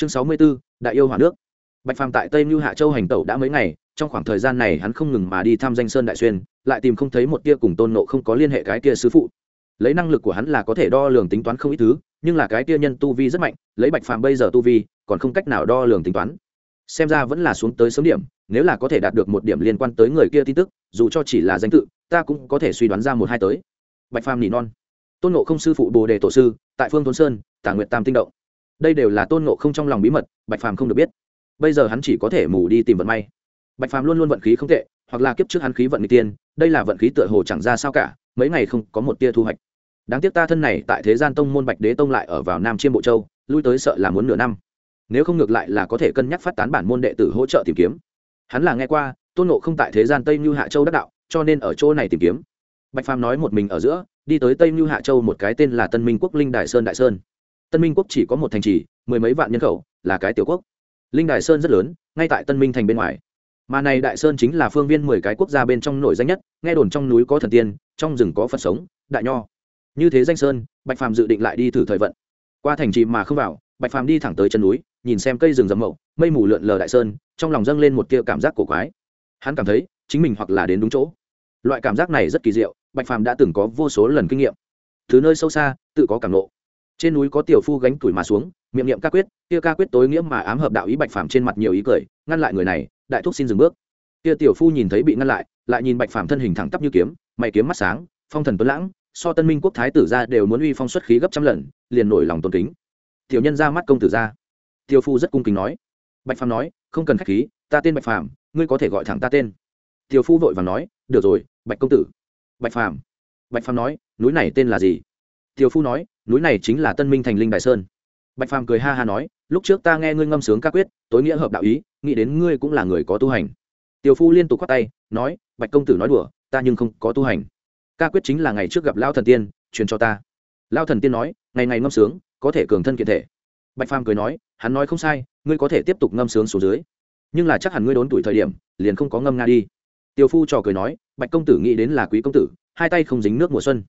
chương sáu mươi 64, đại yêu hỏa nước. Bạch phàm tại tây mưu hạ châu hành tẩu đã mấy ngày trong khoảng thời gian này hắn không ngừng mà đi thăm danh sơn đại xuyên lại tìm không thấy một tia cùng tôn nộ không có liên hệ cái tia sứ phụ. Lấy năng lực của hắn là có thể đo lường tính toán không ít thứ nhưng là cái tia nhân tu vi rất mạnh lấy bạch phàm bây giờ tu vi còn không cách nào đo lường tính toán. Xem ra vẫn là xuống tới sớm điểm nếu là có thể đạt được một điểm liên quan tới người kia tin tức dù cho chỉ là danh tự ta cũng có thể suy đoán ra một hai tới. Bạch phàm nỉ non. Tôn nộ không sư phụ bồ đề tổ sư tại phương thôn sơn tả nguyệt tam tinh động đây đều là tôn ngộ không trong lòng bí mật, bạch phàm không được biết. Bây giờ hắn chỉ có thể mù đi tìm vận may. Bạch phàm luôn luôn vận khí không tệ, hoặc là kiếp trước hắn khí vận n tiên, đây là vận khí tựa hồ chẳng ra sao cả, mấy ngày không có một tia thu hoạch. Đáng tiếc ta thân này tại thế gian tông môn bạch đế tông lại ở vào nam chiêm bộ châu, lui tới sợ là muốn nửa năm. Nếu không ngược lại là có thể cân nhắc phát tán bản môn đệ tử hỗ trợ tìm kiếm. Hắn là nghe qua, tôn nộ không tại thế gian tây như hạ châu đắc đạo, cho nên ở chỗ này tìm kiếm. Bạch phàm nói một mình ở giữa, đi tới tây như hạ châu một cái tên là tân minh quốc linh đại sơn đại sơn tân minh quốc chỉ có một thành trì, mười mấy vạn nhân khẩu, là cái tiểu quốc. Linh đại sơn rất lớn, ngay tại tân minh thành bên ngoài. Mà này đại sơn chính là phương viên mười cái quốc gia bên trong nổi danh nhất, nghe đồn trong núi có thần tiên, trong rừng có phật sống, đại nho. Như thế danh sơn, bạch phàm dự định lại đi thử thời vận. Qua thành trì mà không vào, bạch phàm đi thẳng tới chân núi, nhìn xem cây rừng rậm mậu, mây mù lượn lờ đại sơn, trong lòng dâng lên một tia cảm giác cổ quái. Hắn cảm thấy, chính mình hoặc là đến đúng chỗ. Loại cảm giác này rất kỳ diệu, bạch phàm đã từng có vô số lần kinh nghiệm. Thứ nơi sâu xa, tự có cảm lộ trên núi có tiểu phu gánh tuổi mà xuống, miệng niệm ca quyết, kia ca quyết tối nghĩa mà ám hợp đạo ý bạch phàm trên mặt nhiều ý cười, ngăn lại người này, đại thúc xin dừng bước. Kia tiểu phu nhìn thấy bị ngăn lại lại nhìn bạch phàm thân hình thẳng tắp như kiếm, mày kiếm mắt sáng, phong thần tuấn lãng, so tân minh quốc thái tử ra đều muốn uy phong xuất khí gấp trăm lần, liền nổi lòng tôn kính. Tiểu nhân ra mắt công tử ra. Tiểu phu rất cung kính nói. Bạch phàm nói, không cần khách khí, ta tên bạch phàm, ngươi có thể gọi thẳng ta tên. Tiểu phu vội vàng nói, được rồi, bạch công tử. Bạch phàm. Bạch phàm nói, núi này tên là gì? Tiểu phu nói núi này chính là tân minh thành linh đại sơn bạch phàm cười ha ha nói lúc trước ta nghe ngươi ngâm sướng ca quyết tối nghĩa hợp đạo ý nghĩ đến ngươi cũng là người có tu hành tiểu phu liên tục khoát tay nói bạch công tử nói đùa ta nhưng không có tu hành ca quyết chính là ngày trước gặp lao thần tiên truyền cho ta lao thần tiên nói ngày ngày ngâm sướng có thể cường thân kiện thể bạch phàm cười nói hắn nói không sai ngươi có thể tiếp tục ngâm sướng xuống dưới nhưng là chắc hẳn ngươi đốn tuổi thời điểm liền không có ngâm nga đi tiểu phu trò cười nói bạch công tử nghĩ đến là quý công tử hai tay không dính nước mùa xuân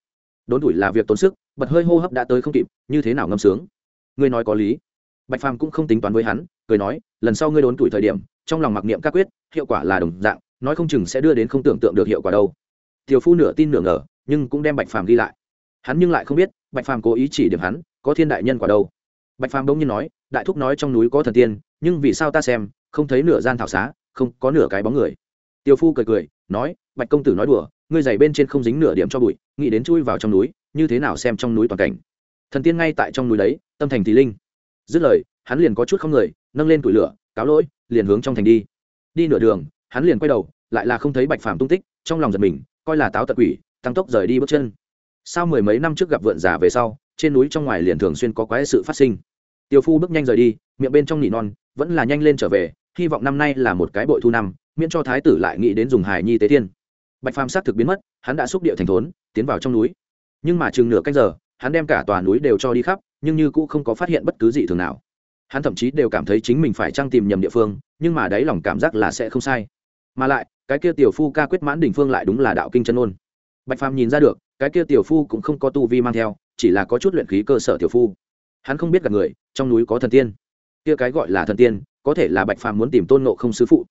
đốn tuổi là việc tốn sức, bật hơi hô hấp đã tới không kịp, như thế nào ngâm sướng? Ngươi nói có lý. Bạch phàm cũng không tính toán với hắn, cười nói, lần sau ngươi đốn tuổi thời điểm, trong lòng mặc niệm các quyết, hiệu quả là đồng dạng, nói không chừng sẽ đưa đến không tưởng tượng được hiệu quả đâu. Tiểu phu nửa tin nửa ngờ, nhưng cũng đem bạch phàm ghi lại. Hắn nhưng lại không biết, bạch phàm cố ý chỉ điểm hắn, có thiên đại nhân quả đâu. Bạch phàm đông nhiên nói, đại thúc nói trong núi có thần tiên, nhưng vì sao ta xem, không thấy nửa gian thảo xá, không có nửa cái bóng người. Tiêu phu cười cười, nói, bạch công tử nói đùa ngươi giày bên trên không dính nửa điểm cho bụi, nghĩ đến chui vào trong núi, như thế nào xem trong núi toàn cảnh. Thần tiên ngay tại trong núi đấy, tâm thành thì linh. Dứt lời, hắn liền có chút không người, nâng lên tủi lửa, cáo lỗi, liền hướng trong thành đi. Đi nửa đường, hắn liền quay đầu, lại là không thấy bạch phàm tung tích, trong lòng giật mình, coi là táo tật quỷ, tăng tốc rời đi bước chân. Sau mười mấy năm trước gặp vượn giả về sau, trên núi trong ngoài liền thường xuyên có quái sự phát sinh. Tiêu phu bước nhanh rời đi, miệng bên trong nỉ non, vẫn là nhanh lên trở về, hy vọng năm nay là một cái bội thu năm, miễn cho thái tử lại nghĩ đến dùng hài nhi tế thiên bạch phàm xác thực biến mất, hắn đã xúc địa thành thốn, tiến vào trong núi. Nhưng mà chừng nửa cách giờ, hắn đem cả tòa núi đều cho đi khắp, nhưng như cũ không có phát hiện bất cứ gì thường nào. Hắn thậm chí đều cảm thấy chính mình phải trang tìm nhầm địa phương, nhưng mà đáy lòng cảm giác là sẽ không sai. Mà lại, cái kia tiểu phu ca quyết mãn đỉnh phương lại đúng là đạo kinh chân ôn. Bạch phàm nhìn ra được, cái kia tiểu phu cũng không có tu vi mang theo, chỉ là có chút luyện khí cơ sở tiểu phu. Hắn không biết gặp người, trong núi có thần tiên. Kia cái gọi là thần tiên, có thể là bạch phàm muốn tìm tôn nộ không sứ phụ.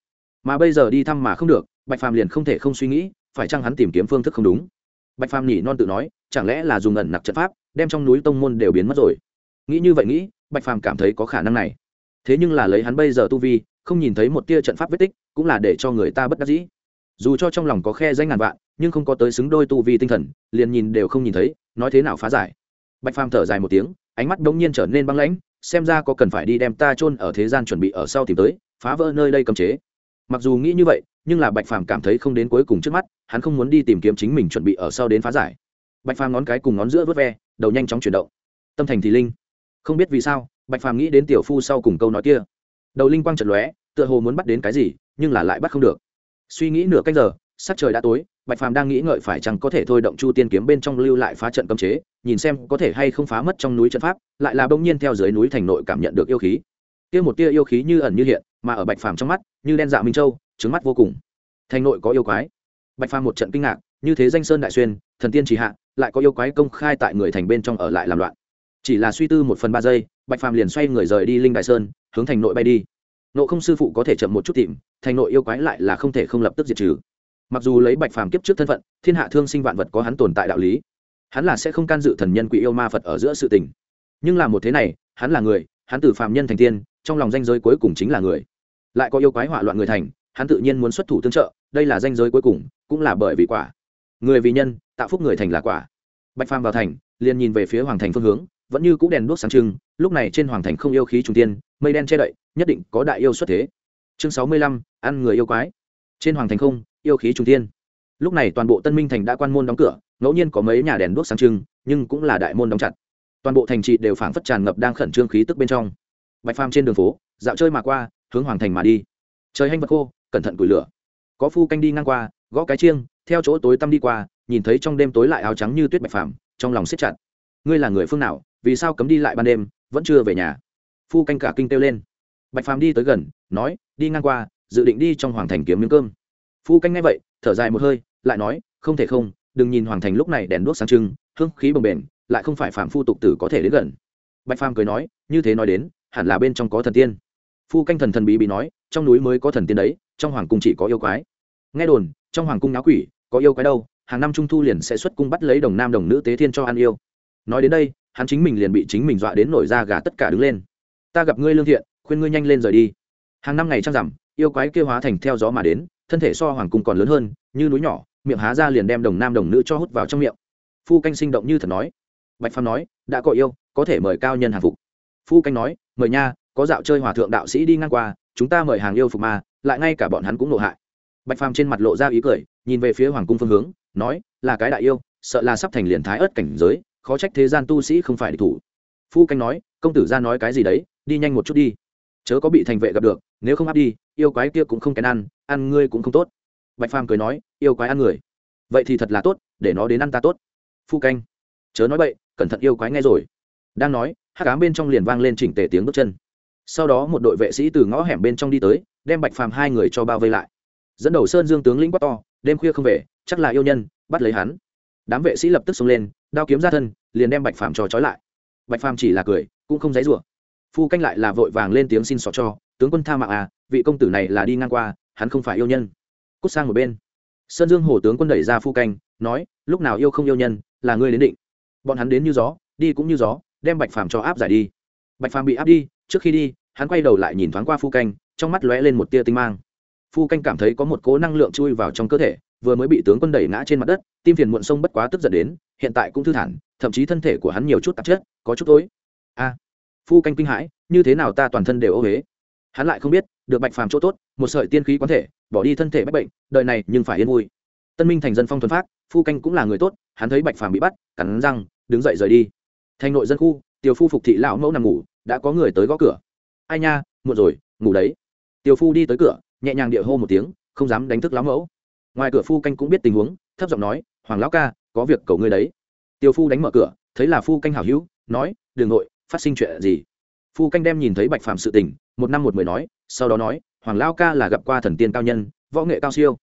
Mà bây giờ đi thăm mà không được bạch phàm liền không thể không suy nghĩ, phải chăng hắn tìm kiếm phương thức không đúng? Bạch phàm nhỉ non tự nói, chẳng lẽ là dùng ẩn nặc trận pháp, đem trong núi tông môn đều biến mất rồi? Nghĩ như vậy nghĩ, bạch phàm cảm thấy có khả năng này. Thế nhưng là lấy hắn bây giờ tu vi, không nhìn thấy một tia trận pháp vết tích, cũng là để cho người ta bất đắc dĩ. Dù cho trong lòng có khe danh ngàn vạn, nhưng không có tới xứng đôi tu vi tinh thần, liền nhìn đều không nhìn thấy, nói thế nào phá giải? Bạch phàm thở dài một tiếng, ánh mắt đống nhiên trở nên băng lãnh, xem ra có cần phải đi đem ta chôn ở thế gian chuẩn bị ở sau tìm tới, phá vỡ nơi đây cấm chế. Mặc dù nghĩ như vậy nhưng là bạch phàm cảm thấy không đến cuối cùng trước mắt, hắn không muốn đi tìm kiếm chính mình chuẩn bị ở sau đến phá giải. Bạch phàm ngón cái cùng ngón giữa vớt ve, đầu nhanh chóng chuyển động. Tâm thành thì linh. Không biết vì sao, bạch phàm nghĩ đến tiểu phu sau cùng câu nói kia. Đầu linh quang trật lóe, tựa hồ muốn bắt đến cái gì, nhưng là lại bắt không được. Suy nghĩ nửa cách giờ, sắc trời đã tối, bạch phàm đang nghĩ ngợi phải chăng có thể thôi động chu tiên kiếm bên trong lưu lại phá trận cấm chế, nhìn xem có thể hay không phá mất trong núi trận pháp, lại là bỗng nhiên theo dưới núi thành nội cảm nhận được yêu khí. Kia một tia yêu khí như ẩn như hiện, mà ở bạch phàm trong mắt, như đen dạ minh châu trứng mắt vô cùng. Thành nội có yêu quái. Bạch phàm một trận kinh ngạc, như thế danh sơn đại xuyên, thần tiên chỉ hạ, lại có yêu quái công khai tại người thành bên trong ở lại làm loạn. Chỉ là suy tư một phần ba giây, bạch phàm liền xoay người rời đi linh đại sơn, hướng thành nội bay đi. Nộ không sư phụ có thể chậm một chút tìm, thành nội yêu quái lại là không thể không lập tức diệt trừ. Mặc dù lấy bạch phàm kiếp trước thân phận, thiên hạ thương sinh vạn vật có hắn tồn tại đạo lý. Hắn là sẽ không can dự thần nhân quỷ yêu ma phật ở giữa sự tình. Nhưng là một thế này, hắn là người, hắn từ phàm nhân thành tiên, trong lòng danh giới cuối cùng chính là người. Lại có yêu quái hỏa loạn người thành hắn tự nhiên muốn xuất thủ tương trợ, đây là danh giới cuối cùng, cũng là bởi vì quả. Người vì nhân, tạo phúc người thành là quả. Bạch phàm vào thành, liền nhìn về phía hoàng thành phương hướng, vẫn như cũ đèn đuốc sáng trưng, lúc này trên hoàng thành không yêu khí trung tiên, mây đen che đậy, nhất định có đại yêu xuất thế. Chương sáu mươi lăm, ăn người yêu quái. Trên hoàng thành không, yêu khí trung tiên. Lúc này toàn bộ tân minh thành đã quan môn đóng cửa, ngẫu nhiên có mấy nhà đèn đuốc sáng trưng, nhưng cũng là đại môn đóng chặt. Toàn bộ thành trị đều phảng phất tràn ngập đang khẩn trương khí tức bên trong. Bạch phàm trên đường phố, dạo chơi mà qua, hướng hoàng thành mà đi. Trời hanh vật khô cẩn thận củi lửa. Có phu canh đi ngang qua, gõ cái chiêng, theo chỗ tối tăm đi qua, nhìn thấy trong đêm tối lại áo trắng như tuyết bạch phàm, trong lòng siết chặt. Ngươi là người phương nào, vì sao cấm đi lại ban đêm, vẫn chưa về nhà? Phu canh cả kinh kêu lên. Bạch phàm đi tới gần, nói, đi ngang qua, dự định đi trong hoàng thành kiếm miếng cơm. Phu canh nghe vậy, thở dài một hơi, lại nói, không thể không, đừng nhìn hoàng thành lúc này đèn đuốc sáng trưng, hương khí bồng bềnh, lại không phải phạm phu tục tử có thể đến gần. Bạch phàm cười nói, như thế nói đến, hẳn là bên trong có thần tiên. Phu canh thần thần bí bí nói, trong núi mới có thần tiên đấy trong hoàng cung chỉ có yêu quái. Nghe đồn, trong hoàng cung náo quỷ, có yêu quái đâu, hàng năm trung thu liền sẽ xuất cung bắt lấy đồng nam đồng nữ tế thiên cho ăn yêu. Nói đến đây, hắn chính mình liền bị chính mình dọa đến nổi da gà tất cả đứng lên. Ta gặp ngươi lương thiện, khuyên ngươi nhanh lên rời đi. Hàng năm ngày trăng rằm, yêu quái kêu hóa thành theo gió mà đến, thân thể so hoàng cung còn lớn hơn, như núi nhỏ, miệng há ra liền đem đồng nam đồng nữ cho hút vào trong miệng. Phu canh sinh động như thật nói. Bạch phàm nói, đã có yêu, có thể mời cao nhân hàng phục. Phu canh nói, mời nha, có dạo chơi hòa thượng đạo sĩ đi ngang qua, chúng ta mời hàng yêu phục mà lại ngay cả bọn hắn cũng nộ hại. Bạch phàm trên mặt lộ ra ý cười, nhìn về phía hoàng cung phương hướng, nói, là cái đại yêu, sợ là sắp thành liền thái ớt cảnh giới, khó trách thế gian tu sĩ không phải địch thủ. Phu canh nói, công tử ra nói cái gì đấy, đi nhanh một chút đi. Chớ có bị thành vệ gặp được, nếu không áp đi, yêu quái kia cũng không kén ăn ăn ngươi cũng không tốt. Bạch phàm cười nói, yêu quái ăn người. Vậy thì thật là tốt, để nó đến ăn ta tốt. Phu canh, chớ nói bậy, cẩn thận yêu quái nghe rồi. Đang nói hát cám bên trong liền vang lên chỉnh tề tiếng bước chân sau đó một đội vệ sĩ từ ngõ hẻm bên trong đi tới, đem bạch phàm hai người cho bao vây lại. Dẫn đầu sơn dương tướng lĩnh quát to, đêm khuya không về, chắc là yêu nhân, bắt lấy hắn. Đám vệ sĩ lập tức xông lên, đao kiếm ra thân, liền đem bạch phàm cho trói lại. Bạch phàm chỉ là cười, cũng không dãy rủa. Phu canh lại là vội vàng lên tiếng xin xỏ cho, tướng quân tha mạng à vị công tử này là đi ngang qua, hắn không phải yêu nhân. Cút sang một bên. Sơn dương hồ tướng quân đẩy ra phu canh, nói, lúc nào yêu không yêu nhân, là ngươi đến định. Bọn hắn đến như gió, đi cũng như gió, đem bạch phàm cho áp giải đi. Bạch phàm bị áp đi trước khi đi, hắn quay đầu lại nhìn thoáng qua phu canh, trong mắt lóe lên một tia tinh mang. Phu canh cảm thấy có một cố năng lượng chui vào trong cơ thể, vừa mới bị tướng quân đẩy ngã trên mặt đất, tim phiền muộn sông bất quá tức giận đến, hiện tại cũng thư thản, thậm chí thân thể của hắn nhiều chút tạp chất, có chút tối. A. Phu canh kinh hãi, như thế nào ta toàn thân đều ô huế hắn lại không biết, được bạch phàm chỗ tốt, một sợi tiên khí quán thể, bỏ đi thân thể bách bệnh, đời này nhưng phải yên vui. Tân minh thành dân phong thuần phát phu canh cũng là người tốt, hắn thấy bạch phàm bị bắt, cắn răng, đứng dậy rời đi. Thành nội dân khu, tiểu phu phục thị lão mẫu nằm ngủ đã có người tới gõ cửa. Ai nha, muộn rồi, ngủ đấy. Tiểu phu đi tới cửa, nhẹ nhàng địa hô một tiếng, không dám đánh thức lão mẫu. Ngoài cửa phu canh cũng biết tình huống, thấp giọng nói, hoàng lão ca, có việc cầu ngươi đấy. Tiểu phu đánh mở cửa, thấy là phu canh hảo hữu, nói đường nội, phát sinh chuyện gì? Phu canh đem nhìn thấy bạch phàm sự tình, một năm một mười nói, sau đó nói, hoàng lao ca là gặp qua thần tiên cao nhân, võ nghệ cao siêu.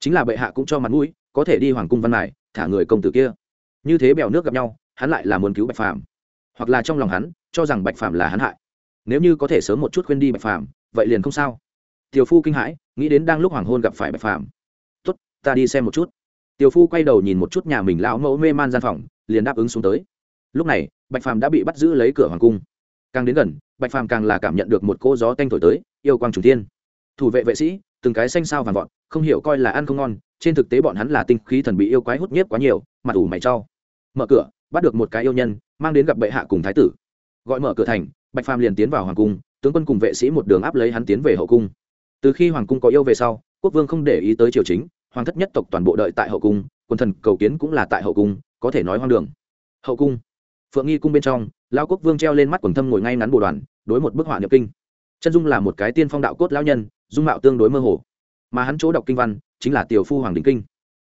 Chính là bệ hạ cũng cho mặt mũi, có thể đi hoàng cung văn mải thả người công tử kia. Như thế bèo nước gặp nhau, hắn lại là muốn cứu bạch phàm hoặc là trong lòng hắn, cho rằng bạch phàm là hắn hại. Nếu như có thể sớm một chút khuyên đi bạch phàm, vậy liền không sao. Tiểu phu kinh hãi, nghĩ đến đang lúc hoàng hôn gặp phải bạch phàm. Tốt, ta đi xem một chút. Tiểu phu quay đầu nhìn một chút nhà mình lão mẫu mê man gian phòng, liền đáp ứng xuống tới. Lúc này, bạch phàm đã bị bắt giữ lấy cửa hoàng cung. Càng đến gần, bạch phàm càng là cảm nhận được một cô gió tanh thổi tới, yêu quang chủ tiên thủ vệ vệ sĩ, từng cái xanh sao vàng vọt, không hiểu coi là ăn không ngon, trên thực tế bọn hắn là tinh khí thần bị yêu quái hút nhiếp quá nhiều, mặt ủ mày trau mở cửa bắt được một cái yêu nhân, mang đến gặp bệ hạ cùng thái tử. Gọi mở cửa thành, bạch phàm liền tiến vào hoàng cung, tướng quân cùng vệ sĩ một đường áp lấy hắn tiến về hậu cung. Từ khi hoàng cung có yêu về sau, quốc vương không để ý tới triều chính, hoàng thất nhất tộc toàn bộ đợi tại hậu cung, quân thần cầu kiến cũng là tại hậu cung, có thể nói hoang đường. Hậu cung. Phượng nghi cung bên trong lao quốc vương treo lên mắt quần thâm ngồi ngay ngắn bồ đoàn, đối một bức họa nhập kinh. Chân dung là một cái tiên phong đạo cốt lão nhân, dung mạo tương đối mơ hồ. Mà hắn chỗ đọc kinh văn, chính là tiểu phu hoàng đình kinh.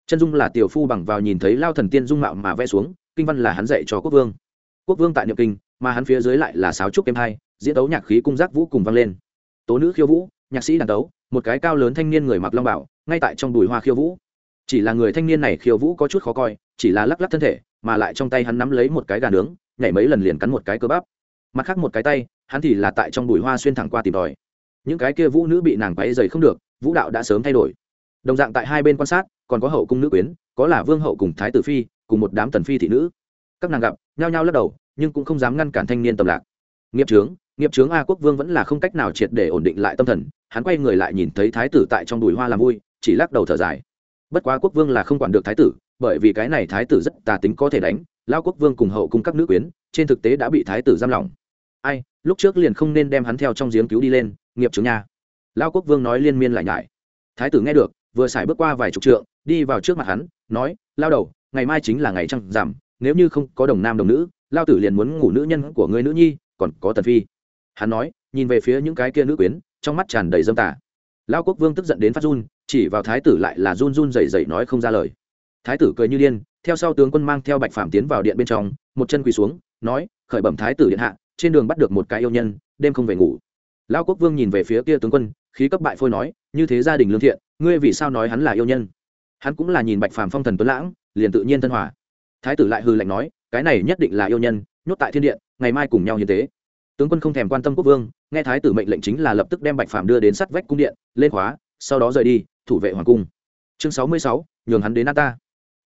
Chân dung là tiểu phu bằng vào nhìn thấy lao thần tiên dung mạo mà vẽ xuống kinh văn là hắn dạy cho quốc vương. Quốc vương tại niệm kinh, mà hắn phía dưới lại là sáo trúc êm hai, diễn tấu nhạc khí cung giác vũ cùng vang lên. Tố nữ khiêu vũ, nhạc sĩ đàn tấu, một cái cao lớn thanh niên người mặc long bảo, ngay tại trong đùi hoa khiêu vũ. Chỉ là người thanh niên này khiêu vũ có chút khó coi, chỉ là lắc lắc thân thể, mà lại trong tay hắn nắm lấy một cái gà nướng, nhảy mấy lần liền cắn một cái cơ bắp. Mặt khác một cái tay, hắn thì là tại trong bụi hoa xuyên thẳng qua tìm tòi. Những cái kia vũ nữ bị nàng quáy dày không được, vũ đạo đã sớm thay đổi. Đồng dạng tại hai bên quan sát, còn có hậu cung nữ quyến, có là vương hậu cùng thái tử phi cùng một đám tần phi thị nữ. Các nàng gặp, nhao nhao lắc đầu, nhưng cũng không dám ngăn cản thanh niên tầm lạc. Nghiệp trướng nghiệp trướng a quốc vương vẫn là không cách nào triệt để ổn định lại tâm thần, hắn quay người lại nhìn thấy thái tử tại trong đùi hoa làm vui, chỉ lắc đầu thở dài. Bất quá quốc vương là không quản được thái tử, bởi vì cái này thái tử rất tà tính có thể đánh lao quốc vương cùng hậu cung các nữ quyến, trên thực tế đã bị thái tử giam lỏng. Ai, lúc trước liền không nên đem hắn theo trong giếng cứu đi lên, nghiệp trướng nha. Lao quốc vương nói liên miên lại nhại. thái tử nghe được, vừa xài bước qua vài chục trượng, đi vào trước mặt hắn, nói, lao đầu ngày mai chính là ngày trăng giảm, nếu như không có đồng nam đồng nữ, lao tử liền muốn ngủ nữ nhân của người nữ nhi, còn có tần phi. Hắn nói, nhìn về phía những cái kia nữ quyến, trong mắt tràn đầy dâm tả lao quốc vương tức giận đến phát run, chỉ vào thái tử lại là run run rẩy rẩy nói không ra lời. Thái tử cười như điên, theo sau tướng quân mang theo bạch phạm tiến vào điện bên trong, một chân quỳ xuống, nói, khởi bẩm thái tử điện hạ, trên đường bắt được một cái yêu nhân, đêm không về ngủ. Lao quốc vương nhìn về phía kia tướng quân, khí cấp bại phôi nói, như thế gia đình lương thiện, ngươi vì sao nói hắn là yêu nhân? Hắn cũng là nhìn bạch phàm phong thần tuấn lãng liền tự nhiên thân hòa. Thái tử lại hư lệnh nói, cái này nhất định là yêu nhân, nhốt tại thiên điện, ngày mai cùng nhau như thế tướng quân không thèm quan tâm quốc vương, nghe thái tử mệnh lệnh chính là lập tức đem bạch phàm đưa đến sắt vách cung điện, lên khóa, sau đó rời đi, thủ vệ hoàng cung. Chương sáu mươi sáu, nhường hắn đến a ta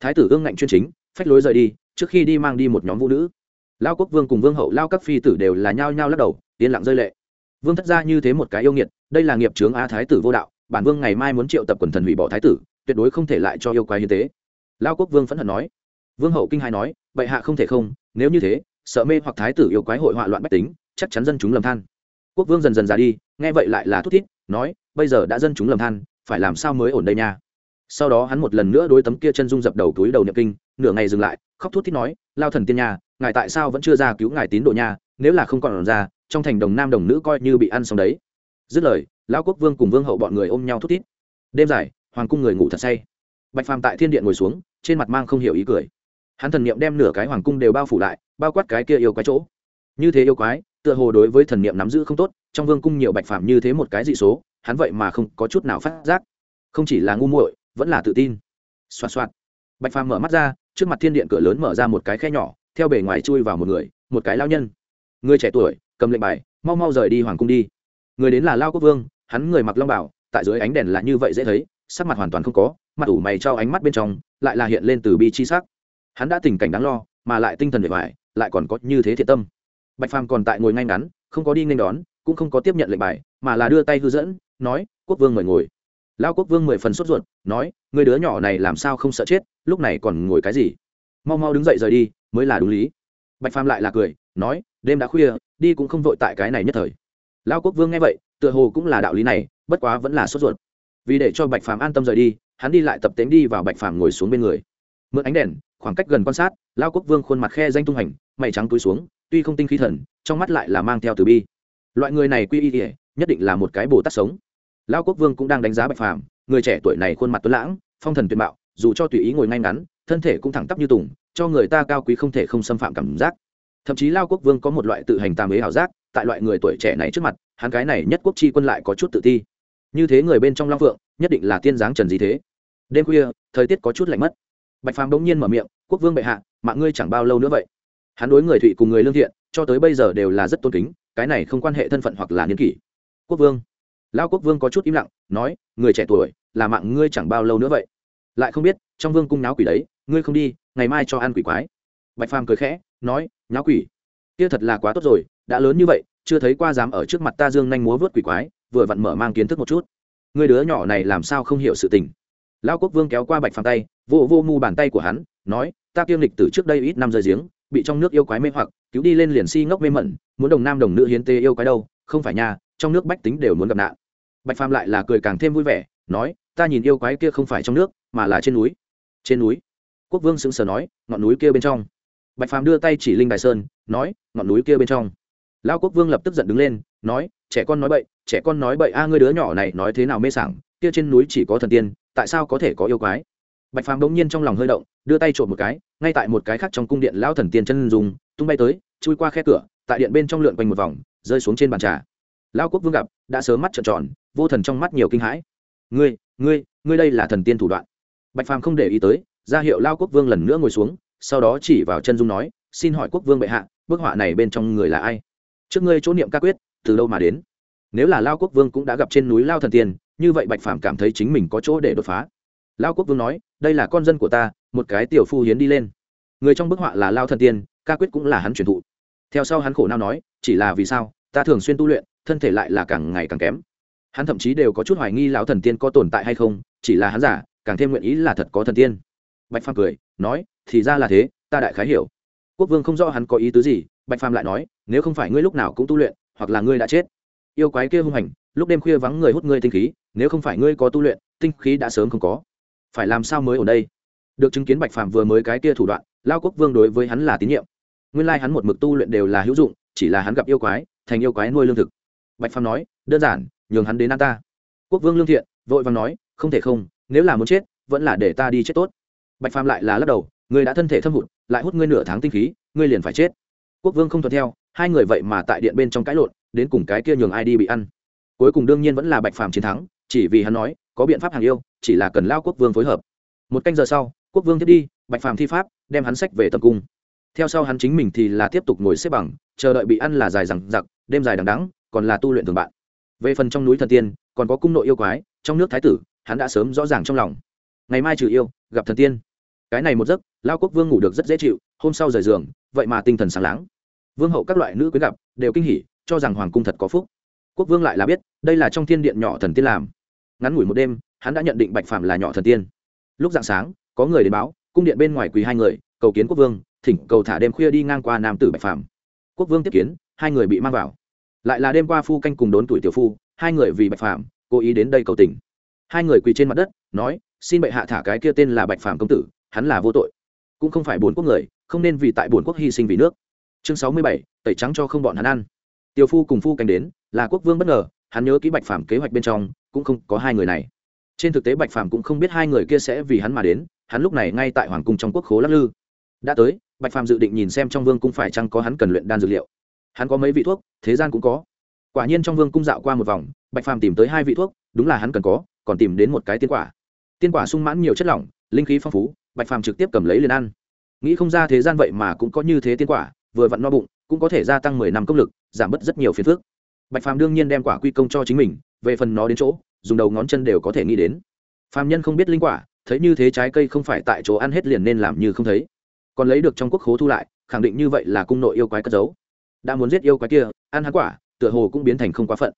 thái tử ương ngạnh chuyên chính, phách lối rời đi, trước khi đi mang đi một nhóm vũ nữ. Lao quốc vương cùng vương hậu, lao các phi tử đều là nhao nhao lắc đầu, yên lặng rơi lệ. Vương thất ra như thế một cái yêu nghiệt, đây là nghiệp trướng a thái tử vô đạo, bản vương ngày mai muốn triệu tập quần thần hủy bỏ thái tử, tuyệt đối không thể lại cho yêu quái như tế lao quốc vương phẫn hận nói. Vương hậu kinh hai nói, bệ hạ không thể không, nếu như thế, sợ mê hoặc thái tử yêu quái hội họa loạn bách tính, chắc chắn dân chúng lầm than. Quốc vương dần dần ra đi, nghe vậy lại là thút thít, nói, bây giờ đã dân chúng lầm than, phải làm sao mới ổn đây nha? Sau đó hắn một lần nữa đối tấm kia chân dung dập đầu túi đầu nhập kinh, nửa ngày dừng lại, khóc thút thít nói, lao thần tiên nha, ngài tại sao vẫn chưa ra cứu ngài tín đồ nha, nếu là không còn ra, trong thành đồng nam đồng nữ coi như bị ăn xong đấy. Dứt lời lão quốc vương cùng vương hậu bọn người ôm nhau thút thít. Đêm dài, hoàng cung người ngủ thật say bạch phàm tại thiên điện ngồi xuống, trên mặt mang không hiểu ý cười. Hắn thần niệm đem nửa cái hoàng cung đều bao phủ lại, bao quát cái kia yêu quái chỗ. Như thế yêu quái, tựa hồ đối với thần niệm nắm giữ không tốt, trong vương cung nhiều bạch phàm như thế một cái dị số, hắn vậy mà không có chút nào phát giác. Không chỉ là ngu muội, vẫn là tự tin. Xoạt xoạt. Bạch phàm mở mắt ra, trước mặt thiên điện cửa lớn mở ra một cái khe nhỏ, theo bề ngoài chui vào một người, một cái lao nhân. Người trẻ tuổi, cầm lệnh bài, mau mau rời đi hoàng cung đi. Người đến là lao quốc vương, hắn người mặc long bảo tại dưới ánh đèn là như vậy dễ thấy, sắc mặt hoàn toàn không có mặt ủ mày cho ánh mắt bên trong, lại là hiện lên từ bi chi sắc. Hắn đã tình cảnh đáng lo, mà lại tinh thần bề bài lại còn có như thế thiện tâm. Bạch phàm còn tại ngồi ngay ngắn, không có đi nên đón, cũng không có tiếp nhận lệnh bài, mà là đưa tay hư dẫn, nói, quốc vương mời ngồi. Lao quốc vương mười phần sốt ruột, nói, người đứa nhỏ này làm sao không sợ chết, lúc này còn ngồi cái gì? Mau mau đứng dậy rời đi, mới là đúng lý. Bạch phàm lại là cười, nói, đêm đã khuya, đi cũng không vội tại cái này nhất thời. Lao quốc vương nghe vậy, tựa hồ cũng là đạo lý này, bất quá vẫn là sốt ruột. Vì để cho bạch phàm an tâm rời đi hắn đi lại tập tễnh đi vào bạch phàm ngồi xuống bên người. Mượn ánh đèn, khoảng cách gần quan sát, lao quốc vương khuôn mặt khe danh tung hành, mày trắng túi xuống, tuy không tinh khí thần, trong mắt lại là mang theo từ bi. Loại người này quy y ỉa nhất định là một cái bồ tát sống. Lao quốc vương cũng đang đánh giá bạch phàm, người trẻ tuổi này khuôn mặt tuấn lãng, phong thần tuyệt mạo, dù cho tùy ý ngồi ngay ngắn, thân thể cũng thẳng tắp như tùng, cho người ta cao quý không thể không xâm phạm cảm giác. Thậm chí lao quốc vương có một loại tự hành tàm ế ảo giác, tại loại người tuổi trẻ này trước mặt, hắn cái này nhất quốc chi quân lại có chút tự ti. Như thế người bên trong long phượng, nhất định là tiên giáng trần gì thế? Đêm khuya, thời tiết có chút lạnh mất. Bạch phàm bỗng nhiên mở miệng, quốc vương bệ hạ, mạng ngươi chẳng bao lâu nữa vậy. Hắn đối người thụy cùng người lương thiện, cho tới bây giờ đều là rất tôn kính, cái này không quan hệ thân phận hoặc là niên kỷ. Quốc vương. Lao quốc vương có chút im lặng, nói, người trẻ tuổi, là mạng ngươi chẳng bao lâu nữa vậy. Lại không biết, trong vương cung náo quỷ đấy, ngươi không đi, ngày mai cho ăn quỷ quái. Bạch phàm cười khẽ, nói nháo quỷ? Kia thật là quá tốt rồi, đã lớn như vậy, chưa thấy qua dám ở trước mặt ta dương nhanh múa vớt quỷ quái, vừa vặn mở mang kiến thức một chút. Người đứa nhỏ này làm sao không hiểu sự tình? Lão quốc vương kéo qua bạch phàm tay, vô vô mu bàn tay của hắn, nói, ta kiêm lịch từ trước đây ít năm rơi giếng, bị trong nước yêu quái mê hoặc, cứu đi lên liền si ngốc mê mẩn, muốn đồng nam đồng nữ hiến tê yêu quái đâu, không phải nhà trong nước bách tính đều muốn gặp nạn. Bạch phàm lại là cười càng thêm vui vẻ, nói, ta nhìn yêu quái kia không phải trong nước, mà là trên núi. Trên núi? Quốc vương sững sờ nói, ngọn núi kia bên trong. Bạch phàm đưa tay chỉ linh đài sơn, nói, ngọn núi kia bên trong. Lão quốc vương lập tức giận đứng lên, nói, trẻ con nói bậy, trẻ con nói bậy, a, ngươi đứa nhỏ này nói thế nào mê sảng, kia trên núi chỉ có thần tiên tại sao có thể có yêu quái? Bạch phàm bỗng nhiên trong lòng hơi động, đưa tay trộm một cái, ngay tại một cái khác trong cung điện lão thần tiên chân dùng tung bay tới, chui qua khe cửa, tại điện bên trong lượn quanh một vòng, rơi xuống trên bàn trà. Lão quốc vương gặp, đã sớm mắt trợn tròn, vô thần trong mắt nhiều kinh hãi. Ngươi ngươi ngươi đây là thần tiên thủ đoạn. Bạch phàm không để ý tới, ra hiệu lao quốc vương lần nữa ngồi xuống, sau đó chỉ vào chân dung nói, xin hỏi quốc vương bệ hạ, bức họa này bên trong người là ai? Trước ngươi chỗ niệm ca quyết, từ đâu mà đến? Nếu là lao quốc vương cũng đã gặp trên núi lao thần tiên như vậy bạch phàm cảm thấy chính mình có chỗ để đột phá. Lao quốc vương nói, đây là con dân của ta, một cái tiểu phu hiến đi lên. Người trong bức họa là lao thần tiên, ca quyết cũng là hắn truyền thụ. Theo sau hắn khổ nào nói, chỉ là vì sao? Ta thường xuyên tu luyện, thân thể lại là càng ngày càng kém. Hắn thậm chí đều có chút hoài nghi lão thần tiên có tồn tại hay không, chỉ là hắn giả, càng thêm nguyện ý là thật có thần tiên. Bạch phàm cười, nói, thì ra là thế, ta đại khái hiểu. Quốc vương không rõ hắn có ý tứ gì, bạch phàm lại nói, nếu không phải ngươi lúc nào cũng tu luyện, hoặc là ngươi đã chết. Yêu quái kia hung hành, lúc đêm khuya vắng người hút ngươi tinh khí nếu không phải ngươi có tu luyện, tinh khí đã sớm không có. Phải làm sao mới ở đây? Được chứng kiến bạch phàm vừa mới cái kia thủ đoạn, lao quốc vương đối với hắn là tín nhiệm. Nguyên lai hắn một mực tu luyện đều là hữu dụng, chỉ là hắn gặp yêu quái, thành yêu quái nuôi lương thực. Bạch phàm nói, đơn giản, nhường hắn đến an ta. Quốc vương lương thiện, vội vàng nói, không thể không, nếu là muốn chết, vẫn là để ta đi chết tốt. Bạch phàm lại là lắc đầu người đã thân thể thâm hụt, lại hút ngươi nửa tháng tinh khí, ngươi liền phải chết. Quốc vương không thuận theo, hai người vậy mà tại điện bên trong cãi lộn, đến cùng cái kia nhường ai đi bị ăn. Cuối cùng đương nhiên vẫn là bạch phàm chiến thắng chỉ vì hắn nói, có biện pháp hàng yêu, chỉ là cần lao quốc vương phối hợp. Một canh giờ sau, quốc vương tiếp đi, bạch phàm thi pháp, đem hắn sách về tầm cung. Theo sau hắn chính mình thì là tiếp tục ngồi xếp bằng, chờ đợi bị ăn là dài rằng giặc đêm dài đằng đắng còn là tu luyện thường bạn. Về phần trong núi thần tiên, còn có cung nội yêu quái, trong nước thái tử, hắn đã sớm rõ ràng trong lòng. Ngày mai trừ yêu, gặp thần tiên. Cái này một giấc, lao quốc vương ngủ được rất dễ chịu, hôm sau rời giường, vậy mà tinh thần sáng láng. Vương hậu các loại nữ quyến gặp, đều kinh hỉ, cho rằng hoàng cung thật có phúc. Quốc vương lại là biết, đây là trong thiên điện nhỏ thần tiên làm ngắn ngủi một đêm, hắn đã nhận định bạch phạm là nhỏ thần tiên. Lúc dạng sáng, có người đến báo, cung điện bên ngoài quỳ hai người, cầu kiến quốc vương, thỉnh cầu thả đêm khuya đi ngang qua nam tử bạch phạm quốc vương tiếp kiến, hai người bị mang vào. Lại là đêm qua phu canh cùng đốn tuổi tiểu phu, hai người vì bạch phạm cố ý đến đây cầu tình. Hai người quỳ trên mặt đất, nói, xin bệ hạ thả cái kia tên là bạch phạm công tử, hắn là vô tội. Cũng không phải bốn quốc người, không nên vì tại bốn quốc hy sinh vì nước. Chương sáu mươi bảy, tẩy trắng cho không bọn hắn ăn. Tiểu phu cùng phu canh đến, là quốc vương bất ngờ, hắn nhớ kỹ bạch phạm kế hoạch bên trong cũng không có hai người này. Trên thực tế bạch phàm cũng không biết hai người kia sẽ vì hắn mà đến, hắn lúc này ngay tại hoàng cung trong quốc khố lắc lư. Đã tới, bạch phàm dự định nhìn xem trong vương cung phải chăng có hắn cần luyện đan dược liệu. Hắn có mấy vị thuốc, thế gian cũng có. Quả nhiên trong vương cung dạo qua một vòng, bạch phàm tìm tới hai vị thuốc, đúng là hắn cần có, còn tìm đến một cái tiên quả. Tiên quả sung mãn nhiều chất lỏng, linh khí phong phú, bạch phàm trực tiếp cầm lấy liền ăn. Nghĩ không ra thế gian vậy mà cũng có như thế tiên quả, vừa vặn no bụng, cũng có thể gia tăng mười năm công lực, giảm bớt rất nhiều phiền phức bạch phàm đương nhiên đem quả quy công cho chính mình, về phần nó đến chỗ, dùng đầu ngón chân đều có thể nghĩ đến. Phàm nhân không biết linh quả, thấy như thế trái cây không phải tại chỗ ăn hết liền nên làm như không thấy. Còn lấy được trong quốc khố thu lại, khẳng định như vậy là cung nội yêu quái cất giấu. Đã muốn giết yêu quái kia, ăn hắn quả, tựa hồ cũng biến thành không quá phận.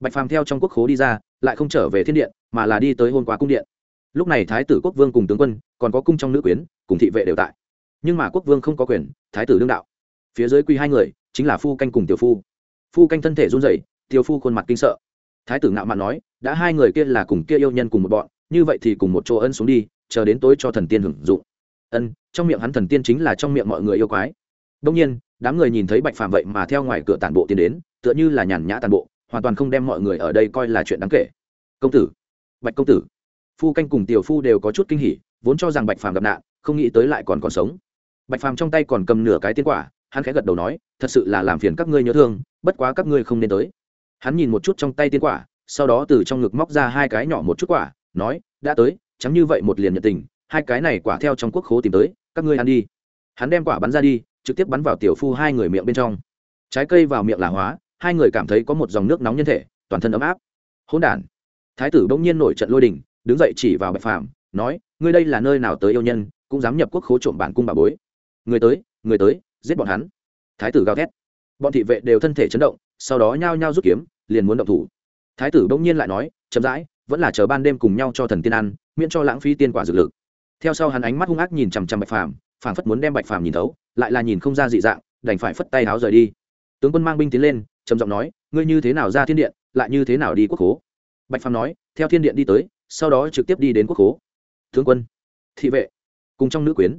Bạch phàm theo trong quốc khố đi ra, lại không trở về thiên điện, mà là đi tới hôn quá cung điện. Lúc này thái tử quốc vương cùng tướng quân, còn có cung trong nữ quyến, cùng thị vệ đều tại. Nhưng mà quốc vương không có quyền, thái tử đương đạo. Phía dưới quy hai người, chính là phu canh cùng tiểu phu phu canh thân thể run rẩy tiểu phu khuôn mặt kinh sợ. Thái tử ngạo mạn nói, đã hai người kia là cùng kia yêu nhân cùng một bọn, như vậy thì cùng một chỗ ân xuống đi, chờ đến tối cho thần tiên hưởng dụng. Ân, trong miệng hắn thần tiên chính là trong miệng mọi người yêu quái. Đông nhiên, đám người nhìn thấy bạch phàm vậy mà theo ngoài cửa tàn bộ tiến đến, tựa như là nhàn nhã tàn bộ, hoàn toàn không đem mọi người ở đây coi là chuyện đáng kể. Công tử, bạch công tử. Phu canh cùng tiểu phu đều có chút kinh hỉ, vốn cho rằng bạch phàm gặp nạn, không nghĩ tới lại còn còn sống. Bạch phàm trong tay còn cầm nửa cái tiên quả hắn khẽ gật đầu nói, thật sự là làm phiền các ngươi nhớ thương, bất quá các ngươi không nên tới. Hắn nhìn một chút trong tay tiên quả, sau đó từ trong ngực móc ra hai cái nhỏ một chút quả, nói, đã tới, chấm như vậy một liền nhận tình, hai cái này quả theo trong quốc khố tìm tới, các ngươi ăn đi. Hắn đem quả bắn ra đi, trực tiếp bắn vào tiểu phu hai người miệng bên trong. Trái cây vào miệng là hóa, hai người cảm thấy có một dòng nước nóng nhân thể, toàn thân ấm áp. Hỗn đản. Thái tử bỗng nhiên nổi trận lôi đình, đứng dậy chỉ vào bạch phàm, nói, ngươi đây là nơi nào tới yêu nhân, cũng dám nhập quốc khố trộm bản cung bà bối. Người tới người tới giết bọn hắn. Thái tử gào thét. Bọn thị vệ đều thân thể chấn động, sau đó nhao nhao rút kiếm, liền muốn động thủ. Thái tử bỗng nhiên lại nói, chậm rãi, vẫn là chờ ban đêm cùng nhau cho thần tiên ăn, miễn cho lãng phí tiên quả dược lực. Theo sau hắn ánh mắt hung ác nhìn chằm chằm bạch phàm, phảng phất muốn đem bạch phàm nhìn thấu, lại là nhìn không ra dị dạng, đành phải phất tay áo rời đi. Tướng quân mang binh tiến lên, trầm giọng nói, ngươi như thế nào ra thiên điện, lại như thế nào đi quốc khố? Bạch phàm nói, theo thiên điện đi tới, sau đó trực tiếp đi đến quốc khố. Tướng quân. Thị vệ. Cùng trong nữ quyến.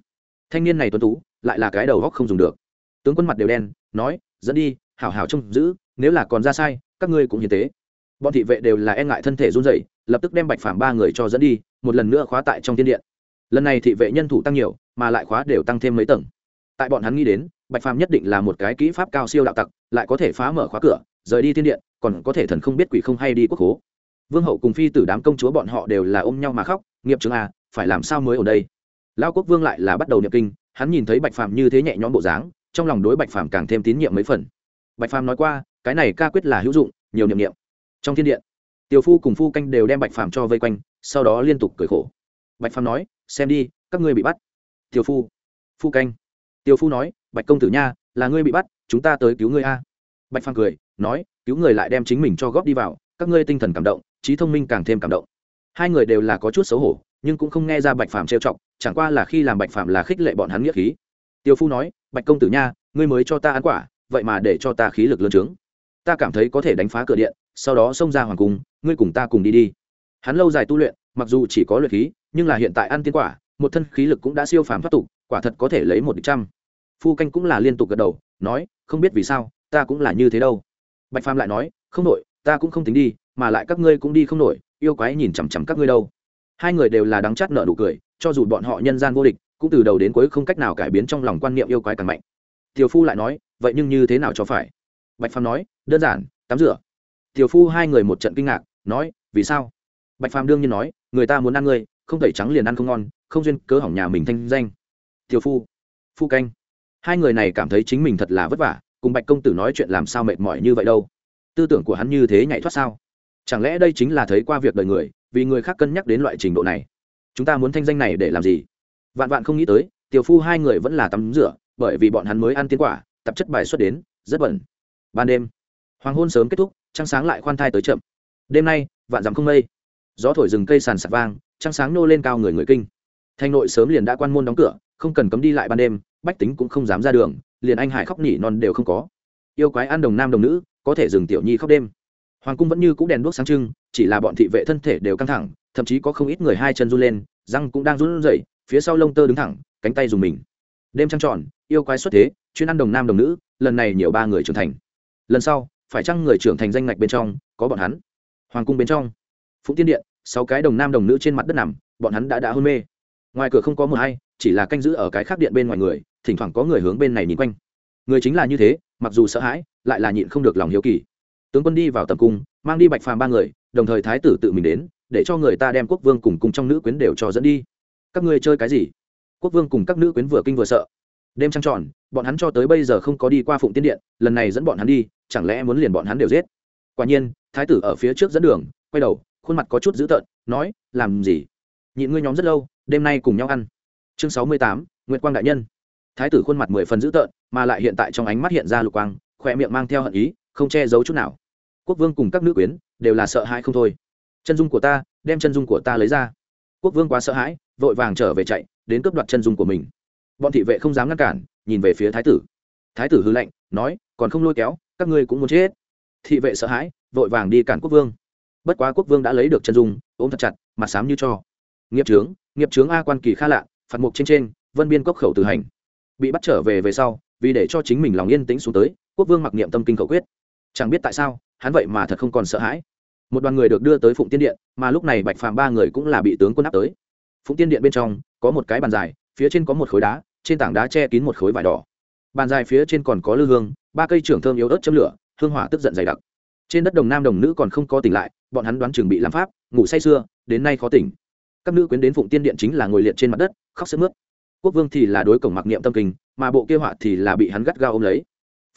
Thanh niên này tuấn tú lại là cái đầu góc không dùng được. Tướng quân mặt đều đen, nói, dẫn đi, hảo hảo trông giữ, nếu là còn ra sai, các ngươi cũng như tế. Bọn thị vệ đều là e ngại thân thể run rẩy, lập tức đem bạch phàm ba người cho dẫn đi, một lần nữa khóa tại trong thiên điện. Lần này thị vệ nhân thủ tăng nhiều, mà lại khóa đều tăng thêm mấy tầng. Tại bọn hắn nghĩ đến, bạch phàm nhất định là một cái kỹ pháp cao siêu đạo tặc, lại có thể phá mở khóa cửa, rời đi thiên điện, còn có thể thần không biết quỷ không hay đi quốc hố. Vương hậu cùng phi tử đám công chúa bọn họ đều là ôm nhau mà khóc, nghiệp chứng à phải làm sao mới ở đây? Lao quốc vương lại là bắt đầu nhập kinh hắn nhìn thấy bạch phàm như thế nhẹ nhõm bộ dáng, trong lòng đối bạch phàm càng thêm tín nhiệm mấy phần. Bạch phàm nói qua, cái này ca quyết là hữu dụng, nhiều niệm niệm. Trong thiên điện, tiểu phu cùng phu canh đều đem bạch phàm cho vây quanh, sau đó liên tục cười khổ. Bạch phàm nói, xem đi, các ngươi bị bắt. Tiểu phu phu canh. Tiểu phu nói, bạch công tử nha, là ngươi bị bắt, chúng ta tới cứu ngươi a. Bạch phàm cười, nói, cứu người lại đem chính mình cho góp đi vào, các ngươi tinh thần cảm động, trí thông minh càng thêm cảm động. Hai người đều là có chút xấu hổ, nhưng cũng không nghe ra bạch phàm trêu chọc chẳng qua là khi làm bạch phàm là khích lệ bọn hắn nghĩa khí. Tiêu phu nói, bạch công tử nha, ngươi mới cho ta ăn quả, vậy mà để cho ta khí lực lớn trướng. Ta cảm thấy có thể đánh phá cửa điện, sau đó xông ra hoàng cung, ngươi cùng ta cùng đi đi. Hắn lâu dài tu luyện, mặc dù chỉ có luyện khí, nhưng là hiện tại ăn tiên quả, một thân khí lực cũng đã siêu phàm thoát tục, quả thật có thể lấy một trăm. Phu canh cũng là liên tục gật đầu, nói, không biết vì sao, ta cũng là như thế đâu. Bạch phàm lại nói, không nổi ta cũng không tính đi, mà lại các ngươi cũng đi không nổi yêu quái nhìn chằm chằm các ngươi đâu hai người đều là đắng chát nợ nụ cười, cho dù bọn họ nhân gian vô địch, cũng từ đầu đến cuối không cách nào cải biến trong lòng quan niệm yêu quái càng mạnh. Tiểu phu lại nói, vậy nhưng như thế nào cho phải? Bạch phàm nói, đơn giản, tắm rửa. Tiểu phu hai người một trận kinh ngạc, nói, vì sao? Bạch phàm đương nhiên nói, người ta muốn ăn ngươi, không tẩy trắng liền ăn không ngon, không duyên cớ hỏng nhà mình thanh danh. Tiểu phu phu canh. Hai người này cảm thấy chính mình thật là vất vả, cùng bạch công tử nói chuyện làm sao mệt mỏi như vậy đâu. Tư tưởng của hắn như thế nhảy thoát sao? Chẳng lẽ đây chính là thấy qua việc đời người vì người khác cân nhắc đến loại trình độ này. Chúng ta muốn thanh danh này để làm gì? Vạn vạn không nghĩ tới, tiểu phu hai người vẫn là tắm rửa, bởi vì bọn hắn mới ăn tiến quả tập chất bài xuất đến, rất bẩn. Ban đêm, hoàng hôn sớm kết thúc, trăng sáng lại khoan thai tới chậm. Đêm nay, vạn dặm không mây. Gió thổi rừng cây sàn sạt vang, trăng sáng nô lên cao người người kinh. Thanh nội sớm liền đã quan môn đóng cửa, không cần cấm đi lại ban đêm, bách tính cũng không dám ra đường, liền anh hải khóc nhỉ non đều không có. Yêu quái ăn đồng nam đồng nữ, có thể dừng tiểu nhi khóc đêm hoàng cung vẫn như c ũ đèn đuốc sáng trưng, chỉ là bọn thị vệ thân thể đều căng thẳng, thậm chí có không ít người hai chân run lên, răng cũng đang run rẩy, phía sau lông tơ đứng thẳng, cánh tay dùng mình. Đêm trăng tròn, yêu quái xuất thế, chuyên ăn đồng nam đồng nữ, lần này nhiều ba người trưởng thành. Lần sau, phải chăng người trưởng thành danh ngạch bên trong, có bọn hắn? Hoàng cung bên trong, phụng tiên điện, sáu cái đồng nam đồng nữ trên mặt đất nằm, bọn hắn đã đã hôn mê. Ngoài cửa không có mờ hay, chỉ là canh giữ ở cái khác điện bên ngoài người, thỉnh thoảng có người hướng bên này nhìn quanh. Người chính là như thế, mặc dù sợ hãi, lại là nhịn không được lòng hiếu kỳ tướng quân đi vào tầm cung, mang đi bạch phàm ba người, đồng thời thái tử tự mình đến, để cho người ta đem quốc vương cùng cùng trong nữ quyến đều cho dẫn đi. Các ngươi chơi cái gì? Quốc vương cùng các nữ quyến vừa kinh vừa sợ. Đêm trăng tròn, bọn hắn cho tới bây giờ không có đi qua phụng tiên điện, lần này dẫn bọn hắn đi, chẳng lẽ muốn liền bọn hắn đều giết? Quả nhiên, thái tử ở phía trước dẫn đường, quay đầu, khuôn mặt có chút dữ tợn, nói, làm gì? Nhịn ngươi nhóm rất lâu, đêm nay cùng nhau ăn. Chương sáu mươi tám, nguyệt quang đại nhân. Thái tử khuôn mặt mười phần dữ tợn, mà lại hiện tại trong ánh mắt hiện ra lục quang, khỏe miệng mang theo hận ý không che giấu chút nào. Quốc vương cùng các nữ quyến đều là sợ hãi không thôi. Chân dung của ta, đem chân dung của ta lấy ra. Quốc vương quá sợ hãi, vội vàng trở về chạy, đến cướp đoạt chân dung của mình. Bọn thị vệ không dám ngăn cản, nhìn về phía thái tử. Thái tử hư lệnh nói, còn không lôi kéo, các ngươi cũng muốn chết. Thị vệ sợ hãi, vội vàng đi cản quốc vương. Bất quá quốc vương đã lấy được chân dung, ôm thật chặt, mặt sám như cho. Nghiệp trướng nghiệp trướng a quan kỳ kha lạ, phạt mục trên trên, vân biên cốc khẩu tử hành. Bị bắt trở về về sau, vì để cho chính mình lòng yên tĩnh xuống tới, quốc vương mặc niệm tâm kinh khẩu quyết chẳng biết tại sao, hắn vậy mà thật không còn sợ hãi. Một đoàn người được đưa tới phụng tiên điện, mà lúc này bạch phàm ba người cũng là bị tướng quân áp tới. Phụng tiên điện bên trong, có một cái bàn dài, phía trên có một khối đá, trên tảng đá che kín một khối vải đỏ. Bàn dài phía trên còn có lư hương, ba cây trưởng thơm yếu ớt châm lửa, hương hỏa tức giận dày đặc. Trên đất đồng nam đồng nữ còn không có tỉnh lại, bọn hắn đoán chừng bị làm pháp, ngủ say sưa, đến nay khó tỉnh. Các nữ quyến đến phụng tiên điện chính là ngồi liệt trên mặt đất, khóc sức mướt. Quốc vương thì là đối cổng mặc niệm tâm kinh, mà bộ kia họa thì là bị hắn gắt gao ôm lấy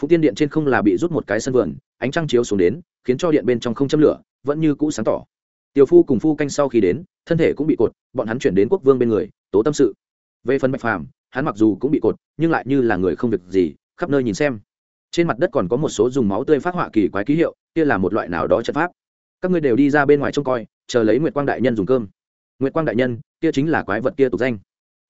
phụng tiên điện trên không là bị rút một cái sân vườn, ánh trăng chiếu xuống đến, khiến cho điện bên trong không châm lửa, vẫn như cũ sáng tỏ. Tiểu phu cùng phu canh sau khi đến, thân thể cũng bị cột, bọn hắn chuyển đến quốc vương bên người, tố tâm sự. Về phần bạch phàm, hắn mặc dù cũng bị cột, nhưng lại như là người không việc gì, khắp nơi nhìn xem. Trên mặt đất còn có một số dùng máu tươi phát họa kỳ quái ký hiệu, kia là một loại nào đó trận pháp. Các ngươi đều đi ra bên ngoài trông coi, chờ lấy nguyệt quang đại nhân dùng cơm. Nguyệt quang đại nhân, kia chính là quái vật kia tục danh.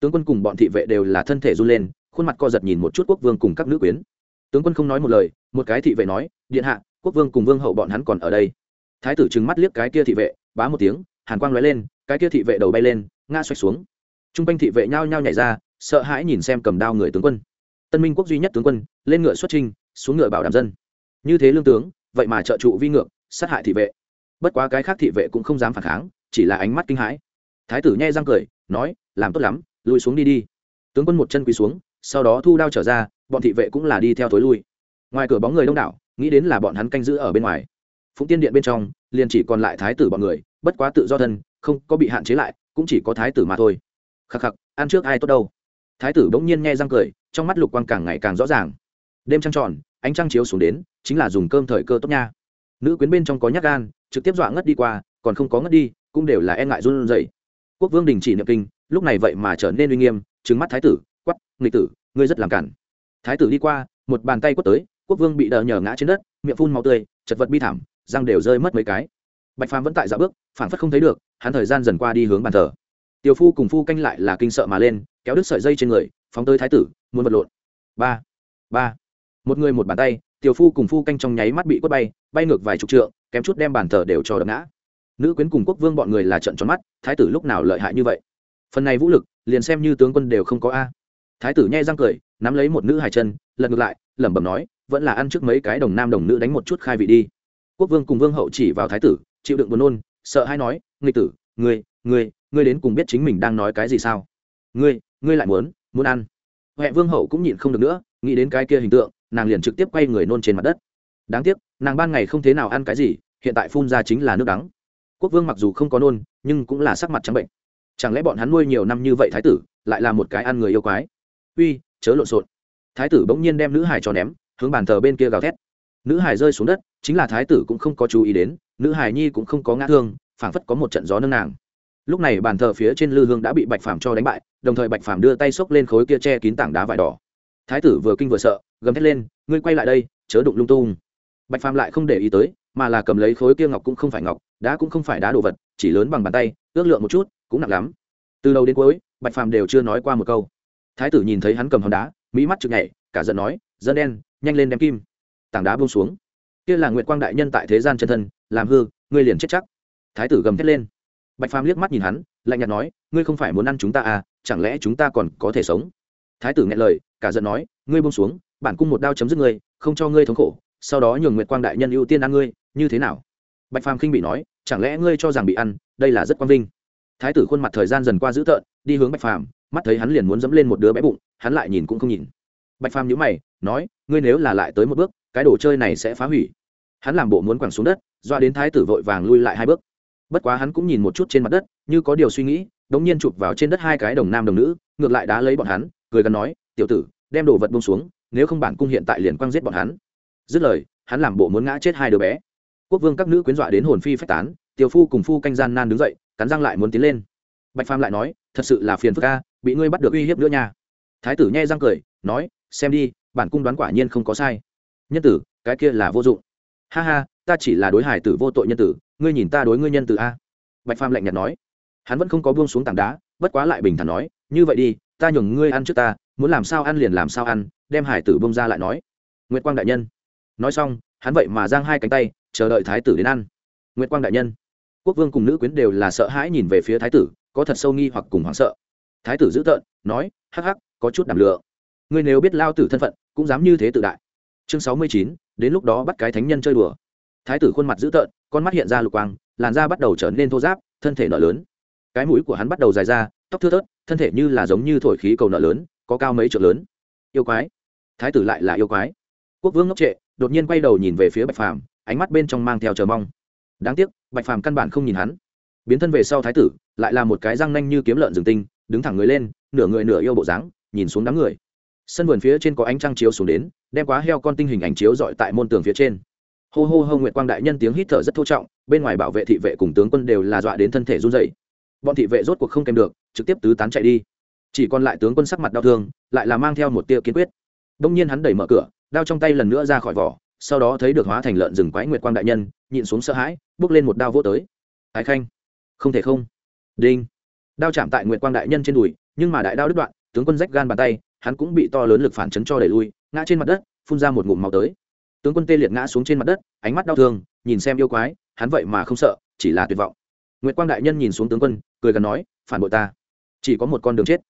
Tướng quân cùng bọn thị vệ đều là thân thể run lên, khuôn mặt co giật nhìn một chút quốc vương cùng các nữ quyến tướng quân không nói một lời, một cái thị vệ nói, điện hạ, quốc vương cùng vương hậu bọn hắn còn ở đây. Thái tử trừng mắt liếc cái kia thị vệ, bá một tiếng, hàn quang lóe lên, cái kia thị vệ đầu bay lên, ngã xoạch xuống. T r u n g quanh thị vệ nhao nhao nhảy ra, sợ hãi nhìn xem cầm đao người tướng quân. Tân minh quốc duy nhất tướng quân, lên ngựa xuất trinh xuống ngựa bảo đảm dân. Như thế lương tướng, vậy mà trợ trụ vi ngược, sát hại thị vệ. Bất quá cái khác thị vệ cũng không dám phản kháng, chỉ là ánh mắt kinh hãi. Thái tử nhai răng cười, nói, làm tốt lắm, lùi xuống đi đi. Tướng quân một chân quỳ xuống sau đó thu đao trở ra, bọn thị vệ cũng là đi theo thối lui. Ngoài cửa bóng người đông đảo, nghĩ đến là bọn hắn canh giữ ở bên ngoài. Phụng tiên điện bên trong, liền chỉ còn lại thái tử bọn người, bất quá tự do thân, không có bị hạn chế lại, cũng chỉ có thái tử mà thôi. Khắc khắc, ăn trước ai tốt đâu. Thái tử bỗng nhiên nghe răng cười, trong mắt lục quang càng ngày càng rõ ràng. Đêm trăng tròn, ánh trăng chiếu xuống đến, chính là dùng cơm thời cơ tốt nha. Nữ quyến bên trong có nhát gan, trực tiếp dọa ngất đi qua, còn không có ngất đi, cũng đều là e ngại run rẩy. Quốc vương đình chỉ niệm kinh, lúc này vậy mà trở nên uy nghiêm trứng mắt thái tử nghịch tử, ngươi rất làm cản. Thái tử đi qua, một bàn tay quất tới, quốc vương bị đờ nhờ ngã trên đất, miệng phun màu tươi, chật vật bi thảm, răng đều rơi mất mấy cái. Bạch phàm vẫn tại dạ bước phản phất không thấy được, hắn thời gian dần qua đi hướng bàn thờ. Tiểu phu cùng phu canh lại là kinh sợ mà lên, kéo đứt sợi dây trên người, phóng tới thái tử, muốn vật lộn. Ba ba. Một người một bàn tay, tiểu phu cùng phu canh trong nháy mắt bị quất bay bay ngược vài chục trượng, kém chút đem bàn thờ đều cho đập ngã. Nữ quyến cùng quốc vương bọn người là trận tròn mắt, thái tử lúc nào lợi hại như vậy? Phần này vũ lực, liền xem như tướng quân đều không có a thái tử nhai răng cười, nắm lấy một nữ hài chân, lật ngược lại, lẩm bẩm nói, vẫn là ăn trước mấy cái đồng nam đồng nữ đánh một chút khai vị đi. Quốc vương cùng vương hậu chỉ vào thái tử, chịu đựng buồn nôn, sợ hay nói, nghịch tử, ngươi ngươi ngươi đến cùng biết chính mình đang nói cái gì sao? Ngươi ngươi lại muốn muốn ăn. Huệ vương hậu cũng nhịn không được nữa, nghĩ đến cái kia hình tượng, nàng liền trực tiếp quay người nôn trên mặt đất. Đáng tiếc, nàng ban ngày không thế nào ăn cái gì, hiện tại phun ra chính là nước đắng. Quốc vương mặc dù không có nôn, nhưng cũng là sắc mặt trắng bệnh. Chẳng lẽ bọn hắn nuôi nhiều năm như vậy thái tử, lại là một cái ăn người yêu quái? Uy, chớ lộn xộn. Thái tử bỗng nhiên đem nữ hải cho ném, hướng bàn thờ bên kia gào thét. Nữ hải rơi xuống đất, chính là thái tử cũng không có chú ý đến, nữ hải nhi cũng không có ngã thương, phảng phất có một trận gió nâng nàng. Lúc này bàn thờ phía trên lư hương đã bị bạch phàm cho đánh bại, đồng thời bạch phàm đưa tay xốc lên khối kia che kín tảng đá vải đỏ. Thái tử vừa kinh vừa sợ, gầm thét lên, ngươi quay lại đây, chớ đụng lung tung. Bạch phàm lại không để ý tới, mà là cầm lấy khối kia ngọc cũng không phải ngọc, đá cũng không phải đá đồ vật, chỉ lớn bằng bàn tay, ước lượng một chút, cũng nặng lắm. Từ đầu đến cuối, bạch phàm đều chưa nói qua một câu thái tử nhìn thấy hắn cầm hòn đá, mỹ mắt chực nhảy, cả giận nói, dân đen, nhanh lên đem kim. Tảng đá buông xuống. Kia là nguyệt quang đại nhân tại thế gian chân thân, làm hư, ngươi liền chết chắc. Thái tử gầm thét lên. Bạch phàm liếc mắt nhìn hắn, lạnh nhạt nói, ngươi không phải muốn ăn chúng ta à chẳng lẽ chúng ta còn có thể sống? Thái tử nghe lời, cả giận nói, ngươi buông xuống, bản cung một đao chấm dứt ngươi, không cho ngươi thống khổ, sau đó nhường nguyệt quang đại nhân ưu tiên ăn ngươi, như thế nào? Bạch phàm khinh bị nói, chẳng lẽ ngươi cho rằng bị ăn, đây là rất quang vinh? Thái tử khuôn mặt thời gian dần qua dữ tợn, đi hướng bạch phàm mắt thấy hắn liền muốn dẫm lên một đứa bé bụng, hắn lại nhìn cũng không nhìn. Bạch phàm nhíu mày, nói, ngươi nếu là lại tới một bước, cái đồ chơi này sẽ phá hủy. Hắn làm bộ muốn quẳng xuống đất, doa đến thái tử vội vàng lui lại hai bước. Bất quá hắn cũng nhìn một chút trên mặt đất, như có điều suy nghĩ, đống nhiên chụp vào trên đất hai cái đồng nam đồng nữ, ngược lại đá lấy bọn hắn, cười gần nói, tiểu tử, đem đồ vật bông xuống, nếu không bản cung hiện tại liền quăng giết bọn hắn. Dứt lời, hắn làm bộ muốn ngã chết hai đứa bé. Quốc vương các nữ quyến dọa đến hồn phi phách tán, tiểu phu cùng phu canh gian nan đứng dậy, cắn răng lại muốn tiến lên. Bạch phàm lại nói, thật sự là phiền phức ca bị ngươi bắt được uy hiếp nữa nha. Thái tử nhai răng cười, nói, xem đi, bản cung đoán quả nhiên không có sai. Nhân tử, cái kia là vô dụng. Ha ha, ta chỉ là đối hải tử vô tội nhân tử, ngươi nhìn ta đối ngươi nhân tử a. Bạch phàm lạnh nhạt nói. Hắn vẫn không có buông xuống tảng đá, bất quá lại bình thản nói, như vậy đi, ta nhường ngươi ăn trước ta, muốn làm sao ăn liền làm sao ăn, đem hải tử bông ra lại nói. Nguyệt quang đại nhân. Nói xong, hắn vậy mà giang hai cánh tay, chờ đợi thái tử đến ăn. Nguyệt quang đại nhân. Quốc vương cùng nữ quyến đều là sợ hãi nhìn về phía thái tử, có thật sâu nghi hoặc cùng hoảng sợ thái tử dữ tợn, nói, hắc hắc, có chút đảm lượng. Ngươi nếu biết lao tử thân phận, cũng dám như thế tự đại. Chương sáu mươi chín, đến lúc đó bắt cái thánh nhân chơi đùa. Thái tử khuôn mặt dữ tợn, con mắt hiện ra lục quang, làn da bắt đầu trở nên thô giáp thân thể nở lớn. Cái mũi của hắn bắt đầu dài ra, tóc thưa thớt, thân thể như là giống như thổi khí cầu nở lớn, có cao mấy trượng lớn. Yêu quái. Thái tử lại là yêu quái. Quốc vương ngốc trệ, đột nhiên quay đầu nhìn về phía bạch phàm, ánh mắt bên trong mang theo chờ mong. Đáng tiếc, bạch phàm căn bản không nhìn hắn. Biến thân về sau thái tử, lại là một cái răng nanh như kiếm lợn rừng tinh đứng thẳng người lên, nửa người nửa yêu bộ dáng, nhìn xuống đám người. Sân vườn phía trên có ánh trăng chiếu xuống đến, đem quá heo con tinh hình ảnh chiếu dọi tại môn tường phía trên. Hô hô hô nguyệt quang đại nhân tiếng hít thở rất thô trọng, bên ngoài bảo vệ thị vệ cùng tướng quân đều là dọa đến thân thể run dậy bọn thị vệ rốt cuộc không kèm được, trực tiếp tứ tán chạy đi. Chỉ còn lại tướng quân sắc mặt đau thương, lại là mang theo một tia kiên quyết. Đông nhiên hắn đẩy mở cửa, đao trong tay lần nữa ra khỏi vỏ, sau đó thấy được hóa thành lợn rừng quái nguyệt quang đại nhân, nhịn xuống sợ hãi, bước lên một đao vô tới. Ái khanh, không thể không. Đinh đao chạm tại nguyệt quang đại nhân trên đùi, nhưng mà đại đao đứt đoạn, tướng quân rách gan bàn tay, hắn cũng bị to lớn lực phản chấn cho đẩy lui, ngã trên mặt đất, phun ra một ngụm máu tới. Tướng quân tê liệt ngã xuống trên mặt đất, ánh mắt đau thương, nhìn xem yêu quái, hắn vậy mà không sợ, chỉ là tuyệt vọng. Nguyệt quang đại nhân nhìn xuống tướng quân, cười gần nói, phản bội ta. Chỉ có một con đường chết.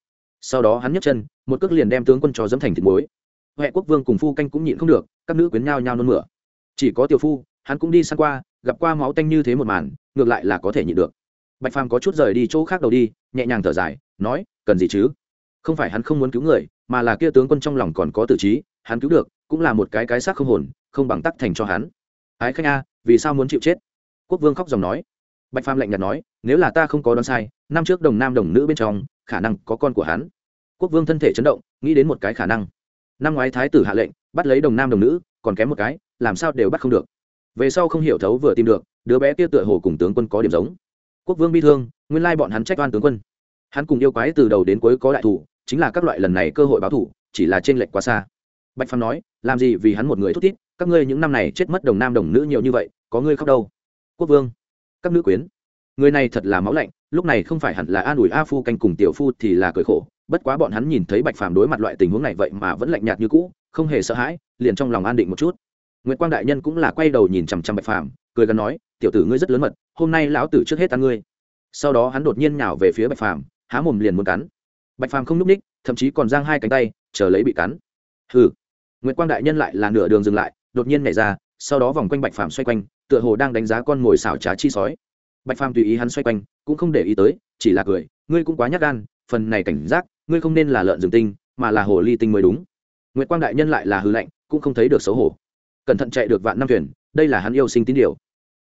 Sau đó hắn nhấc chân, một cước liền đem tướng quân cho dẫm thành thịt muối. Huệ quốc vương cùng phu canh cũng nhịn không được, các nữ quyến nhao nhao nôn mửa. Chỉ có tiểu phu, hắn cũng đi sang qua, gặp qua máu tanh như thế một màn, ngược lại là có thể nhịn được bạch phàm có chút rời đi chỗ khác đầu đi, nhẹ nhàng thở dài, nói, cần gì chứ? Không phải hắn không muốn cứu người, mà là kia tướng quân trong lòng còn có tự trí, hắn cứu được, cũng là một cái cái xác không hồn, không bằng tắc thành cho hắn. Ái khanh a, vì sao muốn chịu chết? Quốc vương khóc dòng nói. Bạch phàm lạnh nhạt nói, nếu là ta không có đoán sai, năm trước đồng nam đồng nữ bên trong, khả năng có con của hắn. Quốc vương thân thể chấn động, nghĩ đến một cái khả năng. Năm ngoái thái tử hạ lệnh, bắt lấy đồng nam đồng nữ, còn kém một cái, làm sao đều bắt không được. Về sau không hiểu thấu vừa tìm được, đứa bé kia tựa hồ cùng tướng quân có điểm giống quốc vương bi thương, nguyên lai bọn hắn trách oan tướng quân. Hắn cùng yêu quái từ đầu đến cuối có đại thủ, chính là các loại lần này cơ hội báo thủ, chỉ là trên lệch quá xa. Bạch phàm nói, làm gì vì hắn một người thút thít, các ngươi những năm này chết mất đồng nam đồng nữ nhiều như vậy, có ngươi khóc đâu. Quốc vương, các nữ quyến, người này thật là máu lạnh, lúc này không phải hẳn là an ủi a phu canh cùng tiểu phu thì là cười khổ, bất quá bọn hắn nhìn thấy bạch phàm đối mặt loại tình huống này vậy mà vẫn lạnh nhạt như cũ, không hề sợ hãi, liền trong lòng an định một chút. Nguyễn quang đại nhân cũng là quay đầu nhìn chằm chằm bạch phàm cười gần nói, tiểu tử ngươi rất lớn mật, hôm nay lão tử trước hết ăn ngươi. Sau đó hắn đột nhiên nhào về phía bạch phàm, há mồm liền muốn cắn. Bạch phàm không n ú c ních, thậm chí còn giang hai cánh tay, chờ lấy bị cắn. Hừ. Nguyệt quang đại nhân lại là nửa đường dừng lại, đột nhiên nhảy ra, sau đó vòng quanh bạch phàm xoay quanh, tựa hồ đang đánh giá con mồi xảo trá chi sói. Bạch phàm tùy ý hắn xoay quanh, cũng không để ý tới, chỉ là cười, ngươi cũng quá nhát gan, phần này cảnh giác, ngươi không nên là lợn rừng tinh, mà là hồ ly tinh mới đúng. Nguyệt quang đại nhân lại là hư lạnh, cũng không thấy được xấu hổ. Cẩn thận chạy được vạn năm thuyền, đây là hắn yêu sinh tín điều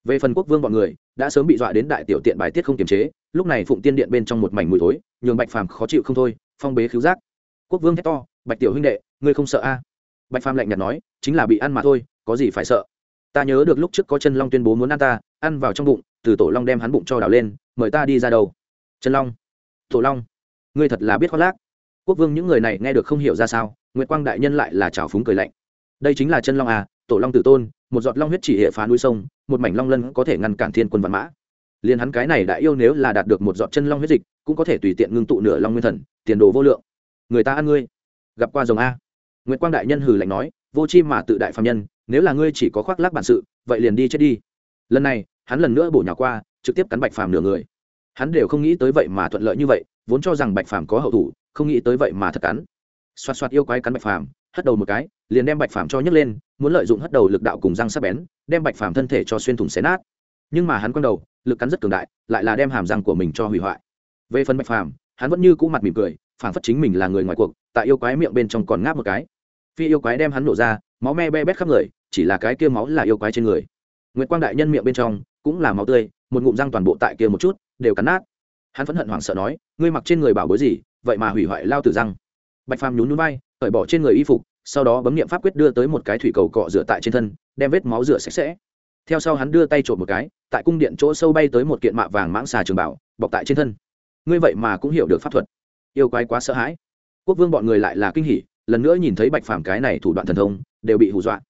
về phần quốc vương bọn người, đã sớm bị dọa đến đại tiểu tiện bài tiết không kiềm chế, lúc này phụng tiên điện bên trong một mảnh mùi thối, nhường bạch phàm khó chịu không thôi, phong bế khiếu giác. Quốc vương hét to, bạch tiểu huynh đệ, ngươi không sợ a? Bạch phàm lạnh nhạt nói, chính là bị ăn mà thôi, có gì phải sợ? Ta nhớ được lúc trước có chân long tuyên bố muốn ăn ta, ăn vào trong bụng, từ tổ long đem hắn bụng cho đào lên, mời ta đi ra đầu. Chân long, tổ long, ngươi thật là biết khoác lác. Quốc vương những người này nghe được không hiểu ra sao nguyễn quang đại nhân lại là trào phúng cười lạnh. Đây chính là chân long à tổ long tử tôn, một giọt long huyết chỉ hệ phá núi sông, một mảnh long lân có thể ngăn cản thiên quân văn mã. Liền hắn cái này đã yêu nếu là đạt được một giọt chân long huyết dịch, cũng có thể tùy tiện ngưng tụ nửa long nguyên thần, tiền đồ vô lượng. Người ta ăn ngươi. Gặp qua rồng a. Nguyễn quang đại nhân hừ lạnh nói, vô chi mà tự đại phạm nhân, nếu là ngươi chỉ có khoác lác bản sự, vậy liền đi chết đi. Lần này, hắn lần nữa bổ nhỏ qua, trực tiếp cắn bạch phàm nửa người. Hắn đều không nghĩ tới vậy mà thuận lợi như vậy, vốn cho rằng bạch phàm có hậu thủ, không nghĩ tới vậy mà thật cắn. Xoạt xoạt yêu quái cắn bạch phàm hất đầu một cái, liền đem bạch phàm cho nhấc lên, muốn lợi dụng hất đầu lực đạo cùng răng sắc bén, đem bạch phàm thân thể cho xuyên thủng xé nát. Nhưng mà hắn quăng đầu, lực cắn rất cường đại, lại là đem hàm răng của mình cho hủy hoại. Về phần bạch phàm, hắn vẫn như cũ mặt mỉm cười, phảng phất chính mình là người ngoài cuộc, tại yêu quái miệng bên trong còn ngáp một cái. Phi yêu quái đem hắn nổ ra, máu me be bét khắp người, chỉ là cái kia máu là yêu quái trên người. Nguyễn quang đại nhân miệng bên trong cũng là máu tươi, một ngụm răng toàn bộ tại kia một chút, đều cắn nát. Hắn phẫn hận hoảng sợ nói, ngươi mặc trên người bảo bối gì, vậy mà hủy hoại lao tử răng. Bạch phàm nhún nhún bay cởi bỏ trên người y phục, sau đó bấm nghiệm pháp quyết đưa tới một cái thủy cầu cọ rửa tại trên thân, đem vết máu rửa sạch sẽ. Theo sau hắn đưa tay trộm một cái, tại cung điện chỗ sâu bay tới một kiện mạ vàng mãng xà trường bảo, bọc tại trên thân. Ngươi vậy mà cũng hiểu được pháp thuật. Yêu quái quá sợ hãi. Quốc vương bọn người lại là kinh hỉ, lần nữa nhìn thấy bạch phàm cái này thủ đoạn thần thông, đều bị hù dọa.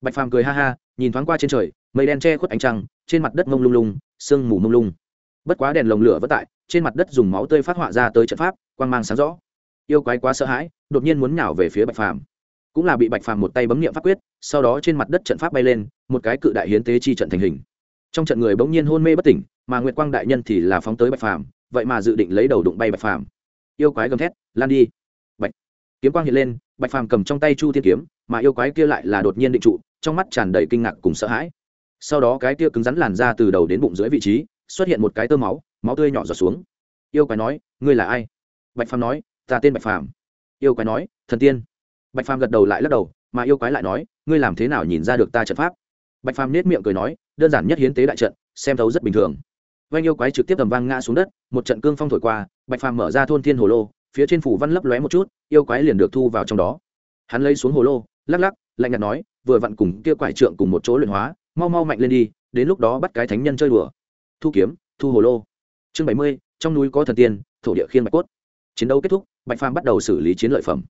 Bạch phàm cười ha ha, nhìn thoáng qua trên trời, mây đen che khuất ánh trăng, trên mặt đất mông lung lung, sương mù mông lung. Bất quá đèn lồng lửa vất tại, trên mặt đất dùng máu tươi phát họa ra tới trận pháp, quang mang sáng rõ yêu quái quá sợ hãi, đột nhiên muốn nhào về phía bạch phàm. Cũng là bị bạch phàm một tay bấm nghiệm pháp quyết, sau đó trên mặt đất trận pháp bay lên, một cái cự đại hiến tế chi trận thành hình. Trong trận người bỗng nhiên hôn mê bất tỉnh, mà nguyệt quang đại nhân thì là phóng tới bạch phàm, vậy mà dự định lấy đầu đụng bay bạch phàm. Yêu quái gầm thét, lan đi! Bạch kiếm quang hiện lên, bạch phàm cầm trong tay chu thiên kiếm, mà yêu quái kia lại là đột nhiên định trụ, trong mắt tràn đầy kinh ngạc cùng sợ hãi. Sau đó cái kia cứng rắn làn ra từ đầu đến bụng dưới vị trí, xuất hiện một cái tơ máu máu tươi nhỏ giọt xuống. Yêu quái nói, ngươi là ai? Bạch phàm nói ta tên bạch phàm. Yêu quái nói, thần tiên. Bạch phàm gật đầu lại lắc đầu, mà yêu quái lại nói, ngươi làm thế nào nhìn ra được ta trận pháp? Bạch phàm nết miệng cười nói, đơn giản nhất hiến tế đại trận, xem thấu rất bình thường. Vanh yêu quái trực tiếp tầm vang ngã xuống đất, một trận cương phong thổi qua, bạch phàm mở ra thôn thiên hồ lô, phía trên phủ văn lấp lóe một chút, yêu quái liền được thu vào trong đó. Hắn lấy xuống hồ lô, lắc lắc, lạnh nhạt nói, vừa vặn cùng kia quải trượng cùng một chỗ luyện hóa, mau mau mạnh lên đi, đến lúc đó bắt cái thánh nhân chơi đùa. Thu kiếm, thu hồ lô. Chương bảy mươi, trong núi có thần tiên, thổ địa khiên bạch cốt. Chiến đấu kết thúc bạch phàm bắt đầu xử lý chiến lợi phẩm.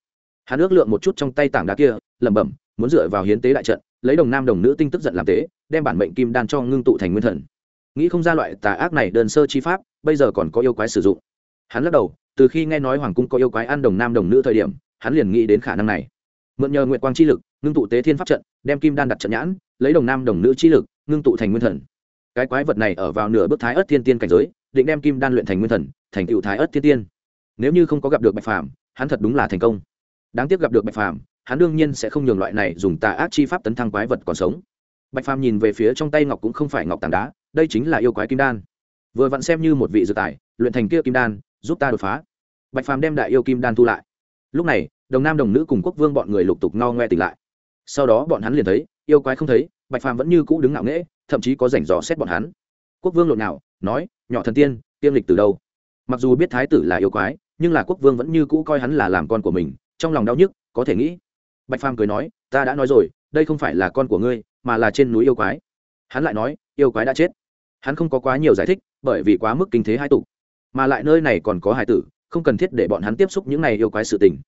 Hắn ước lượng một chút trong tay tảng đá kia, lẩm bẩm, muốn dựa vào hiến tế đại trận, lấy đồng nam đồng nữ tinh tức giận làm tế, đem bản mệnh kim đan cho ngưng tụ thành nguyên thần. Nghĩ không ra loại tà ác này đơn sơ chi pháp, bây giờ còn có yêu quái sử dụng. Hắn lắc đầu, từ khi nghe nói hoàng cung có yêu quái ăn đồng nam đồng nữ thời điểm, hắn liền nghĩ đến khả năng này. Mượn nhờ nguyện quang chi lực, ngưng tụ tế thiên pháp trận, đem kim đan đặt trận nhãn, lấy đồng nam đồng nữ chi lực, ngưng tụ thành nguyên thần. Cái quái vật này ở vào nửa bước thái ớt thiên tiên cảnh giới, định đem kim đan luyện thành nguyên thần, thành tựu thái ớt thiên tiên nếu như không có gặp được bạch phàm, hắn thật đúng là thành công. Đáng tiếc gặp được bạch phàm, hắn đương nhiên sẽ không nhường loại này dùng tà ác chi pháp tấn thăng quái vật còn sống. Bạch phàm nhìn về phía trong tay ngọc cũng không phải ngọc tảng đá, đây chính là yêu quái kim đan. Vừa vặn xem như một vị dự tài, luyện thành kia kim đan, giúp ta đột phá. Bạch phàm đem đại yêu kim đan thu lại. Lúc này, đồng nam đồng nữ cùng quốc vương bọn người lục tục no ngoe tỉnh lại. Sau đó bọn hắn liền thấy, yêu quái không thấy, bạch phàm vẫn như cũ đứng ngạo nghễ, thậm chí có rảnh dò xét bọn hắn. Quốc vương lộn nào nói, nhỏ thần tiên tiêm lịch từ đâu? Mặc dù biết thái tử là yêu quái nhưng là quốc vương vẫn như cũ coi hắn là làm con của mình, trong lòng đau nhức, có thể nghĩ. Bạch phàm cười nói, ta đã nói rồi, đây không phải là con của ngươi, mà là trên núi yêu quái. Hắn lại nói, yêu quái đã chết. Hắn không có quá nhiều giải thích, bởi vì quá mức kinh thế hai tục mà lại nơi này còn có hải tử, không cần thiết để bọn hắn tiếp xúc những này yêu quái sự tình.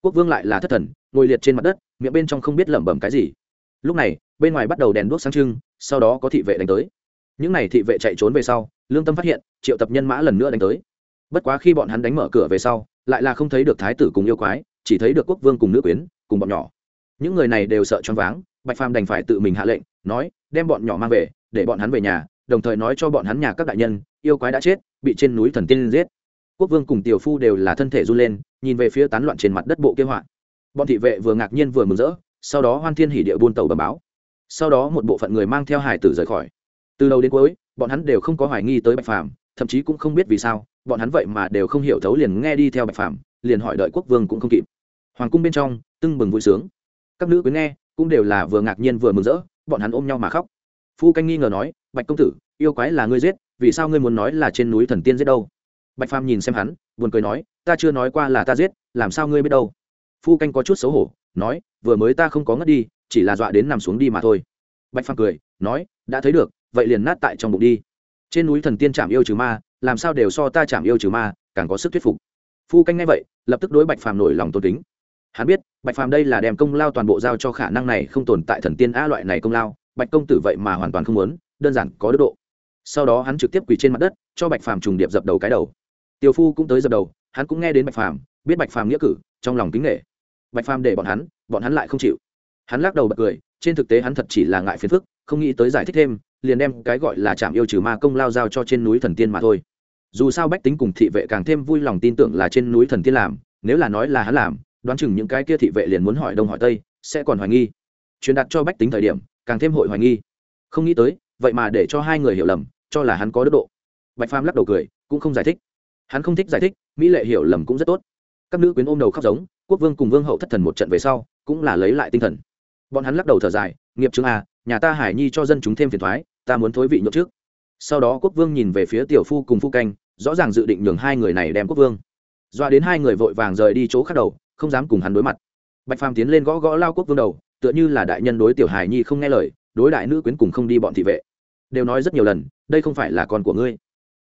Quốc vương lại là thất thần, ngồi liệt trên mặt đất, miệng bên trong không biết lẩm bẩm cái gì. Lúc này, bên ngoài bắt đầu đèn đuốc sáng trưng, sau đó có thị vệ đánh tới. Những n à y thị vệ chạy trốn về sau, lương tâm phát hiện, triệu tập nhân mã lần nữa đánh tới bất quá khi bọn hắn đánh mở cửa về sau, lại là không thấy được thái tử cùng yêu quái, chỉ thấy được quốc vương cùng nữ quyến, cùng bọn nhỏ. Những người này đều sợ choáng váng, bạch phàm đành phải tự mình hạ lệnh, nói, đem bọn nhỏ mang về, để bọn hắn về nhà, đồng thời nói cho bọn hắn nhà các đại nhân, yêu quái đã chết, bị trên núi thần tiên giết. Quốc vương cùng tiểu phu đều là thân thể run lên, nhìn về phía tán loạn trên mặt đất bộ kế hoạ. bọn thị vệ vừa ngạc nhiên vừa mừng rỡ, sau đó hoan thiên hỉ địa buôn tàu bầm báo. Sau đó một bộ phận người mang theo hải tử rời khỏi. Từ đầu đến cuối, bọn hắn đều không có hoài nghi tới bạch phàm thậm chí cũng không biết vì sao, bọn hắn vậy mà đều không hiểu thấu liền nghe đi theo bạch phàm, liền hỏi đợi quốc vương cũng không kịp. Hoàng cung bên trong, tưng bừng vui sướng. Các nữ quyến nghe, cũng đều là vừa ngạc nhiên vừa mừng rỡ, bọn hắn ôm nhau mà khóc. Phu canh nghi ngờ nói, bạch công tử, yêu quái là ngươi giết, vì sao ngươi muốn nói là trên núi thần tiên giết đâu? Bạch phàm nhìn xem hắn, buồn cười nói, ta chưa nói qua là ta giết, làm sao ngươi biết đâu? Phu canh có chút xấu hổ, nói, vừa mới ta không có ngất đi, chỉ là dọa đến nằm xuống đi mà thôi. Bạch phàm cười, nói, đã thấy được, vậy liền nát tại trong bụng đi trên núi thần tiên chạm yêu trừ ma, làm sao đều so ta chạm yêu trừ ma, càng có sức thuyết phục. Phu canh ngay vậy, lập tức đối bạch phàm nổi lòng tôn kính. Hắn biết, bạch phàm đây là đem công lao toàn bộ giao cho khả năng này không tồn tại thần tiên a loại này công lao, bạch công tử vậy mà hoàn toàn không muốn, đơn giản có đức độ. Sau đó hắn trực tiếp quỳ trên mặt đất, cho bạch phàm trùng điệp dập đầu cái đầu. Tiểu phu cũng tới dập đầu, hắn cũng nghe đến bạch phàm, biết bạch phàm nghĩa cử, trong lòng kính nghệ bạch phàm để bọn hắn bọn hắn lại không chịu. Hắn lắc đầu bật cười, trên thực tế hắn thật chỉ là ngại phiền phức, không nghĩ tới giải thích thêm liền đem cái gọi là chạm yêu trừ ma công lao giao cho trên núi thần tiên mà thôi. Dù sao bách tính cùng thị vệ càng thêm vui lòng tin tưởng là trên núi thần tiên làm, nếu là nói là hắn làm, đoán chừng những cái kia thị vệ liền muốn hỏi đông hỏi tây, sẽ còn hoài nghi. Truyền đạt cho bách tính thời điểm, càng thêm hội hoài nghi. Không nghĩ tới, vậy mà để cho hai người hiểu lầm, cho là hắn có đức độ. Bạch phàm lắc đầu cười, cũng không giải thích. Hắn không thích giải thích, mỹ lệ hiểu lầm cũng rất tốt. Các nữ quyến ôm đầu khóc giống, quốc vương cùng vương hậu thất thần một trận về sau, cũng là lấy lại tinh thần. Bọn hắn lắc đầu thở dài, nghiệp chứng à nhà ta hải nhi cho dân chúng thêm phiền thoái, ta muốn thối vị nhậu trước. Sau đó quốc vương nhìn về phía tiểu phu cùng phu canh, rõ ràng dự định nhường hai người này đem quốc vương. Doa đến hai người vội vàng rời đi chỗ khác đầu, không dám cùng hắn đối mặt. Bạch phàm tiến lên gõ gõ lao quốc vương đầu, tựa như là đại nhân đối tiểu hải nhi không nghe lời, đối đại nữ quyến cùng không đi bọn thị vệ. Đều nói rất nhiều lần, đây không phải là con của ngươi.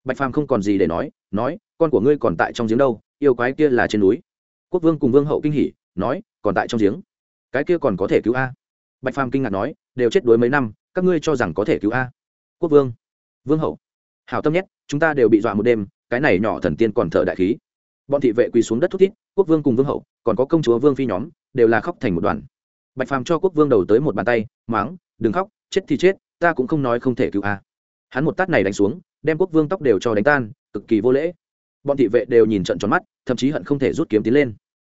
Bạch phàm không còn gì để nói nói, con của ngươi còn tại trong giếng đâu, yêu quái kia là trên núi. Quốc vương cùng vương hậu kinh hỉ, nói, còn tại trong giếng. Cái kia còn có thể cứu a. Bạch phàm kinh ngạc nói đều chết đuối mấy năm, các ngươi cho rằng có thể cứu a. Quốc vương. Vương hậu. Hảo tâm nhất chúng ta đều bị dọa một đêm, cái này nhỏ thần tiên còn thở đại khí. Bọn thị vệ quỳ xuống đất thút thít, quốc vương cùng vương hậu, còn có công chúa vương phi nhóm, đều là khóc thành một đoàn. Bạch phàm cho quốc vương đầu tới một bàn tay máng đừng khóc, chết thì chết, ta cũng không nói không thể cứu a. Hắn một tát này đánh xuống, đem quốc vương tóc đều cho đánh tan, cực kỳ vô lễ. Bọn thị vệ đều nhìn trận tròn mắt, thậm chí hận không thể rút kiếm tiến lên.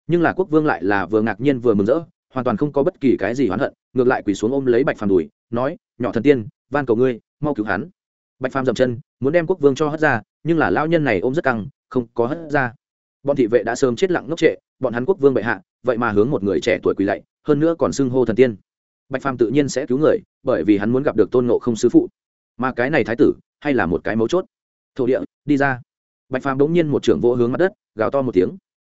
Nhưng là quốc vương lại là vừa ngạc nhiên vừa mừng rỡ, hoàn toàn không có bất kỳ cái gì oán hận ngược lại quỳ xuống ôm lấy bạch phàm đùi, nói, nhỏ thần tiên, van cầu ngươi, mau cứu hắn. Bạch phàm dậm chân, muốn đem quốc vương cho hất ra, nhưng là lao nhân này ôm rất căng, không có hất ra. Bọn thị vệ đã sớm chết lặng ngốc trệ, bọn hắn quốc vương bệ hạ, vậy mà hướng một người trẻ tuổi quỳ lạy, hơn nữa còn xưng hô thần tiên. Bạch phàm tự nhiên sẽ cứu người, bởi vì hắn muốn gặp được tôn nộ không sứ phụ. Mà cái này thái tử, hay là một cái mấu chốt. Thổ địa, đi ra. Bạch phàm đống nhiên một trưởng vô hướng mặt đất, gào to một tiếng.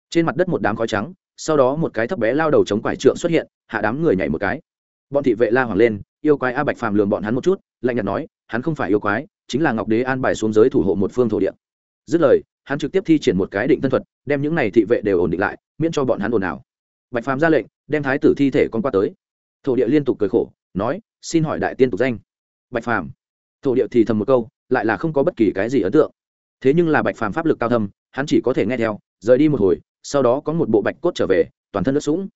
Trên mặt đất một đám khói trắng, sau đó một cái thấp bé lao đầu chống quải trượng xuất hiện, hạ đám người nhảy một cái bọn thị vệ la hoảng lên, yêu quái a bạch phàm lường bọn hắn một chút, lạnh nhạt nói, hắn không phải yêu quái, chính là ngọc đế an bài xuống giới thủ hộ một phương thổ địa. Dứt lời, hắn trực tiếp thi triển một cái định thân thuật, đem những này thị vệ đều ổn định lại, miễn cho bọn hắn ồn ào. Bạch phàm ra lệnh, đem thái tử thi thể con qua tới. Thổ địa liên tục cười khổ, nói, xin hỏi đại tiên tục danh. Bạch phàm. Thổ địa thì thầm một câu, lại là không có bất kỳ cái gì ấn tượng. Thế nhưng là bạch phàm pháp lực cao thâm, hắn chỉ có thể nghe theo, rời đi một hồi, sau đó có một bộ bạch cốt trở về, toàn thân nước sũng.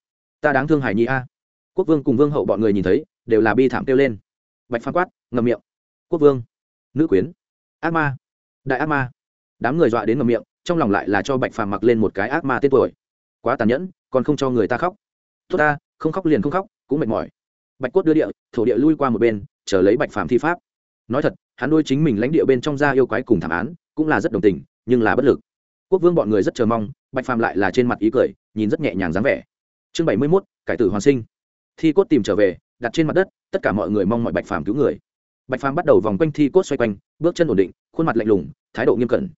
Ta đáng thương hải nhi a quốc vương cùng vương hậu bọn người nhìn thấy, đều là bi thảm kêu lên. Bạch phan quát ngầm miệng. Quốc vương, nữ quyến, ác ma, đại ác ma. Đám người dọa đến ngầm miệng, trong lòng lại là cho bạch phàm mặc lên một cái ác ma tên tuổi. Quá tàn nhẫn, còn không cho người ta khóc. Tốt ta, không khóc liền không khóc, cũng mệt mỏi. Bạch cốt đưa địa, thổ địa lui qua một bên, chờ lấy bạch phàm thi pháp. Nói thật, hắn nuôi chính mình lãnh địa bên trong gia yêu quái cùng thảm án, cũng là rất đồng tình, nhưng là bất lực. Quốc vương bọn người rất chờ mong, bạch phàm lại là trên mặt ý cười, nhìn rất nhẹ nhàng dáng vẻ. Chương bảy mươi mốt, cải tử hoàn sinh thi cốt tìm trở về, đặt trên mặt đất, tất cả mọi người mong mọi bạch phàm cứu người. Bạch phàm bắt đầu vòng quanh thi cốt xoay quanh, bước chân ổn định, khuôn mặt lạnh lùng, thái độ nghiêm cẩn.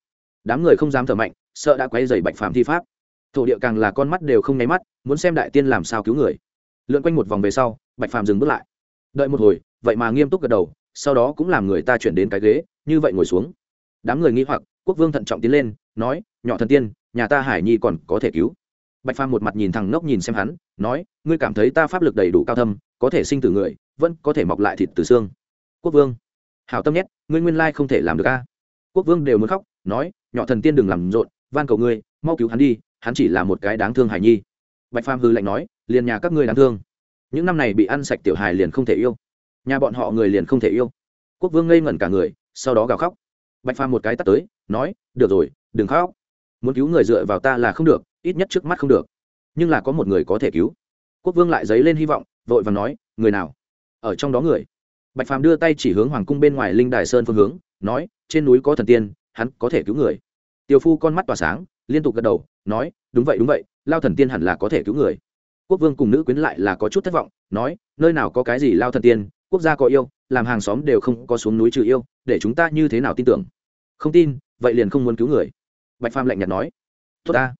Đám người không dám thở mạnh, sợ đã quay dày bạch phàm thi pháp. Thổ địa càng là con mắt đều không nháy mắt, muốn xem đại tiên làm sao cứu người. Lượn quanh một vòng về sau, bạch phàm dừng bước lại. Đợi một hồi, vậy mà nghiêm túc gật đầu, sau đó cũng làm người ta chuyển đến cái ghế, như vậy ngồi xuống. Đám người nghĩ hoặc, quốc vương thận trọng tiến lên, nói, nhỏ thần tiên, nhà ta hải nhi còn có thể cứu bạch phàm một mặt nhìn thằng nốc nhìn xem hắn, nói, ngươi cảm thấy ta pháp lực đầy đủ cao thâm, có thể sinh từ người, vẫn có thể mọc lại thịt từ xương. Quốc vương, hảo tâm nhét, ngươi nguyên lai không thể làm được a. Quốc vương đều muốn khóc, nói, nhỏ thần tiên đừng làm rộn, van cầu ngươi, mau cứu hắn đi, hắn chỉ là một cái đáng thương hải nhi. Bạch phàm hư lạnh nói, liền nhà các ngươi đáng thương. Những năm này bị ăn sạch tiểu hài liền không thể yêu. Nhà bọn họ người liền không thể yêu. Quốc vương ngây ngẩn cả người, sau đó gào khóc. Bạch phàm một cái tắt tới, nói, được rồi, đừng khóc. Muốn cứu người dựa vào ta là không được ít nhất trước mắt không được. Nhưng là có một người có thể cứu. Quốc vương lại dấy lên hy vọng, vội và nói, người nào? Ở trong đó người. Bạch phàm đưa tay chỉ hướng hoàng cung bên ngoài linh đài sơn phương hướng, nói, trên núi có thần tiên, hắn có thể cứu người. Tiều phu con mắt tỏa sáng, liên tục gật đầu, nói, đúng vậy đúng vậy, lao thần tiên hẳn là có thể cứu người. Quốc vương cùng nữ quyến lại là có chút thất vọng, nói, nơi nào có cái gì lao thần tiên, quốc gia có yêu, làm hàng xóm đều không có xuống núi trừ yêu, để chúng ta như thế nào tin tưởng? Không tin, vậy liền không muốn cứu người. Bạch phàm lạnh nhạt nói, tốt ta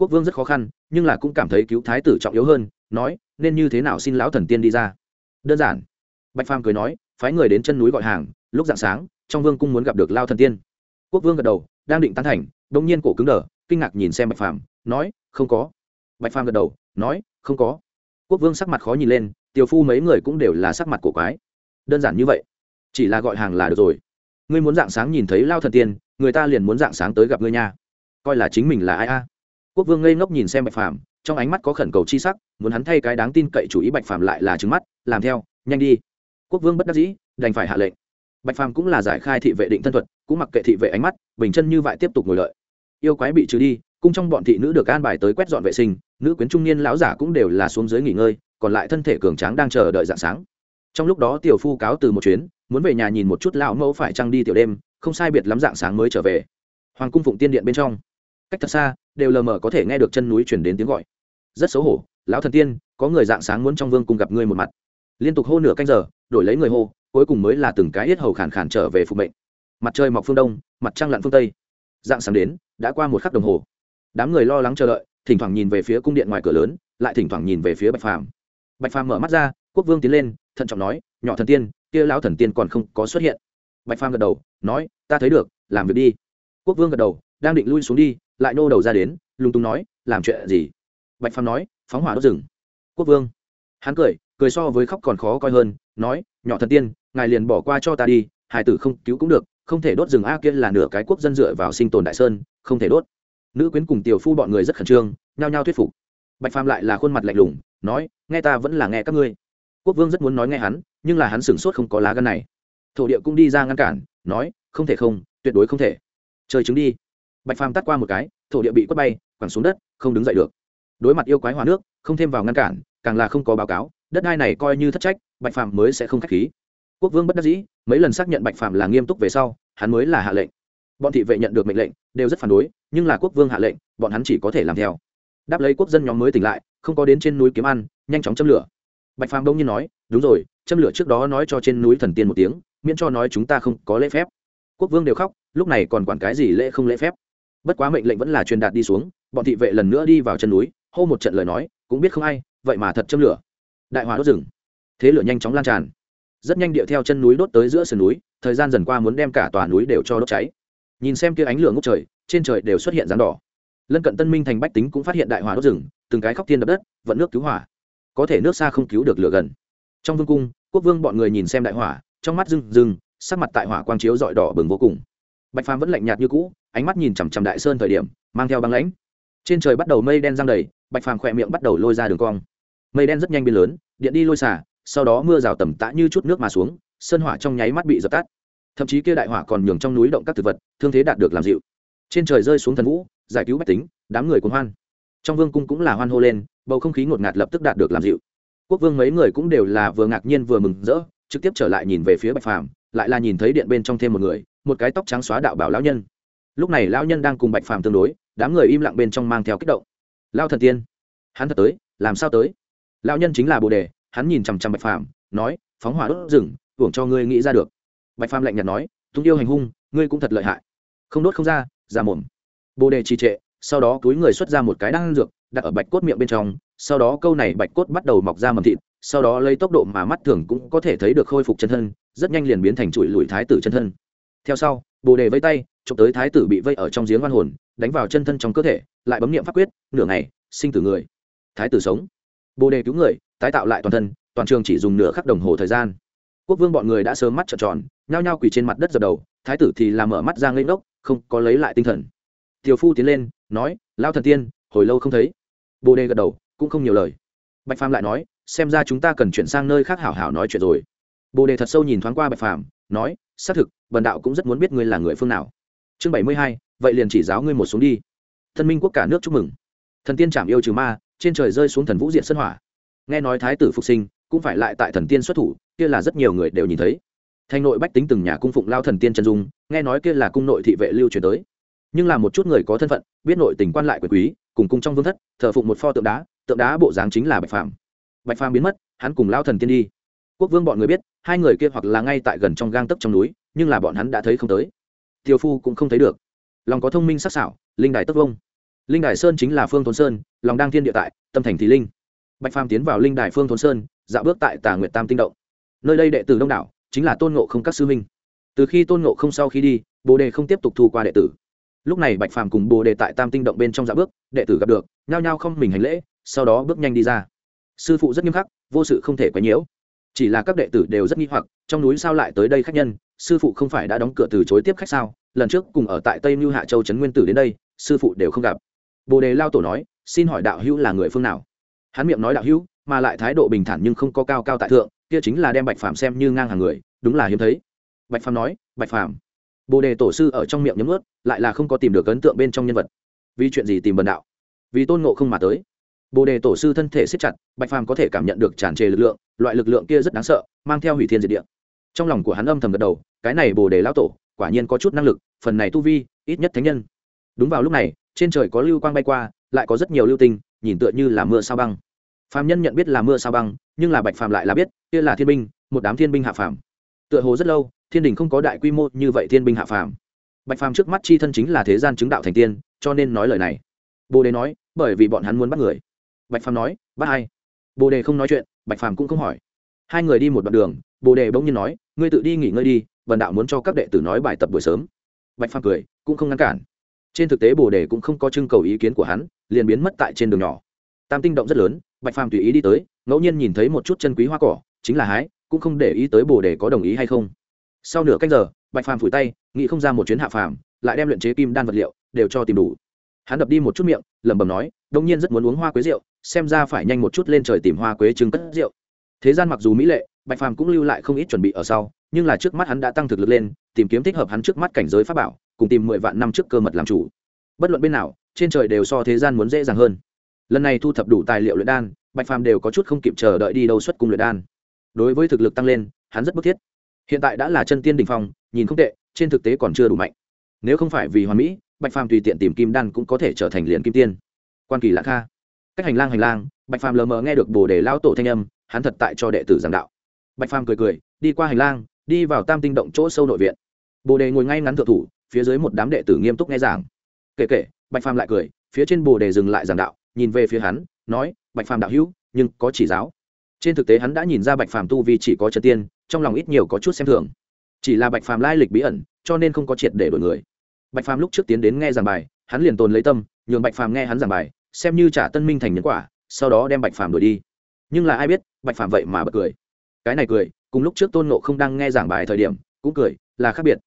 quốc vương rất khó khăn, nhưng là cũng cảm thấy cứu thái tử trọng yếu hơn, nói, nên như thế nào xin lão thần tiên đi ra? Đơn giản. Bạch phàm cười nói, phái người đến chân núi gọi hàng, lúc dạng sáng, trong vương cung muốn gặp được lao thần tiên. Quốc vương gật đầu, đang định tán thành đông nhiên cổ cứng đờ, kinh ngạc nhìn xem bạch phàm, nói, không có. Bạch phàm gật đầu, nói, không có. Quốc vương sắc mặt khó nhìn lên tiều phu mấy người cũng đều là sắc mặt cổ quái. Đơn giản như vậy. Chỉ là gọi hàng là được rồi. Ngươi muốn dạng sáng nhìn thấy lao thần tiên, người ta liền muốn dạng sáng tới gặp ngươi nha. Coi là chính mình là ai a? Quốc vương ngây ngốc nhìn xem bạch phàm, trong ánh mắt có khẩn cầu chi sắc, muốn hắn thay cái đáng tin cậy chủ ý bạch phàm lại là trứng mắt, làm theo, nhanh đi. Quốc vương bất đắc dĩ, đành phải hạ lệnh. Bạch phàm cũng là giải khai thị vệ định thân thuật, cũng mặc kệ thị vệ ánh mắt, bình chân như vậy tiếp tục ngồi lợi yêu quái bị trừ đi, cung trong bọn thị nữ được an bài tới quét dọn vệ sinh, nữ quyến trung niên lão giả cũng đều là xuống dưới nghỉ ngơi, còn lại thân thể cường tráng đang chờ đợi dạng sáng. Trong lúc đó tiểu phu cáo từ một chuyến, muốn về nhà nhìn một chút lão mẫu phải trăng đi tiểu đêm, không sai biệt lắm dạng sáng mới trở về. Hoàng cung phụng tiên điện bên trong. Cách thật xa đều lờ mờ có thể nghe được chân núi chuyển đến tiếng gọi. Rất xấu hổ, lão thần tiên, có người dạng sáng muốn trong vương cùng gặp ngươi một mặt. Liên tục hô nửa canh giờ, đổi lấy người hô, cuối cùng mới là từng cái yết hầu khản khản trở về phục mệnh. Mặt trời mọc phương đông, mặt trăng lặn phương tây. Dạng sáng đến, đã qua một khắc đồng hồ. Đám người lo lắng chờ đợi, thỉnh thoảng nhìn về phía cung điện ngoài cửa lớn, lại thỉnh thoảng nhìn về phía bạch phàm. Bạch phàm mở mắt ra, quốc vương tiến lên, thận trọng nói, nhỏ thần tiên, kia lão thần tiên còn không có xuất hiện. Bạch phàm gật đầu, nói, ta thấy được, làm việc đi. Quốc vương gật đầu, đang định lui xuống đi lại nô đầu ra đến lung tung nói, làm chuyện gì? Bạch phàm nói, phóng hỏa đốt rừng. Quốc vương. Hắn cười cười so với khóc còn khó coi hơn, nói, nhỏ thần tiên, ngài liền bỏ qua cho ta đi hải tử không cứu cũng được, không thể đốt rừng a kia là nửa cái quốc dân dựa vào sinh tồn đại sơn, không thể đốt. Nữ quyến cùng tiểu phu bọn người rất khẩn trương, nhao nhao thuyết phục. Bạch phàm lại là khuôn mặt lạnh lùng, nói, nghe ta vẫn là nghe các ngươi. Quốc vương rất muốn nói nghe hắn, nhưng là hắn sửng sốt không có lá gân này. Thổ địa cũng đi ra ngăn cản, nói, không thể không, tuyệt đối không thể. Chơi chứng đi bạch phàm tắt qua một cái, thổ địa bị quất bay, quẳng xuống đất, không đứng dậy được. Đối mặt yêu quái hòa nước, không thêm vào ngăn cản, càng là không có báo cáo, đất đai này coi như thất trách, bạch phàm mới sẽ không k h á c h khí. Quốc vương bất đắc dĩ, mấy lần xác nhận bạch phàm là nghiêm túc về sau, hắn mới là hạ lệnh. Bọn thị vệ nhận được mệnh lệnh, đều rất phản đối, nhưng là quốc vương hạ lệnh, bọn hắn chỉ có thể làm theo. Đáp lấy quốc dân nhóm mới tỉnh lại, không có đến trên núi kiếm ăn, nhanh chóng châm lửa. Bạch phàm đông nhiên nói, đúng rồi, châm lửa trước đó nói cho trên núi thần tiên một tiếng, miễn cho nói chúng ta không có lễ phép. Quốc vương đều khóc, lúc này còn quản cái gì lễ không lễ phép? Bất quá mệnh lệnh vẫn là truyền đạt đi xuống, bọn thị vệ lần nữa đi vào chân núi, hô một trận lời nói, cũng biết không ai, vậy mà thật châm lửa. Đại hỏa đốt rừng. Thế lửa nhanh chóng lan tràn. Rất nhanh điệu theo chân núi đốt tới giữa sườn núi, thời gian dần qua muốn đem cả tòa núi đều cho đốt cháy. Nhìn xem kia ánh lửa ngốc trời, trên trời đều xuất hiện rán đỏ. Lân cận tân minh thành bách tính cũng phát hiện đại hỏa đốt rừng, từng cái khóc thiên đập đất, vận nước cứu hỏa. Có thể nước xa không cứu được lửa gần. Trong vương cung, quốc vương bọn người nhìn xem đại hỏa, trong mắt rừng rừng sắc mặt tại hỏa quang chiếu dọi đỏ bừng vô cùng. Bạch phàm vẫn lạnh nhạt như cũ ánh mắt nhìn chằm chằm đại sơn thời điểm, mang theo băng lãnh. Trên trời bắt đầu mây đen giang đầy, bạch phàm khỏe miệng bắt đầu lôi ra đường cong. Mây đen rất nhanh biến lớn, điện đi lôi xả, sau đó mưa rào tầm tã như chút nước mà xuống, sơn hỏa trong nháy mắt bị dập tắt. Thậm chí kia đại hỏa còn nhường trong núi động các thực vật, thương thế đạt được làm dịu. Trên trời rơi xuống thần vũ, giải cứu bách tính, đám người cuốn hoan. Trong vương cung cũng là hoan hô lên, bầu không khí ngột ngạt lập tức đạt được làm dịu. Quốc vương mấy người cũng đều là vừa ngạc nhiên vừa mừng rỡ, trực tiếp trở lại nhìn về phía bạch phàm, lại là nhìn thấy điện bên trong thêm một người, một cái tóc trắng xóa đạo bảo lão nhân lúc này lão nhân đang cùng bạch phàm tương đối, đám người im lặng bên trong mang theo kích động. Lao thần tiên, hắn thật tới, làm sao tới? Lão nhân chính là bồ đề, hắn nhìn chằm chằm bạch phàm, nói, phóng hỏa đốt rừng, hưởng cho ngươi nghĩ ra được. Bạch phàm lạnh nhạt nói, tung yêu hành hung, ngươi cũng thật lợi hại. Không đốt không ra ra mồm. Bồ đề trì trệ, sau đó túi người xuất ra một cái đan dược, đặt ở bạch cốt miệng bên trong, sau đó câu này bạch cốt bắt đầu mọc ra mầm thịt, sau đó lấy tốc độ mà mắt thường cũng có thể thấy được khôi phục chân thân, rất nhanh liền biến thành chuỗi lùi thái tử chân thân. Theo sau bồ đề vây tay, chụp tới thái tử bị vây ở trong giếng oan hồn, đánh vào chân thân trong cơ thể, lại bấm nghiệm pháp quyết, nửa ngày, sinh tử người. Thái tử sống. Bồ đề cứu người, tái tạo lại toàn thân, toàn trường chỉ dùng nửa khắc đồng hồ thời gian. Quốc vương bọn người đã sớm mắt trợn tròn, nhao nhao quỳ trên mặt đất dập đầu, thái tử thì làm mở mắt ra ngây ngốc, không có lấy lại tinh thần. Tiểu phu tiến lên, nói lao thần tiên, hồi lâu không thấy. Bồ đề gật đầu, cũng không nhiều lời. Bạch phàm lại nói, xem ra chúng ta cần chuyển sang nơi khác hảo hảo nói chuyện rồi. Bồ đề thật sâu nhìn thoáng qua bạch phàm, nói xác thực, bần đạo cũng rất muốn biết ngươi là người phương nào. Chương bảy mươi hai, vậy liền chỉ giáo ngươi một xuống đi. Thân minh quốc cả nước chúc mừng. Thần tiên chạm yêu trừ ma, trên trời rơi xuống thần vũ diện sân hỏa. Nghe nói thái tử phục sinh, cũng phải lại tại thần tiên xuất thủ, kia là rất nhiều người đều nhìn thấy. Thành nội bách tính từng nhà cung phụng lao thần tiên chân dung, nghe nói kia là cung nội thị vệ lưu truyền tới. Nhưng là một chút người có thân phận, biết nội tình quan lại quyền quý, cùng cung trong vương thất, thờ phụng một pho tượng đá tượng đá bộ dáng chính là bạch phàm. Bạch phàm biến mất, hắn cùng lao thần tiên đi quốc vương bọn người biết, hai người kia hoặc là ngay tại gần trong gang tấc trong núi, nhưng là bọn hắn đã thấy không tới. Tiêu phu cũng không thấy được. Lòng có thông minh sắc sảo, linh đài tất vông. Linh đài sơn chính là phương thôn sơn, lòng đang thiên địa tại, tâm thành thì linh. Bạch phàm tiến vào linh đài phương thôn sơn, dạo bước tại tà nguyệt tam tinh động. Nơi đây đệ tử đông đảo, chính là tôn ngộ không các sư minh từ khi tôn ngộ không sau khi đi, bồ đề không tiếp tục thu qua đệ tử. Lúc này bạch phàm cùng bồ đề tại tam tinh động bên trong dạo bước, đệ tử gặp được, nhao nhao không mình hành lễ, sau đó bước nhanh đi ra. Sư phụ rất nghiêm khắc, vô sự không thể quấy nhiễu chỉ là các đệ tử đều rất nghi hoặc, trong núi sao lại tới đây khách nhân? Sư phụ không phải đã đóng cửa từ chối tiếp khách sao? Lần trước cùng ở tại tây mưu hạ châu trấn nguyên tử đến đây, sư phụ đều không gặp. Bồ đề lao tổ nói, xin hỏi đạo hữu là người phương nào? Hắn miệng nói đạo hữu, mà lại thái độ bình thản nhưng không có cao cao tại thượng, kia chính là đem bạch phàm xem như ngang hàng người, đúng là hiếm thấy. Bạch phàm nói, bạch phàm. Bồ đề tổ sư ở trong miệng nhấm ướt lại là không có tìm được ấn tượng bên trong nhân vật. Vì chuyện gì tìm bần đạo? Vì tôn ngộ không mà tới bồ đề tổ sư thân thể siết chặt, bạch phàm có thể cảm nhận được tràn trề lực lượng, loại lực lượng kia rất đáng sợ, mang theo hủy thiên diệt địa. Trong lòng của hắn âm thầm gật đầu, cái này bồ đề lão tổ, quả nhiên có chút năng lực, phần này tu vi, ít nhất thánh nhân. Đúng vào lúc này, trên trời có lưu quang bay qua, lại có rất nhiều lưu tinh, nhìn tựa như là mưa sao băng. Phàm nhân nhận biết là mưa sao băng, nhưng là bạch phàm lại là biết, kia là thiên binh, một đám thiên binh hạ phàm. Tựa hồ rất lâu, thiên đình không có đại quy mô như vậy thiên binh hạ phàm. Bạch phàm trước mắt chi thân chính là thế gian chứng đạo thành tiên, cho nên nói lời này. Bồ đề nói, bởi vì bọn hắn muốn bắt người bạch phàm nói bắt hai, bồ đề không nói chuyện bạch phàm cũng không hỏi. Hai người đi một đoạn đường bồ đề bỗng nhiên nói ngươi tự đi nghỉ ngơi đi vần đạo muốn cho các đệ tử nói bài tập buổi sớm. Bạch phàm cười cũng không ngăn cản. Trên thực tế bồ đề cũng không có trưng cầu ý kiến của hắn liền biến mất tại trên đường nhỏ. Tam tinh động rất lớn bạch phàm tùy ý đi tới ngẫu nhiên nhìn thấy một chút chân quý hoa cỏ chính là hái cũng không để ý tới bồ đề có đồng ý hay không. Sau nửa cách giờ bạch phàm phủi tay nghĩ không ra một chuyến hạ phàm lại đem luyện chế kim đan vật liệu đều cho tìm đủ. Hắn đập đi một chút miệng lẩm bẩm nói đông nhiên rất muốn uống hoa quế rượu xem ra phải nhanh một chút lên trời tìm hoa quế trứng cất rượu. Thế gian mặc dù mỹ lệ, bạch phàm cũng lưu lại không ít chuẩn bị ở sau, nhưng là trước mắt hắn đã tăng thực lực lên, tìm kiếm thích hợp hắn trước mắt cảnh giới pháp bảo, cùng tìm mười vạn năm trước cơ mật làm chủ. Bất luận bên nào, trên trời đều so thế gian muốn dễ dàng hơn. Lần này thu thập đủ tài liệu luyện đan, bạch phàm đều có chút không kịp chờ đợi đi đâu xuất cung luyện đan. Đối với thực lực tăng lên, hắn rất bức thiết. Hiện tại đã là chân tiên đình phong, nhìn không tệ, trên thực tế còn chưa đủ mạnh. Nếu không phải vì hoàn mỹ, bạch phàm tùy tiện tìm kim đan cũng có thể trở thành liền kim tiên. Quan kỳ lạ kha cách hành lang hành lang, bạch phàm lờ mờ nghe được bồ đề lao tổ thanh âm, hắn thật tại cho đệ tử giảng đạo. Bạch phàm cười cười, đi qua hành lang, đi vào tam tinh động chỗ sâu nội viện. Bồ đề ngồi ngay ngắn thượng thủ, phía dưới một đám đệ tử nghiêm túc nghe giảng. Kể kể, bạch phàm lại cười, phía trên bồ đề dừng lại giảng đạo, nhìn về phía hắn, nói, bạch phàm đạo hữu, nhưng có chỉ giáo. Trên thực tế hắn đã nhìn ra bạch phàm tu vì chỉ có chân tiên, trong lòng ít nhiều có chút xem thường. Chỉ là bạch phàm lai lịch bí ẩn, cho nên không có triệt để đổi người. Bạch phàm lúc trước tiến đến nghe giảng bài, hắn liền tồn lấy tâm, nhường bạch phàm nghe hắn giảng bài xem như trả tân minh thành nhân quả, sau đó đem bạch phàm đuổi đi. Nhưng là ai biết, bạch phàm vậy mà bật cười. Cái này cười, cùng lúc trước tôn nộ không đang nghe giảng bài thời điểm, cũng cười, là khác biệt.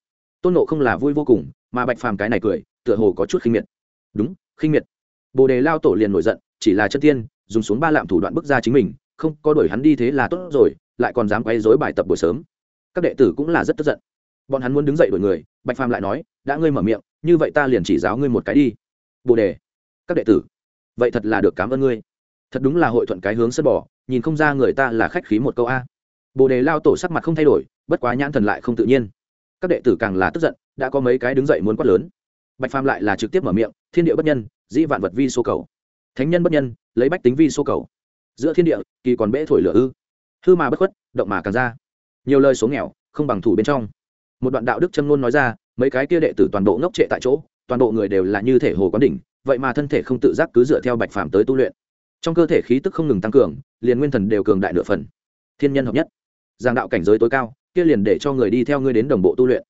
Tôn nộ không là vui vô cùng, mà bạch phàm cái này cười, tựa hồ có chút khinh miệt. Đúng, khinh miệt. Bồ đề lao tổ liền nổi giận, chỉ là chân tiên, dùng xuống ba lạm thủ đoạn bức ra chính mình, không có đuổi hắn đi thế là tốt rồi, lại còn dám quay dối bài tập buổi sớm. Các đệ tử cũng là rất tức giận. Bọn hắn muốn đứng dậy đuổi người, bạch phàm lại nói, đã ngươi mở miệng, như vậy ta liền chỉ giáo ngươi một cái đi. Bồ đề, các đệ tử vậy thật là được cảm ơn ngươi. Thật đúng là hội thuận cái hướng sân bỏ nhìn không ra người ta là khách khí một câu a. Bồ đề lao tổ sắc mặt không thay đổi, bất quá nhãn thần lại không tự nhiên. Các đệ tử càng là tức giận, đã có mấy cái đứng dậy muốn quát lớn. Bạch phàm lại là trực tiếp mở miệng, thiên địa bất nhân, dĩ vạn vật vi số cầu. Thánh nhân bất nhân, lấy bách tính vi số cầu. Giữa thiên địa, kỳ còn bẽ thổi lửa ư. Hư mà bất khuất, động mà càng ra. Nhiều lời số nghèo, không bằng thủ bên trong. Một đoạn đạo đức châm ngôn nói ra, mấy cái kia đệ tử toàn bộ ngốc trệ tại chỗ, toàn bộ người đều là như thể hồ quán đỉnh vậy mà thân thể không tự giác cứ dựa theo bạch phàm tới tu luyện. Trong cơ thể khí tức không ngừng tăng cường, liền nguyên thần đều cường đại nửa phần. Thiên nhân hợp nhất. Giảng đạo cảnh giới tối cao, kia liền để cho người đi theo ngươi đến đồng bộ tu luyện.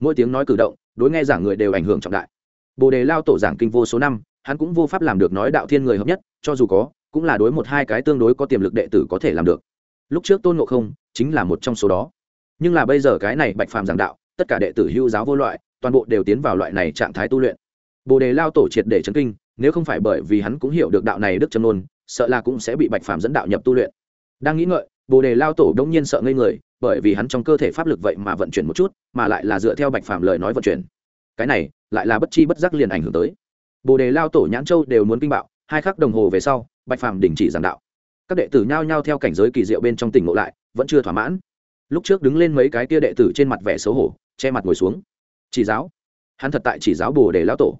Mỗi tiếng nói cử động, đối nghe giảng người đều ảnh hưởng trọng đại. Bồ đề lao tổ giảng kinh vô số năm, hắn cũng vô pháp làm được nói đạo thiên người hợp nhất, cho dù có, cũng là đối một hai cái tương đối có tiềm lực đệ tử có thể làm được. Lúc trước tôn ngộ không, chính là một trong số đó. Nhưng là bây giờ cái này bạch phàm giảng đạo, tất cả đệ tử hưu giáo vô loại, toàn bộ đều tiến vào loại này trạng thái tu luyện bồ đề lao tổ triệt để chấn kinh, nếu không phải bởi vì hắn cũng hiểu được đạo này đức châm nôn sợ là cũng sẽ bị bạch phàm dẫn đạo nhập tu luyện. Đang nghĩ ngợi, bồ đề lao tổ đông nhiên sợ ngây người, bởi vì hắn trong cơ thể pháp lực vậy mà vận chuyển một chút, mà lại là dựa theo bạch phàm lời nói vận chuyển. Cái này, lại là bất chi bất giác liền ảnh hưởng tới. Bồ đề lao tổ nhãn châu đều muốn kinh bạo, hai khắc đồng hồ về sau, bạch phàm đình chỉ giảng đạo. Các đệ tử nhao nhao theo cảnh giới kỳ diệu bên trong tỉnh ngộ lại, vẫn chưa thỏa mãn. Lúc trước đứng lên mấy cái kia đệ tử trên mặt vẻ xấu hổ, che mặt ngồi xuống. Chỉ giáo. Hắn thật tại chỉ giáo bồ đề lao tổ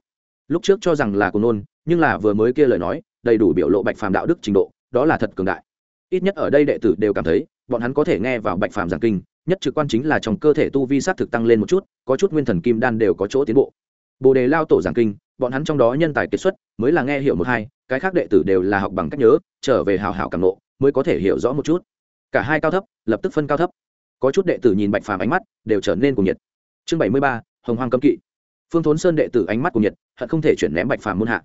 lúc trước cho rằng là cùng nôn, nhưng là vừa mới kia lời nói, đầy đủ biểu lộ bạch phàm đạo đức trình độ, đó là thật cường đại. Ít nhất ở đây đệ tử đều cảm thấy, bọn hắn có thể nghe vào bạch phàm giảng kinh, nhất trực quan chính là trong cơ thể tu vi s á t thực tăng lên một chút, có chút nguyên thần kim đan đều có chỗ tiến bộ. Bồ đề lao tổ giảng kinh, bọn hắn trong đó nhân tài kiệt xuất, mới là nghe hiểu một hai, cái khác đệ tử đều là học bằng cách nhớ, trở về hào hào cảm nộ mới có thể hiểu rõ một chút. Cả hai cao thấp, lập tức phân cao thấp. Có chút đệ tử nhìn bạch phàm ánh mắt, đều trở nên cùng nhiệt. Chương bảy mươi ba, hồng hoang cấm kỵ phương thốn sơn đệ tử ánh mắt của nhiệt, hận không thể chuyển ném bạch phàm muôn hạ.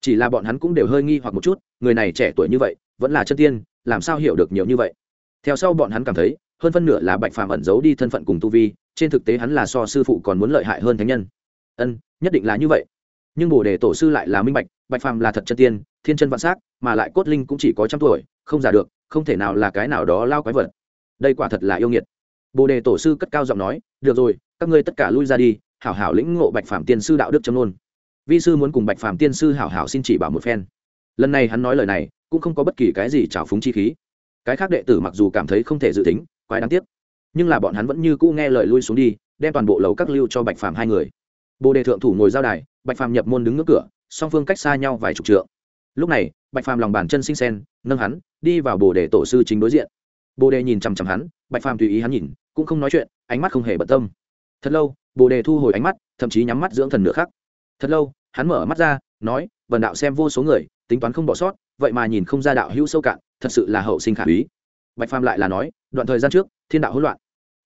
Chỉ là bọn hắn cũng đều hơi nghi hoặc một chút, người này trẻ tuổi như vậy, vẫn là chân tiên, làm sao hiểu được nhiều như vậy? Theo sau bọn hắn cảm thấy, hơn phân nửa là bạch phàm ẩn giấu đi thân phận cùng tu vi, trên thực tế hắn là so sư phụ còn muốn lợi hại hơn thánh nhân. Ân, nhất định là như vậy. Nhưng bồ đề tổ sư lại là minh bạch bạch phàm là thật chân tiên, thiên chân vạn s á c mà lại cốt linh cũng chỉ có trăm tuổi, không giả được, không thể nào là cái nào đó lao quái vật. Đây quả thật là yêu nghiệt. Bồ đề tổ sư cất cao giọng nói, được rồi, các ngươi tất cả lui ra đi hảo hảo lĩnh ngộ bạch phạm tiên sư đạo đức châm nôn vi sư muốn cùng bạch phạm tiên sư hảo hảo xin chỉ bảo một phen. Lần này hắn nói lời này, cũng không có bất kỳ cái gì trào phúng chi khí. Cái khác đệ tử mặc dù cảm thấy không thể dự tính, quái đáng tiếc, nhưng là bọn hắn vẫn như cũ nghe lời lui xuống đi, đem toàn bộ lầu các lưu cho bạch phàm hai người. Bồ đề thượng thủ ngồi giao đài, bạch phàm nhập môn đứng ngưỡng cửa, song phương cách xa nhau vài chục trượng. Lúc này, bạch phàm lòng bàn chân sinh sen, nâng hắn, đi vào bồ đề tổ sư chính đối diện. Bồ đề nhìn chằm chằm hắn, bạch phàm tùy ý hắn nhìn, cũng không nói chuyện, ánh mắt không hề bận tâm thật lâu, bồ đề thu hồi ánh mắt, thậm chí nhắm mắt dưỡng thần nửa khắc. Thật lâu, hắn mở mắt ra, nói vần đạo xem vô số người, tính toán không bỏ sót, vậy mà nhìn không ra đạo hữu sâu cạn, thật sự là hậu sinh khả úy bạch phàm lại là nói, đoạn thời gian trước, thiên đạo hỗn loạn.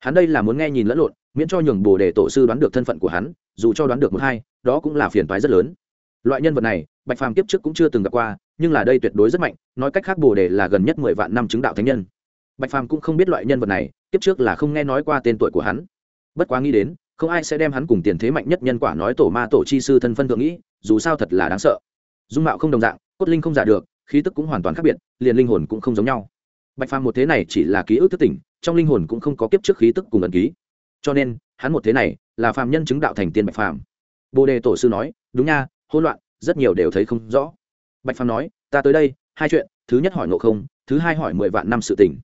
Hắn đây là muốn nghe nhìn lẫn lộn, miễn cho nhường bồ đề tổ sư đoán được thân phận của hắn, dù cho đoán được một hai, đó cũng là phiền toái rất lớn. Loại nhân vật này, bạch phàm kiếp trước cũng chưa từng gặp qua, nhưng là đây tuyệt đối rất mạnh, nói cách khác bồ đề là gần nhất mười vạn năm chứng đạo thánh nhân. Bạch phàm cũng không biết loại nhân vật này, kiếp trước là không nghe nói qua tên tuổi của hắn bất quá nghĩ đến, không ai sẽ đem hắn cùng tiền thế mạnh nhất nhân quả nói tổ ma tổ chi sư thân phân thượng nghĩ, dù sao thật là đáng sợ. Dung mạo không đồng dạng, cốt linh không giả được, khí tức cũng hoàn toàn khác biệt, liền linh hồn cũng không giống nhau. Bạch phàm một thế này chỉ là ký ức thức tỉnh, trong linh hồn cũng không có kiếp trước khí tức cùng ẩn ký. Cho nên, hắn một thế này là phàm nhân chứng đạo thành tiên bạch phàm. Bồ đề tổ sư nói, đúng nha, hỗn loạn, rất nhiều đều thấy không rõ. Bạch phàm nói, ta tới đây, hai chuyện, thứ nhất hỏi ngộ không, thứ hai hỏi mười vạn năm sự tỉnh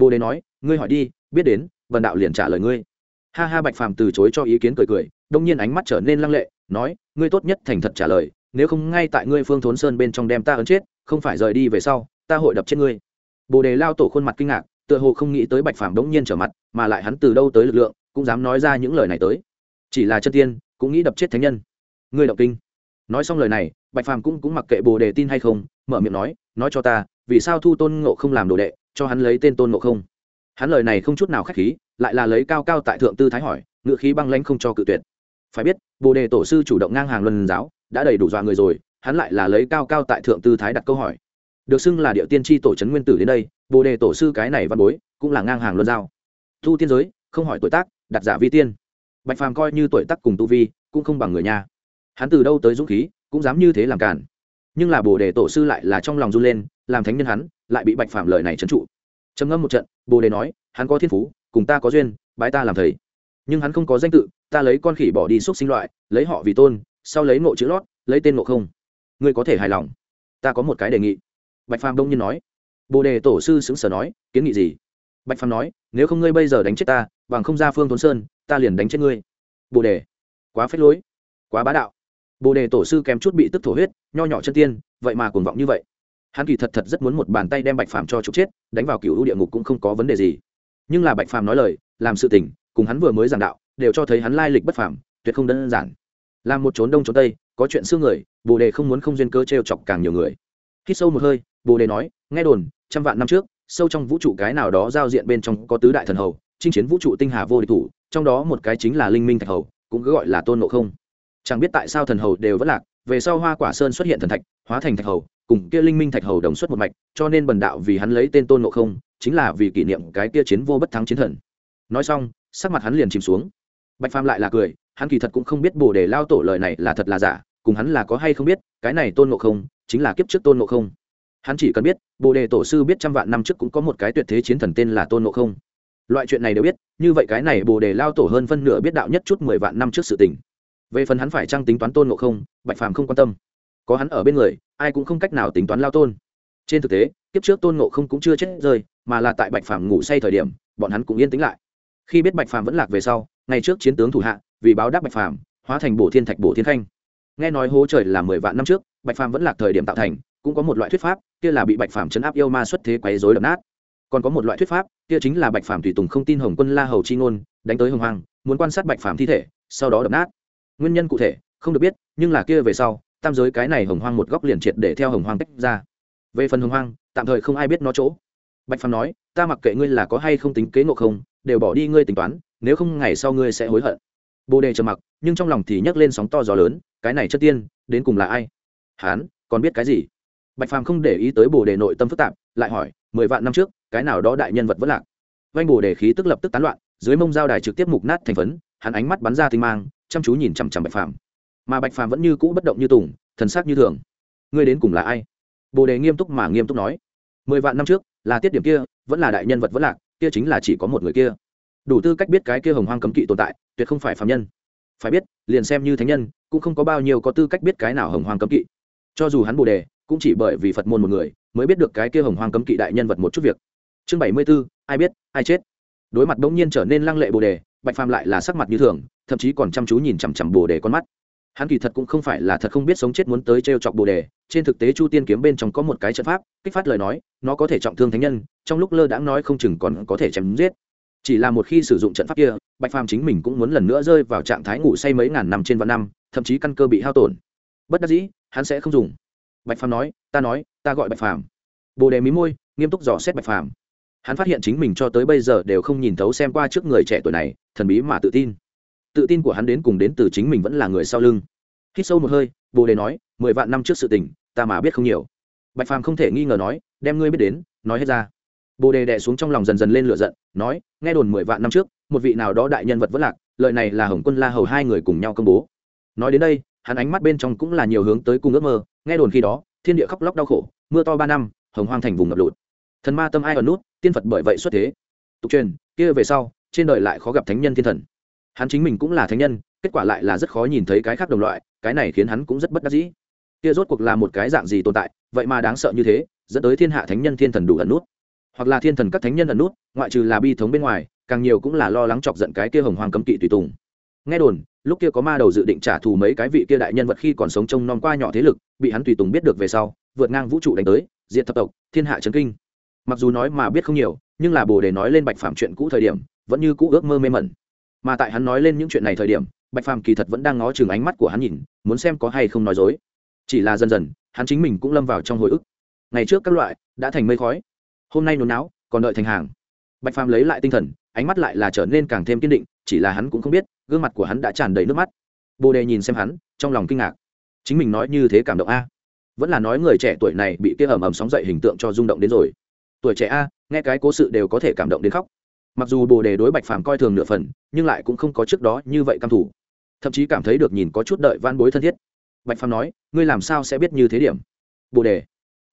bồ đề nói, ngươi hỏi đi, biết đến vần đạo liền trả lời ngươi ha ha bạch phàm từ chối cho ý kiến cười cười, đông nhiên ánh mắt trở nên lăng lệ, nói, ngươi tốt nhất thành thật trả lời, nếu không ngay tại ngươi phương thốn sơn bên trong đem ta ấn chết, không phải rời đi về sau, ta hội đập chết ngươi. Bồ đề lao tổ khuôn mặt kinh ngạc, tựa hồ không nghĩ tới bạch phàm đống nhiên trở mặt, mà lại hắn từ đâu tới lực lượng, cũng dám nói ra những lời này tới. Chỉ là chân tiên, cũng nghĩ đập chết thánh nhân. Ngươi động kinh. Nói xong lời này, bạch phàm cũng cũng mặc kệ bồ đề tin hay không, mở miệng nói nói cho ta, vì sao thu tôn ngộ không làm đồ đệ, cho hắn lấy tên tôn ngộ không? Hắn lời này không chút nào k h á c h khí, lại là lấy cao cao tại thượng tư thái hỏi, ngựa khí băng lãnh không cho cự tuyệt. Phải biết, bồ đề tổ sư chủ động ngang hàng luân giáo, đã đầy đủ dọa người rồi, hắn lại là lấy cao cao tại thượng tư thái đặt câu hỏi. Được xưng là địa tiên tri tổ trấn nguyên tử đến đây, bồ đề tổ sư cái này văn bối, cũng là ngang hàng luân giao. Thu tiên giới, không hỏi tuổi tác, đặt giả vi tiên. Bạch phàm coi như tuổi tác cùng tu vi, cũng không bằng người nhà. Hắn từ đâu tới dũng khí, cũng dám như thế làm cản nhưng là bồ đề tổ sư lại là trong lòng run lên, làm thánh nhân hắn, lại bị bạch phàm lời này trấn trụ trầm ngâm một trận, bồ đề nói, hắn có thiên phú, cùng ta có duyên, bái ta làm thầy. Nhưng hắn không có danh tự, ta lấy con khỉ bỏ đi xúc sinh loại, lấy họ vì tôn, sau lấy ngộ chữ lót, lấy tên ngộ không. Ngươi có thể hài lòng. Ta có một cái đề nghị. Bạch phàm đông nhiên nói. Bồ đề tổ sư xứng sở nói, kiến nghị gì? Bạch phàm nói, nếu không ngươi bây giờ đánh chết ta, bằng không ra phương thốn sơn, ta liền đánh chết ngươi. Bồ đề, quá phết lối, quá bá đạo. Bồ đề tổ sư kém chút bị tức thổ huyết, nho nhỏ chân tiên, vậy mà cuồng vọng như vậy hắn kỳ thật thật rất muốn một bàn tay đem bạch phàm cho trục chết, đánh vào cựu địa ngục cũng không có vấn đề gì. Nhưng là bạch phàm nói lời, làm sự tình, cùng hắn vừa mới giảng đạo, đều cho thấy hắn lai lịch bất phàm, tuyệt không đơn giản. Làm một trốn đông trốn tây, có chuyện xưa người, bồ đề không muốn không duyên cơ t r e o chọc càng nhiều người. Khi sâu một hơi, bồ đề nói, nghe đồn, trăm vạn năm trước, sâu trong vũ trụ cái nào đó giao diện bên trong có tứ đại thần hầu, chinh chiến vũ trụ tinh hà vô địch thủ, trong đó một cái chính là linh minh thạch hầu, cũng cứ gọi là tôn ngộ không. Chẳng biết tại sao thần hầu đều vẫn lạc, về sau hoa quả sơn xuất hiện thần thạch, hóa thành thạch hầu cùng kia linh minh thạch hầu đồng xuất một mạch, cho nên bần đạo vì hắn lấy tên tôn ngộ không, chính là vì kỷ niệm cái kia chiến vô bất thắng chiến thần. Nói xong, sắc mặt hắn liền chìm xuống. Bạch phàm lại là cười, hắn kỳ thật cũng không biết bồ đề lao tổ lời này là thật là giả, cùng hắn là có hay không biết, cái này tôn ngộ không, chính là kiếp trước tôn ngộ không. Hắn chỉ cần biết, bồ đề tổ sư biết trăm vạn năm trước cũng có một cái tuyệt thế chiến thần tên là tôn ngộ không. Loại chuyện này đều biết, như vậy cái này bồ đề lao tổ hơn phân nửa biết đạo nhất chút mười vạn năm trước sự tình. Về phần hắn phải trăng tính toán tôn ngộ không, bạch phàm không quan tâm. Có hắn ở bên người ai cũng không cách nào tính toán lao tôn. Trên thực tế, kiếp trước tôn ngộ không cũng chưa chết rơi, mà là tại bạch phàm ngủ say thời điểm, bọn hắn cũng yên tĩnh lại. Khi biết bạch phàm vẫn lạc về sau, ngày trước chiến tướng thủ hạ, vì báo đáp bạch phàm, hóa thành bổ thiên thạch bổ thiên khanh. Nghe nói hố trời là mười vạn năm trước, bạch phàm vẫn lạc thời điểm tạo thành, cũng có một loại thuyết pháp, kia là bị bạch phàm chấn áp yêu ma xuất thế quấy dối đập nát. Còn có một loại thuyết pháp, kia chính là bạch phàm tùy tùng không tin hồng quân la hầu chi ngôn, đánh tới hồng hoàng muốn quan sát bạch phàm thi thể, sau đó đập nát. Nguyên nhân cụ thể, không được biết, nhưng là kia về sau tam giới cái này hồng hoang một góc liền triệt để theo hồng hoang tách ra. Về phần hồng hoang, tạm thời không ai biết nó chỗ. Bạch phàm nói, ta mặc kệ ngươi là có hay không tính kế ngộ không, đều bỏ đi ngươi tính toán, nếu không ngày sau ngươi sẽ hối hận. Bồ đề trầm mặc, nhưng trong lòng thì nhấc lên sóng to gió lớn, cái này chất tiên, đến cùng là ai? Hán, còn biết cái gì? Bạch phàm không để ý tới bồ đề nội tâm phức tạp, lại hỏi, mười vạn năm trước, cái nào đó đại nhân vật vẫn lạc? Vanh bồ đề khí tức lập tức tán loạn, dưới mông dao đài trực tiếp mục nát thành phấn, hắn ánh mắt bắn ra tinh mang, chăm chú nhìn chằm chằm bạch phàm mà bạch phàm vẫn như cũ bất động như tùng, thần sắc như thường. Ngươi đến cùng là ai? Bồ đề nghiêm túc mà nghiêm túc nói. Mười vạn năm trước, là tiết điểm kia, vẫn là đại nhân vật vẫn lạc, kia chính là chỉ có một người kia. Đủ tư cách biết cái kia hồng hoang cấm kỵ tồn tại, tuyệt không phải phạm nhân. Phải biết, liền xem như thánh nhân, cũng không có bao nhiêu có tư cách biết cái nào hồng hoang cấm kỵ. Cho dù hắn bồ đề, cũng chỉ bởi vì phật môn một người, mới biết được cái kia hồng hoang cấm kỵ đại nhân vật một chút việc. Chương bảy mươi b ố ai biết, ai chết? Đối mặt bỗng nhiên trở nên lăng lệ bồ đề, bạch phàm lại là sắc mặt như thường, thậm chí còn chăm chú nhìn chằm chằm bồ đề con mắt hắn kỳ thật cũng không phải là thật không biết sống chết muốn tới t r e o chọc bồ đề, trên thực tế chu tiên kiếm bên trong có một cái trận pháp, kích phát lời nói, nó có thể trọng thương thánh nhân, trong lúc lơ đãng nói không chừng còn có thể chém giết. Chỉ là một khi sử dụng trận pháp kia, bạch phàm chính mình cũng muốn lần nữa rơi vào trạng thái ngủ say mấy ngàn năm trên vạn năm, thậm chí căn cơ bị hao tổn. Bất đắc dĩ, hắn sẽ không dùng. Bạch phàm nói, ta nói, ta gọi bạch phàm. Bồ đề mí môi, nghiêm túc dò xét bạch phàm. Hắn phát hiện chính mình cho tới bây giờ đều không nhìn thấu xem qua trước người trẻ tuổi này, thần bí mà tự tin tự tin của hắn đến cùng đến từ chính mình vẫn là người sau lưng. Hít sâu một hơi, bồ đề nói, mười vạn năm trước sự tình, ta mà biết không nhiều. Bạch phàm không thể nghi ngờ nói, đem ngươi biết đến, nói hết ra. Bồ đề đẻ xuống trong lòng dần dần lên lửa giận, nói, nghe đồn mười vạn năm trước, một vị nào đó đại nhân vật vất lạc lợi này là hồng quân la hầu hai người cùng nhau công bố. Nói đến đây, hắn ánh mắt bên trong cũng là nhiều hướng tới cùng ước mơ, nghe đồn khi đó, thiên địa khóc lóc đau khổ, mưa to ba năm, hồng hoang thành vùng ngập lụt. Thần ma tâm ai ở nút, tiên phật bởi vậy xuất thế. Tục truyền, kia về sau, trên đời lại khó gặp thánh nhân thiên thần hắn chính mình cũng là thánh nhân, kết quả lại là rất khó nhìn thấy cái khác đồng loại, cái này khiến hắn cũng rất bất đắc dĩ. Kia rốt cuộc là một cái dạng gì tồn tại, vậy mà đáng sợ như thế, dẫn tới thiên hạ thánh nhân thiên thần đủ ẩn nút. Hoặc là thiên thần các thánh nhân ẩn nút, ngoại trừ là bi thống bên ngoài, càng nhiều cũng là lo lắng chọc giận cái kia hồng hoàng cấm kỵ tùy tùng. Nghe đồn, lúc kia có ma đầu dự định trả thù mấy cái vị kia đại nhân vật khi còn sống trông non qua nhỏ thế lực, bị hắn tùy tùng biết được về sau, vượt ngang vũ trụ đánh tới diện thập tộc, thiên hạ trấn kinh. Mặc dù nói mà biết không nhiều, nhưng là bồ đề nói lên bạch phạm chuyện cũ thời điểm, vẫn như cũ ước mơ mê mẩn mà tại hắn nói lên những chuyện này thời điểm, bạch phàm kỳ thật vẫn đang ngó chừng ánh mắt của hắn nhìn, muốn xem có hay không nói dối. Chỉ là dần dần, hắn chính mình cũng lâm vào trong hồi ức. Ngày trước các loại, đã thành mây khói. Hôm nay nôn não còn đợi thành hàng. Bạch phàm lấy lại tinh thần, ánh mắt lại là trở nên càng thêm kiên định, chỉ là hắn cũng không biết, gương mặt của hắn đã tràn đầy nước mắt. Bồ đề nhìn xem hắn, trong lòng kinh ngạc. Chính mình nói như thế cảm động a. Vẫn là nói người trẻ tuổi này bị kia ầm ầm sóng dậy hình tượng cho rung động đến rồi. Tuổi trẻ a, nghe cái cố sự đều có thể cảm động đến khóc mặc dù bồ đề đối bạch phàm coi thường nửa phần, nhưng lại cũng không có trước đó như vậy căm thủ thậm chí cảm thấy được nhìn có chút đợi van bối thân thiết. Bạch phàm nói, ngươi làm sao sẽ biết như thế điểm? Bồ đề,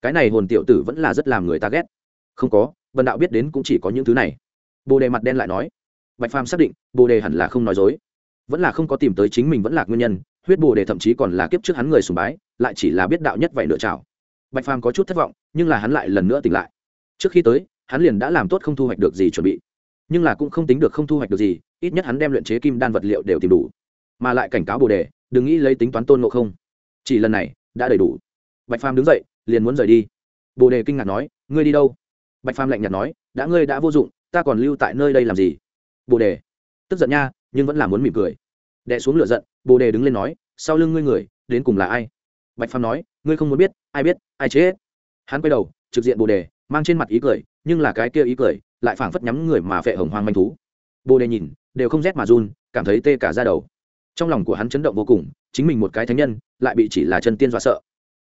cái này hồn tiểu tử vẫn là rất làm người ta ghét. Không có vần đạo biết đến cũng chỉ có những thứ này. Bồ đề mặt đen lại nói. Bạch phàm xác định, bồ đề hẳn là không nói dối. Vẫn là không có tìm tới chính mình vẫn là nguyên nhân, huyết bồ đề thậm chí còn là kiếp trước hắn người sùng bái, lại chỉ là biết đạo nhất vậy nửa chảo. Bạch phàm có chút thất vọng, nhưng là hắn lại lần nữa tỉnh lại. Trước khi tới, hắn liền đã làm tốt không thu hoạch được gì chuẩn bị nhưng là cũng không tính được không thu hoạch được gì, ít nhất hắn đem luyện chế kim đan vật liệu đều tìm đủ. Mà lại cảnh cáo bồ đề, đừng nghĩ lấy tính toán tôn ngộ không. Chỉ lần này, đã đầy đủ. Bạch phàm đứng dậy, liền muốn rời đi. Bồ đề kinh ngạc nói, ngươi đi đâu? Bạch phàm lạnh nhạt nói, đã ngươi đã vô dụng, ta còn lưu tại nơi đây làm gì? Bồ đề, tức giận nha, nhưng vẫn là muốn mỉm cười. Đẻ xuống lửa giận, bồ đề đứng lên nói, sau lưng ngươi người, đến cùng là ai? Bạch phàm nói, ngươi không muốn biết, ai biết, ai chết hắn quay đầu, trực diện bồ đề, mang trên mặt ý cười, nhưng là cái kia ý cười lại phảng phất nhắm người mà vệ hồng hoang manh thú. Bồ đề nhìn, đều không rét mà run, cảm thấy tê cả ra đầu. Trong lòng của hắn chấn động vô cùng, chính mình một cái thánh nhân, lại bị chỉ là chân tiên dọa sợ.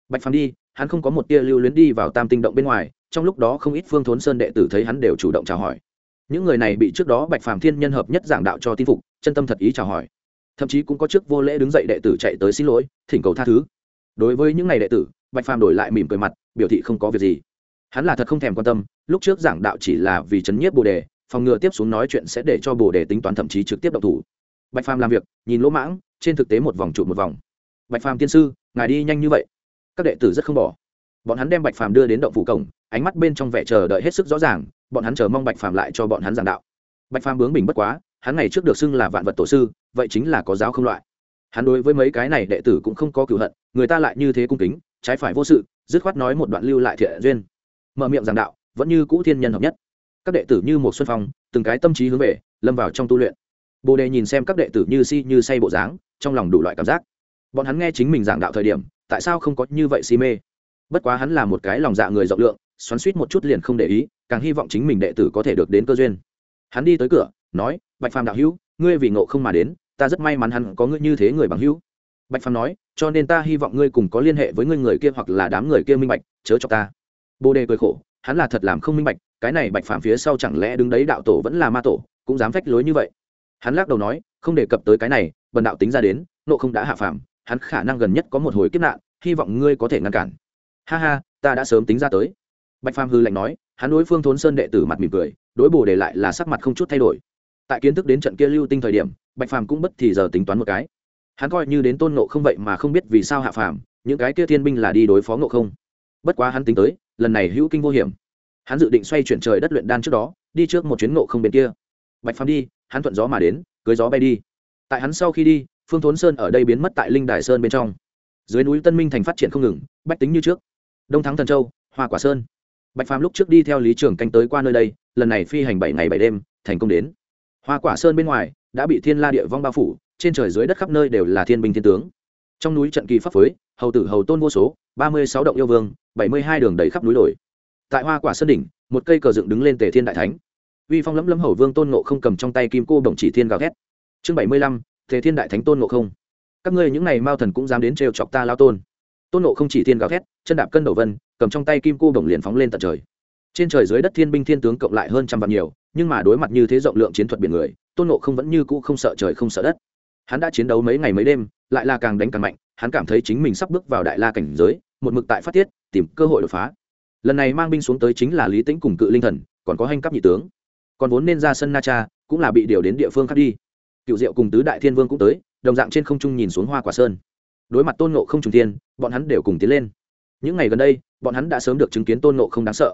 Bạch phàm đi, hắn không có một tia lưu luyến đi vào tam tinh động bên ngoài, trong lúc đó không ít phương thốn sơn đệ tử thấy hắn đều chủ động chào hỏi. Những người này bị trước đó bạch phàm thiên nhân hợp nhất giảng đạo cho tin phục, chân tâm thật ý chào hỏi. Thậm chí cũng có trước vô lễ đứng dậy đệ tử chạy tới xin lỗi, thỉnh cầu tha thứ. Đối với những ngày đệ tử, bạch phàm đổi lại mỉm cười mặt, biểu thị không có việc gì hắn là thật không thèm quan tâm, lúc trước giảng đạo chỉ là vì chấn nhiếp bồ đề, phòng ngừa tiếp xuống nói chuyện sẽ để cho bồ đề tính toán thậm chí trực tiếp độc thủ. Bạch phàm làm việc, nhìn lỗ mãng, trên thực tế một vòng trụ một vòng. Bạch phàm tiên sư, ngài đi nhanh như vậy. Các đệ tử rất không bỏ. Bọn hắn đem bạch phàm đưa đến động phủ cổng, ánh mắt bên trong vẻ chờ đợi hết sức rõ ràng, bọn hắn chờ mong bạch phàm lại cho bọn hắn giảng đạo. Bạch phàm bướng bình bất quá, hắn ngày trước được xưng là vạn vật tổ sư, vậy chính là có giáo không loại. Hắn đối với mấy cái này đệ tử cũng không có cựu hận, người ta lại như thế cung kính, trái phải vô sự, dứt khoát nói một đoạn lưu lại thiện duyên mở miệng giảng đạo, vẫn như cũ thiên nhân hợp nhất. Các đệ tử như một xuân phong, từng cái tâm trí hướng về, lâm vào trong tu luyện. Bồ đề nhìn xem các đệ tử như si như say bộ dáng, trong lòng đủ loại cảm giác. Bọn hắn nghe chính mình giảng đạo thời điểm, tại sao không có như vậy si mê? Bất quá hắn là một cái lòng dạ người rộng lượng, xoắn suýt một chút liền không để ý, càng hy vọng chính mình đệ tử có thể được đến cơ duyên. Hắn đi tới cửa, nói, bạch phàm đạo hữu, ngươi vì ngộ không mà đến, ta rất may mắn hắn có ngươi như thế người bằng hữu. Bạch phàm nói, cho nên ta hy vọng ngươi cùng có liên hệ với ngươi người kia hoặc là đám người kia minh bạch, chớ cho ta bồ đề cười khổ, hắn là thật làm không minh bạch, cái này bạch phàm phía sau chẳng lẽ đứng đấy đạo tổ vẫn là ma tổ, cũng dám phách lối như vậy? Hắn lắc đầu nói, không đề cập tới cái này, bần đạo tính ra đến, nộ không đã hạ phàm, hắn khả năng gần nhất có một hồi kiếp nạn, hy vọng ngươi có thể ngăn cản. Ha ha, ta đã sớm tính ra tới. Bạch phàm hư lạnh nói, hắn đối phương thốn sơn đệ tử mặt mỉm cười, đối bồ đề lại là sắc mặt không chút thay đổi. Tại kiến thức đến trận kia lưu tinh thời điểm, bạch phàm cũng bất thì giờ tính toán một cái. Hắn coi như đến tôn nộ không vậy mà không biết vì sao hạ phàm, những cái kia thiên binh là đi đối phó nộ không. Bất quá hắn tính tới lần này hữu kinh vô hiểm. Hắn dự định xoay chuyển trời đất luyện đan trước đó, đi trước một chuyến ngộ không bên kia. Bạch phàm đi, hắn thuận gió mà đến, cưới gió bay đi. Tại hắn sau khi đi, phương thốn sơn ở đây biến mất tại linh đài sơn bên trong. Dưới núi tân minh thành phát triển không ngừng, bách tính như trước. Đông thắng thần châu, hoa quả sơn. Bạch phàm lúc trước đi theo lý trường canh tới qua nơi đây, lần này phi hành bảy ngày bảy đêm, thành công đến. Hoa quả sơn bên ngoài, đã bị thiên la địa vong bao phủ, trên trời dưới đất khắp nơi đều là thiên binh thiên tướng. Trong núi trận kỳ pháp phối, hầu tử hầu tôn vô số ba mươi sáu động yêu vương, bảy mươi hai đường đầy khắp núi đồi. Tại hoa quả sơn đỉnh, một cây cờ dựng đứng lên tề thiên đại thánh. Uy phong lẫm lẫm hầu vương tôn nộ không cầm trong tay kim cô đồng chỉ thiên gào thét. Chương bảy mươi lăm, tề thiên đại thánh tôn nộ không. Các ngươi những này mao thần cũng dám đến trêu chọc ta lao tôn. Tôn nộ không chỉ thiên gào thét, chân đạp cân đầu vân, cầm trong tay kim cô đồng liền phóng lên tận trời. Trên trời dưới đất thiên binh thiên tướng cộng lại hơn trăm vạn nhiều, nhưng mà đối mặt như thế rộng lượng chiến thuật biển người, tôn nộ không vẫn như cũ không sợ trời không sợ đất. Hắn đã chiến đấu mấy ngày mấy đêm, lại là càng đánh càng mạnh, hắn cảm thấy chính mình sắp bước vào đại la cảnh giới một mực tại phát tiết, tìm cơ hội đột phá. Lần này mang binh xuống tới chính là lý tĩnh cùng cự linh thần, còn có hành cấp nhị tướng. Còn vốn nên ra sân na cha, cũng là bị điều đến địa phương khác đi. Cựu diệu cùng tứ đại thiên vương cũng tới, đồng dạng trên không trung nhìn xuống hoa quả sơn. Đối mặt tôn nộ không trùng thiên, bọn hắn đều cùng tiến lên. Những ngày gần đây, bọn hắn đã sớm được chứng kiến tôn nộ không đáng sợ.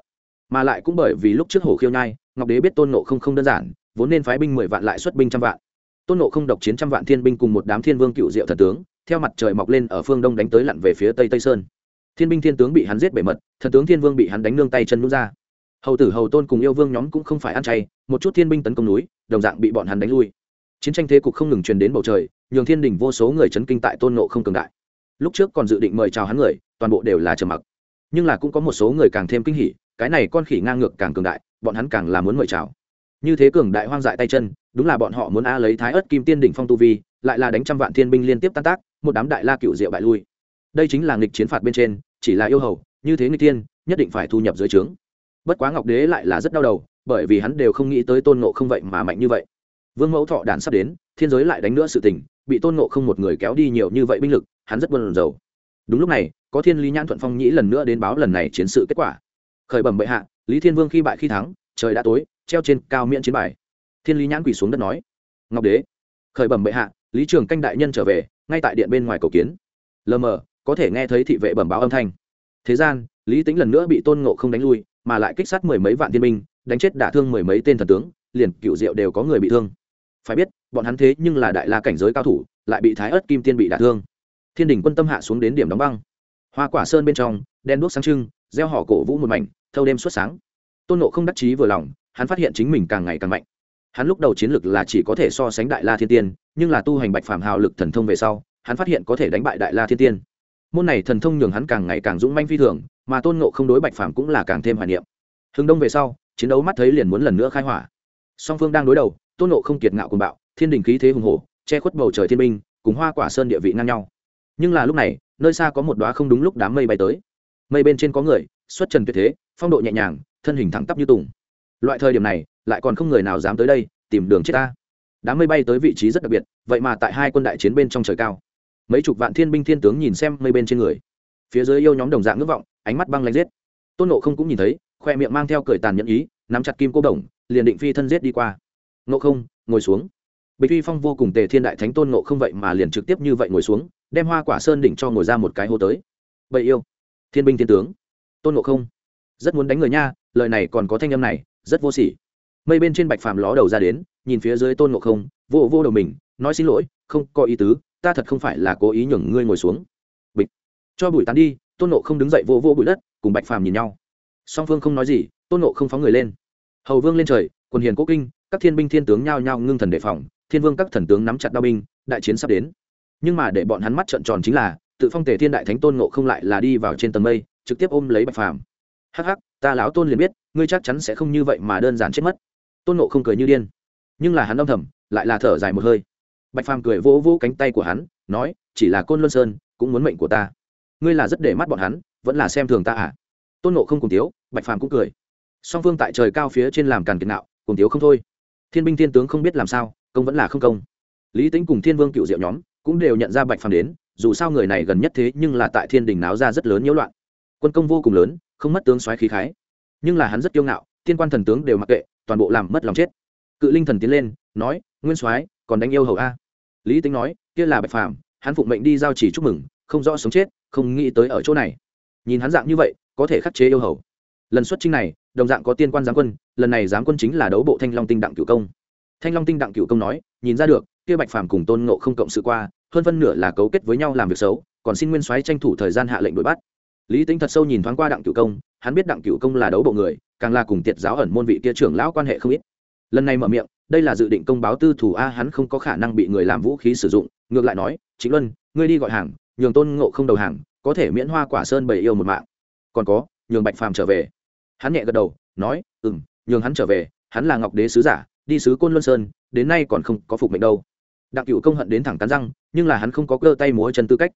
Mà lại cũng bởi vì lúc trước hồ khiêu nhai, ngọc đế biết tôn nộ không không đơn giản, vốn nên phái binh mười vạn lại xuất binh trăm vạn. Tôn nộ không độc chiến trăm vạn thiên binh cùng một đám thiên vương cựu diệu thần tướng, theo mặt trời mọc lên ở phương đông đánh tới lặn về phía tây tây sơn thiên binh thiên tướng bị hắn giết bể mật, thần tướng thiên vương bị hắn đánh nương tay chân nút ra. Hầu tử hầu tôn cùng yêu vương nhóm cũng không phải ăn chay, một chút thiên binh tấn công núi, đồng dạng bị bọn hắn đánh lui. Chiến tranh thế cục không ngừng truyền đến bầu trời, nhường thiên đình vô số người chấn kinh tại tôn nộ không cường đại. Lúc trước còn dự định mời chào hắn người, toàn bộ đều là trầm mặc. Nhưng là cũng có một số người càng thêm kinh hỉ, cái này con khỉ ngang ngược càng cường đại, bọn hắn càng là muốn mời chào. Như thế cường đại hoang dại tay chân, đúng là bọn họ muốn a lấy thái ớt kim tiên đỉnh phong tu vi, lại là đánh trăm vạn thiên binh liên tiếp tan tác, một đám đại la cựu diệu bại lui đây chính là nghịch chiến phạt bên trên, chỉ là yêu hầu, như thế nghịch tiên nhất định phải thu nhập dưới trướng. Bất quá ngọc đế lại là rất đau đầu, bởi vì hắn đều không nghĩ tới tôn nộ không vậy mà mạnh như vậy. Vương mẫu thọ đàn sắp đến, thiên giới lại đánh nữa sự tình, bị tôn nộ không một người kéo đi nhiều như vậy binh lực, hắn rất buồn rầu. Đúng lúc này, có thiên lý nhãn thuận phong nhĩ lần nữa đến báo lần này chiến sự kết quả. Khởi bẩm bệ hạ, lý thiên vương khi bại khi thắng, trời đã tối, treo trên cao miễn chiến bài. Thiên lý nhãn quỳ xuống đất nói, ngọc đế, khởi bẩm bệ hạ, lý trường canh đại nhân trở về, ngay tại điện bên ngoài cầu kiến. Lờ mờ có thể nghe thấy thị vệ bẩm báo âm thanh. Thế gian, lý tính lần nữa bị tôn ngộ không đánh lui, mà lại kích sát mười mấy vạn thiên binh, đánh chết đả thương mười mấy tên thần tướng, liền cựu diệu đều có người bị thương. Phải biết, bọn hắn thế nhưng là đại la cảnh giới cao thủ, lại bị thái ớt kim tiên bị đả thương. Thiên đình quân tâm hạ xuống đến điểm đóng băng. Hoa quả sơn bên trong, đen đuốc sáng trưng, gieo họ cổ vũ một mảnh, thâu đêm suốt sáng. Tôn nộ không đắc chí vừa lòng, hắn phát hiện chính mình càng ngày càng mạnh. Hắn lúc đầu chiến lực là chỉ có thể so sánh đại la thiên tiên, nhưng là tu hành bạch phàm hào lực thần thông về sau, hắn phát hiện có thể đánh bại đại la thiên tiên môn này thần thông nhường hắn càng ngày càng dũng manh phi thường, mà tôn ngộ không đối bạch phàm cũng là càng thêm hoài niệm. Hừng đông về sau, chiến đấu mắt thấy liền muốn lần nữa khai hỏa. Song phương đang đối đầu, tôn ngộ không kiệt ngạo cùng bạo, thiên đình khí thế hùng hổ, che khuất bầu trời thiên minh cùng hoa quả sơn địa vị ngang nhau. Nhưng là lúc này, nơi xa có một đoá không đúng lúc đám mây bay tới. Mây bên trên có người, xuất trần tuyệt thế, phong độ nhẹ nhàng, thân hình thẳng tắp như tùng. Loại thời điểm này, lại còn không người nào dám tới đây, tìm đường chết ta. Đám mây bay tới vị trí rất đặc biệt, vậy mà tại hai quân đại chiến bên trong trời cao mấy chục vạn thiên binh thiên tướng nhìn xem mây bên trên người. Phía dưới yêu nhóm đồng dạng ngưỡng vọng, ánh mắt băng lanh giết. Tôn nộ không cũng nhìn thấy, khoe miệng mang theo cười tàn nhẫn ý, nắm chặt kim cô đồng, liền định phi thân giết đi qua. Nộ không, ngồi xuống. Bịch phi phong vô cùng tề thiên đại thánh tôn nộ không vậy mà liền trực tiếp như vậy ngồi xuống, đem hoa quả sơn đỉnh cho ngồi ra một cái hô tới. Bậy yêu, thiên binh thiên tướng. Tôn nộ không, rất muốn đánh người nha, lời này còn có thanh âm này, rất vô sỉ. Mây bên trên bạch phàm ló đầu ra đến, nhìn phía dưới tôn nộ không, vô vô đầu mình, nói xin lỗi, không có ý tứ ta thật không phải là cố ý nhường ngươi ngồi xuống. Bịch. Cho bụi tán đi, tôn nộ không đứng dậy vô vô bụi đất, cùng bạch phàm nhìn nhau. Song phương không nói gì, tôn nộ không phóng người lên. Hầu vương lên trời quần hiền quốc kinh, các thiên binh thiên tướng nhao nhao ngưng thần đề phòng, thiên vương các thần tướng nắm chặt đao binh, đại chiến sắp đến. Nhưng mà để bọn hắn mắt trợn tròn chính là, tự phong tề thiên đại thánh tôn nộ không lại là đi vào trên tầng mây, trực tiếp ôm lấy bạch phàm. Hắc hắc, ta lão tôn liền biết, ngươi chắc chắn sẽ không như vậy mà đơn giản chết mất. Tôn nộ không cười như điên. Nhưng là hắn âm thầm, lại là thở dài một hơi bạch phàm cười vỗ vỗ cánh tay của hắn, nói, chỉ là côn luân sơn, cũng muốn mệnh của ta. Ngươi là rất để mắt bọn hắn, vẫn là xem thường ta à? Tôn nộ không cùng tiếu, bạch phàm cũng cười. Song phương tại trời cao phía trên làm càn kiệt nạo, cùng tiếu không thôi. Thiên binh thiên tướng không biết làm sao, công vẫn là không công. Lý tính cùng thiên vương cựu diệu nhóm cũng đều nhận ra bạch phàm đến, dù sao người này gần nhất thế nhưng là tại thiên đình náo ra rất lớn nhiễu loạn. Quân công vô cùng lớn, không mất tướng xoáy khí khái. Nhưng là hắn rất kiêu ngạo thiên quan thần tướng đều mặc kệ, toàn bộ làm mất lòng chết. Cự linh thần tiến lên, nói, nguyên soái, còn đánh yêu hầu a? Lý tính nói, kia là bạch phàm, hắn phụng mệnh đi giao chỉ chúc mừng, không rõ sống chết, không nghĩ tới ở chỗ này. Nhìn hắn dạng như vậy, có thể khắc chế yêu hầu. Lần xuất chinh này, đồng dạng có tiên quan giám quân, lần này giám quân chính là đấu bộ thanh long tinh đặng cửu công. Thanh long tinh đặng cửu công nói, nhìn ra được, kia bạch phàm cùng tôn ngộ không cộng sự qua, hơn phân nửa là cấu kết với nhau làm việc xấu, còn xin nguyên soái tranh thủ thời gian hạ lệnh đuổi bắt. Lý tính thật sâu nhìn thoáng qua đặng cửu công, hắn biết đặng cửu công là đấu bộ người, càng là cùng tiệt giáo ẩn môn vị kia trưởng lão quan hệ không ít. Lần này mở miệng đây là dự định công báo tư thủ a, hắn không có khả năng bị người làm vũ khí sử dụng. Ngược lại nói chính luân, ngươi đi gọi hàng, nhường tôn ngộ không đầu hàng, có thể miễn hoa quả sơn bày yêu một mạng. Còn có, nhường bạch phàm trở về. Hắn nhẹ gật đầu, nói ừ m nhường hắn trở về, hắn là ngọc đế sứ giả, đi sứ côn luân sơn, đến nay còn không có phục mệnh đâu. Đặng cựu công hận đến thẳng cắn răng, nhưng là hắn không có cơ tay múa chân tư cách,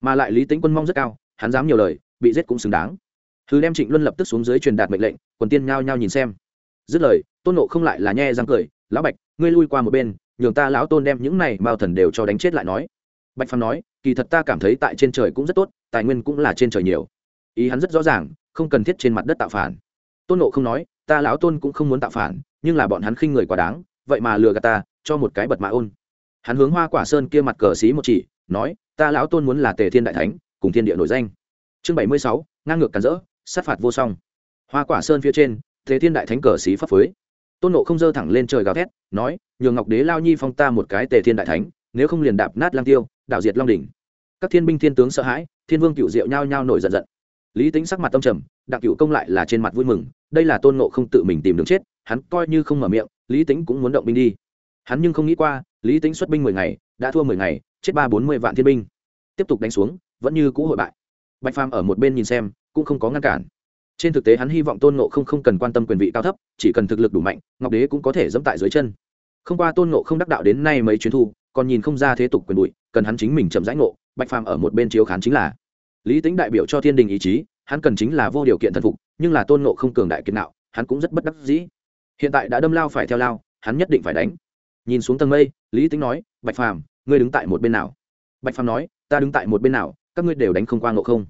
mà lại lý tính quân mong rất cao, hắn dám nhiều lời, bị giết cũng xứng đáng. Thứ đem trịnh luân lập tức xuống dưới truyền đạt mệnh lệnh, quần tiên nhao nhao nhìn xem. Dứt lời, tôn nộ không lại là nhe răng cười lão bạch, ngươi lui qua một bên, nhường ta lão tôn đem những này mao thần đều cho đánh chết lại nói. Bạch phàm nói, kỳ thật ta cảm thấy tại trên trời cũng rất tốt, tài nguyên cũng là trên trời nhiều. Ý hắn rất rõ ràng, không cần thiết trên mặt đất tạo phản. Tôn nộ không nói, ta lão tôn cũng không muốn tạo phản, nhưng là bọn hắn khinh người quá đáng, vậy mà lừa gạt ta, cho một cái bật mã ôn. Hắn hướng hoa quả sơn kia mặt cờ xí một chỉ, nói, ta lão tôn muốn là tề thiên đại thánh, cùng thiên địa nổi danh. Chương bảy mươi sáu, ngang ngược cắn rỡ, sát phạt vô song. Hoa quả sơn phía trên, tề thiên đại thánh cờ xí pháp phới tôn nộ không dơ thẳng lên trời gào thét, nói, nhường ngọc đế lao nhi phong ta một cái tề thiên đại thánh, nếu không liền đạp nát lang tiêu, đạo diệt long đỉnh. Các thiên binh thiên tướng sợ hãi, thiên vương cựu diệu nhao nhao nổi giận giận. Lý tính sắc mặt tâm trầm, đặng cựu công lại là trên mặt vui mừng, đây là tôn nộ không tự mình tìm đường chết, hắn coi như không mở miệng, lý tính cũng muốn động binh đi. Hắn nhưng không nghĩ qua, lý tính xuất binh mười ngày, đã thua mười ngày, chết ba bốn mươi vạn thiên binh. Tiếp tục đánh xuống, vẫn như cũ hội bại. Bạch phàm ở một bên nhìn xem, cũng không có ngăn cản trên thực tế hắn hy vọng tôn nộ không không cần quan tâm quyền vị cao thấp, chỉ cần thực lực đủ mạnh, ngọc đế cũng có thể dẫm tại dưới chân. Không qua tôn nộ không đắc đạo đến nay mấy chuyến thu, còn nhìn không ra thế tục quyền bụi, cần hắn chính mình chậm rãi ngộ, bạch phàm ở một bên chiếu khán chính là lý tính đại biểu cho thiên đình ý chí, hắn cần chính là vô điều kiện thần phục, nhưng là tôn nộ không cường đại kiệt nạo, hắn cũng rất bất đắc dĩ. Hiện tại đã đâm lao phải theo lao, hắn nhất định phải đánh. Nhìn xuống tầng mây, lý tính nói, bạch phàm, ngươi đứng tại một bên nào? Bạch phàm nói, ta đứng tại một bên nào, các ngươi đều đánh không qua ngộ không.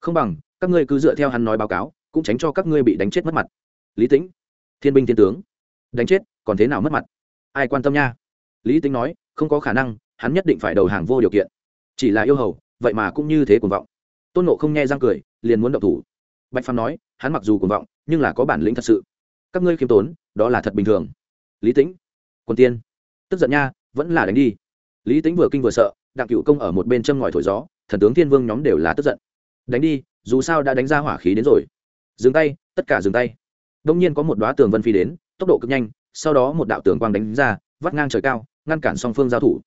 Không bằng, các ngươi cứ dựa theo hắn nói báo cáo cũng tránh cho các ngươi bị đánh chết mất mặt. Lý tính thiên binh thiên tướng, đánh chết, còn thế nào mất mặt? Ai quan tâm nha? Lý tính nói, không có khả năng, hắn nhất định phải đầu hàng vô điều kiện. Chỉ là yêu hầu, vậy mà cũng như thế cuồng vọng. Tôn nộ không nghe răng cười, liền muốn động thủ. Bạch phàm nói, hắn mặc dù cuồng vọng, nhưng là có bản lĩnh thật sự. Các ngươi khiêm tốn, đó là thật bình thường. Lý tính quân tiên, tức giận nha, vẫn là đánh đi. Lý tính vừa kinh vừa sợ, đặng cựu công ở một bên châm ngòi thổi gió, thần tướng thiên vương nhóm đều là tức giận. Đánh đi, dù sao đã đánh ra hỏa khí đến rồi dừng tay, tất cả dừng tay. Đông nhiên có một đoá tường vân phi đến, tốc độ cực nhanh, sau đó một đạo tường quang đánh ra, vắt ngang trời cao, ngăn cản song phương giao thủ.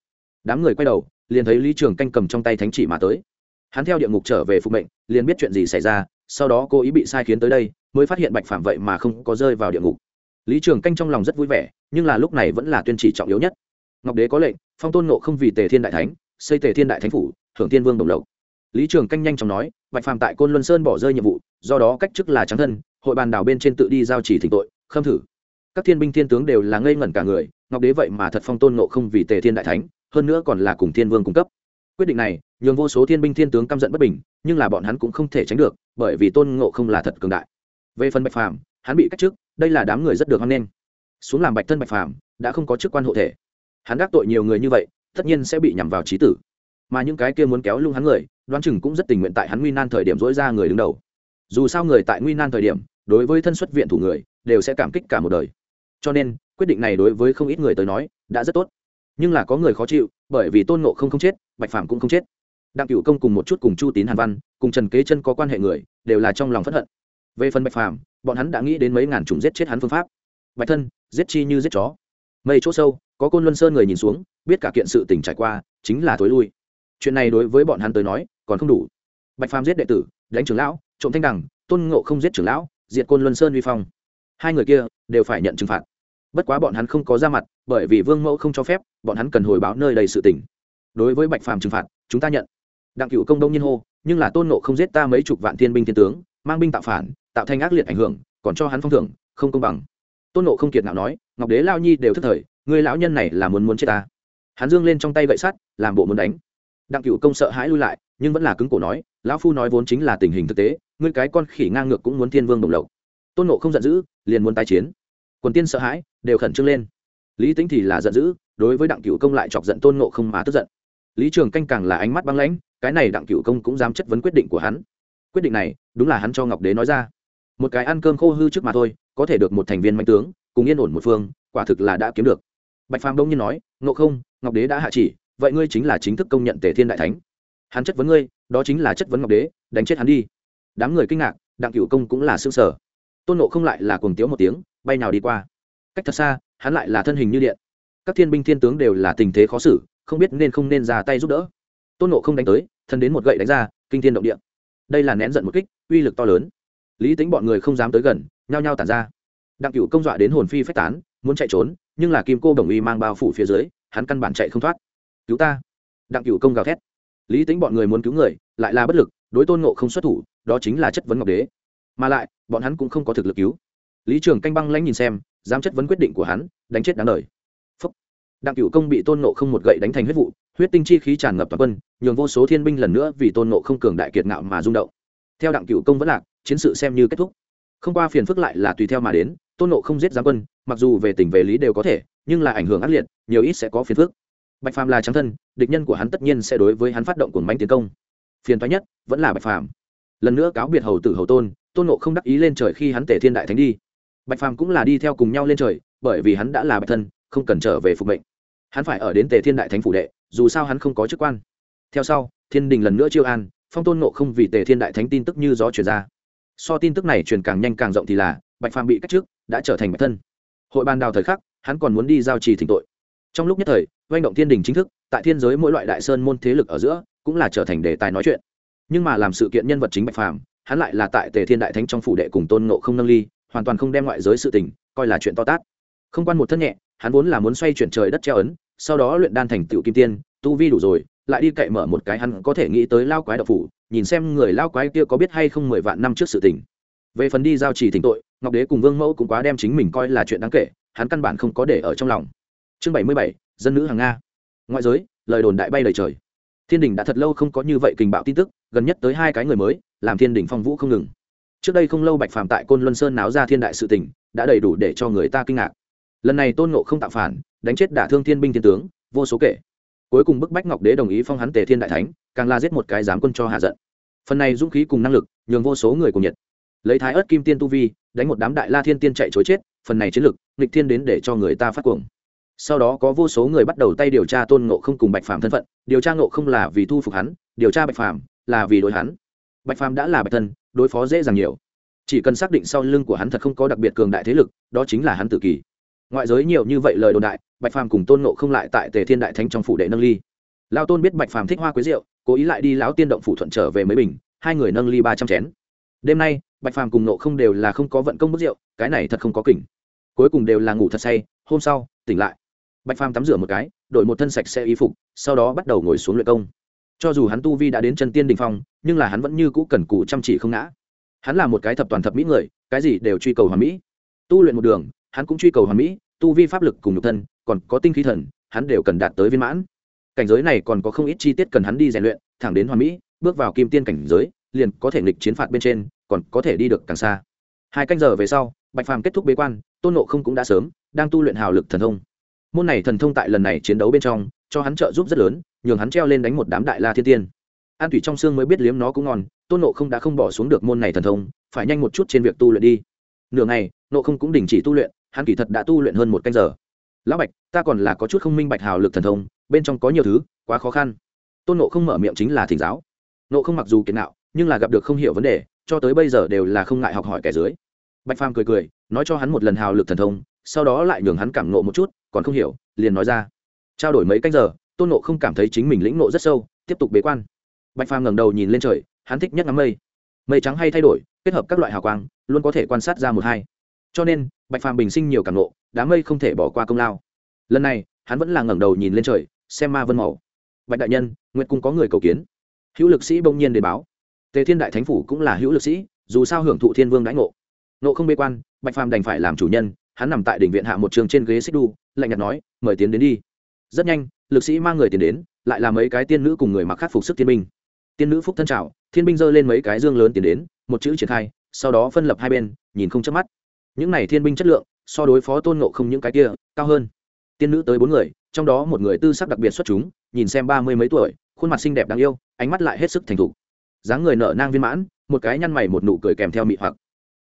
Đám người quay đầu, liền thấy lý trường canh cầm trong tay thánh chỉ mà tới. Hắn theo địa ngục trở về phục mệnh, liền biết chuyện gì xảy ra, sau đó cô ý bị sai khiến tới đây, mới phát hiện bạch phạm vậy mà không có rơi vào địa ngục. Lý trường canh trong lòng rất vui vẻ, nhưng là lúc này vẫn là tuyên chỉ trọng yếu nhất. Ngọc đế có lệnh, phong tôn nộ không vì tề thiên đại thánh, xây tề thiên đại thánh phủ, thưởng tiên vương đồng lộc. Lý trường canh nhanh chóng nói, bạch Phạm tại côn luân sơn bỏ rơi nhiệm vụ do đó cách chức là trắng thân, hội bàn đảo bên trên tự đi giao chỉ thỉnh tội, khâm thử. Các thiên binh thiên tướng đều là ngây ngẩn cả người, ngọc đế vậy mà thật phong tôn nộ không vì tề thiên đại thánh, hơn nữa còn là cùng thiên vương cung cấp. Quyết định này, nhường vô số thiên binh thiên tướng căm giận bất bình, nhưng là bọn hắn cũng không thể tránh được, bởi vì tôn ngộ không là thật cường đại. Về phần bạch phàm, hắn bị cách chức, đây là đám người rất được hoan nghênh. Xuống làm bạch thân bạch phàm, đã không có chức quan hộ thể. Hắn đắc tội nhiều người như vậy, tất nhiên sẽ bị nhằm vào trí tử. Mà những cái kia muốn kéo lung hắn người, đoán chừng cũng rất tình nguyện tại hắn nguy nan thời điểm dỗi ra người đứng đầu dù sao người tại nguy nan thời điểm, đối với thân xuất viện thủ người, đều sẽ cảm kích cả một đời. Cho nên, quyết định này đối với không ít người tới nói, đã rất tốt. Nhưng là có người khó chịu, bởi vì tôn nộ không không chết, bạch phàm cũng không chết. Đặng cựu công cùng một chút cùng chu tín hàn văn, cùng trần kế chân có quan hệ người, đều là trong lòng p hận. Về phần bạch phàm, bọn hắn đã nghĩ đến mấy ngàn chủng giết chết hắn phương pháp. Bạch thân, giết chi như giết chó. Mây chỗ sâu, có côn luân sơn người nhìn xuống, biết cả kiện sự tình trải qua, chính là thối lui. Chuyện này đối với bọn hắn tới nói, còn không đủ. Bạch phàm giết đệ tử, đánh trưởng lão trộm thanh đằng, tôn ngộ không giết trưởng lão, diệt côn luân sơn vi phong. Hai người kia đều phải nhận trừng phạt. Bất quá bọn hắn không có ra mặt, bởi vì vương mẫu không cho phép, bọn hắn cần hồi báo nơi đầy sự tỉnh đối với bạch phàm trừng phạt, chúng ta nhận. Đặng cựu công đông nhiên hô, nhưng là tôn nộ không giết ta mấy chục vạn thiên binh thiên tướng, mang binh tạo phản, tạo thành ác liệt ảnh hưởng, còn cho hắn phong thưởng, không công bằng. Tôn nộ không kiệt nào nói, ngọc đế lao nhi đều thất thời, người lão nhân này là muốn muốn chết ta. Hắn dương lên trong tay gậy sắt, làm bộ muốn đánh. Đặng cựu công sợ hãi lui lại, nhưng vẫn là cứng cổ nói, lão phu nói vốn chính là tình hình thực tế ngươi cái con khỉ ngang ngược cũng muốn thiên vương đồng lộc. Tôn nộ không giận dữ, liền muốn tái chiến. Quần tiên sợ hãi, đều khẩn trương lên. Lý tính thì là giận dữ, đối với đặng cựu công lại chọc giận tôn nộ không mà tức giận. Lý trường canh càng là ánh mắt băng lãnh, cái này đặng cựu công cũng dám chất vấn quyết định của hắn. Quyết định này, đúng là hắn cho ngọc đế nói ra. Một cái ăn cơm khô hư trước mà thôi, có thể được một thành viên mạnh tướng, cùng yên ổn một phương, quả thực là đã kiếm được. Bạch phàm đông nhiên nói, ngộ không, ngọc đế đã hạ chỉ, vậy ngươi chính là chính thức công nhận tề thiên đại thánh. Hắn chất vấn ngươi, đó chính là chất vấn ngọc đế, đánh chết hắn đi đám người kinh ngạc, đặng cựu công cũng là xương sở tôn nộ không lại là cuồng tiếu một tiếng, bay nào đi qua. Cách thật xa, hắn lại là thân hình như điện. Các thiên binh thiên tướng đều là tình thế khó xử, không biết nên không nên ra tay giúp đỡ. Tôn nộ không đánh tới, thân đến một gậy đánh ra, kinh thiên động địa. Đây là nén giận một kích, uy lực to lớn. Lý tính bọn người không dám tới gần, nhao nhao tản ra. Đặng cựu công dọa đến hồn phi phách tán, muốn chạy trốn, nhưng là kim cô đồng uy mang bao phủ phía dưới, hắn căn bản chạy không thoát. Cứu ta! Đặng cựu công gào thét. Lý tính bọn người muốn cứu người, lại là bất lực, đối tôn nộ không xuất thủ đó chính là chất vấn ngọc đế. Mà lại, bọn hắn cũng không có thực lực cứu. Lý trường canh băng lãnh nhìn xem, dám chất vấn quyết định của hắn, đánh chết đáng lời Phúc. đặng cựu công bị tôn nộ không một gậy đánh thành huyết vụ, huyết tinh chi khí tràn ngập toàn quân, nhường vô số thiên binh lần nữa vì tôn nộ không cường đại kiệt ngạo mà rung động. Theo đặng cựu công vẫn lạc, chiến sự xem như kết thúc. Không qua phiền phức lại là tùy theo mà đến, tôn nộ không giết giáng quân, mặc dù về tình về lý đều có thể, nhưng là ảnh hưởng ác liệt, nhiều ít sẽ có phiền phức. Bạch phàm là trắng thân, địch nhân của hắn tất nhiên sẽ đối với hắn phát động cuồng mánh tiến công. Phiền toái nhất vẫn là bạch phàm lần nữa cáo biệt hầu tử hầu tôn tôn nộ không đắc ý lên trời khi hắn tể thiên đại thánh đi. Bạch phàm cũng là đi theo cùng nhau lên trời, bởi vì hắn đã là bạch thân, không cần trở về phục mệnh. Hắn phải ở đến tề thiên đại thánh phủ đệ, dù sao hắn không có chức quan. Theo sau, thiên đình lần nữa chiêu an, phong tôn nộ không vì tề thiên đại thánh tin tức như gió truyền ra. So tin tức này truyền càng nhanh càng rộng thì là, bạch phàm bị cách trước, đã trở thành bạch thân. Hội ban đào thời khắc, hắn còn muốn đi giao trì thỉnh tội. Trong lúc nhất thời doanh động thiên đình chính thức, tại thiên giới mỗi loại đại sơn môn thế lực ở giữa, cũng là trở thành đề tài nói chuyện nhưng mà làm sự kiện nhân vật chính bạch phàm, hắn lại là tại tề thiên đại thánh trong phủ đệ cùng tôn ngộ không nâng ly, hoàn toàn không đem ngoại giới sự tình coi là chuyện to tát. Không quan một thân nhẹ, hắn vốn là muốn xoay chuyển trời đất treo ấn, sau đó luyện đan thành tựu kim tiên, tu vi đủ rồi, lại đi cậy mở một cái hắn có thể nghĩ tới lao quái độc phủ, nhìn xem người lao quái kia có biết hay không mười vạn năm trước sự tình. Về phần đi giao trì thỉnh tội, ngọc đế cùng vương mẫu cũng quá đem chính mình coi là chuyện đáng kể, hắn căn bản không có để ở trong lòng. Chương bảy mươi bảy, dân nữ hàng nga. Ngoại giới, lời đồn đại bay đầy trời thiên đình đã thật lâu không có như vậy kình bạo tin tức, gần nhất tới hai cái người mới, làm thiên đình phong vũ không ngừng. Trước đây không lâu bạch phàm tại côn luân sơn náo ra thiên đại sự tình, đã đầy đủ để cho người ta kinh ngạc. Lần này tôn nộ không tạo phản, đánh chết đả thương thiên binh thiên tướng, vô số kể. Cuối cùng bức bách ngọc đế đồng ý phong hắn tề thiên đại thánh, càng la giết một cái giám quân cho hạ giận. Phần này dũng khí cùng năng lực, nhường vô số người cùng nhiệt. Lấy thái ớt kim tiên tu vi, đánh một đám đại la thiên tiên chạy chối chết, phần này chiến lực, nghịch thiên đến để cho người ta phát cuồng. Sau đó có vô số người bắt đầu tay điều tra tôn ngộ không cùng bạch phàm thân phận điều tra ngộ không là vì thu phục hắn, điều tra bạch phàm là vì đối hắn. Bạch phàm đã là bạch thân, đối phó dễ dàng nhiều. Chỉ cần xác định sau lưng của hắn thật không có đặc biệt cường đại thế lực, đó chính là hắn tự kỷ ngoại giới nhiều như vậy lời đồn đại, bạch phàm cùng tôn ngộ không lại tại tề thiên đại thánh trong phủ đệ nâng ly. Lao tôn biết bạch phàm thích hoa quế rượu, cố ý lại đi lão tiên động phủ thuận trở về mấy bình, hai người nâng ly ba trăm chén. Đêm nay, bạch phàm cùng nộ không đều là không có vận công bức rượu, cái này thật không có kỉnh. Cuối cùng đều là ngủ thật say, hôm sau, tỉnh lại. Bạch phàm tắm rửa một cái đổi một thân sạch sẽ y phục, sau đó bắt đầu ngồi xuống luyện công. Cho dù hắn tu vi đã đến chân tiên đình phong, nhưng là hắn vẫn như cũ cần cù chăm chỉ không ngã. Hắn là một cái thập toàn thập mỹ người, cái gì đều truy cầu hoàn mỹ. Tu luyện một đường, hắn cũng truy cầu hoàn mỹ, tu vi pháp lực cùng nhục thân, còn có tinh khí thần, hắn đều cần đạt tới viên mãn. Cảnh giới này còn có không ít chi tiết cần hắn đi rèn luyện, thẳng đến hoàn mỹ, bước vào kim tiên cảnh giới, liền có thể nghịch chiến phạt bên trên, còn có thể đi được càng xa. Hai canh giờ về sau, bạch phàm kết thúc bế quan, tôn nộ không cũng đã sớm đang tu luyện hào lực thần thông môn này thần thông tại lần này chiến đấu bên trong, cho hắn trợ giúp rất lớn, nhường hắn treo lên đánh một đám đại la thiên tiên. An thủy trong xương mới biết liếm nó cũng ngon, tôn nộ không đã không bỏ xuống được môn này thần thông, phải nhanh một chút trên việc tu luyện đi. Nửa ngày nộ không cũng đình chỉ tu luyện, hắn kỳ thật đã tu luyện hơn một canh giờ. Lão bạch, ta còn là có chút không minh bạch hào lực thần thông, bên trong có nhiều thứ, quá khó khăn. Tôn nộ không mở miệng chính là thỉnh giáo. Nộ không mặc dù kiến nạo, nhưng là gặp được không hiểu vấn đề, cho tới bây giờ đều là không ngại học hỏi kẻ dưới. Bạch phàm cười cười, nói cho hắn một lần hào lực thần thông sau đó lại nhường hắn cảm nộ một chút, còn không hiểu, liền nói ra. Trao đổi mấy canh giờ, tôn nộ không cảm thấy chính mình lĩnh nộ rất sâu, tiếp tục bế quan. Bạch phàm ngẩng đầu nhìn lên trời, hắn thích nhất ngắm mây. Mây trắng hay thay đổi, kết hợp các loại hào quang, luôn có thể quan sát ra một hai. Cho nên, bạch phàm bình sinh nhiều cảm nộ đám mây không thể bỏ qua công lao. Lần này, hắn vẫn là ngẩng đầu nhìn lên trời, xem ma vân màu. Bạch đại nhân, nguyệt cung có người cầu kiến. Hữu lực sĩ bỗng nhiên đề báo. Tề thiên đại thánh phủ cũng là hữu lực sĩ, dù sao hưởng thụ thiên vương đãi ngộ. Nộ không bê quan, bạch phàm đành phải làm chủ nhân hắn nằm tại đỉnh viện hạ một trường trên ghế xích đu, lạnh nhạt nói, mời tiến đến đi. Rất nhanh, lực sĩ mang người tiến đến, lại là mấy cái tiên nữ cùng người mặc khắc phục sức thiên binh. Tiên nữ phúc thân trào thiên binh giơ lên mấy cái dương lớn tiến đến, một chữ triển khai, sau đó phân lập hai bên, nhìn không chớp mắt. Những này thiên binh chất lượng, so đối phó tôn ngộ không những cái kia, cao hơn. Tiên nữ tới bốn người, trong đó một người tư sắc đặc biệt xuất chúng, nhìn xem ba mươi mấy tuổi, khuôn mặt xinh đẹp đáng yêu, ánh mắt lại hết sức thành thục. Dáng người nở nang viên mãn, một cái nhăn mày một nụ cười kèm theo mị hoặc.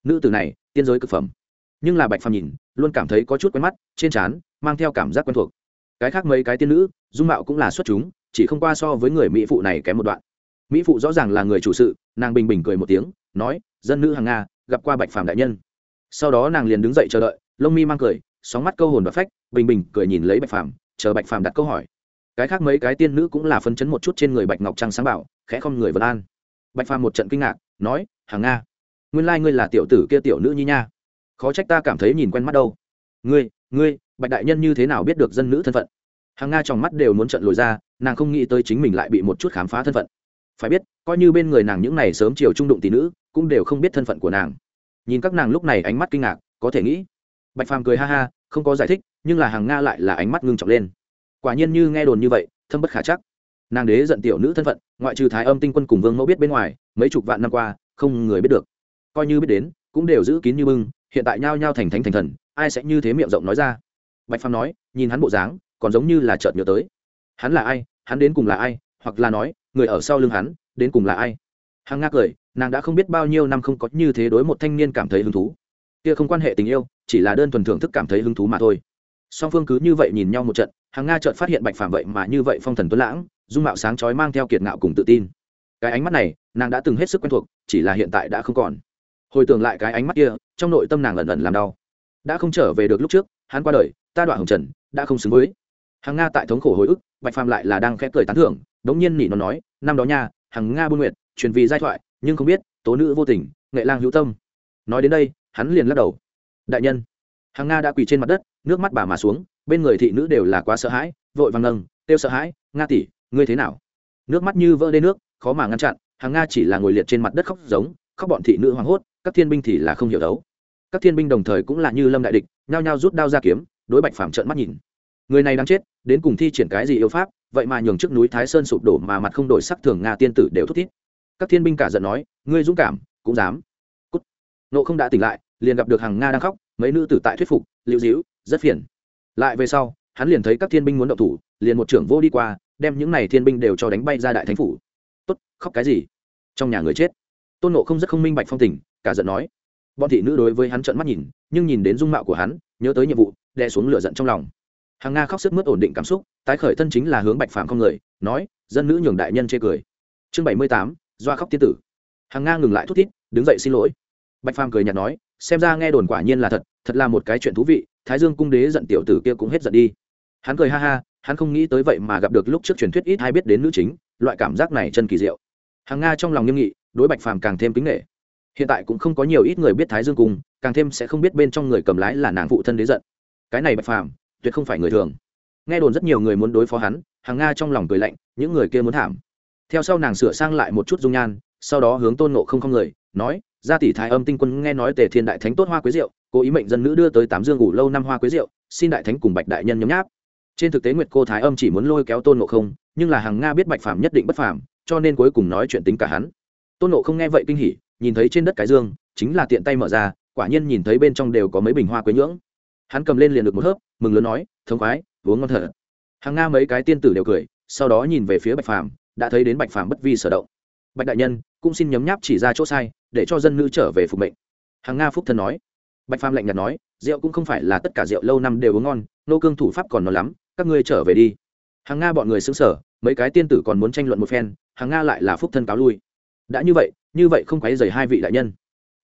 Nữ tử này, tiên giới cực phẩm. Nhưng là bạch phàm nhìn luôn cảm thấy có chút quen mắt, trên trán, mang theo cảm giác quen thuộc. Cái khác mấy cái tiên nữ, dung mạo cũng là xuất chúng, chỉ không qua so với người mỹ phụ này kém một đoạn. Mỹ phụ rõ ràng là người chủ sự, nàng bình bình cười một tiếng, nói, dân nữ hàng nga, gặp qua bạch phàm đại nhân. Sau đó nàng liền đứng dậy chờ đợi, lông mi mang cười, sóng mắt câu hồn và phách, bình bình cười nhìn lấy bạch phàm, chờ bạch phàm đặt câu hỏi. Cái khác mấy cái tiên nữ cũng là phân chấn một chút trên người bạch ngọc trăng sáng bảo, khẽ không người vân an. Bạch phàm một trận kinh ngạc, nói, hàng nga, nguyên lai ngươi là tiểu tử kia tiểu nữ nhi nha khó trách ta cảm thấy nhìn quen mắt đâu. Ngươi ngươi, bạch đại nhân như thế nào biết được dân nữ thân phận? Hàng nga trong mắt đều muốn trận lồi ra, nàng không nghĩ tới chính mình lại bị một chút khám phá thân phận. Phải biết, coi như bên người nàng những này sớm chiều trung đụng tỷ nữ, cũng đều không biết thân phận của nàng. Nhìn các nàng lúc này ánh mắt kinh ngạc, có thể nghĩ. Bạch phàm cười ha ha, không có giải thích, nhưng là hàng nga lại là ánh mắt ngưng trọng lên. Quả nhiên như nghe đồn như vậy, thâm bất khả chắc. Nàng đế giận tiểu nữ thân phận, ngoại trừ thái âm tinh quân cùng vương mẫu biết bên ngoài, mấy chục vạn năm qua, không người biết được. Coi như biết đến, cũng đều giữ kín như bưng hiện tại nhao nhao thành thánh thành thần, ai sẽ như thế miệng rộng nói ra? Bạch phàm nói, nhìn hắn bộ dáng, còn giống như là chợt nhớ tới. Hắn là ai? Hắn đến cùng là ai? Hoặc là nói, người ở sau lưng hắn, đến cùng là ai? Hằng nga cười, nàng đã không biết bao nhiêu năm không có như thế đối một thanh niên cảm thấy hứng thú. Kia không quan hệ tình yêu, chỉ là đơn thuần thưởng thức cảm thấy hứng thú mà thôi. Song phương cứ như vậy nhìn nhau một trận, hằng nga chợt phát hiện bạch phàm vậy mà như vậy phong thần tuấn lãng, dung mạo sáng chói mang theo kiệt ngạo cùng tự tin. Cái ánh mắt này, nàng đã từng hết sức quen thuộc, chỉ là hiện tại đã không còn hồi tưởng lại cái ánh mắt kia, trong nội tâm nàng ẩn ẩn làm đau. Đã không trở về được lúc trước, hắn qua đời, ta đoạn hồng trần, đã không xứng với. Hằng nga tại thống khổ hồi ức, bạch phàm lại là đang khẽ cười tán thưởng, đống nhiên nỉ nó nói, năm đó nha, hằng nga buôn nguyệt, truyền vì giai thoại, nhưng không biết, tố nữ vô tình, nghệ lang hữu tâm. Nói đến đây, hắn liền lắc đầu. Đại nhân. Hằng nga đã quỳ trên mặt đất, nước mắt bà mà xuống, bên người thị nữ đều là quá sợ hãi, vội vàng nâng tiêu sợ hãi, nga tỷ, ngươi thế nào? Nước mắt như vỡ đê nước, khó mà ngăn chặn, Hằng nga chỉ là ngồi liệt trên mặt đất khóc giống, khóc bọn thị nữ hoảng hốt các thiên binh thì là không hiểu đấu. Các thiên binh đồng thời cũng là như lâm đại địch, nhao nhao rút đao ra kiếm, đối bạch phàm trợn mắt nhìn. Người này đang chết, đến cùng thi triển cái gì yêu pháp, vậy mà nhường trước núi thái sơn sụp đổ mà mặt không đổi sắc thường nga tiên tử đều thút thiết các thiên binh cả giận nói, ngươi dũng cảm, cũng dám. Cút. Nộ không đã tỉnh lại, liền gặp được hàng nga đang khóc, mấy nữ tử tại thuyết phục lưu dĩu rất phiền. Lại về sau, hắn liền thấy các thiên binh muốn động thủ, liền một trưởng vô đi qua, đem những này thiên binh đều cho đánh bay ra đại thánh phủ. Tốt, khóc cái gì? Trong nhà người chết. Tôn nộ không rất không minh bạch phong tình cả giận nói. Bọn thị nữ đối với hắn trợn mắt nhìn, nhưng nhìn đến dung mạo của hắn, nhớ tới nhiệm vụ, đè xuống lửa giận trong lòng. Hàng nga khóc sức mướt ổn định cảm xúc, tái khởi thân chính là hướng bạch phàm không người, nói, dân nữ nhường đại nhân chê cười. Chương bảy mươi tám, doa khóc tiên tử. Hàng nga ngừng lại thút thít, đứng dậy xin lỗi. Bạch phàm cười nhạt nói, xem ra nghe đồn quả nhiên là thật thật là một cái chuyện thú vị, thái dương cung đế giận tiểu tử kia cũng hết giận đi. Hắn cười ha ha, hắn không nghĩ tới vậy mà gặp được lúc trước truyền thuyết ít hay biết đến nữ chính, loại cảm giác này chân kỳ diệu. Hàng nga trong lòng nghiêm nghị, đối bạch phàm càng thêm kính nghệ hiện tại cũng không có nhiều ít người biết thái dương cung, càng thêm sẽ không biết bên trong người cầm lái là nàng phụ thân đế giận. Cái này bạch phàm, tuyệt không phải người thường. Nghe đồn rất nhiều người muốn đối phó hắn, hàng nga trong lòng cười lạnh, những người kia muốn thảm. Theo sau nàng sửa sang lại một chút dung nhan, sau đó hướng tôn nộ không không người, nói, gia tỷ thái âm tinh quân nghe nói tề thiên đại thánh tốt hoa quế rượu, cố ý mệnh dân nữ đưa tới tám dương ngủ lâu năm hoa quế rượu, xin đại thánh cùng bạch đại nhân nhấm nháp. Trên thực tế nguyệt cô thái âm chỉ muốn lôi kéo tôn nộ không, nhưng là hàng nga biết bạch phàm nhất định bất phàm, cho nên cuối cùng nói chuyện tính cả hắn. Tôn nộ không nghe vậy kinh hỉ nhìn thấy trên đất cái dương, chính là tiện tay mở ra, quả nhiên nhìn thấy bên trong đều có mấy bình hoa quế nhưỡng. Hắn cầm lên liền được một hớp, mừng lớn nói, thống khoái, uống ngon thở hàng nga mấy cái tiên tử đều cười, sau đó nhìn về phía bạch phàm, đã thấy đến bạch phàm bất vi sở động. Bạch đại nhân, cũng xin nhấm nháp chỉ ra chỗ sai, để cho dân nữ trở về phục mệnh. Hàng nga phúc thân nói. Bạch phàm lạnh nhạt nói, rượu cũng không phải là tất cả rượu lâu năm đều uống ngon, nô cương thủ pháp còn nó lắm, các ngươi trở về đi. Hàng nga bọn người xứng sở mấy cái tiên tử còn muốn tranh luận một phen, hàng nga lại là phúc thân cáo lui. Đã như vậy như vậy không quấy rầy hai vị đại nhân.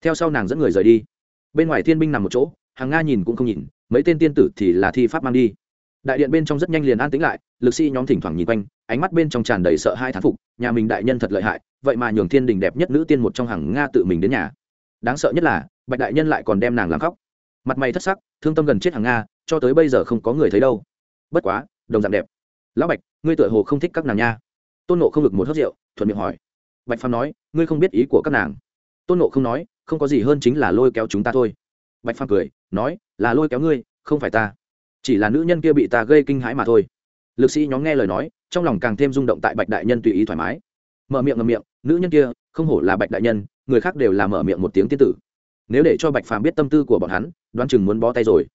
Theo sau nàng dẫn người rời đi. Bên ngoài thiên binh nằm một chỗ, hàng nga nhìn cũng không nhìn, mấy tên tiên tử thì là thi pháp mang đi. Đại điện bên trong rất nhanh liền an tĩnh lại, lực sĩ nhóm thỉnh thoảng nhìn quanh, ánh mắt bên trong tràn đầy sợ hai thán phục, nhà mình đại nhân thật lợi hại, vậy mà nhường thiên đình đẹp nhất nữ tiên một trong hàng nga tự mình đến nhà. Đáng sợ nhất là, bạch đại nhân lại còn đem nàng làm khóc. Mặt mày thất sắc, thương tâm gần chết hàng nga, cho tới bây giờ không có người thấy đâu. Bất quá, đồng dạng đẹp. Lão bạch, ngươi tựa hồ không thích các nàng nha. Tôn nộ không ngực một hớt rượu, thuận miệng hỏi bạch phàm nói, ngươi không biết ý của các nàng. Tôn nộ không nói, không có gì hơn chính là lôi kéo chúng ta thôi. Bạch phàm cười, nói, là lôi kéo ngươi, không phải ta. Chỉ là nữ nhân kia bị ta gây kinh hãi mà thôi. Lực sĩ nhóm nghe lời nói, trong lòng càng thêm rung động tại bạch đại nhân tùy ý thoải mái. Mở miệng ngầm miệng, nữ nhân kia, không hổ là bạch đại nhân, người khác đều là mở miệng một tiếng tiên tử. Nếu để cho bạch phàm biết tâm tư của bọn hắn, đoán chừng muốn bó tay rồi.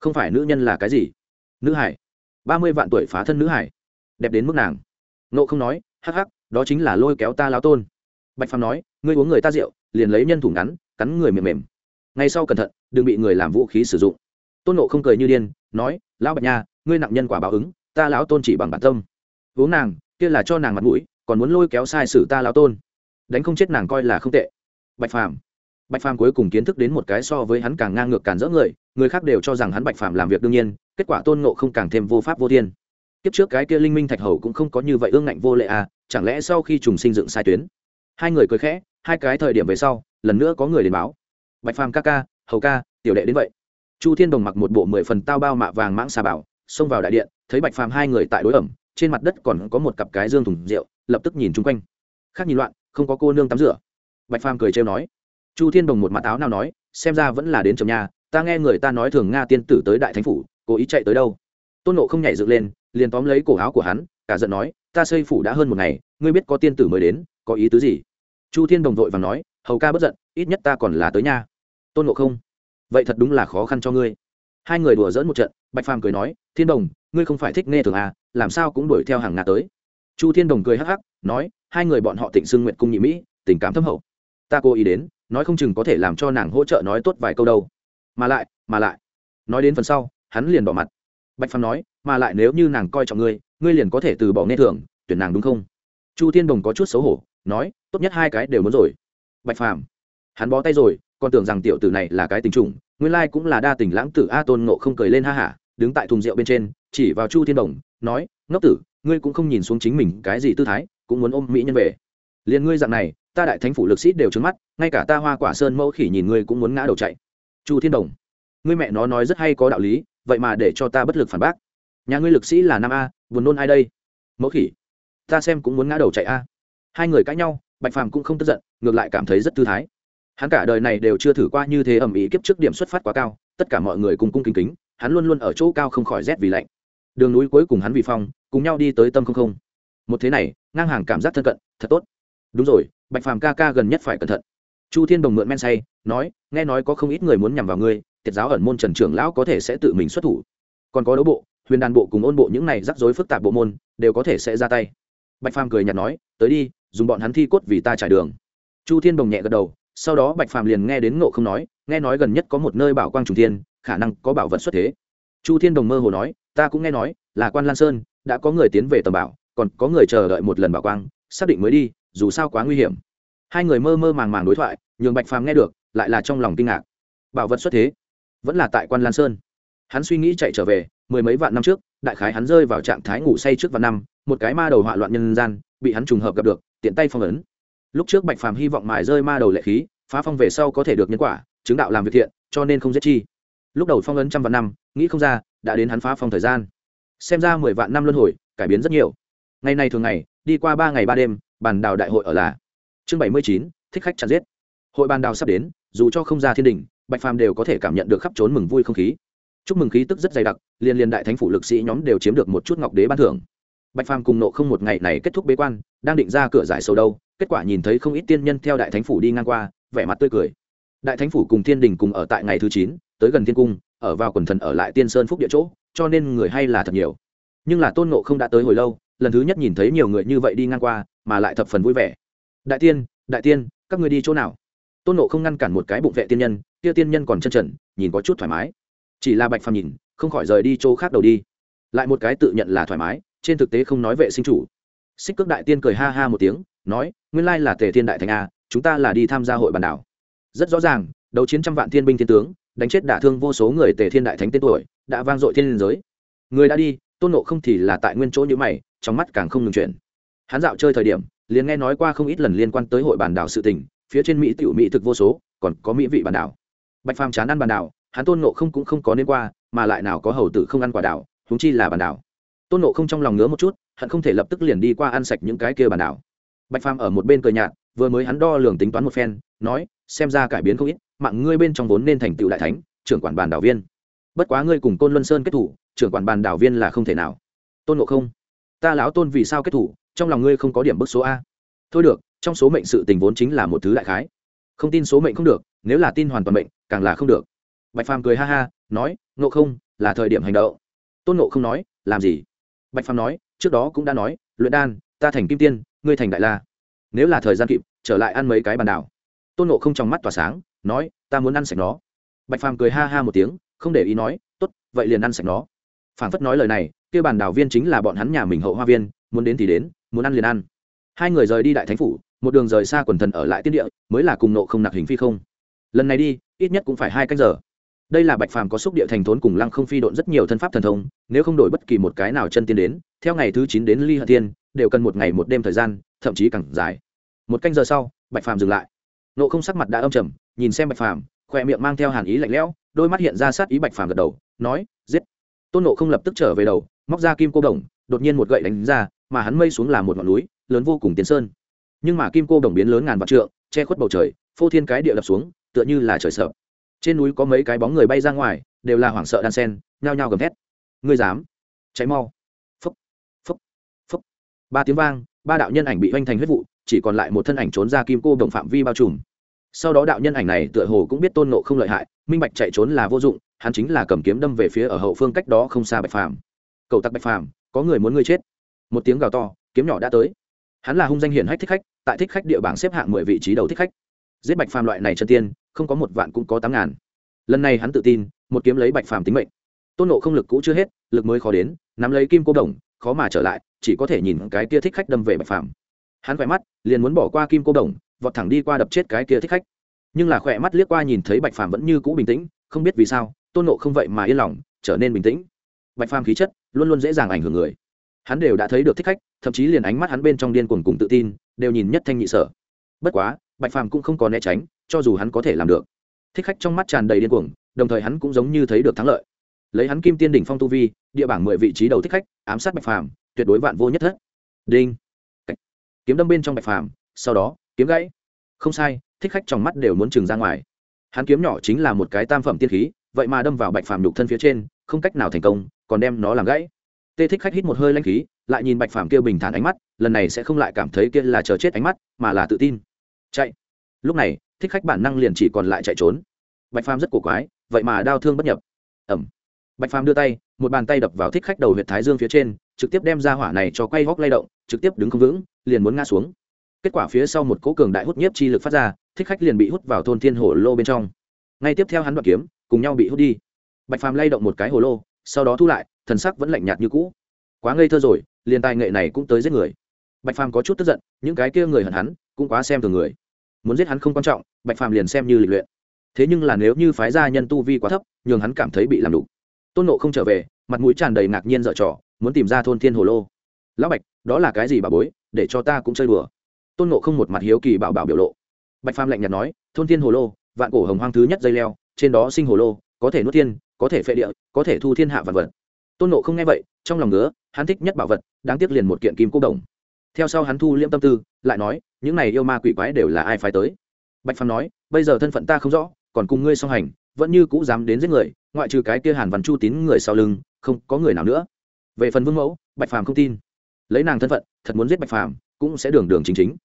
Không phải nữ nhân là cái gì? Nữ hải. Ba mươi vạn tuổi phá thân nữ hải. Đẹp đến mức nàng. Nộ không nói, hắc hắc đó chính là lôi kéo ta lao tôn. Bạch phàm nói, ngươi uống người ta rượu, liền lấy nhân thủ ngắn, cắn người mềm mềm. Ngay sau cẩn thận, đừng bị người làm vũ khí sử dụng. Tôn nộ không cười như điên, nói, lão bạch nha, ngươi nặng nhân quả báo ứng, ta lão tôn chỉ bằng bản tâm. Uống nàng, kia là cho nàng mặt mũi, còn muốn lôi kéo sai sử ta lão tôn. Đánh không chết nàng coi là không tệ. Bạch phàm. Bạch phàm cuối cùng kiến thức đến một cái so với hắn càng ngang ngược càng dỡ người người khác đều cho rằng hắn bạch phàm làm việc đương nhiên, kết quả tôn nộ không càng thêm vô pháp vô thiên. Kiếp trước cái kia linh minh thạch hầu cũng không có như vậy ương ngạnh vô lệ à chẳng lẽ sau khi trùng sinh dựng sai tuyến? Hai người cười khẽ, hai cái thời điểm về sau, lần nữa có người đến báo. Bạch phàm ca ca, hầu ca, tiểu đệ đến vậy. Chu thiên đồng mặc một bộ mười phần tao bao mạ vàng mãng xà bảo, xông vào đại điện, thấy bạch phàm hai người tại đối ẩm, trên mặt đất còn có một cặp cái dương thùng rượu, lập tức nhìn chung quanh. Khác nhìn loạn, không có cô nương tắm rửa. Bạch phàm cười trêu nói. Chu thiên đồng một mặt áo nào nói, xem ra vẫn là đến chồng nhà, ta nghe người ta nói thường nga tiên tử tới đại thánh phủ, cố ý chạy tới đâu. Tôn nộ không nhảy dựng lên, liền tóm lấy cổ áo của hắn, cả giận nói ta xây phủ đã hơn một ngày, ngươi biết có tiên tử mới đến, có ý tứ gì? Chu thiên đồng vội và nói, hầu ca bất giận, ít nhất ta còn là tới nha. Tôn ngộ không, vậy thật đúng là khó khăn cho ngươi. Hai người đùa dỡn một trận, bạch phàm cười nói, thiên đồng, ngươi không phải thích nghe thường à làm sao cũng đuổi theo hàng ngà tới. Chu thiên đồng cười hắc hắc, nói, hai người bọn họ tịnh xưng nguyện cung nhị mỹ, tình cảm thâm hậu. Ta cố ý đến, nói không chừng có thể làm cho nàng hỗ trợ nói tốt vài câu đâu. Mà lại mà lại. Nói đến phần sau, hắn liền bỏ mặt. Bạch phàm nói, mà lại nếu như nàng coi trọng ngươi ngươi liền có thể từ bỏ nghe thường, tuyển nàng đúng không? Chu thiên đồng có chút xấu hổ, nói, tốt nhất hai cái đều muốn rồi. Bạch phàm, hắn bó tay rồi, còn tưởng rằng tiểu tử này là cái tình trùng, nguyên lai cũng là đa tình lãng tử a tôn ngộ không cười lên ha hả, đứng tại thùng rượu bên trên, chỉ vào chu thiên đồng, nói, ngốc tử, ngươi cũng không nhìn xuống chính mình cái gì tư thái, cũng muốn ôm mỹ nhân về. Liền ngươi dạng này, ta đại thánh phủ lực sĩ đều trứng mắt, ngay cả ta hoa quả sơn mẫu khỉ nhìn ngươi cũng muốn ngã đầu chạy. Chu thiên đồng, ngươi mẹ nó nói rất hay có đạo lý, vậy mà để cho ta bất lực phản bác. Nhà ngươi lực sĩ là nam a buồn nôn ai đây? Mẫu khỉ, ta xem cũng muốn ngã đầu chạy a. Hai người cãi nhau, bạch phàm cũng không tức giận, ngược lại cảm thấy rất thư thái. Hắn cả đời này đều chưa thử qua như thế ẩm ý kiếp trước điểm xuất phát quá cao, tất cả mọi người cùng cung kính kính, hắn luôn luôn ở chỗ cao không khỏi rét vì lạnh. Đường núi cuối cùng hắn vì phong, cùng nhau đi tới tâm không không. Một thế này, ngang hàng cảm giác thân cận, thật tốt. Đúng rồi, bạch phàm ca ca gần nhất phải cẩn thận. Chu thiên đồng mượn men say, nói, nghe nói có không ít người muốn nhằm vào ngươi, tiệt giáo ẩn môn trần trưởng lão có thể sẽ tự mình xuất thủ. Còn có đấu bộ huyền đàn bộ cùng ôn bộ những này rắc rối phức tạp bộ môn, đều có thể sẽ ra tay. Bạch phàm cười nhạt nói, tới đi, dùng bọn hắn thi cốt vì ta trải đường. Chu thiên đồng nhẹ gật đầu, sau đó bạch phàm liền nghe đến ngộ không nói, nghe nói gần nhất có một nơi bảo quang trùng thiên, khả năng có bảo vật xuất thế. Chu thiên đồng mơ hồ nói, ta cũng nghe nói, là quan lan sơn, đã có người tiến về tầm bảo, còn có người chờ đợi một lần bảo quang, xác định mới đi, dù sao quá nguy hiểm. Hai người mơ mơ màng màng đối thoại, nhường bạch phàm nghe được, lại là trong lòng kinh ngạc. Bảo vật xuất thế, vẫn là tại quan lan sơn. Hắn suy nghĩ chạy trở về mười mấy vạn năm trước, đại khái hắn rơi vào trạng thái ngủ say trước vạn năm, một cái ma đầu họa loạn nhân gian, bị hắn trùng hợp gặp được, tiện tay phong ấn. Lúc trước bạch phàm hy vọng mài rơi ma đầu lệ khí, phá phong về sau có thể được nhân quả, chứng đạo làm việc thiện, cho nên không giết chi. Lúc đầu phong ấn trăm vạn năm, nghĩ không ra, đã đến hắn phá phong thời gian. Xem ra mười vạn năm luân hồi, cải biến rất nhiều. Ngày này thường ngày, đi qua ba ngày ba đêm, bàn đào đại hội ở là chương bảy mươi chín, thích khách chặt giết. Hội bàn đào sắp đến, dù cho không ra thiên đình, bạch phàm đều có thể cảm nhận được khắp trốn mừng vui không khí chúc mừng khí tức rất dày đặc liên liên đại thánh phủ lực sĩ nhóm đều chiếm được một chút ngọc đế ban thưởng. Bạch phàm cùng nộ không một ngày này kết thúc bế quan, đang định ra cửa giải sâu đâu, kết quả nhìn thấy không ít tiên nhân theo đại thánh phủ đi ngang qua, vẻ mặt tươi cười. Đại thánh phủ cùng thiên đình cùng ở tại ngày thứ chín, tới gần thiên cung, ở vào quần thần ở lại tiên sơn phúc địa chỗ, cho nên người hay là thật nhiều. Nhưng là tôn nộ không đã tới hồi lâu, lần thứ nhất nhìn thấy nhiều người như vậy đi ngang qua, mà lại thập phần vui vẻ. Đại tiên đại tiên, các người đi chỗ nào? Tôn nộ không ngăn cản một cái bụng vệ tiên nhân, kia tiên nhân còn chân trần, nhìn có chút thoải mái chỉ là bạch phàm nhìn, không khỏi rời đi chỗ khác đầu đi. Lại một cái tự nhận là thoải mái, trên thực tế không nói vệ sinh chủ. Xích cước đại tiên cười ha ha một tiếng, nói, nguyên lai là tề thiên đại thành a, chúng ta là đi tham gia hội bàn đảo. Rất rõ ràng, đấu chiến trăm vạn thiên binh thiên tướng, đánh chết đả thương vô số người tề thiên đại thánh tên tuổi, đã vang dội thiên liên giới. Người đã đi, tôn nộ không thì là tại nguyên chỗ như mày, trong mắt càng không ngừng chuyển. Hắn dạo chơi thời điểm, liền nghe nói qua không ít lần liên quan tới hội bàn đảo sự tình, phía trên mỹ tiểu mỹ thực vô số, còn có mỹ vị bàn đảo. Bạch phàm chán ăn bàn đảo hắn tôn nộ không cũng không có nên qua, mà lại nào có hầu tử không ăn quả đảo húng chi là bàn đảo. Tôn nộ không trong lòng ngứa một chút hắn không thể lập tức liền đi qua ăn sạch những cái kia bàn đảo. Bạch phàm ở một bên cười nhạt, vừa mới hắn đo lường tính toán một phen, nói, xem ra cải biến không ít, mạng ngươi bên trong vốn nên thành tựu đại thánh, trưởng quản bàn đảo viên. Bất quá ngươi cùng côn luân sơn kết thủ, trưởng quản bàn đảo viên là không thể nào. Tôn ngộ không, ta lão tôn vì sao kết thủ, trong lòng ngươi không có điểm bức số a. Thôi được, trong số mệnh sự tình vốn chính là một thứ đại khái. Không tin số mệnh không được, nếu là tin hoàn toàn mệnh, càng là không được bạch phàm cười ha ha, nói, ngộ không, là thời điểm hành động. Tôn ngộ không nói, làm gì? Bạch phàm nói, trước đó cũng đã nói, luyện đan, ta thành kim tiên, ngươi thành đại la. Nếu là thời gian kịp, trở lại ăn mấy cái bàn đảo. Tôn nộ không trong mắt tỏa sáng, nói, ta muốn ăn sạch nó. Bạch phàm cười ha ha một tiếng, không để ý nói, tốt, vậy liền ăn sạch nó. Phản phất nói lời này, kia bàn đảo viên chính là bọn hắn nhà mình hậu hoa viên, muốn đến thì đến, muốn ăn liền ăn. Hai người rời đi đại thánh phủ, một đường rời xa quần thần ở lại tiên địa, mới là cùng nộ không nặc hình phi không. Lần này đi, ít nhất cũng phải hai canh giờ đây là bạch phàm có xúc địa thành thốn cùng lăng không phi độn rất nhiều thân pháp thần thông, nếu không đổi bất kỳ một cái nào chân tiên đến, theo ngày thứ chín đến ly hận tiên đều cần một ngày một đêm thời gian, thậm chí càng dài. Một canh giờ sau, bạch phàm dừng lại. Nộ không sắc mặt đã âm trầm, nhìn xem bạch phàm khỏe miệng mang theo hàn ý lạnh lẽo, đôi mắt hiện ra sát ý bạch phàm gật đầu, nói, giết. Tôn nộ không lập tức trở về đầu, móc ra kim cô đồng, đột nhiên một gậy đánh ra, mà hắn mây xuống là một ngọn núi, lớn vô cùng tiến sơn. Nhưng mà kim cô đồng biến lớn ngàn vạn trượng, che khuất bầu trời, phô thiên cái địa lập xuống, tựa như là trời sợ trên núi có mấy cái bóng người bay ra ngoài, đều là hoảng sợ đan sen, nhao nhao gầm thét. Ngươi dám? Cháy mau. Phúc phúc phúc. Ba tiếng vang, ba đạo nhân ảnh bị oanh thành huyết vụ, chỉ còn lại một thân ảnh trốn ra kim cô đồng phạm vi bao trùm. Sau đó đạo nhân ảnh này tựa hồ cũng biết tôn nộ không lợi hại, minh bạch chạy trốn là vô dụng, hắn chính là cầm kiếm đâm về phía ở hậu phương cách đó không xa bạch phàm. Cậu tặc bạch phàm, có người muốn ngươi chết. Một tiếng gào to, kiếm nhỏ đã tới. Hắn là hung danh hiển hách thích khách, tại thích khách địa bảng xếp hạng mười vị trí đầu thích khách giết bạch phàm loại này chân tiên, không có một vạn cũng có tám ngàn. Lần này hắn tự tin, một kiếm lấy bạch phàm tính mệnh. Tôn nộ không lực cũ chưa hết, lực mới khó đến, nắm lấy kim cô đồng, khó mà trở lại, chỉ có thể nhìn cái kia thích khách đâm về bạch phàm. Hắn khỏe mắt liền muốn bỏ qua kim cô đồng, vọt thẳng đi qua đập chết cái kia thích khách. Nhưng là khỏe mắt liếc qua nhìn thấy bạch phàm vẫn như cũ bình tĩnh, không biết vì sao, tôn nộ không vậy mà yên lòng, trở nên bình tĩnh. Bạch phàm khí chất luôn luôn dễ dàng ảnh hưởng người. Hắn đều đã thấy được thích khách, thậm chí liền ánh mắt hắn bên trong điên cuồng cùng tự tin, đều nhìn nhất thanh nhị sở. Bất quá bạch phàm cũng không có né tránh, cho dù hắn có thể làm được. Thích khách trong mắt tràn đầy điên cuồng, đồng thời hắn cũng giống như thấy được thắng lợi. Lấy hắn kim tiên đỉnh phong tu vi, địa bảng mười vị trí đầu thích khách, ám sát bạch phàm, tuyệt đối vạn vô nhất thất. Đinh. Kiếm đâm bên trong bạch phàm, sau đó, kiếm gãy. Không sai, thích khách trong mắt đều muốn trừng ra ngoài. Hắn kiếm nhỏ chính là một cái tam phẩm tiên khí, vậy mà đâm vào bạch phàm nhục thân phía trên, không cách nào thành công, còn đem nó làm gãy. Tê thích khách hít một hơi lanh khí, lại nhìn bạch phàm kia bình thản ánh mắt, lần này sẽ không lại cảm thấy kia là chờ chết ánh mắt, mà là tự tin chạy. Lúc này, thích khách bản năng liền chỉ còn lại chạy trốn. Bạch phàm rất cổ quái, vậy mà đau thương bất nhập. Ẩm bạch phàm đưa tay, một bàn tay đập vào thích khách đầu huyện thái dương phía trên, trực tiếp đem ra hỏa này cho quay góc lay động, trực tiếp đứng không vững, liền muốn ngã xuống. Kết quả phía sau một cố cường đại hút nhiếp chi lực phát ra, thích khách liền bị hút vào thôn thiên hồ lô bên trong. Ngay tiếp theo hắn đoạn kiếm, cùng nhau bị hút đi. Bạch phàm lay động một cái hồ lô, sau đó thu lại, thần sắc vẫn lạnh nhạt như cũ. Quá ngây thơ rồi, liền tài nghệ này cũng tới giết người. Bạch phàm có chút tức giận, những cái kia người hận hắn, cũng quá xem thường người muốn giết hắn không quan trọng, bạch phàm liền xem như lịch luyện. Thế nhưng là nếu như phái gia nhân tu vi quá thấp, nhường hắn cảm thấy bị làm đủ. Tôn nộ không trở về, mặt mũi tràn đầy ngạc nhiên dở trò, muốn tìm ra thôn thiên hồ lô. Lão bạch, đó là cái gì bà bối, để cho ta cũng chơi đùa. Tôn nộ không một mặt hiếu kỳ bảo bảo biểu lộ. Bạch phàm lạnh nhạt nói, thôn thiên hồ lô, vạn cổ hồng hoang thứ nhất dây leo, trên đó sinh hồ lô, có thể nuốt thiên, có thể phệ địa, có thể thu thiên hạ vật vật. Tôn nộ không nghe vậy, trong lòng ngứa, hắn thích nhất bảo vật, đáng tiếc liền một kiện kim cô đồng. Theo sau hắn thu liễm tâm tư, lại nói những này yêu ma quỷ quái đều là ai phái tới? Bạch phàm nói, bây giờ thân phận ta không rõ, còn cùng ngươi song hành, vẫn như cũ dám đến giết người, ngoại trừ cái kia hàn văn chu tín người sau lưng, không có người nào nữa. Về phần vương mẫu, bạch phàm không tin. Lấy nàng thân phận, thật muốn giết bạch phàm, cũng sẽ đường đường chính chính.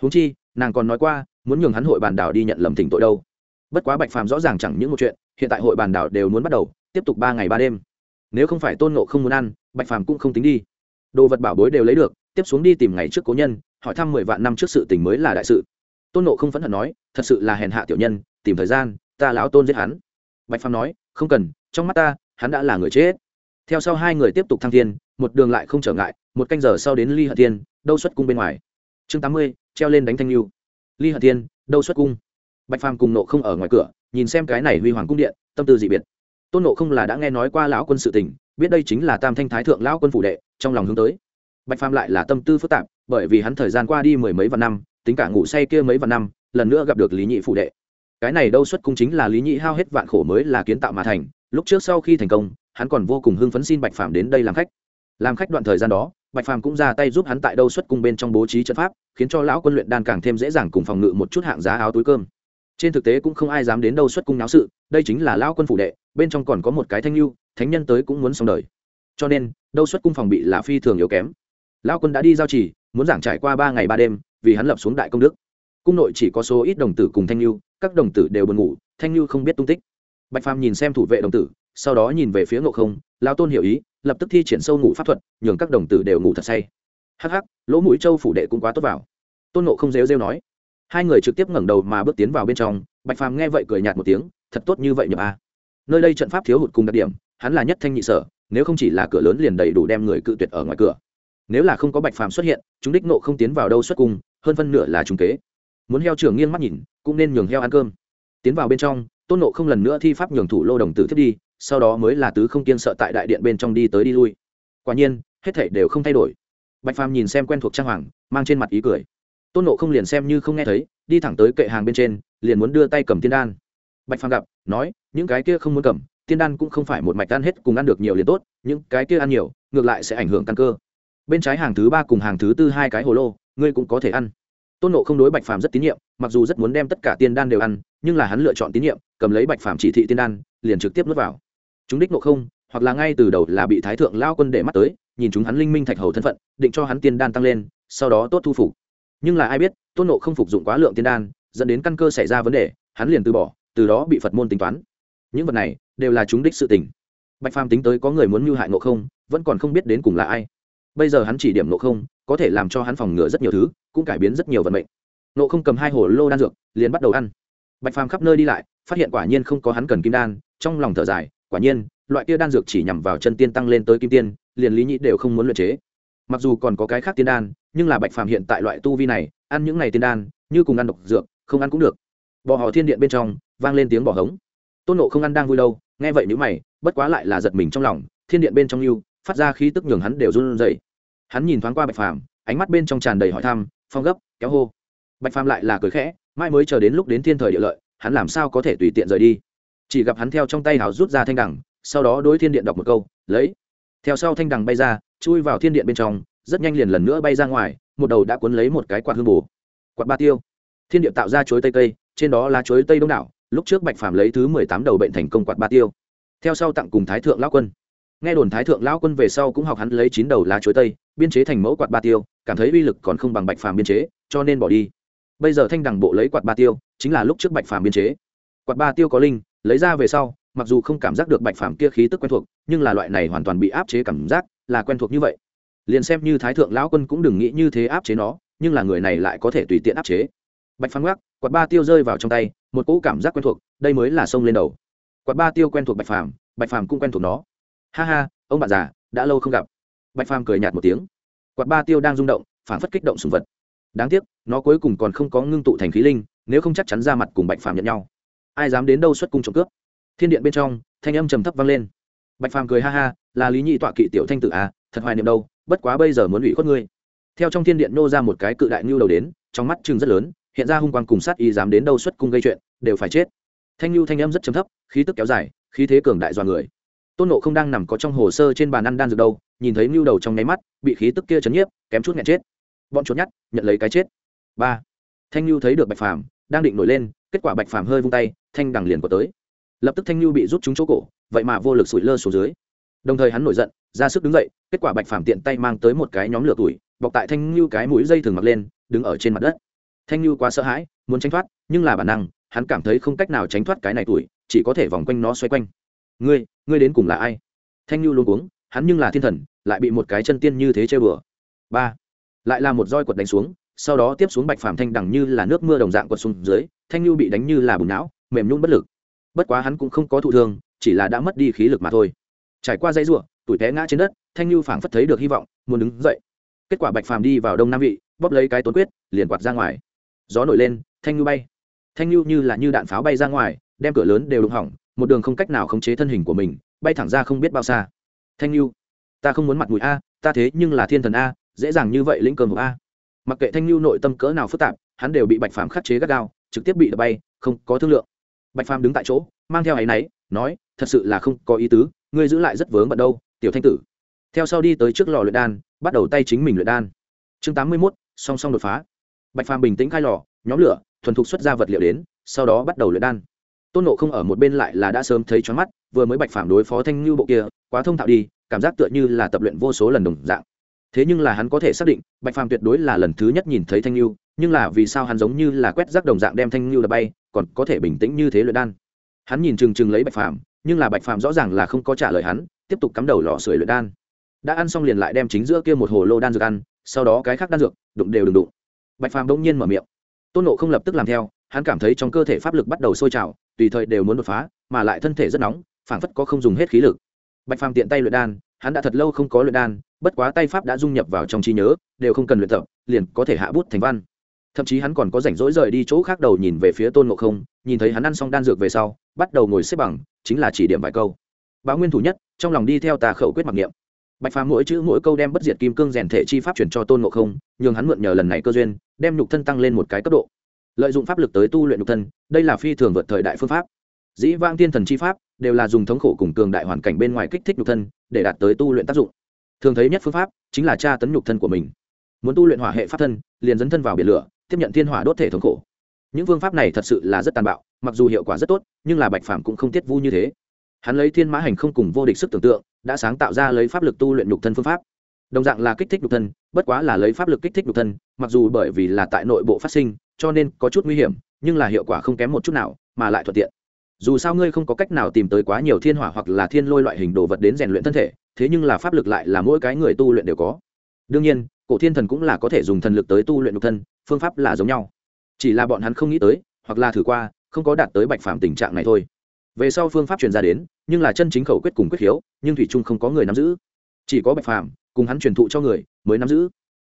Huống chi, nàng còn nói qua, muốn nhường hắn hội bàn đảo đi nhận lầm thỉnh tội đâu. Bất quá bạch phàm rõ ràng chẳng những một chuyện, hiện tại hội bàn đảo đều muốn bắt đầu, tiếp tục ba ngày ba đêm. Nếu không phải tôn nộ không muốn ăn, bạch phàm cũng không tính đi. Đồ vật bảo bối đều lấy được, tiếp xuống đi tìm ngày trước cố nhân hỏi thăm mười vạn năm trước sự tình mới là đại sự. Tôn nộ không phẫn hận nói, thật sự là hèn hạ tiểu nhân, tìm thời gian, ta lão tôn giết hắn. Bạch phàm nói, không cần, trong mắt ta, hắn đã là người chết. Theo sau hai người tiếp tục thăng thiên, một đường lại không trở ngại, một canh giờ sau đến ly hận thiên, đâu xuất cung bên ngoài. Chương tám mươi, treo lên đánh thanh lưu. Ly hận thiên, đâu xuất cung. Bạch phàm cùng nộ không ở ngoài cửa, nhìn xem cái này huy hoàng cung điện, tâm tư dị biệt. Tôn nộ không là đã nghe nói qua lão quân sự tình, biết đây chính là tam thanh thái thượng lão quân phủ đệ, trong lòng hướng tới bạch phàm lại là tâm tư phức tạp, bởi vì hắn thời gian qua đi mười mấy vạn năm, tính cả ngủ say kia mấy vạn năm, lần nữa gặp được lý nhị phụ đệ. Cái này đâu xuất cung chính là lý nhị hao hết vạn khổ mới là kiến tạo mà thành, lúc trước sau khi thành công, hắn còn vô cùng hưng phấn xin bạch phàm đến đây làm khách. Làm khách đoạn thời gian đó, bạch phàm cũng ra tay giúp hắn tại đâu xuất cung bên trong bố trí trận pháp, khiến cho lão quân luyện đan càng thêm dễ dàng cùng phòng ngự một chút hạng giá áo túi cơm. Trên thực tế cũng không ai dám đến đâu xuất cung náo sự, đây chính là lão quân phủ đệ, bên trong còn có một cái thanh lưu, thánh nhân tới cũng muốn xong đời. Cho nên, đâu xuất cung phòng bị là phi thường yếu kém lão quân đã đi giao trì, muốn giảng trải qua ba ngày ba đêm, vì hắn lập xuống đại công đức. Cung nội chỉ có số ít đồng tử cùng thanh lưu các đồng tử đều buồn ngủ, thanh lưu không biết tung tích. Bạch phàm nhìn xem thủ vệ đồng tử, sau đó nhìn về phía ngộ không, lao tôn hiểu ý, lập tức thi triển sâu ngủ pháp thuật, nhường các đồng tử đều ngủ thật say. Hắc hắc, lỗ mũi châu phủ đệ cũng quá tốt vào. Tôn ngộ không rêu rêu nói. Hai người trực tiếp ngẩng đầu mà bước tiến vào bên trong, bạch phàm nghe vậy cười nhạt một tiếng, thật tốt như vậy nhập a. Nơi đây trận pháp thiếu hụt cùng đặc điểm, hắn là nhất thanh nhị sở, nếu không chỉ là cửa lớn liền đầy đủ đem người cự tuyệt ở ngoài cửa nếu là không có bạch phàm xuất hiện, chúng đích nộ không tiến vào đâu xuất cung, hơn phân nửa là trung kế. Muốn heo trưởng nghiêng mắt nhìn, cũng nên nhường heo ăn cơm. Tiến vào bên trong, tôn nộ không lần nữa thi pháp nhường thủ lô đồng tử thiết đi, sau đó mới là tứ không kiên sợ tại đại điện bên trong đi tới đi lui. Quả nhiên, hết thảy đều không thay đổi. Bạch phàm nhìn xem quen thuộc trang hoàng, mang trên mặt ý cười. Tôn nộ không liền xem như không nghe thấy, đi thẳng tới kệ hàng bên trên, liền muốn đưa tay cầm tiên đan. Bạch phàm gặp, nói, những cái kia không muốn cầm, tiên đan cũng không phải một mạch ăn hết cùng ăn được nhiều liền tốt, những cái kia ăn nhiều, ngược lại sẽ ảnh hưởng căn cơ bên trái hàng thứ ba cùng hàng thứ tư hai cái hồ lô, ngươi cũng có thể ăn. Tôn nộ không đối bạch phàm rất tín nhiệm, mặc dù rất muốn đem tất cả tiên đan đều ăn, nhưng là hắn lựa chọn tín nhiệm, cầm lấy bạch phàm chỉ thị tiên đan, liền trực tiếp nuốt vào. Chúng đích nộ không, hoặc là ngay từ đầu là bị thái thượng lao quân để mắt tới, nhìn chúng hắn linh minh thạch hầu thân phận, định cho hắn tiên đan tăng lên, sau đó tốt thu phục. Nhưng là ai biết, tôn nộ không phục dụng quá lượng tiên đan, dẫn đến căn cơ xảy ra vấn đề, hắn liền từ bỏ, từ đó bị phật môn tính toán. Những vật này đều là chúng đích sự tình. Bạch phàm tính tới có người muốn mưu hại nộ không, vẫn còn không biết đến cùng là ai bây giờ hắn chỉ điểm nộ không, có thể làm cho hắn phòng ngừa rất nhiều thứ, cũng cải biến rất nhiều vận mệnh. Nộ không cầm hai hồ lô đan dược, liền bắt đầu ăn. Bạch phàm khắp nơi đi lại, phát hiện quả nhiên không có hắn cần kim đan, trong lòng thở dài, quả nhiên, loại kia đan dược chỉ nhằm vào chân tiên tăng lên tới kim tiên, liền lý nhị đều không muốn luyện chế. Mặc dù còn có cái khác tiên đan, nhưng là bạch phàm hiện tại loại tu vi này, ăn những này tiên đan, như cùng ăn độc dược, không ăn cũng được. Bò họ thiên điện bên trong, vang lên tiếng bỏ hống. Tôn nộ không ăn đang vui đâu, nghe vậy nếu mày, bất quá lại là giật mình trong lòng, thiên điện bên trong lưu, phát ra khí tức nhường hắn đều run rẩy hắn nhìn thoáng qua bạch phàm ánh mắt bên trong tràn đầy hỏi thăm phong gấp kéo hô. Bạch phàm lại là cười khẽ mai mới chờ đến lúc đến thiên thời địa lợi hắn làm sao có thể tùy tiện rời đi? Chỉ gặp hắn theo trong tay hào rút ra thanh đằng, sau đó đối thiên điện đọc một câu lấy. Theo sau thanh đằng bay ra chui vào thiên điện bên trong rất nhanh liền lần nữa bay ra ngoài một đầu đã cuốn lấy một cái quạt hương bù. Quạt ba tiêu. Thiên điện tạo ra chuối tây tây, trên đó là chuối tây đông đảo lúc trước bạch phàm lấy thứ mười tám đầu bệnh thành công quạt ba tiêu. Theo sau tặng cùng thái thượng lão quân nghe đồn thái thượng lão quân về sau cũng học hắn lấy chín đầu lá chuối tây, biên chế thành mẫu quạt ba tiêu, cảm thấy uy lực còn không bằng bạch phàm biên chế, cho nên bỏ đi. Bây giờ thanh đằng bộ lấy quạt ba tiêu, chính là lúc trước bạch phàm biên chế. Quạt ba tiêu có linh, lấy ra về sau, mặc dù không cảm giác được bạch phàm kia khí tức quen thuộc, nhưng là loại này hoàn toàn bị áp chế cảm giác là quen thuộc như vậy. Liền xem như thái thượng lão quân cũng đừng nghĩ như thế áp chế nó, nhưng là người này lại có thể tùy tiện áp chế. Bạch phàm gác quạt ba tiêu rơi vào trong tay, một cỗ cảm giác quen thuộc, đây mới là sông lên đầu. Quạt ba tiêu quen thuộc bạch phàm bạch phàm cũng quen thuộc nó ha ha, ông bạn già, đã lâu không gặp. Bạch phàm cười nhạt một tiếng. Quạt ba tiêu đang rung động, phản phất kích động sùng vật. Đáng tiếc, nó cuối cùng còn không có ngưng tụ thành khí linh, nếu không chắc chắn ra mặt cùng bạch phàm nhận nhau. Ai dám đến đâu xuất cung trộm cướp? Thiên điện bên trong, thanh âm trầm thấp vang lên. Bạch phàm cười ha ha, là lý nhị tọa kỵ tiểu thanh tử à thật hoài niệm đâu, bất quá bây giờ muốn ủy khuất ngươi. Theo trong thiên điện nô ra một cái cự đại nhu đầu đến, trong mắt chừng rất lớn, hiện ra hung quang cùng sát y dám đến đâu xuất cung gây chuyện, đều phải chết. Thanh lưu thanh âm rất trầm thấp, khí tức kéo dài, khí thế cường đại dọa người tôn nộ không đang nằm có trong hồ sơ trên bàn ăn đan dược đâu, nhìn thấy mưu đầu trong nháy mắt, bị khí tức kia chấn nhiếp, kém chút nghẹn chết. Bọn trốn nhát nhận lấy cái chết. Ba. Thanh lưu thấy được bạch phàm, đang định nổi lên, kết quả bạch phàm hơi vung tay, thanh đằng liền của tới. Lập tức thanh lưu bị rút trúng chỗ cổ, vậy mà vô lực sủi lơ xuống dưới. Đồng thời hắn nổi giận, ra sức đứng dậy, kết quả bạch phàm tiện tay mang tới một cái nhóm lửa tuổi, bọc tại thanh lưu cái mũi dây thường mặc lên, đứng ở trên mặt đất. Thanh lưu quá sợ hãi, muốn tránh thoát, nhưng là bản năng, hắn cảm thấy không cách nào tránh thoát cái này tuổi, chỉ có thể vòng quanh nó xoay quanh ngươi ngươi đến cùng là ai? Thanh Nhu luôn uống hắn nhưng là thiên thần, lại bị một cái chân tiên như thế chơi bừa. Ba, lại là một roi quật đánh xuống, sau đó tiếp xuống bạch phàm thanh đằng như là nước mưa đồng dạng quật xuống dưới, thanh Nhu bị đánh như là bùn não, mềm nhung bất lực. Bất quá hắn cũng không có thụ thương, chỉ là đã mất đi khí lực mà thôi. Trải qua dây ruộng tuổi té ngã trên đất, thanh Nhu phảng phất thấy được hy vọng, muốn đứng dậy. Kết quả bạch phàm đi vào đông nam vị, bóp lấy cái tốn quyết, liền quạt ra ngoài. Gió nổi lên, thanh Nhu bay. Thanh Nhu như là như đạn pháo bay ra ngoài, đem cửa lớn đều đụng hỏng một đường không cách nào khống chế thân hình của mình, bay thẳng ra không biết bao xa. Thanh lưu ta không muốn mặt mũi a, ta thế nhưng là thiên thần a, dễ dàng như vậy lĩnh cơm hộp a. Mặc kệ thanh lưu nội tâm cỡ nào phức tạp, hắn đều bị bạch phàm khắc chế gắt gao, trực tiếp bị đập bay, không có thương lượng. Bạch phàm đứng tại chỗ, mang theo áy náy, nói, thật sự là không có ý tứ, ngươi giữ lại rất vướng bận đâu, tiểu thanh tử. Theo sau đi tới trước lò luyện đan, bắt đầu tay chính mình luyện đan. Chương tám mươi mốt, song song đột phá. Bạch phàm bình tĩnh khai lò, nhóm lửa, thuần thục xuất ra vật liệu đến, sau đó bắt đầu luyện đan tôn nộ không ở một bên lại là đã sớm thấy choáng mắt, vừa mới bạch phàm đối phó thanh ngưu bộ kia, quá thông thạo đi, cảm giác tựa như là tập luyện vô số lần đồng dạng. Thế nhưng là hắn có thể xác định, bạch phàm tuyệt đối là lần thứ nhất nhìn thấy thanh ngưu, nhưng là vì sao hắn giống như là quét rác đồng dạng đem thanh ngưu đập bay, còn có thể bình tĩnh như thế luyện đan? Hắn nhìn chừng chừng lấy bạch phàm, nhưng là bạch phàm rõ ràng là không có trả lời hắn, tiếp tục cắm đầu lò sưởi luyện đan. Đã ăn xong liền lại đem chính giữa kia một hồ lô đan dược ăn, sau đó cái khác đan dược, đụng đều đừng đụng. Bạch phàm đông nhiên mở miệng. Tôn nộ không lập tức làm theo hắn cảm thấy trong cơ thể pháp lực bắt đầu sôi trào, tùy thời đều muốn đột phá, mà lại thân thể rất nóng, phảng phất có không dùng hết khí lực. Bạch phàm tiện tay luyện đan, hắn đã thật lâu không có luyện đan, bất quá tay pháp đã dung nhập vào trong trí nhớ, đều không cần luyện tập, liền có thể hạ bút thành văn. Thậm chí hắn còn có rảnh rỗi rời đi chỗ khác đầu nhìn về phía tôn ngộ không, nhìn thấy hắn ăn xong đan dược về sau, bắt đầu ngồi xếp bằng, chính là chỉ điểm vài câu. Báo nguyên thủ nhất, trong lòng đi theo tà khẩu quyết mặc niệm. Bạch phàm mỗi chữ mỗi câu đem bất diệt kim cương rèn thể chi pháp chuyển cho tôn ngộ không, nhường hắn mượn nhờ lần này cơ duyên, đem nhục thân tăng lên một cái cấp độ lợi dụng pháp lực tới tu luyện nhục thân, đây là phi thường vượt thời đại phương pháp. Dĩ vang tiên thần chi pháp đều là dùng thống khổ cùng cường đại hoàn cảnh bên ngoài kích thích nhục thân để đạt tới tu luyện tác dụng. Thường thấy nhất phương pháp chính là tra tấn nhục thân của mình. Muốn tu luyện hỏa hệ pháp thân, liền dấn thân vào biển lửa, tiếp nhận thiên hỏa đốt thể thống khổ. Những phương pháp này thật sự là rất tàn bạo, mặc dù hiệu quả rất tốt, nhưng là bạch phàm cũng không tiết vu như thế. Hắn lấy thiên mã hành không cùng vô địch sức tưởng tượng, đã sáng tạo ra lấy pháp lực tu luyện nhục thân phương pháp. Đồng dạng là kích thích nhục thân, bất quá là lấy pháp lực kích thích nhục thân, mặc dù bởi vì là tại nội bộ phát sinh cho nên có chút nguy hiểm, nhưng là hiệu quả không kém một chút nào, mà lại thuận tiện. Dù sao ngươi không có cách nào tìm tới quá nhiều thiên hỏa hoặc là thiên lôi loại hình đồ vật đến rèn luyện thân thể, thế nhưng là pháp lực lại là mỗi cái người tu luyện đều có. Đương nhiên, cổ thiên thần cũng là có thể dùng thần lực tới tu luyện nhục thân, phương pháp là giống nhau. Chỉ là bọn hắn không nghĩ tới, hoặc là thử qua, không có đạt tới bạch phạm tình trạng này thôi. Về sau phương pháp truyền ra đến, nhưng là chân chính khẩu quyết cùng quyết khiếu, nhưng thủy trung không có người nắm giữ. Chỉ có bạch phạm cùng hắn truyền thụ cho người, mới nắm giữ.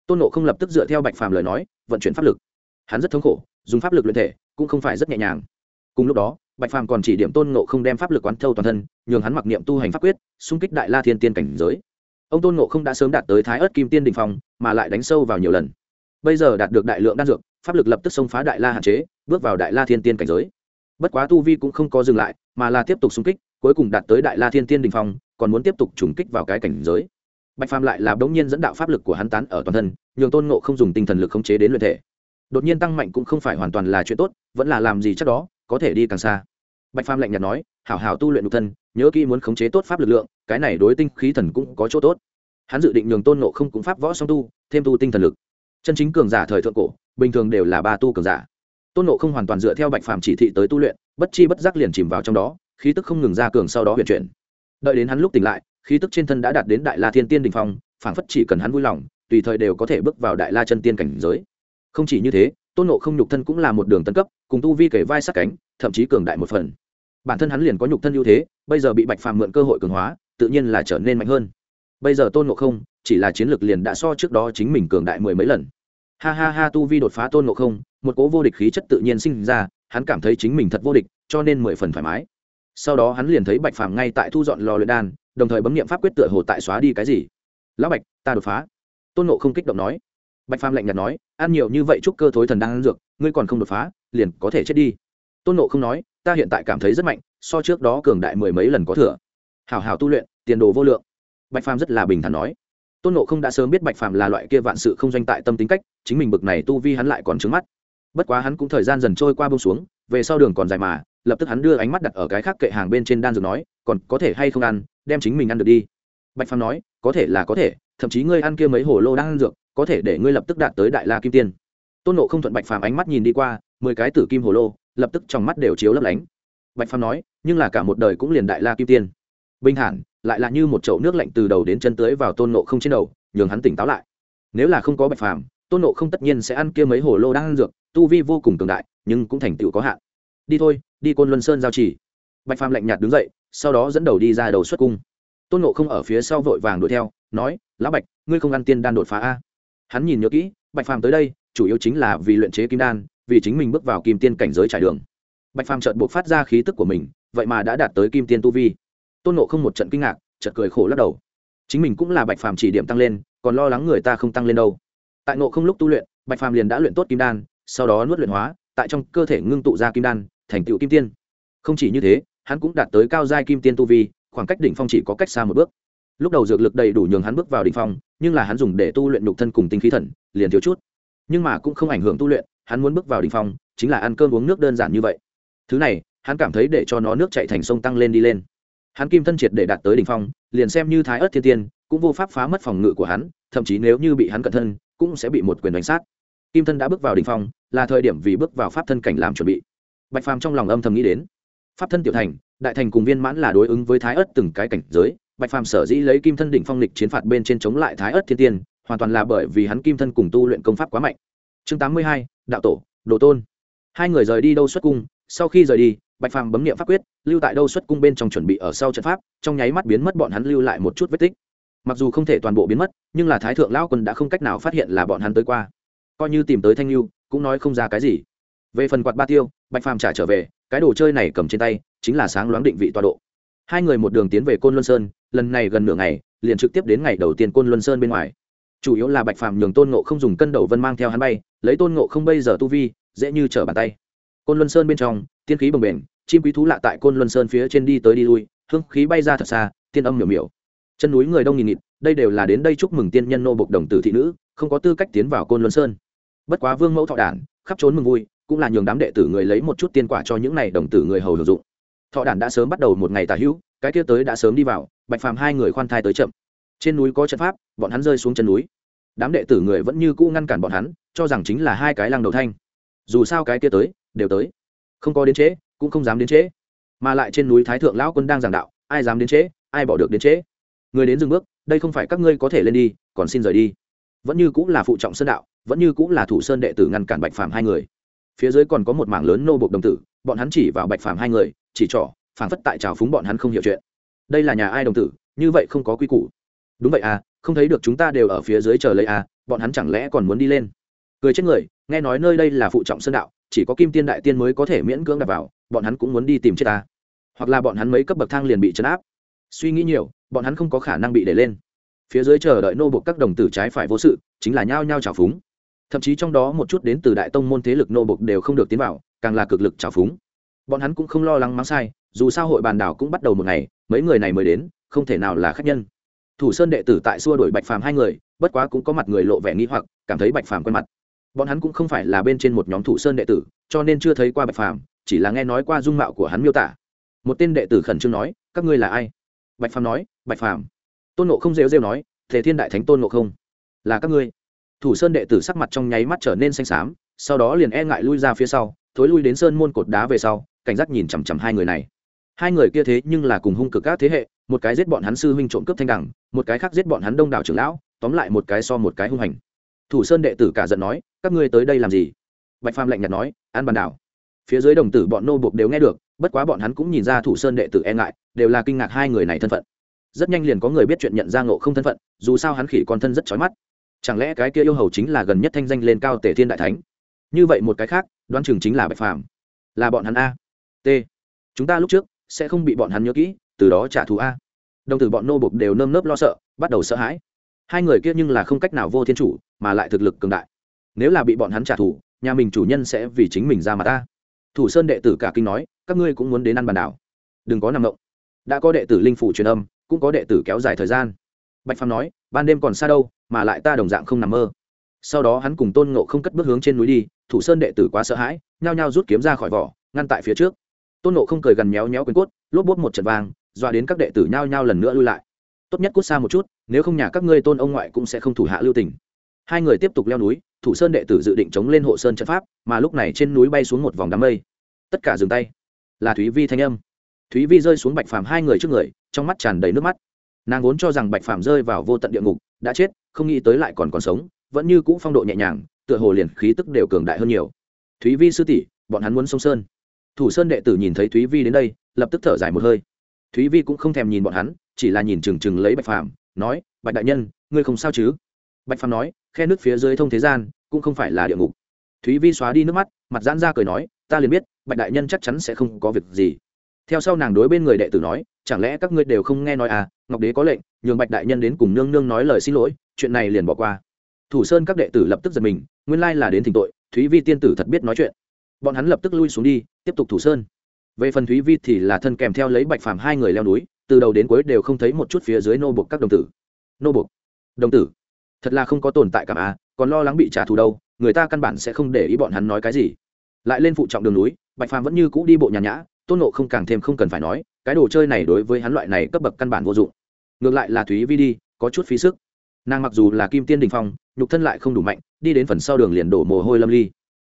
Tôn nộ không lập tức dựa theo bạch phạm lời nói, vận chuyển pháp lực hắn rất thống khổ, dùng pháp lực luyện thể, cũng không phải rất nhẹ nhàng. Cùng lúc đó, bạch phàm còn chỉ điểm tôn nộ không đem pháp lực quán thâu toàn thân, nhường hắn mặc niệm tu hành pháp quyết, xung kích đại la thiên tiên cảnh giới. Ông tôn nộ không đã sớm đạt tới thái ớt kim tiên đình phong, mà lại đánh sâu vào nhiều lần. Bây giờ đạt được đại lượng đan dược, pháp lực lập tức xông phá đại la hạn chế, bước vào đại la thiên tiên cảnh giới. Bất quá tu vi cũng không có dừng lại, mà là tiếp tục xung kích, cuối cùng đạt tới đại la thiên tiên đình phong, còn muốn tiếp tục trùng kích vào cái cảnh giới. Bạch phàm lại là đống nhiên dẫn đạo pháp lực của hắn tán ở toàn thân, nhường tôn nộ không dùng tinh thần lực khống chế đến luyện thể đột nhiên tăng mạnh cũng không phải hoàn toàn là chuyện tốt, vẫn là làm gì chắc đó, có thể đi càng xa. Bạch phàm lạnh nhạt nói, hảo hảo tu luyện nhục thân, nhớ kỹ muốn khống chế tốt pháp lực lượng, cái này đối tinh khí thần cũng có chỗ tốt. Hắn dự định nhường tôn nộ không cũng pháp võ song tu, thêm tu tinh thần lực. Chân chính cường giả thời thượng cổ, bình thường đều là ba tu cường giả. Tôn nộ không hoàn toàn dựa theo bạch phàm chỉ thị tới tu luyện, bất chi bất giác liền chìm vào trong đó, khí tức không ngừng ra cường sau đó huyền chuyển. Đợi đến hắn lúc tỉnh lại, khí tức trên thân đã đạt đến đại la thiên tiên đình phong, phảng phất chỉ cần hắn vui lòng, tùy thời đều có thể bước vào đại la chân tiên cảnh giới không chỉ như thế, tôn nộ không nhục thân cũng là một đường tân cấp, cùng tu vi kể vai sát cánh, thậm chí cường đại một phần. Bản thân hắn liền có nhục thân ưu thế, bây giờ bị bạch phàm mượn cơ hội cường hóa, tự nhiên là trở nên mạnh hơn. Bây giờ tôn nộ không, chỉ là chiến lược liền đã so trước đó chính mình cường đại mười mấy lần. Ha ha ha, tu vi đột phá tôn nộ không, một cố vô địch khí chất tự nhiên sinh ra, hắn cảm thấy chính mình thật vô địch, cho nên mười phần thoải mái. Sau đó hắn liền thấy bạch phàm ngay tại thu dọn lò luyện đan, đồng thời bấm nghiệm pháp quyết tựa hồ tại xóa đi cái gì. Lão bạch, ta đột phá. Tôn nộ không kích động nói bạch phàm lạnh nhạt nói, ăn nhiều như vậy chúc cơ thối thần đang ăn dược, ngươi còn không đột phá, liền có thể chết đi. Tôn nộ không nói, ta hiện tại cảm thấy rất mạnh, so trước đó cường đại mười mấy lần có thừa. Hào hào tu luyện, tiền đồ vô lượng. Bạch phàm rất là bình thản nói. Tôn nộ không đã sớm biết bạch phàm là loại kia vạn sự không doanh tại tâm tính cách, chính mình bực này tu vi hắn lại còn trứng mắt. Bất quá hắn cũng thời gian dần trôi qua bông xuống, về sau đường còn dài mà, lập tức hắn đưa ánh mắt đặt ở cái khác kệ hàng bên trên đan dược nói, còn có thể hay không ăn, đem chính mình ăn được đi. Bạch phàm nói, có thể là có thể, thậm chí ngươi ăn kia mấy hồ lô đang ăn dược có thể để ngươi lập tức đạt tới đại la kim tiên. Tôn nộ không thuận bạch phàm ánh mắt nhìn đi qua, mười cái tử kim hồ lô, lập tức trong mắt đều chiếu lấp lánh. Bạch phàm nói, nhưng là cả một đời cũng liền đại la kim tiên. Bình hẳn, lại là như một chậu nước lạnh từ đầu đến chân tưới vào tôn nộ không trên đầu, nhường hắn tỉnh táo lại. Nếu là không có bạch phàm, tôn nộ không tất nhiên sẽ ăn kia mấy hồ lô đang ăn dược, tu vi vô cùng cường đại, nhưng cũng thành tựu có hạn. Đi thôi, đi côn luân sơn giao chỉ bạch phàm lạnh nhạt đứng dậy, sau đó dẫn đầu đi ra đầu xuất cung. Tôn nộ không ở phía sau vội vàng đuổi theo, nói, lão bạch, ngươi không ăn tiên đan đột phá a? Hắn nhìn nhớ kỹ, bạch phàm tới đây, chủ yếu chính là vì luyện chế kim đan, vì chính mình bước vào kim tiên cảnh giới trải đường. Bạch phàm trợn buộc phát ra khí tức của mình, vậy mà đã đạt tới kim tiên tu vi. Tôn nộ không một trận kinh ngạc, chợt cười khổ lắc đầu. Chính mình cũng là bạch phàm chỉ điểm tăng lên, còn lo lắng người ta không tăng lên đâu. Tại nộ không lúc tu luyện, bạch phàm liền đã luyện tốt kim đan, sau đó nuốt luyện hóa, tại trong cơ thể ngưng tụ ra kim đan, thành tựu kim tiên. Không chỉ như thế, hắn cũng đạt tới cao giai kim tiên tu vi, khoảng cách đỉnh phong chỉ có cách xa một bước lúc đầu dược lực đầy đủ nhường hắn bước vào đỉnh phong, nhưng là hắn dùng để tu luyện nhục thân cùng tinh khí thần, liền thiếu chút. Nhưng mà cũng không ảnh hưởng tu luyện, hắn muốn bước vào đỉnh phong, chính là ăn cơm uống nước đơn giản như vậy. Thứ này, hắn cảm thấy để cho nó nước chạy thành sông tăng lên đi lên. Hắn kim thân triệt để đạt tới đỉnh phong, liền xem như thái ớt thiên tiên, cũng vô pháp phá mất phòng ngự của hắn, thậm chí nếu như bị hắn cẩn thân, cũng sẽ bị một quyền đánh sát. Kim thân đã bước vào đỉnh phong, là thời điểm vì bước vào pháp thân cảnh làm chuẩn bị. Bạch phàm trong lòng âm thầm nghĩ đến. Pháp thân tiểu thành, đại thành cùng viên mãn là đối ứng với thái ớt từng cái cảnh giới bạch phàm sở dĩ lấy kim thân đỉnh phong lịch chiến phạt bên trên chống lại thái ớt thiên tiên, hoàn toàn là bởi vì hắn kim thân cùng tu luyện công pháp quá mạnh. Chương tám mươi hai, đạo tổ, đồ tôn. Hai người rời đi đâu xuất cung. Sau khi rời đi, bạch phàm bấm nghiệm pháp quyết, lưu tại đâu xuất cung bên trong chuẩn bị ở sau trận pháp, trong nháy mắt biến mất bọn hắn lưu lại một chút vết tích. Mặc dù không thể toàn bộ biến mất, nhưng là thái thượng lão quân đã không cách nào phát hiện là bọn hắn tới qua. Coi như tìm tới thanh lưu cũng nói không ra cái gì. Về phần quạt ba tiêu, bạch phàm trả trở về, cái đồ chơi này cầm trên tay, chính là sáng loáng định vị tọa độ hai người một đường tiến về côn luân sơn, lần này gần nửa ngày, liền trực tiếp đến ngày đầu tiên côn luân sơn bên ngoài. Chủ yếu là bạch phàm nhường tôn ngộ không dùng cân đầu vân mang theo hắn bay, lấy tôn ngộ không bây giờ tu vi, dễ như trở bàn tay. Côn luân sơn bên trong, tiên khí bồng bềnh, chim quý thú lạ tại côn luân sơn phía trên đi tới đi lui, hương khí bay ra thật xa, tiên âm miểu miểu. Chân núi người đông nghìn nghịt, đây đều là đến đây chúc mừng tiên nhân nô bộc đồng tử thị nữ, không có tư cách tiến vào côn luân sơn. Bất quá vương mẫu thọ đản, khắp trốn mừng vui, cũng là nhường đám đệ tử người lấy một chút tiên quả cho những này đồng tử người hầu hưởng dụng thọ đản đã sớm bắt đầu một ngày tà hữu, cái kia tới đã sớm đi vào, bạch phàm hai người khoan thai tới chậm. Trên núi có trận pháp, bọn hắn rơi xuống chân núi. Đám đệ tử người vẫn như cũ ngăn cản bọn hắn, cho rằng chính là hai cái lăng đầu thanh. Dù sao cái kia tới, đều tới. Không có đến trễ, cũng không dám đến trễ. Mà lại trên núi thái thượng lão quân đang giảng đạo, ai dám đến trễ, ai bỏ được đến trễ. Người đến dừng bước, đây không phải các ngươi có thể lên đi, còn xin rời đi. Vẫn như cũng là phụ trọng sơn đạo, vẫn như cũng là thủ sơn đệ tử ngăn cản bạch phàm hai người. Phía dưới còn có một mảng lớn nô bộc đồng tử, bọn hắn chỉ vào bạch phàm hai người chỉ trỏ, phảng phất tại trào phúng bọn hắn không hiểu chuyện. Đây là nhà ai đồng tử, như vậy không có quy củ. Đúng vậy à không thấy được chúng ta đều ở phía dưới chờ lấy à bọn hắn chẳng lẽ còn muốn đi lên? Cười chết người, nghe nói nơi đây là phụ trọng sơn đạo, chỉ có kim tiên đại tiên mới có thể miễn cưỡng đặt vào, bọn hắn cũng muốn đi tìm chết ta. Hoặc là bọn hắn mấy cấp bậc thang liền bị chấn áp. Suy nghĩ nhiều, bọn hắn không có khả năng bị để lên. Phía dưới chờ đợi nô buộc các đồng tử trái phải vô sự, chính là nhao nhao trào phúng. Thậm chí trong đó một chút đến từ đại tông môn thế lực nô buộc đều không được tiến vào, càng là cực lực trào phúng bọn hắn cũng không lo lắng mắng sai, dù sao hội bàn đảo cũng bắt đầu một ngày, mấy người này mới đến, không thể nào là khách nhân. Thủ sơn đệ tử tại xua đuổi bạch phàm hai người, bất quá cũng có mặt người lộ vẻ nghi hoặc, cảm thấy bạch phàm quen mặt. Bọn hắn cũng không phải là bên trên một nhóm thủ sơn đệ tử, cho nên chưa thấy qua bạch phàm, chỉ là nghe nói qua dung mạo của hắn miêu tả. Một tên đệ tử khẩn trương nói, các ngươi là ai? Bạch phàm nói, bạch phàm. Tôn nộ không rêu rêu nói, thể thiên đại thánh tôn nộ không, là các ngươi. Thủ sơn đệ tử sắc mặt trong nháy mắt trở nên xanh xám, sau đó liền e ngại lui ra phía sau, thối lui đến sơn môn cột đá về sau cảnh giác nhìn chằm chằm hai người này. Hai người kia thế nhưng là cùng hung cực các thế hệ, một cái giết bọn hắn sư huynh trộm cướp thanh đẳng một cái khác giết bọn hắn đông đảo trưởng lão, tóm lại một cái so một cái hung hành. Thủ sơn đệ tử cả giận nói, các ngươi tới đây làm gì? Bạch phàm lạnh nhạt nói, an bàn đảo. Phía dưới đồng tử bọn nô buộc đều nghe được, bất quá bọn hắn cũng nhìn ra thủ sơn đệ tử e ngại, đều là kinh ngạc hai người này thân phận. Rất nhanh liền có người biết chuyện nhận ra ngộ không thân phận, dù sao hắn khỉ con thân rất chói mắt. Chẳng lẽ cái kia yêu hầu chính là gần nhất thanh danh lên cao tể thiên đại thánh? Như vậy một cái khác, đoán chừng chính là bạch phàm. Là bọn hắn a t. Chúng ta lúc trước sẽ không bị bọn hắn nhớ kỹ, từ đó trả thù a. Đồng tử bọn nô bục đều nơm nớp lo sợ, bắt đầu sợ hãi. Hai người kia nhưng là không cách nào vô thiên chủ, mà lại thực lực cường đại. Nếu là bị bọn hắn trả thù, nhà mình chủ nhân sẽ vì chính mình ra mà ta thủ sơn đệ tử cả kinh nói, các ngươi cũng muốn đến ăn bàn đảo. Đừng có nằm động đã có đệ tử linh phủ truyền âm, cũng có đệ tử kéo dài thời gian. Bạch phàm nói, ban đêm còn xa đâu, mà lại ta đồng dạng không nằm mơ. Sau đó hắn cùng tôn ngộ không cất bước hướng trên núi đi, thủ sơn đệ tử quá sợ hãi, nhao nhao rút kiếm ra khỏi vỏ, ngăn tại phía trước tôn nộ không cười gần méo méo quyền cốt, lốp bốt một trận vàng dọa đến các đệ tử nhao nhao lần nữa lui lại. Tốt nhất cút xa một chút, nếu không nhà các ngươi tôn ông ngoại cũng sẽ không thủ hạ lưu tình. Hai người tiếp tục leo núi, thủ sơn đệ tử dự định chống lên hộ sơn trận pháp, mà lúc này trên núi bay xuống một vòng đám mây. Tất cả dừng tay. Là thúy vi thanh âm. Thúy vi rơi xuống bạch phàm hai người trước người, trong mắt tràn đầy nước mắt. Nàng vốn cho rằng bạch phàm rơi vào vô tận địa ngục, đã chết, không nghĩ tới lại còn còn sống, vẫn như cũ phong độ nhẹ nhàng, tựa hồ liền khí tức đều cường đại hơn nhiều. Thúy vi sư tỷ, bọn hắn muốn sông sơn thủ sơn đệ tử nhìn thấy thúy vi đến đây, lập tức thở dài một hơi. Thúy vi cũng không thèm nhìn bọn hắn, chỉ là nhìn trừng trừng lấy bạch phàm, nói, bạch đại nhân, ngươi không sao chứ? Bạch phàm nói, khe nước phía dưới thông thế gian, cũng không phải là địa ngục. Thúy vi xóa đi nước mắt, mặt giãn ra cười nói, ta liền biết, bạch đại nhân chắc chắn sẽ không có việc gì. Theo sau nàng đối bên người đệ tử nói, chẳng lẽ các ngươi đều không nghe nói à ngọc đế có lệnh, nhường bạch đại nhân đến cùng nương nương nói lời xin lỗi, chuyện này liền bỏ qua. Thủ sơn các đệ tử lập tức giật mình, nguyên lai là đến thỉnh tội, thúy vi tiên tử thật biết nói chuyện. Bọn hắn lập tức lui xuống đi tiếp tục thủ sơn. Về phần thúy vi thì là thân kèm theo lấy bạch phàm hai người leo núi, từ đầu đến cuối đều không thấy một chút phía dưới nô bục các đồng tử. Nô bục đồng tử? Thật là không có tồn tại cảm à còn lo lắng bị trả thù đâu, người ta căn bản sẽ không để ý bọn hắn nói cái gì. Lại lên phụ trọng đường núi, bạch phàm vẫn như cũ đi bộ nhàn nhã, tôn nộ không càng thêm không cần phải nói, cái đồ chơi này đối với hắn loại này cấp bậc căn bản vô dụng. Ngược lại là thúy vi đi, có chút phí sức. Nàng mặc dù là kim tiên đình phong, nhục thân lại không đủ mạnh, đi đến phần sau đường liền đổ mồ hôi lâm ly.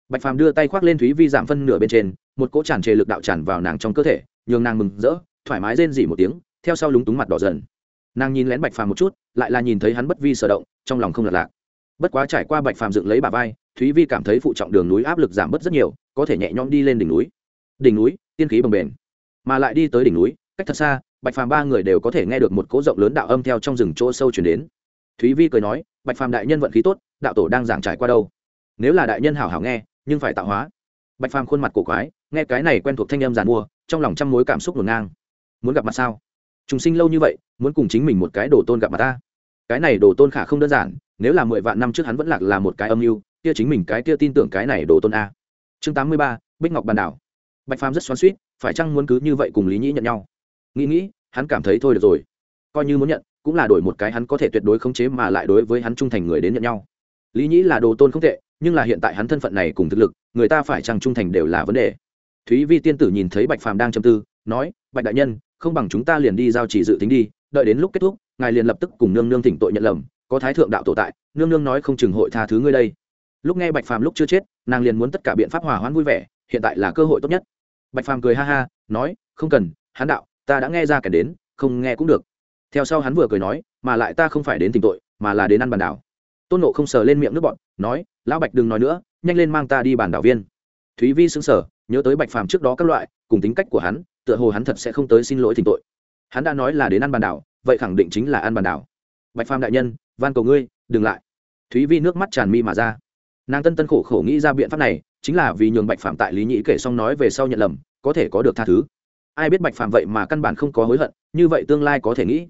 Bạch phàm đưa tay khoác lên thúy vi giảm phân nửa bên trên một cỗ tràn trề lực đạo tràn vào nàng trong cơ thể, nhường nàng mừng rỡ, thoải mái rên dỉ một tiếng, theo sau lúng túng mặt đỏ dần. Nàng nhìn lén bạch phàm một chút, lại là nhìn thấy hắn bất vi sở động, trong lòng không lật lạc. Bất quá trải qua bạch phàm dựng lấy bà vai, thúy vi cảm thấy phụ trọng đường núi áp lực giảm bớt rất nhiều, có thể nhẹ nhõm đi lên đỉnh núi. Đỉnh núi, tiên khí bồng bềnh. Mà lại đi tới đỉnh núi, cách thật xa, bạch phàm ba người đều có thể nghe được một cỗ rộng lớn đạo âm theo trong rừng chỗ sâu chuyển đến. Thúy vi cười nói, bạch phàm đại nhân vận khí tốt, đạo tổ đang giảng trải qua đâu? Nếu là đại nhân hảo hảo nghe, nhưng phải tạo hóa. Bạch phàm khuôn mặt cổ quái nghe cái này quen thuộc thanh âm giàn mua, trong lòng trăm mối cảm xúc ngổn ngang. Muốn gặp mặt sao? Chúng sinh lâu như vậy, muốn cùng chính mình một cái đồ tôn gặp mặt ta? Cái này đồ tôn khả không đơn giản, nếu là mười vạn năm trước hắn vẫn lạc là một cái âm mưu, kia chính mình cái kia tin tưởng cái này đồ tôn a. Chương tám mươi ba, bích ngọc bàn đảo. Bạch phàm rất xoắn suýt phải chăng muốn cứ như vậy cùng lý nhĩ nhận nhau? Nghĩ nghĩ, hắn cảm thấy thôi được rồi. Coi như muốn nhận, cũng là đổi một cái hắn có thể tuyệt đối khống chế mà lại đối với hắn trung thành người đến nhận nhau. Lý nhĩ là đồ tôn không tệ, nhưng là hiện tại hắn thân phận này cùng thực lực, người ta phải chăng trung thành đều là vấn đề thúy vi tiên tử nhìn thấy bạch phàm đang châm tư, nói, bạch đại nhân, không bằng chúng ta liền đi giao chỉ dự tính đi, đợi đến lúc kết thúc, ngài liền lập tức cùng nương nương thỉnh tội nhận lầm, có thái thượng đạo tổ tại, nương nương nói không chừng hội tha thứ ngươi đây. Lúc nghe bạch phàm lúc chưa chết, nàng liền muốn tất cả biện pháp hòa hoãn vui vẻ, hiện tại là cơ hội tốt nhất. Bạch phàm cười ha ha, nói, không cần hắn đạo, ta đã nghe ra kẻ đến, không nghe cũng được. Theo sau hắn vừa cười nói, mà lại ta không phải đến tình tội, mà là đến ăn bàn đảo. Tôn nộ không sờ lên miệng nước bọn nói, lão bạch đừng nói nữa, nhanh lên mang ta đi bàn đảo viên. Thúy vi xứng sở nhớ tới bạch phàm trước đó các loại, cùng tính cách của hắn, tựa hồ hắn thật sẽ không tới xin lỗi thỉnh tội. Hắn đã nói là đến ăn bàn đảo, vậy khẳng định chính là ăn bàn đảo. Bạch phàm đại nhân, van cầu ngươi, đừng lại. Thúy vi nước mắt tràn mi mà ra. Nàng tân tân khổ khổ nghĩ ra biện pháp này, chính là vì nhường bạch phàm tại lý nhĩ kể xong nói về sau nhận lầm, có thể có được tha thứ. Ai biết bạch phàm vậy mà căn bản không có hối hận, như vậy tương lai có thể nghĩ.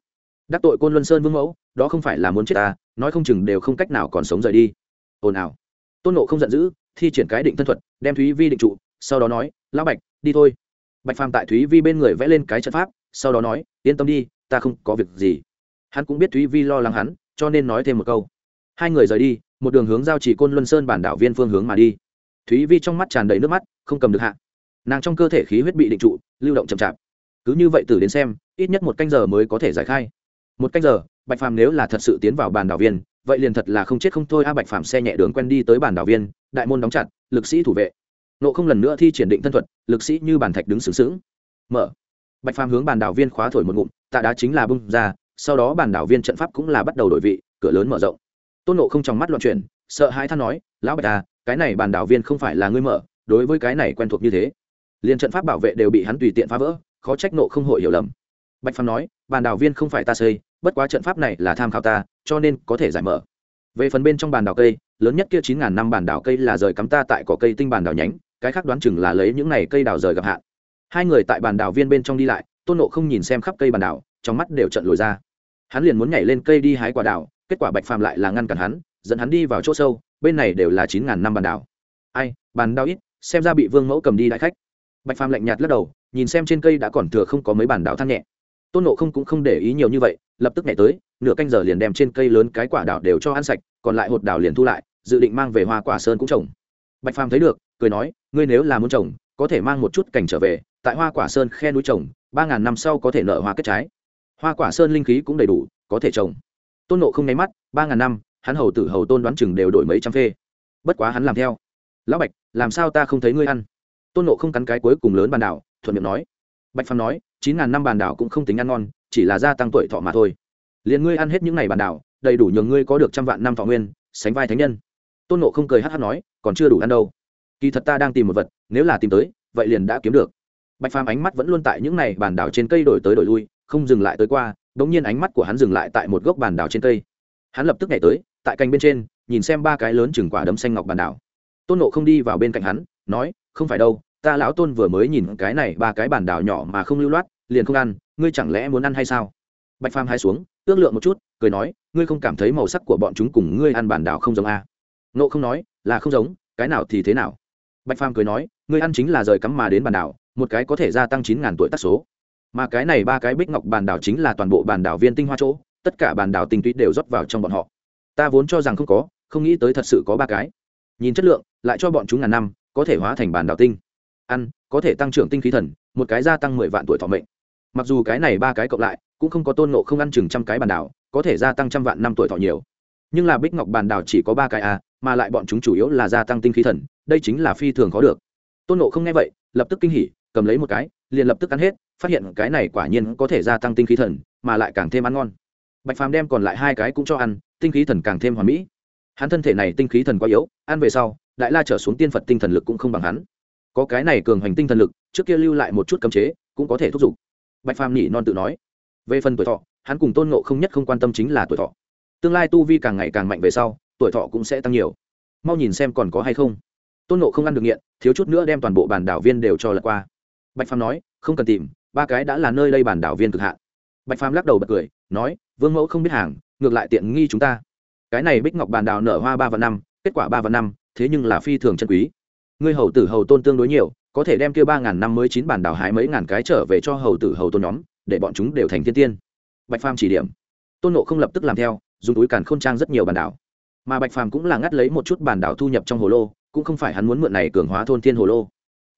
Đắc tội côn luân sơn vương mẫu, đó không phải là muốn chết ta, nói không chừng đều không cách nào còn sống rời đi. Ồn ào. Tôn nộ không giận dữ, thi triển cái định thân thuật, đem thúy vi định trụ sau đó nói, lão bạch, đi thôi. Bạch phàm tại thúy vi bên người vẽ lên cái trận pháp, sau đó nói, yên tâm đi, ta không có việc gì. Hắn cũng biết thúy vi lo lắng hắn, cho nên nói thêm một câu. Hai người rời đi, một đường hướng giao chỉ côn luân sơn bản đảo viên phương hướng mà đi. Thúy vi trong mắt tràn đầy nước mắt, không cầm được hạ. Nàng trong cơ thể khí huyết bị định trụ, lưu động chậm chạp. Cứ như vậy từ đến xem, ít nhất một canh giờ mới có thể giải khai. Một canh giờ, bạch phàm nếu là thật sự tiến vào bàn đảo viên, vậy liền thật là không chết không thôi. A, bạch phàm xe nhẹ đường quen đi tới bàn đảo viên, đại môn đóng chặt, lực sĩ thủ vệ nộ không lần nữa thi triển định thân thuật, lực sĩ như bàn thạch đứng sướng sướng mở. Bạch phàm hướng bàn đảo viên khóa thổi một ngụm, tạ đá chính là bung ra, sau đó bàn đảo viên trận pháp cũng là bắt đầu đổi vị, cửa lớn mở rộng. Tôn nộ không trong mắt loạn chuyển, sợ hãi than nói, lão bạch à cái này bàn đảo viên không phải là ngươi mở, đối với cái này quen thuộc như thế. Liền trận pháp bảo vệ đều bị hắn tùy tiện phá vỡ, khó trách nộ không hội hiểu lầm. Bạch phàm nói, bàn đảo viên không phải ta xây, bất quá trận pháp này là tham khảo ta, cho nên có thể giải mở. Về phần bên trong bàn đảo cây, lớn nhất kia chín ngàn năm bàn đảo cây là rời cắm ta tại cỏ cây tinh bàn đảo nhánh cái khác đoán chừng là lấy những này cây đào rời gặp hạn. Hai người tại bàn đào viên bên trong đi lại tôn nộ không nhìn xem khắp cây bàn đào, trong mắt đều trận lồi ra. Hắn liền muốn nhảy lên cây đi hái quả đào kết quả bạch phàm lại là ngăn cản hắn dẫn hắn đi vào chỗ sâu bên này đều là chín ngàn năm bàn đào. ai bàn đào ít xem ra bị vương mẫu cầm đi đại khách. Bạch phàm lạnh nhạt lắc đầu nhìn xem trên cây đã còn thừa không có mấy bàn đào than nhẹ. Tôn nộ không cũng không để ý nhiều như vậy lập tức nhảy tới nửa canh giờ liền đem trên cây lớn cái quả đào đều cho ăn sạch còn lại hột đào liền thu lại dự định mang về hoa quả sơn cũng trồng. Bạch phàm thấy được cười nói, ngươi nếu là muốn trồng, có thể mang một chút cảnh trở về, tại hoa quả sơn khe núi trồng, ba ngàn năm sau có thể nở hoa kết trái. Hoa quả sơn linh khí cũng đầy đủ, có thể trồng. Tôn nộ không nháy mắt, ba ngàn năm, hắn hầu tử hầu tôn đoán chừng đều đổi mấy trăm phê. Bất quá hắn làm theo. Lão bạch, làm sao ta không thấy ngươi ăn? Tôn nộ không cắn cái cuối cùng lớn bàn đảo, thuận miệng nói. Bạch phàm nói, chín ngàn năm bàn đảo cũng không tính ăn ngon, chỉ là gia tăng tuổi thọ mà thôi. Liền ngươi ăn hết những ngày bàn đảo, đầy đủ nhường ngươi có được trăm vạn năm thọ nguyên, sánh vai thánh nhân. Tôn nộ không cười hát hát nói, còn chưa đủ ăn đâu kỳ thật ta đang tìm một vật, nếu là tìm tới, vậy liền đã kiếm được. Bạch phàm ánh mắt vẫn luôn tại những này bàn đảo trên cây đổi tới đổi lui, không dừng lại tới qua đ ỗ n g nhiên ánh mắt của hắn dừng lại tại một gốc bàn đảo trên cây. Hắn lập tức nhảy tới, tại cành bên trên, nhìn xem ba cái lớn chừng quả đấm xanh ngọc bàn đảo. Tôn nộ không đi vào bên cạnh hắn, nói, không phải đâu, ta lão tôn vừa mới nhìn cái này ba cái bàn đảo nhỏ mà không lưu loát, liền không ăn, ngươi chẳng lẽ muốn ăn hay sao? Bạch phàm hai xuống, ước lượng một chút, cười nói, ngươi không cảm thấy màu sắc của bọn chúng cùng ngươi ăn bàn đảo không giống à? nộ không nói, là không giống, cái nào thì thế nào? Bạch phàm cười nói, ngươi ăn chính là rời cắm mà đến bàn đảo, một cái có thể gia tăng chín ngàn tuổi tác số. Mà cái này ba cái bích ngọc bàn đảo chính là toàn bộ bàn đảo viên tinh hoa chỗ, tất cả bàn đảo tinh túy đều rót vào trong bọn họ. Ta vốn cho rằng không có, không nghĩ tới thật sự có ba cái. Nhìn chất lượng, lại cho bọn chúng ngàn năm, có thể hóa thành bàn đảo tinh. Ăn, có thể tăng trưởng tinh khí thần, một cái gia tăng mười vạn tuổi thọ mệnh. Mặc dù cái này ba cái cộng lại, cũng không có tôn nộ không ăn chừng trăm cái bàn đảo, có thể gia tăng trăm vạn năm tuổi thọ nhiều. Nhưng là bích ngọc bàn đảo chỉ có ba cái à mà lại bọn chúng chủ yếu là gia tăng tinh khí thần, đây chính là phi thường khó được. Tôn nộ không nghe vậy, lập tức kinh hỉ, cầm lấy một cái, liền lập tức ăn hết, phát hiện cái này quả nhiên có thể gia tăng tinh khí thần, mà lại càng thêm ăn ngon. Bạch phàm đem còn lại hai cái cũng cho ăn, tinh khí thần càng thêm hoàn mỹ. Hắn thân thể này tinh khí thần quá yếu, ăn về sau, đại la trở xuống tiên phật tinh thần lực cũng không bằng hắn. Có cái này cường hành tinh thần lực, trước kia lưu lại một chút cấm chế, cũng có thể thúc giục. Bạch phàm nhỉ non tự nói. Về phần tuổi thọ, hắn cùng tôn nộ không nhất không quan tâm chính là tuổi thọ. Tương lai tu vi càng ngày càng mạnh về sau tuổi thọ cũng sẽ tăng nhiều. Mau nhìn xem còn có hay không. Tôn nộ không ăn được nghiện, thiếu chút nữa đem toàn bộ bản đảo viên đều cho lật qua. Bạch phàm nói, không cần tìm, ba cái đã là nơi đây bản đảo viên cực hạn. Bạch phàm lắc đầu bật cười, nói, vương mẫu không biết hàng, ngược lại tiện nghi chúng ta. Cái này bích ngọc bản đảo nở hoa ba và năm, kết quả ba và năm, thế nhưng là phi thường chân quý. Ngươi hầu tử hầu tôn tương đối nhiều, có thể đem kia ba ngàn năm mới chín bản đảo hái mấy ngàn cái trở về cho hầu tử hầu tôn nhóm, để bọn chúng đều thành thiên tiên. Bạch phàm chỉ điểm. Tôn nộ không lập tức làm theo, dùng túi càn k h ô n trang rất nhiều bản đảo mà bạch phàm cũng là ngắt lấy một chút bản đảo thu nhập trong hồ lô cũng không phải hắn muốn mượn này cường hóa thôn thiên hồ lô.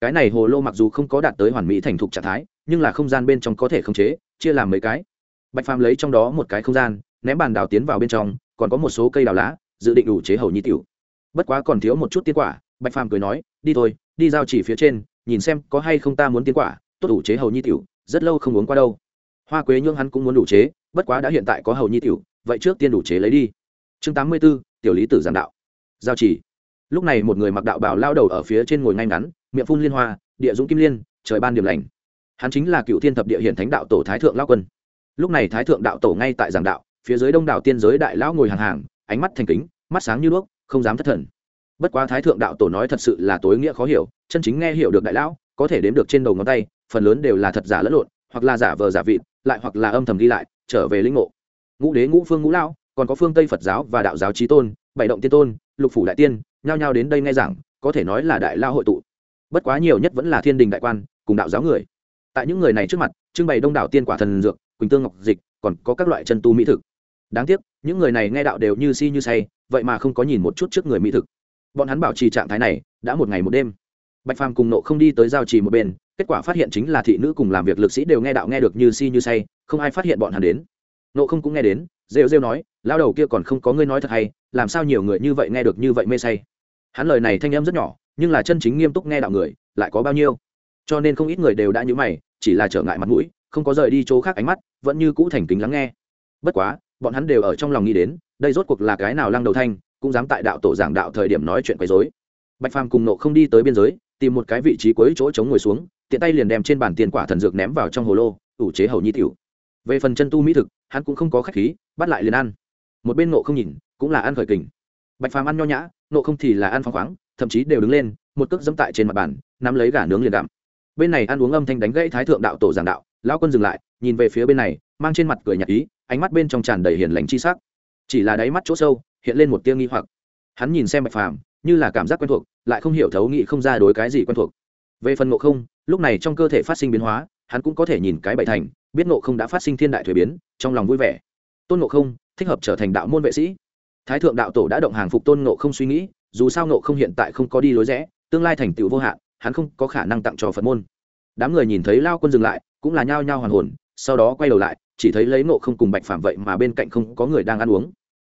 Cái này hồ lô mặc dù không có đạt tới hoàn mỹ thành thục trạng thái nhưng là không gian bên trong có thể khống chế chia làm mấy cái. Bạch phàm lấy trong đó một cái không gian ném bàn đào tiến vào bên trong còn có một số cây đào lá dự định đủ chế hầu nhi tiểu. Bất quá còn thiếu một chút tiên quả bạch phàm cười nói đi thôi đi giao chỉ phía trên nhìn xem có hay không ta muốn tiên quả tốt đủ chế hầu nhi tiểu rất lâu không uống qua đâu. Hoa quế nhưỡng hắn cũng muốn đủ chế bất quá đã hiện tại có hầu nhi tiểu vậy trước tiên đủ chế lấy đi. Chương tám mươi 84, tiểu lý tử giảng đạo. Giao chỉ. Lúc này một người mặc đạo bào lao đầu ở phía trên ngồi ngay ngắn, miệng phun liên hoa, địa dũng kim liên, trời ban điểm lành. Hắn chính là cựu thiên thập địa hiển thánh đạo tổ thái thượng lao quân. Lúc này thái thượng đạo tổ ngay tại giảng đạo, phía dưới đông đảo tiên giới đại lão ngồi hàng hàng, ánh mắt thành kính, mắt sáng như đuốc, không dám thất thần. Bất quá thái thượng đạo tổ nói thật sự là tối nghĩa khó hiểu, chân chính nghe hiểu được đại lão, có thể đếm được trên đầu ngón tay, phần lớn đều là thật giả lẫn lộn, hoặc là giả vờ giả vịt, lại hoặc là âm thầm đi lại, trở về linh ngộ. Ngũ đế ngũ phương ngũ lão còn có phương tây phật giáo và đạo giáo trí tôn, bảy động tiên tôn, lục phủ đại tiên, nhao nhao đến đây nghe giảng, có thể nói là đại lao hội tụ. Bất quá nhiều nhất vẫn là thiên đình đại quan, cùng đạo giáo người. Tại những người này trước mặt, trưng bày đông đảo tiên quả thần dược, quỳnh tương ngọc dịch, còn có các loại chân tu mỹ thực. Đáng tiếc, những người này nghe đạo đều như si như say, vậy mà không có nhìn một chút trước người mỹ thực. Bọn hắn bảo trì trạng thái này, đã một ngày một đêm. Bạch phàm cùng nộ không đi tới giao trì một bên, kết quả phát hiện chính là thị nữ cùng làm việc lực sĩ đều nghe đạo nghe được như si như say, không ai phát hiện bọn hắn đến. Nộ không cũng nghe đến, rêu rêu nói lao đầu kia còn không có ngươi nói thật hay, làm sao nhiều người như vậy nghe được như vậy mê say? Hắn lời này thanh em rất nhỏ, nhưng là chân chính nghiêm túc nghe đạo người, lại có bao nhiêu? Cho nên không ít người đều đã nhữ mày, chỉ là trở ngại mặt mũi, không có rời đi chỗ khác ánh mắt, vẫn như cũ thành kính lắng nghe. Bất quá, bọn hắn đều ở trong lòng nghĩ đến, đây rốt cuộc là cái nào lăng đầu thanh, cũng dám tại đạo tổ giảng đạo thời điểm nói chuyện quấy dối bạch phàm cùng nộ không đi tới biên giới, tìm một cái vị trí cuối chỗ chống ngồi xuống, tiện tay liền đem trên bàn tiền quả thần dược ném vào trong hồ lô, ủ chế hầu nhi tiểu. Về phần chân tu mỹ thực, hắn cũng không có khách khí, bắt lại liền ăn một bên nộ không nhìn, cũng là ăn khởi kình. Bạch phàm ăn nho nhã nộ không thì là ăn phăng khoáng, thậm chí đều đứng lên, một cước dẫm tại trên mặt bàn, nắm lấy gà nướng liền đạm. Bên này ăn uống âm thanh đánh gãy thái thượng đạo tổ giảng đạo, lão quân dừng lại, nhìn về phía bên này, mang trên mặt cười nhạt ý, ánh mắt bên trong tràn đầy hiền lành chi sắc. Chỉ là đáy mắt chỗ sâu, hiện lên một tia nghi hoặc. Hắn nhìn xem bạch phàm, như là cảm giác quen thuộc, lại không hiểu thấu nghị không ra đối cái gì quen thuộc. Về phần ngộ không, lúc này trong cơ thể phát sinh biến hóa, hắn cũng có thể nhìn cái bảy thành, biết ngộ không đã phát sinh thiên đại thuế biến, trong lòng vui vẻ. Tôn ngộ không thích hợp trở thành đạo môn vệ sĩ. Thái thượng đạo tổ đã động hàng phục tôn nộ không suy nghĩ, dù sao nộ không hiện tại không có đi lối rẽ, tương lai thành tựu vô hạn, hắn không có khả năng tặng cho phật môn. Đám người nhìn thấy lao quân dừng lại, cũng là nhao nhao hoàn hồn, sau đó quay đầu lại, chỉ thấy lấy nộ không cùng bạch phạm vậy mà bên cạnh không có người đang ăn uống.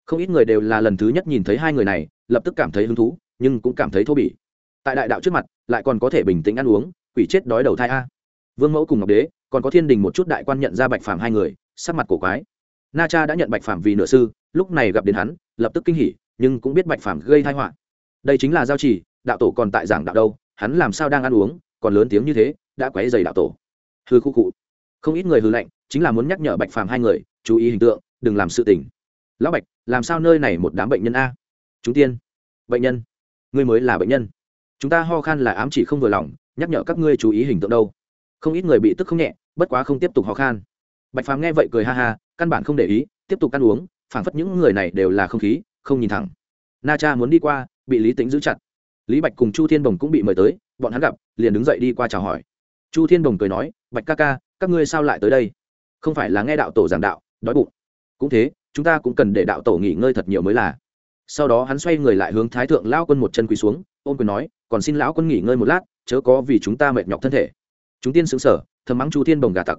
Không ít người đều là lần thứ nhất nhìn thấy hai người này, lập tức cảm thấy hứng thú, nhưng cũng cảm thấy thô bỉ. Tại đại đạo trước mặt, lại còn có thể bình tĩnh ăn uống, quỷ chết đói đầu thai a. Vương mẫu cùng ngọc đế, còn có thiên đình một chút đại quan nhận ra bạch phàm hai người, sắc mặt cổ quái na cha đã nhận bạch phàm vì nửa sư, lúc này gặp đến hắn, lập tức kinh hỉ, nhưng cũng biết bạch phàm gây thai họa. Đây chính là giao chỉ đạo tổ còn tại giảng đạo đâu, hắn làm sao đang ăn uống, còn lớn tiếng như thế, đã quấy dày đạo tổ. Hư khu cụ không ít người hư lệnh chính là muốn nhắc nhở bạch phàm hai người, chú ý hình tượng, đừng làm sự tình. Lão bạch, làm sao nơi này một đám bệnh nhân a? Chúng tiên. Bệnh nhân. Ngươi mới là bệnh nhân. Chúng ta ho khan là ám chỉ không vừa lòng, nhắc nhở các ngươi chú ý hình tượng đâu. Không ít người bị tức không nhẹ, bất quá không tiếp tục ho khan bạch phàm nghe vậy cười ha ha, căn bản không để ý, tiếp tục ăn uống, phảng phất những người này đều là không khí, không nhìn thẳng. Na cha muốn đi qua, bị lý tính giữ chặt. Lý bạch cùng chu thiên bồng cũng bị mời tới, bọn hắn gặp, liền đứng dậy đi qua chào hỏi. Chu thiên bồng cười nói, bạch ca ca, các ngươi sao lại tới đây? Không phải là nghe đạo tổ giảng đạo, đói bụng. Cũng thế, chúng ta cũng cần để đạo tổ nghỉ ngơi thật nhiều mới là. Sau đó hắn xoay người lại hướng thái thượng lao quân một chân quỳ xuống ôm quyền nói, còn xin lão quân nghỉ ngơi một lát, chớ có vì chúng ta mệt nhọc thân thể. Chúng tiên xứng sở thầm mắng chu thiên bồng gà tặc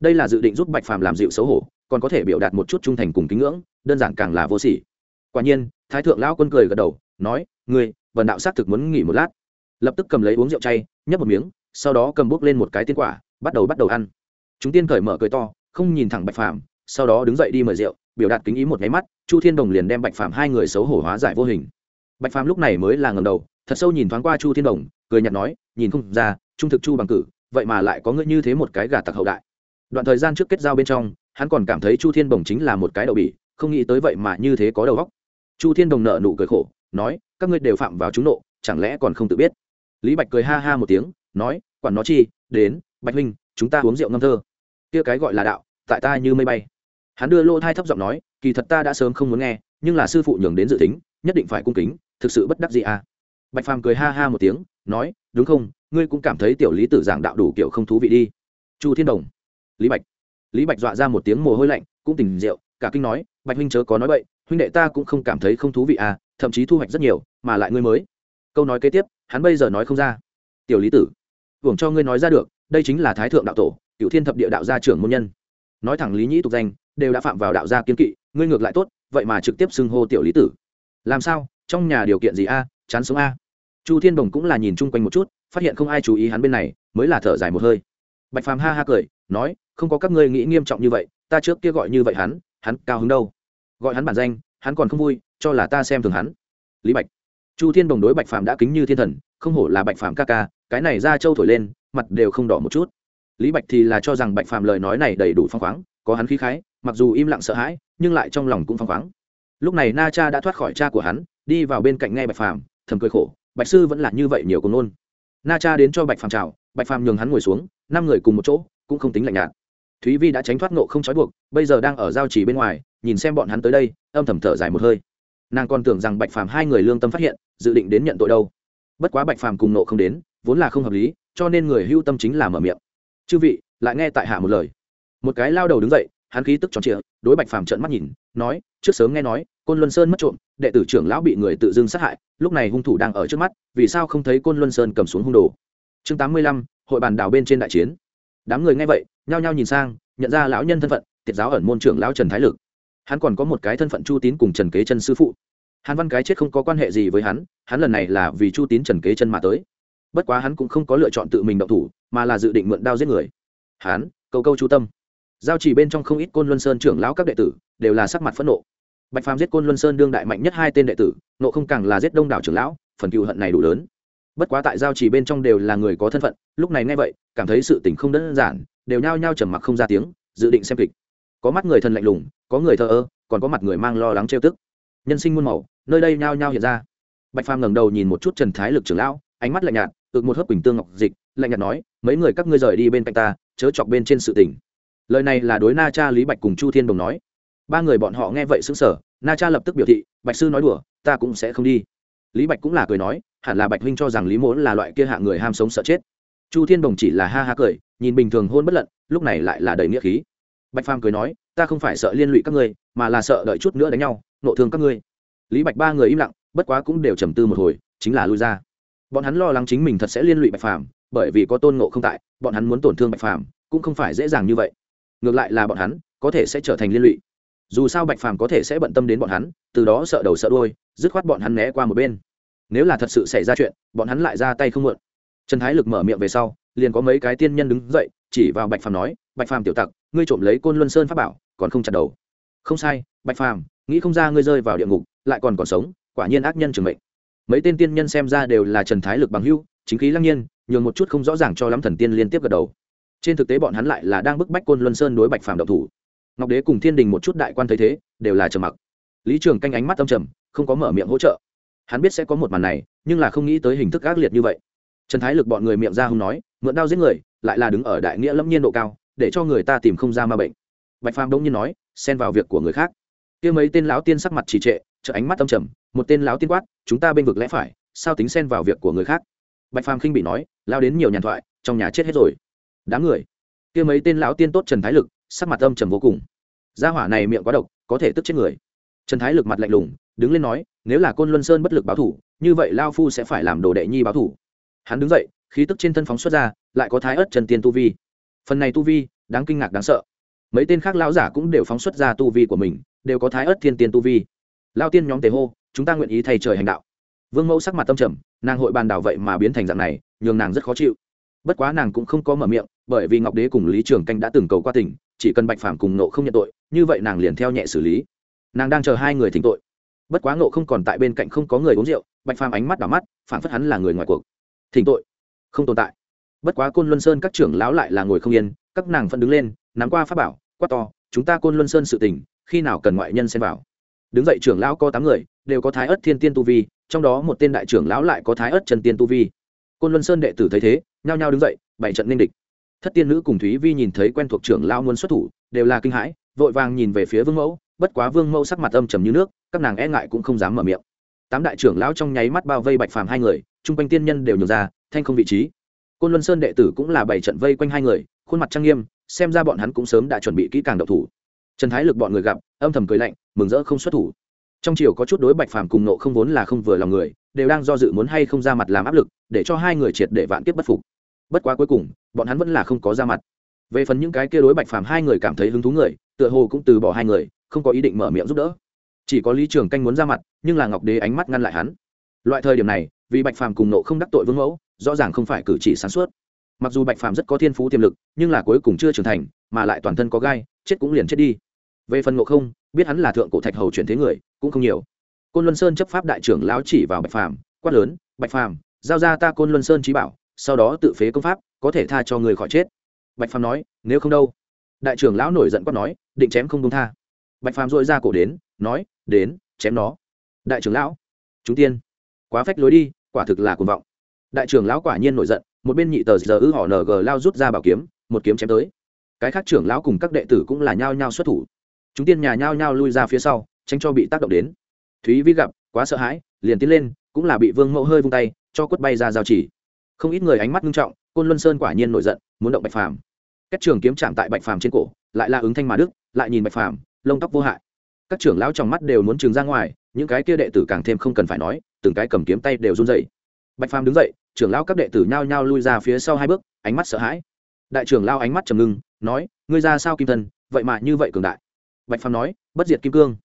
đây là dự định giúp bạch phàm làm dịu xấu hổ, còn có thể biểu đạt một chút trung thành cùng kính ngưỡng, đơn giản càng là vô sỉ. Quả nhiên, thái thượng lão quân cười gật đầu, nói, ngươi vần đạo xác thực muốn nghỉ một lát. Lập tức cầm lấy uống rượu chay, nhấp một miếng, sau đó cầm bút lên một cái tiên quả, bắt đầu bắt đầu ăn. Chúng tiên cởi mở cười to, không nhìn thẳng bạch phàm, sau đó đứng dậy đi mời rượu, biểu đạt kính ý một nháy mắt, chu thiên đồng liền đem bạch phàm hai người xấu hổ hóa giải vô hình. Bạch phàm lúc này mới là ngầm đầu, thật sâu nhìn thoáng qua chu thiên đồng, cười nhạt nói, nhìn không ra, trung thực chu bằng cử, vậy mà lại có ngươi như thế một cái gà tặc hậu đại đoạn thời gian trước kết giao bên trong, hắn còn cảm thấy chu thiên đồng chính là một cái đậu bỉ, không nghĩ tới vậy mà như thế có đầu óc. Chu thiên đồng nợ nụ cười khổ, nói, các ngươi đều phạm vào chúng nộ, chẳng lẽ còn không tự biết? Lý bạch cười ha ha một tiếng, nói, quản nó chi, đến, bạch huynh, chúng ta uống rượu ngâm thơ. Kia cái gọi là đạo, tại ta như mây bay. Hắn đưa lô thai thấp giọng nói, kỳ thật ta đã sớm không muốn nghe, nhưng là sư phụ nhường đến dự tính, nhất định phải cung kính, thực sự bất đắc gì à. Bạch phàm cười ha ha một tiếng, nói, đúng không, ngươi cũng cảm thấy tiểu lý tử giảng đạo đủ kiểu không thú vị đi. Chu thiên đồng lý bạch. Lý bạch dọa ra một tiếng mồ hôi lạnh, cũng tỉnh rượu, cả kinh nói, bạch huynh chớ có nói vậy huynh đệ ta cũng không cảm thấy không thú vị à thậm chí thu hoạch rất nhiều, mà lại ngươi mới. Câu nói kế tiếp, hắn bây giờ nói không ra. Tiểu lý tử, hưởng cho ngươi nói ra được, đây chính là thái thượng đạo tổ cựu thiên thập địa đạo gia trưởng môn nhân. Nói thẳng lý nhĩ tục danh, đều đã phạm vào đạo gia kiên kỵ, ngươi ngược lại tốt, vậy mà trực tiếp xưng hô tiểu lý tử. Làm sao? Trong nhà điều kiện gì a? Chán sống a? Chu thiên đồng cũng là nhìn chung quanh một chút, phát hiện không ai chú ý hắn bên này, mới là thở dài một hơi. Bạch phàm ha ha cười, nói không có các ngươi nghĩ nghiêm trọng như vậy, ta trước kia gọi như vậy hắn hắn cao hứng đâu. Gọi hắn bản danh, hắn còn không vui, cho là ta xem thường hắn. Lý bạch. Chu thiên đồng đối bạch phàm đã kính như thiên thần, không hổ là bạch phàm ca ca, cái này ra châu thổi lên, mặt đều không đỏ một chút. Lý bạch thì là cho rằng bạch phàm lời nói này đầy đủ phong khoáng, có hắn khí khái, mặc dù im lặng sợ hãi, nhưng lại trong lòng cũng phong khoáng. Lúc này na cha đã thoát khỏi cha của hắn, đi vào bên cạnh nghe bạch phàm, thầm cười khổ, bạch sư vẫn là như vậy nhiều cùng nôn. Na cha đến cho bạch phàm chào, bạch phàm nhường hắn ngồi xuống, năm người cùng một chỗ, cũng không tính lạnh nhạt thúy vi đã tránh thoát nộ không trói buộc, bây giờ đang ở giao chỉ bên ngoài, nhìn xem bọn hắn tới đây, âm thầm thở dài một hơi. Nàng còn tưởng rằng bạch phàm hai người lương tâm phát hiện, dự định đến nhận tội đâu. Bất quá bạch phàm cùng nộ không đến, vốn là không hợp lý, cho nên người hưu tâm chính là mở miệng. Chư vị, lại nghe tại hạ một lời. Một cái lao đầu đứng dậy, hắn khí tức tròn trịa, đối bạch phàm trợn mắt nhìn, nói, trước sớm nghe nói, côn luân sơn mất trộm, đệ tử trưởng lão bị người tự dưng sát hại, lúc này hung thủ đang ở trước mắt, vì sao không thấy côn luân sơn cầm xuống hung đồ? Chương tám mươi lăm, hội bàn đảo bên trên đại chiến. Đám người nghe vậy nhao nhao nhìn sang, nhận ra lão nhân thân phận tiệt giáo ẩn môn trưởng lão trần thái lực. Hắn còn có một cái thân phận chu tín cùng trần kế chân sư phụ. Hàn văn cái chết không có quan hệ gì với hắn hắn lần này là vì chu tín trần kế chân mà tới. Bất quá hắn cũng không có lựa chọn tự mình động thủ, mà là dự định mượn đao giết người. Hắn câu câu chu tâm. Giao chỉ bên trong không ít côn luân sơn trưởng lão các đệ tử, đều là sắc mặt phẫn nộ. Bạch phàm giết côn luân sơn đương đại mạnh nhất hai tên đệ tử, nộ không càng là giết đông đảo trưởng lão, phần cựu hận này đủ lớn. Bất quá tại giao chỉ bên trong đều là người có thân phận, lúc này nghe vậy, cảm thấy sự tình không đơn giản đều nhao nhao trầm mặc không ra tiếng, dự định xem kịch. Có mắt người thân lạnh lùng, có người thờ ơ, còn có mặt người mang lo lắng trêu tức. Nhân sinh muôn màu, nơi đây nhao nhao hiện ra. Bạch phàm ngẩng đầu nhìn một chút trần thái lực trưởng lão, ánh mắt lạnh nhạt, ực một hớp bình tương ngọc dịch, lạnh nhạt nói, mấy người các ngươi rời đi bên cạnh ta, chớ chọc bên trên sự tình. Lời này là đối na cha lý bạch cùng chu thiên đồng nói. Ba người bọn họ nghe vậy xứng sở na cha lập tức biểu thị, bạch sư nói đùa, ta cũng sẽ không đi. Lý bạch cũng là cười nói, hẳn là bạch huynh cho rằng lý mốn là loại kia hạ người ham sống sợ chết chu thiên đồng chỉ là ha ha cười, nhìn bình thường hôn bất lận, lúc này lại là đầy nghĩa khí. Bạch phàm cười nói, ta không phải sợ liên lụy các ngươi, mà là sợ đợi chút nữa đánh nhau, nộ thương các ngươi. Lý bạch ba người im lặng, bất quá cũng đều trầm tư một hồi, chính là lui ra. Bọn hắn lo lắng chính mình thật sẽ liên lụy bạch phàm, bởi vì có tôn ngộ không tại, bọn hắn muốn tổn thương bạch phàm, cũng không phải dễ dàng như vậy. Ngược lại là bọn hắn, có thể sẽ trở thành liên lụy. Dù sao bạch phàm có thể sẽ bận tâm đến bọn hắn, từ đó sợ đầu sợ đôi dứt khoát bọn hắn né qua một bên. Nếu là thật sự xảy ra chuyện, bọn hắn lại ra tay không mượn trần thái lực mở miệng về sau, liền có mấy cái tiên nhân đứng dậy, chỉ vào bạch phàm nói, bạch phàm tiểu tặc, ngươi trộm lấy côn luân sơn pháp bảo, còn không chặt đầu. Không sai, bạch phàm, nghĩ không ra ngươi rơi vào địa ngục, lại còn còn sống, quả nhiên ác nhân trường mệnh. Mấy tên tiên nhân xem ra đều là trần thái lực bằng hưu chính khí lăng nhiên, nhường một chút không rõ ràng cho lắm thần tiên liên tiếp gật đầu. Trên thực tế bọn hắn lại là đang bức bách côn luân sơn đối bạch phàm độc thủ. Ngọc đế cùng thiên đình một chút đại quan thấy thế, đều là trầm mặc. Lý trường canh ánh mắt tâm trầm, không có mở miệng hỗ trợ. Hắn biết sẽ có một màn này, nhưng là không nghĩ tới hình thức ác liệt như vậy trần thái lực bọn người miệng ra hung nói, mượn đao giết người, lại là đứng ở đại nghĩa lâm nhiên độ cao, để cho người ta tìm không ra ma bệnh. Bạch phàm đông nhiên nói, xen vào việc của người khác. Kia mấy tên lão tiên sắc mặt trì trệ trợ ánh mắt tâm trầm, một tên lão tiên quát, chúng ta bên vực lẽ phải, sao tính xen vào việc của người khác? Bạch phàm khinh bị nói, lao đến nhiều nhàn thoại, trong nhà chết hết rồi. Đám người. Kia mấy tên lão tiên tốt trần thái lực, sắc mặt âm trầm vô cùng. Gia hỏa này miệng quá độc, có thể tức chết người. Trần thái lực mặt lạnh lùng, đứng lên nói, nếu là côn luân sơn bất lực báo thủ, như vậy lao phu sẽ phải làm đồ đệ nhi báo thủ hắn đứng dậy, khí tức trên thân phóng xuất ra, lại có thái ớt trần tiên tu vi. Phần này tu vi, đáng kinh ngạc đáng sợ. Mấy tên khác lão giả cũng đều phóng xuất ra tu vi của mình, đều có thái ớt thiên tiên tu vi. Lao tiên nhóm tề hô, chúng ta nguyện ý thay trời hành đạo. Vương mẫu sắc mặt tâm trầm, nàng hội bàn đảo vậy mà biến thành dạng này, nhường nàng rất khó chịu. Bất quá nàng cũng không có mở miệng, bởi vì ngọc đế cùng lý trường canh đã từng cầu qua tỉnh, chỉ cần bạch phàm cùng nộ không nhận tội, như vậy nàng liền theo nhẹ xử lý. Nàng đang chờ hai người thỉnh tội. Bất quá nộ không còn tại bên cạnh không có người uống rượu, bạch phàm ánh mắt đỏ mắt phản phất hắn là người ngoài cuộc thỉnh tội. Không tồn tại. Bất quá côn luân sơn các trưởng lão lại là ngồi không yên, các nàng phân đứng lên, nắm qua pháp bảo, quát to, chúng ta côn luân sơn sự tình, khi nào cần ngoại nhân xem vào? Đứng dậy trưởng lão có tám người, đều có thái ớt thiên tiên tu vi, trong đó một tên đại trưởng lão lại có thái ớt trần tiên tu vi. Côn luân sơn đệ tử thấy thế, nhao nhao đứng dậy, bảy trận ninh địch. Thất tiên nữ cùng thúy vi nhìn thấy quen thuộc trưởng lão muốn xuất thủ, đều là kinh hãi, vội vàng nhìn về phía vương mẫu, bất quá vương mẫu sắc mặt âm trầm như nước, các nàng e ngại cũng không dám mở miệng. Tám đại trưởng lão trong nháy mắt bao vây bạch phàm hai người chung quanh tiên nhân đều nhường ra, thanh không vị trí. Côn luân sơn đệ tử cũng là bảy trận vây quanh hai người, khuôn mặt trang nghiêm, xem ra bọn hắn cũng sớm đã chuẩn bị kỹ càng đậu thủ. Trần thái lực bọn người gặp, âm thầm cười lạnh, mừng rỡ không xuất thủ. Trong chiều có chút đối bạch phàm cùng nộ không vốn là không vừa lòng người, đều đang do dự muốn hay không ra mặt làm áp lực, để cho hai người triệt để vạn kiếp bất phục. Bất quá cuối cùng, bọn hắn vẫn là không có ra mặt. Về phần những cái kia đối bạch phàm hai người cảm thấy hứng thú người, tựa hồ cũng từ bỏ hai người, không có ý định mở miệng giúp đỡ. Chỉ có lý trường canh muốn ra mặt, nhưng là ngọc đế ánh mắt ngăn lại hắn. Loại thời điểm này vì bạch phàm cùng nộ không đắc tội vương mẫu, rõ ràng không phải cử chỉ sáng suốt. Mặc dù bạch phàm rất có thiên phú tiềm lực, nhưng là cuối cùng chưa trưởng thành, mà lại toàn thân có gai, chết cũng liền chết đi. Về phần ngộ không, biết hắn là thượng cổ thạch hầu chuyển thế người, cũng không nhiều. Côn luân sơn chấp pháp đại trưởng lão chỉ vào bạch phàm, quát lớn, bạch phàm, giao ra ta côn luân sơn trí bảo, sau đó tự phế công pháp, có thể tha cho người khỏi chết. Bạch phàm nói, nếu không đâu. Đại trưởng lão nổi giận quát nói, định chém không công tha. Bạch phàm dội ra cổ đến, nói, đến, chém nó. Đại trưởng lão, chúng tiên, quá phách lối đi quả thực là cuồng vọng. Đại trưởng lão quả nhiên nổi giận, một bên nhị tờ giờ ư họ ng lao rút ra bảo kiếm, một kiếm chém tới. Cái khác trưởng lão cùng các đệ tử cũng là nhao nhao xuất thủ. Chúng tiên nhà nhao nhao lui ra phía sau, tránh cho bị tác động đến. Thúy vi gặp, quá sợ hãi, liền tiến lên, cũng là bị vương mẫu hơi vung tay, cho quất bay ra giao chỉ. Không ít người ánh mắt nghiêm trọng, côn luân sơn quả nhiên nổi giận, muốn động bạch phàm. Các trường kiếm chạm tại bạch phàm trên cổ, lại là ứng thanh mà đức, lại nhìn bạch phàm, lông tóc vô hại các trưởng lão trong mắt đều muốn trường ra ngoài, những cái kia đệ tử càng thêm không cần phải nói, từng cái cầm kiếm tay đều run dậy bạch phàm đứng dậy, trưởng lão các đệ tử nhao nhao lui ra phía sau hai bước, ánh mắt sợ hãi. Đại trưởng lao ánh mắt trầm ngưng, nói, ngươi ra sao kim thân, vậy mà như vậy cường đại. Bạch phàm nói, bất diệt kim cương.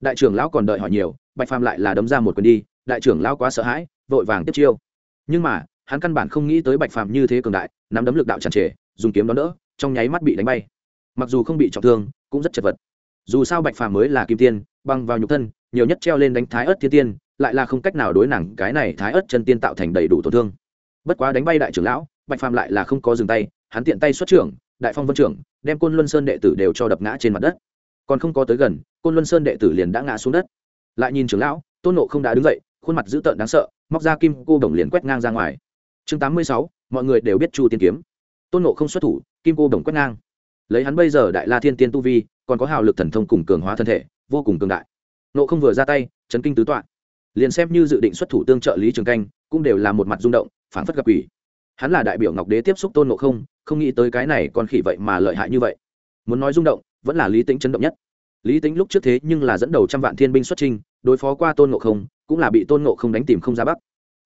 Đại trưởng lão còn đợi hỏi nhiều, bạch phàm lại là đấm ra một quyền đi, đại trưởng lão quá sợ hãi, vội vàng tiếp chiêu. Nhưng mà, hắn căn bản không nghĩ tới bạch phàm như thế cường đại, nắm đấm lực đạo tràn trề, dùng kiếm đón đỡ, trong nháy mắt bị đánh bay. Mặc dù không bị trọng thương, cũng rất chật vật dù sao bạch phàm mới là kim tiên, băng vào nhục thân, nhiều nhất treo lên đánh thái ớt thiên tiên, lại là không cách nào đối nàng cái này thái ớt chân tiên tạo thành đầy đủ tổn thương. Bất quá đánh bay đại trưởng lão, bạch phàm lại là không có dừng tay, hắn tiện tay xuất trưởng, đại phong vân trưởng, đem côn luân sơn đệ tử đều cho đập ngã trên mặt đất. Còn không có tới gần, côn luân sơn đệ tử liền đã ngã xuống đất. Lại nhìn trưởng lão, tôn nộ không đã đứng dậy, khuôn mặt dữ tợn đáng sợ, móc ra kim cô đồng liền quét ngang ra ngoài. Chương tám mươi sáu, mọi người đều biết chu tiên kiếm. Tôn nộ không xuất thủ, kim cô đồng quét ngang. Lấy hắn bây giờ đại la thiên tiên tu vi còn có hào lực thần thông cùng cường hóa thân thể, vô cùng cường đại. Nộ không vừa ra tay, chấn kinh tứ tọa. Liền xem như dự định xuất thủ tương trợ lý trường canh, cũng đều là một mặt rung động phản phất gặp quỷ. Hắn là đại biểu ngọc đế tiếp xúc tôn nộ không không nghĩ tới cái này còn khỉ vậy mà lợi hại như vậy. Muốn nói rung động, vẫn là lý tính chấn động nhất. Lý tính lúc trước thế nhưng là dẫn đầu trăm vạn thiên binh xuất trinh đối phó qua tôn nộ không, cũng là bị tôn nộ không đánh tìm không ra bắc.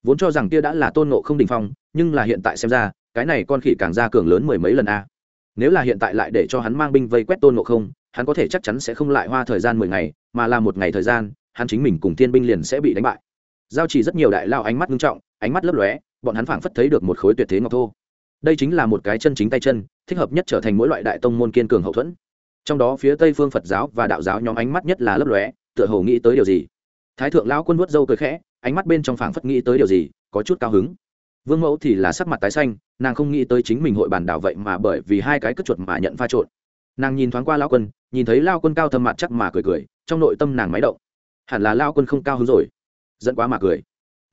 Vốn cho rằng kia đã là tôn nộ không đình phong, nhưng là hiện tại xem ra, cái này con khỉ càng ra cường lớn mười mấy lần a. Nếu là hiện tại lại để cho hắn mang binh vây quét tôn nộ không hắn có thể chắc chắn sẽ không lại hoa thời gian mười ngày, mà là một ngày thời gian, hắn chính mình cùng thiên binh liền sẽ bị đánh bại. Giao chỉ rất nhiều đại lao ánh mắt nghiêm trọng, ánh mắt lấp lóe, bọn hắn phảng phất thấy được một khối tuyệt thế ngọc thô. Đây chính là một cái chân chính tay chân, thích hợp nhất trở thành mỗi loại đại tông môn kiên cường hậu thuẫn. Trong đó phía tây phương phật giáo và đạo giáo nhóm ánh mắt nhất là lấp lóe, tựa hồ nghĩ tới điều gì. Thái thượng lão quân vuốt râu cười khẽ, ánh mắt bên trong phảng phất nghĩ tới điều gì, có chút cao hứng. Vương mẫu thì là sắc mặt tái xanh, nàng không nghĩ tới chính mình hội bàn đảo vậy mà bởi vì hai cái cất chuột mà nhận pha trộn. Nàng nhìn thoáng qua lao quân nhìn thấy lao quân cao thâm mặt chắc mà cười cười, trong nội tâm nàng máy động. Hẳn là lao quân không cao hứng rồi. Dẫn quá mà cười.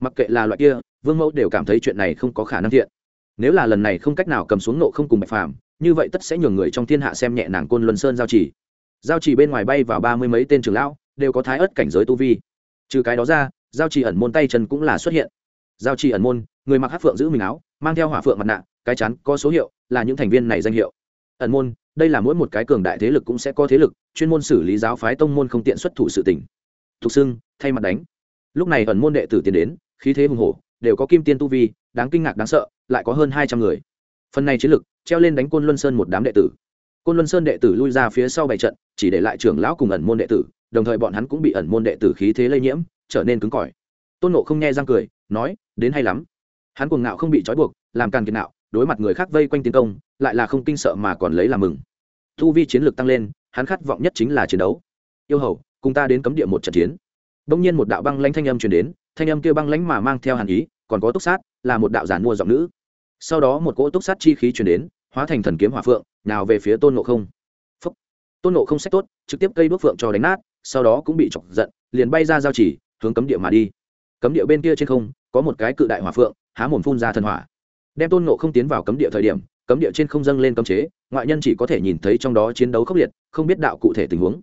Mặc kệ là loại kia, vương mẫu đều cảm thấy chuyện này không có khả năng thiện. Nếu là lần này không cách nào cầm xuống nộ không cùng bạch phàm, như vậy tất sẽ nhường người trong thiên hạ xem nhẹ nàng côn luân sơn giao chỉ. Giao chỉ bên ngoài bay vào ba mươi mấy tên trường lão, đều có thái ớt cảnh giới tu vi. Trừ cái đó ra, giao chỉ ẩn môn tay chân cũng là xuất hiện. Giao chỉ ẩn môn, người mặc hát phượng giữ mình áo, mang theo hỏa phượng mặt nạ, cái chắn có số hiệu là những thành viên này danh hiệu ẩn môn, đây là mỗi một cái cường đại thế lực cũng sẽ có thế lực, chuyên môn xử lý giáo phái tông môn không tiện xuất thủ sự tỉnh thục xưng thay mặt đánh. Lúc này ẩn môn đệ tử tiến đến, khí thế hùng hổ, đều có kim tiên tu vi, đáng kinh ngạc đáng sợ, lại có hơn hai trăm người. Phần này chiến lực, treo lên đánh côn luân sơn một đám đệ tử. Côn luân sơn đệ tử lui ra phía sau bảy trận, chỉ để lại trưởng lão cùng ẩn môn đệ tử, đồng thời bọn hắn cũng bị ẩn môn đệ tử khí thế lây nhiễm, trở nên cứng cỏi. Tôn nộ không nghe răng cười, nói, đến hay lắm. Hắn cuồng ngạo không bị trói buộc, làm càng kiệt nạo đối mặt người khác vây quanh tiến công, lại là không kinh sợ mà còn lấy làm mừng. Thu vi chiến lược tăng lên, hắn khát vọng nhất chính là chiến đấu. Yêu hầu, cùng ta đến cấm địa một trận chiến. Đông nhiên một đạo băng lãnh thanh âm truyền đến, thanh âm kia băng lãnh mà mang theo hàn ý, còn có túc sát, là một đạo giản mua giọng nữ. Sau đó một cỗ túc sát chi khí truyền đến, hóa thành thần kiếm hỏa phượng, nào về phía tôn ngộ không. Phúc. tôn ngộ không xét tốt, trực tiếp cây đuốc phượng cho đánh nát, sau đó cũng bị chọc giận, liền bay ra giao chỉ, hướng cấm địa mà đi. Cấm địa bên kia trên không, có một cái cự đại hỏa phượng, há mồm phun ra thần hỏa đem tôn ngộ không tiến vào cấm địa thời điểm, cấm địa trên không dâng lên cấm chế, ngoại nhân chỉ có thể nhìn thấy trong đó chiến đấu khốc liệt, không biết đạo cụ thể tình huống.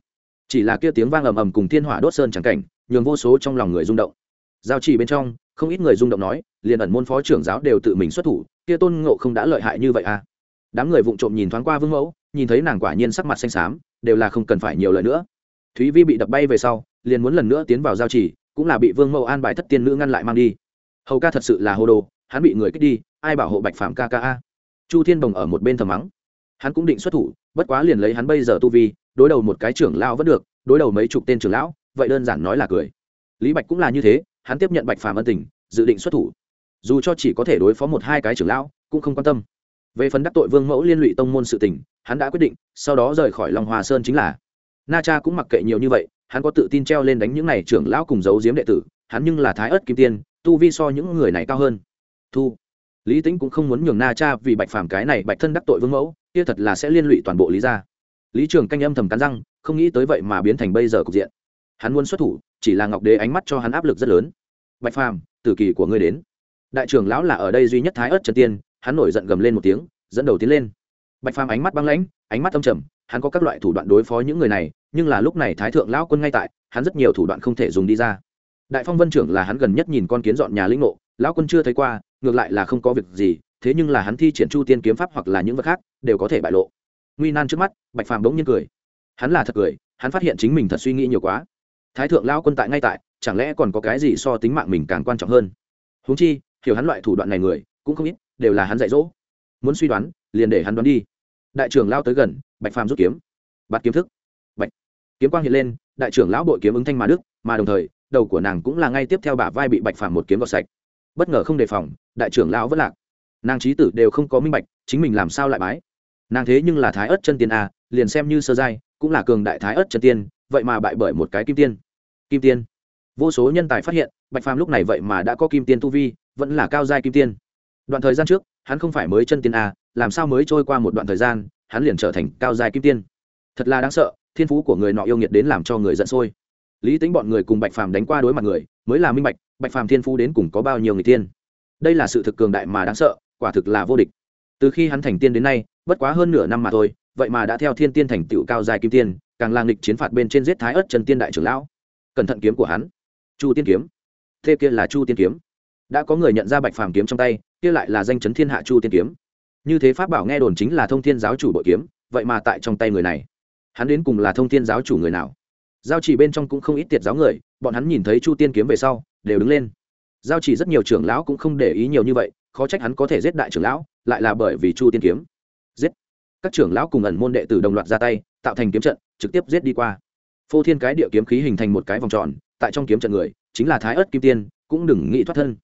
Chỉ là kia tiếng vang ầm ầm cùng thiên hỏa đốt sơn chẳng cảnh, nhường vô số trong lòng người rung động. Giao chỉ bên trong, không ít người rung động nói, liền ẩn môn phó trưởng giáo đều tự mình xuất thủ, kia tôn ngộ không đã lợi hại như vậy à? Đám người vụng trộm nhìn thoáng qua vương mẫu, nhìn thấy nàng quả nhiên sắc mặt xanh xám, đều là không cần phải nhiều lời nữa. Thúy vi bị đập bay về sau, liền muốn lần nữa tiến vào giao chỉ, cũng là bị vương mẫu an bài thất tiên nữ ngăn lại mang đi. Hầu ca thật sự là hô đồ hắn bị người kích đi, ai bảo hộ bạch phạm ca ca a? Chu thiên bồng ở một bên thầm mắng. Hắn cũng định xuất thủ, bất quá liền lấy hắn bây giờ tu vi, đối đầu một cái trưởng lão vẫn được, đối đầu mấy chục tên trưởng lão, vậy đơn giản nói là cười. Lý bạch cũng là như thế, hắn tiếp nhận bạch phàm ân tình, dự định xuất thủ. Dù cho chỉ có thể đối phó một hai cái trưởng lão, cũng không quan tâm. Về phần đắc tội vương mẫu liên lụy tông môn sự tình, hắn đã quyết định, sau đó rời khỏi lòng hòa sơn chính là. Na cha cũng mặc kệ nhiều như vậy, hắn có tự tin treo lên đánh những này trưởng lão cùng giấu giếm đệ tử, hắn nhưng là thái ớt kim tiên, tu vi so những người này cao hơn thu. Lý tính cũng không muốn nhường na cha vì bạch phàm cái này bạch thân đắc tội vương mẫu, kia thật là sẽ liên lụy toàn bộ lý gia. Lý trường canh âm thầm cắn răng, không nghĩ tới vậy mà biến thành bây giờ cục diện. Hắn muốn xuất thủ, chỉ là ngọc đế ánh mắt cho hắn áp lực rất lớn. Bạch phàm, tử kỳ của ngươi đến. Đại trưởng lão là ở đây duy nhất thái ớt trần tiên, hắn nổi giận gầm lên một tiếng, dẫn đầu tiến lên. Bạch phàm ánh mắt băng lãnh, ánh mắt âm trầm, hắn có các loại thủ đoạn đối phó những người này, nhưng là lúc này thái thượng lão quân ngay tại, hắn rất nhiều thủ đoạn không thể dùng đi ra. Đại phong vân trưởng là hắn gần nhất nhìn con kiến dọn nhà lĩnh nộ lão quân chưa thấy qua ngược lại là không có việc gì, thế nhưng là hắn thi triển chu tiên kiếm pháp hoặc là những vật khác, đều có thể bại lộ. Nguy nan trước mắt, bạch phàm bỗng nhiên cười. Hắn là thật cười, hắn phát hiện chính mình thật suy nghĩ nhiều quá. Thái thượng lão quân tại ngay tại, chẳng lẽ còn có cái gì so tính mạng mình càng quan trọng hơn? Huống chi, hiểu hắn loại thủ đoạn này người, cũng không ít, đều là hắn dạy dỗ. Muốn suy đoán, liền để hắn đoán đi. Đại trưởng lao tới gần, bạch phàm rút kiếm. Bạt kiếm thức. Bạch. Kiếm quang hiện lên, đại trưởng lão bội kiếm ứng thanh mà đức, mà đồng thời, đầu của nàng cũng là ngay tiếp theo bả vai bị bạch phàm một kiếm vào sạch bất ngờ không đề phòng, đại trưởng lão vẫn lạc. Nàng trí tử đều không có minh bạch, chính mình làm sao lại bái? Nàng thế nhưng là thái ớt chân tiên a liền xem như sơ giai, cũng là cường đại thái ớt chân tiên, vậy mà bại bởi một cái kim tiên. Kim tiên. Vô số nhân tài phát hiện, bạch phàm lúc này vậy mà đã có kim tiên tu vi, vẫn là cao giai kim tiên. Đoạn thời gian trước, hắn không phải mới chân tiên a làm sao mới trôi qua một đoạn thời gian, hắn liền trở thành cao giai kim tiên. Thật là đáng sợ, thiên phú của người nọ yêu nghiệt đến làm cho người giận sôi. Lý tính bọn người cùng bạch phàm đánh qua đối mặt người mới là minh bạch bạch phàm thiên phú đến cùng có bao nhiêu người tiên đây là sự thực cường đại mà đáng sợ, quả thực là vô địch. Từ khi hắn thành tiên đến nay, bất quá hơn nửa năm mà thôi, vậy mà đã theo thiên tiên thành tựu cao dài kim tiên, càng lang nghịch chiến phạt bên trên giết thái ớt trần tiên đại trưởng lão. Cẩn thận kiếm của hắn. Chu tiên kiếm. Thế kia là chu tiên kiếm. Đã có người nhận ra bạch phàm kiếm trong tay, kia lại là danh chấn thiên hạ chu tiên kiếm. Như thế pháp bảo nghe đồn chính là thông thiên giáo chủ bội kiếm, vậy mà tại trong tay người này. Hắn đến cùng là thông thiên giáo chủ người nào? Giao chỉ bên trong cũng không ít tiệt giáo người, bọn hắn nhìn thấy chu tiên kiếm về sau, đều đứng lên. Giao chỉ rất nhiều trưởng lão cũng không để ý nhiều như vậy, khó trách hắn có thể giết đại trưởng lão, lại là bởi vì chu tiên kiếm. Giết. Các trưởng lão cùng ẩn môn đệ tử đồng loạt ra tay, tạo thành kiếm trận, trực tiếp giết đi qua. Phô thiên cái địa kiếm khí hình thành một cái vòng tròn, tại trong kiếm trận người, chính là thái ớt kim tiên, cũng đừng nghĩ thoát thân.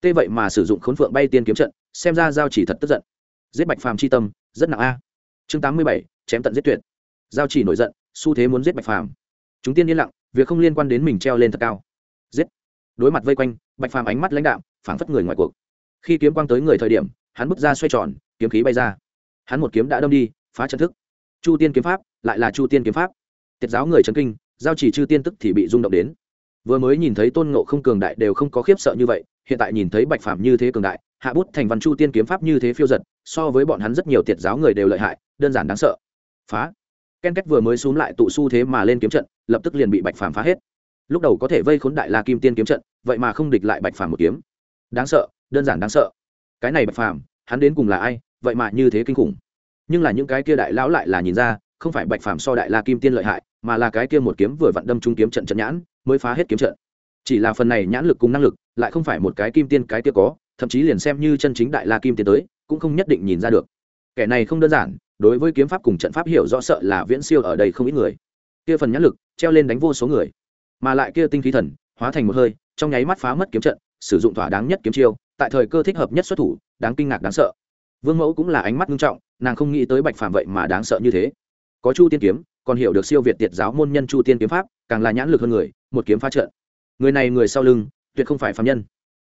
Tê vậy mà sử dụng khốn phượng bay tiên kiếm trận, xem ra giao chỉ thật tức giận. Giết bạch phàm c h i tâm, rất nặng a. Chương tám mươi bảy, chém tận giết tuyệt. Giao chỉ nổi giận, xu thế muốn giết bạch phàm chúng tiên yên lặng, việc không liên quan đến mình treo lên thật cao. Giết. Đối mặt vây quanh, bạch phàm ánh mắt lãnh đạm, phảng phất người ngoài cuộc. Khi kiếm quang tới người thời điểm, hắn bước ra xoay tròn, kiếm khí bay ra. Hắn một kiếm đã đâm đi, phá trận thức. Chu tiên kiếm pháp, lại là chu tiên kiếm pháp. Tiết giáo người trấn kinh, giao chỉ chư tiên tức thì bị rung động đến. Vừa mới nhìn thấy tôn ngộ không cường đại đều không có khiếp sợ như vậy, hiện tại nhìn thấy bạch phàm như thế cường đại, hạ bút thành văn chu tiên kiếm pháp như thế phiêu giật, so với bọn hắn rất nhiều tiệt giáo người đều lợi hại, đơn giản đáng sợ. Phá. Ken kết vừa mới xuống lại tụ xu thế mà lên kiếm trận lập tức liền bị bạch phàm phá hết. Lúc đầu có thể vây khốn đại la kim tiên kiếm trận, vậy mà không địch lại bạch phàm một kiếm. Đáng sợ, đơn giản đáng sợ. Cái này bạch phàm, hắn đến cùng là ai, vậy mà như thế kinh khủng. Nhưng là những cái kia đại lão lại là nhìn ra, không phải bạch phàm so đại la kim tiên lợi hại, mà là cái kia một kiếm vừa vặn đâm trúng kiếm trận trận nhãn, mới phá hết kiếm trận. Chỉ là phần này nhãn lực cùng năng lực, lại không phải một cái kim tiên cái kia có, thậm chí liền xem như chân chính đại la kim tiên tới, cũng không nhất định nhìn ra được. Kẻ này không đơn giản, đối với kiếm pháp cùng trận pháp hiểu rõ sợ là viễn siêu ở đây không ít người kia phần nhãn lực, treo lên đánh vô số người. Mà lại kia tinh khí thần, hóa thành một hơi, trong nháy mắt phá mất kiếm trận, sử dụng thỏa đáng nhất kiếm chiêu, tại thời cơ thích hợp nhất xuất thủ, đáng kinh ngạc, đáng sợ. Vương mẫu cũng là ánh mắt nghiêm trọng, nàng không nghĩ tới bạch phàm vậy mà đáng sợ như thế. Có chu tiên kiếm, còn hiểu được siêu việt tiệt giáo môn nhân chu tiên kiếm pháp, càng là nhãn lực hơn người, một kiếm phá trận. Người này người sau lưng, tuyệt không phải phạm nhân.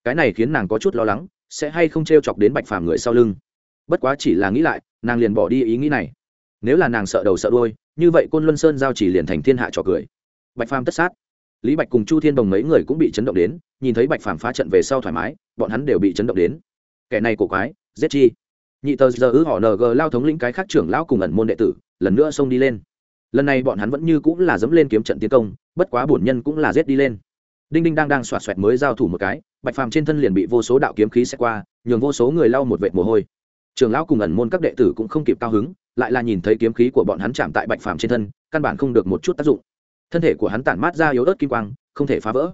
Cái này khiến nàng có chút lo lắng, sẽ hay không t r e o chọc đến bạch phàm người sau lưng. Bất quá chỉ là nghĩ lại, nàng liền bỏ đi ý nghĩ này. Nếu là nàng sợ đầu sợ đôi như vậy côn luân sơn giao chỉ liền thành thiên hạ trò cười. Bạch phàm tất sát. Lý bạch cùng chu thiên đồng mấy người cũng bị chấn động đến, nhìn thấy bạch phàm phá trận về sau thoải mái, bọn hắn đều bị chấn động đến. Kẻ này cổ quái, giết chi. Nhị tờ giờ ư họ ng lao thống lĩnh cái khác trưởng lão cùng ẩn môn đệ tử, lần nữa xông đi lên. Lần này bọn hắn vẫn như cũng là dẫm lên kiếm trận tiến công, bất quá bổn nhân cũng là giết đi lên. Đinh đinh đang đang xoạt xoẹt mới giao thủ một cái, bạch phàm trên thân liền bị vô số đạo kiếm khí xẹt qua, nhường vô số người lau một vệt mồ hôi. Trường lão cùng ẩn môn các đệ tử cũng không kịp cao hứng lại là nhìn thấy kiếm khí của bọn hắn chạm tại bạch phàm trên thân, căn bản không được một chút tác dụng. Thân thể của hắn tản mát ra yếu ớt kim quang, không thể phá vỡ.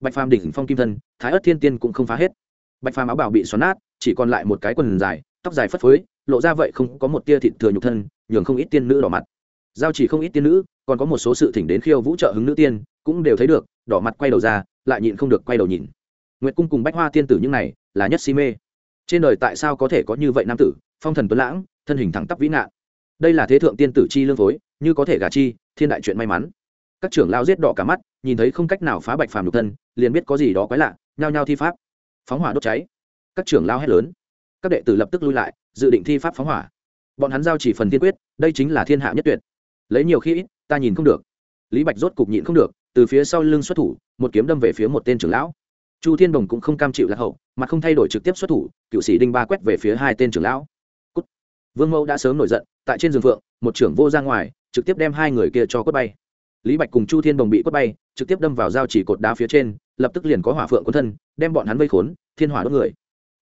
Bạch phàm đỉnh phong kim thân, thái ớt thiên tiên cũng không phá hết. Bạch phàm áo bảo bị xoắn nát, chỉ còn lại một cái quần dài, tóc dài phất phới, lộ ra vậy không có một tia thịt thừa nhục thân, nhường không ít tiên nữ đỏ mặt. Giao chỉ không ít tiên nữ, còn có một số sự thỉnh đến khiêu vũ trợ hứng nữ tiên, cũng đều thấy được, đỏ mặt quay đầu ra, lại nhịn không được quay đầu nhìn. Nguyệt cung cùng bách hoa tiên tử những này là nhất si mê. Trên đời tại sao có thể có như vậy nam tử? Phong thần tuấn lãng, thân hình thẳng tắp vĩ nạn đây là thế thượng tiên tử chi lương phối, như có thể gả chi, thiên đại chuyện may mắn. Các trưởng lao giết đỏ cả mắt, nhìn thấy không cách nào phá bạch phàm nhục thân, liền biết có gì đó quái lạ, nhao nhao thi pháp. Phóng hỏa đốt cháy. Các trưởng lao hét lớn. Các đệ tử lập tức lui lại, dự định thi pháp phóng hỏa. Bọn hắn giao chỉ phần tiên quyết, đây chính là thiên hạ nhất tuyệt. Lấy nhiều khi ít, ta nhìn không được. Lý bạch rốt cục nhịn không được, từ phía sau lưng xuất thủ, một kiếm đâm về phía một tên trưởng lão. Chu thiên đồng cũng không cam chịu lạc hậu, mà không thay đổi trực tiếp xuất thủ, cựu sĩ đinh ba quét về phía hai tên trưởng lão vương mẫu đã sớm nổi giận, tại trên giường phượng, một trưởng vô ra ngoài, trực tiếp đem hai người kia cho quất bay. Lý bạch cùng chu thiên đồng bị quất bay, trực tiếp đâm vào dao chỉ cột đá phía trên, lập tức liền có hỏa phượng quân thân, đem bọn hắn vây khốn, thiên hỏa đốt người.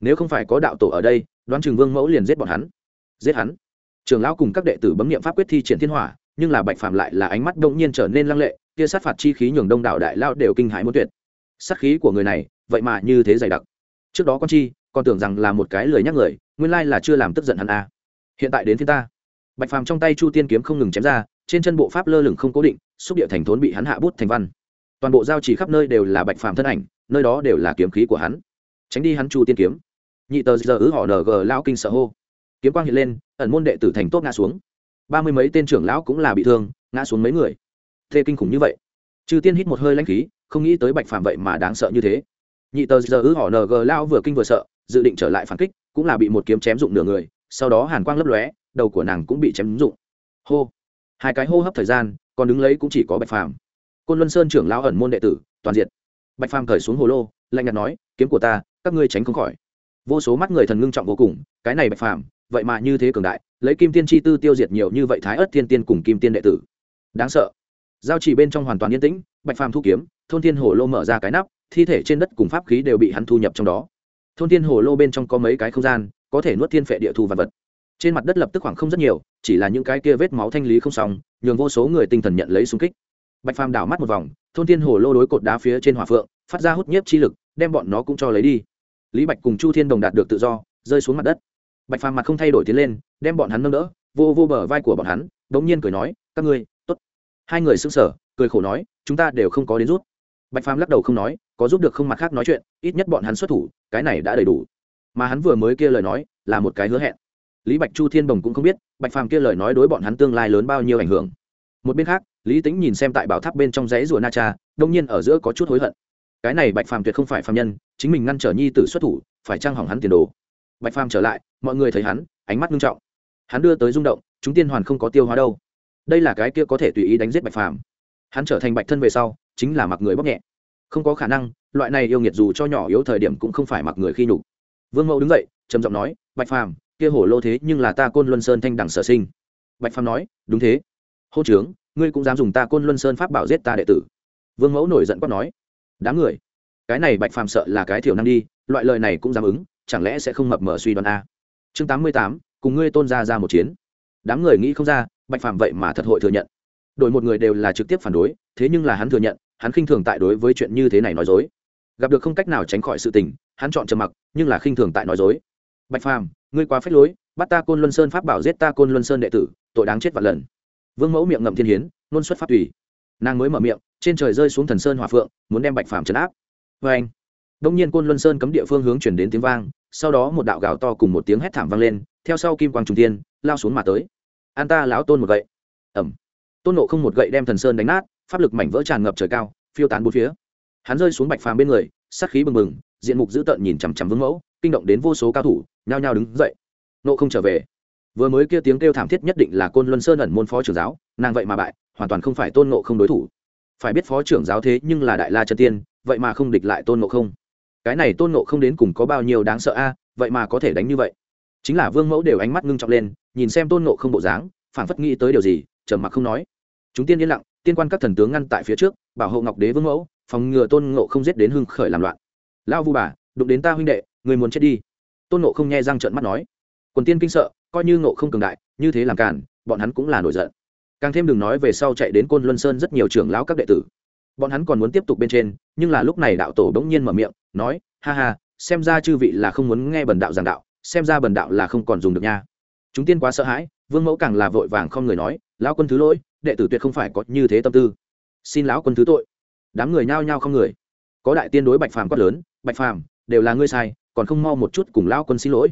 Nếu không phải có đạo tổ ở đây, đoán chừng vương mẫu liền giết bọn hắn. Giết hắn. Trường lão cùng các đệ tử bấm nghiệm pháp quyết thi triển thiên hỏa, nhưng là bạch phàm lại là ánh mắt đông nhiên trở nên lăng lệ, kia sát phạt chi khí nhường đông đảo đại lao đều kinh hãi muốn tuyệt. Sát khí của người này, vậy mà như thế dày đặc. Trước đó con chi, còn tưởng rằng là một cái lời nhắc người, nguyên lai là chưa làm tức giận hắn a hiện tại đến phía ta. Bạch phàm trong tay chu tiên kiếm không ngừng chém ra, trên chân bộ pháp lơ lửng không cố định, xúc địa thành thốn bị hắn hạ bút thành văn. Toàn bộ giao chỉ khắp nơi đều là bạch phàm thân ảnh, nơi đó đều là kiếm khí của hắn. Tránh đi hắn chu tiên kiếm. Nhị tờ giờ ứ họ ng lao kinh sợ hô. Kiếm quang hiện lên, ẩn môn đệ tử thành tốt ngã xuống. Ba mươi mấy tên trưởng lão cũng là bị thương, ngã xuống mấy người. Thê kinh khủng như vậy. Chư tiên hít một hơi lãnh khí, không nghĩ tới bạch phàm vậy mà đáng sợ như thế. Nhị tờ giờ ứ họ ng lao vừa kinh vừa sợ, dự định trở lại phản kích, cũng là bị một kiếm chém dụng nửa người sau đó hàn quang lấp lóe, đầu của nàng cũng bị chém dụng hô. Hai cái hô hấp thời gian, còn đứng lấy cũng chỉ có bạch phàm. Côn luân sơn trưởng lão ẩn môn đệ tử, toàn diện. Bạch phàm cởi xuống hồ lô, lạnh nhạt nói, kiếm của ta, các ngươi tránh không khỏi. Vô số mắt người thần ngưng trọng vô cùng, cái này bạch phàm, vậy mà như thế cường đại, lấy kim tiên chi tư tiêu diệt nhiều như vậy thái ớt thiên tiên cùng kim tiên đệ tử. Đáng sợ. Giao chỉ bên trong hoàn toàn yên tĩnh, bạch phàm thu kiếm, thôn thiên hồ lô mở ra cái nắp, thi thể trên đất cùng pháp khí đều bị hắn thu nhập trong đó. Thôn thiên hồ lô bên trong có mấy cái không gian có thể nuốt thiên phệ địa thu vật vật. Trên mặt đất lập tức khoảng không rất nhiều, chỉ là những cái kia vết máu thanh lý không xong, nhường vô số người tinh thần nhận lấy xung kích. Bạch phàm đảo mắt một vòng, thôn thiên hồ lô đối cột đá phía trên hòa phượng, phát ra hút nhiếp chi lực, đem bọn nó cũng cho lấy đi. Lý bạch cùng chu thiên đồng đạt được tự do, rơi xuống mặt đất. Bạch phàm mặt không thay đổi tiến lên, đem bọn hắn nâng đỡ, vô vô bờ vai của bọn hắn đ ỗ n g nhiên cười nói, các ngươi t ố t hai người s ư n g sở cười khổ nói, chúng ta đều không có đến rút. Bạch phàm lắc đầu không nói, có giúp được không mặt khác nói chuyện, ít nhất bọn hắn xuất thủ, cái này đã đầy đủ mà hắn vừa mới kia lời nói là một cái hứa hẹn. Lý bạch chu thiên bồng cũng không biết, bạch phàm kia lời nói đối bọn hắn tương lai lớn bao nhiêu ảnh hưởng. Một bên khác, lý tính nhìn xem tại bảo tháp bên trong dãy rùa na cha, đông nhiên ở giữa có chút hối hận. Cái này bạch phàm tuyệt không phải phàm nhân, chính mình ngăn trở nhi tử xuất thủ, phải trang hỏng hắn tiền đồ. Bạch phàm trở lại, mọi người thấy hắn, ánh mắt nghiêm trọng. Hắn đưa tới rung động, chúng tiên hoàn không có tiêu hóa đâu. Đây là cái kia có thể tùy ý đánh giết bạch phàm. Hắn trở thành bạch thân về sau, chính là mặc người bóc nhẹ. Không có khả năng, loại này yêu nghiệt dù cho nhỏ yếu thời điểm cũng không phải mặc người khi nhục vương mẫu đứng dậy, trầm giọng nói, bạch phàm, kia hổ lô thế nhưng là ta côn luân sơn thanh đẳng sở sinh. Bạch phàm nói, đúng thế. Hô trướng ngươi cũng dám dùng ta côn luân sơn pháp bảo giết ta đệ tử. Vương mẫu nổi giận quát nói đáng người, cái này bạch phàm sợ là cái thiểu năng đi, loại lời này cũng dám ứng, chẳng lẽ sẽ không mập mờ suy đoán a? Chương tám mươi tám, cùng ngươi tôn ra ra một chiến. Đám người nghĩ không ra, bạch phàm vậy mà thật hội thừa nhận. Đổi một người đều là trực tiếp phản đối, thế nhưng là hắn thừa nhận, hắn khinh thường tại đối với chuyện như thế này nói dối. Gặp được không cách nào tránh khỏi sự tình hắn chọn trầm mặc, nhưng là khinh thường tại nói dối. Bạch phàm, ngươi quá phép lối, bắt ta côn luân sơn pháp bảo giết ta côn luân sơn đệ tử, tội đáng chết vạn lần. Vương mẫu miệng ngậm thiên hiến, nôn xuất pháp tùy. Nàng mới mở miệng, trên trời rơi xuống thần sơn hòa phượng, muốn đem bạch phàm trấn áp. Vê anh, đông nhiên côn luân sơn cấm địa phương hướng chuyển đến tiếng vang, sau đó một đạo gào to cùng một tiếng hét thảm vang lên, theo sau kim quang trung tiên lao xuống mà tới. An ta lão tôn một gậy. Ẩm. Tôn nộ không một gậy đem thần sơn đánh nát, pháp lực mảnh vỡ tràn ngập trời cao, phiêu tán bốn phía. Hắn rơi xuống bạch phàm bên người, sát khí bừng bừng diện mục dữ tợn nhìn chằm chằm vương mẫu, kinh động đến vô số cao thủ, nhao nhao đứng dậy. Nộ không trở về. Vừa mới kia tiếng kêu thảm thiết nhất định là côn luân sơn ẩn môn phó trưởng giáo, nàng vậy mà bại, hoàn toàn không phải tôn nộ không đối thủ. Phải biết phó trưởng giáo thế nhưng là đại la chân tiên, vậy mà không địch lại tôn nộ không. Cái này tôn nộ không đến cùng có bao nhiêu đáng sợ a, vậy mà có thể đánh như vậy. Chính là vương mẫu đều ánh mắt ngưng trọng lên, nhìn xem tôn nộ không bộ dáng phản phất nghĩ tới điều gì, trầm mặc không nói. Chúng tiên yên lặng, tiên quan các thần tướng ngăn tại phía trước, bảo hộ ngọc đế vương mẫu, phòng ngừa tôn nộ không giết đến hưng khởi làm loạn lao vu bà, đụng đến ta huynh đệ, người muốn chết đi. Tôn nộ không nghe răng trợn mắt nói. Quần tiên kinh sợ, coi như nộ không cường đại, như thế làm cản bọn hắn cũng là nổi giận. Càng thêm đừng nói về sau chạy đến côn luân sơn rất nhiều trưởng lão các đệ tử. Bọn hắn còn muốn tiếp tục bên trên, nhưng là lúc này đạo tổ đ ố n g nhiên mở miệng, nói, ha ha, xem ra chư vị là không muốn nghe bần đạo giảng đạo, xem ra bần đạo là không còn dùng được nha. Chúng tiên quá sợ hãi, vương mẫu càng là vội vàng không người nói, lão quân thứ lỗi, đệ tử tuyệt không phải có như thế tâm tư. Xin lão quân thứ tội. Đám người nhao nhao không người có đại tiên đối bạch phàm quát lớn, bạch phàm, đều là ngươi sai, còn không mau một chút cùng lão quân xin lỗi.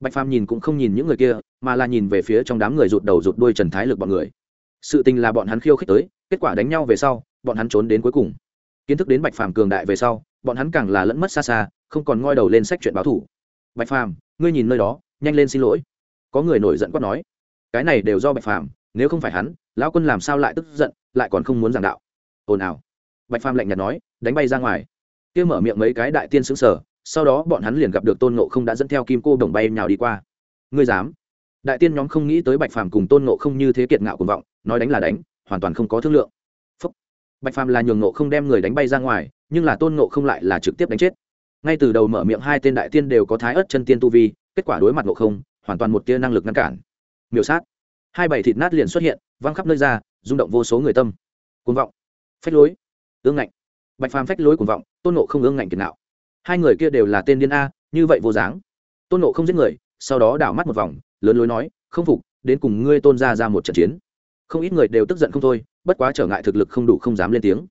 Bạch phàm nhìn cũng không nhìn những người kia, mà là nhìn về phía trong đám người rụt đầu rụt đuôi trần thái lực bọn người. Sự tình là bọn hắn khiêu khích tới, kết quả đánh nhau về sau, bọn hắn trốn đến cuối cùng. Kiến thức đến bạch phàm cường đại về sau, bọn hắn càng là lẫn mất xa xa, không còn ngoi đầu lên sách chuyện báo thủ bạch phàm, ngươi nhìn nơi đó, nhanh lên xin lỗi. Có người nổi giận quát nói. Cái này đều do bạch phàm, nếu không phải hắn, lão quân làm sao lại tức giận, lại còn không muốn giảng đạo. Ồn ào. Bạch phàm lạnh nhạt nói, đánh bay ra ngoài kia mở miệng mấy cái đại tiên xứng sở sau đó bọn hắn liền gặp được tôn ngộ không đã dẫn theo kim cô đồng bay nhào đi qua. Ngươi dám? Đại tiên nhóm không nghĩ tới bạch phàm cùng tôn ngộ không như thế kiệt ngạo cuồng vọng, nói đánh là đánh, hoàn toàn không có thương lượng. Bạch phàm là nhường ngộ không đem người đánh bay ra ngoài, nhưng là tôn ngộ không lại là trực tiếp đánh chết. Ngay từ đầu mở miệng hai tên đại tiên đều có thái ớt chân tiên tu vi, kết quả đối mặt ngộ không, hoàn toàn một tia năng lực ngăn cản. Miểu sát. Hai bảy thịt nát liền xuất hiện, văng khắp nơi ra, rung động vô số người tâm. Cuồng vọng. Phách lối. Ương ngạnh bạch phàm phách lối cuồng vọng, tôn nộ không ương ngạnh kiệt nạo. Hai người kia đều là tên điên a, như vậy vô dáng. Tôn nộ không giết người, sau đó đảo mắt một vòng, lớn lối nói, không phục, đến cùng ngươi tôn ra ra một trận chiến. Không ít người đều tức giận không thôi, bất quá trở ngại thực lực không đủ không dám lên tiếng.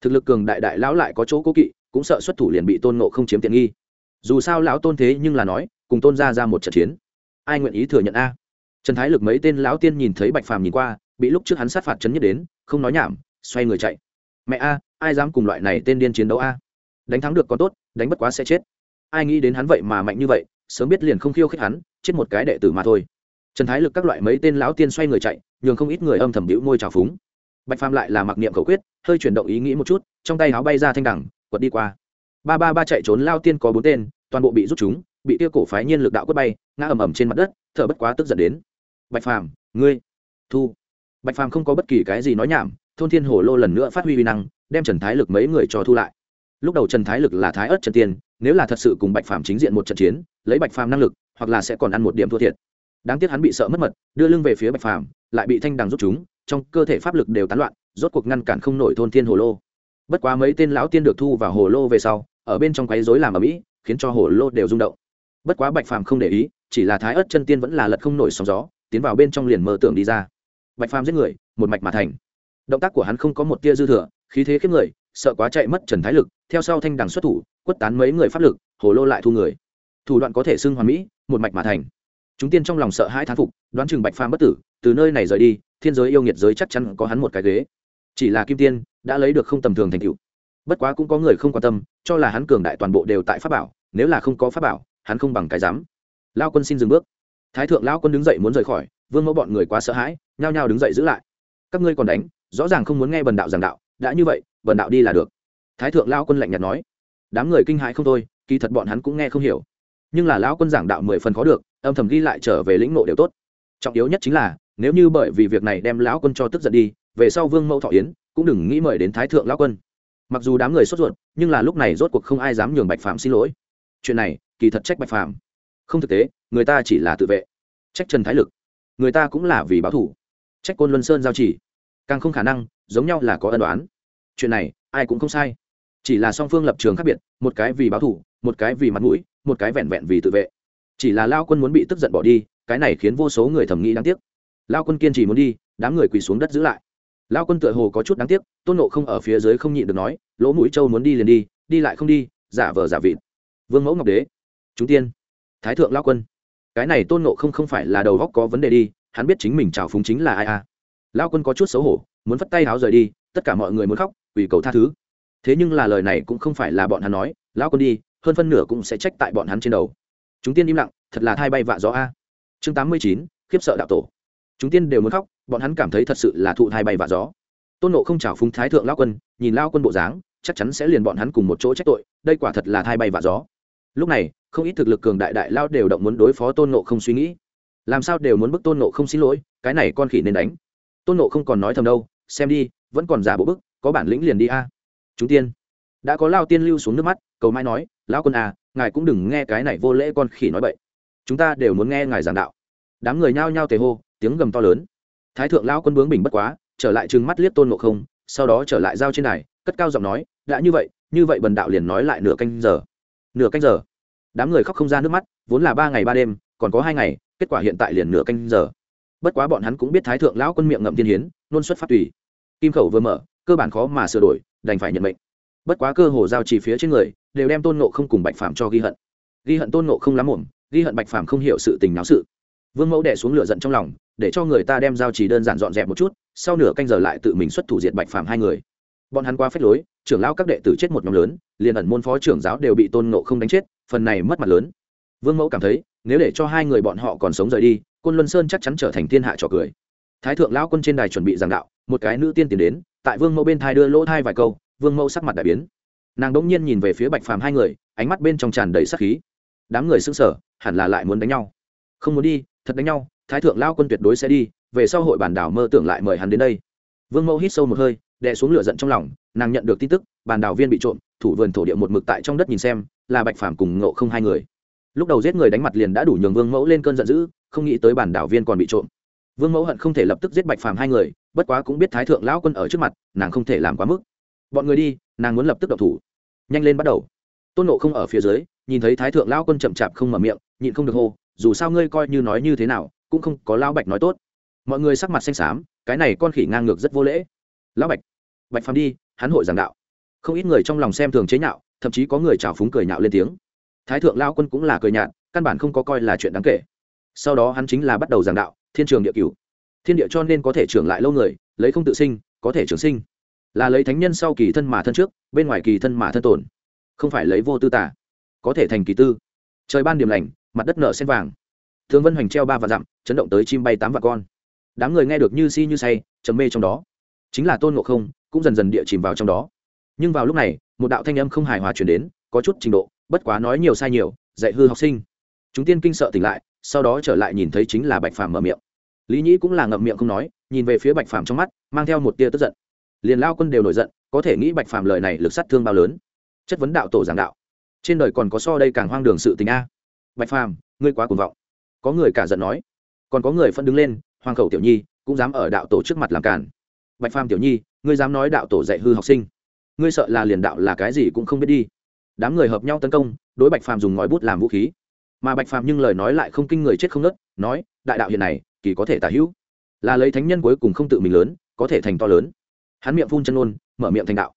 Thực lực cường đại đại lão lại có chỗ cố kỵ, cũng sợ xuất thủ liền bị tôn nộ không chiếm tiện nghi. Dù sao lão tôn thế nhưng là nói, cùng tôn ra ra một trận chiến. Ai nguyện ý thừa nhận a? Trần thái lực mấy tên lão tiên nhìn thấy bạch phàm nhìn qua, bị lúc trước hắn sát phạt chấn nhất đến, không nói nhảm, xoay người chạy. Mẹ a ai dám cùng loại này tên điên chiến đấu a? Đánh thắng được còn tốt, đánh bất quá sẽ chết. Ai nghĩ đến hắn vậy mà mạnh như vậy, sớm biết liền không khiêu khích hắn, chết một cái đệ tử mà thôi. Trần thái lực các loại mấy tên lão tiên xoay người chạy, nhường không ít người âm thầm bĩu môi trào phúng. Bạch phàm lại là mặc niệm khẩu quyết, hơi chuyển động ý nghĩ một chút, trong tay áo bay ra thanh đẳng, quật đi qua. Ba ba ba chạy trốn lao tiên có bốn tên, toàn bộ bị rút chúng, bị kia cổ phái nhiên lực đạo quất bay, ngã ầm ầm trên mặt đất, thở bất quá tức giận đến. Bạch phàm, ngươi, thu. Bạch phàm không có bất kỳ cái gì nói nhảm, thôn thiên hổ lô lần nữa phát huy uy năng đem trần thái lực mấy người cho thu lại. Lúc đầu trần thái lực là thái ớt trần tiên, nếu là thật sự cùng bạch phàm chính diện một trận chiến, lấy bạch phàm năng lực, hoặc là sẽ còn ăn một điểm thua thiệt. Đáng tiếc hắn bị sợ mất mật, đưa lưng về phía bạch phàm, lại bị thanh đằng rút chúng, trong cơ thể pháp lực đều tán loạn, rốt cuộc ngăn cản không nổi thôn thiên hồ lô. Bất quá mấy tên lão tiên được thu vào hồ lô về sau, ở bên trong quấy rối làm ở mỹ khiến cho hồ lô đều rung động. Bất quá bạch phàm không để ý, chỉ là thái ớt chân tiên vẫn là lật không nổi sóng gió, tiến vào bên trong liền mơ tưởng đi ra. Bạch phàm giết người, một mạch mà thành. Động tác của hắn không có một tia dư thừa khí thế khiếp người, sợ quá chạy mất trần thái lực, theo sau thanh đằng xuất thủ, quất tán mấy người pháp lực, hồ lô lại thu người. Thủ đoạn có thể xưng hoàn mỹ, một mạch mà thành. Chúng tiên trong lòng sợ hãi thán phục, đoán chừng bạch phàm bất tử, từ nơi này rời đi, thiên giới yêu nghiệt giới chắc chắn có hắn một cái ghế. Chỉ là kim tiên, đã lấy được không tầm thường thành tựu. Bất quá cũng có người không quan tâm, cho là hắn cường đại toàn bộ đều tại pháp bảo, nếu là không có pháp bảo, hắn không bằng cái dám lao quân xin dừng bước. Thái thượng lao quân đứng dậy muốn rời khỏi, vương mẫu bọn người quá sợ hãi, nhao nhao đứng dậy giữ lại. Các ngươi còn đánh, rõ ràng không muốn nghe bần đạo giảng đạo đã như vậy vận đạo đi là được. Thái thượng lao quân lạnh nhạt nói. Đám người kinh hãi không thôi, kỳ thật bọn hắn cũng nghe không hiểu. Nhưng là lão quân giảng đạo mười phần khó được, âm thầm ghi lại trở về lĩnh nộ đều tốt. Trọng yếu nhất chính là, nếu như bởi vì việc này đem lão quân cho tức giận đi, về sau vương mẫu thọ yến, cũng đừng nghĩ mời đến thái thượng lão quân. Mặc dù đám người sốt ruột, nhưng là lúc này rốt cuộc không ai dám nhường bạch phạm xin lỗi. Chuyện này, kỳ thật trách bạch phạm không thực tế, người ta chỉ là tự vệ. Trách trần thái lực. Người ta cũng là vì báo thủ. Trách côn luân sơn giao chỉ. Càng không khả năng giống nhau là có ân đoán chuyện này, ai cũng không sai. Chỉ là song phương lập trường khác biệt, một cái vì báo thủ một cái vì mặt mũi, một cái vẹn vẹn vì tự vệ. Chỉ là lao quân muốn bị tức giận bỏ đi, cái này khiến vô số người thầm nghĩ đáng tiếc. Lao quân kiên trì muốn đi, đám người quỳ xuống đất giữ lại. Lao quân tựa hồ có chút đáng tiếc, tôn nộ không ở phía dưới không nhịn được nói, lỗ mũi châu muốn đi liền đi đi lại không đi, giả vờ giả vịt. Vương mẫu ngọc đế, chúng tiên, thái thượng lao quân. Cái này tôn nộ không không phải là đầu góc có vấn đề đi, hắn biết chính mình trào phúng chính là ai à. Lao quân có chút xấu hổ muốn phất tay háo rời đi, tất cả mọi người muốn khóc ủy cầu tha thứ. Thế nhưng là lời này cũng không phải là bọn hắn nói, lão quân đi, hơn phân nửa cũng sẽ trách tại bọn hắn trên đầu. Chúng tiên im lặng, thật là thai bay vạ gió a. Chương tám mươi chín, khiếp sợ đạo tổ. Chúng tiên đều muốn khóc, bọn hắn cảm thấy thật sự là thụ thai bay vạ gió. Tôn nộ không chào phúng thái thượng lao quân, nhìn lao quân bộ dáng, chắc chắn sẽ liền bọn hắn cùng một chỗ trách tội, đây quả thật là thai bay vạ gió. Lúc này, không ít thực lực cường đại đại lao đều động muốn đối phó tôn nộ không suy nghĩ. Làm sao đều muốn bức tôn nộ không xin lỗi, cái này con khỉ nên đánh. Tôn nộ không còn nói thầm đâu xem đi, vẫn còn giả bộ bức, có bản lĩnh liền đi a. Chúng tiên, đã có lao tiên lưu xuống nước mắt, cầu mai nói, lão quân à ngài cũng đừng nghe cái này vô lễ con khỉ nói bậy. Chúng ta đều muốn nghe ngài giảng đạo. Đám người nhao nhao tề hô, tiếng gầm to lớn. Thái thượng lao quân bướng bình bất quá, trở lại trừng mắt liếc tôn ngộ không, sau đó trở lại giao trên đài, cất cao giọng nói, đã như vậy như vậy bần đạo liền nói lại nửa canh giờ. Nửa canh giờ. Đám người khóc không ra nước mắt, vốn là ba ngày ba đêm, còn có hai ngày, kết quả hiện tại liền nửa canh giờ bất quá bọn hắn cũng biết thái thượng lão quân miệng ngậm tiên hiến, nôn xuất phát tùy. Kim khẩu vừa mở, cơ bản khó mà sửa đổi, đành phải nhận mệnh. Bất quá cơ hồ giao chỉ phía trên người, đều đem tôn nộ không cùng bạch phạm cho ghi hận. Ghi hận tôn nộ không lắm ổn ghi hận bạch phạm không hiểu sự tình náo sự. Vương mẫu đẻ xuống lửa giận trong lòng, để cho người ta đem giao chỉ đơn giản dọn dẹp một chút, sau nửa canh giờ lại tự mình xuất thủ diệt bạch phạm hai người. Bọn hắn qua phép lối, trưởng lão các đệ tử chết một nhóm lớn, liền ẩn môn phó trưởng giáo đều bị tôn nộ không đánh chết, phần này mất mặt lớn. Vương mẫu cảm thấy, nếu để cho hai người bọn họ còn sống rời đi côn luân sơn chắc chắn trở thành thiên hạ trò cười. Thái thượng lão quân trên đài chuẩn bị giảng đạo, một cái nữ tiên tiến đến, tại vương mẫu bên thai đưa lỗ thai vài câu, vương mẫu sắc mặt đại biến. Nàng đỗng nhiên nhìn về phía bạch phàm hai người, ánh mắt bên trong tràn đầy sắc khí. Đám người s ư n g sở hẳn là lại muốn đánh nhau. Không muốn đi, thật đánh nhau, thái thượng lao quân tuyệt đối sẽ đi, về sau hội bản đảo mơ tưởng lại mời hắn đến đây. Vương mẫu hít sâu một hơi, đè xuống lửa giận trong lòng, nàng nhận được tin tức bàn đảo viên bị trộm, thủ vườn thổ địa một mực tại trong đất nhìn xem, là bạch phàm cùng ngộ không hai người lúc đầu giết người đánh mặt liền đã đủ nhường vương mẫu lên cơn giận dữ, không nghĩ tới bản đảo viên còn bị trộm. Vương mẫu hận không thể lập tức giết bạch phàm hai người, bất quá cũng biết thái thượng lão quân ở trước mặt, nàng không thể làm quá mức. Bọn người đi, nàng muốn lập tức độc thủ. Nhanh lên bắt đầu. Tôn nộ không ở phía dưới, nhìn thấy thái thượng lão quân chậm chạp không mở miệng, nhịn không được hô, dù sao ngươi coi như nói như thế nào, cũng không có lão bạch nói tốt. Mọi người sắc mặt xanh xám, cái này con khỉ ngang ngược rất vô lễ. Lão bạch bạch phàm đi, hắn hội giảng đạo. Không ít người trong lòng xem thường chế nhạo, thậm chí có người trào phúng cười nhạo lên tiếng thái thượng lao quân cũng là cười nhạt, căn bản không có coi là chuyện đáng kể. Sau đó hắn chính là bắt đầu giảng đạo, thiên trường địa cửu. Thiên địa cho nên có thể trưởng lại lâu người, lấy không tự sinh, có thể trường sinh. Là lấy thánh nhân sau kỳ thân mà thân trước, bên ngoài kỳ thân mà thân tồn. Không phải lấy vô tư tả có thể thành kỳ tư. Trời ban điểm lành, mặt đất nở sen vàng. Thương vân hoành treo ba và dặm, chấn động tới chim bay tám vạn con. Đám người nghe được như si như say chấm mê trong đó. Chính là tôn ngộ không, cũng dần dần địa chìm vào trong đó. Nhưng vào lúc này, một đạo thanh âm không hài hòa chuyển đến, có chút trình độ bất quá nói nhiều sai nhiều, dạy hư học sinh. Chúng tiên kinh sợ tỉnh lại, sau đó trở lại nhìn thấy chính là bạch phàm mở miệng. Lý nhĩ cũng là ngậm miệng không nói, nhìn về phía bạch phàm trong mắt, mang theo một tia tức giận. Liền lao quân đều nổi giận, có thể nghĩ bạch phàm lời này lực sát thương bao lớn. Chất vấn đạo tổ giảng đạo. Trên đời còn có so đây càng hoang đường sự tình a. Bạch phàm, ngươi quá cuồng vọng. Có người cả giận nói. Còn có người phân đứng lên, hoàng khẩu tiểu nhi cũng dám ở đạo tổ trước mặt làm cản bạch phàm tiểu nhi, ngươi dám nói đạo tổ dạy hư học sinh. Ngươi sợ là liền đạo là cái gì cũng không biết đi đám người hợp nhau tấn công, đối bạch phàm dùng ngòi bút làm vũ khí. Mà bạch phàm nhưng lời nói lại không kinh người chết không nớt, nói, đại đạo hiện này, kỳ có thể tả hữu. Là lấy thánh nhân cuối cùng không tự mình lớn, có thể thành to lớn. Hắn miệng phun chân ôn mở miệng thành đạo.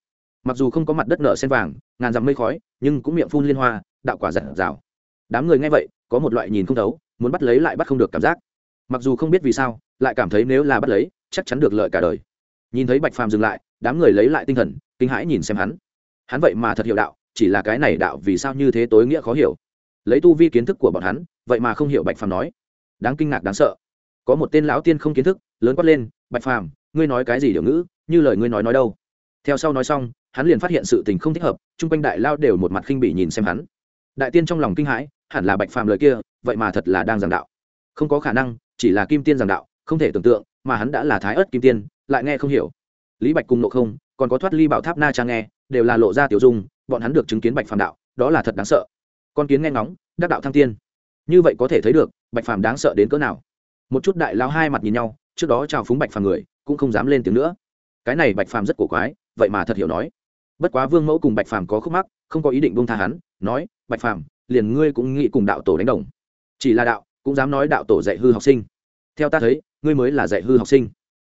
Mặc dù không có mặt đất nở sen vàng, ngàn dặm mây khói, nhưng cũng miệng phun liên hoa, đạo quả giặt rào đám người nghe vậy, có một loại nhìn không thấu, muốn bắt lấy lại bắt không được cảm giác. Mặc dù không biết vì sao, lại cảm thấy nếu là bắt lấy, chắc chắn được lợi cả đời. Nhìn thấy bạch phàm dừng lại, đám người lấy lại tinh thần, kinh hãi nhìn xem hắn. Hắn vậy mà thật hiểu đạo chỉ là cái này đạo vì sao như thế tối nghĩa khó hiểu. Lấy tu vi kiến thức của bọn hắn, vậy mà không hiểu bạch phàm nói. Đáng kinh ngạc, đáng sợ. Có một tên lão tiên không kiến thức, lớn quát lên, bạch phàm, ngươi nói cái gì điều ngữ, như lời ngươi nói nói đâu? Theo sau nói xong, hắn liền phát hiện sự tình không thích hợp, chung quanh đại lao đều một mặt khinh bị nhìn xem hắn. Đại tiên trong lòng kinh hãi, hẳn là bạch phàm lời kia, vậy mà thật là đang giảng đạo. Không có khả năng, chỉ là kim tiên giảng đạo, không thể tưởng tượng, mà hắn đã là thái ớt kim tiên, lại nghe không hiểu. Lý bạch cùng nộ không, còn có thoát ly bảo tháp na trang nghe, đều là lộ ra tiểu dung bọn hắn được chứng kiến bạch phàm đạo, đó là thật đáng sợ. Con kiến nghe ngóng, đắc đạo thăng tiên. Như vậy có thể thấy được, bạch phàm đáng sợ đến cỡ nào. Một chút đại lao hai mặt nhìn nhau, trước đó chào phúng bạch phàm người, cũng không dám lên tiếng nữa. Cái này bạch phàm rất cổ quái, vậy mà thật hiểu nói. Bất quá vương mẫu cùng bạch phàm có khúc mắc, không có ý định bông tha hắn, nói, bạch phàm, liền ngươi cũng nghĩ cùng đạo tổ đánh đồng. Chỉ là đạo, cũng dám nói đạo tổ dạy hư học sinh. Theo ta thấy, ngươi mới là dạy hư học sinh.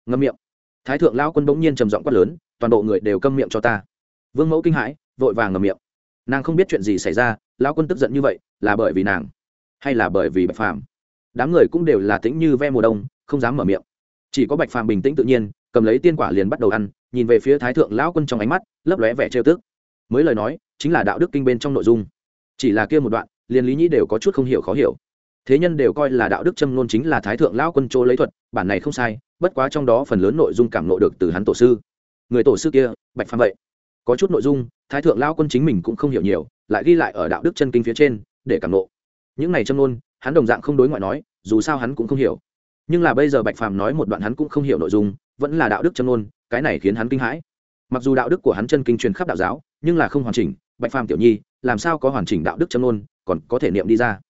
Ngâm miệng. Thái thượng lao quân bỗng nhiên trầm giọng quát lớn, toàn bộ người đều câm miệng cho ta. Vương mẫu kinh hãi vội vàng ngầm miệng. Nàng không biết chuyện gì xảy ra, lão quân tức giận như vậy, là bởi vì nàng, hay là bởi vì bạch phàm? Đám người cũng đều là tĩnh như ve mùa đông, không dám mở miệng. Chỉ có bạch phàm bình tĩnh tự nhiên, cầm lấy tiên quả liền bắt đầu ăn, nhìn về phía thái thượng lão quân trong ánh mắt, lấp lóe vẻ trêu tức. Mới lời nói, chính là đạo đức kinh bên trong nội dung. Chỉ là kia một đoạn, liền lý nhĩ đều có chút không hiểu khó hiểu. Thế nhân đều coi là đạo đức châm ngôn chính là thái thượng lão quân chỗ lấy thuật, bản này không sai, bất quá trong đó phần lớn nội dung cảm nộ được từ hắn tổ sư. Người tổ sư kia, bạch phàm vậy có chút nội dung, thái thượng lão quân chính mình cũng không hiểu nhiều, lại ghi lại ở đạo đức chân kinh phía trên, để cảm nộ. Những này châm ngôn, hắn đồng dạng không đối ngoại nói, dù sao hắn cũng không hiểu. Nhưng là bây giờ bạch phàm nói một đoạn hắn cũng không hiểu nội dung, vẫn là đạo đức châm ngôn, cái này khiến hắn kinh hãi. Mặc dù đạo đức của hắn chân kinh truyền khắp đạo giáo, nhưng là không hoàn chỉnh, bạch phàm tiểu nhi, làm sao có hoàn chỉnh đạo đức châm ngôn, còn có thể niệm đi ra.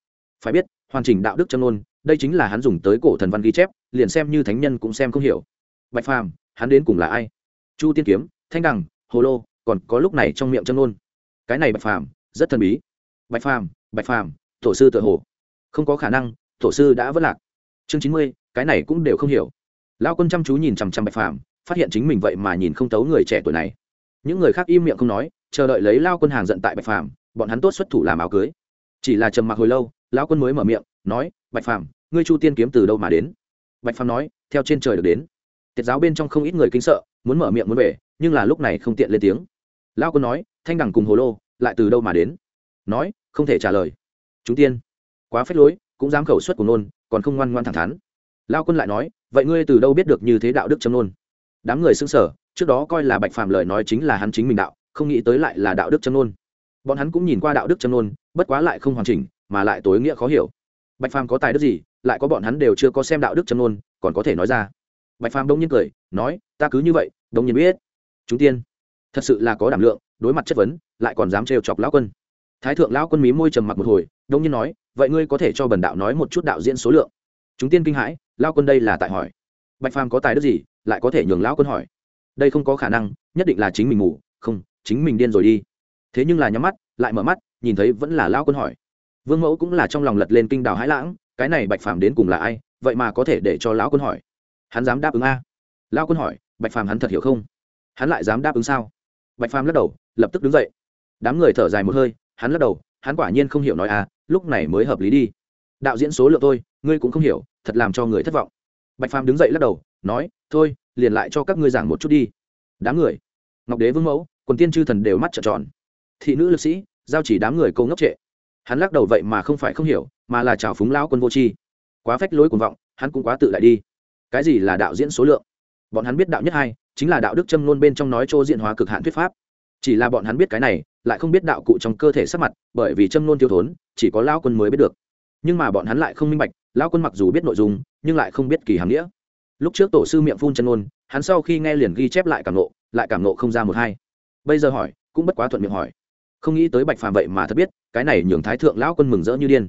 Phải biết, hoàn chỉnh đạo đức châm ngôn, đây chính là hắn dùng tới cổ thần văn ghi chép, liền xem như thánh nhân cũng xem không hiểu. Bạch phàm, hắn đến cùng là ai? Chu tiên kiếm, thanh đằng, hồ lô còn có lúc này trong miệng chân ngôn. Cái này bạch phàm, rất thần bí. Bạch phàm bạch phàm, tổ sư tự hồ. Không có khả năng, tổ sư đã vất lạc. Chương chín mươi, cái này cũng đều không hiểu. Lao quân chăm chú nhìn chằm chằm bạch phàm, phát hiện chính mình vậy mà nhìn không tấu người trẻ tuổi này. Những người khác im miệng không nói, chờ đợi lấy lao quân hàng giận tại bạch phàm, bọn hắn tốt xuất thủ làm áo cưới. Chỉ là trầm mặc hồi lâu, lão quân mới mở miệng, nói, bạch phàm, ngươi chu tiên kiếm từ đâu mà đến? Bạch phàm nói, theo trên trời được đến. Tiết giáo bên trong không ít người kính sợ, muốn mở miệng muốn về, nhưng là lúc này không tiện lên tiếng lao quân nói, thanh đằng cùng hồ lô, lại từ đâu mà đến? Nói, không thể trả lời. Chúng tiên, quá phết lối, cũng dám khẩu suất của nôn, còn không ngoan ngoan thẳng thắn. Lao quân lại nói, vậy ngươi từ đâu biết được như thế đạo đức châm nôn? Đám người xưng sở trước đó coi là bạch phàm lời nói chính là hắn chính mình đạo, không nghĩ tới lại là đạo đức châm nôn. Bọn hắn cũng nhìn qua đạo đức châm nôn, bất quá lại không hoàn chỉnh, mà lại tối nghĩa khó hiểu. Bạch phàm có tài đức gì, lại có bọn hắn đều chưa có xem đạo đức châm nôn, còn có thể nói ra. Bạch phàm đông nhiên cười, nói, ta cứ như vậy, đông nhiên biết. Chúng tiên thật sự là có đảm lượng, đối mặt chất vấn, lại còn dám trêu chọc lão quân. Thái thượng lão quân mí môi trầm mặc một hồi, đông nhiên nói, vậy ngươi có thể cho bần đạo nói một chút đạo diễn số lượng? Chúng tiên kinh hãi lao quân đây là tại hỏi. Bạch phàm có tài đức gì, lại có thể nhường lão quân hỏi. Đây không có khả năng, nhất định là chính mình ngủ không, chính mình điên rồi đi. Thế nhưng là nhắm mắt, lại mở mắt, nhìn thấy vẫn là lão quân hỏi. Vương mẫu cũng là trong lòng lật lên kinh đào hãi lãng, cái này bạch phàm đến cùng là ai, vậy mà có thể để cho lão quân hỏi. Hắn dám đáp ứng a? Lão quân hỏi, bạch phàm hắn thật hiểu không? Hắn lại dám đáp ứng sao? Bạch phàm lắc đầu, lập tức đứng dậy. Đám người thở dài một hơi, hắn lắc đầu, hắn quả nhiên không hiểu nói à lúc này mới hợp lý đi. Đạo diễn số lượng tôi ngươi cũng không hiểu, thật làm cho người thất vọng. Bạch phàm đứng dậy lắc đầu, nói, thôi, liền lại cho các ngươi giảng một chút đi. Đám người. Ngọc đế vương mẫu, quần tiên chư thần đều mắt trợn tròn. Thị nữ lực sĩ, giao chỉ đám người câu ngốc trệ. Hắn lắc đầu vậy mà không phải không hiểu, mà là trào phúng lao quân vô tri. Quá phách lối cuồng vọng, hắn cũng quá tự lại đi. Cái gì là đạo diễn số lượng? Bọn hắn biết đạo nhất hai, chính là đạo đức châm ngôn bên trong nói chỗ diện hóa cực hạn thuyết pháp. Chỉ là bọn hắn biết cái này, lại không biết đạo cụ trong cơ thể sắc mặt, bởi vì châm nôn tiêu thốn, chỉ có lao quân mới biết được. Nhưng mà bọn hắn lại không minh bạch, lão quân mặc dù biết nội dung, nhưng lại không biết kỳ hàm nghĩa. Lúc trước tổ sư miệng phun chân ngôn, hắn sau khi nghe liền ghi chép lại cảm nộ, lại cảm nộ không ra một hai. Bây giờ hỏi, cũng bất quá thuận miệng hỏi. Không nghĩ tới bạch phàm vậy mà thật biết, cái này nhường thái thượng lão quân mừng rỡ như điên.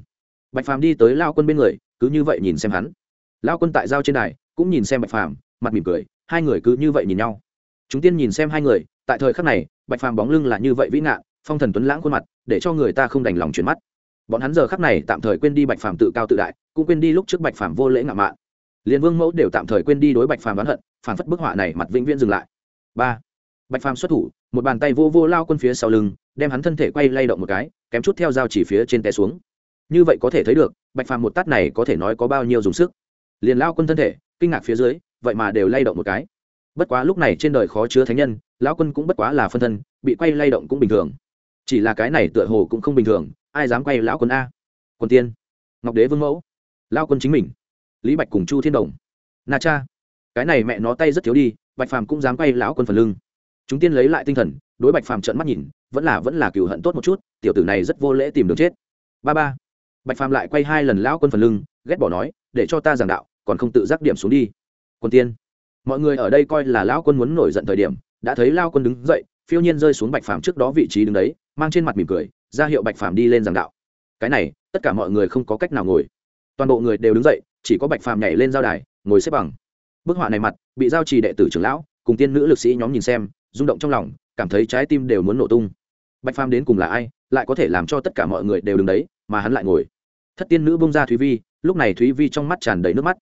Bạch phàm đi tới lao quân bên người, cứ như vậy nhìn xem hắn. Lao quân tại giao trên đài, cũng nhìn xem bạch phàm, mặt mỉm cười hai người cứ như vậy nhìn nhau. Chúng tiên nhìn xem hai người, tại thời khắc này, bạch phàm bóng lưng là như vậy vĩ ngạn, phong thần tuấn lãng khuôn mặt, để cho người ta không đành lòng chuyển mắt. Bọn hắn giờ khắc này tạm thời quên đi bạch phàm tự cao tự đại, cũng quên đi lúc trước bạch phàm vô lễ ngạo mạn. Liền vương mẫu đều tạm thời quên đi đối bạch phàm đoán hận, phản phất bức họa này mặt vĩnh viễn dừng lại. Ba. Bạch phàm xuất thủ, một bàn tay vô vô lao quân phía sau lưng, đem hắn thân thể quay lay động một cái, kém chút theo dao chỉ phía trên té xuống. Như vậy có thể thấy được, bạch phàm một tát này có thể nói có bao nhiêu dùng sức. Liền lao quân thân thể, kinh ngạc phía dưới vậy mà đều lay động một cái. Bất quá lúc này trên đời khó chứa thánh nhân, lão quân cũng bất quá là phân thân, bị quay lay động cũng bình thường. Chỉ là cái này tựa hồ cũng không bình thường, ai dám quay lão quân a? Quân tiên, ngọc đế vương mẫu lao quân chính mình, lý bạch cùng chu thiên đồng. Na cha, cái này mẹ nó tay rất thiếu đi, bạch phàm cũng dám quay lão quân phần lưng. Chúng tiên lấy lại tinh thần, đối bạch phàm trợn mắt nhìn, vẫn là vẫn là cừu hận tốt một chút, tiểu tử này rất vô lễ tìm đường chết. Ba ba, bạch phàm lại quay hai lần lão quân phần lưng, ghét bỏ nói, để cho ta giảng đạo, còn không tự giác điểm xuống đi quân tiên. Mọi người ở đây coi là lão quân muốn nổi giận thời điểm, đã thấy lao quân đứng dậy, phiêu nhiên rơi xuống bạch phàm trước đó vị trí đứng đấy, mang trên mặt mỉm cười, ra hiệu bạch phàm đi lên giảng đạo. Cái này, tất cả mọi người không có cách nào ngồi. Toàn bộ người đều đứng dậy, chỉ có bạch phàm nhảy lên giao đài, ngồi xếp bằng. Bức họa này mặt, bị giao trì đệ tử trưởng lão, cùng tiên nữ lực sĩ nhóm nhìn xem, rung động trong lòng, cảm thấy trái tim đều muốn nổ tung. Bạch phàm đến cùng là ai, lại có thể làm cho tất cả mọi người đều đứng đấy, mà hắn lại ngồi. Thất tiên nữ bông ra thúy vi, lúc này thúy vi trong mắt tràn đầy nước mắt.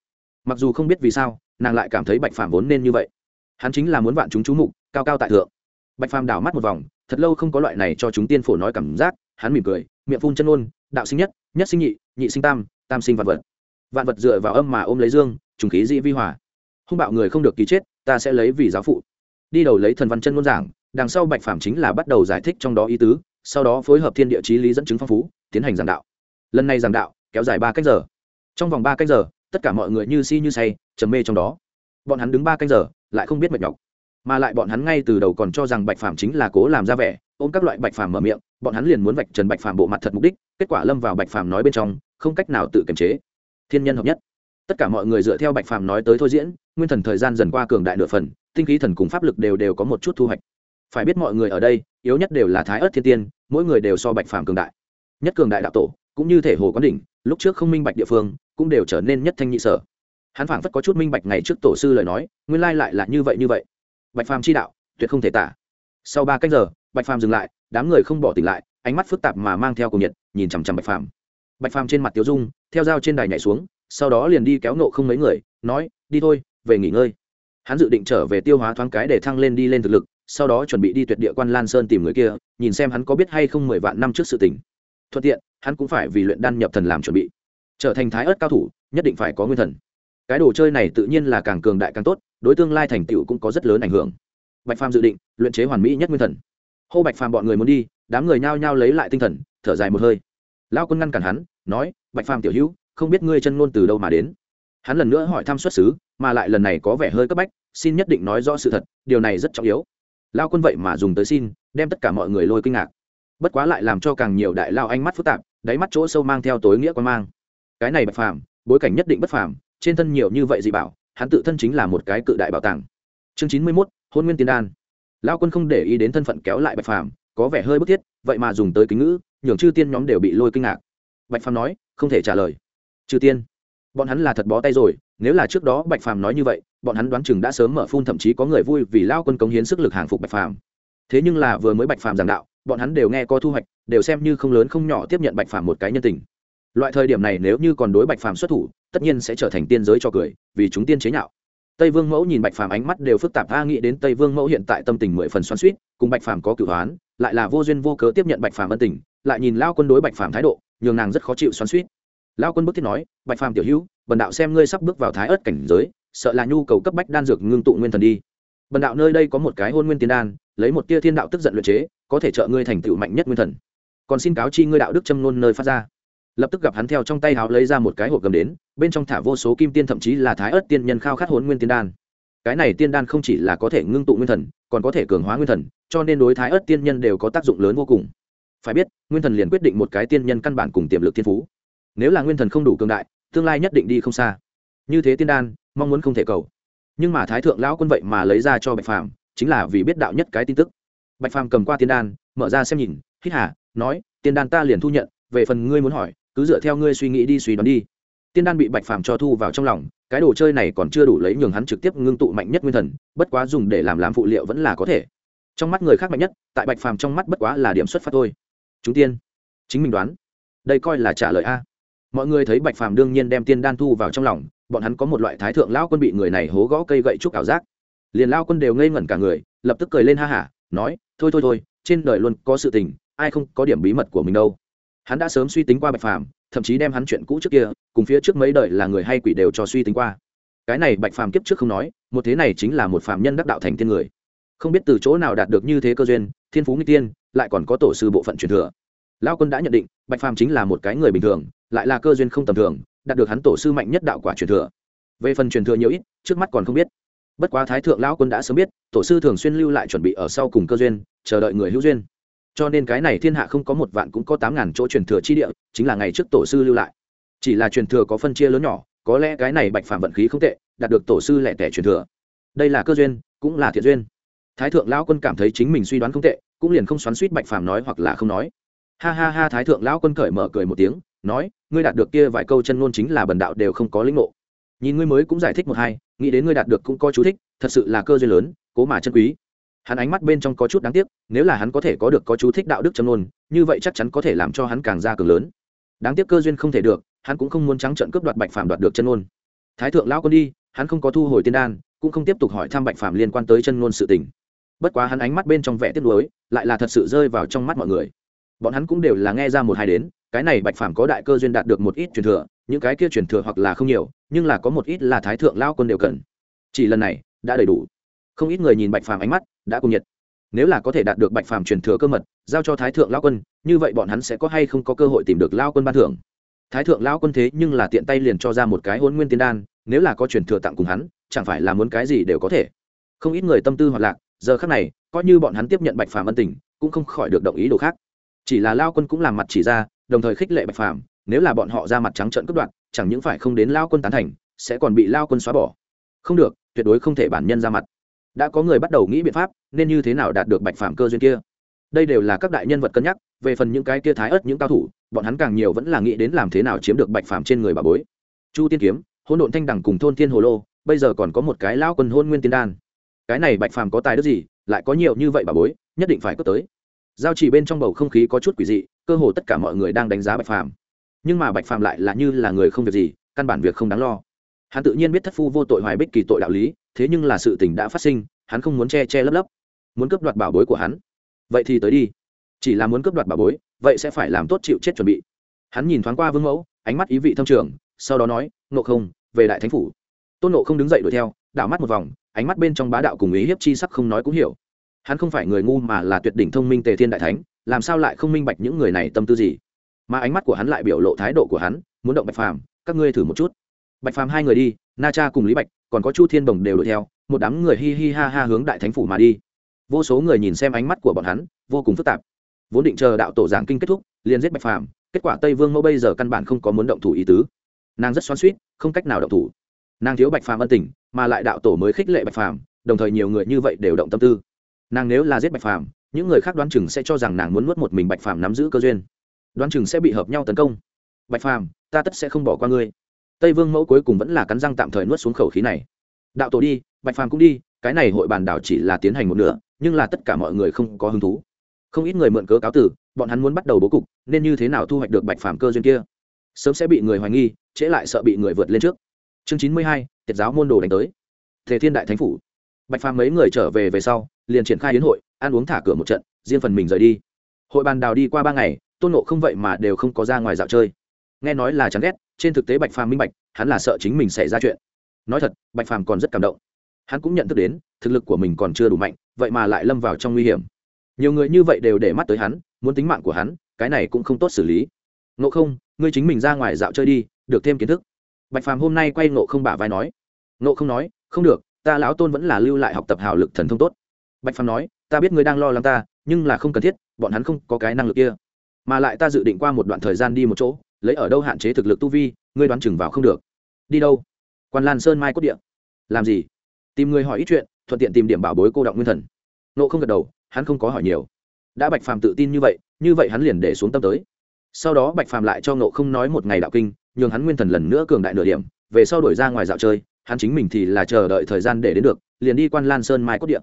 Mặc dù không biết vì sao nàng lại cảm thấy bạch phàm vốn nên như vậy. Hắn chính là muốn vạn chúng chú mục, cao cao tại thượng. Bạch phàm đảo mắt một vòng, thật lâu không có loại này cho chúng tiên phổ nói cảm giác, hắn mỉm cười, miệng phun chân ôn, đạo sinh nhất nhất sinh nhị nhị sinh tam tam sinh vạn vật. Vạn vật dựa vào âm mà ôm lấy dương, trùng khí dị vi hòa. Hung bạo người không được ký chết, ta sẽ lấy vì giáo phụ. Đi đầu lấy thần văn chân ngôn giảng, đằng sau bạch phàm chính là bắt đầu giải thích trong đó ý tứ, sau đó phối hợp thiên địa chí lý dẫn chứng phong phú, tiến hành giảng đạo. Lần này giảng đạo, kéo dài ba cách giờ. Trong vòng ba cách giờ tất cả mọi người như si như say, trầm mê trong đó. Bọn hắn đứng ba canh giờ, lại không biết mệt nhọc. Mà lại bọn hắn ngay từ đầu còn cho rằng bạch phàm chính là cố làm ra vẻ, ôm các loại bạch phàm mở miệng, bọn hắn liền muốn vạch trần bạch phàm bộ mặt thật mục đích, kết quả lâm vào bạch phàm nói bên trong, không cách nào tự kiềm chế. Thiên nhân hợp nhất. Tất cả mọi người dựa theo bạch phàm nói tới thôi diễn, nguyên thần thời gian dần qua cường đại nửa phần, tinh khí thần cùng pháp lực đều đều có một chút thu hoạch. Phải biết mọi người ở đây, yếu nhất đều là thái ớt thiên tiên, mỗi người đều so bạch phàm cường đại. Nhất cường đại đạo tổ cũng như thể hồ quán đỉnh, lúc trước không minh bạch địa phương, cũng đều trở nên nhất thanh nhị sở. Hắn phảng phất có chút minh bạch ngày trước tổ sư lời nói, nguyên lai lại là như vậy như vậy. Bạch phàm chi đạo, tuyệt không thể tả. Sau ba cách giờ, bạch phàm dừng lại, đám người không bỏ tỉnh lại, ánh mắt phức tạp mà mang theo cùng nhiệt, nhìn chằm chằm bạch phàm. Bạch phàm trên mặt tiếu dung, theo dao trên đài nhảy xuống, sau đó liền đi kéo nộ không mấy người, nói, đi thôi, về nghỉ ngơi. Hắn dự định trở về tiêu hóa thoáng cái để thăng lên đi lên thực lực, sau đó chuẩn bị đi tuyệt địa quan lan sơn tìm người kia, nhìn xem hắn có biết hay không mười vạn năm trước sự tình thuận tiện, hắn cũng phải vì luyện đan nhập thần làm chuẩn bị. Trở thành thái ớt cao thủ, nhất định phải có nguyên thần. Cái đồ chơi này tự nhiên là càng cường đại càng tốt, đối tương lai thành tựu cũng có rất lớn ảnh hưởng. Bạch phàm dự định, luyện chế hoàn mỹ nhất nguyên thần. Hô bạch phàm bọn người muốn đi, đám người nhao nhao lấy lại tinh thần, thở dài một hơi. Lao quân ngăn cản hắn, nói, bạch phàm tiểu hữu, không biết ngươi chân ngôn từ đâu mà đến. Hắn lần nữa hỏi thăm xuất xứ, mà lại lần này có vẻ hơi cấp bách, xin nhất định nói rõ sự thật, điều này rất trọng yếu. Lao quân vậy mà dùng tới xin, đem tất cả mọi người lôi kinh ngạc bất quá lại làm cho càng nhiều đại lao ánh mắt phức tạp, đáy mắt chỗ sâu mang theo tối nghĩa quan mang. Cái này bạch phàm, bối cảnh nhất định bất phàm, trên thân nhiều như vậy dị bảo, hắn tự thân chính là một cái cự đại bảo tàng. Chương chín mươi mốt, hôn nguyên tiên đan. Lao quân không để ý đến thân phận kéo lại bạch phàm, có vẻ hơi bức thiết, vậy mà dùng tới kính ngữ, nhường chư tiên nhóm đều bị lôi kinh ngạc. Bạch phàm nói, không thể trả lời. Chư tiên, bọn hắn là thật bó tay rồi, nếu là trước đó bạch phàm nói như vậy, bọn hắn đoán chừng đã sớm mở phun, thậm chí có người vui vì lao quân cống hiến sức lực hàng phục bạch phàm. Thế nhưng là vừa mới bạch phàm giảng đạo bọn hắn đều nghe có thu hoạch, đều xem như không lớn không nhỏ tiếp nhận bạch phàm một cái nhân tình. Loại thời điểm này nếu như còn đối bạch phàm xuất thủ, tất nhiên sẽ trở thành tiên giới cho cười, vì chúng tiên chế nhạo. Tây vương mẫu nhìn bạch phàm ánh mắt đều phức tạp, a nghĩ đến tây vương mẫu hiện tại tâm tình mười phần xoắn suýt cùng bạch phàm có cửu hoán lại là vô duyên vô cớ tiếp nhận bạch phàm ân tình, lại nhìn lao quân đối bạch phàm thái độ, nhường nàng rất khó chịu xoắn suýt lao quân bức thiết nói, bạch phàm tiểu hữu, bần đạo xem ngươi sắp bước vào thái ớt cảnh giới, sợ là nhu cầu cấp bách đan dược ngưng tụ nguyên thần đi. Bần đạo nơi đây có một cái hôn nguyên tiên đan, lấy một tia thiên đạo tức giận luyện chế có thể trợ ngươi thành tựu mạnh nhất nguyên thần. Còn xin cáo chi ngươi đạo đức châm ngôn nơi phát ra. Lập tức gặp hắn theo trong tay háo lấy ra một cái hộp gầm đến, bên trong thả vô số kim tiên thậm chí là thái ớt tiên nhân khao khát hồn nguyên tiên đan. Cái này tiên đan không chỉ là có thể ngưng tụ nguyên thần, còn có thể cường hóa nguyên thần, cho nên đối thái ớt tiên nhân đều có tác dụng lớn vô cùng. Phải biết, nguyên thần liền quyết định một cái tiên nhân căn bản cùng tiềm lực thiên phú. Nếu là nguyên thần không đủ cường đại, tương lai nhất định đi không xa. Như thế tiên đan, mong muốn không thể cầu. Nhưng mà thái thượng lão quân vậy mà lấy ra cho bạch phàm, chính là vì biết đạo nhất cái tin tức bạch phàm cầm qua tiên đan, mở ra xem nhìn, hít hà, nói, tiên đan ta liền thu nhận, về phần ngươi muốn hỏi, cứ dựa theo ngươi suy nghĩ đi suy đoán đi. Tiên đan bị bạch phàm cho thu vào trong lòng, cái đồ chơi này còn chưa đủ lấy nhường hắn trực tiếp ngưng tụ mạnh nhất nguyên thần, bất quá dùng để làm làm phụ liệu vẫn là có thể. Trong mắt người khác mạnh nhất, tại bạch phàm trong mắt bất quá là điểm xuất phát thôi. Chúng tiên, chính mình đoán. Đây coi là trả lời a. Mọi người thấy bạch phàm đương nhiên đem tiên đan thu vào trong lòng, bọn hắn có một loại thái thượng lão quân bị người này hố gõ cây gậy trúc ảo giác. Liền lao quân đều ngây ngẩn cả người, lập tức cười lên ha hả nói, thôi thôi thôi, trên đời luôn có sự tình, ai không có điểm bí mật của mình đâu. Hắn đã sớm suy tính qua bạch phàm, thậm chí đem hắn chuyện cũ trước kia, cùng phía trước mấy đời là người hay quỷ đều cho suy tính qua. Cái này bạch phàm kiếp trước không nói, một thế này chính là một phàm nhân đắc đạo thành tiên người. Không biết từ chỗ nào đạt được như thế cơ duyên, thiên phú nghi tiên, lại còn có tổ sư bộ phận truyền thừa. Lao quân đã nhận định, bạch phàm chính là một cái người bình thường, lại là cơ duyên không tầm thường, đạt được hắn tổ sư mạnh nhất đạo quả truyền thừa. Về phần truyền thừa nhiều ít, trước mắt còn không biết. Bất quá thái thượng lão quân đã sớm biết tổ sư thường xuyên lưu lại chuẩn bị ở sau cùng cơ duyên, chờ đợi người hữu duyên. Cho nên cái này thiên hạ không có một vạn cũng có tám ngàn chỗ truyền thừa chi địa, chính là ngày trước tổ sư lưu lại. Chỉ là truyền thừa có phân chia lớn nhỏ, có lẽ cái này bạch phàm vận khí không tệ, đạt được tổ sư lẻ tẻ truyền thừa. Đây là cơ duyên, cũng là thiện duyên. Thái thượng lão quân cảm thấy chính mình suy đoán không tệ, cũng liền không xoắn suýt bạch phàm nói hoặc là không nói. Ha ha ha, thái thượng lão quân cởi mở cười một tiếng, nói, ngươi đạt được kia vài câu chân ngôn chính là bần đạo đều không có lĩnh ngộ nhìn ngươi mới cũng giải thích một hai, nghĩ đến ngươi đạt được cũng có chú thích, thật sự là cơ duyên lớn, cố mà chân quý. Hắn ánh mắt bên trong có chút đáng tiếc, nếu là hắn có thể có được có chú thích đạo đức chân ngôn, như vậy chắc chắn có thể làm cho hắn càng ra cường lớn. Đáng tiếc cơ duyên không thể được, hắn cũng không muốn trắng trận cướp đoạt bạch phàm đoạt được chân ngôn. Thái thượng lão quân đi, hắn không có thu hồi tiên đan, cũng không tiếp tục hỏi thăm bạch phàm liên quan tới chân ngôn sự tình. Bất quá hắn ánh mắt bên trong vẻ tiếc nuối, lại là thật sự rơi vào trong mắt mọi người. Bọn hắn cũng đều là nghe ra một hai đến, cái này bạch phàm có đại cơ duyên đạt được một ít truyền thừa những cái kia truyền thừa hoặc là không nhiều, nhưng là có một ít là thái thượng lao quân đều cần. Chỉ lần này, đã đầy đủ. Không ít người nhìn bạch phàm ánh mắt, đã cùng nhiệt. Nếu là có thể đạt được bạch phàm truyền thừa cơ mật, giao cho thái thượng lao quân, như vậy bọn hắn sẽ có hay không có cơ hội tìm được lao quân ban thưởng? Thái thượng lao quân thế nhưng là tiện tay liền cho ra một cái hôn nguyên tiên đan, nếu là có truyền thừa tặng cùng hắn, chẳng phải là muốn cái gì đều có thể. Không ít người tâm tư hoạt lạc, giờ khác này, coi như bọn hắn tiếp nhận bạch phàm ân tình, cũng không khỏi được động ý đồ khác. Chỉ là lao quân cũng làm mặt chỉ ra, đồng thời khích lệ bạch phàm nếu là bọn họ ra mặt trắng trợn cướp đoạt, chẳng những phải không đến lao quân tán thành, sẽ còn bị lao quân xóa bỏ. Không được, tuyệt đối không thể bản nhân ra mặt. Đã có người bắt đầu nghĩ biện pháp, nên như thế nào đạt được bạch phàm cơ duyên kia? Đây đều là các đại nhân vật cân nhắc, về phần những cái kia thái ớt, những cao thủ, bọn hắn càng nhiều vẫn là nghĩ đến làm thế nào chiếm được bạch phàm trên người bà bối. Chu tiên kiếm hôn độn thanh đẳng cùng thôn thiên hồ lô, bây giờ còn có một cái lao quân hôn nguyên tiên đan. Cái này bạch phàm có tài đức gì, lại có nhiều như vậy bà bối, nhất định phải cướp tới. Giao chỉ bên trong bầu không khí có chút quỷ dị, cơ hồ tất cả mọi người đang đánh giá bạch phàm nhưng mà bạch phàm lại là như là người không việc gì, căn bản việc không đáng lo. Hắn tự nhiên biết thất phu vô tội hoài bích kỳ tội đạo lý, thế nhưng là sự tình đã phát sinh, hắn không muốn che che lấp lấp, muốn cướp đoạt bảo bối của hắn. Vậy thì tới đi. Chỉ là muốn cướp đoạt bảo bối, vậy sẽ phải làm tốt chịu chết chuẩn bị. Hắn nhìn thoáng qua vương mẫu, ánh mắt ý vị thâm trường, sau đó nói nộ không, về đại thánh phủ. Tôn nộ không đứng dậy đuổi theo, đảo mắt một vòng, ánh mắt bên trong bá đạo cùng ý hiếp chi sắc không nói cũng hiểu. Hắn không phải người ngu mà là tuyệt đỉnh thông minh tề thiên đại thánh, làm sao lại không minh bạch những người này tâm tư gì? Mà ánh mắt của hắn lại biểu lộ thái độ của hắn, muốn động bạch phàm, các ngươi thử một chút. Bạch phàm hai người đi, na cha cùng lý bạch, còn có chu thiên bồng đều đuổi theo, một đám người hi hi ha ha hướng đại thánh phủ mà đi. Vô số người nhìn xem ánh mắt của bọn hắn, vô cùng phức tạp. Vốn định chờ đạo tổ giảng kinh kết thúc, liền giết bạch phàm, kết quả tây vương mẫu bây giờ căn bản không có muốn động thủ ý tứ. Nàng rất xoan suýt không cách nào động thủ. Nàng thiếu bạch phàm ân tình, mà lại đạo tổ mới khích lệ bạch phàm, đồng thời nhiều người như vậy đều động tâm tư. Nàng nếu là giết bạch phàm, những người khác đoán chừng sẽ cho rằng nàng muốn nuốt một mình bạch phàm nắm giữ cơ duyên đoán chừng sẽ bị hợp nhau tấn công. Bạch phàm, ta tất sẽ không bỏ qua ngươi. Tây vương mẫu cuối cùng vẫn là cắn răng tạm thời nuốt xuống khẩu khí này. Đạo tổ đi, bạch phàm cũng đi, cái này hội bàn đảo chỉ là tiến hành một nửa, nhưng là tất cả mọi người không có hứng thú. Không ít người mượn cớ cáo tử bọn hắn muốn bắt đầu bố cục, nên như thế nào thu hoạch được bạch phàm cơ duyên kia? Sớm sẽ bị người hoài nghi, trễ lại sợ bị người vượt lên trước. Chương chín mươi hai tiết giáo môn đồ đánh tới. Thể thiên đại thánh phủ. Bạch phàm mấy người trở về về sau, liền triển khai yến hội, ăn uống thả cửa một trận, riêng phần mình rời đi. Hội bàn đào đi qua ba ngày tôn nộ không vậy mà đều không có ra ngoài dạo chơi. Nghe nói là chán ghét, trên thực tế bạch phàm minh bạch, hắn là sợ chính mình xảy ra chuyện. Nói thật, bạch phàm còn rất cảm động. Hắn cũng nhận thức đến, thực lực của mình còn chưa đủ mạnh, vậy mà lại lâm vào trong nguy hiểm. Nhiều người như vậy đều để mắt tới hắn, muốn tính mạng của hắn, cái này cũng không tốt xử lý. Nộ không, ngươi chính mình ra ngoài dạo chơi đi, được thêm kiến thức. Bạch phàm hôm nay quay nộ không bả vai nói. Nộ không nói, không được, ta lão tôn vẫn là lưu lại học tập hào lực thần thông tốt. Bạch phàm nói, ta biết ngươi đang lo lắng ta, nhưng là không cần thiết, bọn hắn không có cái năng lực kia mà lại ta dự định qua một đoạn thời gian đi một chỗ, lấy ở đâu hạn chế thực lực tu vi, ngươi đoán chừng vào không được. Đi đâu? Quan lan sơn mai cốt Điện. làm gì? Tìm người hỏi ít chuyện, thuận tiện tìm điểm bảo bối cô động nguyên thần. Nộ không gật đầu, hắn không có hỏi nhiều. Đã bạch phàm tự tin như vậy như vậy hắn liền để xuống tâm tới. Sau đó bạch phàm lại cho nộ không nói một ngày đạo kinh, nhường hắn nguyên thần lần nữa cường đại nửa điểm, về sau đổi ra ngoài dạo chơi, hắn chính mình thì là chờ đợi thời gian để đến được, liền đi quan lan sơn mai cốt Điện.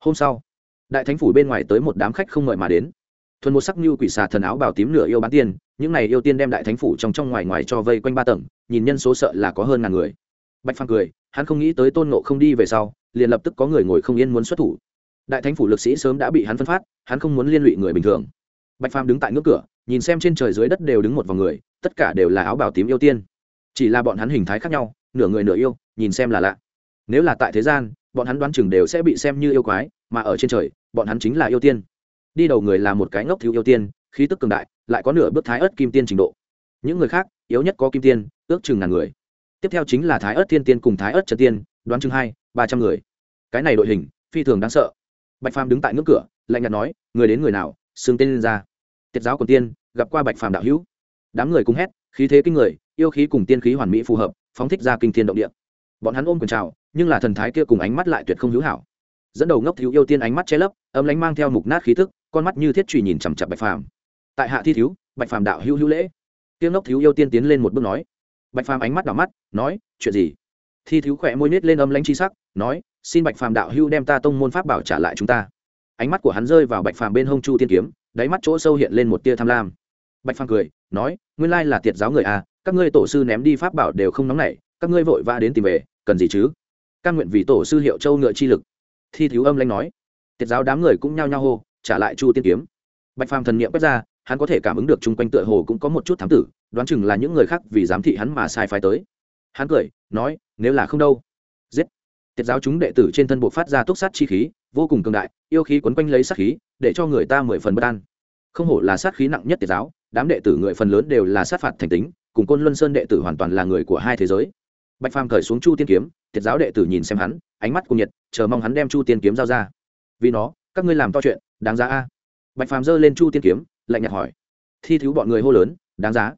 hôm sau, đại thánh phủ bên ngoài tới một đám khách không mời mà đến thuần một sắc như quỷ xà thần áo bảo tím nửa yêu bán tiên, những này yêu tiên đem đại thánh phủ trong trong ngoài ngoài cho vây quanh ba tầng, nhìn nhân số sợ là có hơn ngàn người. Bạch phàm cười, hắn không nghĩ tới tôn nộ không đi về sau, liền lập tức có người ngồi không yên muốn xuất thủ. Đại thánh phủ lực sĩ sớm đã bị hắn phân phát, hắn không muốn liên lụy người bình thường. Bạch phàm đứng tại ngưỡng cửa, nhìn xem trên trời dưới đất đều đứng một vòng người, tất cả đều là áo bảo tím yêu tiên. Chỉ là bọn hắn hình thái khác nhau, nửa người nửa yêu, nhìn xem là lạ. Nếu là tại thế gian, bọn hắn đoán chừng đều sẽ bị xem như yêu quái, mà ở trên trời, bọn hắn chính là yêu tiên đi đầu người là một cái ngốc thiếu yêu tiên, khí tức cường đại, lại có nửa bước thái ớt kim tiên trình độ. Những người khác, yếu nhất có kim tiên, ước chừng ngàn người. Tiếp theo chính là thái ớt thiên tiên cùng thái ớt trần tiên, đoán chừng hai, ba trăm người. Cái này đội hình, phi thường đáng sợ. Bạch phàm đứng tại ngưỡng cửa, lạnh nhạt nói, người đến người nào, xưng tên lên ra. Tiết giáo còn tiên, gặp qua bạch phàm đạo hữu. Đám người cùng hét, khí thế kinh người, yêu khí cùng tiên khí hoàn mỹ phù hợp, phóng thích ra kinh thiên động địa. Bọn hắn ôm quần trào nhưng là thần thái kia cùng ánh mắt lại tuyệt không hữu hảo dẫn đầu ngốc thiếu yêu tiên ánh mắt che lấp, âm lánh mang theo mục nát khí thức, con mắt như thiết trùy nhìn chằm chặp bạch phàm. Tại hạ thi thiếu, bạch phàm đạo hữu hữu lễ. Tiếng ngốc thiếu yêu tiên tiến lên một bước nói. Bạch phàm ánh mắt đỏ mắt, nói, chuyện gì? Thi thiếu khỏe môi nết lên âm lãnh chi sắc, nói, xin bạch phàm đạo hữu đem ta tông môn pháp bảo trả lại chúng ta. Ánh mắt của hắn rơi vào bạch phàm bên hông chu tiên kiếm, đáy mắt chỗ sâu hiện lên một tia tham lam. Bạch phàm cười, nói, nguyên lai là tiệt giáo người à các ngươi tổ sư ném đi pháp bảo đều không nóng nảy, các ngươi vội vã đến tìm về, cần gì chứ? Căn nguyện vì tổ sư hiệu châu ngựa chi lực thi thiếu âm lanh nói. Tiết giáo đám người cũng nhao nhao hô, trả lại chu tiên kiếm. Bạch phàm thần niệm quét ra, hắn có thể cảm ứng được chung quanh tựa hồ cũng có một chút thám tử, đoán chừng là những người khác vì giám thị hắn mà sai phái tới. Hắn cười, nói, nếu là không đâu. Giết. Tiết giáo chúng đệ tử trên thân bộ phát ra túc sát chi khí, vô cùng cường đại, yêu khí quấn quanh lấy sát khí, để cho người ta mười phần bất an. Không hổ là sát khí nặng nhất tiết giáo, đám đệ tử người phần lớn đều là sát phạt thành tính, cùng côn luân sơn đệ tử hoàn toàn là người của hai thế giới. Bạch phàm cởi xuống chu tiên kiếm, tiết giáo đệ tử nhìn xem hắn, ánh mắt cùng nhiệt chờ mong hắn đem chu tiên kiếm giao ra. Vì nó, các ngươi làm to chuyện, đáng giá a. Bạch phàm giơ lên chu tiên kiếm, lạnh nhạt hỏi. Thi thiếu bọn người hô lớn, đáng giá.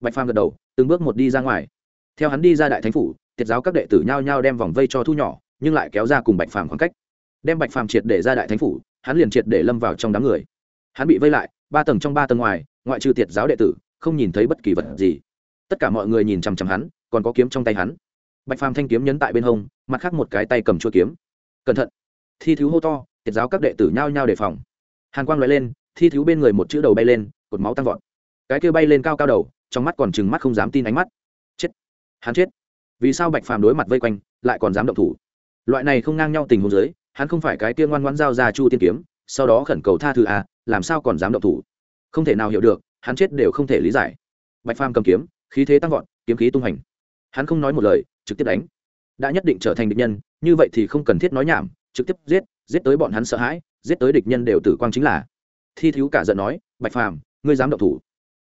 Bạch phàm gật đầu, từng bước một đi ra ngoài. Theo hắn đi ra đại thánh phủ tiết giáo các đệ tử nhao nhao đem vòng vây cho thu nhỏ, nhưng lại kéo ra cùng bạch phàm khoảng cách. Đem bạch phàm triệt để ra đại thánh phủ, hắn liền triệt để lâm vào trong đám người. Hắn bị vây lại, ba tầng trong ba tầng ngoài, ngoại trừ tiệt giáo đệ tử, không nhìn thấy bất kỳ vật gì. Tất cả mọi người nhìn chằm chằm hắn, còn có kiếm trong tay hắn. Bạch phàm thanh kiếm nhấn tại bên hông, mặt khác một cái tay cầm chua kiếm cẩn thận. Thi thiếu hô to, tiệt giáo các đệ tử nhao nhao đề phòng. Hàn quang loại lên, thi thiếu bên người một chữ đầu bay lên, cột máu tăng vọt. Cái kia bay lên cao cao đầu, trong mắt còn chừng mắt không dám tin ánh mắt. Chết. Hắn chết. Vì sao bạch phàm đối mặt vây quanh, lại còn dám động thủ? Loại này không ngang nhau tình huống giới hắn không phải cái tiên ngoan ngoãn giao ra chu tiên kiếm, sau đó khẩn cầu tha thứ à làm sao còn dám động thủ? Không thể nào hiểu được, hắn chết đều không thể lý giải. Bạch phàm cầm kiếm, khí thế tăng vọt, kiếm khí tung hành. Hắn không nói một lời, trực tiếp đánh đã nhất định trở thành địch nhân, như vậy thì không cần thiết nói nhảm, trực tiếp giết giết tới bọn hắn sợ hãi, giết tới địch nhân đều tử quang chính là. Thi thiếu cả giận nói, bạch phàm, ngươi dám động thủ.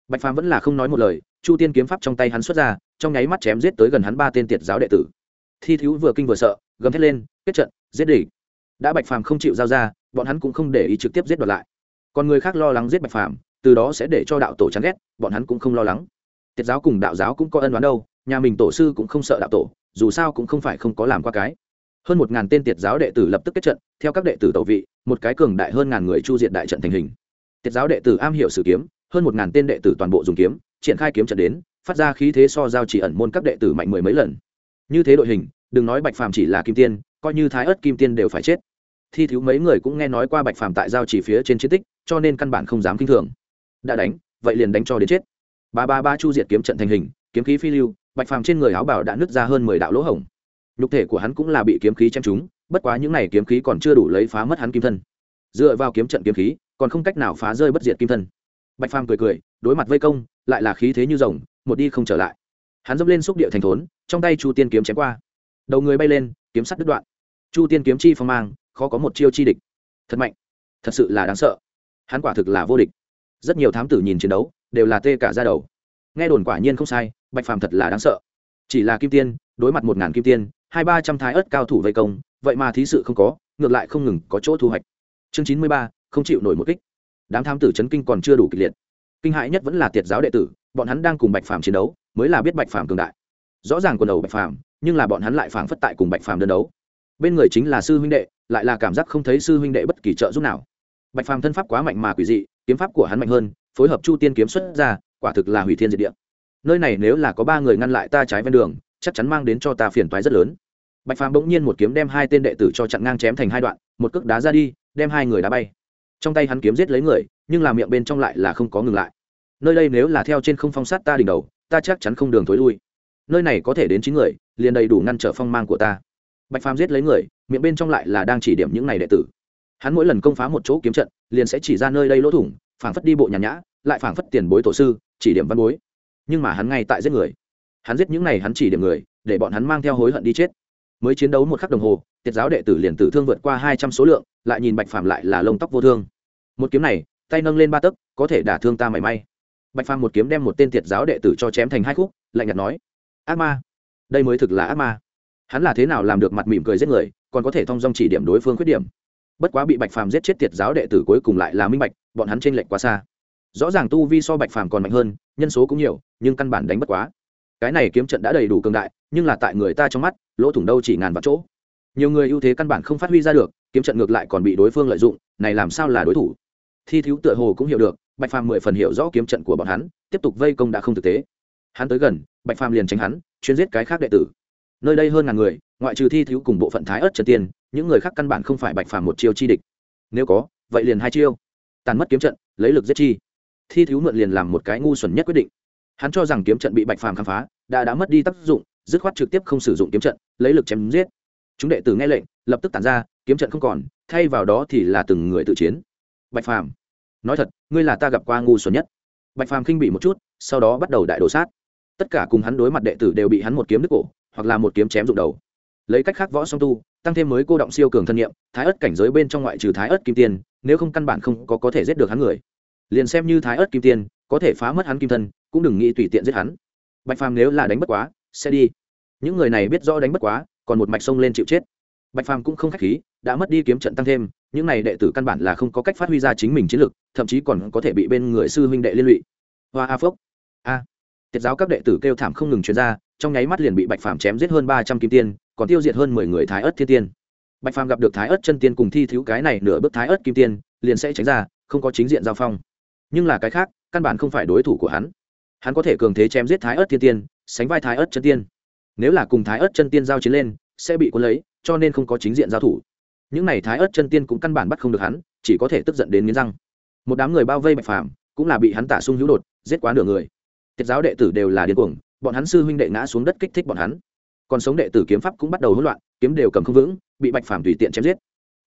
Bạch phàm vẫn là không nói một lời, chu tiên kiếm pháp trong tay hắn xuất ra, trong nháy mắt chém giết tới gần hắn ba tên tiệt giáo đệ tử. Thi thiếu vừa kinh vừa sợ, gầm thét lên, kết trận, giết địch. Đã bạch phàm không chịu giao ra, bọn hắn cũng không để ý trực tiếp giết đoạt lại. Còn người khác lo lắng giết bạch phàm, từ đó sẽ để cho đạo tổ chán ghét, bọn hắn cũng không lo lắng. Tiệt giáo cùng đạo giáo cũng có ân đoán đâu, nhà mình tổ sư cũng không sợ đạo tổ dù sao cũng không phải không có làm qua cái. Hơn một ngàn tên tiệt giáo đệ tử lập tức kết trận, theo các đệ tử tẩu vị, một cái cường đại hơn ngàn người chu diệt đại trận thành hình. Tiệt giáo đệ tử am hiểu sử kiếm, hơn một ngàn tên đệ tử toàn bộ dùng kiếm, triển khai kiếm trận đến, phát ra khí thế so giao chỉ ẩn môn các đệ tử mạnh mười mấy lần. Như thế đội hình, đừng nói bạch phàm chỉ là kim tiên, coi như thái ớt kim tiên đều phải chết. Thi thiếu mấy người cũng nghe nói qua bạch phàm tại giao chỉ phía trên chiến tích, cho nên căn bản không dám kinh thường. Đã đánh, vậy liền đánh cho đến chết. Ba ba ba chu diệt kiếm trận thành hình, kiếm khí phi lưu bạch phàm trên người áo bảo đã nứt ra hơn mười đạo lỗ hổng. Nhục thể của hắn cũng là bị kiếm khí chém trúng, bất quá những n à y kiếm khí còn chưa đủ lấy phá mất hắn kim thân. Dựa vào kiếm trận kiếm khí, còn không cách nào phá rơi bất diệt kim thân. Bạch phàm cười cười, đối mặt vây công, lại là khí thế như rồng, một đi không trở lại. Hắn dẫm lên xúc địa thành thốn, trong tay chu tiên kiếm chém qua. Đầu người bay lên, kiếm sắt đứt đoạn. Chu tiên kiếm chi phong mang, khó có một chiêu chi địch. Thật mạnh. Thật sự là đáng sợ. Hắn quả thực là vô địch. Rất nhiều thám tử nhìn chiến đấu, đều là tê cả ra đầu. Nghe đồn quả nhiên không sai bạch phàm thật là đáng sợ. Chỉ là kim tiên, đối mặt một ngàn kim tiên, hai ba trăm thái ớt cao thủ vây công, vậy mà thí sự không có, ngược lại không ngừng có chỗ thu hoạch. Chương chín mươi ba, không chịu nổi một kích. Đám tham tử c kinh còn chưa đủ kịch liệt. Kinh hãi nhất vẫn là tiệt giáo đệ tử, bọn hắn đang cùng bạch phàm chiến đấu, mới là biết bạch phàm cường đại. Rõ ràng quần đầu bạch phàm, nhưng là bọn hắn lại phảng phất tại cùng bạch phàm đơn đấu. Bên người chính là sư huynh đệ, lại là cảm giác không thấy sư huynh đệ bất kỳ trợ giúp nào. Bạch phàm thân pháp quá mạnh mà quỷ dị, kiếm pháp của hắn mạnh hơn, phối hợp chu tiên kiếm xuất ra, quả thực là hủy thiên diệt địa nơi này nếu là có ba người ngăn lại ta trái ven đường, chắc chắn mang đến cho ta phiền toái rất lớn. Bạch phàm bỗng nhiên một kiếm đem hai tên đệ tử cho chặn ngang chém thành hai đoạn, một cước đá ra đi, đem hai người đá bay. Trong tay hắn kiếm giết lấy người, nhưng làm miệng bên trong lại là không có ngừng lại. Nơi đây nếu là theo trên không phong sát ta đỉnh đầu, ta chắc chắn không đường thối lui. Nơi này có thể đến chín người, liền đầy đủ ngăn trở phong mang của ta. Bạch phàm giết lấy người, miệng bên trong lại là đang chỉ điểm những này đệ tử. Hắn mỗi lần công phá một chỗ kiếm trận, liền sẽ chỉ ra nơi đây lỗ thủng, phảng phất đi bộ nhàn nhã, lại phảng phất tiền bối tổ sư, chỉ điểm văn bối nhưng mà hắn ngay tại giết người. Hắn giết những này hắn chỉ điểm người, để bọn hắn mang theo hối hận đi chết. Mới chiến đấu một khắc đồng hồ tiết giáo đệ tử liền tử thương vượt qua hai trăm số lượng, lại nhìn bạch phàm lại là lông tóc vô thương. Một kiếm này, tay nâng lên ba tấc, có thể đả thương ta mảy may. Bạch phàm một kiếm đem một tên tiệt giáo đệ tử cho chém thành hai khúc, lạnh nhạt nói, ác ma, đây mới thực là ác ma. Hắn là thế nào làm được mặt mỉm cười giết người, còn có thể thông dong chỉ điểm đối phương khuyết điểm. Bất quá bị bạch phàm giết chết tiệt giáo đệ tử cuối cùng lại là minh bạch, bọn hắn t r ê n lệch quá xa rõ ràng tu vi so bạch phàm còn mạnh hơn, nhân số cũng nhiều, nhưng căn bản đánh bất quá. Cái này kiếm trận đã đầy đủ cường đại, nhưng là tại người ta trong mắt, lỗ thủng đâu chỉ ngàn vạn chỗ. Nhiều người ưu thế căn bản không phát huy ra được, kiếm trận ngược lại còn bị đối phương lợi dụng, này làm sao là đối thủ? Thi thiếu tựa hồ cũng hiểu được, bạch phàm mười phần hiểu rõ kiếm trận của bọn hắn, tiếp tục vây công đã không thực tế. Hắn tới gần, bạch phàm liền tránh hắn, chuyên giết cái khác đệ tử. Nơi đây hơn ngàn người, ngoại trừ thi thiếu cùng bộ phận thái ớt trần tiên, những người khác căn bản không phải bạch phàm một chiêu chi địch. Nếu có, vậy liền hai chiêu. Tàn mất kiếm trận, lấy lực giết chi thi thiếu mượn liền làm một cái ngu xuẩn nhất quyết định. Hắn cho rằng kiếm trận bị bạch phàm khám phá, đã đã mất đi tác dụng, dứt khoát trực tiếp không sử dụng kiếm trận, lấy lực chém giết. Chúng đệ tử nghe lệnh, lập tức tản ra, kiếm trận không còn, thay vào đó thì là từng người tự chiến. Bạch phàm, nói thật, ngươi là ta gặp qua ngu xuẩn nhất. Bạch phàm khinh bị một chút, sau đó bắt đầu đại đồ sát. Tất cả cùng hắn đối mặt đệ tử đều bị hắn một kiếm đứt cổ, hoặc là một kiếm chém rụng đầu. Lấy cách khác võ song tu, tăng thêm mới cô động siêu cường thân nhiệm thái ớt cảnh giới bên trong ngoại trừ thái ớt kim tiên, nếu không căn bản không có có thể giết được hắn người liền xem như thái ớt kim tiên, có thể phá mất hắn kim thân, cũng đừng nghĩ tùy tiện giết hắn. Bạch phàm nếu là đánh bất quá, sẽ đi. Những người này biết rõ đánh bất quá, còn một mạch sông lên chịu chết. Bạch phàm cũng không k h á c h khí, đã mất đi kiếm trận tăng thêm, những này đệ tử căn bản là không có cách phát huy ra chính mình chiến lược thậm chí còn có thể bị bên người sư huynh đệ liên lụy. Hoa a phốc. A. Tiết giáo các đệ tử kêu thảm không ngừng chuyển ra, trong nháy mắt liền bị bạch phàm chém giết hơn ba trăm kim tiên, còn tiêu diệt hơn mười người thái ớt thiên tiên. Bạch phàm gặp được thái ớt chân tiên cùng thi thiếu cái này nửa bước thái ớt kim tiên, liền sẽ tránh ra, không có chính diện giao phong nhưng là cái khác, căn bản không phải đối thủ của hắn. Hắn có thể cường thế chém giết thái ớt thiên tiên, sánh vai thái ớt chân tiên. Nếu là cùng thái ớt chân tiên giao chiến lên, sẽ bị cuốn lấy, cho nên không có chính diện giao thủ. Những n à y thái ớt chân tiên cũng căn bản bắt không được hắn, chỉ có thể tức giận đến nghiến răng. Một đám người bao vây bạch phàm, cũng là bị hắn tả sung hữu đột, giết quá nửa người. Tiết giáo đệ tử đều là điên cuồng, bọn hắn sư huynh đệ ngã xuống đất kích thích bọn hắn. Còn sống đệ tử kiếm pháp cũng bắt đầu hỗn loạn, kiếm đều cầm không vững, bị bạch phàm tùy tiện chém giết.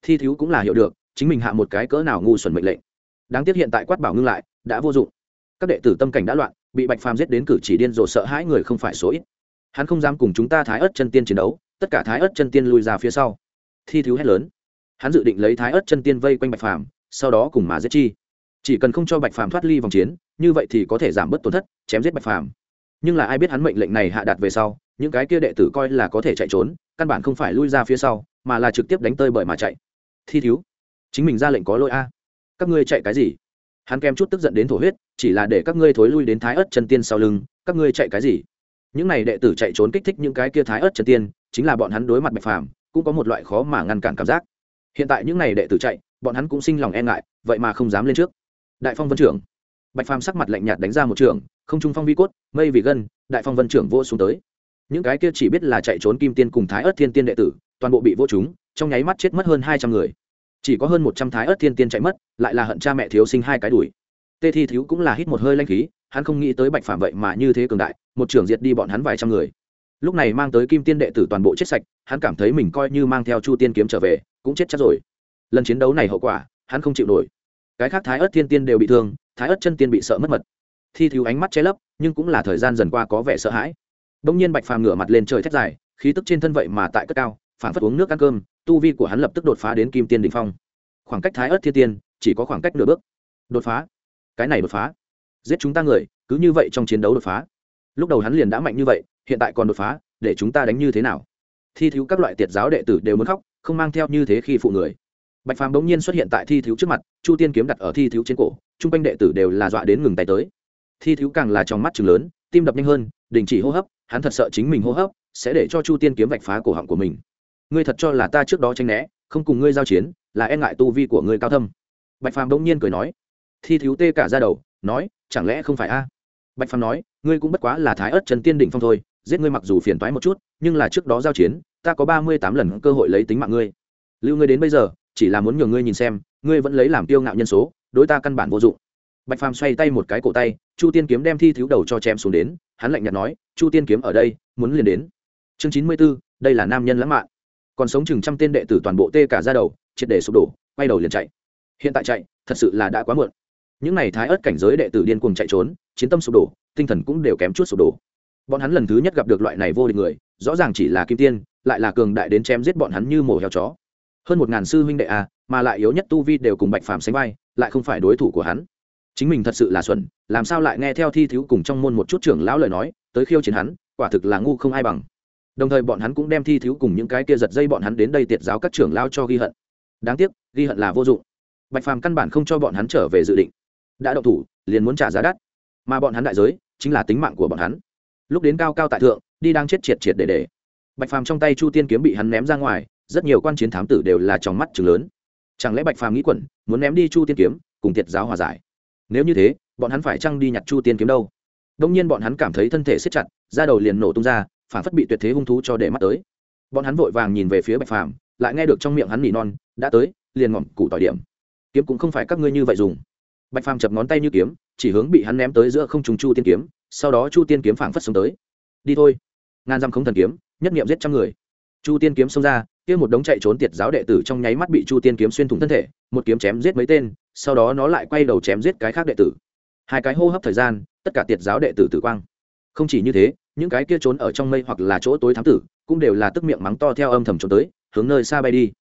Thi thiếu cũng là hiểu được, chính mình hạ một cái cỡ nào ngu xuẩn mệnh lệnh đáng tiếc hiện tại quát bảo ngưng lại, đã vô dụng. Các đệ tử tâm cảnh đã loạn, bị bạch phàm giết đến cử chỉ điên rồ sợ hãi người không phải số ít. Hắn không dám cùng chúng ta thái ớt chân tiên chiến đấu, tất cả thái ớt chân tiên lui ra phía sau. Thi thiếu hét lớn. Hắn dự định lấy thái ớt chân tiên vây quanh bạch phàm, sau đó cùng mà giết chi. Chỉ cần không cho bạch phàm thoát ly vòng chiến, như vậy thì có thể giảm bớt tổn thất, chém giết bạch phàm. Nhưng là ai biết hắn mệnh lệnh này hạ đặt về sau, những cái kia đệ tử coi là có thể chạy trốn, căn bản không phải lui ra phía sau, mà là trực tiếp đánh tơi bởi mà chạy. Thi thiếu, chính mình ra lệnh có lỗi a các ngươi chạy cái gì? Hắn kèm chút tức giận đến thổ huyết, chỉ là để các ngươi thối lui đến thái ớt chân tiên sau lưng, các ngươi chạy cái gì? Những này đệ tử chạy trốn kích thích những cái kia thái ớt chân tiên, chính là bọn hắn đối mặt bạch phàm, cũng có một loại khó mà ngăn cản cảm giác. Hiện tại những này đệ tử chạy, bọn hắn cũng sinh lòng e ngại, vậy mà không dám lên trước. Đại phong vân trưởng. Bạch phàm sắc mặt lạnh nhạt đánh ra một trường, không trung phong vi cốt, mây vì gân, đại phong vân trưởng vô xuống tới. Những cái kia chỉ biết là chạy trốn kim tiên cùng thái ớt thiên tiên đệ tử, toàn bộ bị vô chúng, trong nháy mắt chết mất hơn hai trăm người chỉ có hơn một trăm thái ớt thiên tiên chạy mất, lại là hận cha mẹ thiếu sinh hai cái đuổi. Tê thi thiếu cũng là hít một hơi lanh khí, hắn không nghĩ tới bạch phàm vậy mà như thế cường đại, một trưởng diệt đi bọn hắn vài trăm người. Lúc này mang tới kim tiên đệ tử toàn bộ chết sạch, hắn cảm thấy mình coi như mang theo chu tiên kiếm trở về, cũng chết chắc rồi. Lần chiến đấu này hậu quả, hắn không chịu nổi. Cái khác thái ớt thiên tiên đều bị thương, thái ớt chân tiên bị sợ mất mật. Thi thiếu ánh mắt che lấp, nhưng cũng là thời gian dần qua có vẻ sợ hãi. Đông nhiên bạch phàm ngửa mặt lên trời thét dài, khí tức trên thân vậy mà tại cất cao, phản phất uống nước ăn cơm tu vi của hắn lập tức đột phá đến kim tiên đình phong. Khoảng cách thái ớt thiên tiên chỉ có khoảng cách nửa bước. Đột phá. Cái này đột phá. Giết chúng ta người, cứ như vậy trong chiến đấu đột phá. Lúc đầu hắn liền đã mạnh như vậy, hiện tại còn đột phá, để chúng ta đánh như thế nào? Thi thiếu các loại tiệt giáo đệ tử đều muốn khóc, không mang theo như thế khi phụ người. Bạch phàm bỗng nhiên xuất hiện tại thi thiếu trước mặt, chu tiên kiếm đặt ở thi thiếu trên cổ, chung quanh đệ tử đều là dọa đến ngừng tay tới. Thi thiếu càng là trong mắt chừng lớn, tim đập nhanh hơn, đình chỉ hô hấp, hắn thật sợ chính mình hô hấp sẽ để cho chu tiên kiếm vạch phá cổ họng của mình ngươi thật cho là ta trước đó tranh né, không cùng ngươi giao chiến, là e ngại tu vi của ngươi cao thâm. Bạch phàm đông nhiên cười nói. Thi thiếu tê cả ra đầu, nói, chẳng lẽ không phải a? Bạch phàm nói, ngươi cũng bất quá là thái ớt trần tiên đỉnh phong thôi, giết ngươi mặc dù phiền toái một chút, nhưng là trước đó giao chiến, ta có ba mươi tám lần cơ hội lấy tính mạng ngươi. Lưu ngươi đến bây giờ, chỉ là muốn nhường ngươi nhìn xem, ngươi vẫn lấy làm tiêu ngạo nhân số, đối ta căn bản vô dụng. Bạch phàm xoay tay một cái cổ tay, chu tiên kiếm đem thi thiếu đầu cho chém xuống đến, hắn lạnh nhạt nói, chu tiên kiếm ở đây, muốn liền đến. Chương chín mươi b ố đây là nam nhân lãng mạn còn sống chừng trăm tên đệ tử toàn bộ tê cả ra đầu, triệt để sụp đổ, quay đầu liền chạy. Hiện tại chạy, thật sự là đã quá muộn. Những n à y thái ớt cảnh giới đệ tử điên cuồng chạy trốn, chiến tâm sụp đổ, tinh thần cũng đều kém chút sụp đổ. Bọn hắn lần thứ nhất gặp được loại này vô địch người, rõ ràng chỉ là kim tiên, lại là cường đại đến chém giết bọn hắn như mổ heo chó. Hơn một ngàn sư huynh đệ a mà lại yếu nhất tu vi đều cùng bạch phàm sánh vai, lại không phải đối thủ của hắn. Chính mình thật sự là xuẩn, làm sao lại nghe theo thi thiếu cùng trong môn một chút trưởng lão lời nói, tới khiêu chiến hắn, quả thực là ngu không ai bằng đồng thời bọn hắn cũng đem thi thiếu cùng những cái kia giật dây bọn hắn đến đây tiệt giáo các trưởng lao cho ghi hận. Đáng tiếc, ghi hận là vô dụng. Bạch phàm căn bản không cho bọn hắn trở về dự định. Đã đậu thủ, liền muốn trả giá đắt. Mà bọn hắn đại giới, chính là tính mạng của bọn hắn. Lúc đến cao cao tại thượng, đi đang chết triệt triệt để để. Bạch phàm trong tay chu tiên kiếm bị hắn ném ra ngoài, rất nhiều quan chiến thám tử đều là trong mắt chừng lớn. Chẳng lẽ bạch phàm nghĩ quẩn, muốn ném đi chu tiên kiếm, cùng tiệt giáo hòa giải? Nếu như thế, bọn hắn phải chăng đi nhặt chu tiên kiếm đâu? Đông nhiên bọn hắn cảm thấy thân thể siết chặt ra đầu liền nổ tung ra phản phất bị tuyệt thế hung thú cho để mắt tới. Bọn hắn vội vàng nhìn về phía bạch phàm, lại nghe được trong miệng hắn nỉ non, đã tới, liền ngậm củ tỏi điểm. Kiếm cũng không phải các ngươi như vậy dùng. Bạch phàm chập ngón tay như kiếm, chỉ hướng bị hắn ném tới giữa không trùng chu tiên kiếm, sau đó chu tiên kiếm phảng phất xuống tới. Đi thôi. Ngàn dăm không thần kiếm, nhất nghiệm giết trăm người. Chu tiên kiếm xông ra, kia một đống chạy trốn tiệt giáo đệ tử trong nháy mắt bị chu tiên kiếm xuyên thủng thân thể, một kiếm chém giết mấy tên, sau đó nó lại quay đầu chém giết cái khác đệ tử. Hai cái hô hấp thời gian, tất cả tiệt giáo đệ tử tử quang không chỉ như thế, những cái kia trốn ở trong mây hoặc là chỗ tối thám tử, cũng đều là tức miệng mắng to theo âm thầm trốn tới, hướng nơi xa bay đi.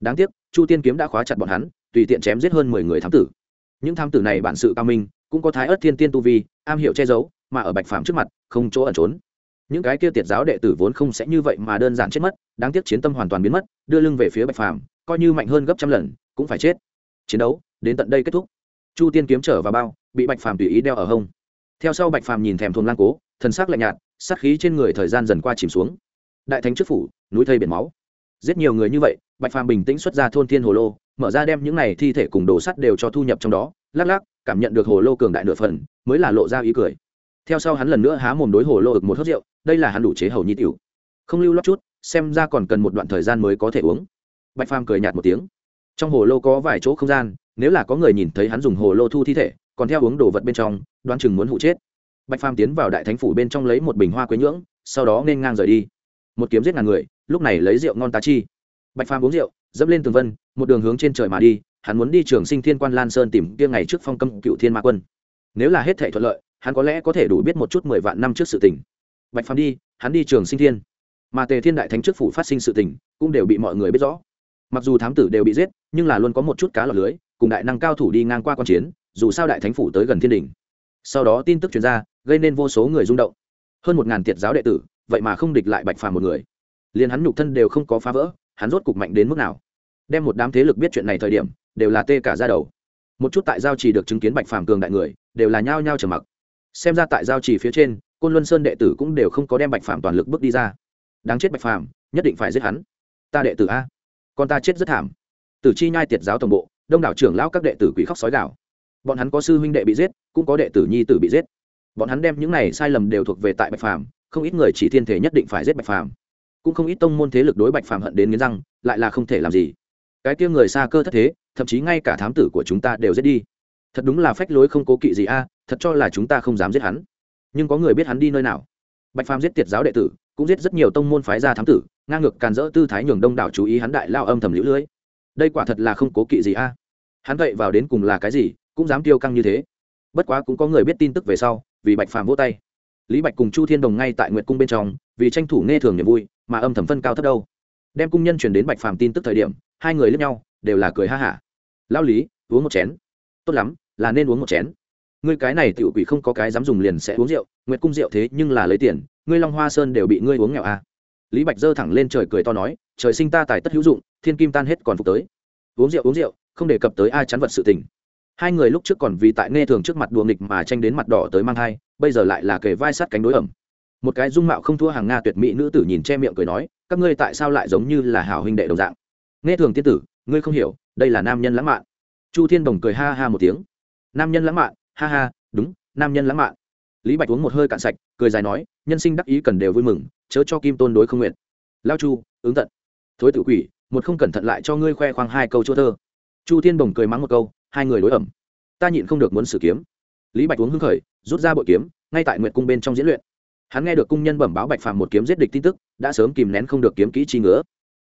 Đáng tiếc, chu tiên kiếm đã khóa chặt bọn hắn, tùy tiện chém giết hơn mười người thám tử. Những thám tử này bản sự cao minh, cũng có thái ớt thiên tiên tu vi, am hiểu che giấu, mà ở bạch phàm trước mặt, không chỗ ẩn trốn. Những cái kia tiệt giáo đệ tử vốn không sẽ như vậy mà đơn giản chết mất, đáng tiếc chiến tâm hoàn toàn biến mất, đưa lưng về phía bạch phàm, coi như mạnh hơn gấp trăm lần, cũng phải chết. Chiến đấu, đến tận đây kết thúc. Chu tiên kiếm trở vào bao, bị bạch phàm tùy ý đeo ở hông. Theo sau bạch phàm nhìn thèm thuồng lang cố thần sắc lạnh nhạt, sát khí trên người thời gian dần qua chìm xuống. Đại thánh trước phủ, núi thây biển máu. Giết nhiều người như vậy, bạch phàm bình tĩnh xuất ra thôn thiên hồ lô, mở ra đem những này thi thể cùng đồ sắt đều cho thu nhập trong đó, lắc lắc, cảm nhận được hồ lô cường đại nửa phần, mới là lộ ra ý cười. Theo sau hắn lần nữa há mồm đối hồ lô ực một hớt rượu, đây là hắn đủ chế hầu nhi tiểu. Không lưu lót chút, xem ra còn cần một đoạn thời gian mới có thể uống. Bạch phàm cười nhạt một tiếng. Trong hồ lô có vài chỗ không gian, nếu là có người nhìn thấy hắn dùng hồ lô thu thi thể, còn theo uống đồ vật bên trong, đoán chừng muốn hụ chết bạch phàm tiến vào đại thánh phủ bên trong lấy một bình hoa quế nhưỡng, sau đó nên ngang rời đi. Một kiếm giết ngàn người, lúc này lấy rượu ngon tá chi. Bạch phàm uống rượu, dẫm lên tường vân, một đường hướng trên trời mà đi, hắn muốn đi trường sinh thiên quan lan sơn tìm kia ngày trước phong cấm cựu thiên ma quân. Nếu là hết thể thuận lợi, hắn có lẽ có thể đủ biết một chút mười vạn năm trước sự tình. Bạch phàm đi, hắn đi trường sinh thiên. Mà tề thiên đại thánh trước phủ phát sinh sự tình, cũng đều bị mọi người biết rõ. Mặc dù thám tử đều bị giết, nhưng là luôn có một chút cá lọc lưới, cùng đại năng cao thủ đi ngang qua q chiến, dù sao đại thánh phủ tới gần thiên đình sau đó tin tức truyền ra gây nên vô số người rung động. Hơn một ngàn tiệt giáo đệ tử, vậy mà không địch lại bạch phàm một người. Liền hắn nhục thân đều không có phá vỡ, hắn rốt cục mạnh đến mức nào? Đem một đám thế lực biết chuyện này thời điểm, đều là tê cả ra đầu. Một chút tại giao trì được chứng kiến bạch phàm cường đại người, đều là nhao nhao trầm mặc. Xem ra tại giao trì phía trên, côn luân sơn đệ tử cũng đều không có đem bạch phàm toàn lực bước đi ra. Đáng chết bạch phàm, nhất định phải giết hắn. Ta đệ tử a. Con ta chết rất thảm. Tử chi nhai tiệt giáo tổng bộ, đông đảo trưởng lão các đệ tử quỷ khóc sói gạo bọn hắn có sư huynh đệ bị giết, cũng có đệ tử nhi tử bị giết bọn hắn đem những này sai lầm đều thuộc về tại bạch phàm, không ít người chỉ thiên thể nhất định phải giết bạch phàm. Cũng không ít tông môn thế lực đối bạch phàm hận đến nghiến răng, lại là không thể làm gì. Cái kia người xa cơ thất thế, thậm chí ngay cả thám tử của chúng ta đều giết đi. Thật đúng là phách lối không cố kỵ gì a, thật cho là chúng ta không dám giết hắn. Nhưng có người biết hắn đi nơi nào? Bạch phàm giết tiệt giáo đệ tử, cũng giết rất nhiều tông môn phái ra thám tử, ngang ngược càn rỡ tư thái nhường đông đảo chú ý hắn đại lao âm thầm lũ lưới. Đây quả thật là không cố kỵ gì a. Hắn vậy vào đến cùng là cái gì, cũng dám tiêu căng như thế. Bất quá cũng có người biết tin tức về sau vì bạch phàm vỗ tay. Lý bạch cùng chu thiên đồng ngay tại nguyệt cung bên trong, vì tranh thủ nghe thường niềm vui, mà âm thầm phân cao thấp đâu. Đem cung nhân chuyển đến bạch phàm tin tức thời điểm, hai người lướt nhau, đều là cười ha hả. Lao lý, uống một chén. Tốt lắm, là nên uống một chén. Ngươi cái này tiểu quỷ không có cái dám dùng liền sẽ uống rượu, nguyệt cung rượu thế nhưng là lấy tiền, ngươi long hoa sơn đều bị ngươi uống nghèo à. lý bạch giơ thẳng lên trời cười to nói, trời sinh ta tài tất hữu dụng, thiên kim tan hết còn phục tới. Uống rượu uống rượu, không đề cập tới ai chắn vật sự tình hai người lúc trước còn vì tại nghe thường trước mặt đùa nghịch mà tranh đến mặt đỏ tới mang thai, bây giờ lại là kề vai sát cánh đối ẩm. Một cái dung mạo không thua hàng nga tuyệt mỹ nữ tử nhìn che miệng cười nói, các ngươi tại sao lại giống như là hảo huynh đệ đồng dạng? Nghe thường tiên tử, ngươi không hiểu, đây là nam nhân lãng mạn. Chu thiên đồng cười ha ha một tiếng. Nam nhân lãng mạn? Ha ha, đúng, nam nhân lãng mạn. Lý bạch uống một hơi cạn sạch, cười dài nói, nhân sinh đắc ý cần đều vui mừng, chớ cho kim tôn đối không nguyện. Lao chu, ứng tận. Thối tự quỷ, một không cẩn thận lại cho ngươi khoe khoang hai câu chua thơ. Chu thiên đồng cười mắng một câu hai người đối ẩm. Ta nhịn không được muốn sử kiếm. Lý bạch uống hưng khởi, rút ra bội kiếm, ngay tại nguyệt cung bên trong diễn luyện. Hắn nghe được cung nhân bẩm báo bạch phàm một kiếm giết địch tin tức, đã sớm kìm nén không được kiếm kỹ chi ngứa.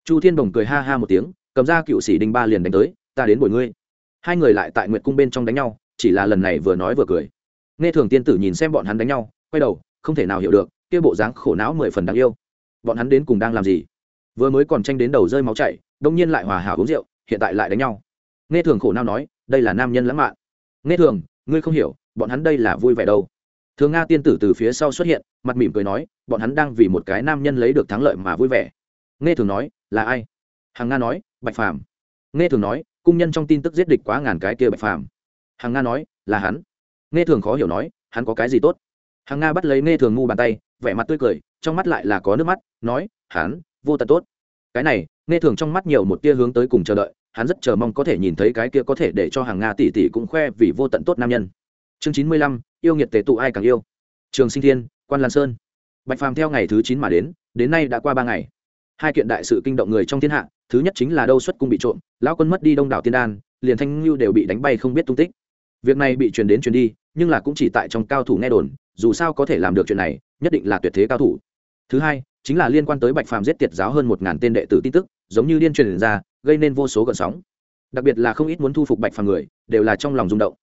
Chu thiên bồng cười ha ha một tiếng, cầm ra cựu sĩ đinh ba liền đánh tới, ta đến bồi ngươi. Hai người lại tại nguyệt cung bên trong đánh nhau, chỉ là lần này vừa nói vừa cười. Nghe thường tiên tử nhìn xem bọn hắn đánh nhau, quay đầu, không thể nào hiểu được, kia bộ dáng khổ não mười phần đáng yêu. Bọn hắn đến cùng đang làm gì? Vừa mới còn tranh đến đầu rơi máu chảy, đông nhiên lại hòa hảo uống rượu, hiện tại lại đánh nhau. Nghe thường khổ não nói đây là nam nhân lãng mạn. Nghe thường, ngươi không hiểu, bọn hắn đây là vui vẻ đâu. Thường nga tiên tử từ phía sau xuất hiện, mặt mỉm cười nói, bọn hắn đang vì một cái nam nhân lấy được thắng lợi mà vui vẻ. Nghe thường nói, là ai? Hằng nga nói, bạch phàm. Nghe thường nói, cung nhân trong tin tức giết địch quá ngàn cái kia bạch phàm. Hằng nga nói, là hắn. Nghe thường khó hiểu nói, hắn có cái gì tốt? Hằng nga bắt lấy nghe thường ngu bàn tay, vẻ mặt tươi cười, trong mắt lại là có nước mắt, nói, hắn, vô tật tốt. Cái này nghe thường trong mắt nhiều một tia hướng tới cùng chờ đợi, hắn rất chờ mong có thể nhìn thấy cái kia có thể để cho hàng nga tỷ tỷ cũng khoe vì vô tận tốt nam nhân. Chương chín mươi lăm, yêu nghiệt tề tụ ai càng yêu? Trường sinh thiên, quan lan sơn. Bạch phàm theo ngày thứ chín mà đến đến nay đã qua ba ngày. Hai kiện đại sự kinh động người trong thiên hạ, thứ nhất chính là đâu xuất cung bị trộm, lão quân mất đi đông đảo tiên đan, liền thanh lưu đều bị đánh bay không biết tung tích. Việc này bị truyền đến truyền đi, nhưng là cũng chỉ tại trong cao thủ nghe đồn, dù sao có thể làm được chuyện này, nhất định là tuyệt thế cao thủ. Thứ hai, chính là liên quan tới bạch phàm giết tiệt giáo hơn một ngàn tên đệ tử tin tức giống như điên truyền ra, gây nên vô số gợn sóng. Đặc biệt là không ít muốn thu phục bạch phàm người, đều là trong lòng rung động.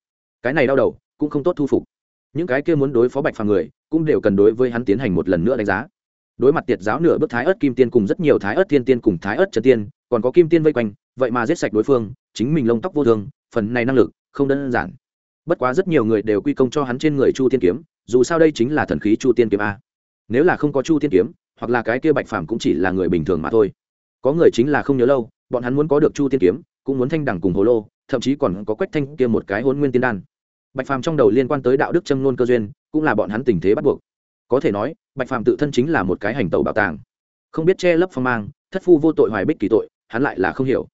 Cái này đau đầu, cũng không tốt thu phục. Những cái kia muốn đối phó bạch phàm người, cũng đều cần đối với hắn tiến hành một lần nữa đánh giá. Đối mặt tiệt giáo nửa bước thái ớt kim tiên cùng rất nhiều thái ớt thiên tiên cùng thái ớt trần tiên, còn có kim tiên vây quanh, vậy mà giết sạch đối phương, chính mình lông tóc vô thương, phần này năng lực, không đơn giản. Bất quá rất nhiều người đều quy công cho hắn trên người chu tiên kiếm, dù sao đây chính là thần khí chu tiên kiếm a. Nếu là không có chu tiên kiếm, hoặc là cái kia bạch phàm cũng chỉ là người bình thường mà thôi có người chính là không nhớ lâu, bọn hắn muốn có được chu tiên kiếm, cũng muốn thanh đẳng cùng hồ lô, thậm chí còn có quách thanh kia một cái hôn nguyên tiên đan. Bạch phàm trong đầu liên quan tới đạo đức châm nôn cơ duyên, cũng là bọn hắn tình thế bắt buộc. Có thể nói, bạch phàm tự thân chính là một cái hành tẩu bảo tàng. Không biết che lấp phong mang, thất phu vô tội hoài bích kỳ tội, hắn lại là không hiểu.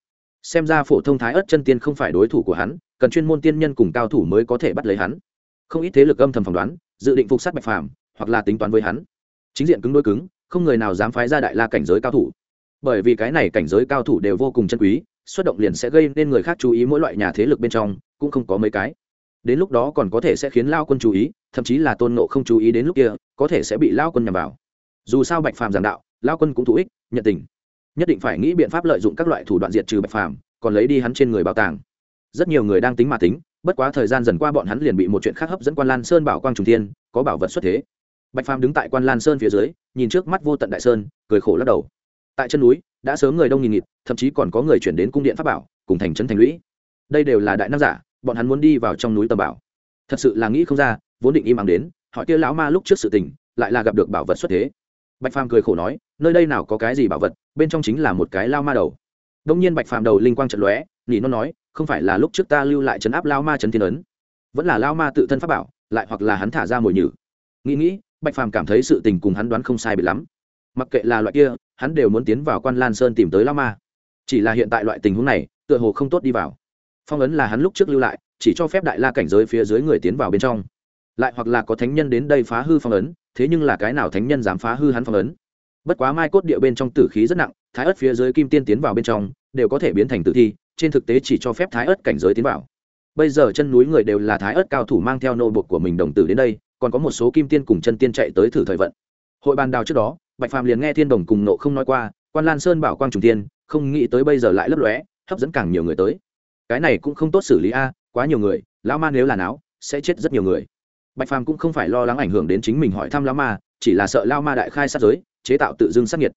Xem ra phổ thông thái ớt chân tiên không phải đối thủ của hắn, cần chuyên môn tiên nhân cùng cao thủ mới có thể bắt lấy hắn. Không ít thế lực âm thầm phỏng đoán, dự định phục sát bạch phàm, hoặc là tính toán với hắn. Chính diện cứng đôi cứng, không người nào dám phái ra đại la cảnh giới cao thủ bởi vì cái này cảnh giới cao thủ đều vô cùng chân quý, xuất động liền sẽ gây nên người khác chú ý mỗi loại nhà thế lực bên trong, cũng không có mấy cái. Đến lúc đó còn có thể sẽ khiến lao quân chú ý, thậm chí là tôn nộ không chú ý đến lúc kia, có thể sẽ bị lao quân nhằm vào. Dù sao bạch phàm giảng đạo, lao quân cũng thú ích, nhận tình. Nhất định phải nghĩ biện pháp lợi dụng các loại thủ đoạn diệt trừ bạch phàm, còn lấy đi hắn trên người bảo tàng. Rất nhiều người đang tính mà tính, bất quá thời gian dần qua bọn hắn liền bị một chuyện khác hấp dẫn quan lan sơn bảo quang trùng thiên, có bảo vật xuất thế. Bạch phàm đứng tại quan lan sơn phía dưới, nhìn trước mắt vô tận đại sơn, cười khổ lắc đầu tại chân núi, đã sớm người đông nghìn nghịt, thậm chí còn có người chuyển đến cung điện pháp bảo, cùng thành trấn thành lũy. Đây đều là đại nam giả, bọn hắn muốn đi vào trong núi tầm bảo. Thật sự là nghĩ không ra, vốn định im ắng đến, hỏi kia lão ma lúc trước sự tình, lại là gặp được bảo vật xuất thế. Bạch phàm cười khổ nói, nơi đây nào có cái gì bảo vật, bên trong chính là một cái lao ma đầu. Đông nhiên bạch phàm đầu linh quang trận lóe, nhỉ nó nói, không phải là lúc trước ta lưu lại trấn áp lao ma trấn thiên ấn, vẫn là lao ma tự thân pháp bảo, lại hoặc là hắn thả ra mồi nhử. Nghĩ nghĩ, bạch phàm cảm thấy sự tình cùng hắn đoán không sai bị lắm. Mặc kệ là loại kia hắn đều muốn tiến vào quan lan sơn tìm tới lao ma. Chỉ là hiện tại loại tình huống này, tựa hồ không tốt đi vào. Phong ấn là hắn lúc trước lưu lại, chỉ cho phép đại la cảnh giới phía dưới người tiến vào bên trong. Lại hoặc là có thánh nhân đến đây phá hư phong ấn, thế nhưng là cái nào thánh nhân dám phá hư hắn phong ấn? Bất quá mai cốt địa bên trong tử khí rất nặng, thái ớt phía dưới kim tiên tiến vào bên trong, đều có thể biến thành tử thi, trên thực tế chỉ cho phép thái ớt cảnh giới tiến vào. Bây giờ chân núi người đều là thái ớt cao thủ mang theo nô bột của mình đồng tử đến đây, còn có một số kim tiên cùng chân tiên chạy tới thử thời vận. Hội bàn đào trước đó bạch phàm liền nghe thiên đồng cùng nộ không nói qua, quan lan sơn bảo quang trùng tiên không nghĩ tới bây giờ lại lấp lóe, hấp dẫn càng nhiều người tới. Cái này cũng không tốt xử lý a, quá nhiều người, lão ma nếu là não, sẽ chết rất nhiều người. Bạch phàm cũng không phải lo lắng ảnh hưởng đến chính mình hỏi thăm lão ma, chỉ là sợ lao ma đại khai sát giới, chế tạo tự dưng sát nhiệt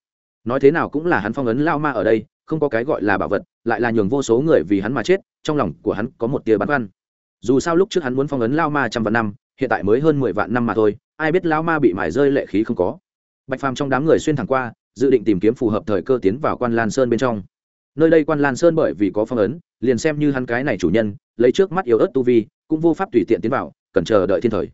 nói thế nào cũng là hắn phong ấn lao ma ở đây, không có cái gọi là bảo vật, lại là nhường vô số người vì hắn mà chết, trong lòng của hắn có một tia băn khoăn. Dù sao lúc trước hắn muốn phong ấn lao ma trăm vạn năm, hiện tại mới hơn mười vạn năm mà thôi, ai biết lao ma bị mải rơi lệ khí không có bạch phàm trong đám người xuyên thẳng qua, dự định tìm kiếm phù hợp thời cơ tiến vào quan lan sơn bên trong. Nơi đây quan lan sơn bởi vì có phong ấn, liền xem như hắn cái này chủ nhân, lấy trước mắt yếu ớt tu vi, cũng vô pháp tùy tiện tiến vào, cần chờ đợi thiên thời.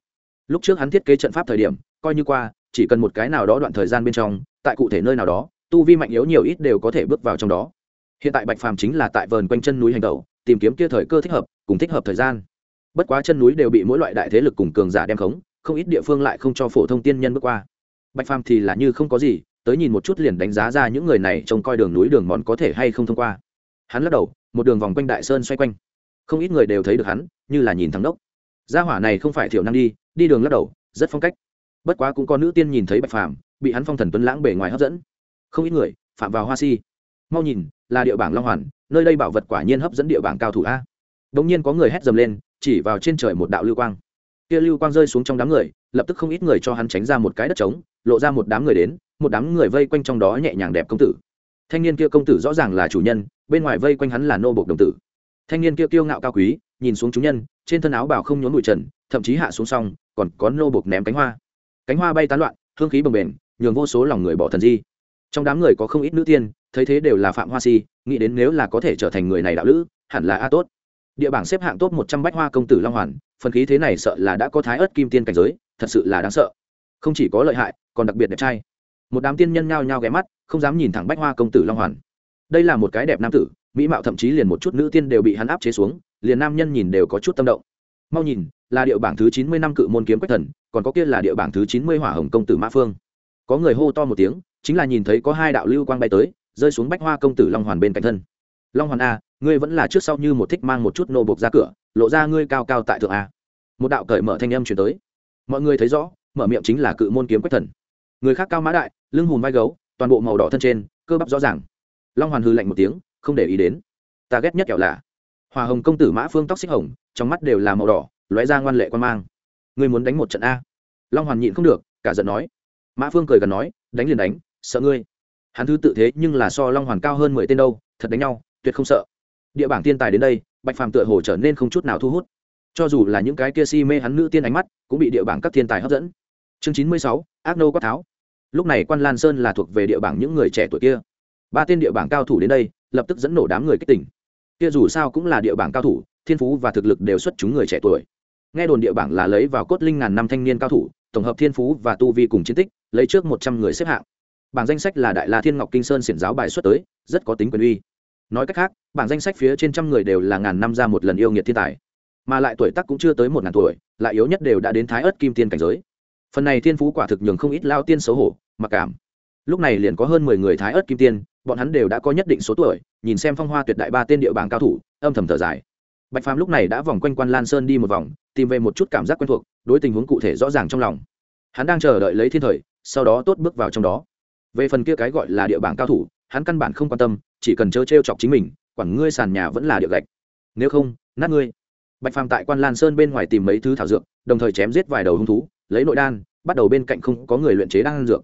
Lúc trước hắn thiết kế trận pháp thời điểm, coi như qua, chỉ cần một cái nào đó đoạn thời gian bên trong, tại cụ thể nơi nào đó, tu vi mạnh yếu nhiều ít đều có thể bước vào trong đó. Hiện tại bạch phàm chính là tại vườn quanh chân núi hành tẩu, tìm kiếm kia thời cơ thích hợp, cùng thích hợp thời gian. Bất quá chân núi đều bị mỗi loại đại thế lực cùng cường giả đem khống, không ít địa phương lại không cho phổ thông tiên nhân bước qua bạch phàm thì là như không có gì, tới nhìn một chút liền đánh giá ra những người này trông coi đường núi đường mòn có thể hay không thông qua. Hắn lắc đầu, một đường vòng quanh đại sơn xoay quanh. Không ít người đều thấy được hắn, như là nhìn thắng đốc. Gia hỏa này không phải thiểu năng đi đi đường lắc đầu, rất phong cách. Bất quá cũng có nữ tiên nhìn thấy bạch phàm, bị hắn phong thần tuấn lãng bề ngoài hấp dẫn. Không ít người, phạm vào hoa si. Mau nhìn, là địa bảng long hoàn, nơi đây bảo vật quả nhiên hấp dẫn địa bảng cao thủ a. Đ ỗ n g nhiên có người hét dầm lên, chỉ vào trên trời một đạo lưu quang kia lưu quang rơi xuống trong đám người, lập tức không ít người cho hắn tránh ra một cái đất trống, lộ ra một đám người đến, một đám người vây quanh trong đó nhẹ nhàng đẹp công tử. Thanh niên kia công tử rõ ràng là chủ nhân, bên ngoài vây quanh hắn là nô bộc đồng tử. Thanh niên kia kiêu ngạo cao quý, nhìn xuống chúng nhân, trên thân áo bảo không nhốn bụi trần, thậm chí hạ xuống xong còn có nô bộc ném cánh hoa. Cánh hoa bay tán loạn, hương khí bồng bềnh, nhường vô số lòng người bỏ thần di. Trong đám người có không ít nữ tiên, thấy thế đều là phạm hoa si, nghĩ đến nếu là có thể trở thành người này đạo lữ, hẳn là a tốt địa bảng xếp hạng top một trăm bách hoa công tử long hoàn, phần khí thế này sợ là đã có thái ớt kim tiên cảnh giới, thật sự là đáng sợ. Không chỉ có lợi hại, còn đặc biệt đẹp trai. Một đám tiên nhân nhao nhao ghé mắt, không dám nhìn thẳng bách hoa công tử long hoàn. Đây là một cái đẹp nam tử, mỹ mạo thậm chí liền một chút nữ tiên đều bị hắn áp chế xuống, liền nam nhân nhìn đều có chút tâm động. Mau nhìn, là địa bảng thứ chín mươi năm cự môn kiếm quách thần, còn có kia là địa bảng thứ chín mươi hỏa hồng công tử mã phương. Có người hô to một tiếng, chính là nhìn thấy có hai đạo lưu quang bay tới, rơi xuống bách hoa công tử long hoàn bên cạnh thân. Long hoàn a ngươi vẫn là trước sau như một thích mang một chút nô bộc ra cửa, lộ ra ngươi cao cao tại thượng a. Một đạo cởi mở thanh âm chuyển tới. Mọi người thấy rõ, mở miệng chính là cự môn kiếm quách thần. Người khác cao mã đại, lưng hùn vai gấu, toàn bộ màu đỏ thân trên, cơ bắp rõ ràng. Long hoàn hư lạnh một tiếng, không để ý đến. Ta ghét nhất kẹo lạ. Hòa hồng công tử mã phương tóc xích hồng, trong mắt đều là màu đỏ, lóe ra ngoan lệ quan mang. Ngươi muốn đánh một trận a? Long hoàn nhịn không được, cả giận nói. Mã phương cười gần nói, đánh liền đánh, sợ ngươi. Hắn thứ tự thế nhưng là so long hoàn cao hơn mười tên đâu, thật đánh nhau, tuyệt không sợ địa bảng tiên tài đến đây, bạch phàm tựa hồ trở nên không chút nào thu hút. Cho dù là những cái kia si mê hắn nữ tiên ánh mắt, cũng bị địa bảng các thiên tài hấp dẫn. Chương chín mươi sáu, ác nô quát tháo. Lúc này quan lan sơn là thuộc về địa bảng những người trẻ tuổi kia. Ba tên địa bảng cao thủ đến đây, lập tức dẫn nổ đám người kích tỉnh. Kia dù sao cũng là địa bảng cao thủ, thiên phú và thực lực đều xuất chúng người trẻ tuổi. Nghe đồn địa bảng là lấy vào cốt linh ngàn năm thanh niên cao thủ, tổng hợp thiên phú và tu vi cùng chiến tích, lấy trước một trăm người xếp hạng. Bảng danh sách là đại la thiên ngọc kinh sơn xiển giáo bài xuất tới, rất có tính quyền uy nói cách khác, bảng danh sách phía trên trăm người đều là ngàn năm ra một lần yêu nghiệt thiên tài. Mà lại tuổi tác cũng chưa tới một ngàn tuổi, lại yếu nhất đều đã đến thái ớt kim tiên cảnh giới. Phần này thiên phú quả thực nhường không ít lao tiên xấu hổ, mặc cảm. Lúc này liền có hơn mười người thái ớt kim tiên, bọn hắn đều đã có nhất định số tuổi, nhìn xem phong hoa tuyệt đại ba tên địa bảng cao thủ, âm thầm thở dài. Bạch phàm lúc này đã vòng quanh quan lan sơn đi một vòng, tìm về một chút cảm giác quen thuộc, đối tình huống cụ thể rõ ràng trong lòng. Hắn đang chờ đợi lấy thiên thời, sau đó tốt bước vào trong đó. Về phần kia cái gọi là địa bảng cao thủ, hắn căn bản không quan tâm chỉ cần chớ t chọc chính mình, quản ngươi sàn nhà vẫn là địa gạch. Nếu không, nát ngươi. Bạch phàm tại quan lan sơn bên ngoài tìm mấy thứ thảo dược, đồng thời chém giết vài đầu hung thú, lấy nội đan, bắt đầu bên cạnh không có người luyện chế đan dược.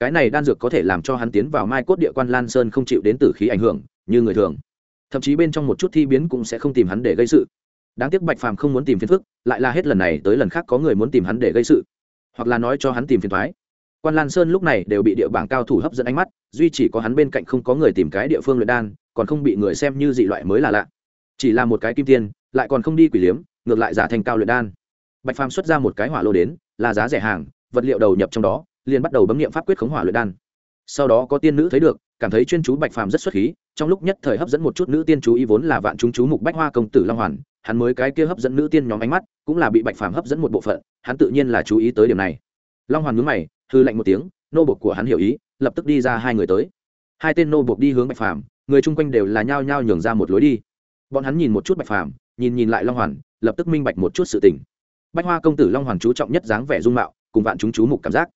Cái này đan dược có thể làm cho hắn tiến vào mai cốt địa quan lan sơn không chịu đến tử khí ảnh hưởng, như người thường. Thậm chí bên trong một chút thi biến cũng sẽ không tìm hắn để gây sự. Đáng tiếc bạch phàm không muốn tìm phiền phức, lại là hết lần này tới lần khác có người muốn tìm hắn để gây sự. Hoặc là nói cho hắn tìm phiền thoái quan lan sơn lúc này đều bị địa bảng cao thủ hấp dẫn ánh mắt duy chỉ có hắn bên cạnh không có người tìm cái địa phương luyện đan còn không bị người xem như dị loại mới là lạ chỉ là một cái kim tiên lại còn không đi quỷ liếm ngược lại giả thành cao luyện đan bạch phàm xuất ra một cái hỏa lô đến là giá rẻ hàng vật liệu đầu nhập trong đó liền bắt đầu bấm nghiệm pháp quyết khống hỏa luyện đan sau đó có tiên nữ thấy được cảm thấy chuyên chú bạch phàm rất xuất khí trong lúc nhất thời hấp dẫn một chút nữ tiên chú ý vốn là vạn chúng chú mục bách hoa công tử long hoàn hắn mới cái kia hấp dẫn nữ tiên nhóm ánh mắt cũng là bị bạch phàm hấp dẫn một bộ phận hắn tự nhiên là chú ý tới điểm này long hoàn nhướng mày hư lạnh một tiếng, nô bộc của hắn hiểu ý, lập tức đi ra hai người tới. Hai tên nô bộc đi hướng bạch phàm, người chung quanh đều là nhao nhao nhường ra một lối đi. Bọn hắn nhìn một chút bạch phàm, nhìn nhìn lại long hoàn, lập tức minh bạch một chút sự tình. Bách hoa công tử long hoàn chú trọng nhất dáng vẻ dung mạo, cùng vạn chúng chú mục cảm giác.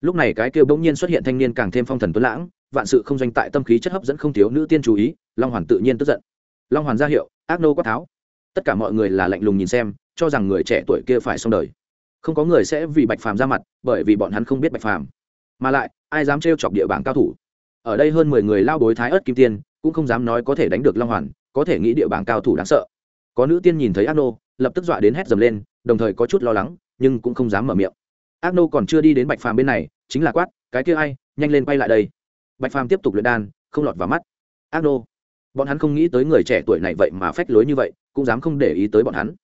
Lúc này cái kêu bỗng nhiên xuất hiện thanh niên càng thêm phong thần tuấn lãng, vạn sự không doanh tại tâm khí chất hấp dẫn không thiếu nữ tiên chú ý, long hoàn tự nhiên tức giận. Long hoàn ra hiệu, ác nô quát tháo. Tất cả mọi người là lạnh lùng nhìn xem, cho rằng người trẻ tuổi kia phải xong đời không có người sẽ vì bạch phàm ra mặt, bởi vì bọn hắn không biết bạch phàm. Mà lại, ai dám trêu chọc địa bảng cao thủ? Ở đây hơn mười người lao bối thái ớt kim tiên, cũng không dám nói có thể đánh được long hoàn, có thể nghĩ địa bảng cao thủ đáng sợ. Có nữ tiên nhìn thấy ác nô, lập tức dọa đến hét dầm lên, đồng thời có chút lo lắng, nhưng cũng không dám mở miệng. Ác nô còn chưa đi đến bạch phàm bên này, chính là quát, cái kia ai, nhanh lên quay lại đây. Bạch phàm tiếp tục luyện đan, không lọt vào mắt. Ác nô. Bọn hắn không nghĩ tới người trẻ tuổi này vậy mà phách lối như vậy, cũng dám không để ý tới bọn hắn.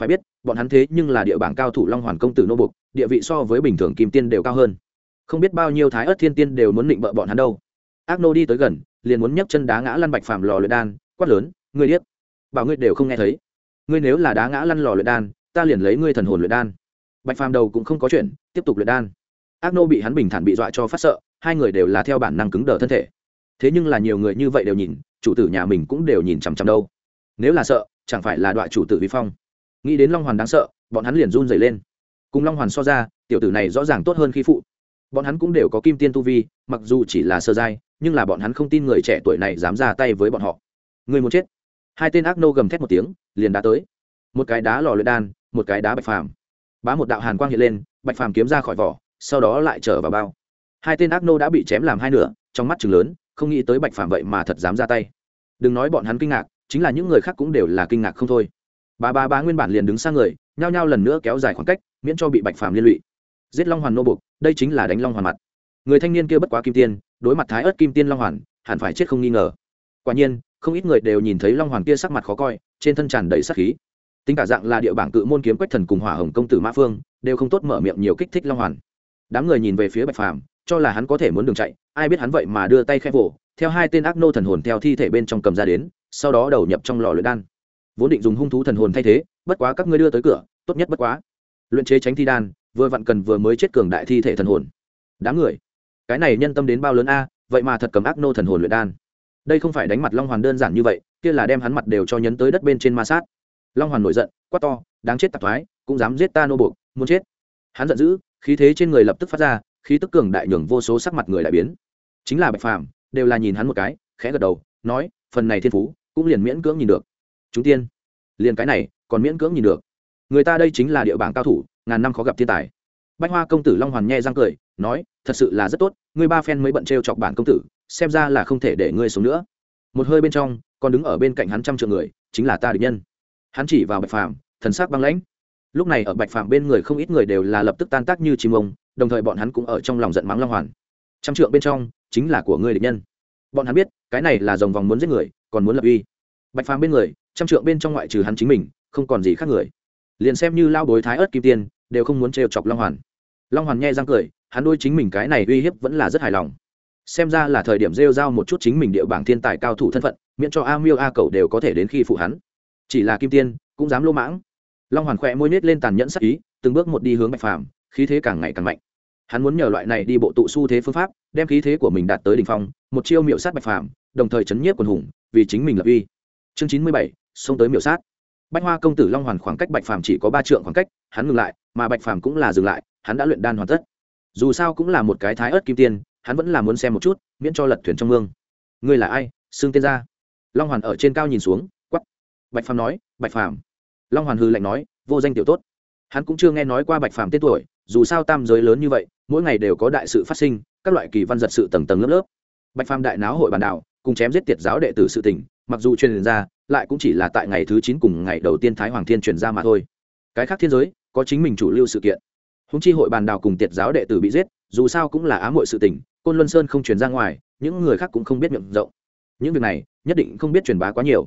Phải biết bọn hắn thế nhưng là địa bảng cao thủ long hoàn công tử nô bục địa vị so với bình thường kim tiên đều cao hơn. Không biết bao nhiêu thái ớt thiên tiên đều muốn định bợ bọn hắn đâu. Ác nô đi tới gần, liền muốn nhấc chân đá ngã lăn bạch phàm lò luyện đan, quát lớn, ngươi điếc! Bảo ngươi đều không nghe thấy. Ngươi nếu là đá ngã lăn lò luyện đan, ta liền lấy ngươi thần hồn luyện đan. Bạch phàm đầu cũng không có chuyện, tiếp tục luyện đan. Ác nô bị hắn bình thản bị dọa cho phát sợ, hai người đều là theo bản năng cứng đờ thân thể. Thế nhưng là nhiều người như vậy đều nhìn, chủ tử nhà mình cũng đều nhìn chằm chằm đâu. Nếu là sợ, chẳng phải là đoạn chủ tử vi phong nghĩ đến long hoàn đáng sợ, bọn hắn liền run dày lên. Cùng long hoàn so ra, tiểu tử này rõ ràng tốt hơn khi phụ. Bọn hắn cũng đều có kim tiên tu vi, mặc dù chỉ là sơ giai, nhưng là bọn hắn không tin người trẻ tuổi này dám ra tay với bọn họ. Người muốn chết. Hai tên ác nô gầm thét một tiếng, liền đá tới. Một cái đá lò luyện đan, một cái đá bạch phàm. Bá một đạo hàn quang hiện lên, bạch phàm kiếm ra khỏi vỏ, sau đó lại trở vào bao. Hai tên ác nô đã bị chém làm hai nửa, trong mắt chừng lớn, không nghĩ tới bạch phàm vậy mà thật dám ra tay. Đừng nói bọn hắn kinh ngạc, chính là những người khác cũng đều là kinh ngạc không thôi ba ba ba nguyên bản liền đứng sang người nhao nhao lần nữa kéo dài khoảng cách miễn cho bị bạch phàm liên lụy. Giết long hoàn nô buộc, đây chính là đánh long hoàn mặt. Người thanh niên kia bất quá kim tiên đối mặt thái Ức kim tiên long hoàn hẳn phải chết không nghi ngờ. Quả nhiên không ít người đều nhìn thấy long hoàn kia sắc mặt khó coi trên thân tràn đầy sát khí. Tính cả dạng là địa bảng cự môn kiếm quách thần cùng hỏa hồng công tử mã phương đều không tốt mở miệng nhiều kích thích long hoàn. Đám người nhìn về phía bạch phàm cho là hắn có thể muốn đường chạy ai biết hắn vậy mà đưa tay khẽ vỗ theo hai tên ác nô thần hồn theo thi thể bên trong cầm ra đến sau đó đầu nhập trong lò luyện đan vốn định dùng hung thú thần hồn thay thế, bất quá các ngươi đưa tới cửa, tốt nhất bất quá. Luyện chế tránh thi đan, vừa vặn cần vừa mới chết cường đại thi thể thần hồn. Đám người, cái này nhân tâm đến bao lớn a, vậy mà thật cầm ác nô thần hồn luyện đan. Đây không phải đánh mặt long hoàn đơn giản như vậy, kia là đem hắn mặt đều cho nhấn tới đất bên trên ma sát. Long hoàn nổi giận, quát to, đáng chết tạp thoái, cũng dám giết ta nô buộc, muốn chết. Hắn giận dữ, khí thế trên người lập tức phát ra, khí tức cường đại nhường vô số sắc mặt người đại biến. Chính là bạch phàm, đều là nhìn hắn một cái, khẽ gật đầu, nói, phần này thiên phú, cũng liền miễn cưỡng nhìn được chúng tiên. Liền cái này, còn miễn cưỡng nhìn được. Người ta đây chính là địa bảng cao thủ, ngàn năm khó gặp thiên tài. Bách hoa công tử long hoàn nghe răng cười, nói, thật sự là rất tốt, ngươi ba phen mới bận t r e o chọc bản công tử, xem ra là không thể để ngươi sống nữa. Một hơi bên trong, còn đứng ở bên cạnh hắn trăm triệu người, chính là ta địch nhân. Hắn chỉ vào bạch phàm, thần sắc băng lãnh. Lúc này ở bạch phàm bên người không ít người đều là lập tức tan tác như chim ông, đồng thời bọn hắn cũng ở trong lòng giận mắng long hoàn. Trăm trượng bên trong, chính là của ngươi địch nhân. Bọn hắn biết, cái này là dòng vòng muốn giết người, còn muốn lập uy. Bạch phàm bên người trăm trượng bên trong ngoại trừ hắn chính mình, không còn gì khác người. Liền xem như lao bối thái ớt kim tiên, đều không muốn trêu chọc long hoàn. Long hoàn nghe răng cười, hắn đôi chính mình cái này uy hiếp vẫn là rất hài lòng. Xem ra là thời điểm rêu r a o một chút chính mình địa bảng thiên tài cao thủ thân phận, miễn cho a miêu a cầu đều có thể đến khi phụ hắn. Chỉ là kim tiên, cũng dám lô mãng. Long hoàn khỏe môi nết lên tàn nhẫn sắc ý, từng bước một đi hướng bạch phàm, khí thế càng ngày càng mạnh. Hắn muốn nhờ loại này đi bộ tụ s u thế phương pháp, đem khí thế của mình đạt tới đ ỉ n h phong, một chiêu miệu sát bạch phàm, đồng thời chấn nhiếp quần hùng, vì chính mình lập uy. Chương chín mươi bảy xông tới miểu sát. Bách hoa công tử long hoàn khoảng cách bạch phàm chỉ có ba trượng khoảng cách, hắn ngừng lại, mà bạch phàm cũng là dừng lại, hắn đã luyện đan hoàn tất. Dù sao cũng là một cái thái ớt kim tiên, hắn vẫn là muốn xem một chút, miễn cho lật thuyền trong mương. Ngươi là ai? Xương tiên gia. Long hoàn ở trên cao nhìn xuống quắp bạch phàm nói, bạch phàm. Long hoàn hư lạnh nói, vô danh tiểu tốt. Hắn cũng chưa nghe nói qua bạch phàm tên tuổi, dù sao tam giới lớn như vậy, mỗi ngày đều có đại sự phát sinh, các loại kỳ văn giật sự tầng tầng lớp lớp. Bạch phàm đại náo hội bàn đảo cùng chém giết tiệt giáo đệ tử sự tỉnh mặc dù truyền ra, lại cũng chỉ là tại ngày thứ chín cùng ngày đầu tiên thái hoàng thiên truyền ra mà thôi. Cái khác thiên giới, có chính mình chủ lưu sự kiện. Húng chi hội bàn đào cùng tiệt giáo đệ tử bị giết, dù sao cũng là ám hội sự tỉnh côn luân sơn không truyền ra ngoài, những người khác cũng không biết miệng rộng. Những việc này, nhất định không biết truyền bá quá nhiều.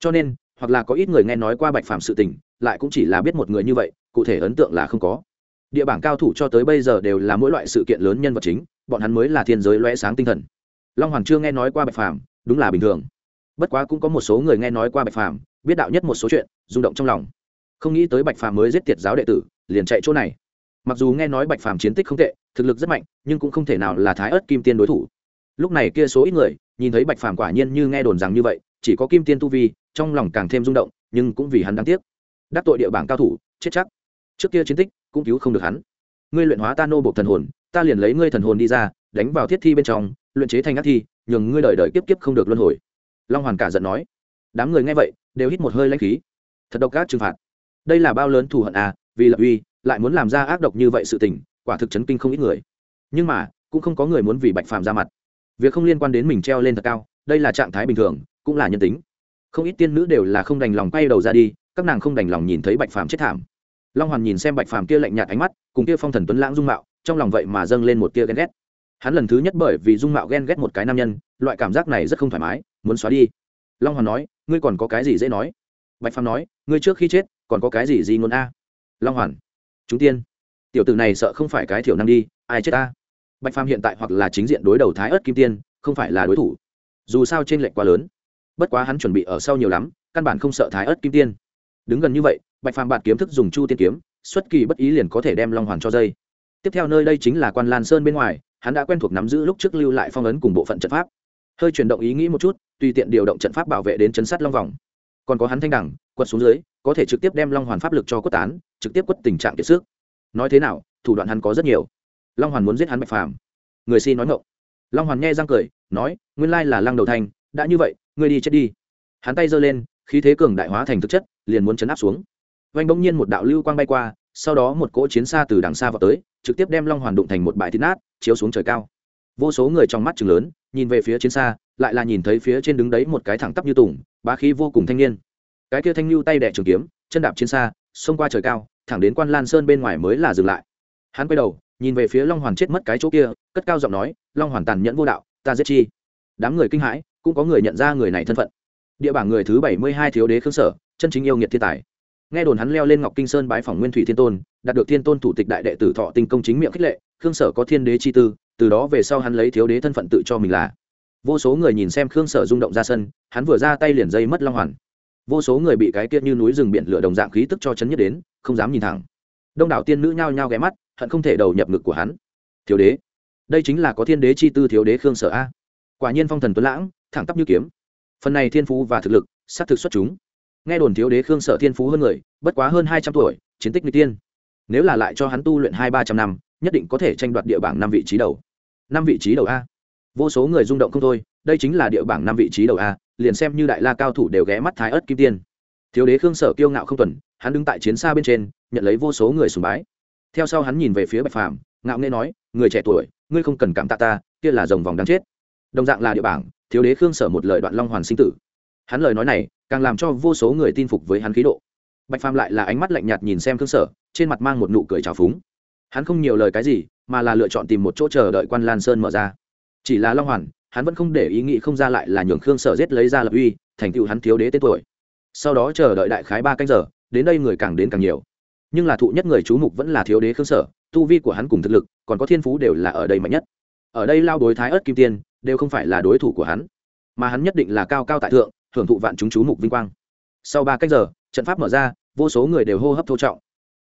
Cho nên, hoặc là có ít người nghe nói qua bạch phàm sự tình, lại cũng chỉ là biết một người như vậy, cụ thể ấn tượng là không có. Địa bảng cao thủ cho tới bây giờ đều là mỗi loại sự kiện lớn nhân vật chính, bọn hắn mới là thiên giới loe sáng tinh thần. Long hoàng chưa nghe nói qua bạch phàm, đúng là bình thường bất quá cũng có một số người nghe nói qua bạch phàm, biết đạo nhất một số chuyện, rung động trong lòng. Không nghĩ tới bạch phàm mới giết tiệt giáo đệ tử, liền chạy chỗ này. Mặc dù nghe nói bạch phàm chiến tích không tệ, thực lực rất mạnh, nhưng cũng không thể nào là thái ớt kim tiên đối thủ. Lúc này kia số ít người, nhìn thấy bạch phàm quả nhiên như nghe đồn rằng như vậy, chỉ có kim tiên tu vi, trong lòng càng thêm rung động, nhưng cũng vì hắn đáng tiếc. Đắc tội địa bảng cao thủ, chết chắc. Trước kia chiến tích, cũng cứu không được hắn. Ngươi luyện hóa ta nô bộ thần hồn, ta liền lấy ngươi thần hồn đi ra, đánh vào thiết thi bên trong, luyện chế thành ác thi, nhường ngươi đời đời kiếp kiếp không được luân hồi long hoàn cả giận nói, đám người nghe vậy, đều hít một hơi lãnh khí. Thật độc ác trừng phạt. Đây là bao lớn thù hận à vì lập uy, lại muốn làm ra ác độc như vậy sự tình, quả thực chấn kinh không ít người. Nhưng mà, cũng không có người muốn vì bạch phàm ra mặt. Việc không liên quan đến mình treo lên thật cao, đây là trạng thái bình thường, cũng là nhân tính. Không ít tiên nữ đều là không đành lòng quay đầu ra đi, các nàng không đành lòng nhìn thấy bạch phàm chết thảm. Long hoàn nhìn xem bạch phàm kia lạnh nhạt ánh mắt, cùng kia phong thần tuấn lãng dung mạo, trong lòng vậy mà dâng lên một tia ghen ghét hắn lần thứ nhất bởi vì dung mạo ghen ghét một cái nam nhân, loại cảm giác này rất không thoải mái, muốn xóa đi. Long hoàn nói, ngươi còn có cái gì dễ nói? Bạch phàm nói, ngươi trước khi chết, còn có cái gì gì ngôn a? Long hoàn chúng tiên, tiểu tử này sợ không phải cái thiểu năng đi, ai chết ta? Bạch phàm hiện tại hoặc là chính diện đối đầu thái ớt kim tiên, không phải là đối thủ. Dù sao t r ê n lệch quá lớn. Bất quá hắn chuẩn bị ở sau nhiều lắm, căn bản không sợ thái ớt kim tiên. Đứng gần như vậy, bạch phàm bạt kiếm thức dùng chu tiên kiếm, xuất kỳ bất ý liền có thể đem long hoàn cho dây. Tiếp theo nơi đây chính là quan lan sơn bên ngoài hắn đã quen thuộc nắm giữ lúc trước lưu lại phong ấn cùng bộ phận trận pháp. Hơi chuyển động ý nghĩ một chút, tùy tiện điều động trận pháp bảo vệ đến chấn sát long vòng. Còn có hắn thanh đẳng, quật xuống dưới, có thể trực tiếp đem long hoàn pháp lực cho quất tán, trực tiếp quất tình trạng kiệt sức. Nói thế nào, thủ đoạn hắn có rất nhiều. Long hoàn muốn giết hắn bạch phàm. Người si nói ngộng long hoàn nghe răng cười, nói, nguyên lai là lăng đầu thanh đã như vậy, ngươi đi chết đi. Hắn tay giơ lên, khí thế cường đại hóa thành thực chất, liền muốn chấn áp xuống. Vanh bỗng nhiên một đạo lưu quang bay qua, sau đó một cỗ chiến xa từ đằng xa vào tới, trực tiếp đem long hoàn đụng thành một bãi thịt nát chiếu xuống trời cao. Vô số người trong mắt chừng lớn, nhìn về phía chiến xa, lại là nhìn thấy phía trên đứng đấy một cái thẳng tắp như tùng, bá khí vô cùng thanh niên. Cái kia thanh lưu tay đẻ trường kiếm, chân đạp chiến xa, xông qua trời cao, thẳng đến quan lan sơn bên ngoài mới là dừng lại. Hắn quay đầu, nhìn về phía long hoàn chết mất cái chỗ kia, cất cao giọng nói, long hoàn tàn nhẫn vô đạo, ta giết chi? Đám người kinh hãi, cũng có người nhận ra người này thân phận. Địa bảng người thứ bảy mươi hai thiếu đế khương sở, chân chính yêu nghiệt thiên tài. Nghe đồn hắn leo lên ngọc kinh sơn bái phỏng nguyên thủy thiên tôn, đạt được thiên tôn thủ tịch đại đệ tử thọ tinh công chính miệng khích lệ khương sở có thiên đế chi tư, từ đó về sau hắn lấy thiếu đế thân phận tự cho mình là. Vô số người nhìn xem khương sở rung động ra sân, hắn vừa ra tay liền dây mất long hoàn. Vô số người bị cái kia như núi rừng biển lửa đồng dạng khí tức cho chấn nhất đến, không dám nhìn thẳng. Đông đảo tiên nữ nhao nhao ghé mắt, hận không thể đầu nhập ngực của hắn. Thiếu đế, đây chính là có thiên đế chi tư thiếu đế khương sở a. Quả nhiên phong thần tuấn lãng, thẳng tắp như kiếm. Phần này thiên phú và thực lực s á t thực xuất chúng. Nghe đồn thiếu đế khương sở thiên phú hơn người, bất quá hơn hai trăm tuổi, chiến tích n g tiên. Nếu là lại cho hắn tu luyện hai ba trăm năm nhất định có thể tranh đoạt địa bảng năm vị trí đầu. Năm vị trí đầu a. Vô số người rung động không thôi, đây chính là địa bảng năm vị trí đầu a, liền xem như đại la cao thủ đều ghé mắt thái ớt kim tiên. Thiếu đế khương sở kiêu ngạo không tuần hắn đứng tại chiến xa bên trên, nhận lấy vô số người sùng bái. Theo sau hắn nhìn về phía bạch phàm, ngạo nghe nói, người trẻ tuổi, ngươi không cần cảm tạ ta, kia là dòng vòng đáng chết. Đồng dạng là địa bảng, thiếu đế khương sở một lời đoạn long hoàn sinh tử. Hắn lời nói này, càng làm cho vô số người tin phục với hắn khí độ. Bạch phàm lại là ánh mắt lạnh nhạt nhìn xem khương sở, trên mặt mang một nụ cười trào phúng hắn không nhiều lời cái gì, mà là lựa chọn tìm một chỗ chờ đợi quan lan sơn mở ra. Chỉ là long hoàn, hắn vẫn không để ý nghĩ không ra lại là nhường khương sở giết lấy ra lập uy, thành tựu hắn thiếu đế tên tuổi. Sau đó chờ đợi đại khái ba canh giờ, đến đây người càng đến càng nhiều. Nhưng là thụ nhất người chú mục vẫn là thiếu đế khương sở, tu vi của hắn cùng thực lực, còn có thiên phú đều là ở đây mạnh nhất. Ở đây lao đối thái ớt kim tiên, đều không phải là đối thủ của hắn, mà hắn nhất định là cao cao tại thượng, hưởng thụ vạn chúng chú mục vinh quang. Sau ba cách giờ, trận pháp mở ra, vô số người đều hô hấp thô trọng.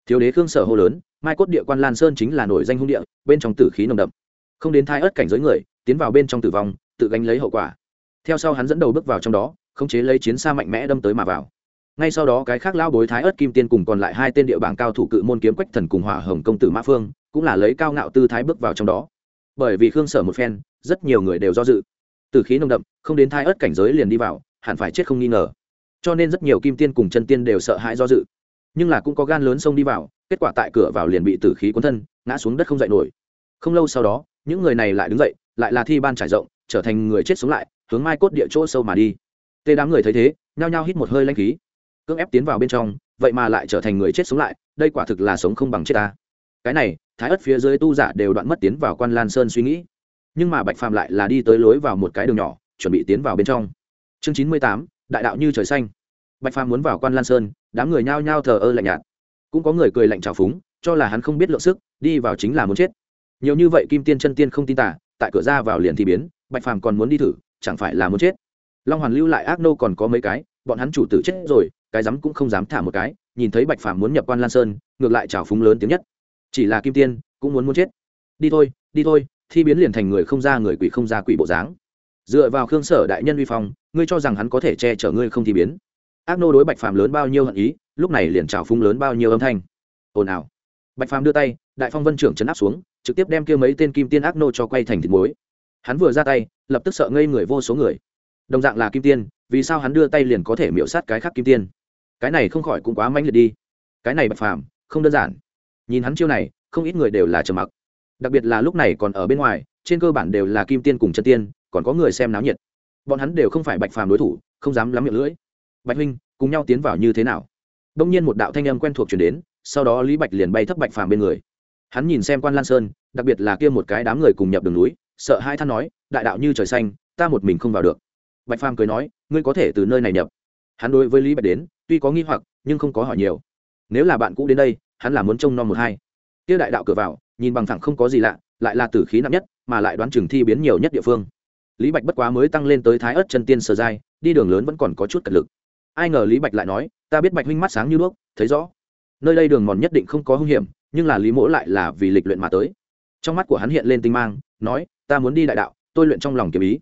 Thiếu đế khương sở hô lớn mai cốt địa quan lan sơn chính là nổi danh hung địa, bên trong tử khí nồng đậm. Không đến thai ớt cảnh giới người, tiến vào bên trong tử vong, tự gánh lấy hậu quả. Theo sau hắn dẫn đầu bước vào trong đó, khống chế lấy chiến xa mạnh mẽ đâm tới mà vào. Ngay sau đó cái khác lao bối thái ớt kim tiên cùng còn lại hai tên địa bảng cao thủ cự môn kiếm quách thần cùng hỏa hồng công tử mã phương, cũng là lấy cao ngạo tư thái bước vào trong đó. Bởi vì khương sở một phen, rất nhiều người đều do dự. Từ khí nồng đậm, không đến thai ớt cảnh giới liền đi vào, hẳn phải chết không nghi ngờ. Cho nên rất nhiều kim tiên cùng chân tiên đều sợ hãi do dự nhưng là cũng có gan lớn xông đi vào, kết quả tại cửa vào liền bị tử khí cuốn thân, ngã xuống đất không dậy nổi. Không lâu sau đó, những người này lại đứng dậy, lại là thi ban trải rộng, trở thành người chết sống lại, hướng mai cốt địa chỗ sâu mà đi. Tê đám người thấy thế, nhao nhao hít một hơi lanh khí, cưỡng ép tiến vào bên trong, vậy mà lại trở thành người chết sống lại, đây quả thực là sống không bằng chết ta. Cái này, thái ất phía dưới tu giả đều đoạn mất tiến vào quan lan sơn suy nghĩ. Nhưng mà bạch phàm lại là đi tới lối vào một cái đường nhỏ, chuẩn bị tiến vào bên trong. Chương chín mươi tám, đại đạo như trời xanh. Bạch phàm muốn vào quan lan sơn đám người nhao nhao thờ ơ lạnh nhạt. Cũng có người cười lạnh trào phúng, cho là hắn không biết lượng sức, đi vào chính là muốn chết. Nhiều như vậy kim tiên chân tiên không tin tả tại cửa ra vào liền thì biến, bạch phàm còn muốn đi thử, chẳng phải là muốn chết. Long hoàn lưu lại ác nô còn có mấy cái, bọn hắn chủ tử chết rồi, cái rắm cũng không dám thả một cái, nhìn thấy bạch phàm muốn nhập quan lan sơn, ngược lại trào phúng lớn tiếng nhất. Chỉ là kim tiên, cũng muốn muốn chết. Đi thôi đi thôi, thi biến liền thành người không ra người quỷ không ra quỷ bộ dáng. Dựa vào khương sở đại nhân uy phong, ngươi cho rằng hắn có thể che chở ngươi không thi biến? Ác nô đối bạch phàm lớn bao nhiêu hận ý, lúc này liền trào phúng lớn bao nhiêu âm thanh. Ồn ào. Bạch phàm đưa tay, đại phong vân trưởng chấn áp xuống, trực tiếp đem kia mấy tên kim tiên ác nô cho quay thành thịt muối. Hắn vừa ra tay, lập tức sợ ngây người vô số người. Đồng dạng là kim tiên, vì sao hắn đưa tay liền có thể miễu sát cái khác kim tiên? Cái này không khỏi cũng quá mãnh liệt đi. Cái này bạch phàm, không đơn giản. Nhìn hắn chiêu này, không ít người đều là trầm mặc. Đặc biệt là lúc này còn ở bên ngoài, trên cơ bản đều là kim tiên cùng chân tiên, còn có người xem náo nhiệt. Bọn hắn đều không phải bạch phàm đối thủ, không dám lắm miệng lưỡi bạch huynh, cùng nhau tiến vào như thế nào? Đông nhiên một đạo thanh âm quen thuộc chuyển đến, sau đó lý bạch liền bay thấp bạch phàm bên người. Hắn nhìn xem quan lan sơn, đặc biệt là kia một cái đám người cùng nhập đường núi, sợ hai than nói, đại đạo như trời xanh, ta một mình không vào được. Bạch phàm cười nói, ngươi có thể từ nơi này nhập. Hắn đối với lý bạch đến, tuy có nghi hoặc, nhưng không có hỏi nhiều. Nếu là bạn cũ đến đây, hắn là muốn trông nom một hai. Kia đại đạo cửa vào, nhìn bằng thẳng không có gì lạ, lại là tử khí nặng nhất, mà lại đoán chừng thi biến nhiều nhất địa phương. Lý bạch bất quá mới tăng lên tới thái ớt chân tiên sơ giai, đi đường lớn vẫn còn có chút cật lực ai ngờ lý bạch lại nói, ta biết bạch huynh mắt sáng như đuốc, thấy rõ. Nơi đây đường mòn nhất định không có hung hiểm, nhưng là lý mỗ lại là vì lịch luyện mà tới. Trong mắt của hắn hiện lên tinh mang, nói, ta muốn đi đại đạo, tôi luyện trong lòng kiếm ý.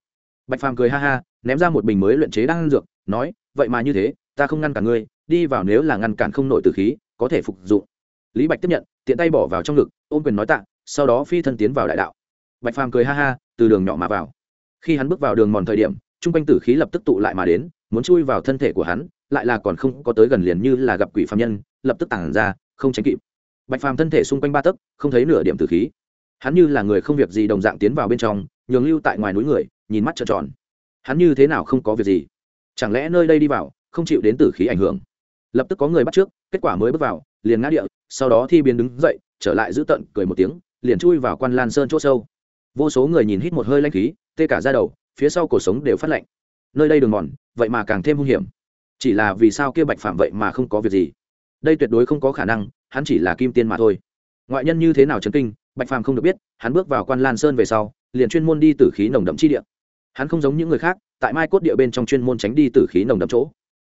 Bạch phàm cười ha ha, ném ra một bình mới luyện chế đang dược, nói, vậy mà như thế, ta không ngăn cản ngươi, đi vào nếu là ngăn cản không nổi từ khí, có thể phục dụng. Lý bạch tiếp nhận, tiện tay bỏ vào trong ngực, ôm quyền nói tạ, sau đó phi thân tiến vào đại đạo. Bạch phàm cười ha ha, từ đường nhỏ mà vào. Khi hắn bước vào đường mòn thời điểm chung quanh tử khí lập tức tụ lại mà đến muốn chui vào thân thể của hắn, lại là còn không có tới gần liền như là gặp quỷ phạm nhân, lập tức tản ra, không tránh kịp. Bạch phàm thân thể xung quanh ba tấc, không thấy nửa điểm tử khí. Hắn như là người không việc gì đồng dạng tiến vào bên trong, nhường lưu tại ngoài núi người, nhìn mắt trợn tròn. Hắn như thế nào không có việc gì? Chẳng lẽ nơi đây đi vào, không chịu đến tử khí ảnh hưởng? Lập tức có người bắt trước, kết quả mới bước vào, liền ngã địa, sau đó thi biến đứng dậy, trở lại giữ tận, cười một tiếng, liền chui vào quan lan sơn chỗ sâu. Vô số người nhìn hít một hơi lanh khí, tê cả ra đầu, phía sau cổ sống đều phát lạnh nơi đây đường mòn, vậy mà càng thêm hung hiểm. Chỉ là vì sao kia bạch phạm vậy mà không có việc gì? Đây tuyệt đối không có khả năng, hắn chỉ là kim tiên mà thôi. Ngoại nhân như thế nào chấn kinh, bạch phàm không được biết, hắn bước vào quan lan sơn về sau, liền chuyên môn đi tử khí nồng đậm chi địa. Hắn không giống những người khác, tại mai cốt địa bên trong chuyên môn tránh đi tử khí nồng đậm chỗ.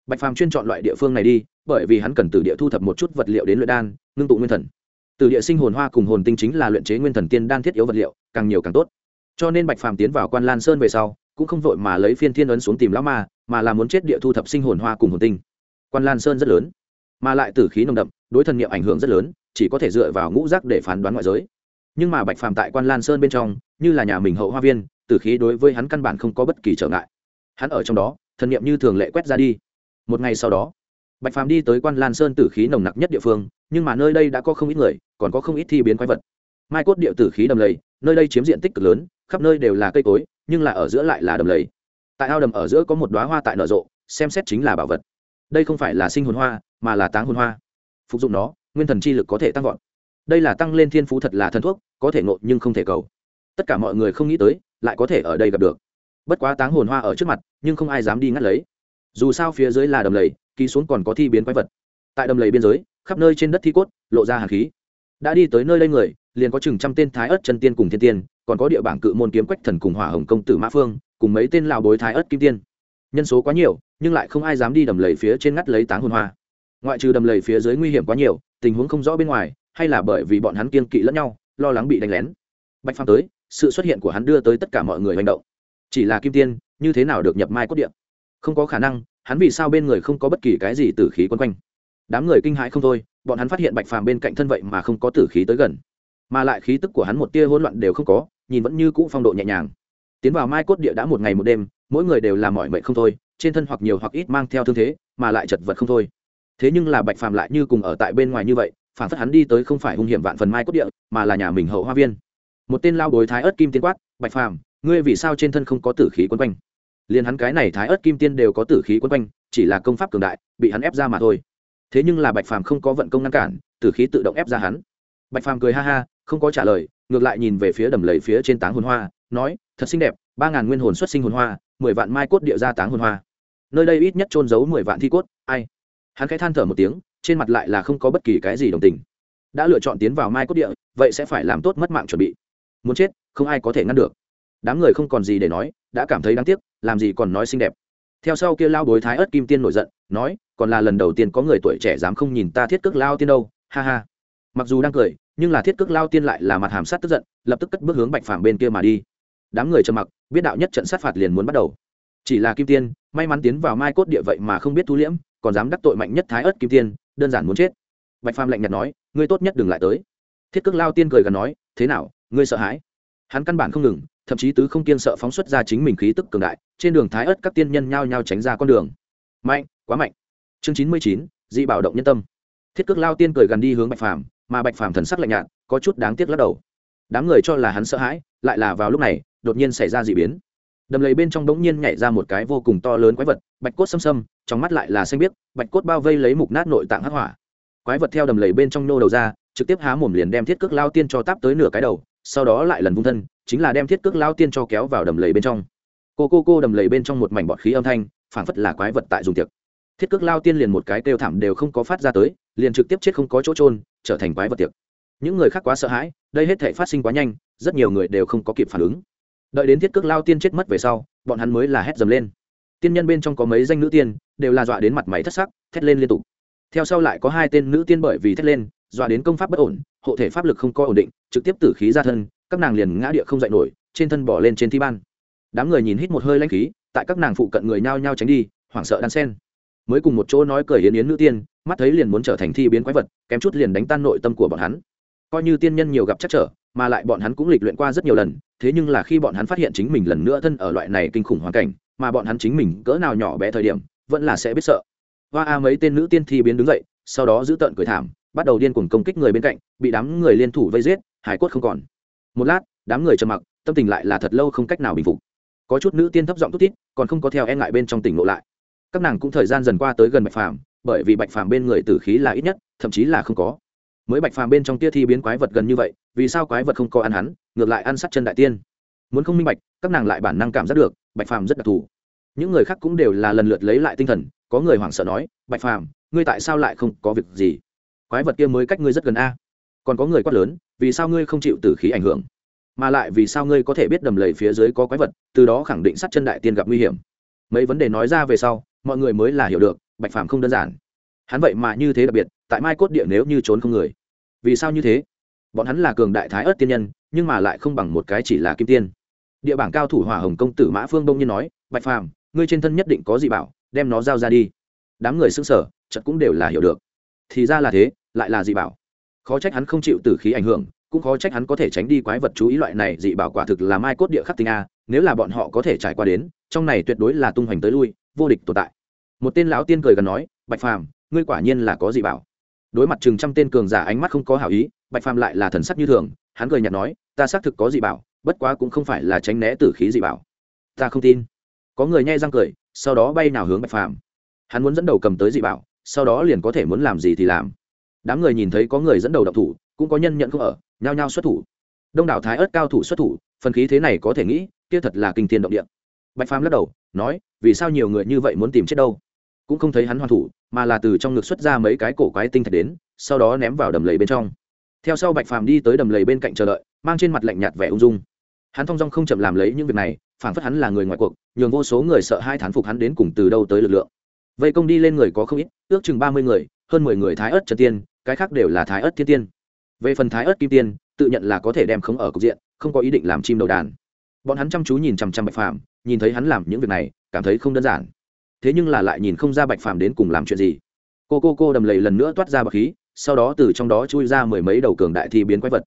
Bạch phàm chuyên chọn loại địa phương này đi, bởi vì hắn cần từ địa thu thập một chút vật liệu đến luyện đan, ngưng tụ nguyên thần. Từ địa sinh hồn hoa cùng hồn tinh chính là luyện chế nguyên thần tiên đan thiết yếu vật liệu, càng nhiều càng tốt. Cho nên bạch phàm tiến vào quan lan sơn về sau cũng không vội mà lấy phiên thiên ấn xuống tìm lão ma, mà là muốn chết địa thu thập sinh hồn hoa cùng hồn tinh. Quan lan sơn rất lớn, mà lại tử khí nồng đậm, đối thần niệm ảnh hưởng rất lớn, chỉ có thể dựa vào ngũ giác để phán đoán ngoại giới. Nhưng mà bạch phàm tại quan lan sơn bên trong, như là nhà mình hậu hoa viên, tử khí đối với hắn căn bản không có bất kỳ trở ngại. Hắn ở trong đó, thần niệm như thường lệ quét ra đi. Một ngày sau đó, bạch phàm đi tới quan lan sơn tử khí nồng nặc nhất địa phương, nhưng mà nơi đây đã có không ít người, còn có không ít thi biến quái vật. Mai cốt địa tử khí đầm lầy, nơi đây chiếm diện tích cực lớn, khắp nơi đều là cây cối nhưng là ở giữa lại là đầm lầy. Tại ao đầm ở giữa có một đoá hoa tại nở rộ, xem xét chính là bảo vật. Đây không phải là sinh hồn hoa, mà là táng hồn hoa. Phục dụng nó, nguyên thần chi lực có thể tăng vọt. Đây là tăng lên thiên phú thật là thần thuốc, có thể ngộ nhưng không thể cầu. Tất cả mọi người không nghĩ tới, lại có thể ở đây gặp được. Bất quá táng hồn hoa ở trước mặt, nhưng không ai dám đi ngắt lấy. Dù sao phía dưới là đầm lầy, ký xuống còn có thi biến quái vật. Tại đầm lầy biên giới, khắp nơi trên đất thi cốt, lộ ra hàn khí. Đã đi tới nơi đây người liền có chừng trăm tên thái ớt chân tiên cùng thiên tiên, còn có địa bảng cự môn kiếm quách thần cùng hỏa hồng công tử mã phương, cùng mấy tên lào bối thái ớt kim tiên. Nhân số quá nhiều, nhưng lại không ai dám đi đầm lầy phía trên ngắt lấy táng hồn hoa. Ngoại trừ đầm lầy phía dưới nguy hiểm quá nhiều, tình huống không rõ bên ngoài, hay là bởi vì bọn hắn kiên kỵ lẫn nhau, lo lắng bị đánh lén. Bạch phàm tới, sự xuất hiện của hắn đưa tới tất cả mọi người hành động. Chỉ là kim tiên, như thế nào được nhập mai cốt điện không có khả năng, hắn vì sao bên người không có bất kỳ cái gì tử khí quân quanh? Đám người kinh hãi không thôi, bọn hắn phát hiện bạch phàm bên cạnh thân vậy mà không có tử khí tới gần mà lại khí tức của hắn một tia hỗn loạn đều không có, nhìn vẫn như cũ phong độ nhẹ nhàng. Tiến vào mai cốt địa đã một ngày một đêm, mỗi người đều làm mọi mệt không thôi, trên thân hoặc nhiều hoặc ít mang theo thương thế, mà lại chật vật không thôi. Thế nhưng là bạch phàm lại như cùng ở tại bên ngoài như vậy, phản phất hắn đi tới không phải hung hiểm vạn phần mai cốt địa, mà là nhà mình hậu hoa viên. Một tên lao đối thái ớt kim tiên quát, bạch phàm, ngươi vì sao trên thân không có tử khí quân quanh? Liền hắn cái này thái ớt kim tiên đều có tử khí quân quanh, chỉ là công pháp cường đại, bị hắn ép ra mà thôi. Thế nhưng là bạch phàm không có vận công ngăn cản, tử khí tự động ép ra hắn. Bạch phàm cười ha ha không có trả lời, ngược lại nhìn về phía đầm lầy phía trên táng hồn hoa, nói, thật xinh đẹp, ba ngàn nguyên hồn xuất sinh hồn hoa, mười vạn mai cốt địa ra táng hồn hoa. Nơi đây ít nhất trôn giấu mười vạn thi cốt, ai? Hắn khẽ than thở một tiếng, trên mặt lại là không có bất kỳ cái gì đồng tình. Đã lựa chọn tiến vào mai cốt địa, vậy sẽ phải làm tốt mất mạng chuẩn bị. Muốn chết, không ai có thể ngăn được. Đám người không còn gì để nói, đã cảm thấy đáng tiếc, làm gì còn nói xinh đẹp. Theo sau kia lao bối thái ớt kim tiên nổi giận, nói, còn là lần đầu tiên có người tuổi trẻ dám không nhìn ta thiết cước lao tiên đâu, ha ha. Mặc dù đang cười nhưng là thiết cước lao tiên lại là mặt hàm sát tức giận, lập tức cất bước hướng bạch phàm bên kia mà đi. Đám người trầm mặc, biết đạo nhất trận sát phạt liền muốn bắt đầu. Chỉ là kim tiên, may mắn tiến vào mai cốt địa vậy mà không biết thu liễm, còn dám đắc tội mạnh nhất thái ớt kim tiên, đơn giản muốn chết. Bạch phàm lạnh nhạt nói, ngươi tốt nhất đừng lại tới. Thiết cước lao tiên cười gần nói, thế nào, ngươi sợ hãi? Hắn căn bản không ngừng, thậm chí tứ không tiên sợ phóng xuất ra chính mình khí tức cường đại, trên đường thái ớt các tiên nhân nhao nhao tránh ra con đường. Mạnh, quá mạnh. Chương chín mươi chín, dị bảo động nhân tâm. Thiết cước lao tiên cười gần đi hướng bạch phàm mà bạch phàm thần sắc lạnh nhạt, có chút đáng tiếc lắc đầu. Đám người cho là hắn sợ hãi, lại là vào lúc này, đột nhiên xảy ra d ị biến. Đầm lầy bên trong đ ố n g nhiên nhảy ra một cái vô cùng to lớn quái vật, bạch cốt xâm xâm, trong mắt lại là xanh biếc, bạch cốt bao vây lấy mục nát nội tạng hắc hỏa. Quái vật theo đầm lầy bên trong nô đầu ra, trực tiếp há mồm liền đem thiết cước lao tiên cho táp tới nửa cái đầu, sau đó lại lần vung thân, chính là đem thiết cước lao tiên cho kéo vào đầm lầy bên trong. Cô cô cô đầm lầy bên trong một mảnh bọt khí âm thanh, phảng phất là quái vật tại dùng tiệc thiết cước lao tiên liền một cái kêu thảm đều không có phát ra tới, liền trực tiếp chết không có chỗ trôn trở thành quái vật tiệc. Những người khác quá sợ hãi, đây hết thể phát sinh quá nhanh, rất nhiều người đều không có kịp phản ứng. Đợi đến thiết cước lao tiên chết mất về sau, bọn hắn mới là hét dầm lên. Tiên nhân bên trong có mấy danh nữ tiên, đều là dọa đến mặt máy thất sắc, thét lên liên tục. Theo sau lại có hai tên nữ tiên bởi vì thét lên, dọa đến công pháp bất ổn, hộ thể pháp lực không có ổn định, trực tiếp tử khí ra thân, các nàng liền ngã địa không dậy nổi, trên thân bỏ lên trên thi ban. Đám người nhìn hít một hơi lanh khí, tại các nàng phụ cận người nhao nhao tránh đi, hoảng sợ đan sen mới cùng một chỗ nói cười yến yến nữ tiên, mắt thấy liền muốn trở thành thi biến quái vật, kém chút liền đánh tan nội tâm của bọn hắn. Coi như tiên nhân nhiều gặp chắc trở, mà lại bọn hắn cũng lịch luyện qua rất nhiều lần, thế nhưng là khi bọn hắn phát hiện chính mình lần nữa thân ở loại này kinh khủng hoàn cảnh, mà bọn hắn chính mình cỡ nào nhỏ bé thời điểm, vẫn là sẽ biết sợ. Hoa a mấy tên nữ tiên thi biến đứng dậy, sau đó giữ tợn cười thảm, bắt đầu điên cuồng công kích người bên cạnh, bị đám người liên thủ vây giết, hải quất không còn. Một lát, đám người trầm mặc, tâm tình lại là thật lâu không cách nào bình phục. Có chút nữ tiên thấp giọng thút tít còn không có theo e ngại bên trong tỉnh lộ lại các nàng cũng thời gian dần qua tới gần bạch phàm, bởi vì bạch phàm bên người tử khí là ít nhất, thậm chí là không có. Mới bạch phàm bên trong tia thi biến quái vật gần như vậy, vì sao quái vật không có ăn hắn, ngược lại ăn sát chân đại tiên? Muốn không minh bạch, các nàng lại bản năng cảm giác được, bạch phàm rất đặc thù. Những người khác cũng đều là lần lượt lấy lại tinh thần, có người hoảng sợ nói, bạch phàm, ngươi tại sao lại không có việc gì? Quái vật kia mới cách ngươi rất gần a. Còn có người quát lớn, vì sao ngươi không chịu tử khí ảnh hưởng? Mà lại vì sao ngươi có thể biết đầm lầy phía dưới có quái vật, từ đó khẳng định sát chân đại tiên gặp nguy hiểm? Mấy vấn đề nói ra về sau mọi người mới là hiểu được, bạch phàm không đơn giản. Hắn vậy mà như thế đặc biệt, tại mai cốt địa nếu như trốn không người. Vì sao như thế? Bọn hắn là cường đại thái ớt tiên nhân, nhưng mà lại không bằng một cái chỉ là kim tiên. Địa bảng cao thủ hỏa hồng công tử mã phương đông nhiên nói, bạch phàm, ngươi trên thân nhất định có gì bảo, đem nó giao ra đi. Đám người xưng sở chật cũng đều là hiểu được. Thì ra là thế, lại là dị bảo. Khó trách hắn không chịu tử khí ảnh hưởng, cũng khó trách hắn có thể tránh đi quái vật chú ý loại này, dị bảo quả thực là mai cốt địa khắc tinh a, nếu là bọn họ có thể trải qua đến, trong này tuyệt đối là tung hoành tới lui, vô địch tồn tại một tên lão tiên cười gần nói, bạch phàm, ngươi quả nhiên là có gì bảo. Đối mặt chừng trăm tên cường giả ánh mắt không có hảo ý, bạch phàm lại là thần sắc như thường, hắn cười nhạt nói, ta xác thực có gì bảo, bất quá cũng không phải là tránh né tử khí dị bảo. Ta không tin. Có người nhai răng cười, sau đó bay nào hướng bạch phàm. Hắn muốn dẫn đầu cầm tới dị bảo, sau đó liền có thể muốn làm gì thì làm. Đám người nhìn thấy có người dẫn đầu độc thủ, cũng có nhân nhận không ở, nhao nhao xuất thủ. Đông đảo thái ớt cao thủ xuất thủ, phần khí thế này có thể nghĩ, kia thật là kinh thiên động địa. Bạch phàm lắc đầu, nói, vì sao nhiều người như vậy muốn tìm chết đâu? Cũng không thấy hắn hoàn thủ, mà là từ trong ngực xuất ra mấy cái cổ quái tinh thạch đến, sau đó ném vào đầm lầy bên trong. Theo sau bạch phàm đi tới đầm lầy bên cạnh chờ đợi, mang trên mặt lạnh nhạt vẻ ung dung. Hắn thong dong không chậm làm lấy những việc này phản phất hắn là người ngoại cuộc, nhường vô số người sợ hai thán phục hắn đến cùng từ đâu tới lực lượng. Vây công đi lên người có không ít, ước chừng ba mươi người, hơn mười người thái ớt trần tiên, cái khác đều là thái ớt thiên tiên. Về phần thái ớt kim tiên, tự nhận là có thể đem khống ở cục diện, không có ý định làm chim đầu đàn. Bọn hắn chăm chú nhìn chằm chằm bạch phàm, nhìn thấy hắn làm những việc này, cảm thấy không đơn giản thế nhưng là lại nhìn không ra bạch phàm đến cùng làm chuyện gì. Cô cô cô đầm lầy lần nữa toát ra bọc khí, sau đó từ trong đó chui ra mười mấy đầu cường đại thì biến quái vật.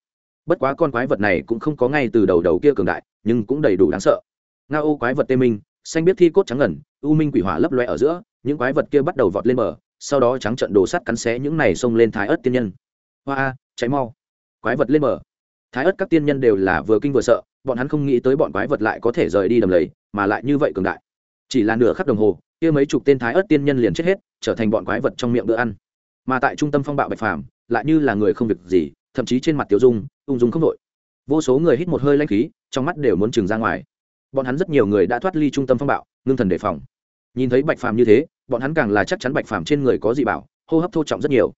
Bất quá con quái vật này cũng không có ngay từ đầu đầu kia cường đại, nhưng cũng đầy đủ đáng sợ. Nga ô quái vật tê minh, xanh biết thi cốt trắng ngẩn u minh quỷ hỏa lấp loe ở giữa, những quái vật kia bắt đầu vọt lên bờ, sau đó trắng trận đồ sắt cắn xé những này xông lên thái ớt tiên nhân. Hoa a cháy mau. Quái vật lên bờ. Thái ớt các tiên nhân đều là vừa kinh vừa sợ, bọn hắn không nghĩ tới bọn quái vật lại có thể rời đi đầm lầy, mà lại như vậy cường đại. Chỉ là nửa khắc đồng hồ kia mấy chục tên thái ớt tiên nhân liền chết hết, trở thành bọn quái vật trong miệng bữa ăn. Mà tại trung tâm phong bạo bạch phàm, lại như là người không việc gì, thậm chí trên mặt tiểu dung, ung dung không đội. Vô số người hít một hơi lanh khí, trong mắt đều muốn trừng ra ngoài. Bọn hắn rất nhiều người đã thoát ly trung tâm phong bạo, ngưng thần đề phòng. Nhìn thấy bạch phàm như thế, bọn hắn càng là chắc chắn bạch phàm trên người có dị bảo, hô hấp thô trọng rất nhiều.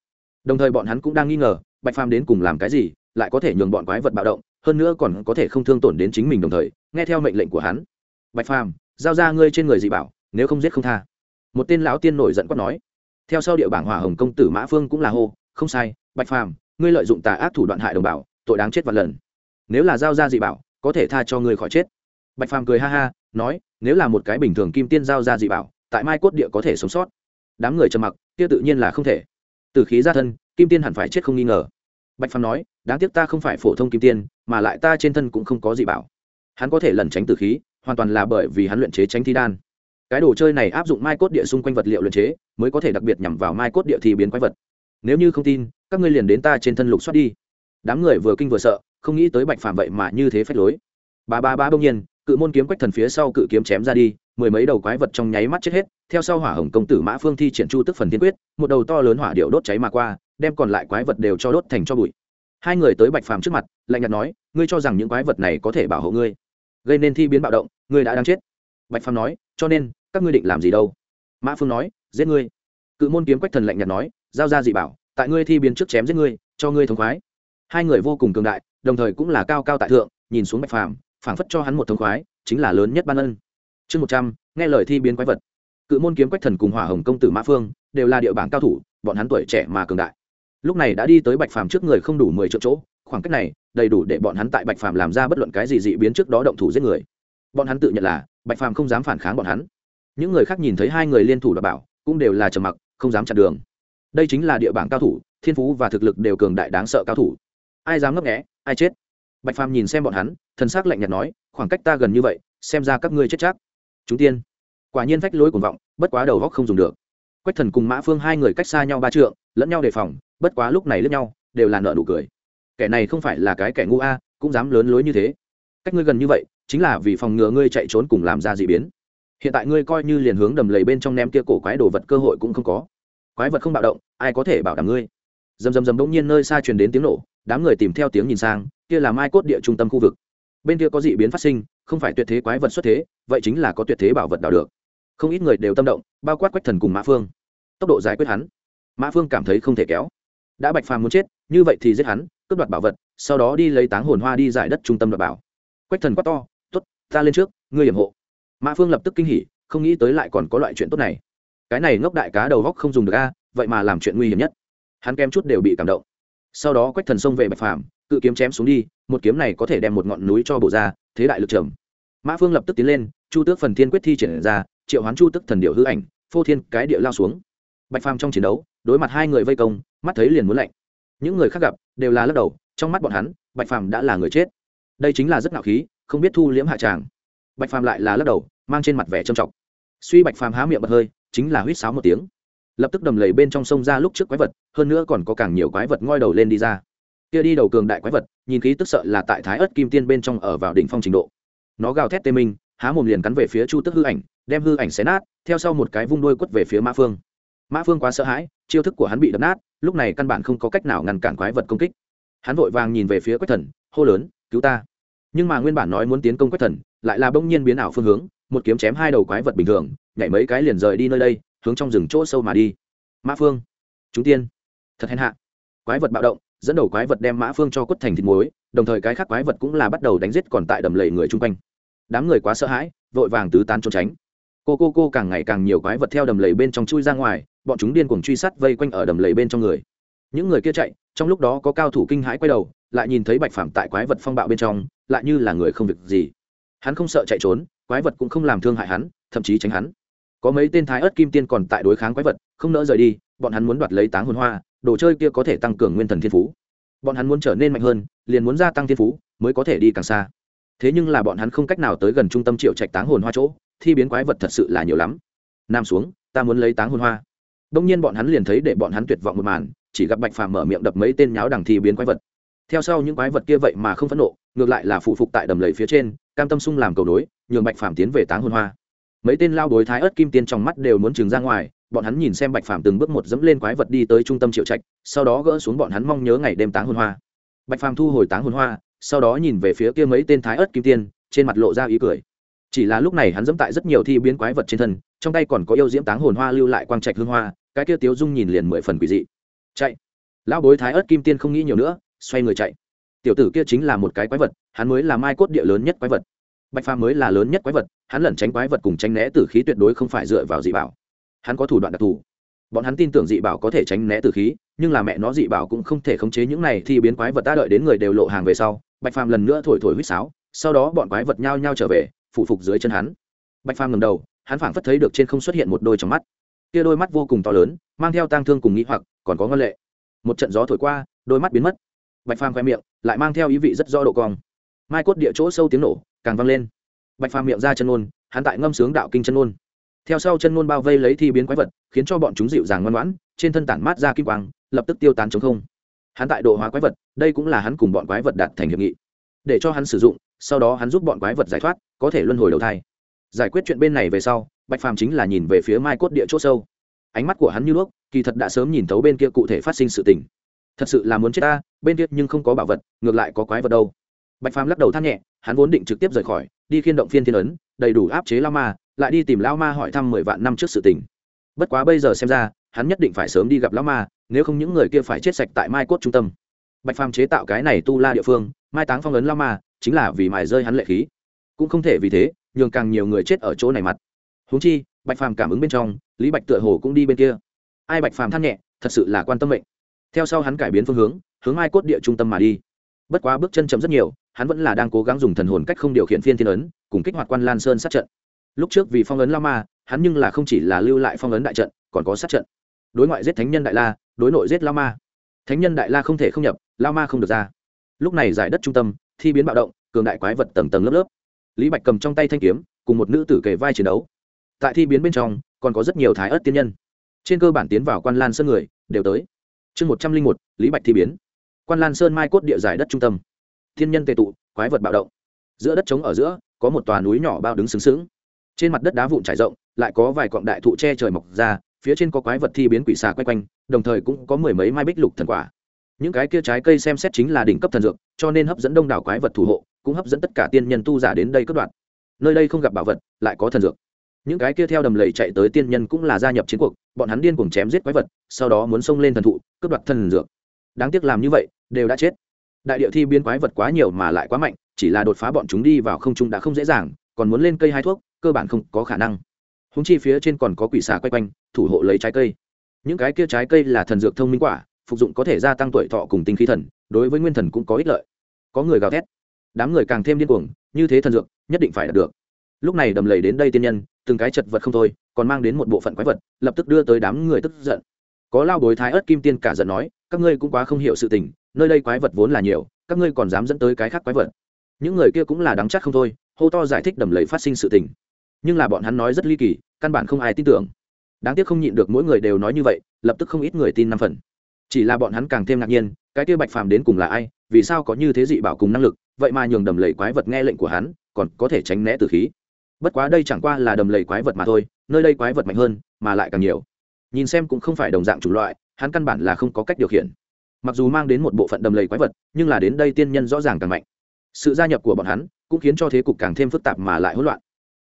Đồng thời bọn hắn cũng đang nghi ngờ, bạch phàm đến cùng làm cái gì, lại có thể nhường bọn quái vật bạo động, hơn nữa còn có thể không thương tổn đến chính mình đồng thời, nghe theo mệnh lệnh của hắn. Bạch phàm, giao ra ngươi trên người dị bảo nếu không giết không tha. Một tên lão tiên nổi giận quát nói, theo sau địa bảng hỏa hồng công tử mã phương cũng là hô, không sai, bạch phàm, ngươi lợi dụng tà ác thủ đoạn hại đồng bào, tội đáng chết vạn lần. Nếu là giao ra dị bảo, có thể tha cho ngươi khỏi chết. Bạch phàm cười ha ha, nói, nếu là một cái bình thường kim tiên giao ra dị bảo, tại mai cốt địa có thể sống sót. Đám người trầm mặc, kia tự nhiên là không thể. Từ khí ra thân, kim tiên hẳn phải chết không nghi ngờ. Bạch phàm nói, đáng tiếc ta không phải phổ thông kim tiên, mà lại ta trên thân cũng không có dị bảo. Hắn có thể lẩn tránh từ khí, hoàn toàn là bởi vì hắn luyện chế tránh thi đan cái đồ chơi này áp dụng mai cốt địa xung quanh vật liệu luyện chế, mới có thể đặc biệt nhằm vào mai cốt địa thì biến quái vật. Nếu như không tin, các ngươi liền đến ta trên thân lục soát đi. Đám người vừa kinh vừa sợ, không nghĩ tới bạch phàm vậy mà như thế phép lối. Ba ba ba bỗng nhiên, cự môn kiếm quách thần phía sau cự kiếm chém ra đi, mười mấy đầu quái vật trong nháy mắt chết hết, theo sau hỏa hồng công tử mã phương thi triển chu tức phần tiên quyết, một đầu to lớn hỏa điệu đốt cháy mà qua, đem còn lại quái vật đều cho đốt thành cho bụi. Hai người tới bạch phàm trước mặt, lạnh nhạt nói, ngươi cho rằng những quái vật này có thể bảo hộ ngươi? Gây nên thi biến bạo động, ngươi đã đang chết bạch phàm nói, cho nên, các ngươi định làm gì đâu? Mã phương nói, giết ngươi. Cự môn kiếm quách thần lạnh nhạt nói, giao ra dị bảo, tại ngươi thi biến trước chém giết ngươi, cho ngươi thống khoái. Hai người vô cùng cường đại, đồng thời cũng là cao cao tại thượng, nhìn xuống bạch phàm, phảng phất cho hắn một thống khoái, chính là lớn nhất ban ân. Chương một trăm, nghe lời thi biến quái vật. Cự môn kiếm quách thần cùng hỏa hồng công tử mã phương, đều là địa bảng cao thủ, bọn hắn tuổi trẻ mà cường đại. Lúc này đã đi tới bạch phàm trước người không đủ mười triệu chỗ, khoảng cách này, đầy đủ để bọn hắn tại bạch phàm làm ra bất luận cái gì dị biến trước đó động thủ giết người bọn hắn tự nhận là, bạch phàm không dám phản kháng bọn hắn. Những người khác nhìn thấy hai người liên thủ đảm bảo, cũng đều là trầm mặc, không dám chặn đường. Đây chính là địa bảng cao thủ, thiên phú và thực lực đều cường đại đáng sợ cao thủ. Ai dám ngấp nghẽ ai chết? Bạch phàm nhìn xem bọn hắn, thần s ắ c lạnh nhạt nói, khoảng cách ta gần như vậy, xem ra các ngươi chết chắc. Chúng tiên. Quả nhiên phách lối cuồng vọng, bất quá đầu góc không dùng được. Quách thần cùng mã phương hai người cách xa nhau ba trượng, lẫn nhau đề phòng, bất quá lúc này lướt nhau, đều là nợ nụ cười. Kẻ này không phải là cái kẻ ngu a, cũng dám lớn lối như thế. Cách ngươi gần như vậy chính là vì phòng ngừa ngươi chạy trốn cùng làm ra dị biến. Hiện tại ngươi coi như liền hướng đầm lầy bên trong ném kia cổ quái đồ vật cơ hội cũng không có. Quái vật không bạo động, ai có thể bảo đảm ngươi? Dầm dầm dầm bỗng nhiên nơi xa truyền đến tiếng nổ, đám người tìm theo tiếng nhìn sang, kia là mai cốt địa trung tâm khu vực. Bên kia có dị biến phát sinh, không phải tuyệt thế quái vật xuất thế, vậy chính là có tuyệt thế bảo vật đào được. Không ít người đều tâm động, bao quát quách thần cùng mã phương. Tốc độ giải quyết hắn. Mã phương cảm thấy không thể kéo. Đã bạch phàm muốn chết, như vậy thì giết hắn, cướp đoạt bảo vật, sau đó đi lấy táng hồn hoa đi giải đất trung tâm đoạt bảo. Quách thần quát to ta lên trước, ngươi hiểm hộ. Mã phương lập tức kinh hỉ, không nghĩ tới lại còn có loại chuyện tốt này. Cái này ngốc đại cá đầu góc không dùng được a, vậy mà làm chuyện nguy hiểm nhất. Hắn kém chút đều bị cảm động. Sau đó quách thần xông về bạch phàm, cự kiếm chém xuống đi, một kiếm này có thể đem một ngọn núi cho bổ ra, thế đại lực trầm. Mã phương lập tức tiến lên, chu tước phần thiên quyết thi triển ra, triệu hoán chu tức thần điệu hư ảnh, phô thiên cái điệu lao xuống. Bạch phàm trong chiến đấu, đối mặt hai người vây công, mắt thấy liền muốn lạnh. Những người khác gặp, đều là lắc đầu, trong mắt bọn hắn, bạch phàm đã là người chết. Đây chính là rất ngạo khí không biết thu liễm hạ tràng. Bạch phàm lại là lắc đầu, mang trên mặt vẻ trầm trọng. Suy bạch phàm há miệng bật hơi, chính là huýt sáo một tiếng. Lập tức đầm lầy bên trong sông ra lúc trước quái vật, hơn nữa còn có càng nhiều quái vật ngoi đầu lên đi ra. Kia đi đầu cường đại quái vật, nhìn khí tức sợ là tại thái ớt kim tiên bên trong ở vào đỉnh phong trình độ. Nó gào thét tê minh, há mồm liền cắn về phía chu tức hư ảnh, đem hư ảnh xé nát, theo sau một cái vung đuôi quất về phía mã phương. Mã phương quá sợ hãi, chiêu thức của hắn bị đập nát, lúc này căn bản không có cách nào ngăn cản quái vật công kích. Hắn vội vàng nhìn về phía quách thần, hô lớn, cứu ta! Nhưng mà nguyên bản nói muốn tiến công quách thần, lại là bỗng nhiên biến ảo phương hướng, một kiếm chém hai đầu quái vật bình thường, nhảy mấy cái liền rời đi nơi đây, hướng trong rừng chỗ sâu mà đi. Mã phương, chúng tiên, thật hèn hạ. Quái vật bạo động, dẫn đầu quái vật đem mã phương cho quất thành thịt muối, đồng thời cái khác quái vật cũng là bắt đầu đánh giết còn tại đầm lầy người chung quanh. Đám người quá sợ hãi, vội vàng tứ tán trốn tránh. Cô cô cô càng ngày càng nhiều quái vật theo đầm lầy bên trong chui ra ngoài, bọn chúng điên cuồng truy sát vây quanh ở đầm lầy bên trong người. Những người kia chạy, trong lúc đó có cao thủ kinh hãi quay đầu, lại nhìn thấy bạch phạm tại quái vật phong bạo bên trong lại như là người không việc gì. Hắn không sợ chạy trốn, quái vật cũng không làm thương hại hắn, thậm chí tránh hắn. Có mấy tên thái ớt kim tiên còn tại đối kháng quái vật, không nỡ rời đi, bọn hắn muốn đoạt lấy táng hồn hoa, đồ chơi kia có thể tăng cường nguyên thần thiên phú. Bọn hắn muốn trở nên mạnh hơn, liền muốn gia tăng thiên phú, mới có thể đi càng xa. Thế nhưng là bọn hắn không cách nào tới gần trung tâm triệu trạch táng hồn hoa chỗ, thi biến quái vật thật sự là nhiều lắm. Nam xuống, ta muốn lấy táng hồn hoa. Đông nhiên bọn hắn liền thấy để bọn hắn tuyệt vọng một màn, chỉ gặp bạch phàm mở miệng đập mấy tên nháo đằng thi biến quái vật theo sau những quái vật kia vậy mà không phẫn nộ, ngược lại là phụ phục tại đầm lầy phía trên, cam tâm sung làm cầu đối nhường bạch phàm tiến về táng hồn hoa. Mấy tên lao đối thái ớt kim tiên trong mắt đều muốn trừng ra ngoài, bọn hắn nhìn xem bạch phàm từng bước một dẫm lên quái vật đi tới trung tâm triệu trạch, sau đó gỡ xuống bọn hắn mong nhớ ngày đêm táng hồn hoa. Bạch phàm thu hồi táng hồn hoa, sau đó nhìn về phía kia mấy tên thái ớt kim tiên, trên mặt lộ ra ý cười. Chỉ là lúc này hắn dẫm tại rất nhiều thi biến quái vật trên thân, trong tay còn có yêu diễm táng hồn hoa lưu lại quang trạch hương hoa, cái kia tiếu dung nhìn liền mười phần quỷ dị. Chạy. Lão bối thái ớt kim tiên không nghĩ nhiều nữa xoay người chạy. Tiểu tử kia chính là một cái quái vật, hắn mới là mai cốt địa lớn nhất quái vật. Bạch phàm mới là lớn nhất quái vật, hắn lẩn tránh quái vật cùng tránh né tử khí tuyệt đối không phải dựa vào dị bảo. Hắn có thủ đoạn đặc thù. Bọn hắn tin tưởng dị bảo có thể tránh né tử khí, nhưng là mẹ nó dị bảo cũng không thể khống chế những này thì biến quái vật ta đợi đến người đều lộ hàng về sau, bạch phàm lần nữa thổi thổi huýt sáo, sau đó bọn quái vật nhao nhao trở về phụ phục dưới chân hắn. Bạch phàm ngầm đầu, hắn phảng phất thấy được trên không xuất hiện một đôi trong mắt. Kia đôi mắt vô cùng to lớn, mang theo tang thương cùng nghĩ hoặc, còn có ngân lệ. Một trận gió thổi qua, đôi mắt biến mất bạch phàm khoe miệng lại mang theo ý vị rất rõ độ cong. Mai cốt địa chỗ sâu tiếng nổ càng vang lên. Bạch phàm miệng ra chân ôn hắn tại ngâm sướng đạo kinh chân ôn theo sau chân ôn bao vây lấy thi biến quái vật khiến cho bọn chúng dịu dàng ngoan ngoãn trên thân tản mát ra kim quang lập tức tiêu tán chống không. Hắn tại độ hóa quái vật đây cũng là hắn cùng bọn quái vật đạt thành hiệp nghị. Để cho hắn sử dụng sau đó hắn giúp bọn quái vật giải thoát có thể luân hồi đầu thai. Giải quyết chuyện bên này về sau bạch phàm chính là nhìn về phía mai cốt địa c h ỗ sâu. Ánh mắt của hắn như nước, kỳ thật đã sớm nhìn thấu bên kia cụ thể phát sinh sự tình thật sự là muốn chết ta, bên kia nhưng không có bảo vật, ngược lại có quái vật đâu. Bạch phàm lắc đầu than nhẹ, hắn vốn định trực tiếp rời khỏi, đi khiên động phiên thiên ấn, đầy đủ áp chế lao ma, lại đi tìm lao ma hỏi thăm mười vạn năm trước sự tình. Bất quá bây giờ xem ra, hắn nhất định phải sớm đi gặp lao ma, nếu không những người kia phải chết sạch tại mai cốt trung tâm. Bạch phàm chế tạo cái này tu la địa phương, mai táng phong ấn lao ma, chính là vì mài rơi hắn lệ khí. Cũng không thể vì thế, nhường càng nhiều người chết ở chỗ này mặt. Huống chi, bạch phàm cảm ứng bên trong, lý bạch tựa hồ cũng đi bên kia. Ai bạch phàm than nhẹ, thật sự là quan tâm mệnh theo sau hắn cải biến phương hướng hướng mai cốt địa trung tâm mà đi. Bất quá bước chân chậm rất nhiều, hắn vẫn là đang cố gắng dùng thần hồn cách không điều khiển phiên thiên ấn, cùng kích hoạt quan lan sơn sát trận. Lúc trước vì phong ấn la ma, hắn nhưng là không chỉ là lưu lại phong ấn đại trận, còn có sát trận. Đối ngoại giết thánh nhân đại la, đối nội giết la ma. Thánh nhân đại la không thể không nhập la ma không được ra. Lúc này giải đất trung tâm, thi biến bạo động, cường đại quái vật tầng tầng lớp lớp. Lý bạch cầm trong tay thanh kiếm, cùng một nữ tử kề vai chiến đấu. Tại thi biến bên trong, còn có rất nhiều thái ớt tiên nhân. Trên cơ bản tiến vào quan lan sơn người, đều tới chương một trăm linh một, lý bạch thi biến. Quan lan sơn mai cốt địa giải đất trung tâm. Thiên nhân tệ tụ, quái vật bạo động. Giữa đất trống ở giữa, có một tòa núi nhỏ bao đứng xứng xứng trên mặt đất đá vụn trải rộng, lại có vài cọng đại thụ che trời mọc ra, phía trên có quái vật thi biến quỷ xà quay quanh, đồng thời cũng có mười mấy mai bích lục thần quả. Những cái kia trái cây xem xét chính là đỉnh cấp thần dược, cho nên hấp dẫn đông đảo quái vật thủ hộ, cũng hấp dẫn tất cả tiên nhân tu giả đến đây cất đoạn nơi đây không gặp bảo vật, lại có thần dược những cái kia theo đầm lầy chạy tới tiên nhân cũng là gia nhập chiến cuộc, bọn hắn điên cuồng chém giết quái vật, sau đó muốn xông lên thần thụ, cướp đoạt thần dược. Đáng tiếc làm như vậy, đều đã chết. Đại địa thi biến quái vật quá nhiều mà lại quá mạnh, chỉ là đột phá bọn chúng đi vào không trung đã không dễ dàng, còn muốn lên cây hai thuốc, cơ bản không có khả năng. Húng chi phía trên còn có quỷ xà quay quanh, thủ hộ lấy trái cây. Những cái kia trái cây là thần dược thông minh quả, phục dụng có thể gia tăng tuổi thọ cùng tinh khí thần, đối với nguyên thần cũng có ích lợi. Có người gào thét. Đám người càng thêm điên cuồng, như thế thần dược, nhất định phải đạt được. Lúc này đầm lầy đến đây tiên nhân từng cái chật vật không thôi, còn mang đến một bộ phận quái vật, lập tức đưa tới đám người tức giận. Có lao bối thái ớt kim tiên cả giận nói, các ngươi cũng quá không hiểu sự tình, nơi đây quái vật vốn là nhiều, các ngươi còn dám dẫn tới cái khác quái vật. Những người kia cũng là đáng chắc không thôi, hô to giải thích đầm lầy phát sinh sự tình. Nhưng là bọn hắn nói rất ly kỳ, căn bản không ai tin tưởng. Đáng tiếc không nhịn được mỗi người đều nói như vậy, lập tức không ít người tin năm phần. Chỉ là bọn hắn càng thêm ngạc nhiên, cái kia bạch phàm đến cùng là ai, vì sao có như thế dị bảo cùng năng lực, vậy mà nhường đầm lầy quái vật nghe lệnh của hắn, còn có thể tránh né từ khí bất quá đây chẳng qua là đầm lầy quái vật mà thôi, nơi đây quái vật mạnh hơn, mà lại càng nhiều. Nhìn xem cũng không phải đồng dạng chủng loại, hắn căn bản là không có cách điều khiển. Mặc dù mang đến một bộ phận đầm lầy quái vật, nhưng là đến đây tiên nhân rõ ràng càng mạnh. Sự gia nhập của bọn hắn cũng khiến cho thế cục càng thêm phức tạp mà lại hỗn loạn.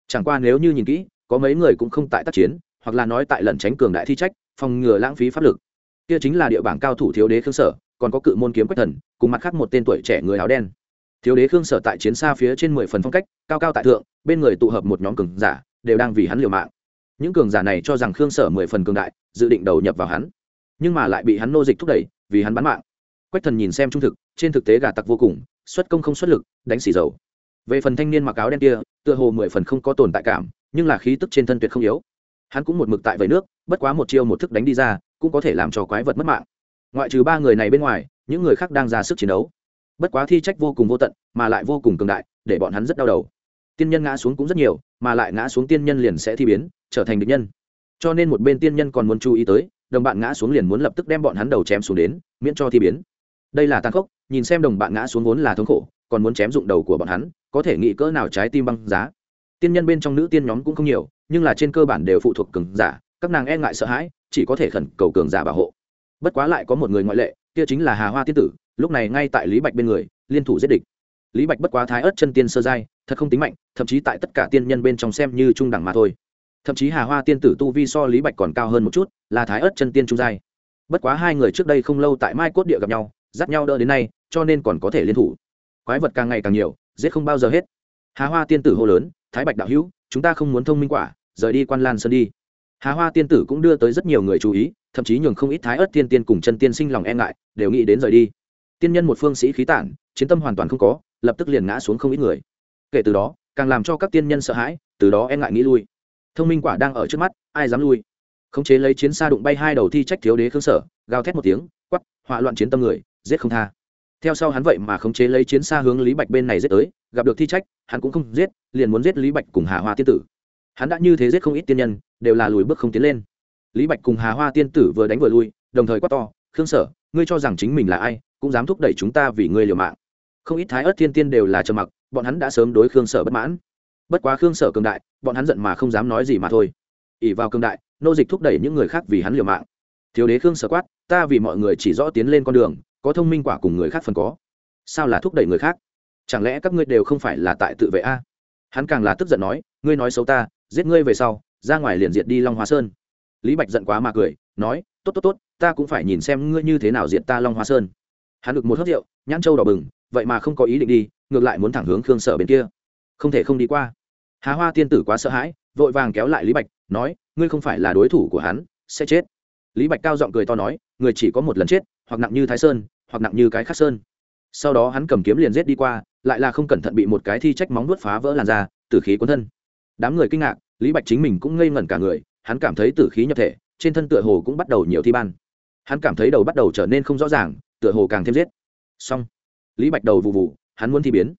Chẳng qua nếu như nhìn kỹ, có mấy người cũng không tại tác chiến, hoặc là nói tại lẩn tránh cường đại thi trách, phòng ngừa lãng phí pháp lực. Kia chính là địa bảng cao thủ thiếu đế khương sở, còn có cự môn kiếm quách thần, cùng mặt khác một tên tuổi trẻ người áo đen thiếu đế khương sở tại chiến xa phía trên mười phần phong cách, cao cao tại thượng, bên người tụ hợp một nhóm cường giả, đều đang vì hắn liều mạng. Những cường giả này cho rằng khương sở mười phần cường đại, dự định đầu nhập vào hắn. Nhưng mà lại bị hắn nô dịch thúc đẩy, vì hắn bán mạng. Quách thần nhìn xem trung thực, trên thực tế gà tặc vô cùng, xuất công không xuất lực, đánh xì dầu. Về phần thanh niên mặc áo đen kia, tựa hồ mười phần không có tồn tại cảm, nhưng là khí tức trên thân tuyệt không yếu. Hắn cũng một mực tại vầy nước, bất quá một chiêu một thức đánh đi ra, cũng có thể làm cho quái vật mất mạng. Ngoại trừ ba người này bên ngoài, những người khác đang ra sức chiến đấu bất quá thi trách vô cùng vô tận, mà lại vô cùng cường đại, để bọn hắn rất đau đầu. Tiên nhân ngã xuống cũng rất nhiều, mà lại ngã xuống tiên nhân liền sẽ thi biến, trở thành địch nhân. Cho nên một bên tiên nhân còn muốn chú ý tới, đồng bạn ngã xuống liền muốn lập tức đem bọn hắn đầu chém xuống đến, miễn cho thi biến. Đây là tàn khốc, nhìn xem đồng bạn ngã xuống vốn là thống khổ, còn muốn chém dụng đầu của bọn hắn, có thể nghĩ cỡ nào trái tim băng giá. Tiên nhân bên trong nữ tiên nhóm cũng không nhiều, nhưng là trên cơ bản đều phụ thuộc cường giả, các nàng e ngại sợ hãi, chỉ có thể khẩn cầu cường giả bảo hộ. Bất quá lại có một người ngoại lệ, kia chính là hà hoa tiên tử lúc này ngay tại lý bạch bên người, liên thủ giết địch. Lý bạch bất quá thái ớt chân tiên sơ giai, thật không tính mạnh, thậm chí tại tất cả tiên nhân bên trong xem như trung đẳng mà thôi. Thậm chí hà hoa tiên tử tu vi so lý bạch còn cao hơn một chút, là thái ớt chân tiên trung giai. Bất quá hai người trước đây không lâu tại mai cốt địa gặp nhau, dắt nhau đỡ đến nay, cho nên còn có thể liên thủ. Quái vật càng ngày càng nhiều, giết không bao giờ hết. Hà hoa tiên tử hô lớn, thái bạch đạo hữu, chúng ta không muốn thông minh quả, rời đi quan lan sơn đi. Hà hoa tiên tử cũng đưa tới rất nhiều người chú ý, thậm chí nhường không ít thái ớt tiên tiên cùng chân tiên sinh lòng e ngại, đều nghĩ đến rời đi tiên nhân một phương sĩ khí tản, chiến tâm hoàn toàn không có, lập tức liền ngã xuống không ít người. Kể từ đó, càng làm cho các tiên nhân sợ hãi, từ đó e ngại nghĩ lui. Thông minh quả đang ở trước mắt, ai dám lui? Khống chế lấy chiến xa đụng bay hai đầu thi trách thiếu đế khương sở, gào thét một tiếng quắp họa loạn chiến tâm người, giết không tha. Theo sau hắn vậy mà khống chế lấy chiến xa hướng lý bạch bên này giết tới, gặp được thi trách, hắn cũng không giết, liền muốn giết lý bạch cùng hà hoa tiên tử. Hắn đã như thế giết không ít tiên nhân, đều là lùi bước không tiến lên. Lý bạch cùng hà hoa tiên tử vừa đánh vừa lui, đồng thời quát to, khương sở ngươi cho rằng chính mình là ai, cũng dám thúc đẩy chúng ta vì ngươi liều mạng. Không ít thái ớt thiên tiên đều là trầm mặc, bọn hắn đã sớm đối khương sở bất mãn. Bất quá khương sở cường đại, bọn hắn giận mà không dám nói gì mà thôi. Ỉ vào cường đại, nô dịch thúc đẩy những người khác vì hắn liều mạng. Thiếu đế khương sở quát, ta vì mọi người chỉ rõ tiến lên con đường, có thông minh quả cùng người khác phần có. Sao là thúc đẩy người khác? Chẳng lẽ các ngươi đều không phải là tại tự vệ a? Hắn càng là tức giận nói, ngươi nói xấu ta, giết ngươi về sau, ra ngoài liền diệt đi long Hóa sơn. Lý bạch giận quá mà cười, nói, tốt tốt tốt ta cũng phải nhìn xem ngươi như thế nào diệt ta long hoa sơn. Hắn được một hớt rượu, nhãn châu đỏ bừng, vậy mà không có ý định đi, ngược lại muốn thẳng hướng khương sở bên kia. Không thể không đi qua. Hà hoa tiên tử quá sợ hãi, vội vàng kéo lại lý bạch, nói, ngươi không phải là đối thủ của hắn, sẽ chết. Lý bạch cao giọng cười to nói, người chỉ có một lần chết, hoặc nặng như thái sơn, hoặc nặng như cái khắc sơn. Sau đó hắn cầm kiếm liền giết đi qua, lại là không cẩn thận bị một cái thi trách móng nuốt phá vỡ làn da, tử khí cuốn thân. Đám người kinh ngạc, lý bạch chính mình cũng ngây ngẩn cả người, hắn cảm thấy tử khí nhập thể, trên thân tựa hồ cũng bắt đầu nhiều thi ban hắn cảm thấy đầu bắt đầu trở nên không rõ ràng, tựa hồ càng thêm giết. Xong. Lý bạch đầu vụ vụ, hắn muốn thi biến.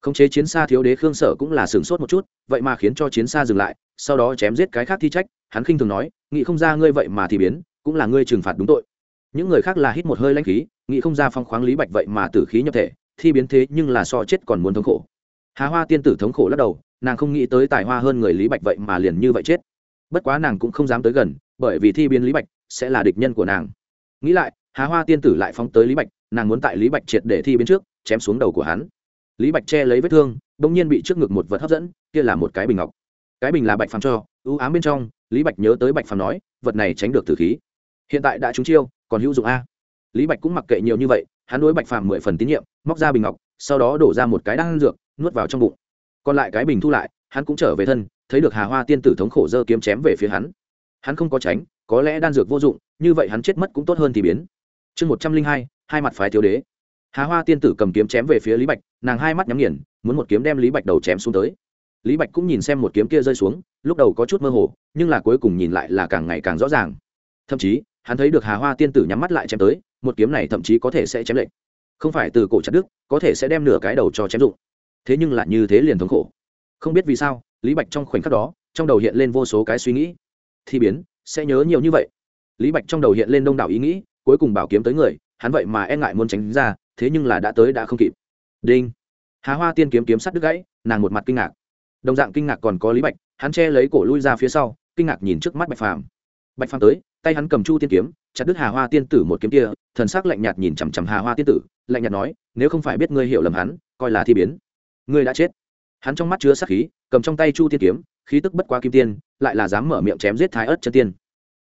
Khống chế chiến xa thiếu đế khương sở cũng là sửng sốt một chút, vậy mà khiến cho chiến xa dừng lại, sau đó chém giết cái khác thi trách, hắn khinh thường nói nghĩ không ra ngươi vậy mà thi biến, cũng là ngươi trừng phạt đúng tội. Những người khác là hít một hơi lãnh khí nghĩ không ra phong khoáng lý bạch vậy mà tử khí nhập thể, thi biến thế nhưng là so chết còn muốn thống khổ. Hà hoa tiên tử thống khổ lắc đầu, nàng không nghĩ tới tài hoa hơn người lý bạch vậy mà liền như vậy chết. Bất quá nàng cũng không dám tới gần, bởi vì thi biến lý bạch sẽ là địch nhân của nàng nghĩ lại, hà hoa tiên tử lại phóng tới lý bạch, nàng muốn tại lý bạch triệt để thi biến trước, chém xuống đầu của hắn. Lý bạch che lấy vết thương đ ỗ n g nhiên bị trước ngực một vật hấp dẫn, kia là một cái bình ngọc. Cái bình là bạch phàm cho, ưu ám bên trong, lý bạch nhớ tới bạch phàm nói, vật này tránh được tử khí. Hiện tại đã trúng chiêu, còn hữu dụng a. Lý bạch cũng mặc kệ nhiều như vậy, hắn đối bạch phàm mười phần tín nhiệm, móc ra bình ngọc, sau đó đổ ra một cái đan dược, nuốt vào trong bụng. Còn lại cái bình thu lại, hắn cũng trở về thân, thấy được hà hoa tiên tử thống khổ dơ kiếm chém về phía hắn hắn không có tránh, có lẽ đan dược vô dụng, như vậy hắn chết mất cũng tốt hơn thì biến. Chương một trăm linh hai hai mặt phái thiếu đế. Hà hoa tiên tử cầm kiếm chém về phía lý bạch, nàng hai mắt nhắm nghiền, muốn một kiếm đem lý bạch đầu chém xuống tới. Lý bạch cũng nhìn xem một kiếm kia rơi xuống, lúc đầu có chút mơ hồ, nhưng là cuối cùng nhìn lại là càng ngày càng rõ ràng. Thậm chí, hắn thấy được hà hoa tiên tử nhắm mắt lại chém tới, một kiếm này thậm chí có thể sẽ chém lệnh không phải từ cổ chặt đức có thể sẽ đem nửa cái đầu cho chém dụng. Thế nhưng lại như thế liền thống khổ. Không biết vì sao, lý bạch trong khoảnh khắc đó, trong đầu hiện lên vô số cái suy nghĩ thi biến, sẽ nhớ nhiều như vậy. Lý bạch trong đầu hiện lên đông đảo ý nghĩ, cuối cùng bảo kiếm tới người, hắn vậy mà e ngại muốn tránh ra, thế nhưng là đã tới đã không kịp. Đinh. Hà hoa tiên kiếm kiếm sắt đứt gãy, nàng một mặt kinh ngạc. Đồng dạng kinh ngạc còn có lý bạch, hắn che lấy cổ lui ra phía sau, kinh ngạc nhìn trước mắt bạch phàm. Bạch phàm tới, tay hắn cầm chu tiên kiếm, chặt đứt hà hoa tiên tử một kiếm kia, thần sắc lạnh nhạt nhìn chằm chằm hà hoa tiên tử, lạnh nhạt nói, nếu không phải biết ngươi hiểu lầm hắn, coi là thi biến. Ngươi đã chết. Hắn trong mắt chứa sắc khí, cầm trong tay chu tiên kiếm, khí tức bất quá kim tiên lại là dám mở miệng chém giết thái ớt chân tiên.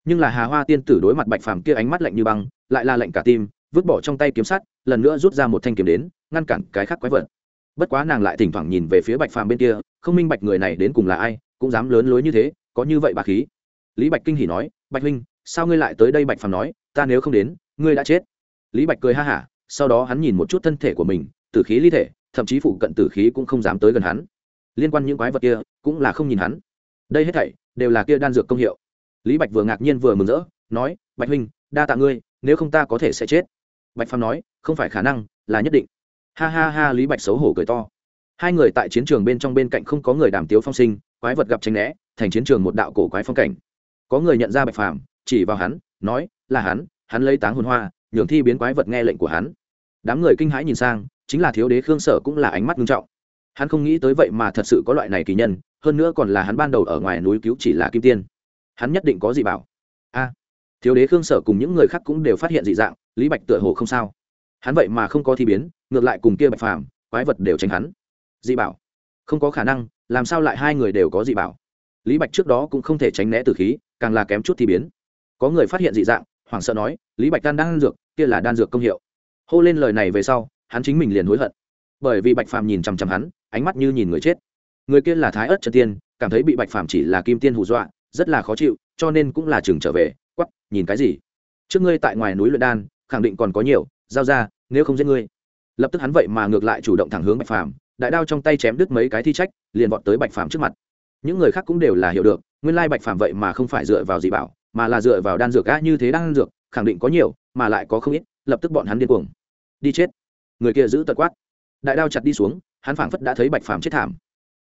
Nhưng là hà hoa tiên tử đối mặt bạch phàm kia ánh mắt lạnh như băng, lại là lạnh cả tim, vứt bỏ trong tay kiếm sắt, lần nữa rút ra một thanh kiếm đến, ngăn cản cái khác quái vật. Bất quá nàng lại thỉnh thoảng nhìn về phía bạch phàm bên kia, không minh bạch người này đến cùng là ai, cũng dám lớn lối như thế, có như vậy bà khí. Lý bạch kinh hỉ nói, bạch huynh, sao ngươi lại tới đây? Bạch phàm nói, ta nếu không đến, ngươi đã chết. Lý bạch cười ha hả, sau đó hắn nhìn một chút thân thể của mình, tử khí ly thể, thậm chí phụ cận tử khí cũng không dám tới gần hắn. Liên quan những quái vật kia, cũng là không nhìn hắn. Đây hết thảy đều là kia đan dược công hiệu. Lý bạch vừa ngạc nhiên vừa mừng rỡ, nói, bạch huynh, đa tạ ngươi, nếu không ta có thể sẽ chết. Bạch phàm nói, không phải khả năng, là nhất định. Ha ha ha, lý bạch xấu hổ cười to. Hai người tại chiến trường bên trong bên cạnh không có người đàm tiếu phong sinh, quái vật gặp tranh né, thành chiến trường một đạo cổ quái phong cảnh. Có người nhận ra bạch phàm, chỉ vào hắn, nói, là hắn hắn lấy táng hồn hoa, nhường thi biến quái vật nghe lệnh của hắn. Đám người kinh hãi nhìn sang, chính là thiếu đế khương sở cũng là ánh mắt nghiêm trọng hắn không nghĩ tới vậy mà thật sự có loại này kỳ nhân, hơn nữa còn là hắn ban đầu ở ngoài núi cứu chỉ là kim tiên. Hắn nhất định có gì bảo? A. Thiếu đế khương sở cùng những người khác cũng đều phát hiện dị dạng, lý bạch tựa hồ không sao. Hắn vậy mà không có thi biến, ngược lại cùng kia bạch phàm, quái vật đều tránh hắn. Dị bảo? Không có khả năng, làm sao lại hai người đều có dị bảo? Lý bạch trước đó cũng không thể tránh né từ khí, càng là kém chút thi biến. Có người phát hiện dị dạng, hoảng sợ nói, lý bạch đan đan dược, kia là đan dược công hiệu. Hô lên lời này về sau, hắn chính mình liền hối hận. Bởi vì bạch phàm nhìn chằm chằm hắn ánh mắt như nhìn người chết. Người kia là thái ớt trần tiên, cảm thấy bị bạch phàm chỉ là kim tiên hù dọa, rất là khó chịu, cho nên cũng là chừng trở về quắp nhìn cái gì? Trước ngươi tại ngoài núi luyện đan, khẳng định còn có nhiều, giao ra, nếu không giết ngươi. Lập tức hắn vậy mà ngược lại chủ động thẳng hướng bạch phàm, đại đao trong tay chém đứt mấy cái thi trách, liền vọt tới bạch phàm trước mặt. Những người khác cũng đều là hiểu được, nguyên lai bạch phàm vậy mà không phải dựa vào gì bảo, mà là dựa vào đan dược á, như thế đan dược, khẳng định có nhiều, mà lại có không ít, lập tức bọn hắn điên cuồng. Đi chết. Người kia giữ tật quát. Đại đao chặt đi xuống hắn phảng phất đã thấy bạch phàm chết thảm.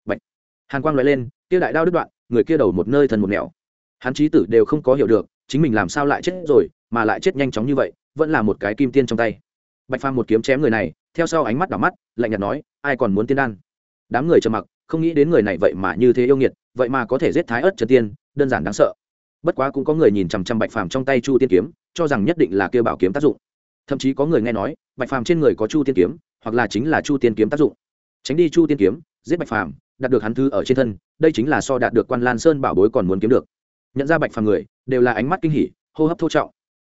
Bạch. Hàn quang loại lên, kia đại đao đứt đoạn, người kia đầu một nơi thần một nẻo. Hắn trí tử đều không có hiểu được, chính mình làm sao lại chết rồi, mà lại chết nhanh chóng như vậy, vẫn là một cái kim tiên trong tay. Bạch phàm một kiếm chém người này, theo sau ánh mắt đỏ mắt, lạnh nhạt nói, ai còn muốn tiên đan? Đám người trầm mặc, không nghĩ đến người này vậy mà như thế yêu nghiệt, vậy mà có thể giết thái ớt trần tiên, đơn giản đáng sợ. Bất quá cũng có người nhìn chằm chằm bạch phàm trong tay chu tiên kiếm, cho rằng nhất định là kêu bảo kiếm tác dụng. Thậm chí có người nghe nói, bạch phàm trên người có chu tiên kiếm, hoặc là chính là chu tiên kiếm tác dụng tránh đi chu tiên kiếm, giết bạch phàm, đạt được hắn thư ở trên thân, đây chính là so đạt được quan lan sơn bảo bối còn muốn kiếm được. Nhận ra bạch phàm người, đều là ánh mắt kinh hỉ, hô hấp thô trọng.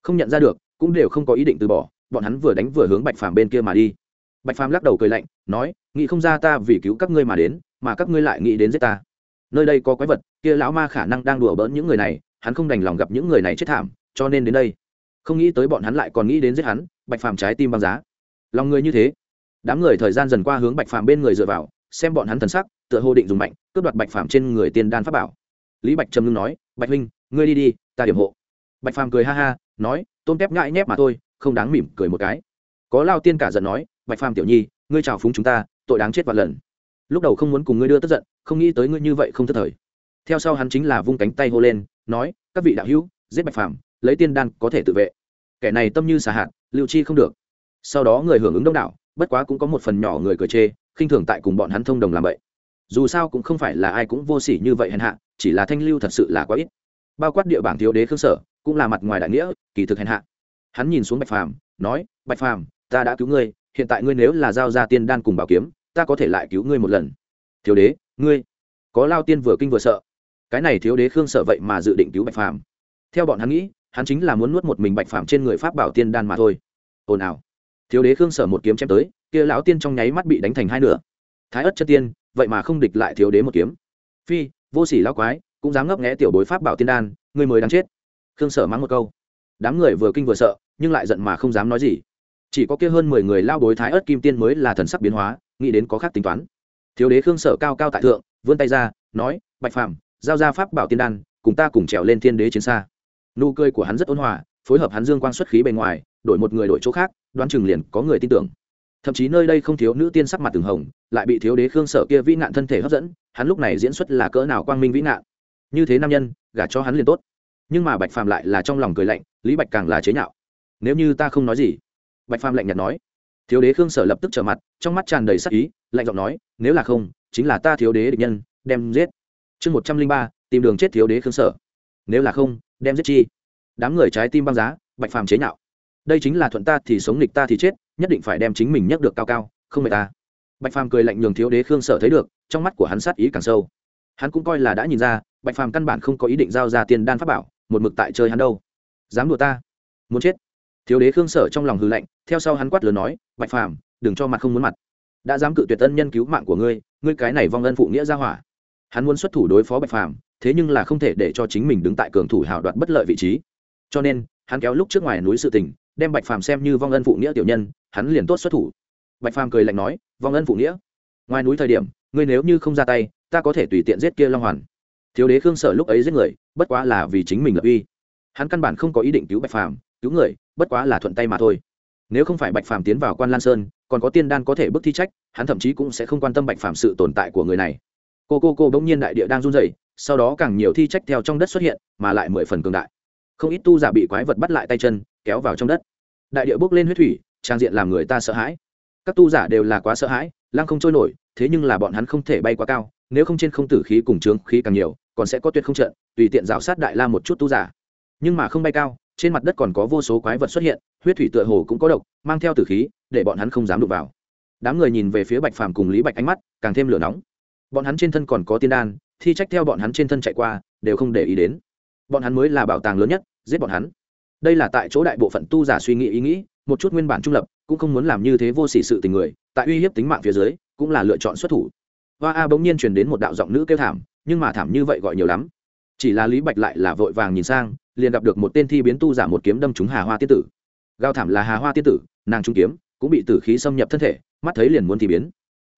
Không nhận ra được, cũng đều không có ý định từ bỏ, bọn hắn vừa đánh vừa hướng bạch phàm bên kia mà đi. Bạch phàm lắc đầu cười lạnh, nói, nghĩ không ra ta vì cứu các ngươi mà đến, mà các ngươi lại nghĩ đến giết ta. Nơi đây có quái vật, kia lão ma khả năng đang đùa bỡn những người này, hắn không đành lòng gặp những người này chết thảm, cho nên đến đây. Không nghĩ tới bọn hắn lại còn nghĩ đến giết hắn, bạch phàm trái tim băng giá. Lòng người như thế đám người thời gian dần qua hướng bạch phàm bên người dựa vào, xem bọn hắn thần sắc, tựa hồ định dùng mạnh, cướp đoạt bạch phàm trên người tiên đan pháp bảo. Lý bạch trầm ngưng nói, bạch huynh, ngươi đi đi, ta điểm hộ. Bạch phàm cười ha ha, nói, tôm tép ngại nhép mà thôi, không đáng mỉm cười một cái. Có lao tiên cả giận nói, bạch phàm tiểu nhi, ngươi trào phúng chúng ta, tội đáng chết vạn lần. Lúc đầu không muốn cùng ngươi đưa tức giận, không nghĩ tới ngươi như vậy không thất thời. Theo sau hắn chính là vung cánh tay hô lên, nói, các vị đạo hữu, giết bạch phàm, lấy tiên đan có thể tự vệ. Kẻ này tâm như xà hạt, lưu chi không được. Sau đó người hưởng ứng đông đảo bất quá cũng có một phần nhỏ người cười chê, khinh thường tại cùng bọn hắn thông đồng làm vậy. Dù sao cũng không phải là ai cũng vô sỉ như vậy hèn hạ, chỉ là thanh lưu thật sự là quá ít. Bao quát địa bảng thiếu đế khương sở, cũng là mặt ngoài đại nghĩa, kỳ thực hèn hạ. Hắn nhìn xuống bạch phàm, nói, bạch phàm, ta đã cứu ngươi, hiện tại ngươi nếu là giao ra tiên đan cùng bảo kiếm, ta có thể lại cứu ngươi một lần. Thiếu đế, ngươi, có lao tiên vừa kinh vừa sợ. Cái này thiếu đế khương sợ vậy mà dự định cứu bạch phàm. Theo bọn hắn nghĩ, hắn chính là muốn nuốt một mình bạch phàm trên người pháp bảo tiên đan mà thôi. Ồn ào thiếu đế khương sở một kiếm chém tới, kia lão tiên trong nháy mắt bị đánh thành hai nửa. Thái ất chất tiên, vậy mà không địch lại thiếu đế một kiếm. Phi, vô sỉ lão quái, cũng dám ngấp nghẽ tiểu bối pháp bảo tiên đan người mới đáng chết. Khương sở mắng một câu. Đám người vừa kinh vừa sợ, nhưng lại giận mà không dám nói gì. Chỉ có kia hơn mười người lao bối thái ớt kim tiên mới là thần sắc biến hóa, nghĩ đến có khác tính toán. Thiếu đế khương sở cao cao tại thượng, vươn tay ra, nói, bạch phàm, giao ra pháp bảo tiên đan, cùng ta cùng trèo lên thiên đế chiến xa. Nụ cười của hắn rất ôn hòa, phối hợp hắn dương quang xuất khí bề ngoài đổi một người đổi chỗ khác, đoán chừng liền có người tin tưởng. Thậm chí nơi đây không thiếu nữ tiên sắc mặt từng hồng, lại bị thiếu đế khương sở kia vĩ nạn thân thể hấp dẫn, hắn lúc này diễn xuất là cỡ nào quang minh vĩ nạn. Như thế nam nhân, gả cho hắn liền tốt. Nhưng mà bạch phàm lại là trong lòng cười lạnh, lý bạch càng là chế nhạo. Nếu như ta không nói gì? Bạch phàm lạnh nhạt nói. Thiếu đế khương sở lập tức trở mặt, trong mắt tràn đầy sắc ý, lạnh giọng nói, nếu là không, chính là ta thiếu đế địch nhân, đem giết. Chương một trăm linh ba, tìm đường chết thiếu đế khương sở. Nếu là không, đem giết chi? Đám người trái tim băng giá, bạch phàm chế nhạo đây chính là thuận ta thì sống nghịch ta thì chết, nhất định phải đem chính mình nhấc được cao cao, không mệt ta. Bạch phàm cười lạnh nhường thiếu đế khương sở thấy được, trong mắt của hắn sát ý càng sâu. Hắn cũng coi là đã nhìn ra, bạch phàm căn bản không có ý định giao ra tiền đan pháp bảo, một mực tại chơi hắn đâu. Dám đùa ta? Muốn chết? Thiếu đế khương sở trong lòng hư lạnh, theo sau hắn quát lớn nói, bạch phàm, đừng cho mặt không muốn mặt. Đã dám cự tuyệt ân nhân cứu mạng của ngươi ngươi cái này vong ân phụ nghĩa ra hỏa. Hắn muốn xuất thủ đối phó bạch phàm, thế nhưng là không thể để cho chính mình đứng tại cường thủ hào đoạt bất lợi vị trí. Cho nên, hắn kéo lúc trước ngoài núi sự tình đem bạch phàm xem như vong ân phụ nghĩa tiểu nhân, hắn liền tốt xuất thủ. Bạch phàm cười lạnh nói, vong ân phụ nghĩa? Ngoài núi thời điểm, ngươi nếu như không ra tay, ta có thể tùy tiện giết kia long hoàn. Thiếu đế khương sở lúc ấy giết người, bất quá là vì chính mình lập uy. Hắn căn bản không có ý định cứu bạch phàm, cứu người, bất quá là thuận tay mà thôi. Nếu không phải bạch phàm tiến vào quan lan sơn, còn có tiên đan có thể bức thi trách, hắn thậm chí cũng sẽ không quan tâm bạch phàm sự tồn tại của người này. Cô cô cô bỗng nhiên đại địa đang run rẩy, sau đó càng nhiều thi trách theo trong đất xuất hiện, mà lại mười phần cường đại. Không ít tu giả bị quái vật bắt lại tay chân kéo vào trong đất. Đại địa bốc lên huyết thủy, trang diện làm người ta sợ hãi. Các tu giả đều là quá sợ hãi, lăng không trôi nổi, thế nhưng là bọn hắn không thể bay quá cao, nếu không trên không tử khí cùng trướng khí càng nhiều, còn sẽ có tuyệt không trận, tùy tiện rào sát đại la một chút tu giả. Nhưng mà không bay cao, trên mặt đất còn có vô số quái vật xuất hiện, huyết thủy tựa hồ cũng có độc, mang theo tử khí, để bọn hắn không dám đụng vào. Đám người nhìn về phía bạch phàm cùng lý bạch ánh mắt càng thêm lửa nóng. Bọn hắn trên thân còn có tiên đan, thi trách theo bọn hắn trên thân chạy qua, đều không để ý đến. Bọn hắn mới là bảo tàng lớn nhất, giết bọn hắn đây là tại chỗ đại bộ phận tu giả suy nghĩ ý nghĩ, một chút nguyên bản trung lập, cũng không muốn làm như thế vô sỉ sự tình người, tại uy hiếp tính mạng phía dưới, cũng là lựa chọn xuất thủ. Hoa a bỗng nhiên truyền đến một đạo giọng nữ kêu thảm, nhưng mà thảm như vậy gọi nhiều lắm. Chỉ là lý bạch lại là vội vàng nhìn sang, liền gặp được một tên thi biến tu giả một kiếm đâm trúng hà hoa tiên tử. Gao thảm là hà hoa tiên tử, nàng trung kiếm, cũng bị tử khí xâm nhập thân thể, mắt thấy liền muốn thi biến.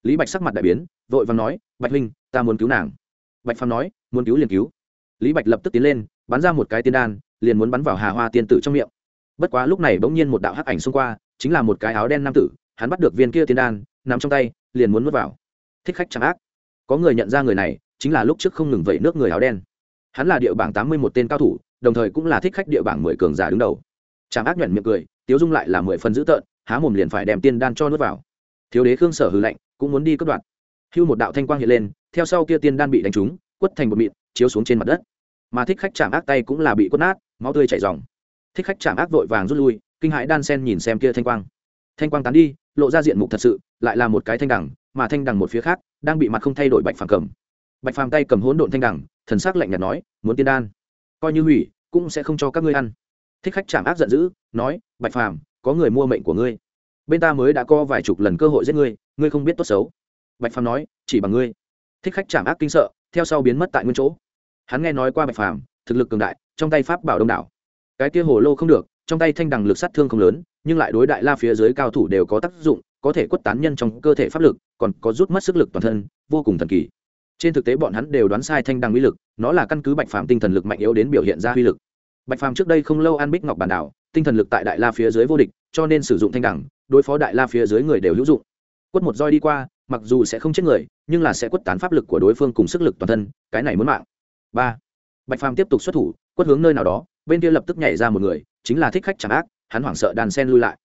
Lý bạch sắc mặt đại biến, vội vàng nói, bạch huynh, ta muốn cứu nàng. Bạch phàm nói, muốn cứu liền cứu. Lý bạch lập tức tiến lên, bắn ra một cái tiên đan liền muốn bắn vào hà hoa tiên tử trong miệng. Bất quá lúc này bỗng nhiên một đạo hắc ảnh xông qua chính là một cái áo đen nam tử hắn bắt được viên kia tiên đan nằm trong tay liền muốn nuốt vào. Thích khách chẳng ác. Có người nhận ra người này chính là lúc trước không ngừng vẩy nước người áo đen. Hắn là địa bảng tám mươi một tên cao thủ đồng thời cũng là thích khách địa bảng mười cường giả đứng đầu. Chẳng ác nhuận miệng cười tiếu dung lại là mười phần dữ tợn há mồm liền phải đem tiên đan cho nuốt vào. Thiếu đế khương sở hư lạnh, cũng muốn đi cất đoạn hưu một đạo thanh quang hiện lên theo sau kia tiên đan bị đánh trúng quất thành một mịn chiếu xuống trên mặt đất. Mà thích khách chạm ác tay cũng là bị quất nát máu tươi chảy ròng, thích khách chạm ác vội vàng rút lui kinh hãi đan sen nhìn xem kia thanh quang. Thanh quang tán đi lộ ra diện mục thật sự lại là một cái thanh đẳng mà thanh đằng một phía khác đang bị mặt không thay đổi bạch phàm cầm. Bạch phàm tay cầm hỗn độn thanh đằng thần sắc lạnh nhạt nói muốn tiên đan coi như hủy cũng sẽ không cho các ngươi ăn. Thích khách chạm ác giận dữ nói bạch phàm có người mua mệnh của ngươi. Bên ta mới đã có vài chục lần cơ hội giết ngươi ngươi không biết tốt xấu. Bạch phàm nói chỉ bằng ngươi. Thích khách chạm ác kinh sợ theo sau biến mất tại nguyên chỗ. Hắn nghe nói qua bạch phàm thực lực cường đại, trong tay pháp bảo đông đảo. Cái kia hồ lô không được, trong tay thanh đằng lực sát thương không lớn, nhưng lại đối đại la phía dưới cao thủ đều có tác dụng, có thể quất tán nhân trong cơ thể pháp lực, còn có rút mất sức lực toàn thân, vô cùng thần kỳ. Trên thực tế bọn hắn đều đoán sai thanh đằng uy lực, nó là căn cứ bạch phàm tinh thần lực mạnh yếu đến biểu hiện ra uy lực. Bạch phàm trước đây không lâu an bích ngọc bản đảo, tinh thần lực tại đại la phía dưới vô địch, cho nên sử dụng thanh đẳng đối phó đại la phía dưới người đều hữu dụng. Quất một roi đi qua, mặc dù sẽ không chết người, nhưng là sẽ quất tán pháp lực của đối phương cùng sức lực toàn thân, cái này muốn mạng. Ba bạch phàm tiếp tục xuất thủ, quất hướng nơi nào đó, bên kia lập tức nhảy ra một người, chính là thích khách chẳng ác, hắn hoảng sợ đàn sen lui lại.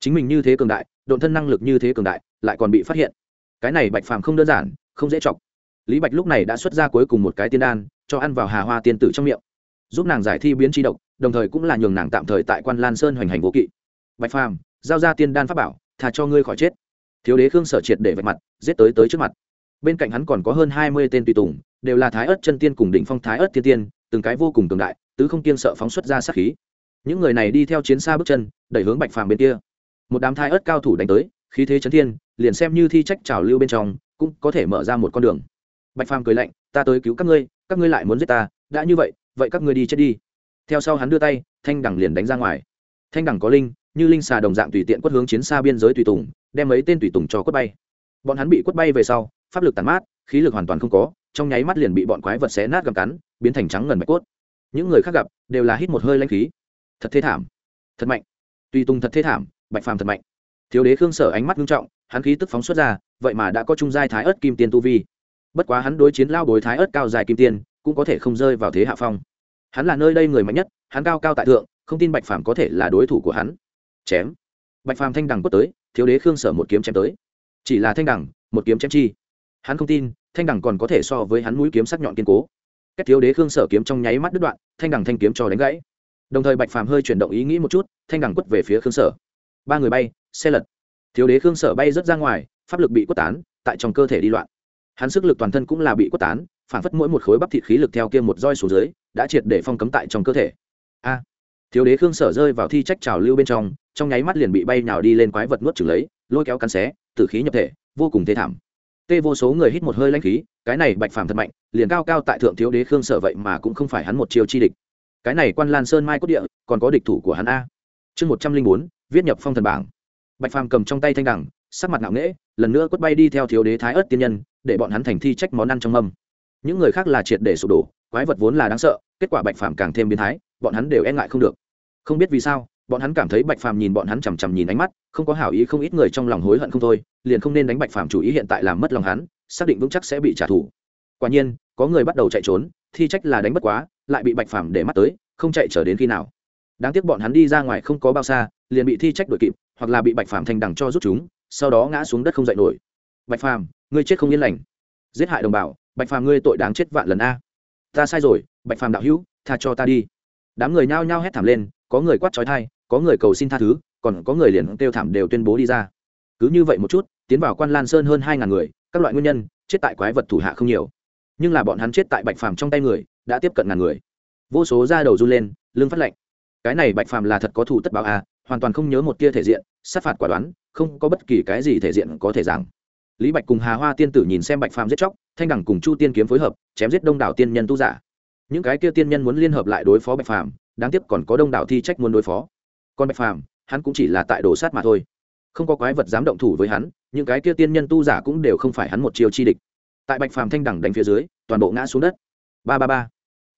Chính mình như thế cường đại, độn thân năng lực như thế cường đại, lại còn bị phát hiện. Cái này bạch phàm không đơn giản, không dễ chọc. Lý bạch lúc này đã xuất ra cuối cùng một cái tiên đan, cho ăn vào hà hoa tiên tử trong miệng. Giúp nàng giải thi biến tri độc, đồng thời cũng là nhường nàng tạm thời tại quan lan sơn hoành hành vô kỵ. Bạch phàm, giao ra tiên đan pháp bảo thà cho ngươi khỏi chết. Thiếu đế khương sở triệt để vạch mặt, giết tới tới trước mặt bên cạnh hắn còn có hơn hai mươi tên tùy tùng, đều là thái ớt chân tiên cùng đỉnh phong thái ớt tiên tiên, từng cái vô cùng cường đại, tứ không tiên sợ phóng xuất ra sát khí. Những người này đi theo chiến xa bước chân, đẩy hướng bạch phàm bên kia. Một đám thái ớt cao thủ đánh tới, khí thế chấn thiên, liền xem như thi trách trào lưu bên trong, cũng có thể mở ra một con đường. Bạch phàm cười lạnh, ta tới cứu các ngươi các ngươi lại muốn giết ta, đã như vậy vậy các ngươi đi chết đi. Theo sau hắn đưa tay, thanh đẳng liền đánh ra ngoài. Thanh đẳng có linh, như linh xà đồng dạng tùy tiện quất hướng chiến xa biên giới tùy tùng, đem mấy tên tùy tùng cho quất bay. Bọn hắn bị quất bay về sau pháp lực tàn mát, khí lực hoàn toàn không có, trong nháy mắt liền bị bọn quái vật xé nát gặm cắn, biến thành trắng ngần bạch cốt. Những người khác gặp, đều là hít một hơi lanh khí. Thật thế thảm, thật mạnh. Tùy tùng thật thế thảm, bạch phàm thật mạnh. Thiếu đế khương sở ánh mắt nghiêm trọng, hắn khí tức phóng xuất ra, vậy mà đã có trung giai thái ớt kim tiên tu vi. Bất quá hắn đối chiến lao bối thái ớt cao dài kim tiên, cũng có thể không rơi vào thế hạ phong. Hắn là nơi đây người mạnh nhất, hắn cao cao tại thượng, không tin bạch phàm có thể là đối thủ của hắn. Chém. Bạch phàm thanh đằng quất tới, thiếu đế khương sở một kiếm chém tới. Chỉ là thanh đằng, một kiếm chém chi hắn không tin, thanh đằng còn có thể so với hắn mũi kiếm sắc nhọn kiên cố. Các thiếu đế khương sở kiếm trong nháy mắt đứt đoạn, thanh đằng thanh kiếm cho đánh gãy. Đồng thời bạch phàm hơi chuyển động ý nghĩ một chút, thanh đằng quất về phía khương sở. Ba người bay, xe lật. Thiếu đế khương sở bay rớt ra ngoài, pháp lực bị quất tán, tại trong cơ thể đi loạn. Hắn sức lực toàn thân cũng là bị quất tán, phản phất mỗi một khối bắp thịt khí lực theo kia một roi xuống dưới, đã triệt để phong cấm tại trong cơ thể. A! Thiếu đế khương sở rơi vào thi trách trào lưu bên trong trong nháy mắt liền bị bay nào đi lên quái vật nuốt trừng lấy, lôi kéo cắn xé, tử khí nhập thể, vô cùng thê thảm tê vô số người hít một hơi lanh khí, cái này bạch phàm thật mạnh, liền cao cao tại thượng thiếu đế khương sở vậy mà cũng không phải hắn một chiêu chi địch. Cái này quan lan sơn mai cốt địa, còn có địch thủ của hắn a. Chương một trăm linh bốn, viết nhập phong thần bảng. Bạch phàm cầm trong tay thanh đẳng sắc mặt ngạo nghễ, lần nữa quất bay đi theo thiếu đế thái ớt tiên nhân, để bọn hắn thành thi trách món ăn trong mâm. Những người khác là triệt để sụp đổ, quái vật vốn là đáng sợ, kết quả bạch phàm càng thêm biến thái, bọn hắn đều e ngại không được. Không biết vì sao bọn hắn cảm thấy bạch phàm nhìn bọn hắn chằm chằm nhìn ánh mắt, không có hảo ý không ít người trong lòng hối hận không thôi, liền không nên đánh bạch phàm chủ ý hiện tại làm mất lòng hắn, xác định vững chắc sẽ bị trả thù. Quả nhiên, có người bắt đầu chạy trốn, thi trách là đánh bất quá, lại bị bạch phàm để mắt tới, không chạy trở đến khi nào. Đáng tiếc bọn hắn đi ra ngoài không có bao xa, liền bị thi trách đuổi kịp, hoặc là bị bạch phàm thành đằng cho rút chúng, sau đó ngã xuống đất không dậy nổi. Bạch phàm, ngươi chết không yên lành. Giết hại đồng bào, bạch phàm ngươi tội đáng chết vạn lần a. Ta sai rồi, bạch phàm đạo hữu, tha cho ta đi. Đám người nhao nhao hét thảm lên, có người quát trói thai có người cầu xin tha thứ, còn có người liền kêu thảm đều tuyên bố đi ra. Cứ như vậy một chút, tiến vào quan lan sơn hơn hai ngàn người, các loại nguyên nhân, chết tại quái vật thủ hạ không nhiều. Nhưng là bọn hắn chết tại bạch phàm trong tay người, đã tiếp cận ngàn người. Vô số ra đầu run lên, lưng phát lệnh. cái này bạch phàm là thật có thủ tất báo à hoàn toàn không nhớ một tia thể diện, sát phạt quả đoán, không có bất kỳ cái gì thể diện có thể giảng. Lý bạch cùng hà hoa tiên tử nhìn xem bạch phàm giết chóc, thanh đẳng cùng chu tiên kiếm phối hợp, chém giết đông đảo tiên nhân tu giả. Những cái kia tiên nhân muốn liên hợp lại đối phó bạch phàm, đáng tiếc còn có đông đảo thi trách muốn đối phó còn bạch phàm, hắn cũng chỉ là tại đồ sát mà thôi. Không có quái vật dám động thủ với hắn, những cái kia tiên nhân tu giả cũng đều không phải hắn một chiều chi địch. Tại bạch phàm thanh đẳng đánh phía dưới, toàn bộ ngã xuống đất. Ba ba ba.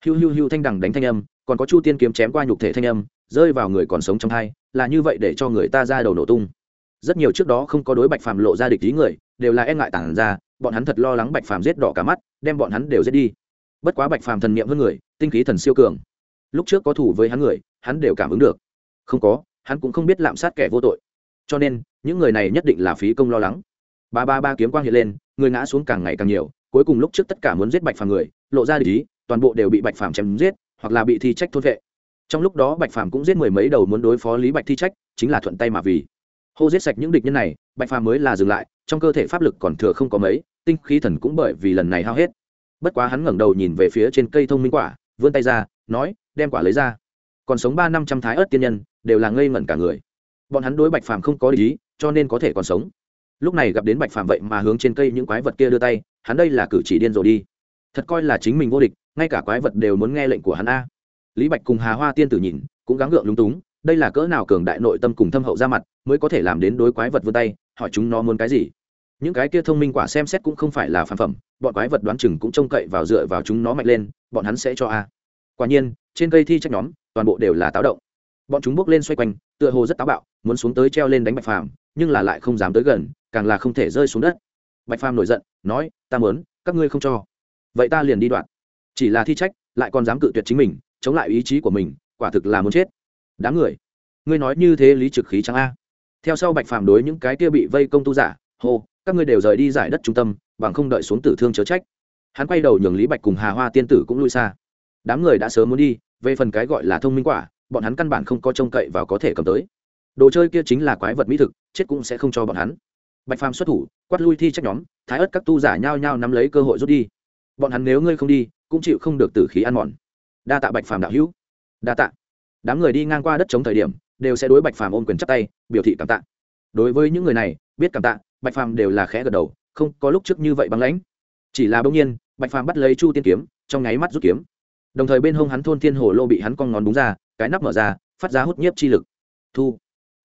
Hiu hiu hiu thanh đẳng đánh thanh âm, còn có chu tiên kiếm chém qua nhục thể thanh âm, rơi vào người còn sống trong hai, là như vậy để cho người ta ra đầu nổ tung. Rất nhiều trước đó không có đối bạch phàm lộ ra địch ý người, đều là e ngại tản ra, bọn hắn thật lo lắng bạch phàm giết đỏ cả mắt, đem bọn hắn đều giết đi. Bất quá bạch phàm thần niệm hơn người, tinh khí thần siêu cường. Lúc trước có thủ với hắn người, hắn đều cảm ứng được không có, hắn cũng không biết lạm sát kẻ vô tội. Cho nên, những người này nhất định là phí công lo lắng. Ba ba ba kiếm quang hiện lên, người ngã xuống càng ngày càng nhiều, cuối cùng lúc trước tất cả muốn giết bạch phàm người, lộ ra ý, toàn bộ đều bị bạch phàm chém giết, hoặc là bị thi trách thôn vệ. Trong lúc đó bạch phàm cũng giết mười mấy đầu muốn đối phó lý bạch thi trách, chính là thuận tay mà vì. Hô giết sạch những địch nhân này, bạch phàm mới là dừng lại, trong cơ thể pháp lực còn thừa không có mấy, tinh khí thần cũng bởi vì lần này hao hết. Bất quá hắn ngẩng đầu nhìn về phía trên cây thông minh quả, vươn tay ra, nói, đem quả lấy ra còn sống ba năm trăm thái ớt tiên nhân, đều là ngây ngẩn cả người. Bọn hắn đối bạch phàm không có ý cho nên có thể còn sống. Lúc này gặp đến bạch phàm vậy mà hướng trên cây những quái vật kia đưa tay, hắn đây là cử chỉ điên rồ đi. Thật coi là chính mình vô địch, ngay cả quái vật đều muốn nghe lệnh của hắn a. Lý bạch cùng hà hoa tiên tử nhìn, cũng gắng gượng lúng túng, đây là cỡ nào cường đại nội tâm cùng thâm hậu ra mặt, mới có thể làm đến đối quái vật vươn tay, hỏi chúng nó muốn cái gì. Những cái kia thông minh quả xem xét cũng không phải là phản phẩm, bọn quái vật đoán chừng cũng trông cậy vào dựa vào chúng nó mạnh lên, bọn hắn sẽ cho a. Quả nhiên, trên cây thi trách nhóm toàn bộ đều là táo động. Bọn chúng bước lên xoay quanh, tựa hồ rất táo bạo, muốn xuống tới treo lên đánh bạch phàm, nhưng là lại không dám tới gần, càng là không thể rơi xuống đất. Bạch phàm nổi giận, nói, ta mớn các ngươi không cho. Vậy ta liền đi đoạn. Chỉ là thi trách, lại còn dám cự tuyệt chính mình, chống lại ý chí của mình, quả thực là muốn chết. Đáng người, ngươi nói như thế lý trực khí trắng a? Theo sau bạch phàm đối những cái kia bị vây công tu giả, hô, các ngươi đều rời đi giải đất trung tâm, bằng không đợi xuống tử thương chớ trách. Hắn quay đầu nhường lý bạch cùng hà hoa tiên tử cũng lui xa. Đám người đã sớm muốn đi về phần cái gọi là thông minh quả, bọn hắn căn bản không có trông cậy và có thể cầm tới. Đồ chơi kia chính là quái vật mỹ thực, chết cũng sẽ không cho bọn hắn. Bạch phàm xuất thủ, quát lui thi trách nhóm, thái ớt các tu giả nhao nhao nắm lấy cơ hội rút đi. Bọn hắn nếu ngươi không đi, cũng chịu không được tử khí ăn mòn. Đa tạ bạch phàm đạo hữu. Đa tạ. Đám người đi ngang qua đất chống thời điểm, đều sẽ đối bạch phàm ôm quyền chắp tay, biểu thị cảm tạ. Đối với những người này, biết cảm tạ, bạch phàm đều là khẽ gật đầu, không có lúc trước như vậy băng lãnh. Chỉ là bỗng nhiên, bạch phàm bắt lấy chu tiên kiếm, trong nháy mắt rút kiếm đồng thời bên hông hắn thôn thiên hồ lô bị hắn con ngón đúng ra, cái nắp mở ra, phát ra hút nhiếp chi lực. Thu.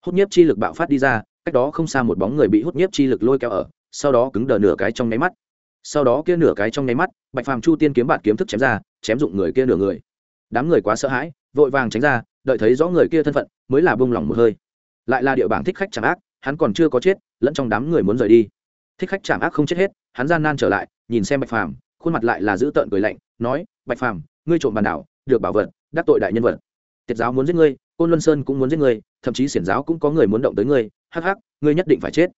Hút nhiếp chi lực bạo phát đi ra, cách đó không xa một bóng người bị hút nhiếp chi lực lôi kéo ở, sau đó cứng đờ nửa cái trong nháy mắt. Sau đó kia nửa cái trong nháy mắt, bạch phàm chu tiên kiếm bạt kiếm thức chém ra, chém dụng người kia nửa người. Đám người quá sợ hãi, vội vàng tránh ra, đợi thấy rõ người kia thân phận, mới là bông lỏng một hơi. Lại là địa bảng thích khách chẳng ác, hắn còn chưa có chết, lẫn trong đám người muốn rời đi. Thích khách chạm ác không chết hết, hắn gian nan trở lại, nhìn xem bạch phàm, khuôn mặt lại là giữ tợn cười lạnh, nói, bạch phàm ngươi trộm bàn đảo, được bảo vật, đắc tội đại nhân vật. Tiết giáo muốn giết ngươi, côn luân sơn cũng muốn giết ngươi, thậm chí xiển giáo cũng có người muốn động tới ngươi. Hắc hắc, ngươi nhất định phải chết.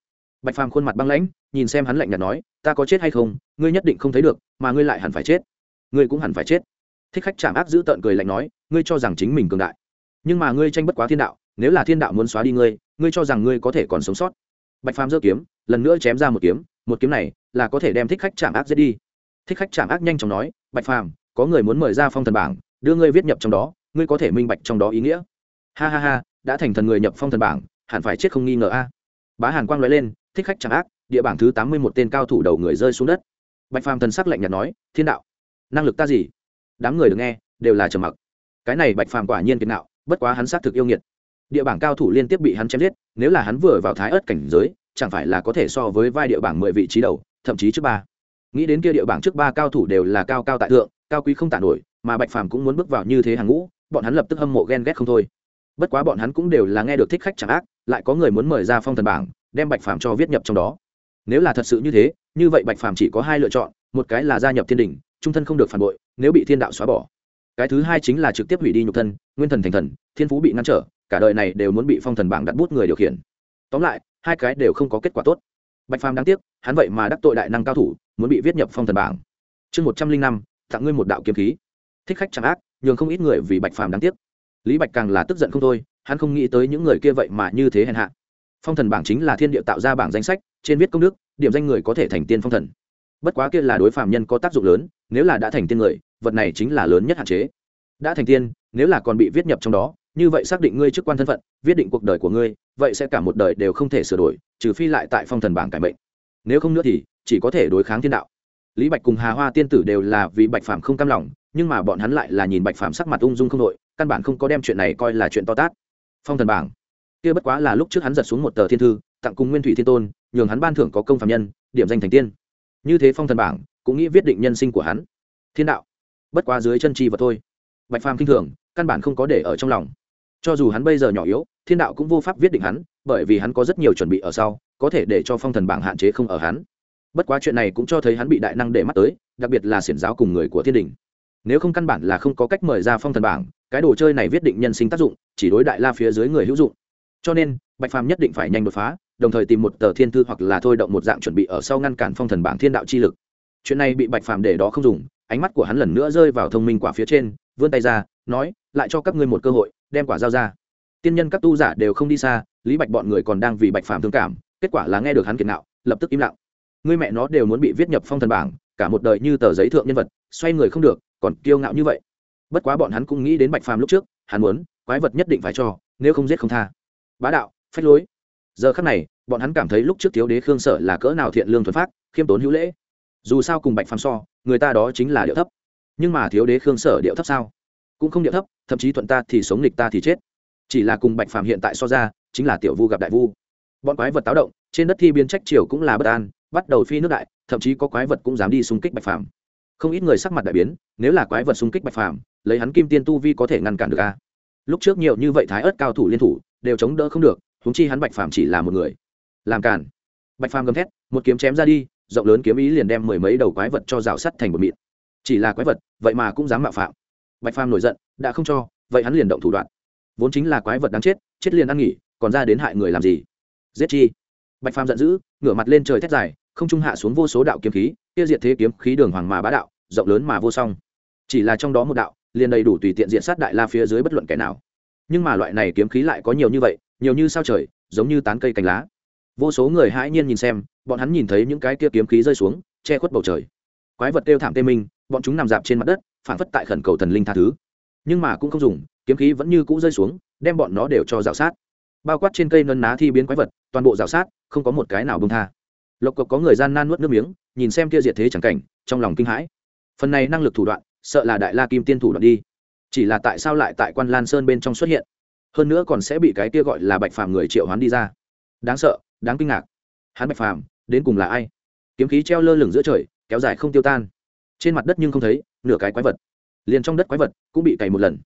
Bạch phàm khuôn mặt băng lãnh, nhìn xem hắn lạnh nhạt nói, ta có chết hay không? Ngươi nhất định không thấy được, mà ngươi lại hẳn phải chết. Ngươi cũng hẳn phải chết. Thích khách chạm ác giữ tợn cười lạnh nói, ngươi cho rằng chính mình cường đại, nhưng mà ngươi tranh bất quá thiên đạo, nếu là thiên đạo muốn xóa đi ngươi ngươi cho rằng ngươi có thể còn sống sót. Bạch phàm giơ kiếm, lần nữa chém ra một kiếm một kiếm này là có thể đem thích khách chạm ác giết đi. Thích khách chạm ác nhanh chóng nói, bạch phàm có người muốn mời ra phong thần bảng, đưa ngươi viết nhập trong đó, ngươi có thể minh bạch trong đó ý nghĩa. Ha ha ha, đã thành thần người nhập phong thần bảng, hẳn phải chết không nghi ngờ a. Bá hàn quang nói lên, thích khách chẳng ác, địa bảng thứ tám mươi một tên cao thủ đầu người rơi xuống đất. Bạch phàm thần sắc lạnh nhạt nói, thiên đạo, năng lực ta gì? Đám người được nghe, đều là trầm mặc. Cái này bạch phàm quả nhiên kiệt nạo, bất quá hắn xác thực yêu nghiệt. Địa bảng cao thủ liên tiếp bị hắn chém giết, nếu là hắn vừa vào thái ớt cảnh giới, chẳng phải là có thể so với vai địa bảng mười vị trí đầu, thậm chí trước ba. Nghĩ đến kia địa bảng trước ba cao thủ đều là cao cao tại thượng cao quý không tả nổi, mà bạch phàm cũng muốn bước vào như thế hàng ngũ, bọn hắn lập tức hâm mộ ghen ghét không thôi. Bất quá bọn hắn cũng đều là nghe được thích khách chẳng ác, lại có người muốn mời ra phong thần bảng, đem bạch phàm cho viết nhập trong đó. Nếu là thật sự như thế, như vậy bạch phàm chỉ có hai lựa chọn, một cái là gia nhập thiên đình, trung thân không được phản bội, nếu bị thiên đạo xóa bỏ. Cái thứ hai chính là trực tiếp hủy đi nhục thân, nguyên thần thành thần, thiên phú bị ngăn trở, cả đời này đều muốn bị phong thần bảng đặt bút người điều khiển. Tóm lại, hai cái đều không có kết quả tốt. Bạch phàm đáng tiếc, hắn vậy mà đắc tội đại năng cao thủ, muốn bị viết nhập phong thần bảng. Chương một trăm linh năm tặng ngươi một đạo kiếm khí. Thích khách chẳng ác, nhường không ít người vì bạch phàm đáng tiếc. Lý bạch càng là tức giận không thôi, hắn không nghĩ tới những người kia vậy mà như thế hèn hạ. Phong thần bảng chính là thiên địa tạo ra bảng danh sách, trên viết công đức, điểm danh người có thể thành tiên phong thần. Bất quá kia là đối phạm nhân có tác dụng lớn, nếu là đã thành tiên người, vật này chính là lớn nhất hạn chế. Đã thành tiên, nếu là còn bị viết nhập trong đó, như vậy xác định ngươi chức quan thân phận, viết định cuộc đời của ngươi, vậy sẽ cả một đời đều không thể sửa đổi, trừ phi lại tại phong thần bảng cải mệnh. Nếu không nữa thì chỉ có thể đối kháng thiên đạo lý bạch cùng hà hoa tiên tử đều là vì bạch phạm không cam lòng, nhưng mà bọn hắn lại là nhìn bạch phạm sắc mặt ung dung không đội căn bản không có đem chuyện này coi là chuyện to tát. Phong thần bảng. Kia bất quá là lúc trước hắn giật xuống một tờ thiên thư, tặng cùng nguyên thủy thiên tôn, nhường hắn ban thưởng có công phạm nhân, điểm danh thành tiên. Như thế phong thần bảng, cũng nghĩ viết định nhân sinh của hắn. Thiên đạo. Bất quá dưới chân chi vật thôi. Bạch phàm kinh thường, căn bản không có để ở trong lòng. Cho dù hắn bây giờ nhỏ yếu, thiên đạo cũng vô pháp viết định hắn, bởi vì hắn có rất nhiều chuẩn bị ở sau, có thể để cho phong thần bảng hạn chế không ở hắn bất quá chuyện này cũng cho thấy hắn bị đại năng để mắt tới, đặc biệt là xiển giáo cùng người của thiên đình. Nếu không căn bản là không có cách mời ra phong thần bảng, cái đồ chơi này viết định nhân sinh tác dụng, chỉ đối đại la phía dưới người hữu dụng. Cho nên, bạch phàm nhất định phải nhanh đột phá, đồng thời tìm một tờ thiên thư hoặc là thôi động một dạng chuẩn bị ở sau ngăn cản phong thần bảng thiên đạo chi lực. Chuyện này bị bạch phàm để đó không dùng, ánh mắt của hắn lần nữa rơi vào thông minh quả phía trên, vươn tay ra, nói, lại cho các ngươi một cơ hội, đem quả giao ra. Tiên nhân các tu giả đều không đi xa, lý bạch bọn người còn đang vì bạch phàm thương cảm, kết quả là nghe được hắn kiệt nạo lập tức im lặng ngươi mẹ nó đều muốn bị viết nhập phong thần bảng, cả một đời như tờ giấy thượng nhân vật, xoay người không được, còn kiêu ngạo như vậy. Bất quá bọn hắn cũng nghĩ đến bạch phàm lúc trước, hắn muốn, quái vật nhất định phải cho, nếu không giết không tha. Bá đạo, phách lối. Giờ khắc này, bọn hắn cảm thấy lúc trước thiếu đế khương sở là cỡ nào thiện lương thuần phát khiêm tốn hữu lễ. Dù sao cùng bạch phàm so, người ta đó chính là điệu thấp. Nhưng mà thiếu đế khương sở điệu thấp sao? Cũng không điệu thấp, thậm chí thuận ta thì sống nghịch ta thì chết. Chỉ là cùng bạch phàm hiện tại so ra, chính là tiểu vu gặp đại vu. Bọn quái vật táo động, trên đất thi biến trách triều cũng là bất an bắt đầu phi nước đại, thậm chí có quái vật cũng dám đi xung kích bạch phàm. Không ít người sắc mặt đại biến, nếu là quái vật xung kích bạch phàm, lấy hắn kim tiên tu vi có thể ngăn cản được a lúc trước nhiều như vậy thái ớt cao thủ liên thủ, đều chống đỡ không được húng chi hắn bạch phàm chỉ là một người. Làm cản. Bạch phàm gầm thét, một kiếm chém ra đi, rộng lớn kiếm ý liền đem mười mấy đầu quái vật cho rào sắt thành một mịn. Chỉ là quái vật, vậy mà cũng dám mạo phạm. Bạch phàm nổi giận, đã không cho, vậy hắn liền động thủ đoạn. Vốn chính là quái vật đáng chết chết liền ăn nghỉ, còn ra đến hại người làm gì? Giết chi? Bạch phàm giận dữ, ngửa mặt lên trời thét dài, không trung hạ xuống vô số đạo kiếm khí, kia diệt thế kiếm khí đường hoàng mà bá đạo, rộng lớn mà vô song. Chỉ là trong đó một đạo, liền đầy đủ tùy tiện diện sát đại la phía dưới bất luận kẻ nào. Nhưng mà loại này kiếm khí lại có nhiều như vậy, nhiều như sao trời, giống như tán cây cành lá. Vô số người hãi nhiên nhìn xem, bọn hắn nhìn thấy những cái kia kiếm khí rơi xuống, che khuất bầu trời. Quái vật kêu thảm tê minh, bọn chúng nằm dạp trên mặt đất, phản phất tại khẩn cầu thần linh tha thứ. Nhưng mà cũng không dùng, kiếm khí vẫn như cũ rơi xuống, đem bọn nó đều cho rào sát. Bao quát trên cây nân ná thi biến quái vật toàn bộ rào sát, không có một cái nào bông tha. Lộc cộc có người gian nan nuốt nước miếng, nhìn xem kia diệt thế chẳng cảnh, trong lòng kinh hãi. Phần này năng lực thủ đoạn, sợ là đại la kim tiên thủ đoạn đi. Chỉ là tại sao lại tại quan lan sơn bên trong xuất hiện? Hơn nữa còn sẽ bị cái kia gọi là bạch phàm người triệu hoán đi ra. Đáng sợ, đáng kinh ngạc. Hắn bạch phàm, đến cùng là ai? Kiếm khí treo lơ lửng giữa trời, kéo dài không tiêu tan. Trên mặt đất nhưng không thấy nửa cái quái vật. Liền trong đất quái vật cũng bị cày một lần.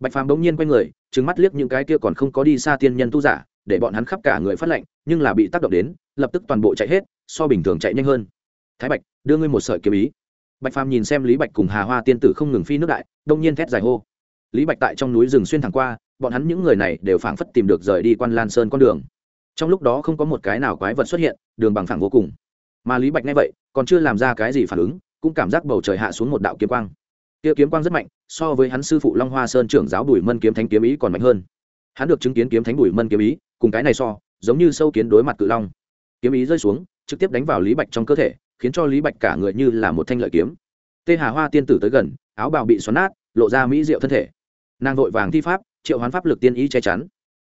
Bạch phàm bỗng nhiên quay người trứng mắt liếc những cái kia còn không có đi xa tiên nhân tu giả để bọn hắn khắp cả người phát lệnh, nhưng là bị tác động đến, lập tức toàn bộ chạy hết, so bình thường chạy nhanh hơn. Thái bạch, đưa ngươi một sợi kiếm ý. Bạch phàm nhìn xem lý bạch cùng hà hoa tiên tử không ngừng phi nước đại, đông nhiên thét dài hô. Lý bạch tại trong núi rừng xuyên thẳng qua, bọn hắn những người này đều phảng phất tìm được rời đi quan lan sơn con đường. Trong lúc đó không có một cái nào quái vật xuất hiện, đường bằng phẳng vô cùng. Mà lý bạch nghe vậy, còn chưa làm ra cái gì phản ứng, cũng cảm giác bầu trời hạ xuống một đạo kiếm quang. Kia kiếm quang rất mạnh, so với hắn sư phụ long hoa sơn trưởng giáo bùi mân kiếm thánh kiếm ý còn mạnh hơn. Hắn được chứng kiến kiếm thánh bùi mân kiếm ý cùng cái này so, giống như sâu kiến đối mặt cự long. Kiếm ý rơi xuống, trực tiếp đánh vào lý bạch trong cơ thể, khiến cho lý bạch cả người như là một thanh lợi kiếm. Tê hà hoa tiên tử tới gần, áo bào bị xoắn nát, lộ ra mỹ diệu thân thể. Nàng vội vàng thi pháp, triệu hoán pháp lực tiên ý che chắn.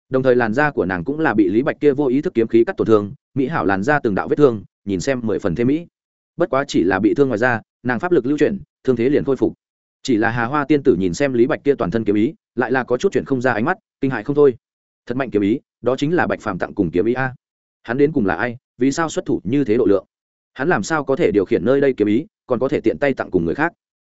Đồng thời làn da của nàng cũng là bị lý bạch kia vô ý thức kiếm khí cắt tổn thương, mỹ hảo làn da từng đạo vết thương, nhìn xem mười phần thêm mỹ. Bất quá chỉ là bị thương ngoài da, nàng pháp lực lưu chuyển, thương thế liền khôi phục. Chỉ là hà hoa tiên tử nhìn xem lý bạch kia toàn thân kiếm ý, lại là có chút chuyện không ra ánh mắt, kinh hại không thôi. Thật mạnh kiếm ý đó chính là bạch phàm tặng cùng kiếm ý a. Hắn đến cùng là ai, vì sao xuất thủ như thế độ lượng? Hắn làm sao có thể điều khiển nơi đây kiếm ý, còn có thể tiện tay tặng cùng người khác?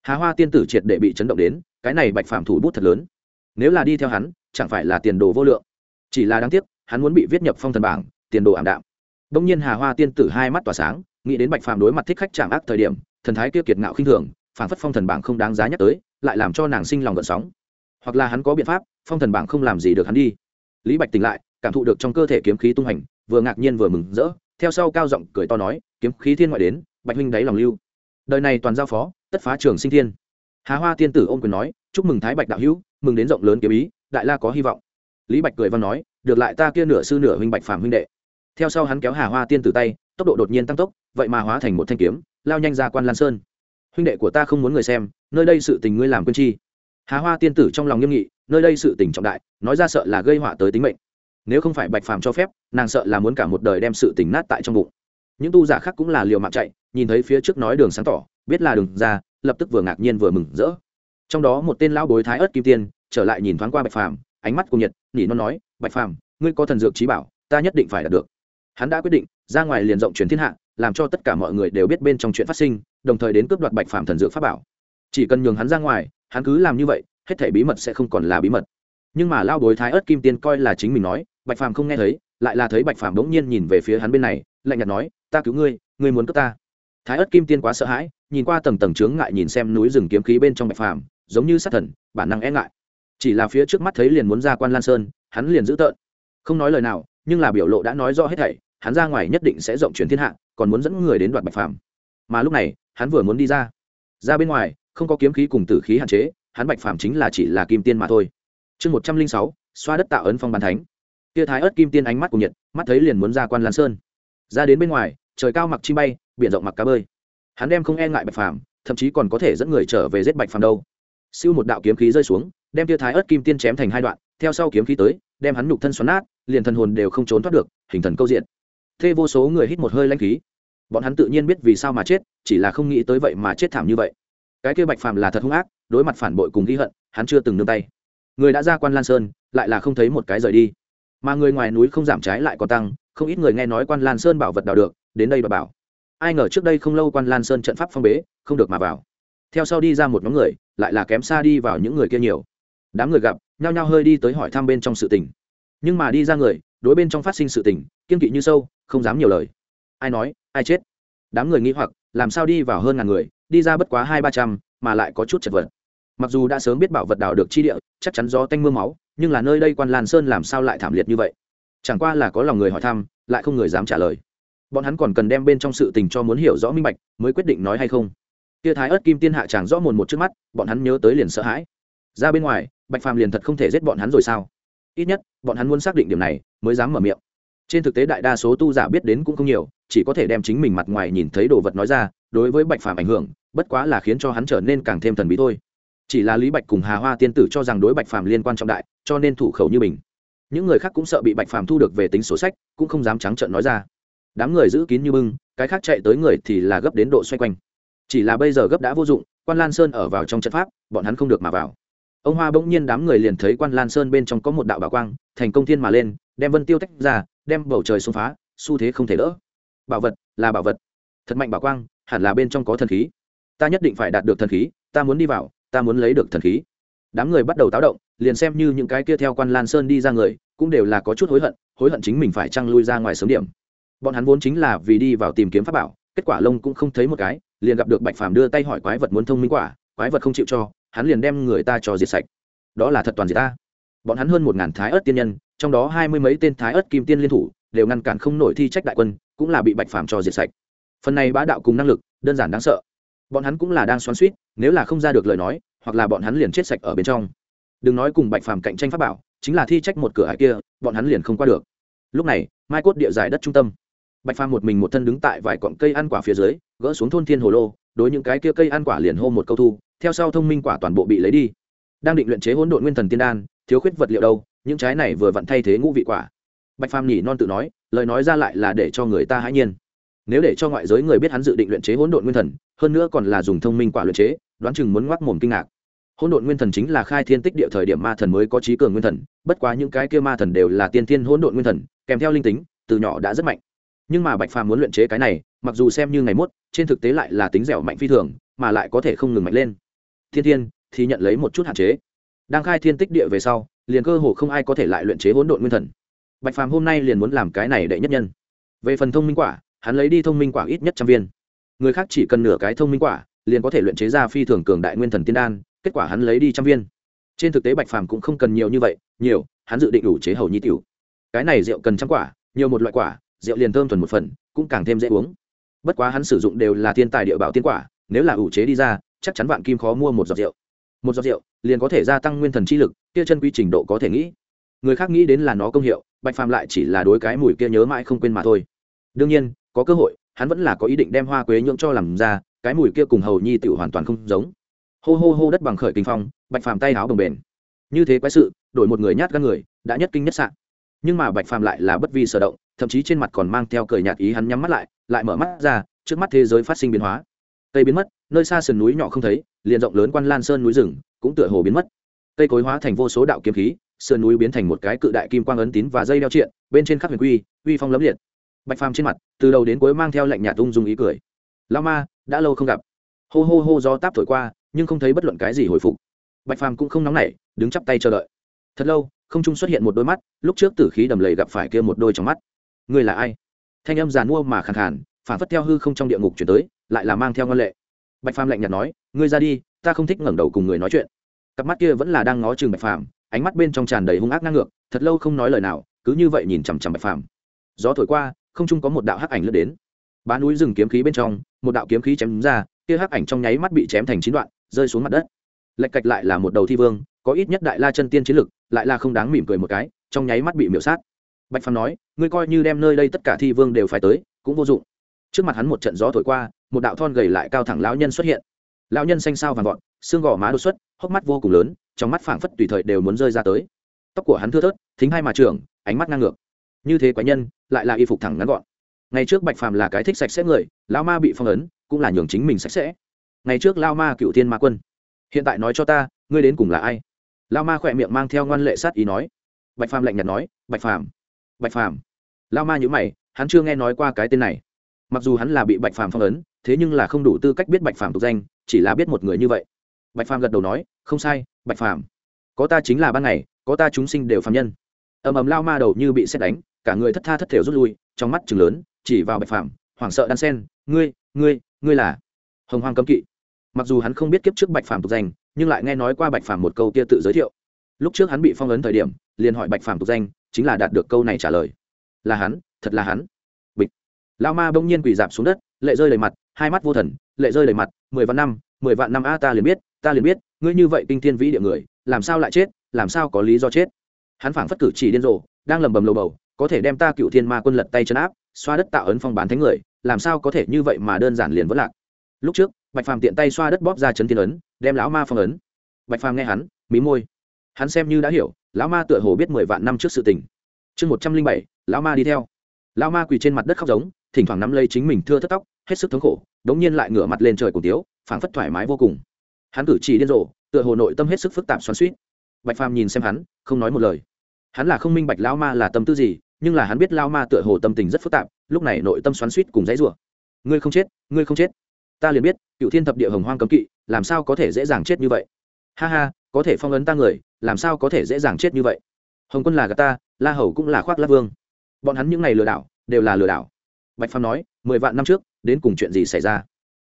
Hà hoa tiên tử triệt để bị chấn động đến, cái này bạch phàm thủ bút thật lớn. Nếu là đi theo hắn, chẳng phải là tiền đồ vô lượng. Chỉ là đáng tiếc, hắn muốn bị viết nhập phong thần bảng, tiền đồ ảm đạm. Đông nhiên hà hoa tiên tử hai mắt tỏa sáng, nghĩ đến bạch phàm đối mặt thích khách chạm ác thời điểm, thần thái kia kiệt ngạo khinh thường, phản phất phong thần bảng không đáng giá nhắc tới, lại làm cho nàng sinh lòng gợn sóng. Hoặc là hắn có biện pháp, phong thần bảng không làm gì được hắn đi. Lý bạch tỉnh lại cảm thụ được trong cơ thể kiếm khí tung hành vừa ngạc nhiên vừa mừng rỡ, theo sau cao giọng cười to nói, kiếm khí thiên ngoại đến, bạch huynh đáy lòng lưu. Đời này toàn giao phó, tất phá trường sinh thiên. Hà hoa tiên tử ôm quyền nói, chúc mừng thái bạch đạo hữu, mừng đến rộng lớn kiếm ý, đại la có hy vọng. Lý bạch cười văn nói, được lại ta kia nửa sư nửa huynh bạch phàm huynh đệ. Theo sau hắn kéo hà hoa tiên tử tay, tốc độ đột nhiên tăng tốc, vậy mà hóa thành một thanh kiếm, lao nhanh ra quan lan sơn. Huynh đệ của ta không muốn người xem, nơi đây sự tình ngươi làm quân chi. Hà hoa tiên tử trong lòng nghiêm nghị, nơi đây sự tình trọng đại, nói ra sợ là gây họa tới tính mệnh nếu không phải bạch phàm cho phép, nàng sợ là muốn cả một đời đem sự tỉnh nát tại trong bụng. Những tu giả khác cũng là liều mạng chạy, nhìn thấy phía trước nói đường sáng tỏ, biết là đường ra, lập tức vừa ngạc nhiên vừa mừng rỡ. Trong đó một tên lão bối thái ớt kim tiên, trở lại nhìn thoáng qua bạch phàm, ánh mắt cùng nhiệt nhỉ nó nói, bạch phàm, ngươi có thần dược trí bảo, ta nhất định phải đạt được. Hắn đã quyết định, ra ngoài liền rộng truyền thiên hạ, làm cho tất cả mọi người đều biết bên trong chuyện phát sinh, đồng thời đến cướp đoạt bạch phàm thần dược pháp bảo. Chỉ cần nhường hắn ra ngoài, hắn cứ làm như vậy, hết thể bí mật sẽ không còn là bí mật. Nhưng mà lao bối thái ớt kim tiên coi là chính mình nói bạch phàm không nghe thấy, lại là thấy bạch phàm đống nhiên nhìn về phía hắn bên này, lạnh nhạt nói, ta cứu ngươi ngươi muốn cướp ta. Thái ớt kim tiên quá sợ hãi, nhìn qua tầng tầng trướng ngại nhìn xem núi rừng kiếm khí bên trong bạch phàm, giống như sát thần, bản năng e ngại. Chỉ là phía trước mắt thấy liền muốn ra quan lan sơn, hắn liền giữ tợn. Không nói lời nào, nhưng là biểu lộ đã nói rõ hết thảy, hắn ra ngoài nhất định sẽ rộng chuyển thiên hạ, còn muốn dẫn người đến đoạt bạch phàm. Mà lúc này, hắn vừa muốn đi ra ra bên ngoài, không có kiếm khí cùng tử khí hạn chế, hắn bạch phàm chính là chỉ là kim tiên mà thôi. Chương một trăm linh sáu, xoa đất tạo ấn phong bàn thánh kia thái ớt kim tiên ánh mắt của nhiệt mắt thấy liền muốn ra quan lan sơn. Ra đến bên ngoài, trời cao mặc chi bay, biển rộng mặc cá bơi. Hắn đem không e ngại bạch phàm, thậm chí còn có thể dẫn người trở về giết bạch phàm đâu. Siêu một đạo kiếm khí rơi xuống, đem tia thái ớt kim tiên chém thành hai đoạn, theo sau kiếm khí tới, đem hắn nhục thân xoắn nát, liền thần hồn đều không trốn thoát được, hình thần câu diện. Thê vô số người hít một hơi lanh khí. Bọn hắn tự nhiên biết vì sao mà chết, chỉ là không nghĩ tới vậy mà chết thảm như vậy. Cái kia bạch phàm là thật hung ác, đối mặt phản bội cùng ghi hận, hắn chưa từng nương tay. Người đã ra quan lan sơn, lại là không thấy một cái rời đi mà người ngoài núi không giảm trái lại còn tăng, không ít người nghe nói quan lan sơn bảo vật đào được, đến đây và bảo. Ai ngờ trước đây không lâu quan lan sơn trận pháp phong bế, không được mà vào. Theo sau đi ra một nhóm người, lại là kém xa đi vào những người kia nhiều. Đám người gặp, nhao nhao hơi đi tới hỏi thăm bên trong sự tình. Nhưng mà đi ra người, đối bên trong phát sinh sự tình kiên kỵ như sâu, không dám nhiều lời. Ai nói, ai chết? Đám người nghĩ hoặc, làm sao đi vào hơn ngàn người, đi ra bất quá hai ba trăm, mà lại có chút chật vật. Mặc dù đã sớm biết bảo vật đào được chi địa, chắc chắn do tanh m ư a máu nhưng là nơi đây quan lan sơn làm sao lại thảm liệt như vậy chẳng qua là có lòng người hỏi thăm lại không người dám trả lời bọn hắn còn cần đem bên trong sự tình cho muốn hiểu rõ minh bạch mới quyết định nói hay không tia thái ớt kim tiên hạ chàng rõ mồn một trước mắt bọn hắn nhớ tới liền sợ hãi ra bên ngoài bạch phàm liền thật không thể giết bọn hắn rồi sao ít nhất bọn hắn muốn xác định điểm này mới dám mở miệng trên thực tế đại đa số tu giả biết đến cũng không nhiều chỉ có thể đem chính mình mặt ngoài nhìn thấy đồ vật nói ra đối với bạch phàm ảnh hưởng bất quá là khiến cho hắn trở nên càng thêm thần bí thôi chỉ là lý bạch cùng hà hoa tiên tử cho rằng đối bạch phàm liên quan trọng đại, cho nên thủ khẩu như mình. Những người khác cũng sợ bị bạch phàm thu được về tính sổ sách, cũng không dám trắng trợn nói ra. Đám người giữ kín như bưng, cái khác chạy tới người thì là gấp đến độ xoay quanh. Chỉ là bây giờ gấp đã vô dụng, quan lan sơn ở vào trong trận pháp, bọn hắn không được mà vào. Ông hoa bỗng nhiên đám người liền thấy quan lan sơn bên trong có một đạo bảo quang, thành công thiên mà lên, đem vân tiêu tách ra, đem bầu trời xông phá, xu thế không thể đỡ. Bảo vật là bảo vật. Thật mạnh bảo quang, hẳn là bên trong có thần khí. Ta nhất định phải đạt được thần khí, ta muốn đi vào ta muốn lấy được thần khí. Đám người bắt đầu táo động, liền xem như những cái kia theo quan lan sơn đi ra người, cũng đều là có chút hối hận hối hận chính mình phải trăng lui ra ngoài sớm điểm. Bọn hắn vốn chính là vì đi vào tìm kiếm pháp bảo, kết quả lông cũng không thấy một cái, liền gặp được bạch phàm đưa tay hỏi quái vật muốn thông minh quả, quái vật không chịu cho, hắn liền đem người ta cho diệt sạch. Đó là thật toàn diệt ta. Bọn hắn hơn một ngàn thái ớt tiên nhân, trong đó hai mươi mấy tên thái ớt kim tiên liên thủ, đều ngăn cản không nổi thi trách đại quân, cũng là bị bạch phàm cho diệt sạch. Phần này bá đạo cùng năng lực, đơn giản đáng sợ. Bọn hắn cũng là đang xoắn suýt nếu là không ra được lời nói hoặc là bọn hắn liền chết sạch ở bên trong. Đừng nói cùng bạch phàm cạnh tranh pháp bảo, chính là thi trách một cửa hải kia, bọn hắn liền không qua được. Lúc này, mai cốt địa giải đất trung tâm. Bạch phàm một mình một thân đứng tại vài cọn cây ăn quả phía dưới, gỡ xuống thôn thiên hồ lô, đối những cái kia cây ăn quả liền hô một câu thu, theo sau thông minh quả toàn bộ bị lấy đi. Đang định luyện chế hỗn độn nguyên thần tiên đan, thiếu khuyết vật liệu đâu, những trái này vừa vặn thay thế ngũ vị quả. Bạch phàm nhỉ non tự nói, lời nói ra lại là để cho người ta hãi nhiên. Nếu để cho ngoại giới người biết hắn dự định luyện chế hỗn độn nguyên thần, hơn nữa còn là dùng thông minh quả luyện chế, đoán chừng muốn ngoác mồm kinh ngạc hỗn độn nguyên thần chính là khai thiên tích địa thời điểm ma thần mới có trí cường nguyên thần, bất quá những cái kia ma thần đều là tiên thiên hỗn độn nguyên thần, kèm theo linh tính, từ nhỏ đã rất mạnh. Nhưng mà bạch phàm muốn luyện chế cái này, mặc dù xem như ngày mốt, trên thực tế lại là tính dẻo mạnh phi thường, mà lại có thể không ngừng mạnh lên. Thiên thiên, thì nhận lấy một chút hạn chế. Đang khai thiên tích địa về sau, liền cơ hồ không ai có thể lại luyện chế hỗn độn nguyên thần. Bạch phàm hôm nay liền muốn làm cái này đệ nhất nhân. Về phần thông minh quả, hắn lấy đi thông minh quả ít nhất trăm viên. Người khác chỉ cần nửa cái thông minh quả, liền có thể luyện chế ra phi thường cường đại nguyên thần tiên đan kết quả hắn lấy đi trăm viên. Trên thực tế bạch phàm cũng không cần nhiều như vậy, nhiều, hắn dự định đủ chế hầu nhi tiểu. Cái này rượu cần trăm quả, nhiều một loại quả, rượu liền thơm thuần một phần, cũng càng thêm dễ uống. Bất quá hắn sử dụng đều là thiên tài địa bảo tiên quả, nếu là ủ chế đi ra, chắc chắn vạn kim khó mua một giọt rượu. Một giọt rượu liền có thể gia tăng nguyên thần chi lực, kia chân quy trình độ có thể nghĩ. Người khác nghĩ đến là nó công hiệu, bạch phàm lại chỉ là đối cái mùi kia nhớ mãi không quên mà thôi. Đương nhiên, có cơ hội, hắn vẫn là có ý định đem hoa quế nhưỡng cho làm ra, cái mùi kia cùng hầu nhi tiểu hoàn toàn không giống hô hô hô đất bằng khởi kinh phong, bạch phàm tay áo bồng bền như thế quái sự, đổi một người nhát gan người, đã nhất kinh nhất sạn nhưng mà bạch phàm lại là bất vi sở động, thậm chí trên mặt còn mang theo cười nhạt ý hắn nhắm mắt lại lại mở mắt ra, trước mắt thế giới phát sinh biến hóa. Cây biến mất, nơi xa sườn núi nhỏ không thấy, liền rộng lớn quan lan sơn núi rừng, cũng tựa hồ biến mất. Cây cối hóa thành vô số đạo kiếm khí, sườn núi biến thành một cái cự đại kim quang ấn tín và dây đeo triện, bên trên khắc huyền quy, uy phong lấm liệt. Bạch phàm trên mặt, từ đầu đến cuối mang theo lạnh nhạt ung dung ý cười. Lao ma, đã lâu không gặp. Hô hô hô do táp thổi qua nhưng không thấy bất luận cái gì hồi phục. Bạch phàm cũng không nóng nảy, đứng chắp tay chờ đợi. Thật lâu, không trung xuất hiện một đôi mắt, lúc trước tử khí đầm lầy gặp phải kia một đôi trong mắt. Người là ai? Thanh âm giàn mua mà khàn khàn, phản phất theo hư không trong địa ngục chuyển tới, lại là mang theo ngân lệ. Bạch phàm lạnh nhạt nói, ngươi ra đi, ta không thích ngẩng đầu cùng người nói chuyện. Cặp mắt kia vẫn là đang ngó chừng bạch phàm, ánh mắt bên trong tràn đầy hung ác ngang ngược, thật lâu không nói lời nào, cứ như vậy nhìn chằm chằm bạch phàm. Gió thổi qua, không trung có một đạo hắc ảnh lướt đến. Bá núi rừng kiếm khí bên trong, một đạo kiếm khí chém ra, kia hắc ảnh trong nháy mắt bị chém thành chín đoạn rơi xuống mặt đất. Lệch cạch lại là một đầu thi vương, có ít nhất đại la chân tiên chiến lực, lại là không đáng mỉm cười một cái, trong nháy mắt bị miểu sát. Bạch phàm nói, ngươi coi như đem nơi đây tất cả thi vương đều phải tới, cũng vô dụng. Trước mặt hắn một trận gió thổi qua, một đạo thon gầy lại cao thẳng lão nhân xuất hiện. Lão nhân xanh sao vàng vọt, xương gò má đột xuất, hốc mắt vô cùng lớn, trong mắt phảng phất tùy thời đều muốn rơi ra tới. Tóc của hắn thưa thớt, thính hai mà trưởng, ánh mắt ngang ngược. Như thế quái nhân, lại là y phục thẳng ngắn gọn. Ngày trước bạch phàm là cái thích sạch sẽ người, lão ma bị phong ấn, cũng là nhường chính mình sạch sẽ ngày trước lao ma cựu thiên ma quân. Hiện tại nói cho ta, ngươi đến cùng là ai? Lao ma khỏe miệng mang theo ngoan lệ sát ý nói. Bạch phàm lạnh nhạt nói, bạch phàm bạch phàm. Lao ma nhữ mày, hắn chưa nghe nói qua cái tên này. Mặc dù hắn là bị bạch phàm phong ấn, thế nhưng là không đủ tư cách biết bạch phàm tục danh, chỉ là biết một người như vậy. Bạch phàm gật đầu nói, không sai, bạch phàm. Có ta chính là ban ngày, có ta chúng sinh đều phạm nhân. Ầm ầm lao ma đầu như bị xét đánh, cả người thất tha thất thể rút lui, trong mắt chừng lớn, chỉ vào bạch phàm, hoảng sợ đan sen, ngươi ngươi ngươi là? Hồng hoang cấm kỵ mặc dù hắn không biết kiếp trước bạch phàm tục danh, nhưng lại nghe nói qua bạch phàm một câu kia tự giới thiệu. Lúc trước hắn bị phong ấn thời điểm, liền hỏi bạch phàm tục danh, chính là đạt được câu này trả lời. Là hắn, thật là hắn. Bịch. Lao ma bỗng nhiên quỳ dạp xuống đất, lệ rơi đầy mặt, hai mắt vô thần, lệ rơi đầy mặt, mười vạn năm, mười vạn năm a, ta liền biết, ta liền biết, ngươi như vậy kinh thiên vĩ địa người, làm sao lại chết, làm sao có lý do chết. Hắn phảng phất cử chỉ điên rồ, đang lầm bầm lầu bầu, có thể đem ta cựu thiên ma quân lật tay chân áp, xoa đất tạo ấn phong bán thánh người, làm sao có thể như vậy mà đơn giản liền vất lạc. Lúc trước bạch phàm tiện tay xoa đất bóp ra chấn thiên ấn, đem lão ma phong ấn. Bạch phàm nghe hắn, mí môi. Hắn xem như đã hiểu, lão ma tựa hồ biết mười vạn năm trước sự tình. Chương một trăm linh bảy, lão ma đi theo. Lão ma quỳ trên mặt đất khóc giống, thỉnh thoảng nắm lấy chính mình thưa thất tóc, hết sức thống khổ, đống nhiên lại ngửa mặt lên trời cổ tiếu, phảng phất thoải mái vô cùng. Hắn cử chỉ điên rồ, tựa hồ nội tâm hết sức phức tạp xoắn suýt bạch phàm nhìn xem hắn, không nói một lời. Hắn là không minh bạch lão ma là tâm tư gì, nhưng là hắn biết lão ma tựa hồ tâm tình rất phức tạp, lúc này nội tâm xoắn suýt cùng dãy rủa. Ngươi không chết, ngươi không chết ta liền biết cựu thiên thập địa hồng hoang cấm kỵ, làm sao có thể dễ dàng chết như vậy? Ha ha, có thể phong ấn ta người, làm sao có thể dễ dàng chết như vậy? Hồng quân là gà ta, la hầu cũng là khoác la vương. Bọn hắn những ngày lừa đảo, đều là lừa đảo. Bạch phàm nói, mười vạn năm trước, đến cùng chuyện gì xảy ra?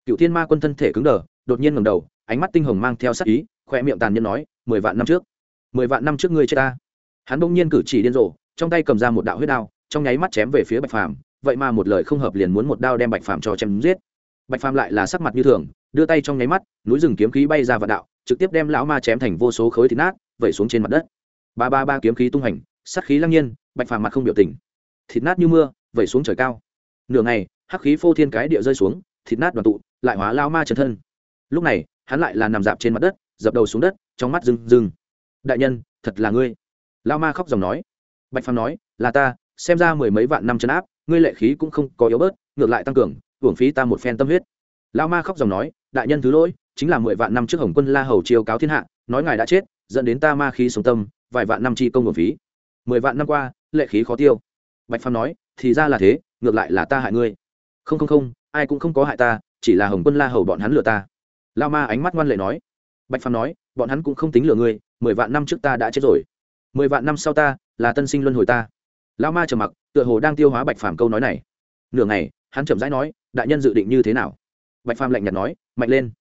Cựu thiên ma quân thân thể cứng đờ, đột nhiên ngầm đầu, ánh mắt tinh hồng mang theo sắc ý, khoe miệng tàn nhân nói, mười vạn năm trước. Mười vạn năm trước ngươi chết ta. Hắn bỗng nhiên cử chỉ điên rồ, trong tay cầm ra một đạo huyết đao, trong nháy mắt chém về phía bạch phàm. Vậy mà một lời không hợp liền muốn một đao đem bạch phàm cho chém giết bạch phàm lại là sắc mặt như thường, đưa tay trong nháy mắt, núi rừng kiếm khí bay ra vạn đạo, trực tiếp đem lão ma chém thành vô số khối thịt nát, vẩy xuống trên mặt đất. Ba ba ba kiếm khí tung hành sắc khí lăng nhiên, bạch phàm mặt không biểu tình. Thịt nát như mưa, vẩy xuống trời cao. Nửa ngày, hắc khí phô thiên cái địa rơi xuống, thịt nát đoàn tụ, lại hóa lao ma chân thân. Lúc này, hắn lại là nằm dạp trên mặt đất, dập đầu xuống đất, trong mắt rừng rừng đại nhân, thật là ngươi. Lao ma khóc dòng nói. Bạch phàm nói, là ta, xem ra mười mấy vạn năm chấn áp, ngươi lệ khí cũng không có yếu bớt, ngược lại tăng cường hưởng phí ta một phen tâm huyết. Lao ma khóc dòng nói, đại nhân thứ lỗi, chính là mười vạn năm trước hồng quân la hầu chiêu cáo thiên hạ, nói ngài đã chết, dẫn đến ta ma khí sống tâm, vài vạn năm chi công hưởng phí. Mười vạn năm qua, lệ khí khó tiêu. Bạch phàm nói, thì ra là thế, ngược lại là ta hại ngươi. Không không không, ai cũng không có hại ta, chỉ là hồng quân la hầu bọn hắn lừa ta. Lao ma ánh mắt ngoan lệ nói. Bạch phàm nói, bọn hắn cũng không tính lừa ngươi, mười vạn năm trước ta đã chết rồi. Mười vạn năm sau ta, là tân sinh luân hồi ta. Lao ma trầm mặc, tựa hồ đang tiêu hóa bạch phàm câu nói này. Nửa ngày hắn chậm rãi nói, đại nhân dự định như thế nào? Bạch phàm lạnh nhạt nói, mạnh lên.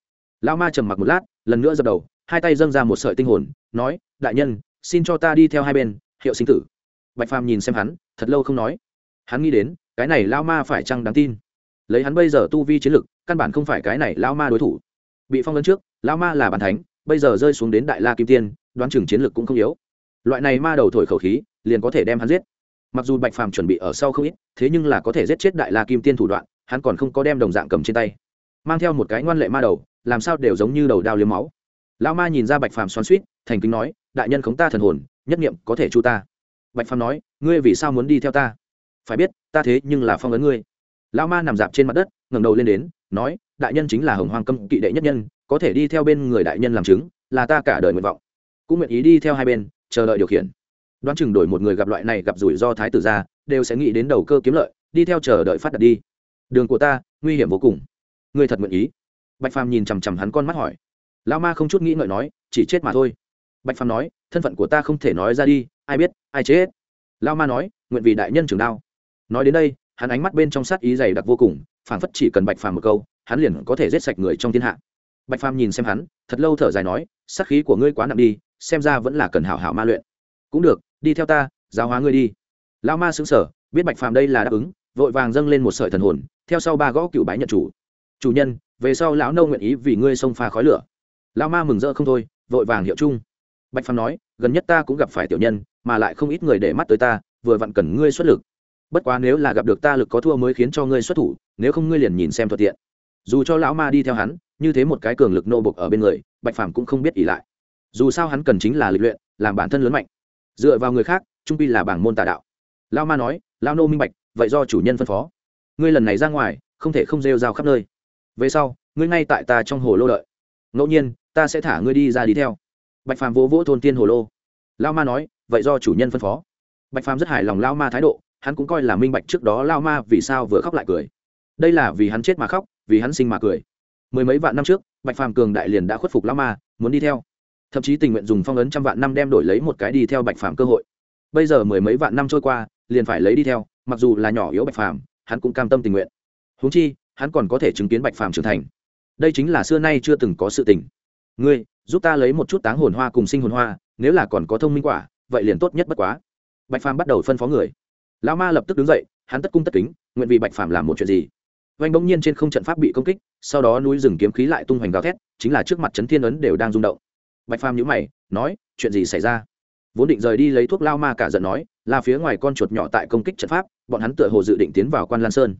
Lao ma trầm mặc một lát, lần nữa dập đầu, hai tay dâng ra một sợi tinh hồn, nói, đại nhân, xin cho ta đi theo hai bên, hiệu sinh tử. Bạch phàm nhìn xem hắn, thật lâu không nói. Hắn nghĩ đến, cái này lao ma phải chăng đáng tin? Lấy hắn bây giờ tu vi chiến lực, căn bản không phải cái này lao ma đối thủ. Bị phong ấn trước lao ma là bàn thánh, bây giờ rơi xuống đến đại la kim tiên, đoán chừng chiến lực cũng không yếu. Loại này ma đầu thổi khẩu khí, liền có thể đem hắn giết mặc dù bạch phàm chuẩn bị ở sau không ít, thế nhưng là có thể giết chết đại la kim tiên thủ đoạn, hắn còn không có đem đồng dạng cầm trên tay. Mang theo một cái ngoan lệ ma đầu, làm sao đều giống như đầu đao liếm máu. Lão ma nhìn ra bạch phàm xoắn suýt thành kính nói, đại nhân khống ta thần hồn, nhất nghiệm có thể chu ta. Bạch phàm nói, ngươi vì sao muốn đi theo ta? Phải biết, ta thế nhưng là phong ấn ngươi. Lão ma nằm dạp trên mặt đất, ngẩng đầu lên đến, nói, đại nhân chính là hồng hoàng cấm kỵ đệ nhất nhân, có thể đi theo bên người đại nhân làm chứng, là ta cả đời nguyện vọng. Cũng nguyện ý đi theo hai bên, chờ đợi điều khiển đoán chừng đổi một người gặp loại này gặp rủi ro thái tử ra, đều sẽ nghĩ đến đầu cơ kiếm lợi, đi theo chờ đợi phát đặt đi. Đường của ta, nguy hiểm vô cùng. Ngươi thật nguyện ý? Bạch phàm nhìn chằm chằm hắn con mắt hỏi. Lao ma không chút nghĩ ngợi nói, chỉ chết mà thôi. Bạch phàm nói, thân phận của ta không thể nói ra đi, ai biết, ai chết? Lao ma nói, nguyện vì đại nhân trường đao. Nói đến đây, hắn ánh mắt bên trong sát ý dày đặc vô cùng, phảng phất chỉ cần bạch phàm một câu, hắn liền có thể giết sạch người trong thiên hạ. Bạch phàm nhìn xem hắn, thật lâu thở dài nói, sát khí của ngươi quá nặng đi, xem ra vẫn là cần hảo hảo ma luyện. Cũng được đi theo ta, giáo hóa ngươi đi. Lao ma xứng sở biết bạch phàm đây là đáp ứng, vội vàng dâng lên một sợi thần hồn, theo sau ba gõ cựu bái nhận chủ. Chủ nhân, về sau lão nâu nguyện ý vì ngươi xông pha khói lửa. Lao ma mừng rỡ không thôi, vội vàng hiệu chung. Bạch phàm nói, gần nhất ta cũng gặp phải tiểu nhân, mà lại không ít người để mắt tới ta, vừa vặn cần ngươi xuất lực. Bất quá nếu là gặp được ta lực có thua mới khiến cho ngươi xuất thủ, nếu không ngươi liền nhìn xem thuận tiện. Dù cho lão ma đi theo hắn, như thế một cái cường lực nô bục ở bên người, bạch phàm cũng không biết ỉ lại. Dù sao hắn cần chính là lịch luyện, làm bản thân lớn mạnh dựa vào người khác, trung pi là bảng môn tà đạo. Lao ma nói, lao nô minh bạch, vậy do chủ nhân phân phó. Ngươi lần này ra ngoài, không thể không rêu rao khắp nơi. Về sau, ngươi ngay tại ta trong hồ lô đợi. Ngẫu nhiên, ta sẽ thả ngươi đi ra đi theo. Bạch phàm vỗ vỗ thôn tiên hồ lô. Lao ma nói, vậy do chủ nhân phân phó. Bạch phàm rất hài lòng lao ma thái độ, hắn cũng coi là minh bạch trước đó lao ma vì sao vừa khóc lại cười. Đây là vì hắn chết mà khóc, vì hắn sinh mà cười. Mười mấy vạn năm trước, bạch phàm cường đại liền đã khuất phục lao ma, muốn đi theo thậm chí tình nguyện dùng phong ấn trăm vạn năm đem đổi lấy một cái đi theo bạch phàm cơ hội. Bây giờ mười mấy vạn năm trôi qua, liền phải lấy đi theo, mặc dù là nhỏ yếu bạch phàm, hắn cũng cam tâm tình nguyện. Húng chi, hắn còn có thể chứng kiến bạch phàm trưởng thành. Đây chính là xưa nay chưa từng có sự tình. Ngươi, giúp ta lấy một chút táng hồn hoa cùng sinh hồn hoa, nếu là còn có thông minh quả, vậy liền tốt nhất bất quá. Bạch phàm bắt đầu phân phó người. Lão ma lập tức đứng dậy, hắn tất cung tất kính, nguyện vì bạch phàm làm một chuyện gì. Oanh bỗng nhiên trên không trận pháp bị công kích, sau đó núi rừng kiếm khí lại tung hoành gào thét, chính là trước mặt trấn thiên ấn đều đang rung động bạch phàm nhữ mày, nói, chuyện gì xảy ra? Vốn định rời đi lấy thuốc lao ma cả giận nói, là phía ngoài con chuột nhỏ tại công kích trận pháp, bọn hắn tựa hồ dự định tiến vào quan lan sơn.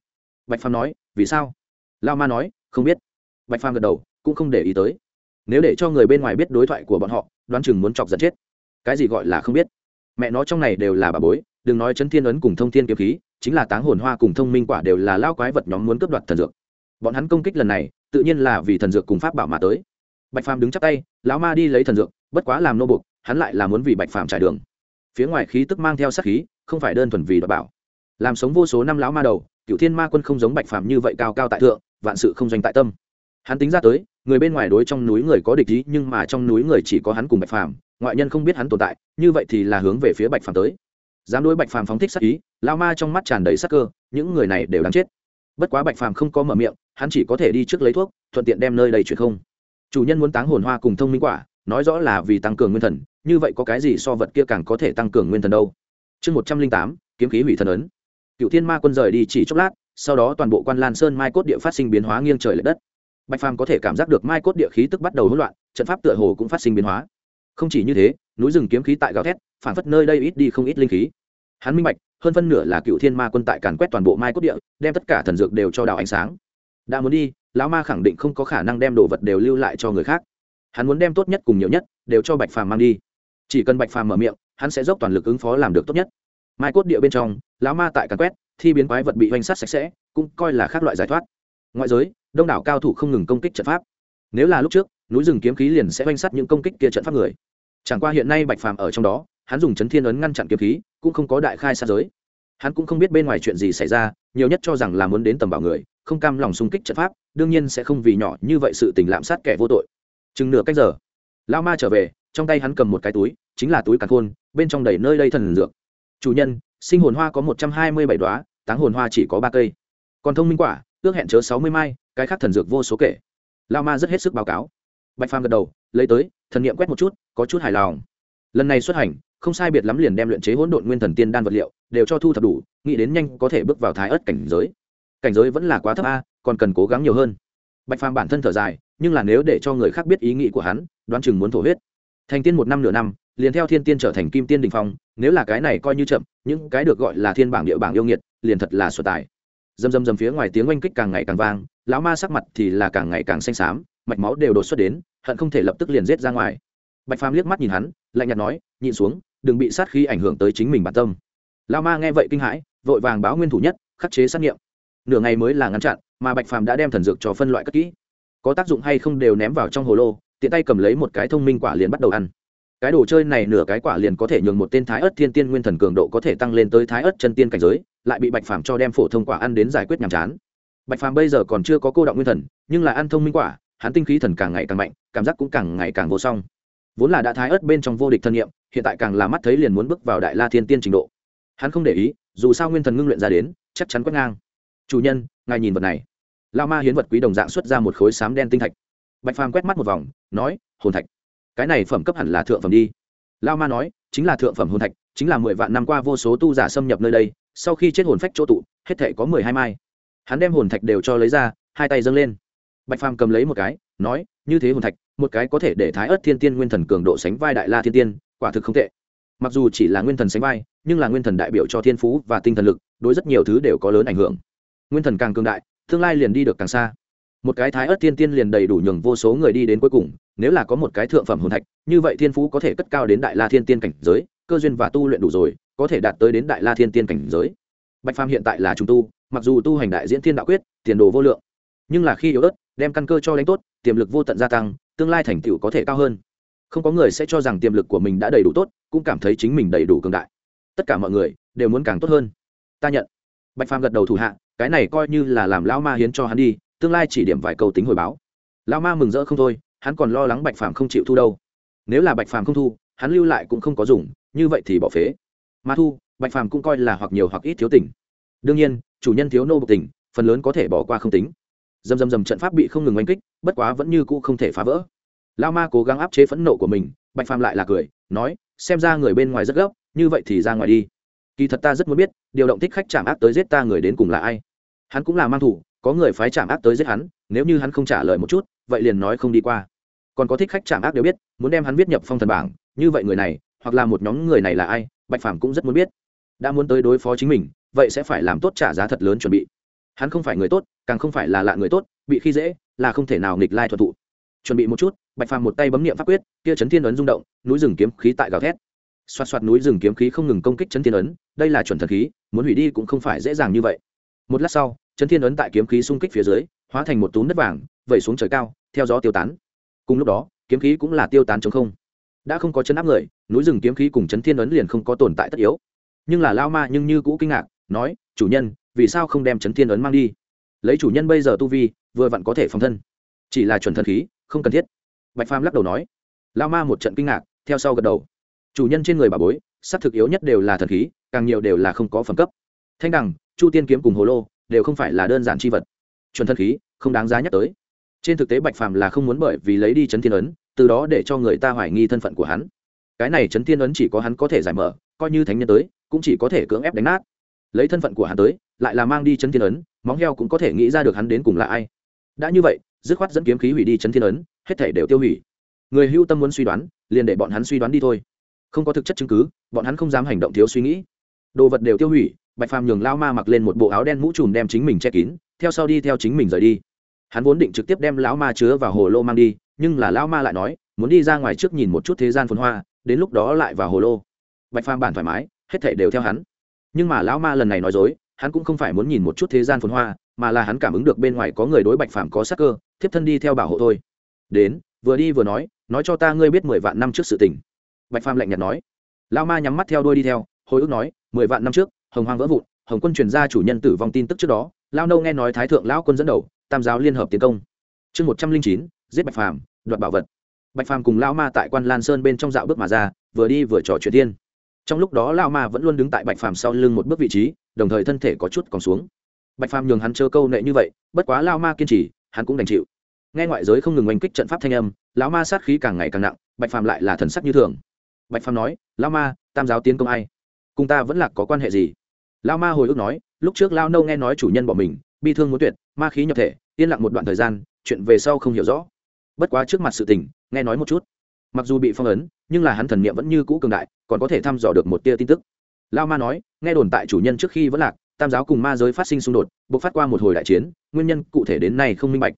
Bạch phàm nói, vì sao? Lao ma nói, không biết. Bạch phàm gật đầu, cũng không để ý tới. Nếu để cho người bên ngoài biết đối thoại của bọn họ, đoán chừng muốn chọc giận chết. Cái gì gọi là không biết? Mẹ nó trong này đều là bà bối, đừng nói chấn thiên ấn cùng thông thiên kiếm khí, chính là táng hồn hoa cùng thông minh quả đều là lao quái vật nhóm muốn cướp đoạt thần dược. Bọn hắn công kích lần này, tự nhiên là vì thần dược cùng pháp bảo mà tới bạch phàm đứng chắp tay, lão ma đi lấy thần dược, bất quá làm nô bục hắn lại là muốn vì bạch phàm trải đường. Phía ngoài khí tức mang theo sát khí, không phải đơn thuần vì đoạt bảo. Làm sống vô số năm lão ma đầu, cựu thiên ma quân không giống bạch phàm như vậy cao cao tại thượng, vạn sự không doanh tại tâm. Hắn tính ra tới, người bên ngoài đối trong núi người có địch ý, nhưng mà trong núi người chỉ có hắn cùng bạch phàm, ngoại nhân không biết hắn tồn tại, như vậy thì là hướng về phía bạch phàm tới. Dám đối bạch phàm phóng thích sắc ý lao ma trong mắt tràn đầy sắc cơ, những người này đều đáng chết. Bất quá bạch phàm không có mở miệng, hắn chỉ có thể đi trước lấy thuốc, thuận tiện đem nơi đầy chuyển không chủ nhân muốn táng hồn hoa cùng thông minh quả, nói rõ là vì tăng cường nguyên thần, như vậy có cái gì so vật kia càng có thể tăng cường nguyên thần đâu? Chương một trăm linh tám, kiếm khí hủy thần ấn. Cựu thiên ma quân rời đi chỉ chốc lát, sau đó toàn bộ quan lan sơn mai cốt địa phát sinh biến hóa nghiêng trời l ệ đất. Bạch phàm có thể cảm giác được mai cốt địa khí tức bắt đầu hỗn loạn, trận pháp tựa hồ cũng phát sinh biến hóa. Không chỉ như thế, núi rừng kiếm khí tại gào thét, phản phất nơi đây ít đi không ít linh khí. Hắn minh bạch, hơn phân nửa là cựu thiên ma quân tại càn quét toàn bộ mai cốt địa, đem tất cả thần dược đều cho đào ánh sáng. Đã muốn đi lão ma khẳng định không có khả năng đem đồ vật đều lưu lại cho người khác. Hắn muốn đem tốt nhất cùng nhiều nhất đều cho bạch phàm mang đi. Chỉ cần bạch phàm mở miệng, hắn sẽ dốc toàn lực ứng phó làm được tốt nhất. Mai cốt địa bên trong, lão ma tại càn quét, thi biến quái vật bị hoành sát sạch sẽ, cũng coi là khác loại giải thoát. Ngoại giới, đông đảo cao thủ không ngừng công kích trận pháp. Nếu là lúc trước, núi rừng kiếm khí liền sẽ oanh sắt những công kích kia trận pháp người. Chẳng qua hiện nay bạch phàm ở trong đó, hắn dùng chấn thiên ấn ngăn chặn kiếm khí, cũng không có đại khai xa giới. Hắn cũng không biết bên ngoài chuyện gì xảy ra, nhiều nhất cho rằng là muốn đến tầm bảo người không cam lòng xung kích trận pháp, đương nhiên sẽ không vì nhỏ như vậy sự tình lạm sát kẻ vô tội. Chừng nửa cách giờ lao ma trở về, trong tay hắn cầm một cái túi, chính là túi càn khôn, bên trong đầy nơi đây thần dược. Chủ nhân, sinh hồn hoa có một trăm hai mươi bảy đoá, táng hồn hoa chỉ có ba cây. Còn thông minh quả, ước hẹn chớ sáu mươi mai, cái khác thần dược vô số kể. Lao ma rất hết sức báo cáo. Bạch phàm gật đầu, lấy tới, thần nghiệm quét một chút, có chút hài lòng. Lần này xuất hành, không sai biệt lắm liền đem luyện chế hỗn độn nguyên thần tiên đan vật liệu, đều cho thu thập đủ, nghĩ đến nhanh có thể bước vào thái ớt cảnh giới cảnh giới vẫn là quá thấp a, còn cần cố gắng nhiều hơn. Bạch phàm bản thân thở dài, nhưng là nếu để cho người khác biết ý nghĩ của hắn, đoán chừng muốn thổ huyết. Thành tiên một năm nửa năm, liền theo thiên tiên trở thành kim tiên đình phong, nếu là cái này coi như chậm, những cái được gọi là thiên bảng địa bảng yêu nghiệt, liền thật là xuất tài. Dầm dầm dầm phía ngoài tiếng oanh kích càng ngày càng vang, lão ma sắc mặt thì là càng ngày càng xanh xám, mạch máu đều đột xuất đến, hận không thể lập tức liền rết ra ngoài. Bạch phàm liếc mắt nhìn hắn, lạnh nhạt nói, nhịn xuống, đừng bị sát khí ảnh hưởng tới chính mình bản tâm. Lão ma nghe vậy kinh hãi, vội vàng báo nguyên thủ nhất, khắc chế sát nghiệm nửa ngày mới là ngăn chặn, mà bạch phàm đã đem thần dược cho phân loại cất kỹ. Có tác dụng hay không đều ném vào trong hồ lô, tiện tay cầm lấy một cái thông minh quả liền bắt đầu ăn. Cái đồ chơi này nửa cái quả liền có thể nhường một tên thái ớt thiên tiên nguyên thần cường độ có thể tăng lên tới thái ớt chân tiên cảnh giới, lại bị bạch phàm cho đem phổ thông quả ăn đến giải quyết nhàm chán. Bạch phàm bây giờ còn chưa có cô động nguyên thần, nhưng là ăn thông minh quả, hắn tinh khí thần càng ngày càng mạnh, cảm giác cũng càng ngày càng vô song. Vốn là đã thái ớt bên trong vô địch thân nhiệm, hiện tại càng là mắt thấy liền muốn bước vào đại la thiên tiên trình độ. Hắn không để ý, dù sao nguyên thần ngưng luyện ra đến, chắc chắn quét ngang chủ nhân, ngài nhìn vật này. Lao ma hiến vật quý đồng dạng xuất ra một khối sám đen tinh thạch. Bạch phàm quét mắt một vòng, nói, hồn thạch. Cái này phẩm cấp hẳn là thượng phẩm đi. Lao ma nói, chính là thượng phẩm hồn thạch, chính là mười vạn năm qua vô số tu giả xâm nhập nơi đây, sau khi chết hồn phách chỗ tụ, hết thể có mười hai mai. Hắn đem hồn thạch đều cho lấy ra, hai tay dâng lên. Bạch phàm cầm lấy một cái, nói, như thế hồn thạch, một cái có thể để thái ớt thiên tiên nguyên thần cường độ sánh vai đại la thiên tiên, quả thực không tệ. Mặc dù chỉ là nguyên thần sánh vai, nhưng là nguyên thần đại biểu cho thiên phú và tinh thần lực, đối rất nhiều thứ đều có lớn ảnh hưởng nguyên thần càng cường đại, tương lai liền đi được càng xa. Một cái thái ớt thiên tiên liền đầy đủ nhường vô số người đi đến cuối cùng, nếu là có một cái thượng phẩm hồn thạch, như vậy thiên phú có thể cất cao đến đại la thiên tiên cảnh giới, cơ duyên và tu luyện đủ rồi, có thể đạt tới đến đại la thiên tiên cảnh giới. Bạch phàm hiện tại là trung tu, mặc dù tu hành đại diễn thiên đạo quyết, tiền đồ vô lượng, nhưng là khi yếu ớt, đem căn cơ cho đánh tốt, tiềm lực vô tận gia tăng, tương lai thành tựu có thể cao hơn. Không có người sẽ cho rằng tiềm lực của mình đã đầy đủ tốt, cũng cảm thấy chính mình đầy đủ cường đại. Tất cả mọi người đều muốn càng tốt hơn. Ta nhận bạch phàm gật đầu thủ hạ, cái này coi như là làm lão ma hiến cho hắn đi, tương lai chỉ điểm vài câu tính hồi báo. Lão ma mừng rỡ không thôi, hắn còn lo lắng bạch phàm không chịu thu đâu. Nếu là bạch phàm không thu, hắn lưu lại cũng không có dùng, như vậy thì bỏ phế. Mà thu, bạch phàm cũng coi là hoặc nhiều hoặc ít thiếu tình. Đương nhiên, chủ nhân thiếu nô bộc tình, phần lớn có thể bỏ qua không tính. Dầm dầm dầm trận pháp bị không ngừng oanh kích, bất quá vẫn như cũ không thể phá vỡ. Lao ma cố gắng áp chế phẫn nộ của mình, bạch phàm lại là cười, nói, xem ra người bên ngoài rất gấp, như vậy thì ra ngoài đi kỳ thật ta rất muốn biết, điều động thích khách chạm áp tới giết ta người đến cùng là ai. Hắn cũng là mang thủ, có người phái chạm áp tới giết hắn, nếu như hắn không trả lời một chút, vậy liền nói không đi qua. Còn có thích khách chạm áp đều biết, muốn đem hắn viết nhập phong thần bảng, như vậy người này, hoặc là một nhóm người này là ai, bạch phàm cũng rất muốn biết. Đã muốn tới đối phó chính mình, vậy sẽ phải làm tốt trả giá thật lớn chuẩn bị. Hắn không phải người tốt, càng không phải là lạ người tốt, bị khi dễ, là không thể nào nghịch lai thuật thụ. Chuẩn bị một chút, bạch phàm một tay bấm niệm pháp quyết, kia chấn thiên ấn rung động, núi rừng kiếm khí tại gào thét xoạt xoạt núi rừng kiếm khí không ngừng công kích chấn thiên ấn, đây là chuẩn thần khí, muốn hủy đi cũng không phải dễ dàng như vậy. Một lát sau, chấn thiên ấn tại kiếm khí xung kích phía dưới, hóa thành một túm đất vàng, vẩy xuống trời cao, theo gió tiêu tán. Cùng lúc đó, kiếm khí cũng là tiêu tán chống không. Đã không có chấn áp người, núi rừng kiếm khí cùng chấn thiên ấn liền không có tồn tại tất yếu. Nhưng là lao ma nhưng như cũ kinh ngạc, nói, chủ nhân, vì sao không đem chấn thiên ấn mang đi? Lấy chủ nhân bây giờ tu vi, vừa vặn có thể phòng thân. Chỉ là chuẩn thần khí, không cần thiết. Bạch phàm lắc đầu nói. Lao ma một trận kinh ngạc, theo sau gật đầu chủ nhân trên người bà bối, sắc thực yếu nhất đều là thần khí, càng nhiều đều là không có phẩm cấp. Thanh đằng, chu tiên kiếm cùng hồ lô đều không phải là đơn giản c h i vật. Chuẩn thần khí, không đáng giá nhắc tới. Trên thực tế bạch phàm là không muốn bởi vì lấy đi chấn thiên ấn, từ đó để cho người ta hoài nghi thân phận của hắn. Cái này chấn thiên ấn chỉ có hắn có thể giải mở, coi như thánh nhân tới, cũng chỉ có thể cưỡng ép đánh nát. Lấy thân phận của hắn tới, lại là mang đi chấn thiên ấn, móng heo cũng có thể nghĩ ra được hắn đến cùng là ai. Đã như vậy, dứt khoát dẫn kiếm khí hủy đi chấn thiên ấn, hết thể đều tiêu hủy. Người hưu tâm muốn suy đoán, liền để bọn hắn suy đoán đi thôi không có thực chất chứng cứ, bọn hắn không dám hành động thiếu suy nghĩ. Đồ vật đều tiêu hủy, bạch phàm nhường lao ma mặc lên một bộ áo đen mũ trùm đem chính mình che kín, theo sau đi theo chính mình rời đi. Hắn vốn định trực tiếp đem lão ma chứa vào hồ lô mang đi, nhưng là lão ma lại nói, muốn đi ra ngoài trước nhìn một chút thế gian phồn hoa, đến lúc đó lại vào hồ lô. Bạch phàm bản thoải mái, hết thảy đều theo hắn. Nhưng mà lão ma lần này nói dối, hắn cũng không phải muốn nhìn một chút thế gian phồn hoa, mà là hắn cảm ứng được bên ngoài có người đối bạch phàm có sắc cơ, thiếp thân đi theo bảo hộ thôi. Đến, vừa đi vừa nói nói cho ta ngươi biết mười vạn năm trước sự tình bạch phàm lạnh nhạt nói. Lao ma nhắm mắt theo đuôi đi theo, hồi ức nói, mười vạn năm trước, hồng hoang vỡ vụn, hồng quân truyền ra chủ nhân tử vong tin tức trước đó lao nâu nghe nói thái thượng lão quân dẫn đầu, tam giáo liên hợp tiến công. Chương một trăm linh chín, giết bạch phàm, đoạt bảo vật. Bạch phàm cùng lao ma tại quan lan sơn bên trong dạo bước mà ra, vừa đi vừa trò chuyện thiên. Trong lúc đó lao ma vẫn luôn đứng tại bạch phàm sau lưng một bước vị trí, đồng thời thân thể có chút còn xuống. Bạch phàm nhường hắn chơ câu nệ như vậy, bất quá lao ma kiên trì, hắn cũng đành chịu. Nghe ngoại giới không ngừng oanh kích trận pháp thanh âm, lão ma sát khí càng ngày càng nặng, bạch phàm lại là thần sắc như thường bạch phàm nói lao ma, tam giáo tiến công ai? Cùng ta vẫn là có quan hệ gì? Lao ma hồi ức nói, lúc trước lao nâu nghe nói chủ nhân bỏ mình, bi thương muốn tuyệt, ma khí nhập thể, yên lặng một đoạn thời gian, chuyện về sau không hiểu rõ. Bất quá trước mặt sự tình, nghe nói một chút. Mặc dù bị phong ấn, nhưng là hắn thần niệm vẫn như cũ cường đại, còn có thể thăm dò được một tia tin tức. Lao ma nói, nghe đồn tại chủ nhân trước khi vẫn lạc, tam giáo cùng ma giới phát sinh xung đột buộc phát qua một hồi đại chiến, nguyên nhân cụ thể đến nay không minh bạch.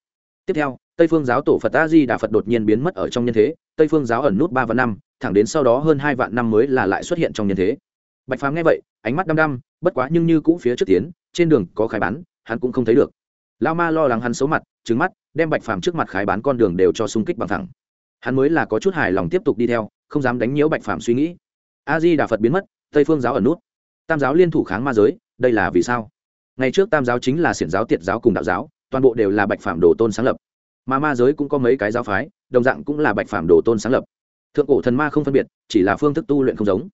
Tiếp theo, tây phương giáo tổ phật a di đà phật đột nhiên biến mất ở trong nhân thế, tây phương giáo ẩn nút ba và năm thẳng đến sau đó hơn hai vạn năm mới là lại xuất hiện trong nhân thế. Bạch phàm nghe vậy, ánh mắt đăm đăm, bất quá nhưng như cũ phía trước tiến, trên đường có khái bán, hắn cũng không thấy được. Lao ma lo lắng hắn xấu mặt trứng mắt, đem bạch phàm trước mặt khái bán con đường đều cho xung kích bằng thẳng. Hắn mới là có chút hài lòng tiếp tục đi theo, không dám đánh nhiễu bạch phàm suy nghĩ. A di đà phật biến mất, tây phương giáo ở nút. Tam giáo liên thủ kháng ma giới, đây là vì sao? Ngày trước tam giáo chính là xiển giáo, tiệt giáo cùng đạo giáo, toàn bộ đều là bạch phàm đồ tôn sáng lập. Mà ma giới cũng có mấy cái giáo phái, đồng dạng cũng là bạch phàm đồ tôn sáng lập thượng cổ thần ma không phân biệt, chỉ là phương thức tu luyện không giống.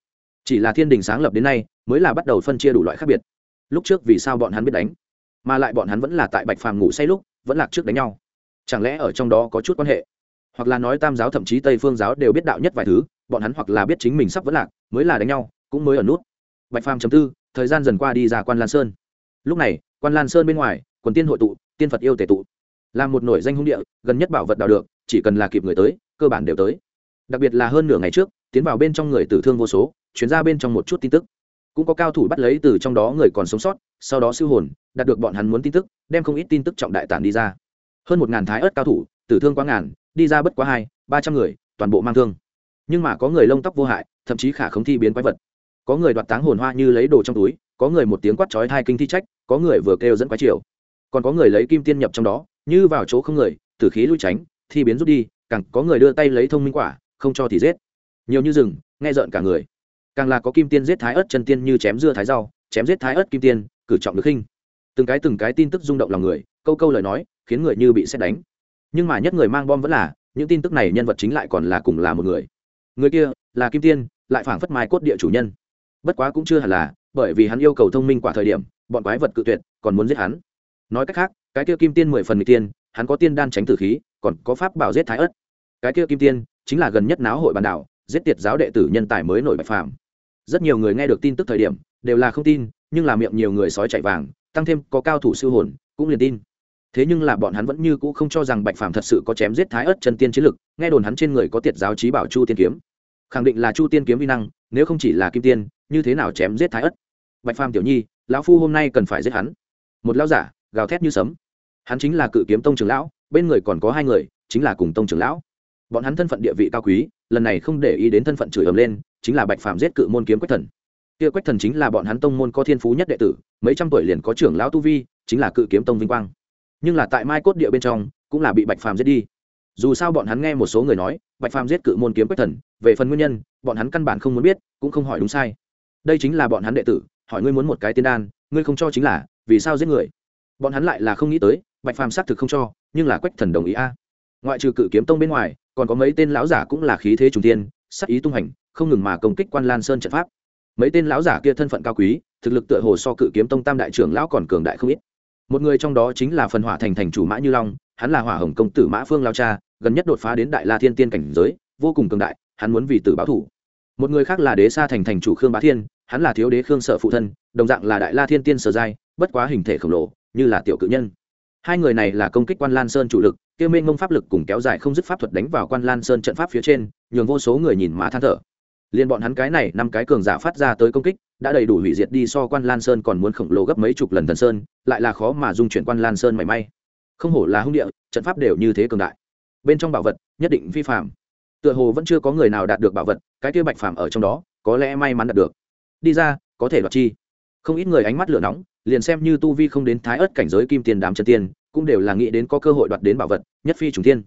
Chỉ là thiên đình sáng lập đến nay, mới là bắt đầu phân chia đủ loại khác biệt. Lúc trước vì sao bọn hắn biết đánh, mà lại bọn hắn vẫn là tại bạch phàm ngủ say lúc, vẫn lạc trước đánh nhau. Chẳng lẽ ở trong đó có chút quan hệ? Hoặc là nói tam giáo thậm chí tây phương giáo đều biết đạo nhất vài thứ, bọn hắn hoặc là biết chính mình sắp vẫn lạc, mới là đánh nhau, cũng mới ở nút. Bạch phàm chấm tư, thời gian dần qua đi ra quan lan sơn. Lúc này, quan lan sơn bên ngoài, quần tiên hội tụ, tiên phật yêu tể tụ. Là một nổi danh hung địa, gần nhất bảo vật đào được, chỉ cần là kịp người tới, cơ bản đều tới đặc biệt là hơn nửa ngày trước, tiến vào bên trong người tử thương vô số, chuyển ra bên trong một chút tin tức. Cũng có cao thủ bắt lấy từ trong đó người còn sống sót, sau đó siêu hồn, đạt được bọn hắn muốn tin tức, đem không ít tin tức trọng đại tản đi ra. Hơn một ngàn thái ớt cao thủ, tử thương quá ngàn, đi ra bất quá hai, ba trăm người, toàn bộ mang thương. Nhưng mà có người lông tóc vô hại, thậm chí khả không thi biến quái vật. Có người đoạt táng hồn hoa như lấy đồ trong túi, có người một tiếng quát chói thai kinh thi trách, có người vừa kêu dẫn quái triều. Còn có người lấy kim tiên nhập trong đó, như vào chỗ không người, tử khí lui tránh, thi biến rút đi, càng có người đưa tay lấy thông minh quả không cho thì giết. Nhiều như rừng, nghe rợn cả người. Càng là có kim tiên giết thái ớt chân tiên như chém dưa thái rau, chém giết thái ớt kim tiên, cử trọng được khinh. Từng cái từng cái tin tức rung động lòng người, câu câu lời nói, khiến người như bị xét đánh. Nhưng mà nhất người mang bom vẫn là, những tin tức này nhân vật chính lại còn là cùng là một người. Người kia là kim tiên, lại phảng phất mai cốt địa chủ nhân. Bất quá cũng chưa hẳn là, bởi vì hắn yêu cầu thông minh quả thời điểm, bọn quái vật cự tuyệt, còn muốn giết hắn. Nói cách khác, cái kia kim tiên mười phần người tiên, hắn có tiên đan tránh tử khí, còn có pháp bảo giết thái ất cái kia kim tiên chính là gần nhất náo hội bàn đảo, giết tiệt giáo đệ tử nhân tài mới nổi bạch phàm. Rất nhiều người nghe được tin tức thời điểm, đều là không tin, nhưng là miệng nhiều người sói chạy vàng, tăng thêm có cao thủ siêu hồn, cũng liền tin. Thế nhưng là bọn hắn vẫn như cũ không cho rằng bạch phàm thật sự có chém giết thái ớt chân tiên chiến lực, nghe đồn hắn trên người có tiệt giáo trí bảo chu tiên kiếm. Khẳng định là chu tiên kiếm vi năng, nếu không chỉ là kim tiên, như thế nào chém giết thái ớt bạch phàm tiểu nhi, lão phu hôm nay cần phải giết hắn. Một lão giả, gào thét như sấm. Hắn chính là cự kiếm tông trưởng lão, bên người còn có hai người, chính là cùng tông trưởng lão bọn hắn thân phận địa vị cao quý, lần này không để ý đến thân phận chửi ầm lên, chính là bạch phàm giết cự môn kiếm quách thần. Kia quách thần chính là bọn hắn tông môn có thiên phú nhất đệ tử, mấy trăm tuổi liền có trưởng lão tu vi, chính là cự kiếm tông vinh quang. Nhưng là tại mai cốt địa bên trong, cũng là bị bạch phàm giết đi. Dù sao bọn hắn nghe một số người nói, bạch phàm giết cự môn kiếm quách thần, về phần nguyên nhân, bọn hắn căn bản không muốn biết, cũng không hỏi đúng sai. Đây chính là bọn hắn đệ tử, hỏi ngươi muốn một cái tiên đan, ngươi không cho chính là, vì sao giết người? Bọn hắn lại là không nghĩ tới, bạch phàm xác thực không cho, nhưng là quách thần đồng ý a. Ngoại trừ cự kiếm tông bên ngoài còn có mấy tên lão giả cũng là khí thế trùng tiên sắc ý tung hành, không ngừng mà công kích quan lan sơn trận pháp. Mấy tên lão giả kia thân phận cao quý, thực lực tựa hồ so cự kiếm tông tam đại trưởng lão còn cường đại không ít. Một người trong đó chính là phần hỏa thành thành chủ mã như long, hắn là hỏa hồng công tử mã phương lao cha, gần nhất đột phá đến đại la thiên tiên cảnh giới, vô cùng cường đại, hắn muốn vì tử báo thủ. Một người khác là đế sa thành thành chủ khương bá thiên, hắn là thiếu đế khương sợ phụ thân, đồng dạng là đại la thiên tiên sở giai, bất quá hình thể khổng lồ, như là tiểu cự nhân hai người này là công kích quan lan sơn chủ lực tiêu minh mông pháp lực cùng kéo dài không dứt pháp thuật đánh vào quan lan sơn trận pháp phía trên, nhường vô số người nhìn mà than thở. Liên bọn hắn cái này, năm cái cường giả phát ra tới công kích, đã đầy đủ hủy diệt đi so quan lan sơn còn muốn khổng lồ gấp mấy chục lần thần sơn, lại là khó mà dung chuyển quan lan sơn mảy may. Không hổ là hung địa, trận pháp đều như thế cường đại. Bên trong bảo vật, nhất định vi phạm tựa hồ vẫn chưa có người nào đạt được bảo vật, cái kia bạch phàm ở trong đó, có lẽ may mắn đạt được. Đi ra, có thể đoạt chi. Không ít người ánh mắt lửa nóng liền xem như tu vi không đến thái ớt cảnh giới kim tiền đám chân tiên, cũng đều là nghĩ đến có cơ hội đoạt đến bảo vật, nhất phi trùng tiên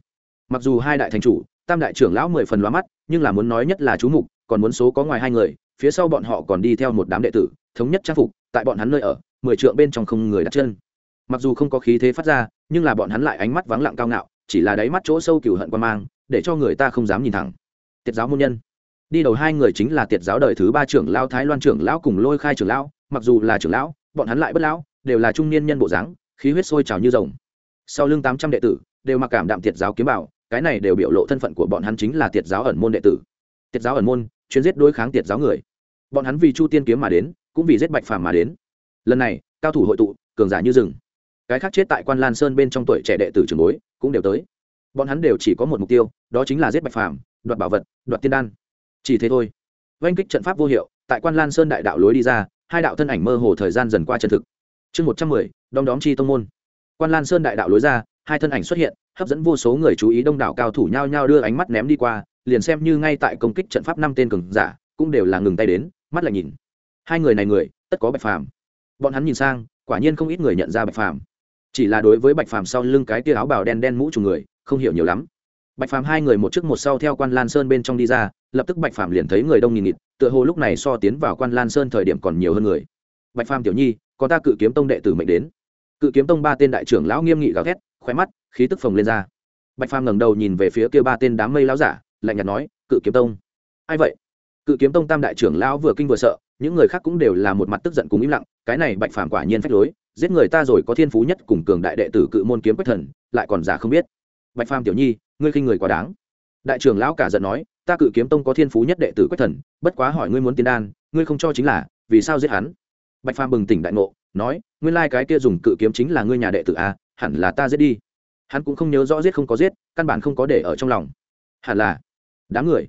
mặc dù hai đại thành chủ, tam đại trưởng lão mười phần loa mắt, nhưng là muốn nói nhất là chú mục, còn muốn số có ngoài hai người, phía sau bọn họ còn đi theo một đám đệ tử, thống nhất trang phục, tại bọn hắn nơi ở, mười trượng bên trong không người đặt chân. Mặc dù không có khí thế phát ra, nhưng là bọn hắn lại ánh mắt vắng lặng cao ngạo, chỉ là đáy mắt chỗ sâu cửu hận quan mang, để cho người ta không dám nhìn thẳng. Tiết giáo môn nhân. Đi đầu hai người chính là tiết giáo đời thứ ba trưởng lão thái loan trưởng lão cùng lôi khai trưởng lão, mặc dù là trưởng lão bọn hắn lại bất lão, đều là trung niên nhân bộ dáng, khí huyết sôi trào như rồng. Sau lưng tám trăm đệ tử, đều mặc cảm đạm tiệt giáo kiếm bảo, cái này đều biểu lộ thân phận của bọn hắn chính là tiệt giáo ẩn môn đệ tử. Tiệt giáo ẩn môn, chuyên giết đối kháng tiệt giáo người. Bọn hắn vì chu tiên kiếm mà đến, cũng vì giết bạch phàm mà đến. Lần này, cao thủ hội tụ, cường giả như rừng. Cái khác chết tại quan lan sơn bên trong tuổi trẻ đệ tử trường bối, cũng đều tới. Bọn hắn đều chỉ có một mục tiêu, đó chính là giết bạch phàm, đoạt bảo vật, đoạt tiên đan. Chỉ thế thôi. Oanh kích trận pháp vô hiệu, tại quan lan sơn đại đạo lối đi ra hai đạo thân ảnh mơ hồ thời gian dần qua chân thực. Chương một trăm mười, đom đóm chi tông môn. Quan lan sơn đại đạo lối ra, hai thân ảnh xuất hiện, hấp dẫn vô số người chú ý đông đảo cao thủ nhao nhao đưa ánh mắt ném đi qua, liền xem như ngay tại công kích trận pháp năm tên cường giả, cũng đều là ngừng tay đến, mắt lại nhìn. Hai người này người, tất có bạch phàm. Bọn hắn nhìn sang, quả nhiên không ít người nhận ra bạch phàm. Chỉ là đối với bạch phàm sau lưng cái tia áo bào đen đen mũ trùng người, không hiểu nhiều lắm. Bạch phàm hai người một trước một sau theo quan lan sơn bên trong đi ra lập tức bạch phàm liền thấy người đông nghìn nghịt, tựa hồ lúc này so tiến vào quan lan sơn thời điểm còn nhiều hơn người. Bạch phàm tiểu nhi, có ta cự kiếm tông đệ tử mệnh đến. Cự kiếm tông ba tên đại trưởng lão nghiêm nghị gào thét khoe mắt, khí tức phồng lên ra. Bạch phàm ngẩng đầu nhìn về phía kia ba tên đám mây lão giả, lạnh nhạt nói, cự kiếm tông. Ai vậy? Cự kiếm tông tam đại trưởng lão vừa kinh vừa sợ, những người khác cũng đều là một mặt tức giận cùng im lặng, cái này bạch phàm quả nhiên phách lối, giết người ta rồi có thiên phú nhất cùng cường đại đệ tử cự môn kiếm quách thần, lại còn giả không biết. Bạch phàm tiểu nhi, ngươi khinh người quá đáng. Đại trưởng lão cả giận nói ta cự kiếm tông có thiên phú nhất đệ tử quách thần, bất quá hỏi ngươi muốn tiên đan, ngươi không cho chính là, vì sao giết hắn? Bạch phàm bừng tỉnh đại ngộ, nói, nguyên lai cái kia dùng cự kiếm chính là ngươi nhà đệ tử a hẳn là ta giết đi. Hắn cũng không nhớ rõ giết không có giết, căn bản không có để ở trong lòng. Hẳn là, đám người,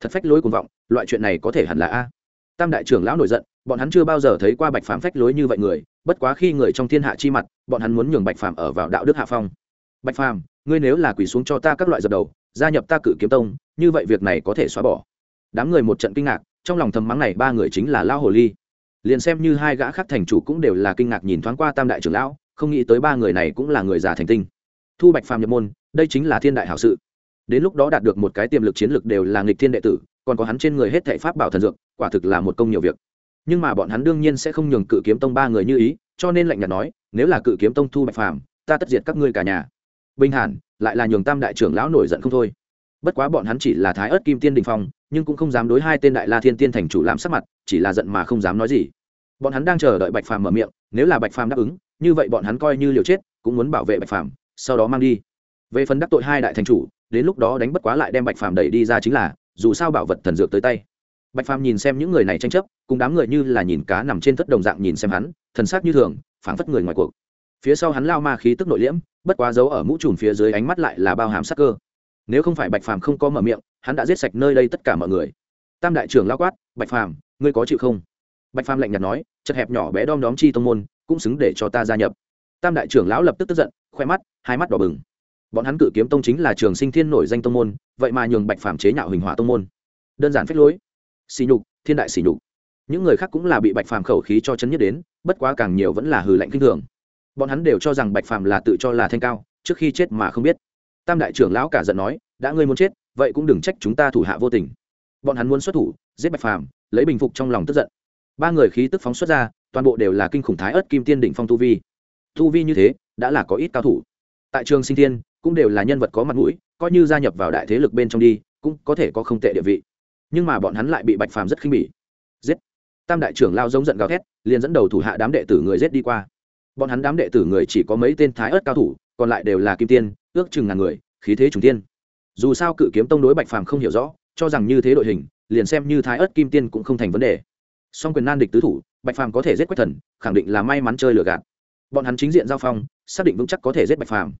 thật phách lối cuồng vọng, loại chuyện này có thể hẳn là a. Tam đại trưởng lão nổi giận, bọn hắn chưa bao giờ thấy qua bạch phàm phách lối như vậy người, bất quá khi người trong thiên hạ chi mặt, bọn hắn muốn nhường bạch phàm ở vào đạo đức hạ phong. Bạch phàm, ngươi nếu là quỳ xuống cho ta các loại dập đầu, gia nhập ta cử kiếm tông như vậy việc này có thể xóa bỏ. Đám người một trận kinh ngạc, trong lòng thầm mắng này ba người chính là lao hồ ly. Liền xem như hai gã khác thành chủ cũng đều là kinh ngạc nhìn thoáng qua tam đại trưởng lão, không nghĩ tới ba người này cũng là người già thành tinh. Thu bạch phàm nhập môn, đây chính là thiên đại hảo sự. Đến lúc đó đạt được một cái tiềm lực chiến lược đều là nghịch thiên đệ tử, còn có hắn trên người hết thệ pháp bảo thần dược, quả thực là một công nhiều việc. Nhưng mà bọn hắn đương nhiên sẽ không nhường cự kiếm tông ba người như ý, cho nên lạnh nhạt nói, nếu là cự kiếm tông thu bạch phàm, ta tất diệt các ngươi cả nhà. Bình hàn, lại là nhường tam đại trưởng lão nổi giận không thôi bất quá bọn hắn chỉ là thái ớt kim tiên đình phong, nhưng cũng không dám đối hai tên đại la thiên tiên thành chủ làm sắc mặt, chỉ là giận mà không dám nói gì. Bọn hắn đang chờ đợi bạch phàm mở miệng, nếu là bạch phàm đáp ứng, như vậy bọn hắn coi như liều chết, cũng muốn bảo vệ bạch phàm, sau đó mang đi. Về phần đắc tội hai đại thành chủ, đến lúc đó đánh bất quá lại đem bạch phàm đẩy đi ra chính là, dù sao bảo vật thần dược tới tay. Bạch phàm nhìn xem những người này tranh chấp, cùng đám người như là nhìn cá nằm trên thất đồng dạng nhìn xem hắn, thần sắc như thường, phảng phất người ngoài cuộc. Phía sau hắn lao ma khí tức nội liễm, bất quá giấu ở mũ trùm phía dưới ánh mắt lại là bao hàm sắc cơ nếu không phải bạch phàm không có mở miệng, hắn đã giết sạch nơi đây tất cả mọi người. Tam đại trưởng lao quát, bạch phàm, ngươi có chịu không? Bạch phàm lạnh nhạt nói, chật hẹp nhỏ bé đom đóm chi tông môn, cũng xứng để cho ta gia nhập. Tam đại trưởng lão lập tức tức giận, khoe mắt, hai mắt đỏ bừng. Bọn hắn cự kiếm tông chính là trường sinh thiên nổi danh tông môn, vậy mà nhường bạch phàm chế nhạo hình hỏa tông môn. Đơn giản phép lối. Xì nhục, thiên đại xì nhục. Những người khác cũng là bị bạch phàm khẩu khí cho chấn nhất đến, bất quá càng nhiều vẫn là hừ lạnh kinh thường. Bọn hắn đều cho rằng bạch phàm là tự cho là thanh cao, trước khi chết mà không biết tam đại trưởng lão cả giận nói, đã ngươi muốn chết, vậy cũng đừng trách chúng ta thủ hạ vô tình. Bọn hắn muốn xuất thủ, giết bạch phàm, lấy bình phục trong lòng tức giận. Ba người khí tức phóng xuất ra, toàn bộ đều là kinh khủng thái ớt kim tiên đỉnh phong tu vi. Tu vi như thế, đã là có ít cao thủ. Tại trường sinh thiên, cũng đều là nhân vật có mặt mũi, coi như gia nhập vào đại thế lực bên trong đi, cũng có thể có không tệ địa vị. Nhưng mà bọn hắn lại bị bạch phàm rất khinh bỉ. Giết! Tam đại trưởng lao giống giận gào thét, liền dẫn đầu thủ hạ đám đệ tử người giết đi qua. Bọn hắn đám đệ tử người chỉ có mấy tên thái ớt cao thủ, còn lại đều là kim tiên ước chừng ngàn người, khí thế trùng tiên dù sao cự kiếm tông đối bạch phàm không hiểu rõ, cho rằng như thế đội hình, liền xem như thái ớt kim tiên cũng không thành vấn đề. Song quyền nan địch tứ thủ, bạch phàm có thể giết quách thần, khẳng định là may mắn chơi lừa gạt. Bọn hắn chính diện giao phong, xác định vững chắc có thể giết bạch phàm.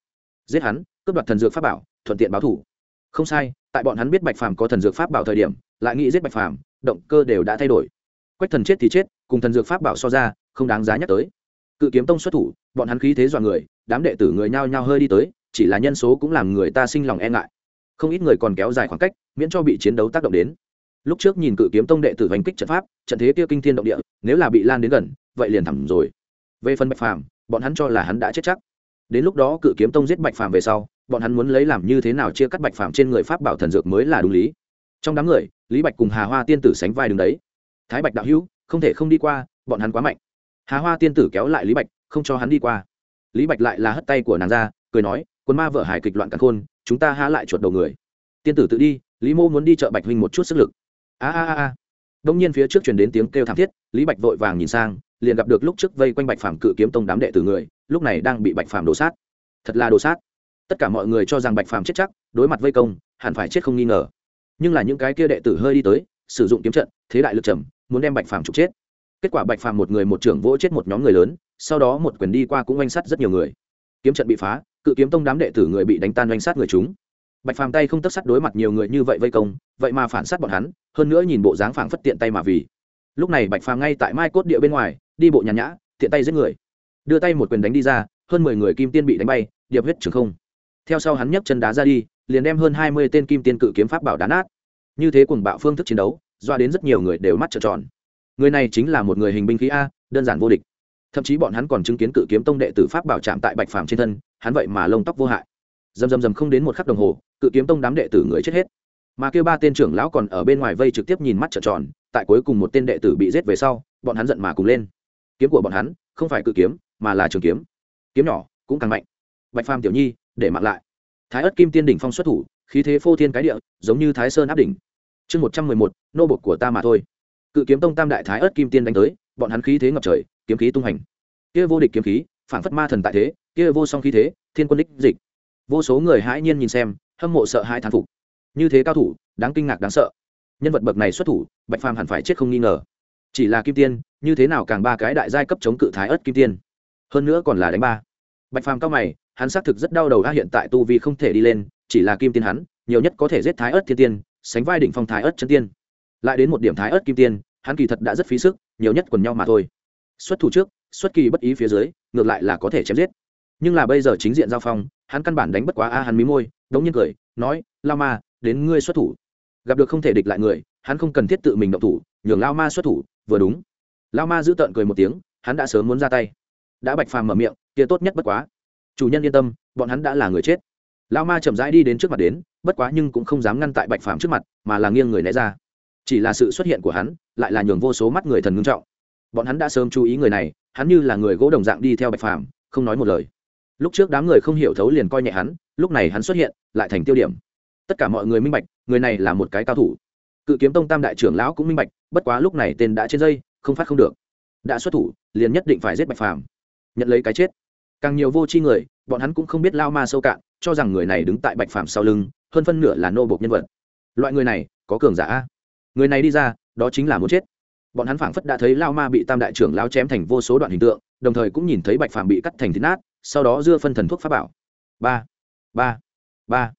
Giết hắn, cướp đoạt thần dược pháp bảo, thuận tiện báo thủ. Không sai, tại bọn hắn biết bạch phàm có thần dược pháp bảo thời điểm, lại nghĩ giết bạch phàm, động cơ đều đã thay đổi. Quách thần chết thì chết, cùng thần dược pháp bảo so ra, không đáng giá nhắc tới. Cự kiếm tông xuất thủ, bọn hắn khí thế dọa người, đám đệ tử người nhao nhao hơi đi tới chỉ là nhân số cũng làm người ta sinh lòng e ngại. Không ít người còn kéo dài khoảng cách, miễn cho bị chiến đấu tác động đến. Lúc trước nhìn cự kiếm tông đệ tử hành kích trận pháp, trận thế kia kinh thiên động địa, nếu là bị lan đến gần, vậy liền thẳm rồi. Về phần bạch phàm, bọn hắn cho là hắn đã chết chắc. Đến lúc đó cự kiếm tông giết bạch phàm về sau, bọn hắn muốn lấy làm như thế nào chia cắt bạch phàm trên người pháp bảo thần dược mới là đúng lý. Trong đám người, lý bạch cùng hà hoa tiên tử sánh vai đứng đấy. Thái bạch đạo hữu, không thể không đi qua, bọn hắn quá mạnh. Hà hoa tiên tử kéo lại lý bạch, không cho hắn đi qua. Lý bạch lại là hất tay của nàng ra, cười nói quân ma vợ hài kịch loạn cả khôn, chúng ta há lại chuột đầu người. Tiên tử tự đi, lý mô muốn đi chợ bạch huynh một chút sức lực. A a a đông nhiên phía trước truyền đến tiếng kêu thảm thiết, lý bạch vội vàng nhìn sang, liền gặp được lúc trước vây quanh bạch phàm cự kiếm tông đám đệ tử người, lúc này đang bị bạch phàm đổ sát. Thật là đổ sát. Tất cả mọi người cho rằng bạch phàm chết chắc, đối mặt vây công, hẳn phải chết không nghi ngờ. Nhưng là những cái kia đệ tử hơi đi tới, sử dụng kiếm trận, thế đại lực trầm, muốn đem bạch phàm trục chết. Kết quả bạch phàm một người một trưởng vỗ chết một nhóm người lớn, sau đó một quyền đi qua cũng oanh sắt rất nhiều người. Kiếm trận bị phá cự kiếm tông đám đệ tử người bị đánh tan doanh sát người chúng. Bạch phàm tay không tất sắt đối mặt nhiều người như vậy vây công, vậy mà phản sát bọn hắn, hơn nữa nhìn bộ dáng phảng phất tiện tay mà vì. Lúc này bạch phàm ngay tại mai cốt địa bên ngoài, đi bộ nhàn nhã, tiện tay giết người. Đưa tay một quyền đánh đi ra, hơn mười người kim tiên bị đánh bay, điệp huyết trường không. Theo sau hắn nhấc chân đá ra đi, liền đem hơn hai mươi tên kim tiên cự kiếm pháp bảo đá nát. Như thế cùng bạo phương thức chiến đấu, doa đến rất nhiều người đều mắt trợn tròn. Người này chính là một người hình binh khí a, đơn giản vô địch thậm chí bọn hắn còn chứng kiến cự kiếm tông đệ tử pháp bảo chạm tại bạch phàm trên thân, hắn vậy mà lông tóc vô hại. Dầm dầm dầm không đến một khắc đồng hồ, cự kiếm tông đám đệ tử người chết hết. Mà kêu ba tên trưởng lão còn ở bên ngoài vây trực tiếp nhìn mắt trợn tròn, tại cuối cùng một tên đệ tử bị giết về sau, bọn hắn giận mà cùng lên. Kiếm của bọn hắn không phải cự kiếm, mà là trường kiếm. Kiếm nhỏ cũng càng mạnh. Bạch phàm tiểu nhi, để mặn lại. Thái ất kim tiên đỉnh phong xuất thủ, khí thế phô thiên cái địa, giống như thái sơn áp đỉnh. Chương một trăm mười một, nô bột của ta mà thôi. Cự kiếm tông tam đại thái ất kim tiên đánh tới, bọn hắn khí thế ngập trời kiếm khí tung hành. Kia vô địch kiếm khí, phản phất ma thần tại thế, kia vô song khí thế, thiên quân đích dịch. Vô số người hãi nhiên nhìn xem, hâm mộ sợ hai thán phục. Như thế cao thủ, đáng kinh ngạc đáng sợ. Nhân vật bậc này xuất thủ, bạch phàm hẳn phải chết không nghi ngờ. Chỉ là kim tiên, như thế nào càng ba cái đại giai cấp chống cự thái ớt kim tiên? Hơn nữa còn là đánh ba. Bạch phàm cao mày, hắn xác thực rất đau đầu a, hiện tại tu vi không thể đi lên, chỉ là kim tiên hắn, nhiều nhất có thể giết thái ớt thiên tiên, sánh vai đỉnh phong thái ớt chân tiên. Lại đến một điểm thái ớt kim tiên, hắn kỳ thật đã rất phí sức, nhiều nhất quần nhau mà thôi xuất thủ trước, xuất kỳ bất ý phía dưới, ngược lại là có thể chém giết. Nhưng là bây giờ chính diện giao phong, hắn căn bản đánh bất quá a hắn mí môi, đống nhiên cười, nói, lao ma, đến ngươi xuất thủ. Gặp được không thể địch lại người, hắn không cần thiết tự mình động thủ, nhường lao ma xuất thủ, vừa đúng. Lao ma giữ tợn cười một tiếng, hắn đã sớm muốn ra tay. Đã bạch phàm mở miệng, kia tốt nhất bất quá. Chủ nhân yên tâm, bọn hắn đã là người chết. Lao ma chậm rãi đi đến trước mặt đến, bất quá nhưng cũng không dám ngăn tại bạch phàm trước mặt, mà là nghiêng người né ra. Chỉ là sự xuất hiện của hắn, lại là nhường vô số mắt người thần ngưng trọng bọn hắn đã sớm chú ý người này, hắn như là người gỗ đồng dạng đi theo bạch phàm, không nói một lời. Lúc trước đám người không hiểu thấu liền coi nhẹ hắn, lúc này hắn xuất hiện, lại thành tiêu điểm. Tất cả mọi người minh bạch, người này là một cái cao thủ. Cự kiếm tông tam đại trưởng lão cũng minh bạch, bất quá lúc này tên đã trên dây, không phát không được. Đã xuất thủ, liền nhất định phải giết bạch phàm. Nhận lấy cái chết. Càng nhiều vô tri người, bọn hắn cũng không biết lao ma sâu cạn, cho rằng người này đứng tại bạch phàm sau lưng, hơn phân nửa là nô bộc nhân vật. Loại người này, có cường giả người này đi ra, đó chính là muốn chết bọn hắn phảng phất đã thấy lao ma bị tam đại trưởng lao chém thành vô số đoạn hình tượng, đồng thời cũng nhìn thấy bạch phàm bị cắt thành thịt nát, sau đó dưa phân thần thuốc pháp bảo. Ba ba ba.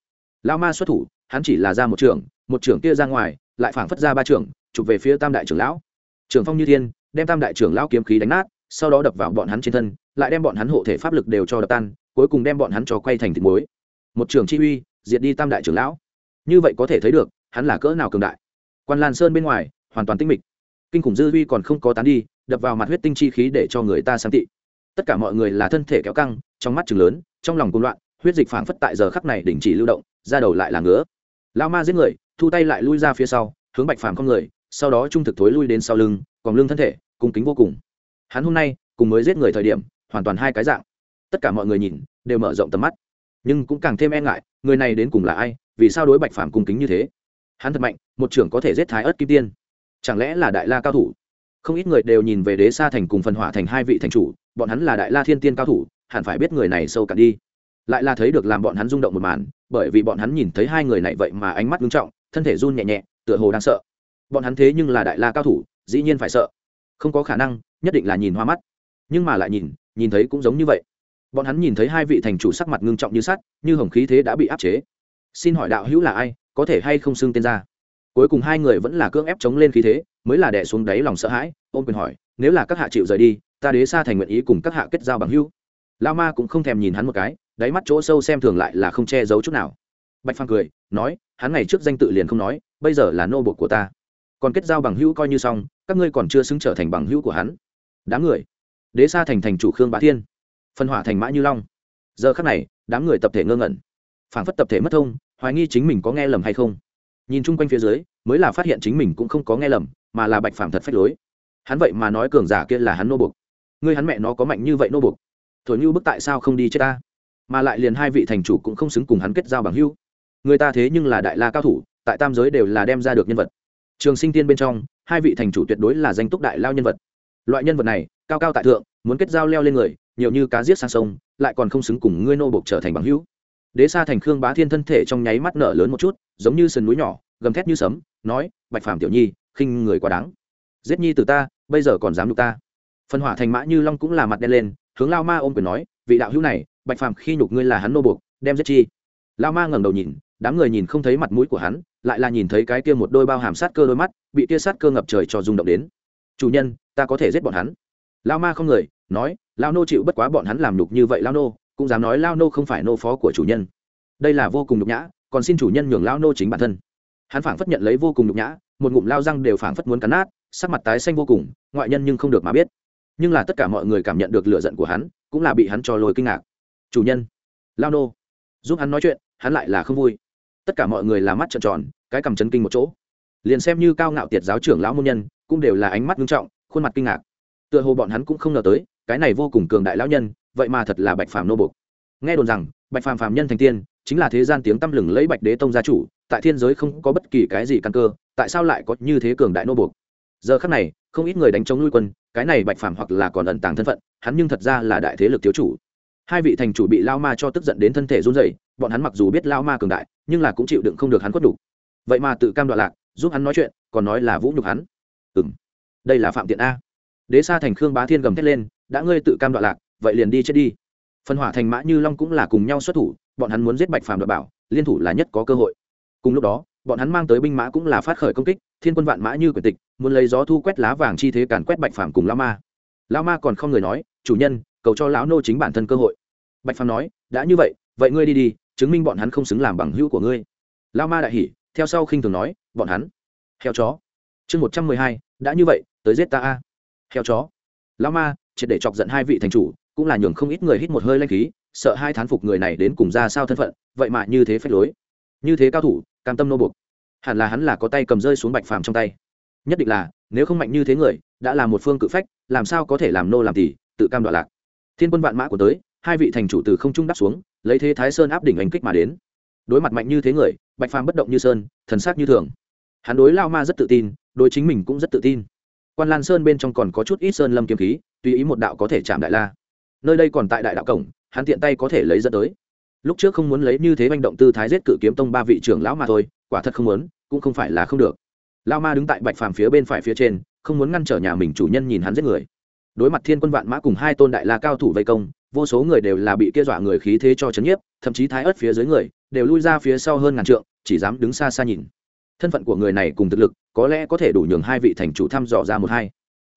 Lao ma xuất thủ, hắn chỉ là ra một trưởng một trưởng kia ra ngoài, lại phảng phất ra ba trưởng, chụp về phía tam đại trưởng lão. Trưởng phong như thiên, đem tam đại trưởng lão kiếm khí đánh nát, sau đó đập vào bọn hắn trên thân, lại đem bọn hắn hộ thể pháp lực đều cho đập tan, cuối cùng đem bọn hắn cho quay thành thịt muối. Một trưởng chi uy, diệt đi tam đại trưởng lão. Như vậy có thể thấy được, hắn là cỡ nào cường đại. Quan lan sơn bên ngoài, hoàn toàn tinh mịch kinh khủng dư huy còn không có tán đi, đập vào mặt huyết tinh chi khí để cho người ta sáng tị. Tất cả mọi người là thân thể kéo căng, trong mắt chừng lớn, trong lòng cung loạn, huyết dịch phảng phất tại giờ khắc này đình chỉ lưu động ra đầu lại là ngứa. Lao ma giết người, thu tay lại lui ra phía sau, hướng bạch phàm không người, sau đó trung thực thối lui đến sau lưng, còn lưng thân thể, cung kính vô cùng. Hắn hôm nay, cùng mới giết người thời điểm, hoàn toàn hai cái dạng. Tất cả mọi người nhìn, đều mở rộng tầm mắt. Nhưng cũng càng thêm e ngại, người này đến cùng là ai, vì sao đối bạch phàm cung kính như thế? Hắn thật mạnh, một trưởng có thể giết thái ớt kim tiên chẳng lẽ là đại la cao thủ? Không ít người đều nhìn về đế sa thành cùng phần hỏa thành hai vị thành chủ, bọn hắn là đại la thiên tiên cao thủ, hẳn phải biết người này sâu cạn đi. Lại là thấy được làm bọn hắn rung động một màn, bởi vì bọn hắn nhìn thấy hai người này vậy mà ánh mắt nghiêm trọng, thân thể run nhẹ nhẹ, tựa hồ đang sợ. Bọn hắn thế nhưng là đại la cao thủ, dĩ nhiên phải sợ. Không có khả năng, nhất định là nhìn hoa mắt. Nhưng mà lại nhìn nhìn thấy cũng giống như vậy. Bọn hắn nhìn thấy hai vị thành chủ sắc mặt ngưng trọng như sắt, như hồng khí thế đã bị áp chế. Xin hỏi đạo hữu là ai, có thể hay không xưng tên ra? Cuối cùng hai người vẫn là cưỡng ép chống lên khí thế, mới là đẻ xuống đáy lòng sợ hãi, ôm quyền hỏi, nếu là các hạ chịu rời đi, ta đế xa thành nguyện ý cùng các hạ kết giao bằng hữu? Lao ma cũng không thèm nhìn hắn một cái, đáy mắt chỗ sâu xem thường lại là không che giấu chút nào. Bạch phang cười, nói, hắn ngày trước danh tự liền không nói, bây giờ là nô bột của ta. Còn kết giao bằng hữu coi như xong, các ngươi còn chưa xứng trở thành bằng hữu của hắn. Đám người. Đế xa thành thành chủ khương bá thiên. Phân hỏa thành mã như long. Giờ khắc này, đám người tập thể ngơ ngẩn. Phảng phất tập thể mất thông, hoài nghi chính mình có nghe lầm hay không nhìn chung quanh phía dưới, mới là phát hiện chính mình cũng không có nghe lầm, mà là bạch phàm thật phách lối. Hắn vậy mà nói cường giả kia là hắn nô bục ngươi hắn mẹ nó có mạnh như vậy nô bục thổi như bức tại sao không đi chết ta? Mà lại liền hai vị thành chủ cũng không xứng cùng hắn kết giao bằng hưu người ta thế nhưng là đại la cao thủ, tại tam giới đều là đem ra được nhân vật. Trường sinh tiên bên trong, hai vị thành chủ tuyệt đối là danh túc đại lao nhân vật. Loại nhân vật này, cao cao tại thượng, muốn kết giao leo lên người, nhiều như cá giết sang sông, lại còn không xứng cùng ngươi nô bộc trở thành bằng hữu đế sa thành khương bá thiên thân thể trong nháy mắt nở lớn một chút, giống như sườn núi nhỏ, gầm thét như sấm, nói, bạch phàm tiểu nhi, khinh người quá đáng. Giết nhi từ ta, bây giờ còn dám nhục ta. Phân hỏa thành mã như long cũng là mặt đen lên, hướng lao ma ôm quyền nói, vị đạo hữu này, bạch phàm khi nhục ngươi là hắn nô buộc, đem giết chi. Lao ma ngẩng đầu nhìn, đám người nhìn không thấy mặt mũi của hắn, lại là nhìn thấy cái kia một đôi bao hàm sát cơ đôi mắt, bị tia sát cơ ngập trời cho rung động đến. Chủ nhân, ta có thể giết bọn hắn. Lao ma không người, nói, lao nô chịu bất quá bọn hắn làm nhục như vậy lao nô cũng dám nói lao nô không phải nô phó của chủ nhân. Đây là vô cùng nhục nhã, còn xin chủ nhân nhường lao nô chính bản thân. Hắn phảng phất nhận lấy vô cùng nhục nhã, một ngụm lao răng đều phảng phất muốn cắn nát, sắc mặt tái xanh vô cùng, ngoại nhân nhưng không được mà biết. Nhưng là tất cả mọi người cảm nhận được lửa giận của hắn, cũng là bị hắn cho lôi kinh ngạc. Chủ nhân, lao nô, giúp hắn nói chuyện, hắn lại là không vui. Tất cả mọi người là mắt trợn tròn, cái cầm chấn kinh một chỗ. Liền xem như cao ngạo tiệt giáo trưởng lão môn nhân, cũng đều là ánh mắt nghiêm trọng, khuôn mặt kinh ngạc. Tựa hồ bọn hắn cũng không ngờ tới, cái này vô cùng cường đại lão nhân vậy mà thật là bạch phàm nô bộc. Nghe đồn rằng, bạch phàm phàm nhân thành tiên, chính là thế gian tiếng tăm lừng lấy bạch đế tông gia chủ, tại thiên giới không có bất kỳ cái gì căn cơ, tại sao lại có như thế cường đại nô bộc? Giờ khắc này, không ít người đánh chống nuôi quân, cái này bạch phàm hoặc là còn ẩn tàng thân phận, hắn nhưng thật ra là đại thế lực thiếu chủ. Hai vị thành chủ bị lao ma cho tức giận đến thân thể run rẩy, bọn hắn mặc dù biết lao ma cường đại, nhưng là cũng chịu đựng không được hắn quất đủ. Vậy mà tự cam đoạn lạc, giúp hắn nói chuyện, còn nói là vũ nhục hắn. Ừ m đây là phạm tiện a. Đế sa thành khương bá thiên gầm thét lên, đã ngươi tự cam đoạn lạc vậy liền đi chết đi. Phân hỏa thành mã như long cũng là cùng nhau xuất thủ, bọn hắn muốn giết bạch phàm đoạt bảo, liên thủ là nhất có cơ hội. Cùng lúc đó, bọn hắn mang tới binh mã cũng là phát khởi công kích, thiên quân vạn mã như quyền tịch, muốn lấy gió thu quét lá vàng chi thế càn quét bạch phàm cùng lão ma. Lão ma còn không người nói, chủ nhân, cầu cho lão nô chính bản thân cơ hội. Bạch phàm nói, đã như vậy vậy ngươi đi đi, chứng minh bọn hắn không xứng làm bằng hữu của ngươi. Lão ma đại hỉ, theo sau khinh thường nói, bọn hắn, heo chó. Chương một trăm mười hai, đã như vậy, tới giết ta a. Heo chó. Lão ma, triệt để chọc giận hai vị thành chủ cũng là nhường không ít người hít một hơi lanh khí, sợ hai thán phục người này đến cùng ra sao thân phận, vậy mà như thế phách lối. Như thế cao thủ, cam tâm nô buộc. Hẳn là hắn là có tay cầm rơi xuống bạch phàm trong tay. Nhất định là, nếu không mạnh như thế người, đã là một phương cự phách, làm sao có thể làm nô làm tỷ tự cam đoạn lạc. Thiên quân vạn mã của tới, hai vị thành chủ từ không trung đáp xuống, lấy thế thái sơn áp đỉnh ánh kích mà đến. Đối mặt mạnh như thế người, bạch phàm bất động như sơn, thần sắc như thường. Hắn đối lao ma rất tự tin, đối chính mình cũng rất tự tin. Quan lan sơn bên trong còn có chút ít sơn lâm kiếm khí, tùy ý một đạo có thể chạm đại la nơi đây còn tại đại đạo cổng, hắn tiện tay có thể lấy dẫn tới. Lúc trước không muốn lấy như thế manh động tư thái giết cự kiếm tông ba vị trưởng lão mà thôi, quả thật không muốn, cũng không phải là không được. Lao ma đứng tại bạch phàm phía bên phải phía trên, không muốn ngăn trở nhà mình chủ nhân nhìn hắn giết người. Đối mặt thiên quân vạn mã cùng hai tôn đại la cao thủ vây công, vô số người đều là bị kia dọa người khí thế cho chấn nhiếp, thậm chí thái ớt phía dưới người, đều lui ra phía sau hơn ngàn trượng, chỉ dám đứng xa xa nhìn. Thân phận của người này cùng thực lực, có lẽ có thể đủ nhường hai vị thành chủ thăm dò ra một hai.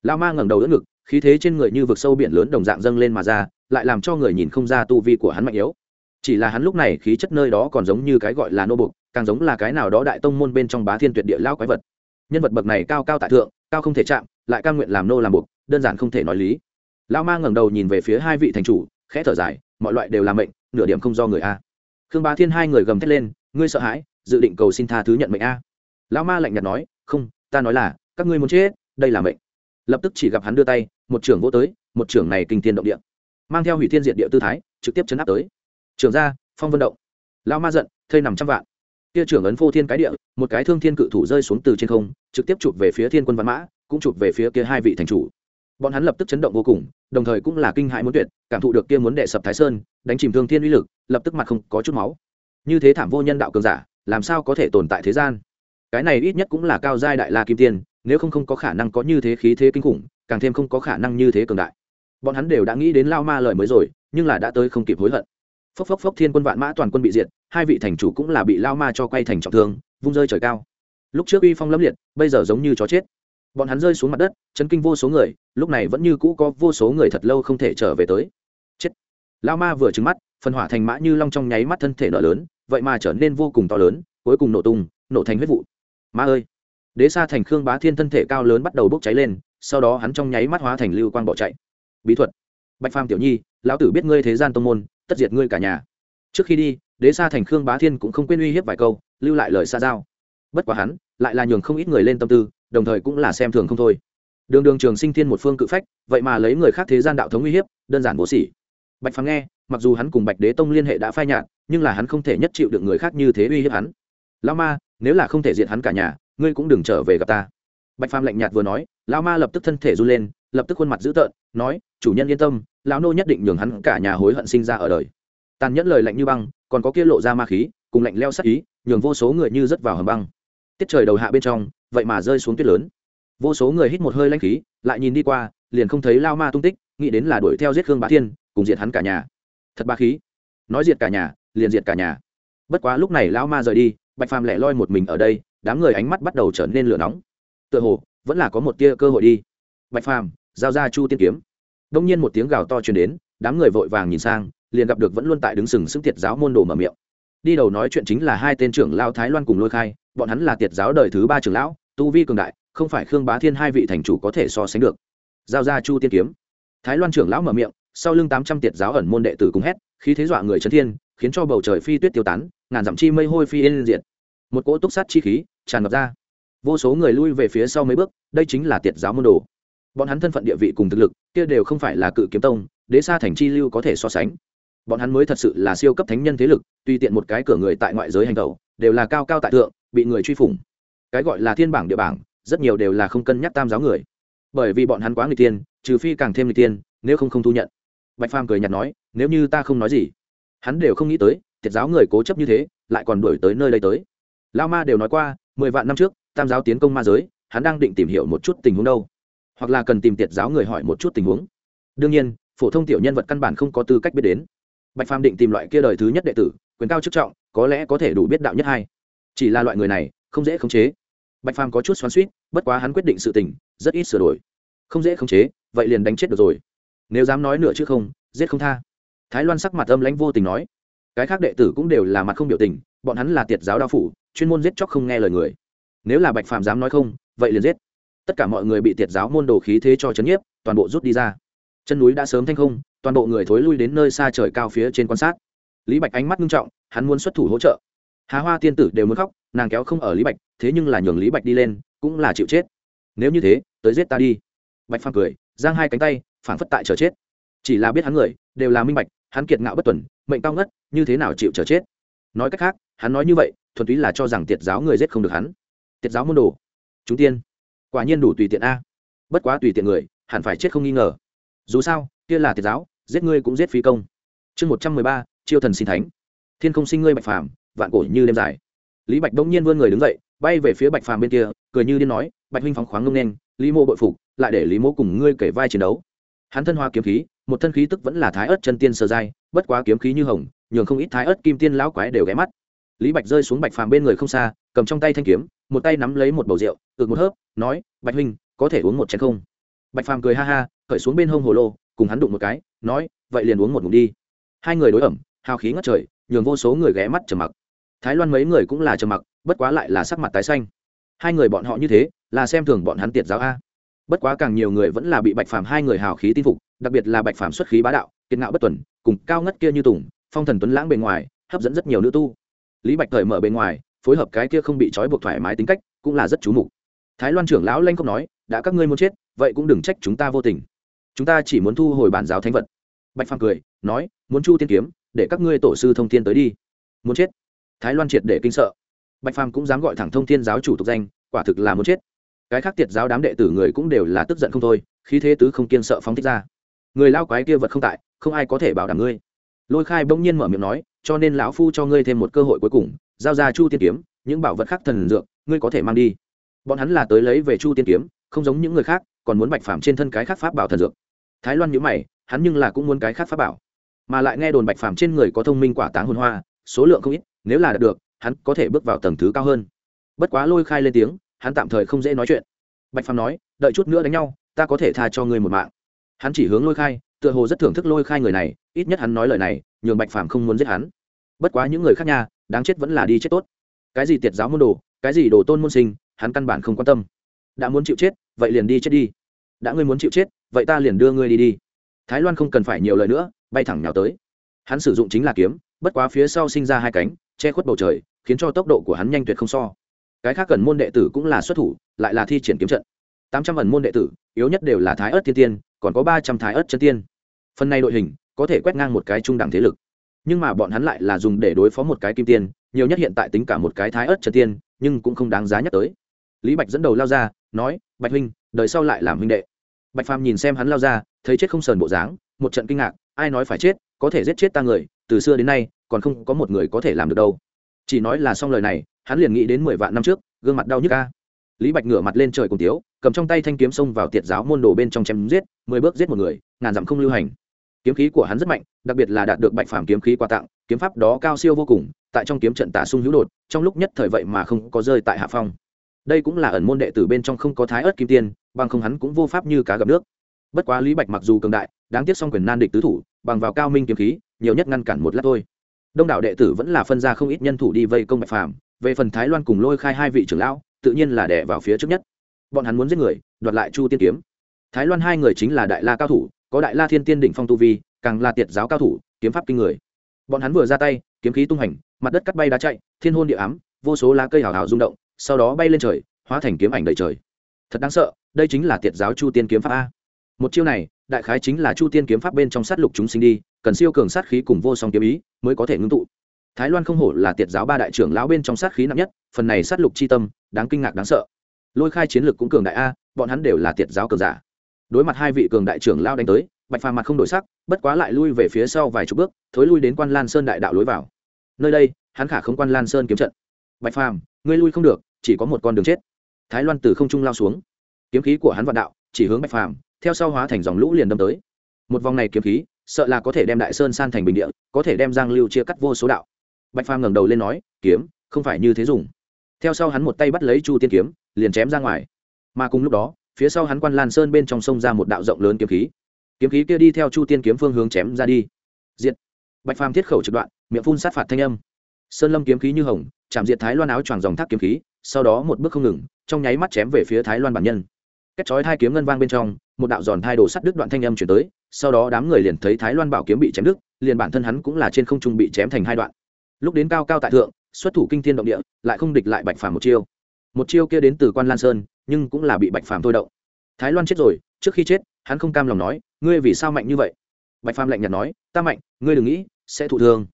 Lao ma ngẩng đầu đỡ ngực khí thế trên người như vực sâu biển lớn đồng dạng dâng lên mà ra, lại làm cho người nhìn không ra tu vi của hắn mạnh yếu. Chỉ là hắn lúc này khí chất nơi đó còn giống như cái gọi là nô bục càng giống là cái nào đó đại tông môn bên trong bá thiên tuyệt địa lao quái vật. Nhân vật bậc này cao cao tại thượng, cao không thể chạm, lại ca nguyện làm nô làm buộc đơn giản không thể nói lý. Lao ma ngẩng đầu nhìn về phía hai vị thành chủ, khẽ thở dài, mọi loại đều là mệnh, nửa điểm không do người a. Khương bá thiên hai người gầm thét lên, ngươi sợ hãi, dự định cầu xin tha thứ nhận mệnh a. Lao ma lạnh nhạt nói, không, ta nói là, các ngươi muốn chết, đây là mệnh. Lập tức chỉ gặp hắn đưa tay một trưởng vô tới, một trưởng này kinh thiên động địa, mang theo hủy thiên diệt địa tư thái, trực tiếp chấn áp tới. Trưởng ra, phong vân động. Lao ma giận, thây nằm trăm vạn. Kia trưởng ấn phô thiên cái địa, một cái thương thiên cự thủ rơi xuống từ trên không, trực tiếp chụp về phía thiên quân văn mã, cũng chụp về phía kia hai vị thành chủ. Bọn hắn lập tức chấn động vô cùng, đồng thời cũng là kinh hãi muốn tuyệt, cảm thụ được kia muốn đệ sập thái sơn, đánh chìm thương thiên uy lực, lập tức mặt không có chút máu. Như thế thảm vô nhân đạo cường giả, làm sao có thể tồn tại thế gian? Cái này ít nhất cũng là cao giai đại la kim tiên, nếu không không có khả năng có như thế khí thế kinh khủng càng thêm không có khả năng như thế cường đại. Bọn hắn đều đã nghĩ đến lao ma lời mới rồi, nhưng là đã tới không kịp hối hận. Phốc phốc phốc thiên quân vạn mã toàn quân bị diệt, hai vị thành chủ cũng là bị lao ma cho quay thành trọng thương, vung rơi trời cao. Lúc trước uy phong lâm liệt, bây giờ giống như chó chết. Bọn hắn rơi xuống mặt đất, chấn kinh vô số người, lúc này vẫn như cũ có vô số người thật lâu không thể trở về tới. Chết. Lao ma vừa trứng mắt phần hỏa thành mã như long trong nháy mắt thân thể nở lớn, vậy mà trở nên vô cùng to lớn, cuối cùng nổ tung, nổ thành huyết vụ. Ma ơi. Đế xa thành khương bá thiên thân thể cao lớn bắt đầu bốc cháy lên sau đó hắn trong nháy mắt hóa thành lưu quang bỏ chạy. Bí thuật. Bạch phàm tiểu nhi, lão tử biết ngươi thế gian tông môn, tất diệt ngươi cả nhà. Trước khi đi, đế sa thành khương bá thiên cũng không quên uy hiếp vài câu, lưu lại lời xa giao. Bất quá hắn, lại là nhường không ít người lên tâm tư, đồng thời cũng là xem thường không thôi. Đường đường trường sinh thiên một phương cự phách, vậy mà lấy người khác thế gian đạo thống uy hiếp, đơn giản vô sỉ. Bạch phàm nghe, mặc dù hắn cùng bạch đế tông liên hệ đã phai nhạt, nhưng là hắn không thể nhất chịu được người khác như thế uy hiếp hắn. Lao ma, nếu là không thể diện hắn cả nhà, ngươi cũng đừng trở về gặp ta bạch phàm lạnh nhạt vừa nói, Lão ma lập tức thân thể run lên, lập tức khuôn mặt dữ tợn, nói, chủ nhân yên tâm, lão nô nhất định nhường hắn cả nhà hối hận sinh ra ở đời. Tàn nhẫn lời lạnh như băng, còn có kia lộ ra ma khí, cùng lạnh leo sắc ý, nhường vô số người như rớt vào hầm băng. Tiết trời đầu hạ bên trong, vậy mà rơi xuống tuyết lớn. Vô số người hít một hơi lanh khí, lại nhìn đi qua, liền không thấy lao ma tung tích, nghĩ đến là đuổi theo giết khương bá thiên, cùng diệt hắn cả nhà. Thật ba khí. Nói diệt cả nhà, liền diệt cả nhà. Bất quá lúc này lao ma rời đi, bạch phàm lẻ loi một mình ở đây, đám người ánh mắt bắt đầu trở nên lửa nóng tựa hồ, vẫn là có một tia cơ hội đi. Bạch phàm, giao ra chu tiên kiếm. Đông nhiên một tiếng gào to truyền đến, đám người vội vàng nhìn sang, liền gặp được vẫn luôn tại đứng sừng sững tiệt giáo môn đồ mở miệng. Đi đầu nói chuyện chính là hai tên trưởng lao thái loan cùng lôi khai, bọn hắn là tiệt giáo đời thứ ba trưởng lão, tu vi cường đại, không phải khương bá thiên hai vị thành chủ có thể so sánh được. Giao ra chu tiên kiếm. Thái loan trưởng lão mở miệng, sau lưng tám trăm tiệt giáo ẩn môn đệ tử cùng hét, khí thế dọa người trấn thiên, khiến cho bầu trời phi tuyết tiêu tán, ngàn dặm chi mây hôi phi lên diện một cỗ túc sát chi khí tràn ngập ra vô số người lui về phía sau mấy bước, đây chính là tiệt giáo môn đồ. Bọn hắn thân phận địa vị cùng thực lực, kia đều không phải là cự kiếm tông, đế sa thành chi lưu có thể so sánh. Bọn hắn mới thật sự là siêu cấp thánh nhân thế lực tùy tiện một cái cửa người tại ngoại giới hành tẩu, đều là cao cao tại thượng, bị người truy phủng. Cái gọi là thiên bảng địa bảng, rất nhiều đều là không cân nhắc tam giáo người. Bởi vì bọn hắn quá người tiên, trừ phi càng thêm người tiên, nếu không không thu nhận. Bạch phàm cười nhạt nói, nếu như ta không nói gì, hắn đều không nghĩ tới thiệt giáo người cố chấp như thế, lại còn đuổi tới nơi đây tới. Lao ma đều nói qua, mười vạn năm trước tam giáo tiến công ma giới, hắn đang định tìm hiểu một chút tình huống đâu. Hoặc là cần tìm tiệt giáo người hỏi một chút tình huống. Đương nhiên, phổ thông tiểu nhân vật căn bản không có tư cách biết đến. Bạch phàm định tìm loại kia đời thứ nhất đệ tử, quyền cao chức trọng, có lẽ có thể đủ biết đạo nhất hai. Chỉ là loại người này, không dễ khống chế. Bạch phàm có chút xoắn suýt bất quá hắn quyết định sự tình, rất ít sửa đổi. Không dễ khống chế, vậy liền đánh chết được rồi. Nếu dám nói nữa chứ không, giết không tha. Thái loan sắc mặt âm lãnh vô tình nói. Cái khác đệ tử cũng đều là mặt không biểu tình, bọn hắn là tiệt giáo đao phủ, chuyên môn giết chóc không nghe lời người nếu là bạch phàm dám nói không, vậy liền giết. Tất cả mọi người bị tiệt giáo môn đồ khí thế cho chấn nhiếp, toàn bộ rút đi ra. Chân núi đã sớm thanh không, toàn bộ người thối lui đến nơi xa trời cao phía trên quan sát. Lý bạch ánh mắt nghiêm trọng, hắn muốn xuất thủ hỗ trợ. Hà hoa tiên tử đều muốn khóc, nàng kéo không ở lý bạch, thế nhưng là nhường lý bạch đi lên, cũng là chịu chết. Nếu như thế, tới giết ta đi. Bạch phàm cười, giang hai cánh tay, phảng phất tại chờ chết. Chỉ là biết hắn người, đều là minh bạch, hắn kiệt ngạo bất tuần, mệnh cao ngất, như thế nào chịu chờ chết? Nói cách khác, hắn nói như vậy, thuần túy là cho rằng tiệt giáo người giết không được hắn tiết giáo môn đồ. Chúng tiên, quả nhiên đủ tùy tiện a. Bất quá tùy tiện người, hẳn phải chết không nghi ngờ. Dù sao, kia là tiết giáo, giết ngươi cũng giết phí công. Chương một trăm mười ba, chiêu thần xin thánh. Thiên không sinh ngươi bạch phàm, vạn cổ như đêm dài. Lý bạch đông nhiên vươn người đứng dậy, bay về phía bạch phàm bên kia, cười như điên nói, bạch huynh phóng khoáng ngông nên lý mô bội phục, lại để lý mô cùng ngươi kể vai chiến đấu. Hắn thân hoa kiếm khí, một thân khí tức vẫn là thái ớt chân tiên sơ giai bất quá kiếm khí như hồng, nhường không ít thái ớt kim tiên lão quái đều ghé mắt. Lý bạch rơi xuống bạch phàm bên người không xa, cầm trong tay thanh kiếm một tay nắm lấy một bầu rượu, ực một hớp, nói, bạch huynh, có thể uống một chén không? Bạch phàm cười ha ha, khởi xuống bên hông hồ lô, cùng hắn đụng một cái, nói, vậy liền uống một ngụm đi. Hai người đối ẩm, hào khí ngất trời, nhường vô số người ghé mắt trầm mặc. Thái loan mấy người cũng là trầm mặc, bất quá lại là sắc mặt tái xanh. Hai người bọn họ như thế, là xem thường bọn hắn tiệt giáo a. Bất quá càng nhiều người vẫn là bị bạch phàm hai người hào khí tin phục, đặc biệt là bạch phàm xuất khí bá đạo, kiệt ngạo bất tuần, cùng cao ngất kia như tùng, phong thần tuấn lãng bề ngoài, hấp dẫn rất nhiều nữ tu. Lý bạch thời mở bề ngoài phối hợp cái kia không bị trói buộc thoải mái tính cách, cũng là rất chú mục. Thái loan trưởng lão lanh không nói, đã các ngươi muốn chết, vậy cũng đừng trách chúng ta vô tình. Chúng ta chỉ muốn thu hồi bản giáo thánh vật. Bạch phàm cười, nói, muốn chu tiên kiếm, để các ngươi tổ sư thông thiên tới đi. Muốn chết? Thái loan triệt để kinh sợ. Bạch phàm cũng dám gọi thẳng thông thiên giáo chủ tục danh, quả thực là muốn chết. Cái khác tiệt giáo đám đệ tử người cũng đều là tức giận không thôi, khí thế tứ không kiên sợ phóng thích ra. Người lao quái kia vật không tại, không ai có thể bảo đảm ngươi. Lôi khai bỗng nhiên mở miệng nói, cho nên lão phu cho ngươi thêm một cơ hội cuối cùng giao ra chu tiên kiếm, những bảo vật khác thần dược, ngươi có thể mang đi. Bọn hắn là tới lấy về chu tiên kiếm, không giống những người khác, còn muốn bạch phàm trên thân cái khác pháp bảo thần dược. Thái loan nhữ mày, hắn nhưng là cũng muốn cái khác pháp bảo. Mà lại nghe đồn bạch phàm trên người có thông minh quả táng hồn hoa, số lượng không ít, nếu là đạt được, hắn có thể bước vào tầng thứ cao hơn. Bất quá lôi khai lên tiếng, hắn tạm thời không dễ nói chuyện. Bạch phàm nói, đợi chút nữa đánh nhau, ta có thể tha cho ngươi một mạng. Hắn chỉ hướng lôi khai, tựa hồ rất thưởng thức lôi khai người này, ít nhất hắn nói lời này, nhường bạch phàm không muốn giết hắn. Bất quá những người khác nha đáng chết vẫn là đi chết tốt. Cái gì tiệt giáo môn đồ, cái gì đồ tôn môn sinh, hắn căn bản không quan tâm. Đã muốn chịu chết, vậy liền đi chết đi. Đã ngươi muốn chịu chết, vậy ta liền đưa ngươi đi đi. Thái loan không cần phải nhiều lời nữa, bay thẳng nhào tới. Hắn sử dụng chính là kiếm, bất quá phía sau sinh ra hai cánh, che khuất bầu trời, khiến cho tốc độ của hắn nhanh tuyệt không so. Cái khác cần môn đệ tử cũng là xuất thủ, lại là thi triển kiếm trận. Tám trăm ẩn môn đệ tử, yếu nhất đều là thái ớt thiên tiên, còn có ba trăm thái ớt chân tiên. Phần này đội hình có thể quét ngang một cái trung đẳng thế lực nhưng mà bọn hắn lại là dùng để đối phó một cái kim tiên, nhiều nhất hiện tại tính cả một cái thái ớt trần tiên, nhưng cũng không đáng giá nhắc tới. Lý bạch dẫn đầu lao ra, nói, bạch huynh đợi sau lại làm huynh đệ. Bạch phàm nhìn xem hắn lao ra, thấy chết không sờn bộ dáng, một trận kinh ngạc, ai nói phải chết, có thể giết chết ta người, từ xưa đến nay, còn không có một người có thể làm được đâu. Chỉ nói là xong lời này, hắn liền nghĩ đến mười vạn năm trước, gương mặt đau nhức ca lý bạch ngửa mặt lên trời cùng tiếu, cầm trong tay thanh kiếm xông vào tiệt giáo môn đồ bên trong chém giết, mười bước giết một người, ngàn dặm không lưu hành kiếm khí của hắn rất mạnh, đặc biệt là đạt được bạch phàm kiếm khí quà tặng, kiếm pháp đó cao siêu vô cùng, tại trong kiếm trận tả sung hữu đột, trong lúc nhất thời vậy mà không có rơi tại hạ phong. Đây cũng là ẩn môn đệ tử bên trong không có thái ớt kim tiên, bằng không hắn cũng vô pháp như cá gặp nước. Bất quá lý bạch mặc dù cường đại, đáng tiếc song quyền nan địch tứ thủ, bằng vào cao minh kiếm khí, nhiều nhất ngăn cản một lát thôi. Đông đảo đệ tử vẫn là phân ra không ít nhân thủ đi vây công bạch phàm, về phần thái loan cùng lôi khai hai vị trưởng lão, tự nhiên là đẻ vào phía trước nhất. Bọn hắn muốn giết người, đoạt lại chu tiên kiếm. Thái loan hai người chính là đại la cao thủ có đại la thiên tiên đỉnh phong tu vi, càng là tiệt giáo cao thủ, kiếm pháp kinh người. Bọn hắn vừa ra tay, kiếm khí tung hành, mặt đất cắt bay đá chạy, thiên hôn địa ám, vô số lá cây hào hào rung động, sau đó bay lên trời, hóa thành kiếm ảnh đầy trời. Thật đáng sợ, đây chính là tiệt giáo chu tiên kiếm pháp a. Một chiêu này, đại khái chính là chu tiên kiếm pháp bên trong sát lục chúng sinh đi, cần siêu cường sát khí cùng vô song kiếm ý mới có thể ngưng tụ. Thái loan không hổ là tiệt giáo ba đại trưởng lão bên trong sát khí nặng nhất, phần này sát lục c h i tâm, đáng kinh ngạc đáng sợ. Lôi khai chiến lược cũng cường đại a, bọn hắn đều là tiệt giáo cường giả đối mặt hai vị cường đại trưởng lao đánh tới, bạch phàm mặt không đổi sắc, bất quá lại lui về phía sau vài chục bước, thối lui đến quan lan sơn đại đạo lối vào. Nơi đây, hắn khả không quan lan sơn kiếm trận. Bạch phàm, ngươi lui không được, chỉ có một con đường chết. Thái loan từ không trung lao xuống. Kiếm khí của hắn vạn đạo, chỉ hướng bạch phàm, theo sau hóa thành dòng lũ liền đâm tới. Một vòng này kiếm khí, sợ là có thể đem đại sơn san thành bình địa, có thể đem giang lưu chia cắt vô số đạo. Bạch phàm ngẩng đầu lên nói, kiếm, không phải như thế dùng. Theo sau hắn một tay bắt lấy chu tiên kiếm, liền chém ra ngoài. Mà cùng lúc đó phía sau hắn quan lan sơn bên trong sông ra một đạo rộng lớn kiếm khí. Kiếm khí kia đi theo chu tiên kiếm phương hướng chém ra đi. Diệt. Bạch phàm thiết khẩu trực đoạn, miệng phun sát phạt thanh âm. Sơn lâm kiếm khí như hồng, chạm diệt thái loan áo choàng dòng thác kiếm khí, sau đó một bước không ngừng, trong nháy mắt chém về phía thái loan bản nhân. Cách chói hai kiếm ngân vang bên trong, một đạo giòn thai đổ sắt đứt đoạn thanh âm chuyển tới, sau đó đám người liền thấy thái loan bảo kiếm bị chém đứt, liền bản thân hắn cũng là trên không trung bị chém thành hai đoạn. Lúc đến cao cao tại thượng, xuất thủ kinh thiên động địa, lại không địch lại bạch phàm một chiêu. Một chiêu kia đến từ quan lan sơn nhưng cũng là bị bạch phàm thôi động. Thái loan chết rồi, trước khi chết, hắn không cam lòng nói, ngươi vì sao mạnh như vậy? Bạch phàm lạnh nhạt nói, ta mạnh, ngươi đừng nghĩ, sẽ thụ thương.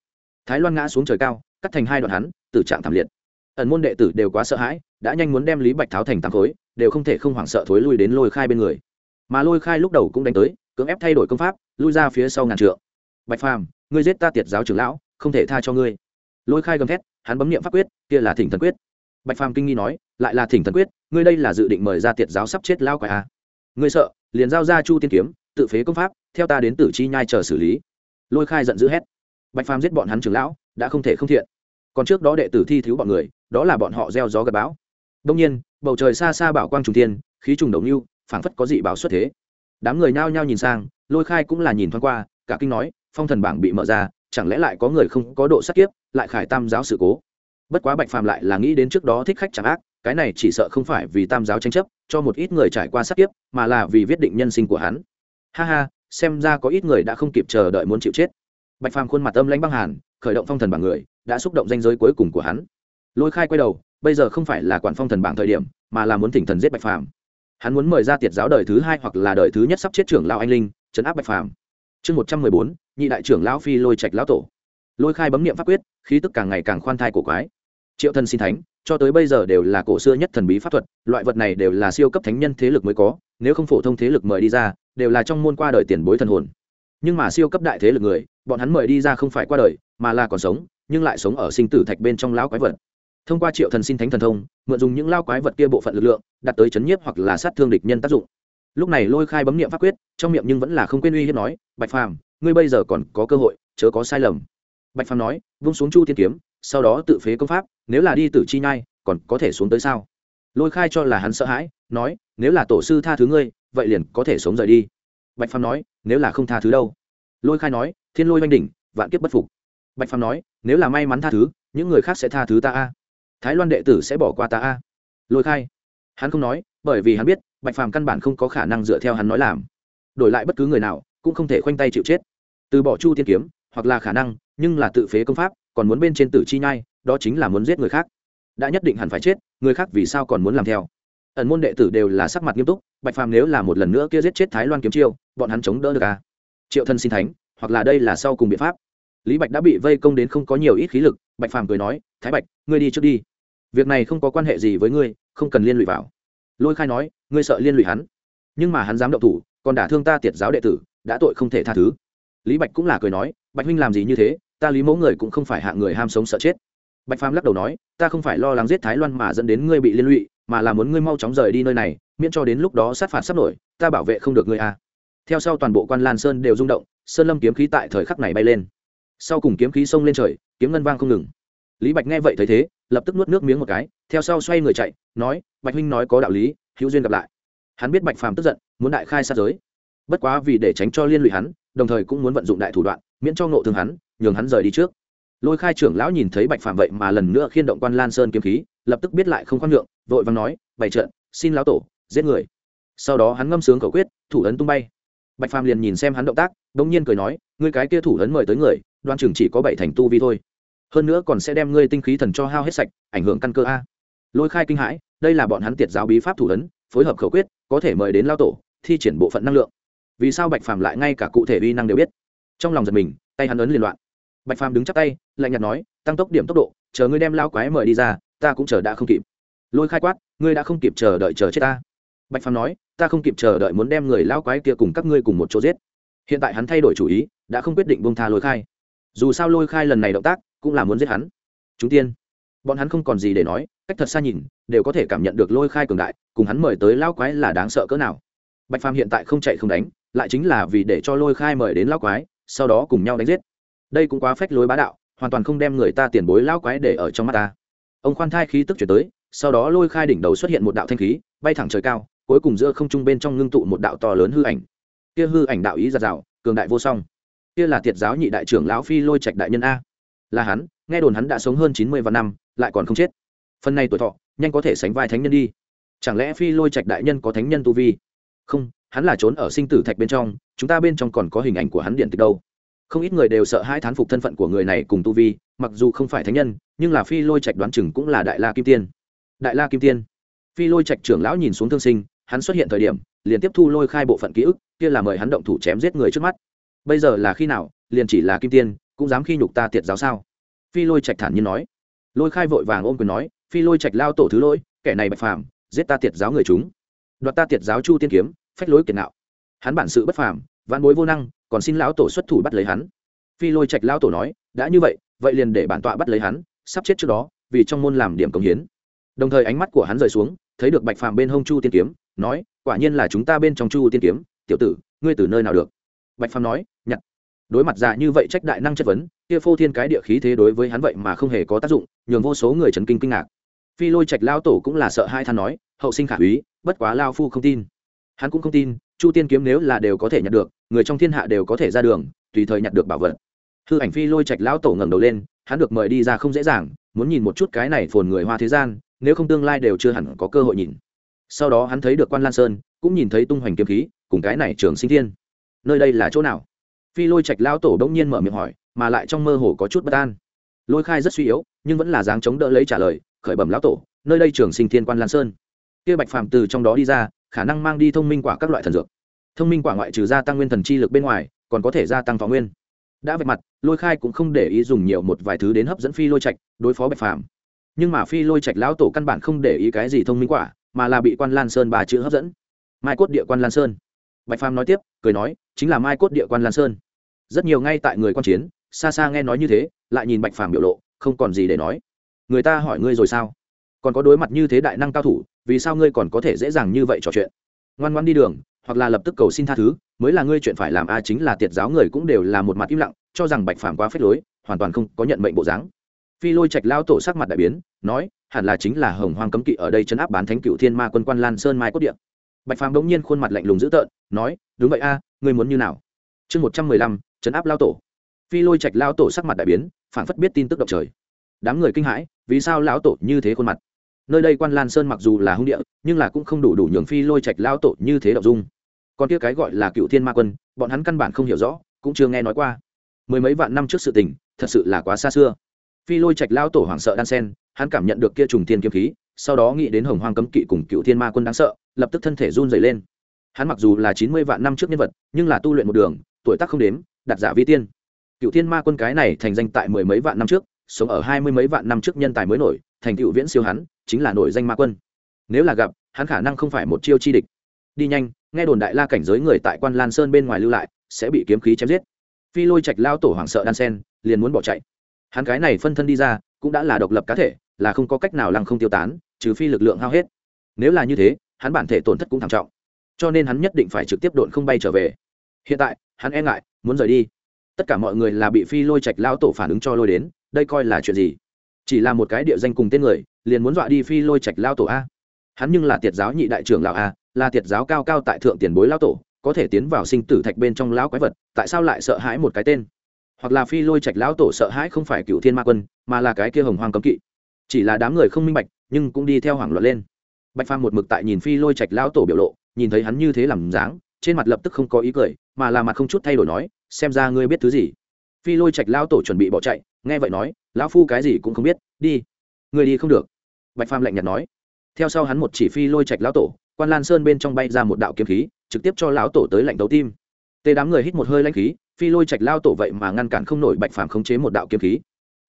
Thái loan ngã xuống trời cao, cắt thành hai đoạn hắn, tử trạng thảm liệt. Ẩn môn đệ tử đều quá sợ hãi, đã nhanh muốn đem lý bạch tháo thành tám khối, đều không thể không hoảng sợ thối lui đến lôi khai bên người. Mà lôi khai lúc đầu cũng đánh tới, cưỡng ép thay đổi công pháp, lui ra phía sau ngàn trượng. Bạch phàm, ngươi giết ta tiệt giáo trưởng lão, không thể tha cho ngươi. Lôi khai gầm thét, hắn bấm niệm pháp quyết, kia là thỉnh thần quyết bạch phàm kinh nghi nói, lại là thỉnh thần quyết, ngươi đây là dự định mời ra tiệt giáo sắp chết lao quái à. ngươi sợ, liền giao ra chu tiên kiếm, tự phế công pháp, theo ta đến tử chi nhai chờ xử lý. Lôi khai giận dữ hét. Bạch phàm giết bọn hắn trưởng lão, đã không thể không thiện. Còn trước đó đệ tử thi thiếu bọn người, đó là bọn họ gieo gió gặp bão. Đông nhiên, bầu trời xa xa bảo quang trùng tiên khí trùng đầu mưu phảng phất có dị báo xuất thế. Đám người nhao nhao nhìn sang, lôi khai cũng là nhìn thoáng qua, cả kinh nói, phong thần bảng bị mở ra, chẳng lẽ lại có người không có độ sát kiếp, lại khải tam giáo sự cố? Bất quá bạch phàm lại là nghĩ đến trước đó thích khách chẳng ác, cái này chỉ sợ không phải vì tam giáo tranh chấp, cho một ít người trải qua sát tiếp mà là vì viết định nhân sinh của hắn. Ha ha, xem ra có ít người đã không kịp chờ đợi muốn chịu chết. Bạch phàm khuôn mặt âm lãnh băng hàn, khởi động phong thần bảng người, đã xúc động danh giới cuối cùng của hắn. Lôi khai quay đầu, bây giờ không phải là quản phong thần bảng thời điểm, mà là muốn thỉnh thần giết bạch phàm. Hắn muốn mời ra tiệt giáo đời thứ hai hoặc là đời thứ nhất sắp chết trưởng lao anh linh, trấn áp bạch phàm. Chương một trăm mười bốn, nhị đại trưởng lão phi lôi trạch lão tổ. Lôi khai bấm niệm pháp quyết, khí tức càng ngày càng khoan thai cổ quái triệu thần xin thánh, cho tới bây giờ đều là cổ xưa nhất thần bí pháp thuật, loại vật này đều là siêu cấp thánh nhân thế lực mới có, nếu không phổ thông thế lực mời đi ra, đều là trong môn qua đời tiền bối thần hồn. Nhưng mà siêu cấp đại thế lực người, bọn hắn mời đi ra không phải qua đời, mà là còn sống, nhưng lại sống ở sinh tử thạch bên trong lão quái vật. Thông qua triệu thần xin thánh thần thông, mượn dùng những lao quái vật kia bộ phận lực lượng đặt tới chấn nhiếp hoặc là sát thương địch nhân tác dụng. Lúc này lôi khai bấm niệm pháp quyết, trong miệng nhưng vẫn là không quên uy hiếp nói, bạch phàm, ngươi bây giờ còn có cơ hội, chớ có sai lầm. Bạch phàm nói, vung xuống chu tiên kiếm, sau đó tự phế công pháp nếu là đi tử chi nhai, còn có thể xuống tới sao? Lôi khai cho là hắn sợ hãi, nói, nếu là tổ sư tha thứ ngươi, vậy liền có thể sống rời đi. Bạch phàm nói, nếu là không tha thứ đâu? Lôi khai nói, thiên lôi oanh đỉnh, vạn kiếp bất phục. Bạch phàm nói, nếu là may mắn tha thứ, những người khác sẽ tha thứ ta a. Thái loan đệ tử sẽ bỏ qua ta a. Lôi khai, hắn không nói, bởi vì hắn biết, bạch phàm căn bản không có khả năng dựa theo hắn nói làm. Đổi lại bất cứ người nào, cũng không thể khoanh tay chịu chết. Từ bỏ chu tiên kiếm, hoặc là khả năng, nhưng là tự phế công pháp còn muốn bên trên tử chi nhai, đó chính là muốn giết người khác. Đã nhất định hẳn phải chết, người khác vì sao còn muốn làm theo? Ẩn môn đệ tử đều là sắc mặt nghiêm túc, bạch phàm nếu là một lần nữa kia giết chết thái loan kiếm chiêu, bọn hắn chống đỡ được à? Triệu thân xin thánh, hoặc là đây là sau cùng biện pháp. Lý bạch đã bị vây công đến không có nhiều ít khí lực, bạch phàm cười nói, thái bạch, ngươi đi trước đi. Việc này không có quan hệ gì với ngươi, không cần liên lụy vào. Lôi khai nói, ngươi sợ liên lụy hắn. Nhưng mà hắn dám động thủ, còn đả thương ta tiệt giáo đệ tử, đã tội không thể tha thứ. Lý bạch cũng là cười nói, bạch huynh làm gì như thế ta lý mẫu người cũng không phải hạ người ham sống sợ chết. Bạch phàm lắc đầu nói, ta không phải lo lắng giết thái loan mà dẫn đến ngươi bị liên lụy, mà là muốn ngươi mau chóng rời đi nơi này, miễn cho đến lúc đó sát phạt sắp nổi, ta bảo vệ không được ngươi à. theo sau toàn bộ quan lan sơn đều rung động, sơn lâm kiếm khí tại thời khắc này bay lên. Sau cùng kiếm khí xông lên trời, kiếm ngân vang không ngừng. Lý bạch nghe vậy thấy thế, lập tức nuốt nước miếng một cái, theo sau xoay người chạy, nói, bạch huynh nói có đạo lý, hữu duyên gặp lại. Hắn biết bạch phàm tức giận, muốn đại khai sát giới. Bất quá vì để tránh cho liên lụy hắn, đồng thời cũng muốn vận dụng đại thủ đoạn, miễn cho ngộ thương hắn nhường hắn rời đi trước. Lôi khai trưởng lão nhìn thấy bạch phàm vậy mà lần nữa khiên động quan lan sơn kiếm khí, lập tức biết lại không khoan nhượng, vội vàng nói, bày trận, xin lão tổ, giết người. Sau đó hắn ngâm sướng cầu quyết, thủ ấn tung bay. Bạch phàm liền nhìn xem hắn động tác, bỗng nhiên cười nói, ngươi cái kia thủ ấn mời tới người, đoan chừng chỉ có bảy thành tu vi thôi. Hơn nữa còn sẽ đem ngươi tinh khí thần cho hao hết sạch, ảnh hưởng căn cơ a. Lôi khai kinh hãi, đây là bọn hắn tiệt giáo bí pháp thủ ấn, phối hợp khẩu quyết, có thể mời đến lao tổ, thi triển bộ phận năng lượng. Vì sao bạch phàm lại ngay cả cụ thể uy năng đều biết? Trong lòng giật mình, tay hắn ấn liên loạn bạch phàm đứng chắc tay, lạnh nhạt nói, tăng tốc điểm tốc độ, chờ ngươi đem lao quái mời đi ra, ta cũng chờ đã không kịp. Lôi khai quát, ngươi đã không kịp chờ đợi chờ chết ta. Bạch phàm nói, ta không kịp chờ đợi muốn đem người lao quái kia cùng các ngươi cùng một chỗ giết. Hiện tại hắn thay đổi chủ ý, đã không quyết định bông tha lôi khai. Dù sao lôi khai lần này động tác, cũng là muốn giết hắn. Chúng tiên. Bọn hắn không còn gì để nói, cách thật xa nhìn, đều có thể cảm nhận được lôi khai cường đại, cùng hắn mời tới lao quái là đáng sợ cỡ nào. Bạch phàm hiện tại không chạy không đánh, lại chính là vì để cho lôi khai mời đến lao quái, sau đó cùng nhau đánh giết đây cũng quá phách lối bá đạo, hoàn toàn không đem người ta tiền bối lão quái để ở trong mắt ta. Ông khoan thai khí tức chuyển tới, sau đó lôi khai đỉnh đầu xuất hiện một đạo thanh khí, bay thẳng trời cao, cuối cùng giữa không trung bên trong ngưng tụ một đạo to lớn hư ảnh. Kia hư ảnh đạo ý giạt rào cường đại vô song. Kia là tiệt giáo nhị đại trưởng lão phi lôi trạch đại nhân a. Là hắn, nghe đồn hắn đã sống hơn chín mươi vạn năm, lại còn không chết. Phần này tuổi thọ, nhanh có thể sánh vai thánh nhân đi. Chẳng lẽ phi lôi trạch đại nhân có thánh nhân tu vi? Không, hắn là trốn ở sinh tử thạch bên trong, chúng ta bên trong còn có hình ảnh của hắn điện từ đâu? Không ít người đều sợ hai thán phục thân phận của người này cùng tu vi mặc dù không phải thánh nhân nhưng là phi lôi trạch đoán chừng cũng là đại la kim tiên. Đại la kim tiên. Phi lôi trạch trưởng lão nhìn xuống thương sinh hắn xuất hiện thời điểm liền tiếp thu lôi khai bộ phận ký ức kia là mời hắn động thủ chém giết người trước mắt. Bây giờ là khi nào liền chỉ là kim tiên cũng dám khi nhục ta tiệt giáo sao? Phi lôi trạch thản nhiên nói. Lôi khai vội vàng ôm quyền nói phi lôi trạch lao tổ thứ lôi, kẻ này bạch phàm giết ta tiệt giáo người chúng. Đoạt ta tiệt giáo chu tiên kiếm phách lối kiệt nạo. Hắn bản sự bất phàm vạn bối vô năng, còn xin lão tổ xuất thủ bắt lấy hắn. Phi lôi trạch lão tổ nói, đã như vậy vậy liền để bản tọa bắt lấy hắn, sắp chết trước đó, vì trong môn làm điểm công hiến. Đồng thời ánh mắt của hắn rời xuống, thấy được bạch phàm bên hông chu tiên kiếm, nói, quả nhiên là chúng ta bên trong chu tiên kiếm, tiểu tử, ngươi từ nơi nào được? Bạch phàm nói, nhặt. Đối mặt dạ như vậy trách đại năng chất vấn, kia phô thiên cái địa khí thế đối với hắn vậy mà không hề có tác dụng, nhường vô số người chấn kinh kinh ngạc. Phi lôi trạch lao tổ cũng là sợ hai than nói, hậu sinh khả úy, bất quá lao phu không tin. Hắn cũng không tin chu tiên kiếm nếu là đều có thể nhặt được, người trong thiên hạ đều có thể ra đường, tùy thời nhặt được bảo vật. Hư ảnh phi lôi trạch lão tổ ngẩng đầu lên, hắn được mời đi ra không dễ dàng, muốn nhìn một chút cái này phồn người hoa thế gian, nếu không tương lai đều chưa hẳn có cơ hội nhìn. Sau đó hắn thấy được quan lan sơn, cũng nhìn thấy tung hoành kiếm khí, cùng cái này trường sinh thiên. Nơi đây là chỗ nào? Phi lôi trạch lão tổ đông nhiên mở miệng hỏi, mà lại trong mơ hồ có chút bất an. Lôi khai rất suy yếu, nhưng vẫn là dáng chống đỡ lấy trả lời, khởi bẩm lão tổ, nơi đây trường sinh thiên quan lan sơn. Kia bạch phàm từ trong đó đi ra khả năng mang đi thông minh quả các loại thần dược. Thông minh quả ngoại trừ gia tăng nguyên thần chi lực bên ngoài, còn có thể gia tăng thọ nguyên. Đã vạch mặt, lôi khai cũng không để ý dùng nhiều một vài thứ đến hấp dẫn phi lôi trạch, đối phó bạch phàm. Nhưng mà phi lôi trạch lão tổ căn bản không để ý cái gì thông minh quả, mà là bị quan lan sơn ba chữ hấp dẫn. Mai cốt địa quan lan sơn. Bạch phàm nói tiếp, cười nói, chính là mai cốt địa quan lan sơn. Rất nhiều ngay tại người quan chiến, xa xa nghe nói như thế, lại nhìn bạch phàm biểu lộ, không còn gì để nói. Người ta hỏi ngươi rồi sao? Còn có đối mặt như thế đại năng cao thủ vì sao ngươi còn có thể dễ dàng như vậy trò chuyện? Ngoan ngoan đi đường, hoặc là lập tức cầu xin tha thứ, mới là ngươi chuyện phải làm a, chính là tiệt giáo người cũng đều là một mặt im lặng, cho rằng bạch phàm quá phết lối, hoàn toàn không có nhận mệnh bộ dáng. Phi lôi trạch lao tổ sắc mặt đại biến, nói, hẳn là chính là hồng hoang cấm kỵ ở đây chấn áp bán thánh cựu thiên ma quân quan lan sơn mai cốt điện. Bạch phàm bỗng nhiên khuôn mặt lạnh lùng dữ tợn, nói, đúng vậy a, ngươi muốn như nào? Chương một trăm mười lăm, chấn áp lao tổ. Phi lôi trạch lao tổ sắc mặt đại biến phản phất biết tin tức động trời. Đám người kinh hãi, vì sao lão tổ như thế khuôn mặt? Nơi đây quan lan sơn mặc dù là hung địa, nhưng là cũng không đủ đủ nhường phi lôi trạch lao tổ như thế đậu dung. Còn kia cái gọi là cựu thiên ma quân, bọn hắn căn bản không hiểu rõ, cũng chưa nghe nói qua. Mười mấy vạn năm trước sự tình, thật sự là quá xa xưa. Phi lôi trạch lao tổ hoảng sợ đan sen, hắn cảm nhận được kia trùng thiên kiếm khí, sau đó nghĩ đến hồng hoang cấm kỵ cùng cựu thiên ma quân đáng sợ, lập tức thân thể run dày lên. Hắn mặc dù là chín mươi vạn năm trước nhân vật, nhưng là tu luyện một đường, tuổi tác không đếm đặt giả vi tiên. Cựu thiên ma quân cái này thành danh tại mười mấy vạn năm trước sống ở hai mươi mấy vạn năm trước nhân tài mới nổi, thành cựu viễn siêu hắn, chính là nổi danh ma quân. Nếu là gặp, hắn khả năng không phải một chiêu chi địch. Đi nhanh, nghe đồn đại la cảnh giới người tại quan lan sơn bên ngoài lưu lại, sẽ bị kiếm khí chém giết. Phi lôi trạch lao tổ hoảng sợ đan sen, liền muốn bỏ chạy. Hắn cái này phân thân đi ra, cũng đã là độc lập cá thể, là không có cách nào lăng không tiêu tán, trừ phi lực lượng hao hết. Nếu là như thế, hắn bản thể tổn thất cũng thảm trọng. Cho nên hắn nhất định phải trực tiếp độn không bay trở về. Hiện tại, hắn e ngại, muốn rời đi. Tất cả mọi người là bị phi lôi trạch lao tổ phản ứng cho lôi đến đây coi là chuyện gì? Chỉ là một cái địa danh cùng tên người, liền muốn dọa đi phi lôi trạch lao tổ a. Hắn nhưng là tiệt giáo nhị đại trưởng lão a, là tiệt giáo cao cao tại thượng tiền bối lao tổ, có thể tiến vào sinh tử thạch bên trong lão quái vật, tại sao lại sợ hãi một cái tên? Hoặc là phi lôi trạch lão tổ sợ hãi không phải cựu thiên ma quân, mà là cái kia hồng hoang cấm kỵ. Chỉ là đám người không minh bạch, nhưng cũng đi theo hoảng loạn lên. Bạch phàm một mực tại nhìn phi lôi trạch lão tổ biểu lộ, nhìn thấy hắn như thế làm dáng, trên mặt lập tức không có ý cười, mà là mặt không chút thay đổi nói, xem ra ngươi biết thứ gì? Phi lôi trạch lao tổ chuẩn bị bỏ chạy, nghe vậy nói, lão phu cái gì cũng không biết, đi, người đi không được. Bạch phàm lạnh nhạt nói. Theo sau hắn một chỉ phi lôi trạch lão tổ, quan lan sơn bên trong bay ra một đạo kiếm khí, trực tiếp cho lão tổ tới lạnh đấu tim. Tê đám người hít một hơi lanh khí, phi lôi trạch lao tổ vậy mà ngăn cản không nổi bạch phàm khống chế một đạo kiếm khí.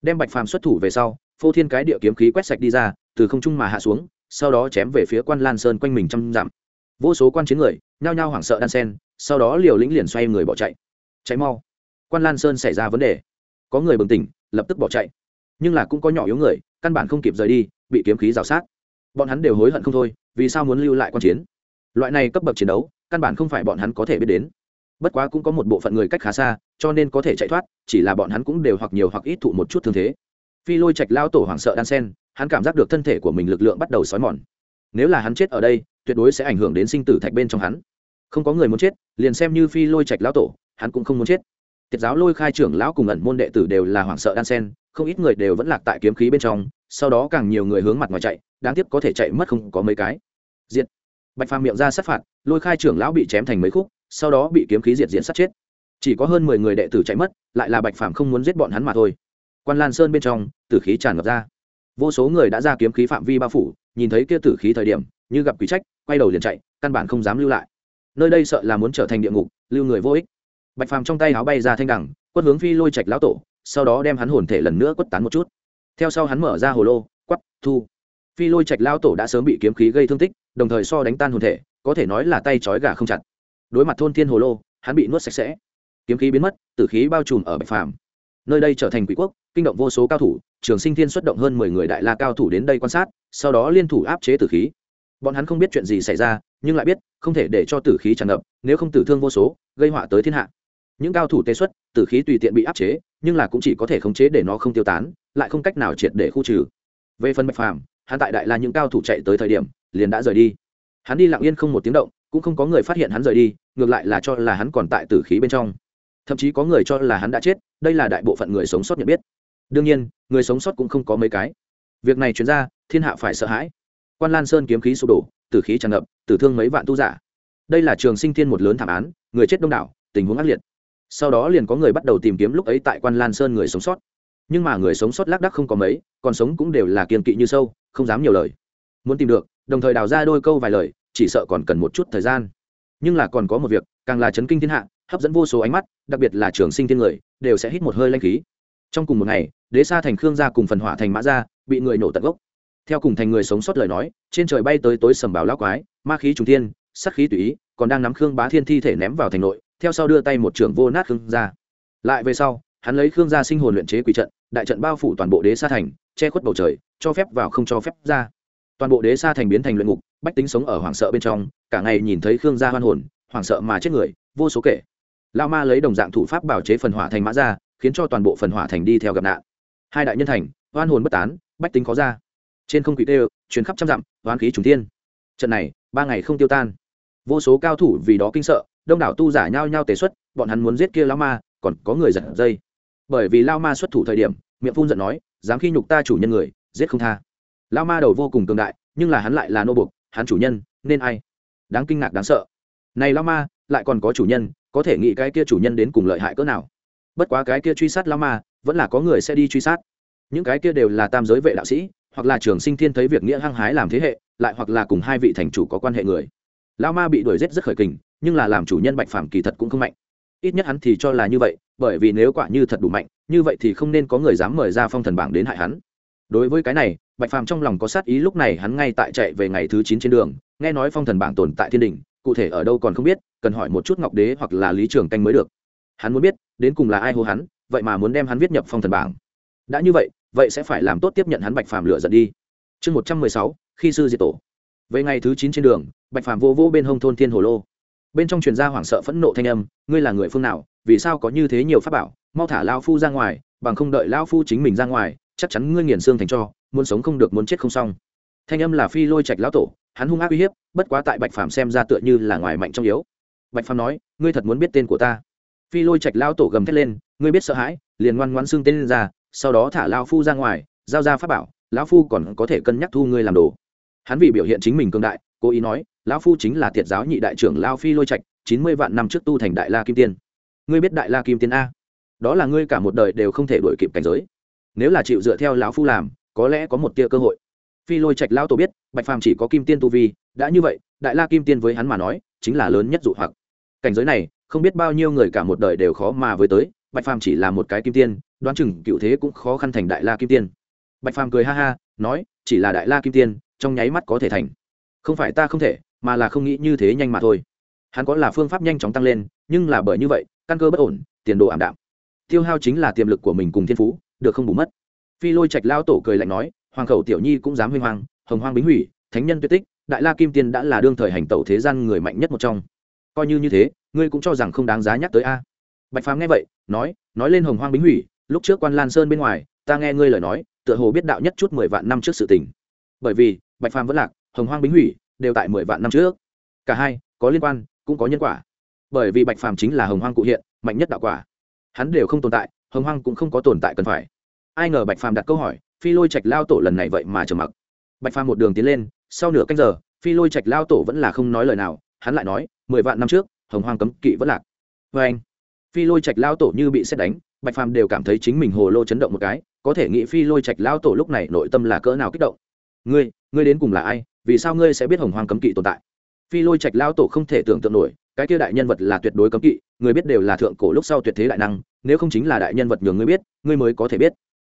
Đem bạch phàm xuất thủ về sau, phô thiên cái địa kiếm khí quét sạch đi ra, từ không trung mà hạ xuống, sau đó chém về phía quan lan sơn quanh mình trăm dặm. Vô số quan chiến người, nhao nhao hoảng sợ đan sen, sau đó liều lĩnh liền xoay người bỏ chạy. Cháy mau quan lan sơn xảy ra vấn đề. Có người bừng tỉnh, lập tức bỏ chạy. Nhưng là cũng có nhỏ yếu người, căn bản không kịp rời đi, bị kiếm khí rào sát. Bọn hắn đều hối hận không thôi, vì sao muốn lưu lại quan chiến? Loại này cấp bậc chiến đấu, căn bản không phải bọn hắn có thể biết đến. Bất quá cũng có một bộ phận người cách khá xa, cho nên có thể chạy thoát, chỉ là bọn hắn cũng đều hoặc nhiều hoặc ít thụ một chút thương thế. Phi lôi trạch lao tổ hoảng sợ đan sen, hắn cảm giác được thân thể của mình lực lượng bắt đầu xói mòn. Nếu là hắn chết ở đây, tuyệt đối sẽ ảnh hưởng đến sinh tử thạch bên trong hắn. Không có người muốn chết, liền xem như phi lôi trạch lao tổ, hắn cũng không muốn chết tiết giáo lôi khai trưởng lão cùng ẩn môn đệ tử đều là hoảng sợ đan sen, không ít người đều vẫn lạc tại kiếm khí bên trong, sau đó càng nhiều người hướng mặt ngoài chạy, đáng tiếc có thể chạy mất không có mấy cái. Diệt. Bạch phàm miệng ra sát phạt, lôi khai trưởng lão bị chém thành mấy khúc, sau đó bị kiếm khí diệt diện sát chết. Chỉ có hơn mười người đệ tử chạy mất, lại là bạch phàm không muốn giết bọn hắn mà thôi. Quan lan sơn bên trong, tử khí tràn ngập ra. Vô số người đã ra kiếm khí phạm vi bao phủ, nhìn thấy kia tử khí thời điểm, như gặp quỷ trách, quay đầu liền chạy, căn bản không dám lưu lại. Nơi đây sợ là muốn trở thành địa ngục, lưu người vô ích bạch phàm trong tay áo bay ra thanh đẳng quất hướng phi lôi trạch lão tổ, sau đó đem hắn hồn thể lần nữa quất tán một chút. Theo sau hắn mở ra hồ lô quắp thu. Phi lôi trạch lão tổ đã sớm bị kiếm khí gây thương tích, đồng thời so đánh tan hồn thể, có thể nói là tay trói gà không chặt. Đối mặt thôn thiên hồ lô, hắn bị nuốt sạch sẽ. Kiếm khí biến mất, tử khí bao trùm ở bạch phàm. Nơi đây trở thành quỷ quốc, kinh động vô số cao thủ, trường sinh thiên xuất động hơn mười người đại la cao thủ đến đây quan sát, sau đó liên thủ áp chế tử khí. Bọn hắn không biết chuyện gì xảy ra, nhưng lại biết, không thể để cho tử khí tràn ngập, nếu không tử thương vô số, gây họa tới thiên hạ những cao thủ tê xuất, tử khí tùy tiện bị áp chế, nhưng là cũng chỉ có thể khống chế để nó không tiêu tán, lại không cách nào triệt để khu trừ. Về phần bạch phàm, hắn tại đại la những cao thủ chạy tới thời điểm, liền đã rời đi. Hắn đi lặng yên không một tiếng động, cũng không có người phát hiện hắn rời đi, ngược lại là cho là hắn còn tại tử khí bên trong. Thậm chí có người cho là hắn đã chết, đây là đại bộ phận người sống sót nhận biết. Đương nhiên, người sống sót cũng không có mấy cái. Việc này chuyển ra, thiên hạ phải sợ hãi. Quan lan sơn kiếm khí sụp đổ, tử khí tràn ngập, tử thương mấy vạn tu giả. Đây là trường sinh thiên một lớn thảm án, người chết đông đảo, tình huống ác liệt sau đó liền có người bắt đầu tìm kiếm lúc ấy tại quan lan sơn người sống sót nhưng mà người sống sót lác đắc không có mấy còn sống cũng đều là kiên kỵ như sâu không dám nhiều lời muốn tìm được đồng thời đào ra đôi câu vài lời chỉ sợ còn cần một chút thời gian nhưng là còn có một việc càng là chấn kinh thiên hạ hấp dẫn vô số ánh mắt đặc biệt là trường sinh thiên người đều sẽ hít một hơi lanh khí trong cùng một ngày đế sa thành khương gia cùng phần hỏa thành mã gia bị người nổ tận gốc theo cùng thành người sống sót lời nói trên trời bay tới tối sầm báo lão quái ma khí trùng thiên sắc khí tùy ý còn đang nắm khương bá thiên thi thể ném vào thành nội theo sau đưa tay một trưởng vô nát khương gia. Lại về sau, hắn lấy khương gia sinh hồn luyện chế quỷ trận, đại trận bao phủ toàn bộ đế sa thành, che khuất bầu trời, cho phép vào không cho phép ra. Toàn bộ đế sa thành biến thành luyện ngục, bách tính sống ở hoảng sợ bên trong, cả ngày nhìn thấy khương gia hoan hồn, hoảng sợ mà chết người, vô số kể. Lao ma lấy đồng dạng thủ pháp bảo chế phần hỏa thành mã ra, khiến cho toàn bộ phần hỏa thành đi theo gặp nạn. Hai đại nhân thành, hoan hồn bất tán, bách tính khó ra. Trên không quỷ tê chuyến khắp trăm dặm, hoán khí trùng tiên trận này, ba ngày không tiêu tan. Vô số cao thủ vì đó kinh sợ đông đảo tu giả nhao nhao tế xuất, bọn hắn muốn giết kia lao ma, còn có người giật dây. Bởi vì lao ma xuất thủ thời điểm, miệng phun giận nói, dám khi nhục ta chủ nhân người, giết không tha. Lao ma đầu vô cùng cường đại, nhưng là hắn lại là nô bục hắn chủ nhân, nên ai? Đáng kinh ngạc, đáng sợ. Này lao ma, lại còn có chủ nhân, có thể nghĩ cái kia chủ nhân đến cùng lợi hại cỡ nào? Bất quá cái kia truy sát lao ma, vẫn là có người sẽ đi truy sát. Những cái kia đều là tam giới vệ đạo sĩ, hoặc là trường sinh thiên thấy việc nghĩa hăng hái làm thế hệ, lại hoặc là cùng hai vị thành chủ có quan hệ người. Lao ma bị đuổi g i ế t rất khởi kình nhưng là làm chủ nhân bạch phàm kỳ thật cũng không mạnh. Ít nhất hắn thì cho là như vậy, bởi vì nếu quả như thật đủ mạnh, như vậy thì không nên có người dám mời ra phong thần bảng đến hại hắn. Đối với cái này, bạch phàm trong lòng có sát ý lúc này hắn ngay tại chạy về ngày thứ chín trên đường, nghe nói phong thần bảng tồn tại thiên đình cụ thể ở đâu còn không biết, cần hỏi một chút ngọc đế hoặc là lý trường canh mới được. Hắn muốn biết, đến cùng là ai hô hắn, vậy mà muốn đem hắn viết nhập phong thần bảng. Đã như vậy vậy sẽ phải làm tốt tiếp nhận hắn bạch phàm lựa giận đi. Chương một trăm mười sáu, khi sư diệt tổ. Về ngày thứ chín trên đường, bạch phàm vô vô bên hông thôn thiên hồ lô bên trong truyền gia hoảng sợ phẫn nộ thanh âm, ngươi là người phương nào? Vì sao có như thế nhiều pháp bảo? Mau thả lao phu ra ngoài, bằng không đợi lao phu chính mình ra ngoài, chắc chắn ngươi nghiền xương thành cho, muốn sống không được muốn chết không xong. Thanh âm là phi lôi trạch lão tổ, hắn hung ác uy hiếp, bất quá tại bạch phàm xem ra tựa như là ngoài mạnh trong yếu. Bạch phàm nói, ngươi thật muốn biết tên của ta? Phi lôi trạch lão tổ gầm thét lên, ngươi biết sợ hãi, liền ngoan ngoan xương tên lên ra, sau đó thả lao phu ra ngoài, giao ra pháp bảo, lão phu còn có thể cân nhắc thu ngươi làm đồ. Hắn vì biểu hiện chính mình cương đại, cố ý nói lão phu chính là thiệt giáo nhị đại trưởng lao phi lôi trạch, chín mươi vạn năm trước tu thành đại la kim tiên. Ngươi biết đại la kim tiên a? Đó là ngươi cả một đời đều không thể đuổi kịp cảnh giới. Nếu là chịu dựa theo lão phu làm, có lẽ có một tia cơ hội. Phi lôi trạch lão tổ biết, bạch phàm chỉ có kim tiên tu vi, đã như vậy, đại la kim tiên với hắn mà nói, chính là lớn nhất dụ hoặc. Cảnh giới này, không biết bao nhiêu người cả một đời đều khó mà với tới, bạch phàm chỉ là một cái kim tiên, đoán chừng cựu thế cũng khó khăn thành đại la kim tiên. Bạch phàm cười ha ha, nói, chỉ là đại la kim tiên, trong nháy mắt có thể thành. Không phải ta không thể mà là không nghĩ như thế nhanh mà thôi. Hắn có là phương pháp nhanh chóng tăng lên, nhưng là bởi như vậy, căn cơ bất ổn, tiền đồ ảm đạm. Tiêu hao chính là tiềm lực của mình cùng thiên phú, được không bù mất. Phi lôi trạch lao tổ cười lạnh nói, hoàng khẩu tiểu nhi cũng dám huy hoàng, hồng hoang bính hủy, thánh nhân tuyệt tích, đại la kim tiên đã là đương thời hành tẩu thế gian người mạnh nhất một trong. Coi như như thế, ngươi cũng cho rằng không đáng giá nhắc tới a. Bạch phàm nghe vậy, nói nói lên hồng hoang bính hủy, lúc trước quan lan sơn bên ngoài, ta nghe ngươi lời nói, tựa hồ biết đạo nhất chút mười vạn năm trước sự tình. Bởi vì, bạch phàm vẫn lạc, hồng hoang bính hủy đều tại mười vạn năm trước. Cả hai, có liên quan, cũng có nhân quả. Bởi vì bạch phàm chính là hồng hoang cụ hiện, mạnh nhất đạo quả. Hắn đều không tồn tại, hồng hoang cũng không có tồn tại cần phải. Ai ngờ bạch phàm đặt câu hỏi, phi lôi trạch lao tổ lần này vậy mà trầm mặc. Bạch phàm một đường tiến lên, sau nửa canh giờ, phi lôi trạch lao tổ vẫn là không nói lời nào, hắn lại nói, mười vạn năm trước, hồng hoang cấm kỵ vẫn lạc. Vê anh, phi lôi trạch lao tổ như bị xét đánh, bạch phàm đều cảm thấy chính mình hồ lô chấn động một cái, có thể nghĩ phi lôi trạch lao tổ lúc này nội tâm là cỡ nào kích động. Ngươi ngươi đến cùng là ai? Vì sao ngươi sẽ biết hồng hoang cấm kỵ tồn tại? Phi lôi trạch lao tổ không thể tưởng tượng nổi, cái kia đại nhân vật là tuyệt đối cấm kỵ, người biết đều là thượng cổ lúc sau tuyệt thế đại năng, nếu không chính là đại nhân vật nhường ngươi biết, ngươi mới có thể biết.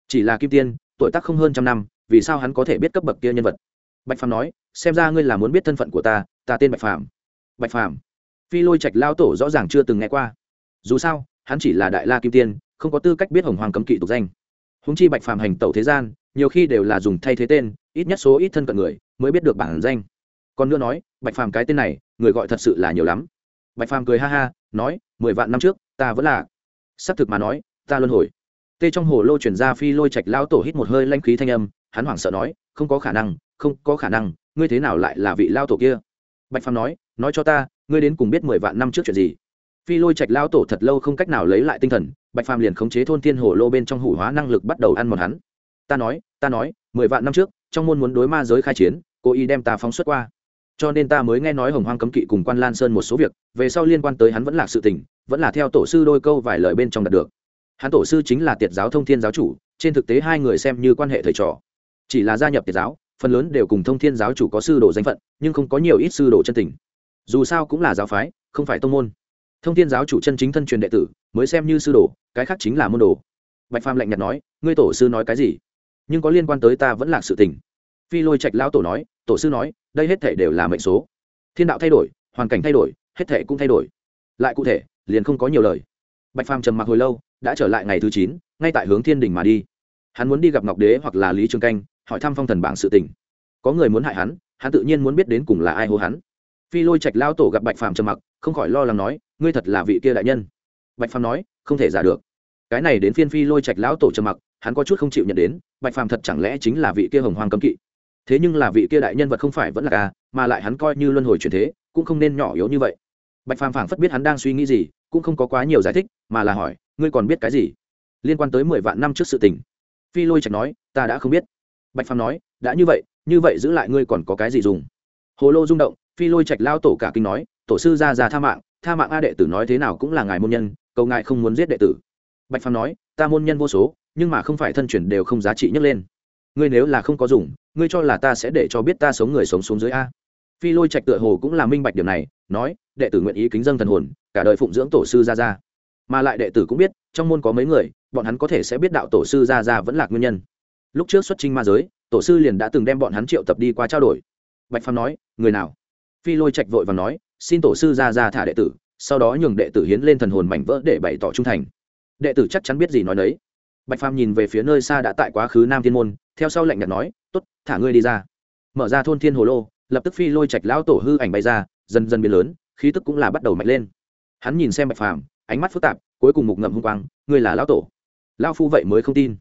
Chỉ là kim tiên, tuổi tác không hơn trăm năm, vì sao hắn có thể biết cấp bậc kia nhân vật? Bạch phàm nói, xem ra ngươi là muốn biết thân phận của ta ta tên bạch phàm. Bạch phàm. Phi lôi trạch lao tổ rõ ràng chưa từng nghe qua. Dù sao, hắn chỉ là đại la kim tiên, không có tư cách biết hồng hoàng cấm kỵ tục danh. Húng chi bạch phàm hành tẩu thế gian, nhiều khi đều là dùng thay thế tên ít nhất số ít thân cận người mới biết được bản danh. Còn nữa nói, bạch phàm cái tên này, người gọi thật sự là nhiều lắm. Bạch phàm cười ha ha, nói, mười vạn năm trước, ta vẫn là. Xác thực mà nói, ta luân hồi. Tê trong hồ lô chuyển ra phi lôi trạch lao tổ hít một hơi lanh khí thanh âm, hắn hoảng sợ nói, không có khả năng, không có khả năng, ngươi thế nào lại là vị lao tổ kia? Bạch phàm nói nói cho ta, ngươi đến cùng biết mười vạn năm trước chuyện gì? Phi lôi trạch lao tổ thật lâu không cách nào lấy lại tinh thần, bạch phàm liền khống chế thôn thiên hồ lô bên trong hủ hóa năng lực bắt đầu ăn một hắn. Ta nói ta nói, mười vạn năm trước trong môn muốn đối ma giới khai chiến, cố ý đem ta phóng xuất qua. Cho nên ta mới nghe nói hồng hoang cấm kỵ cùng quan lan sơn một số việc, về sau liên quan tới hắn vẫn là sự tình, vẫn là theo tổ sư đôi câu vài lời bên trong đạt được. Hắn tổ sư chính là tiệt giáo thông thiên giáo chủ, trên thực tế hai người xem như quan hệ thầy trò. Chỉ là gia nhập tiệt giáo, phần lớn đều cùng thông thiên giáo chủ có sư đồ danh phận, nhưng không có nhiều ít sư đồ chân tình. Dù sao cũng là giáo phái, không phải tông môn. Thông thiên giáo chủ chân chính thân truyền đệ tử, mới xem như sư đồ, cái khác chính là môn đồ. Bạch phàm lạnh nhạt nói, ngươi tổ sư nói cái gì? Nhưng có liên quan tới ta vẫn là sự tình. Phi lôi trạch lão tổ nói, tổ sư nói, đây hết thể đều là mệnh số. Thiên đạo thay đổi, hoàn cảnh thay đổi, hết thể cũng thay đổi. Lại cụ thể, liền không có nhiều lời. Bạch phàm trầm mặc hồi lâu, đã trở lại ngày thứ chín, ngay tại hướng thiên đình mà đi. Hắn muốn đi gặp ngọc đế hoặc là lý trường canh, hỏi thăm phong thần bảng sự tình. Có người muốn hại hắn hắn tự nhiên muốn biết đến cùng là ai hô hắn. Phi lôi trạch lao tổ gặp bạch phàm trầm mặc, không khỏi lo lắng nói, ngươi thật là vị kia đại nhân. Bạch phàm nói, không thể giả được. Cái này đến phiên phi lôi trạch lão tổ trầm mặc hắn có chút không chịu nhận đến, bạch phàm thật chẳng lẽ chính là vị kia hồng hoàng cấm kỵ? Thế nhưng là vị kia đại nhân vật không phải vẫn là ca, mà lại hắn coi như luân hồi truyền thế, cũng không nên nhỏ yếu như vậy. Bạch phàm phảng phất biết hắn đang suy nghĩ gì, cũng không có quá nhiều giải thích, mà là hỏi, ngươi còn biết cái gì? Liên quan tới mười vạn năm trước sự tình. Phi lôi trạch nói, ta đã không biết. Bạch phàm nói, đã như vậy như vậy giữ lại ngươi còn có cái gì dùng? Hồ lô rung động, phi lôi trạch lao tổ cả kinh nói, tổ sư ra ra tha mạng tha mạng a đệ tử nói thế nào cũng là ngài môn nhân, cầu ngài không muốn giết đệ tử. Bạch phàm nói, ta môn nhân vô số nhưng mà không phải thân chuyển đều không giá trị nhấc lên. Ngươi nếu là không có dùng, ngươi cho là ta sẽ để cho biết ta sống người sống xuống dưới a. Phi lôi trạch tựa hồ cũng là minh bạch điều này, nói, đệ tử nguyện ý kính dân thần hồn, cả đời phụng dưỡng tổ sư ra ra mà lại đệ tử cũng biết, trong môn có mấy người, bọn hắn có thể sẽ biết đạo tổ sư ra ra vẫn là nguyên nhân. Lúc trước xuất trinh ma giới, tổ sư liền đã từng đem bọn hắn triệu tập đi qua trao đổi. Bạch phàm nói, người nào? Phi lôi trạch vội và nói, xin tổ sư ra ra thả đệ tử, sau đó nhường đệ tử hiến lên thần hồn mảnh vỡ để bày tỏ trung thành. Đệ tử chắc chắn biết gì nói đấy bạch phàm nhìn về phía nơi xa đã tại quá khứ nam thiên môn, theo sau lệnh nhật nói t ố t thả ngươi đi ra. Mở ra thôn thiên hồ lô, lập tức phi lôi trạch lão tổ hư ảnh bay ra, dần dần biến lớn, khí tức cũng là bắt đầu mạnh lên. Hắn nhìn xem bạch phàm, ánh mắt phức tạp, cuối cùng mục ngậm hung quang, ngươi là lão tổ? Lão phu vậy mới không tin.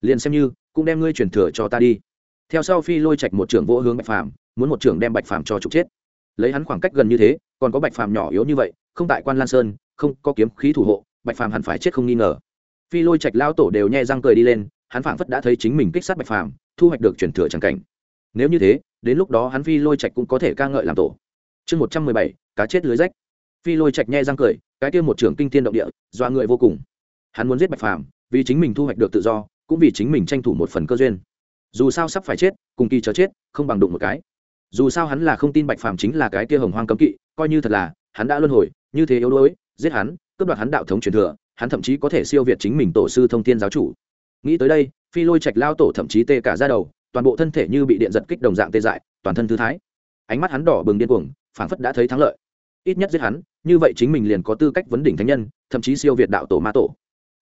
Liền xem như, cũng đem ngươi truyền thừa cho ta đi. Theo sau phi lôi trạch một trưởng vỗ hướng bạch phàm, muốn một trưởng đem bạch phàm cho trục chết. Lấy hắn khoảng cách gần như thế, còn có bạch phàm nhỏ yếu như vậy, không tại quan lan sơn, không có kiếm khí thủ hộ, bạch phàm hẳn phải chết không nghi ngờ phi lôi trạch lao tổ đều nhẹ răng cười đi lên, hắn phảng phất đã thấy chính mình kích sát bạch phàm, thu hoạch được chuyển thừa tràng cảnh. Nếu như thế, đến lúc đó hắn phi lôi trạch cũng có thể ca ngợi làm tổ. Chương một trăm mười bảy, cá chết lưới rách. Phi lôi trạch nhẹ răng cười, cái kia một trưởng kinh tiên động địa doa người vô cùng. Hắn muốn giết bạch phàm, vì chính mình thu hoạch được tự do, cũng vì chính mình tranh thủ một phần cơ duyên. Dù sao sắp phải chết, cùng kỳ chờ chết, không bằng đụng một cái. Dù sao hắn là không tin bạch phàm chính là cái kia hồng hoang cấm kỵ, coi như thật là, hắn đã luân hồi, như thế yếu đuối, giết hắn, cướp đoạt hắn đạo thống truyền thừa hắn thậm chí có thể siêu việt chính mình tổ sư thông thiên giáo chủ. Nghĩ tới đây, phi lôi trạch lao tổ thậm chí tê cả ra đầu, toàn bộ thân thể như bị điện giật kích đồng dạng tê dại, toàn thân thư thái. Ánh mắt hắn đỏ bừng điên cuồng, phảng phất đã thấy thắng lợi. Ít nhất giết hắn, như vậy chính mình liền có tư cách vấn đỉnh thánh nhân, thậm chí siêu việt đạo tổ ma tổ.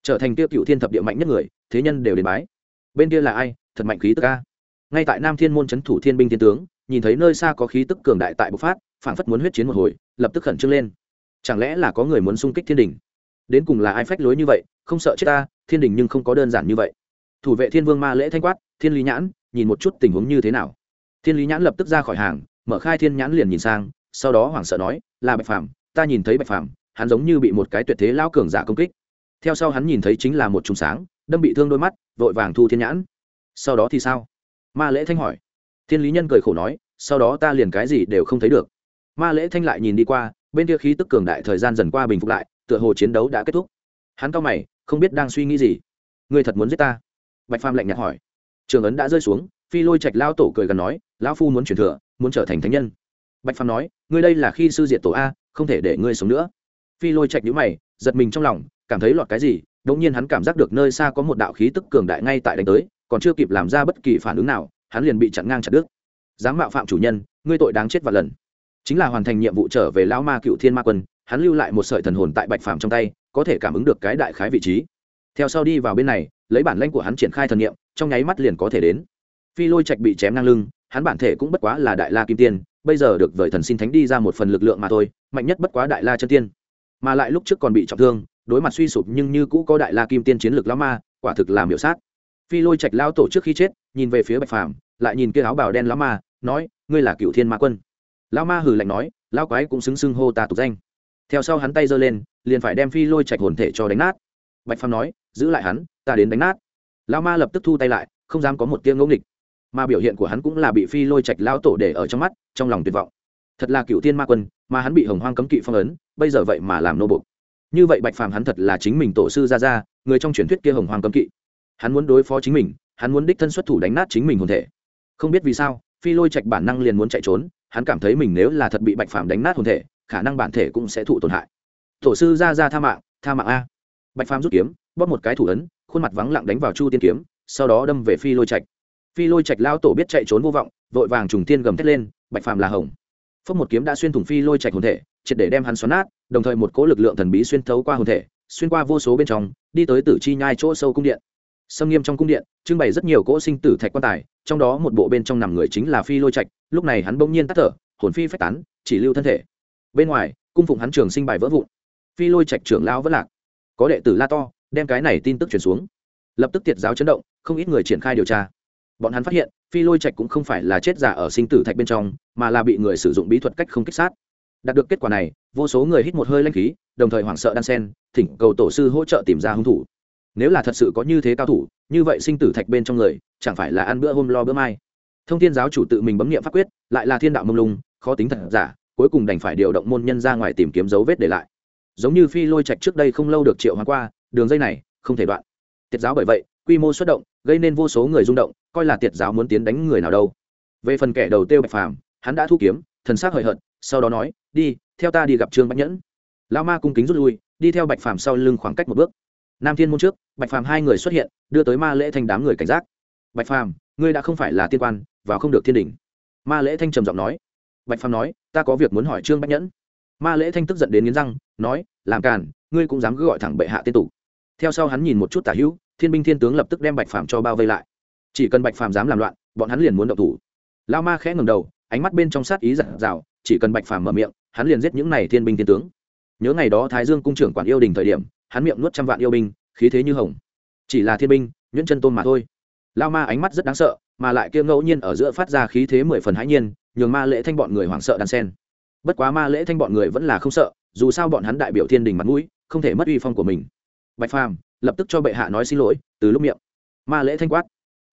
Trở thành tiêu cựu thiên thập địa mạnh nhất người, thế nhân đều đến bái. Bên kia là ai? Thật mạnh khí tức ca ngay tại nam thiên môn c h ấ n thủ thiên binh thiên tướng, nhìn thấy nơi xa có khí tức cường đại tại bộc phát, phảng phất muốn huyết chiến một hồi, lập tức khẩn trương lên. Chẳng lẽ là có người muốn xung kích thiên đình? Đến cùng là ai phách lối như vậy, không sợ chết ta, thiên đình nhưng không có đơn giản như vậy. Thủ vệ thiên vương ma lễ thanh quát, thiên lý nhãn, nhìn một chút tình huống như thế nào. Thiên lý nhãn lập tức ra khỏi hàng, mở khai thiên nhãn liền nhìn sang, sau đó hoảng sợ nói, là bạch phàm, ta nhìn thấy bạch phàm, hắn giống như bị một cái tuyệt thế lao cường giả công kích. Theo sau hắn nhìn thấy chính là một trùng sáng, đâm bị thương đôi mắt, vội vàng thu thiên nhãn. Sau đó thì sao? Ma lễ thanh hỏi. Thiên lý nhân cười khổ nói, sau đó ta liền cái gì đều không thấy được. Ma lễ thanh lại nhìn đi qua, bên kia khí tức cường đại thời gian dần qua bình phục lại tựa hồ chiến đấu đã kết thúc. Hắn cao mày, không biết đang suy nghĩ gì. Ngươi thật muốn giết ta? Bạch phàm lạnh nhạt hỏi. Trường ấn đã rơi xuống, phi lôi trạch lao tổ cười gần nói, lão phu muốn truyền thừa, muốn trở thành thánh nhân. Bạch phàm nói, ngươi đây là khi sư diệt tổ a, không thể để ngươi sống nữa. Phi lôi trạch nhữ mày, giật mình trong lòng, cảm thấy lọt cái gì đ ỗ n g nhiên hắn cảm giác được nơi xa có một đạo khí tức cường đại ngay tại đánh tới, còn chưa kịp làm ra bất kỳ phản ứng nào, hắn liền bị chặn ngang chặt đứt. Dám mạo phạm chủ nhân, ngươi tội đáng chết và lần. Chính là hoàn thành nhiệm vụ trở về lão ma cựu thiên ma quân hắn lưu lại một sợi thần hồn tại bạch phàm trong tay, có thể cảm ứng được cái đại khái vị trí. Theo sau đi vào bên này, lấy bản lãnh của hắn triển khai thần nghiệm trong nháy mắt liền có thể đến. Phi lôi trạch bị chém ngang lưng, hắn bản thể cũng bất quá là đại la kim tiên, bây giờ được vời thần xin thánh đi ra một phần lực lượng mà thôi, mạnh nhất bất quá đại la chân tiên. Mà lại lúc trước còn bị trọng thương, đối mặt suy sụp nhưng như cũ có đại la kim tiên chiến lược lão ma, quả thực làm hiệu sát. Phi lôi trạch lao tổ trước khi chết, nhìn về phía bạch phàm, lại nhìn kia áo bào đen lão ma, nói, ngươi là cựu thiên ma quân. Lão ma hừ lạnh nói, lão quái cũng xứng xưng hô ta tục danh theo sau hắn tay giơ lên, liền phải đem phi lôi trạch hồn thể cho đánh nát. Bạch phàm nói, giữ lại hắn, ta đến đánh nát. Lão ma lập tức thu tay lại, không dám có một tiếng ngẫu nghịch. Mà biểu hiện của hắn cũng là bị phi lôi trạch lao tổ để ở trong mắt, trong lòng tuyệt vọng. Thật là cựu thiên ma quân, mà hắn bị hồng hoang cấm kỵ phong ấn, bây giờ vậy mà làm nô bục như vậy bạch phàm hắn thật là chính mình tổ sư ra ra người trong truyền thuyết kia hồng hoang cấm kỵ. Hắn muốn đối phó chính mình, hắn muốn đích thân xuất thủ đánh nát chính mình hồn thể. Không biết vì sao, phi lôi trạch bản năng liền muốn chạy trốn, hắn cảm thấy mình nếu là thật bị bạch phàm đánh nát hồn thể khả năng bản thể cũng sẽ thụ tổn hại. Tổ sư ra ra tha mạng tha mạng a. Bạch phàm rút kiếm, bóp một cái thủ ấn, khuôn mặt vắng lặng đánh vào chu tiên kiếm, sau đó đâm về phi lôi trạch. Phi lôi trạch lao tổ biết chạy trốn vô vọng, vội vàng trùng tiên gầm thét lên, bạch phàm là hồng phốc một kiếm đã xuyên thủng phi lôi trạch hồn thể, triệt để đem hắn xoắn nát, đồng thời một cỗ lực lượng thần bí xuyên thấu qua hồn thể, xuyên qua vô số bên trong, đi tới tử chi nhai chỗ sâu cung điện. Xâm nghiêm trong cung điện, trưng bày rất nhiều cỗ sinh tử thạch quan tài, trong đó một bộ bên trong nằm người chính là phi lôi trạch, lúc này hắn bỗng nhiên tắt thở, hồn phi phách tán, chỉ lưu thân thể bên ngoài, cung phụng hắn trường sinh bài vỡ vụn. Phi lôi trạch trưởng lao vẫn lạc. Có đệ tử la to, đem cái này tin tức truyền xuống. Lập tức tiệt giáo chấn động, không ít người triển khai điều tra. Bọn hắn phát hiện, phi lôi trạch cũng không phải là chết giả ở sinh tử thạch bên trong, mà là bị người sử dụng bí thuật cách không kích sát. Đạt được kết quả này, vô số người hít một hơi lanh khí, đồng thời hoảng sợ đan sen, thỉnh cầu tổ sư hỗ trợ tìm ra hung thủ. Nếu là thật sự có như thế cao thủ, như vậy sinh tử thạch bên trong người, chẳng phải là ăn bữa hôm lo bữa mai. Thông thiên giáo chủ tự mình bấm nghiệm pháp quyết, lại là thiên đạo mông lung, khó tính thật giả cuối cùng đành phải điều động môn nhân ra ngoài tìm kiếm dấu vết để lại. Giống như phi lôi trạch trước đây không lâu được triệu hóa qua, đường dây này không thể đoạn. Tiết giáo bởi vậy, quy mô xuất động, gây nên vô số người rung động, coi là tiệt giáo muốn tiến đánh người nào đâu. Về phần kẻ đầu tiêu bạch phàm, hắn đã thu kiếm, thần s ắ c hời hợt, sau đó nói, đi, theo ta đi gặp trương bách nhẫn. Lao ma cung kính rút lui, đi theo bạch phàm sau lưng khoảng cách một bước. Nam thiên môn trước, bạch phàm hai người xuất hiện, đưa tới ma lễ thanh đám người cảnh giác. Bạch phàm, ngươi đã không phải là tiên quan và không được thiên đình ma lễ thanh trầm giọng nói bạch phàm nói, ta có việc muốn hỏi trương Bách nhẫn. Ma lễ thanh tức giận đến nghiến răng, nói, làm càn, ngươi cũng dám cứ gọi thẳng bệ hạ tiên tục theo sau hắn nhìn một chút tả hữu, thiên binh thiên tướng lập tức đem bạch phàm cho bao vây lại. Chỉ cần bạch phàm dám làm loạn, bọn hắn liền muốn động thủ. Lao ma khẽ ngầm đầu, ánh mắt bên trong sát ý giặt rào chỉ cần bạch phàm mở miệng, hắn liền giết những này thiên binh thiên tướng. Nhớ ngày đó thái dương cung trưởng quản yêu đình thời điểm, hắn miệng nuốt trăm vạn yêu binh, khí thế như hồng. Chỉ là thiên binh, nhuyễn chân tôn mà thôi. Lao ma ánh mắt rất đáng sợ, mà lại kia ngẫu nhiên ở giữa phát ra khí thế mười phần hãi nhiên nhường ma lễ thanh bọn người hoảng sợ đan sen. Bất quá ma lễ thanh bọn người vẫn là không sợ, dù sao bọn hắn đại biểu thiên đình mặt mũi, không thể mất uy phong của mình. Bạch phàm lập tức cho bệ hạ nói xin lỗi, từ lúc miệng. Ma lễ thanh quát.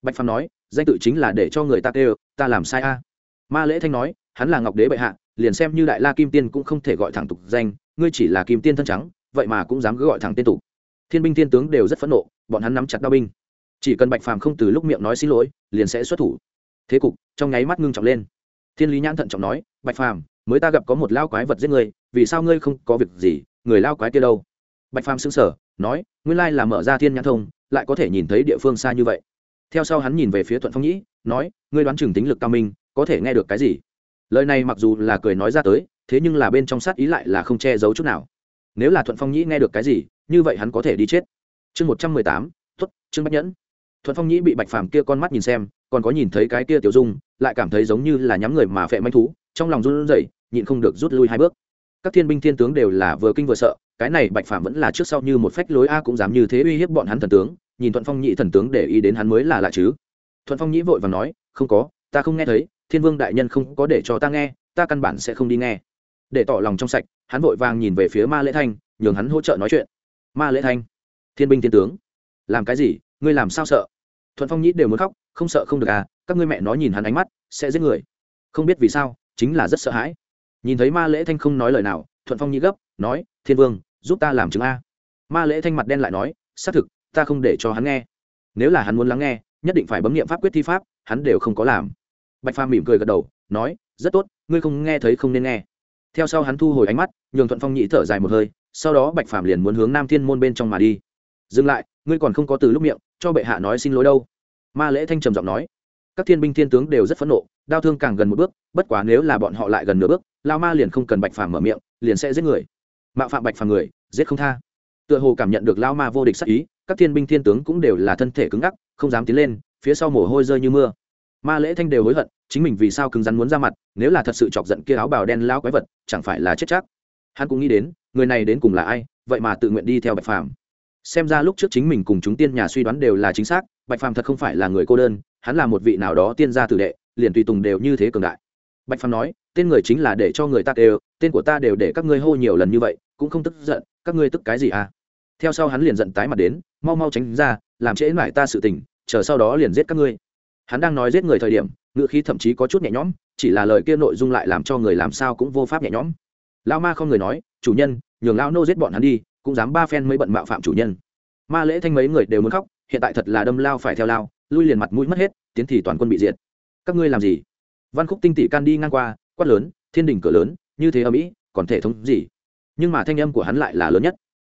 Bạch phàm nói, danh tự chính là để cho người ta kêu, ta làm sai a. Ma lễ thanh nói, hắn là ngọc đế bệ hạ, liền xem như đại la kim tiên cũng không thể gọi thẳng tục danh, ngươi chỉ là kim tiên thân trắng, vậy mà cũng dám cứ gọi thẳng tên tục. Thiên binh thiên tướng đều rất phẫn nộ, bọn hắn nắm chặt đao binh. Chỉ cần bạch phàm không từ lúc miệng nói xin lỗi, liền sẽ xuất thủ. Thế cục trong nháy mắt ngưng trọng lên thiên lý nhãn thận trọng nói, bạch phàm, mới ta gặp có một lao quái vật giết người vì sao ngươi không có việc gì, người lao quái kia đâu? Bạch phàm xứng sở nói, nguyên lai là mở ra thiên nhãn thông, lại có thể nhìn thấy địa phương xa như vậy. Theo sau hắn nhìn về phía thuận phong nhĩ, nói, ngươi đoán chừng tính lực cao minh, có thể nghe được cái gì? Lời này mặc dù là cười nói ra tới, thế nhưng là bên trong sát ý lại là không che giấu chút nào. Nếu là thuận phong nhĩ nghe được cái gì, như vậy hắn có thể đi chết. Chương một trăm mười tám tuất chương bách nhẫn. Thuận phong nhĩ bị bạch phàm kia con mắt nhìn xem còn có nhìn thấy cái kia tiểu dung, lại cảm thấy giống như là nhắm người mà phệ manh thú, trong lòng run rẩy, nhịn không được rút lui hai bước. Các thiên binh thiên tướng đều là vừa kinh vừa sợ, cái này bạch phàm vẫn là trước sau như một phách lối a cũng dám như thế uy hiếp bọn hắn thần tướng, nhìn thuận phong nhị thần tướng để ý đến hắn mới là lạ chứ. Thuận phong nhĩ vội và nói, không có, ta không nghe thấy, thiên vương đại nhân không có để cho ta nghe, ta căn bản sẽ không đi nghe. Để tỏ lòng trong sạch, hắn vội vàng nhìn về phía ma lễ thanh, nhường hắn hỗ trợ nói chuyện. Ma lễ thanh, thiên binh thiên tướng, làm cái gì? Ngươi làm sao sợ? Thuận phong nhĩ đều muốn khóc không sợ không được à các ngươi mẹ nó nhìn hắn ánh mắt, sẽ giết người. Không biết vì sao, chính là rất sợ hãi. Nhìn thấy ma lễ thanh không nói lời nào, thuận phong nhĩ gấp, nói, thiên vương, giúp ta làm chứng a. Ma lễ thanh mặt đen lại nói, xác thực, ta không để cho hắn nghe. Nếu là hắn muốn lắng nghe, nhất định phải bấm nghiệm pháp quyết thi pháp, hắn đều không có làm. Bạch phàm mỉm cười gật đầu, nói, rất tốt, ngươi không nghe thấy không nên nghe. Theo sau hắn thu hồi ánh mắt, nhường thuận phong nhị thở dài một hơi, sau đó bạch phàm liền muốn hướng nam thiên môn bên trong mà đi. Dừng lại, ngươi còn không có từ lúc miệng, cho bệ hạ nói xin lỗi đâu ma lễ thanh trầm giọng nói. Các thiên binh thiên tướng đều rất phẫn nộ đau thương càng gần một bước, bất quá nếu là bọn họ lại gần nửa bước lao ma liền không cần bạch phàm mở miệng, liền sẽ giết người. Mạo phạm bạch phàm người, giết không tha. Tựa hồ cảm nhận được lao ma vô địch sắc ý, các thiên binh thiên tướng cũng đều là thân thể cứng ngắc, không dám tiến lên, phía sau mồ hôi rơi như mưa. Ma lễ thanh đều hối hận, chính mình vì sao cứng rắn muốn ra mặt, nếu là thật sự chọc giận kia áo bào đen lao quái vật, chẳng phải là chết chắc. Hắn cũng nghĩ đến, người này đến cùng là ai, vậy mà tự nguyện đi theo bạch phàm. Xem ra lúc trước chính mình cùng chúng tiên nhà suy đoán đều là chính xác bạch phàm thật không phải là người cô đơn, hắn là một vị nào đó tiên gia tử đệ, liền tùy tùng đều như thế cường đại. Bạch phàm nói, tên người chính là để cho người ta đều tên của ta đều để các ngươi hô nhiều lần như vậy, cũng không tức giận, các ngươi tức cái gì à? Theo sau hắn liền giận tái mặt đến, mau mau tránh ra, làm trễ mãi ta sự tình, chờ sau đó liền giết các ngươi. Hắn đang nói giết người thời điểm, ngữ khí thậm chí có chút nhẹ nhõm, chỉ là lời kia nội dung lại làm cho người làm sao cũng vô pháp nhẹ nhõm. Lao ma không người nói, chủ nhân, nhường lao nô giết bọn hắn đi, cũng dám ba phen mới bận mạo phạm chủ nhân. Ma lễ thanh mấy người đều muốn khóc hiện tại thật là đâm lao phải theo lao, lui liền mặt mũi mất hết, tiến thì toàn quân bị diệt. Các ngươi làm gì? Văn khúc tinh tỷ can đi ngang qua, quát lớn, thiên đình cửa lớn, như thế ở mỹ còn thể thống gì? Nhưng mà thanh âm của hắn lại là lớn nhất.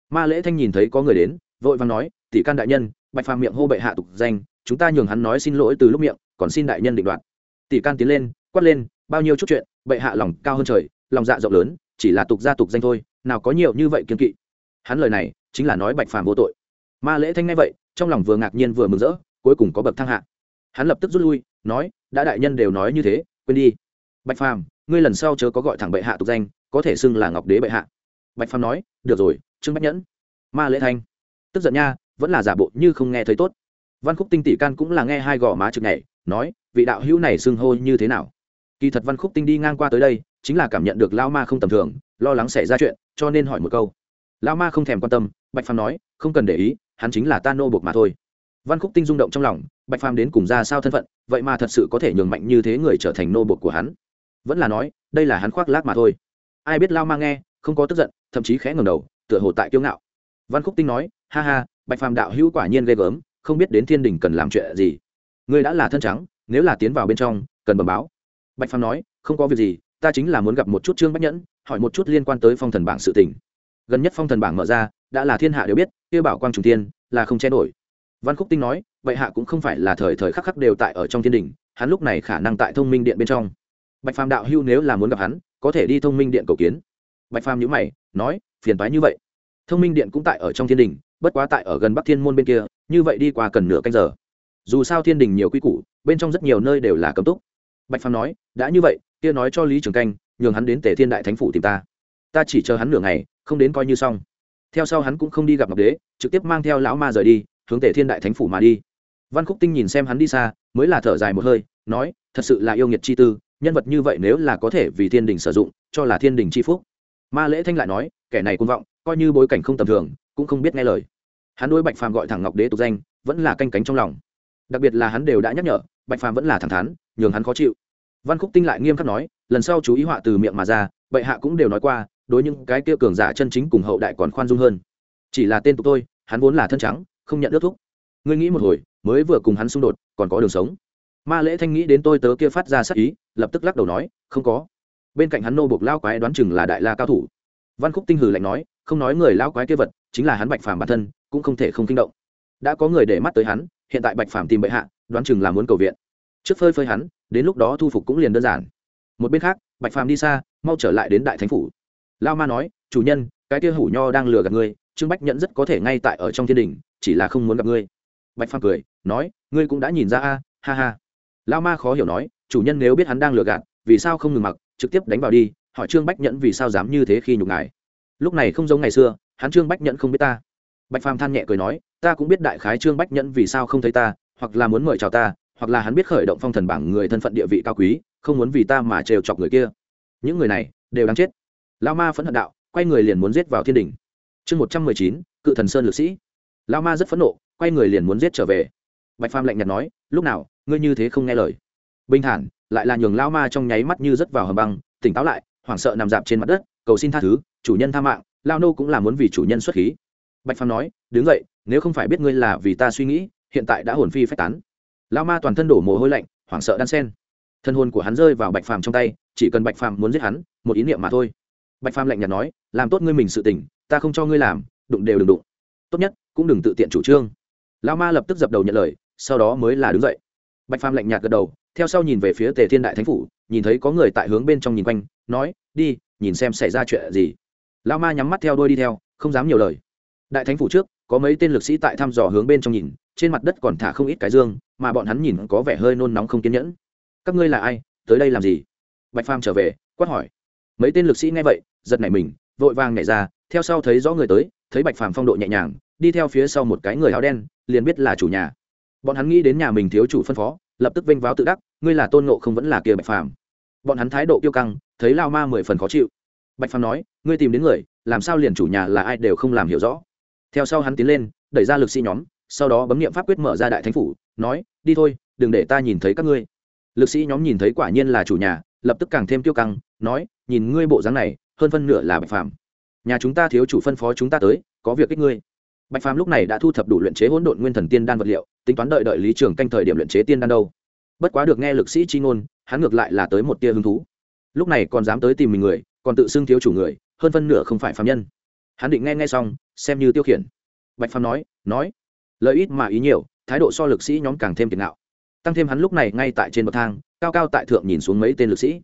Ma lễ thanh nhìn thấy có người đến, vội vàng nói, tỷ can đại nhân, bạch phàm miệng hô bệ hạ tục danh, chúng ta nhường hắn nói xin lỗi từ lúc miệng, còn xin đại nhân định đoạt. Tỷ can tiến lên, quát lên, bao nhiêu chút chuyện, bệ hạ lòng cao hơn trời, lòng dạ rộng lớn, chỉ là tục gia tục danh thôi, nào có nhiều như vậy kiên kỵ. Hắn lời này chính là nói bạch phàm vô tội. Ma lễ thanh nghe vậy trong lòng vừa ngạc nhiên vừa mừng rỡ, cuối cùng có bậc thang hạ. Hắn lập tức rút lui, nói, đã đại nhân đều nói như thế, quên đi. Bạch phàm, ngươi lần sau chớ có gọi thẳng bệ hạ tục danh, có thể xưng là ngọc đế bệ hạ. Bạch phàm nói, được rồi, trương bách nhẫn. Ma lễ thanh, tức giận nha, vẫn là giả bộ như không nghe thấy tốt. Văn khúc tinh tỷ can cũng là nghe hai gò má trực này nói, vị đạo hữu này xưng hô như thế nào? Kỳ thật văn khúc tinh đi ngang qua tới đây, chính là cảm nhận được lao ma không tầm thường, lo lắng xảy ra chuyện, cho nên hỏi một câu. Lao ma không thèm quan tâm, bạch phàm nói, không cần để ý hắn chính là ta nô buộc mà thôi. Văn khúc tinh rung động trong lòng, bạch phàm đến cùng ra sao thân phận, vậy mà thật sự có thể nhường mạnh như thế người trở thành nô buộc của hắn. Vẫn là nói, đây là hắn khoác lác mà thôi. Ai biết lao mang nghe, không có tức giận, thậm chí khẽ ngầm đầu, tựa hồ tại kiêu ngạo. Văn khúc tinh nói, ha ha, bạch phàm đạo hữu quả nhiên ghê gớm, không biết đến thiên đình cần làm chuyện gì. Ngươi đã là thân trắng, nếu là tiến vào bên trong, cần bẩm báo. Bạch phàm nói, không có việc gì, ta chính là muốn gặp một chút trương bách nhẫn, hỏi một chút liên quan tới phong thần bảng sự tình. Gần nhất phong thần bảng mở ra, đã là thiên hạ đều biết kia bảo quang trùng tiên là không che nổi. Văn khúc tinh nói, vậy hạ cũng không phải là thời thời khắc khắc đều tại ở trong thiên đình, hắn lúc này khả năng tại thông minh điện bên trong. Bạch phàm đạo hưu nếu là muốn gặp hắn, có thể đi thông minh điện cầu kiến. Bạch phàm nhữ mày, nói, phiền toái như vậy. Thông minh điện cũng tại ở trong thiên đình, bất quá tại ở gần bắc thiên môn bên kia, như vậy đi qua cần nửa canh giờ. Dù sao thiên đình nhiều quy củ, bên trong rất nhiều nơi đều là cấm túc. Bạch phàm nói, đã như vậy, kia nói cho lý trường canh, nhường hắn đến tể thiên đại thánh phủ tìm ta. Ta chỉ chờ hắn nửa ngày, không đến coi như xong theo sau hắn cũng không đi gặp ngọc đế, trực tiếp mang theo lão ma rời đi, hướng tề thiên đại thánh phủ mà đi. Văn khúc tinh nhìn xem hắn đi xa, mới là thở dài một hơi, nói, thật sự là yêu nghiệt chi tư, nhân vật như vậy nếu là có thể vì thiên đình sử dụng, cho là thiên đình chi phúc. Ma lễ thanh lại nói, kẻ này côn vọng, coi như bối cảnh không tầm thường, cũng không biết nghe lời. Hắn đôi bạch phàm gọi thẳng ngọc đế tục danh, vẫn là canh cánh trong lòng. Đặc biệt là hắn đều đã nhắc nhở, bạch phàm vẫn là thẳng thắn, nhường hắn khó chịu. Văn khúc tinh lại nghiêm khắc nói, lần sau chú ý họa từ miệng mà ra, bệ hạ cũng đều nói qua đối những cái kia cường giả chân chính cùng hậu đại còn khoan dung hơn. Chỉ là tên tục tôi, hắn vốn là thân trắng, không nhận ước thúc. Ngươi nghĩ một hồi, mới vừa cùng hắn xung đột, còn có đường sống. Ma lễ thanh nghĩ đến tôi tớ kia phát ra sắc ý, lập tức lắc đầu nói, không có. Bên cạnh hắn nô buộc lao quái đoán chừng là đại la cao thủ. Văn khúc tinh hử lạnh nói, không nói người lao quái kia vật, chính là hắn bạch phàm bản thân, cũng không thể không kinh động. Đã có người để mắt tới hắn, hiện tại bạch phàm tìm bệ hạ, đoán chừng là muốn cầu viện. Trước phơi phơi hắn, đến lúc đó thu phục cũng liền đơn giản. Một bên khác, bạch phàm đi xa, mau trở lại đến đại thánh phủ lao ma nói, chủ nhân, cái kia hủ nho đang lừa gạt ngươi, trương bách nhẫn rất có thể ngay tại ở trong thiên đình, chỉ là không muốn gặp ngươi. Bạch phàm cười, nói, ngươi cũng đã nhìn ra a, ha ha. Lao ma khó hiểu nói, chủ nhân nếu biết hắn đang lừa gạt, vì sao không ngừng mặc, trực tiếp đánh vào đi, hỏi trương bách nhẫn vì sao dám như thế khi nhục ngài? Lúc này không giống ngày xưa, hắn trương bách nhẫn không biết ta. Bạch phàm than nhẹ cười nói, ta cũng biết đại khái trương bách nhẫn vì sao không thấy ta, hoặc là muốn mời chào ta, hoặc là hắn biết khởi động phong thần bảng người thân phận địa vị cao quý, không muốn vì ta mà trêu chọc người kia. Những người này đều đáng chết lao ma phẫn hận đạo, quay người liền muốn giết vào thiên đình. Chương một trăm mười chín, cự thần sơn lược sĩ. Lao ma rất phẫn nộ, quay người liền muốn giết trở về. Bạch phàm lạnh nhạt nói, lúc nào, ngươi như thế không nghe lời? Bình thản, lại là nhường lao ma trong nháy mắt như rớt vào hầm băng, tỉnh táo lại, hoảng sợ nằm dạp trên mặt đất, cầu xin tha thứ, chủ nhân tha mạng lao nô cũng là muốn vì chủ nhân xuất khí. Bạch phàm nói, đứng dậy, nếu không phải biết ngươi là vì ta suy nghĩ, hiện tại đã hồn phi phách tán. Lao ma toàn thân đổ mồ hôi lạnh, hoảng sợ đan sen. Thân hồn của hắn rơi vào bạch phàm trong tay, chỉ cần bạch phàm muốn giết hắn, một ý niệm mà thôi bạch phàm lạnh nhạt nói, làm tốt ngươi mình sự tình, ta không cho ngươi làm, đụng đều đừng đụng. Tốt nhất, cũng đừng tự tiện chủ trương. Lao ma lập tức dập đầu nhận lời, sau đó mới là đứng dậy. Bạch phàm lạnh nhạt gật đầu, theo sau nhìn về phía tề thiên đại thánh phủ, nhìn thấy có người tại hướng bên trong nhìn quanh, nói, đi, nhìn xem xảy ra chuyện gì. Lao ma nhắm mắt theo đôi đi theo, không dám nhiều lời. Đại thánh phủ trước, có mấy tên lực sĩ tại thăm dò hướng bên trong nhìn, trên mặt đất còn thả không ít cái dương, mà bọn hắn nhìn có vẻ hơi nôn nóng không kiên nhẫn. Các ngươi là ai? Tới đây làm gì? Bạch phàm trở về, quát hỏi. Mấy tên lực sĩ nghe vậy giật nảy mình, vội vàng nhảy ra, theo sau thấy rõ người tới, thấy bạch phàm phong độ nhẹ nhàng, đi theo phía sau một cái người áo đen, liền biết là chủ nhà. Bọn hắn nghĩ đến nhà mình thiếu chủ phân phó, lập tức vênh váo tự đắc, ngươi là tôn nộ không vẫn là kia bạch phàm? Bọn hắn thái độ kiêu căng, thấy lao ma mười phần khó chịu. Bạch phàm nói, ngươi tìm đến người, làm sao liền chủ nhà là ai đều không làm hiểu rõ. Theo sau hắn tiến lên, đẩy ra lực sĩ nhóm, sau đó bấm nghiệm pháp quyết mở ra đại thánh phủ, nói, đi thôi, đừng để ta nhìn thấy các ngươi. Lực sĩ nhóm nhìn thấy quả nhiên là chủ nhà, lập tức càng thêm kiêu căng, nói, nhìn ngươi bộ dáng này hơn phân nửa là bạch phàm. Nhà chúng ta thiếu chủ phân phó chúng ta tới, có việc kích ngươi. Bạch phàm lúc này đã thu thập đủ luyện chế hỗn độn nguyên thần tiên đan vật liệu, tính toán đợi đợi lý trường canh thời điểm luyện chế tiên đan đâu. Bất quá được nghe lực sĩ chi ngôn, hắn ngược lại là tới một tia hứng thú. Lúc này còn dám tới tìm mình người, còn tự xưng thiếu chủ người, hơn phân nửa không phải phạm nhân. Hắn định nghe nghe xong, xem như tiêu khiển. Bạch phàm nói nói, lợi ít mà ý nhiều, thái độ so lực sĩ nhóm càng thêm tiền nạo tăng thêm hắn lúc này ngay tại trên bậc thang, cao cao tại thượng nhìn xuống mấy tên lực sĩ.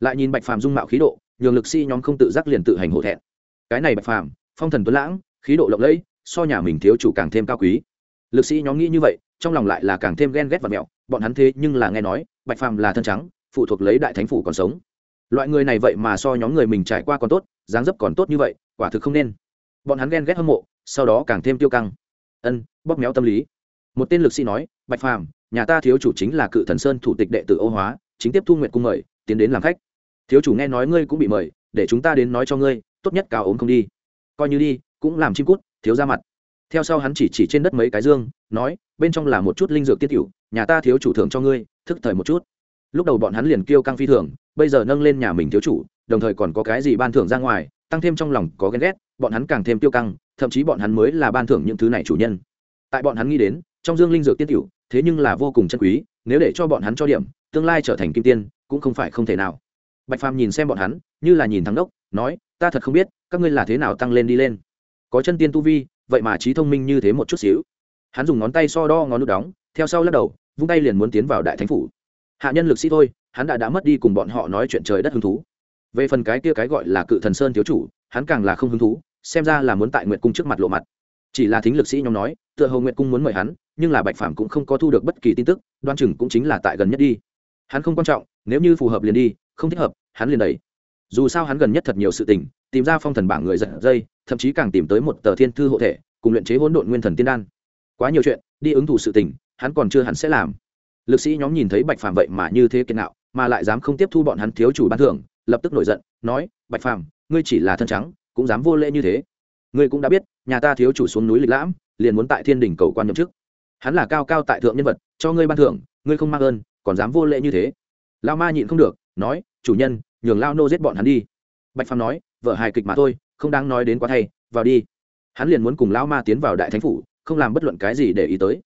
Lại nhìn bạch phàm dung mạo khí độ nhường lực sĩ nhóm không tự giác liền tự hành hổ thẹn. Cái này bạch phàm, phong thần tuấn lãng, khí độ lộng lẫy, so nhà mình thiếu chủ càng thêm cao quý. Lực sĩ nhóm nghĩ như vậy, trong lòng lại là càng thêm ghen ghét và mẹo, bọn hắn thế nhưng là nghe nói, bạch phàm là thân trắng, phụ thuộc lấy đại thánh phủ còn sống. Loại người này vậy mà so nhóm người mình trải qua còn tốt, dáng dấp còn tốt như vậy, quả thực không nên. Bọn hắn ghen ghét hâm mộ, sau đó càng thêm tiêu căng. Ân, bóp méo tâm lý. Một tên lực sĩ nói, bạch phàm, nhà ta thiếu chủ chính là cự thần sơn thủ tịch đệ tử ô hóa, chính tiếp thu nguyện cung mời, tiến đến làm khách thiếu chủ nghe nói ngươi cũng bị mời, để chúng ta đến nói cho ngươi, tốt nhất cao ốm không đi. Coi như đi, cũng làm chim cút, thiếu ra mặt. Theo sau hắn chỉ chỉ trên đất mấy cái dương, nói, bên trong là một chút linh dược tiết cựu nhà ta thiếu chủ thưởng cho ngươi, thức thời một chút. Lúc đầu bọn hắn liền kêu căng phi thường, bây giờ nâng lên nhà mình thiếu chủ, đồng thời còn có cái gì ban thưởng ra ngoài, tăng thêm trong lòng có ghen ghét, bọn hắn càng thêm tiêu căng, thậm chí bọn hắn mới là ban thưởng những thứ này chủ nhân. Tại bọn hắn nghĩ đến, trong dương linh dược tiết tiểu thế nhưng là vô cùng chân quý, nếu để cho bọn hắn cho điểm, tương lai trở thành kim tiên, cũng không phải không thể nào bạch phàm nhìn xem bọn hắn, như là nhìn thắng đốc nói, ta thật không biết, các ngươi là thế nào tăng lên đi lên. Có chân tiên tu vi, vậy mà trí thông minh như thế một chút xíu. Hắn dùng ngón tay so đo ngón nút đóng, theo sau lắc đầu, vung tay liền muốn tiến vào đại thánh phủ. Hạ nhân lực sĩ thôi, hắn đã đã mất đi cùng bọn họ nói chuyện trời đất hứng thú. Về phần cái kia cái gọi là cự thần sơn thiếu chủ, hắn càng là không hứng thú, xem ra là muốn tại nguyện cung trước mặt lộ mặt. Chỉ là thính lực sĩ nhóm nói, tựa hồ nguyện cung muốn mời hắn, nhưng là bạch phàm cũng không có thu được bất kỳ tin tức đoan chừng cũng chính là tại gần nhất đi. Hắn không quan trọng, nếu như phù hợp liền đi không thích hợp, hắn liền đẩy. dù sao hắn gần nhất thật nhiều sự tình, tìm ra phong thần bảng người giật dây, thậm chí càng tìm tới một tờ thiên thư hộ thể, cùng luyện chế hỗn độn nguyên thần tiên đan. Quá nhiều chuyện, đi ứng thủ sự tình, hắn còn chưa hẳn sẽ làm. Lực sĩ nhóm nhìn thấy bạch phàm vậy mà như thế kiên nạo, mà lại dám không tiếp thu bọn hắn thiếu chủ ban thưởng, lập tức nổi giận, nói, bạch phàm, ngươi chỉ là thân trắng, cũng dám vô lễ như thế. Ngươi cũng đã biết, nhà ta thiếu chủ xuống núi lịch lãm, liền muốn tại thiên đỉnh cầu quan nhậm chức. Hắn là cao cao tại thượng nhân vật, cho ngươi ban thưởng, ngươi không mang ơn, còn dám vô lễ như thế. Lao ma nhịn không được nói, chủ nhân, nhường lao nô giết bọn hắn đi. Bạch phàm nói, vợ hài kịch mà thôi, không đáng nói đến quá thay, vào đi. Hắn liền muốn cùng lao ma tiến vào đại thánh phủ, không làm bất luận cái gì để ý tới.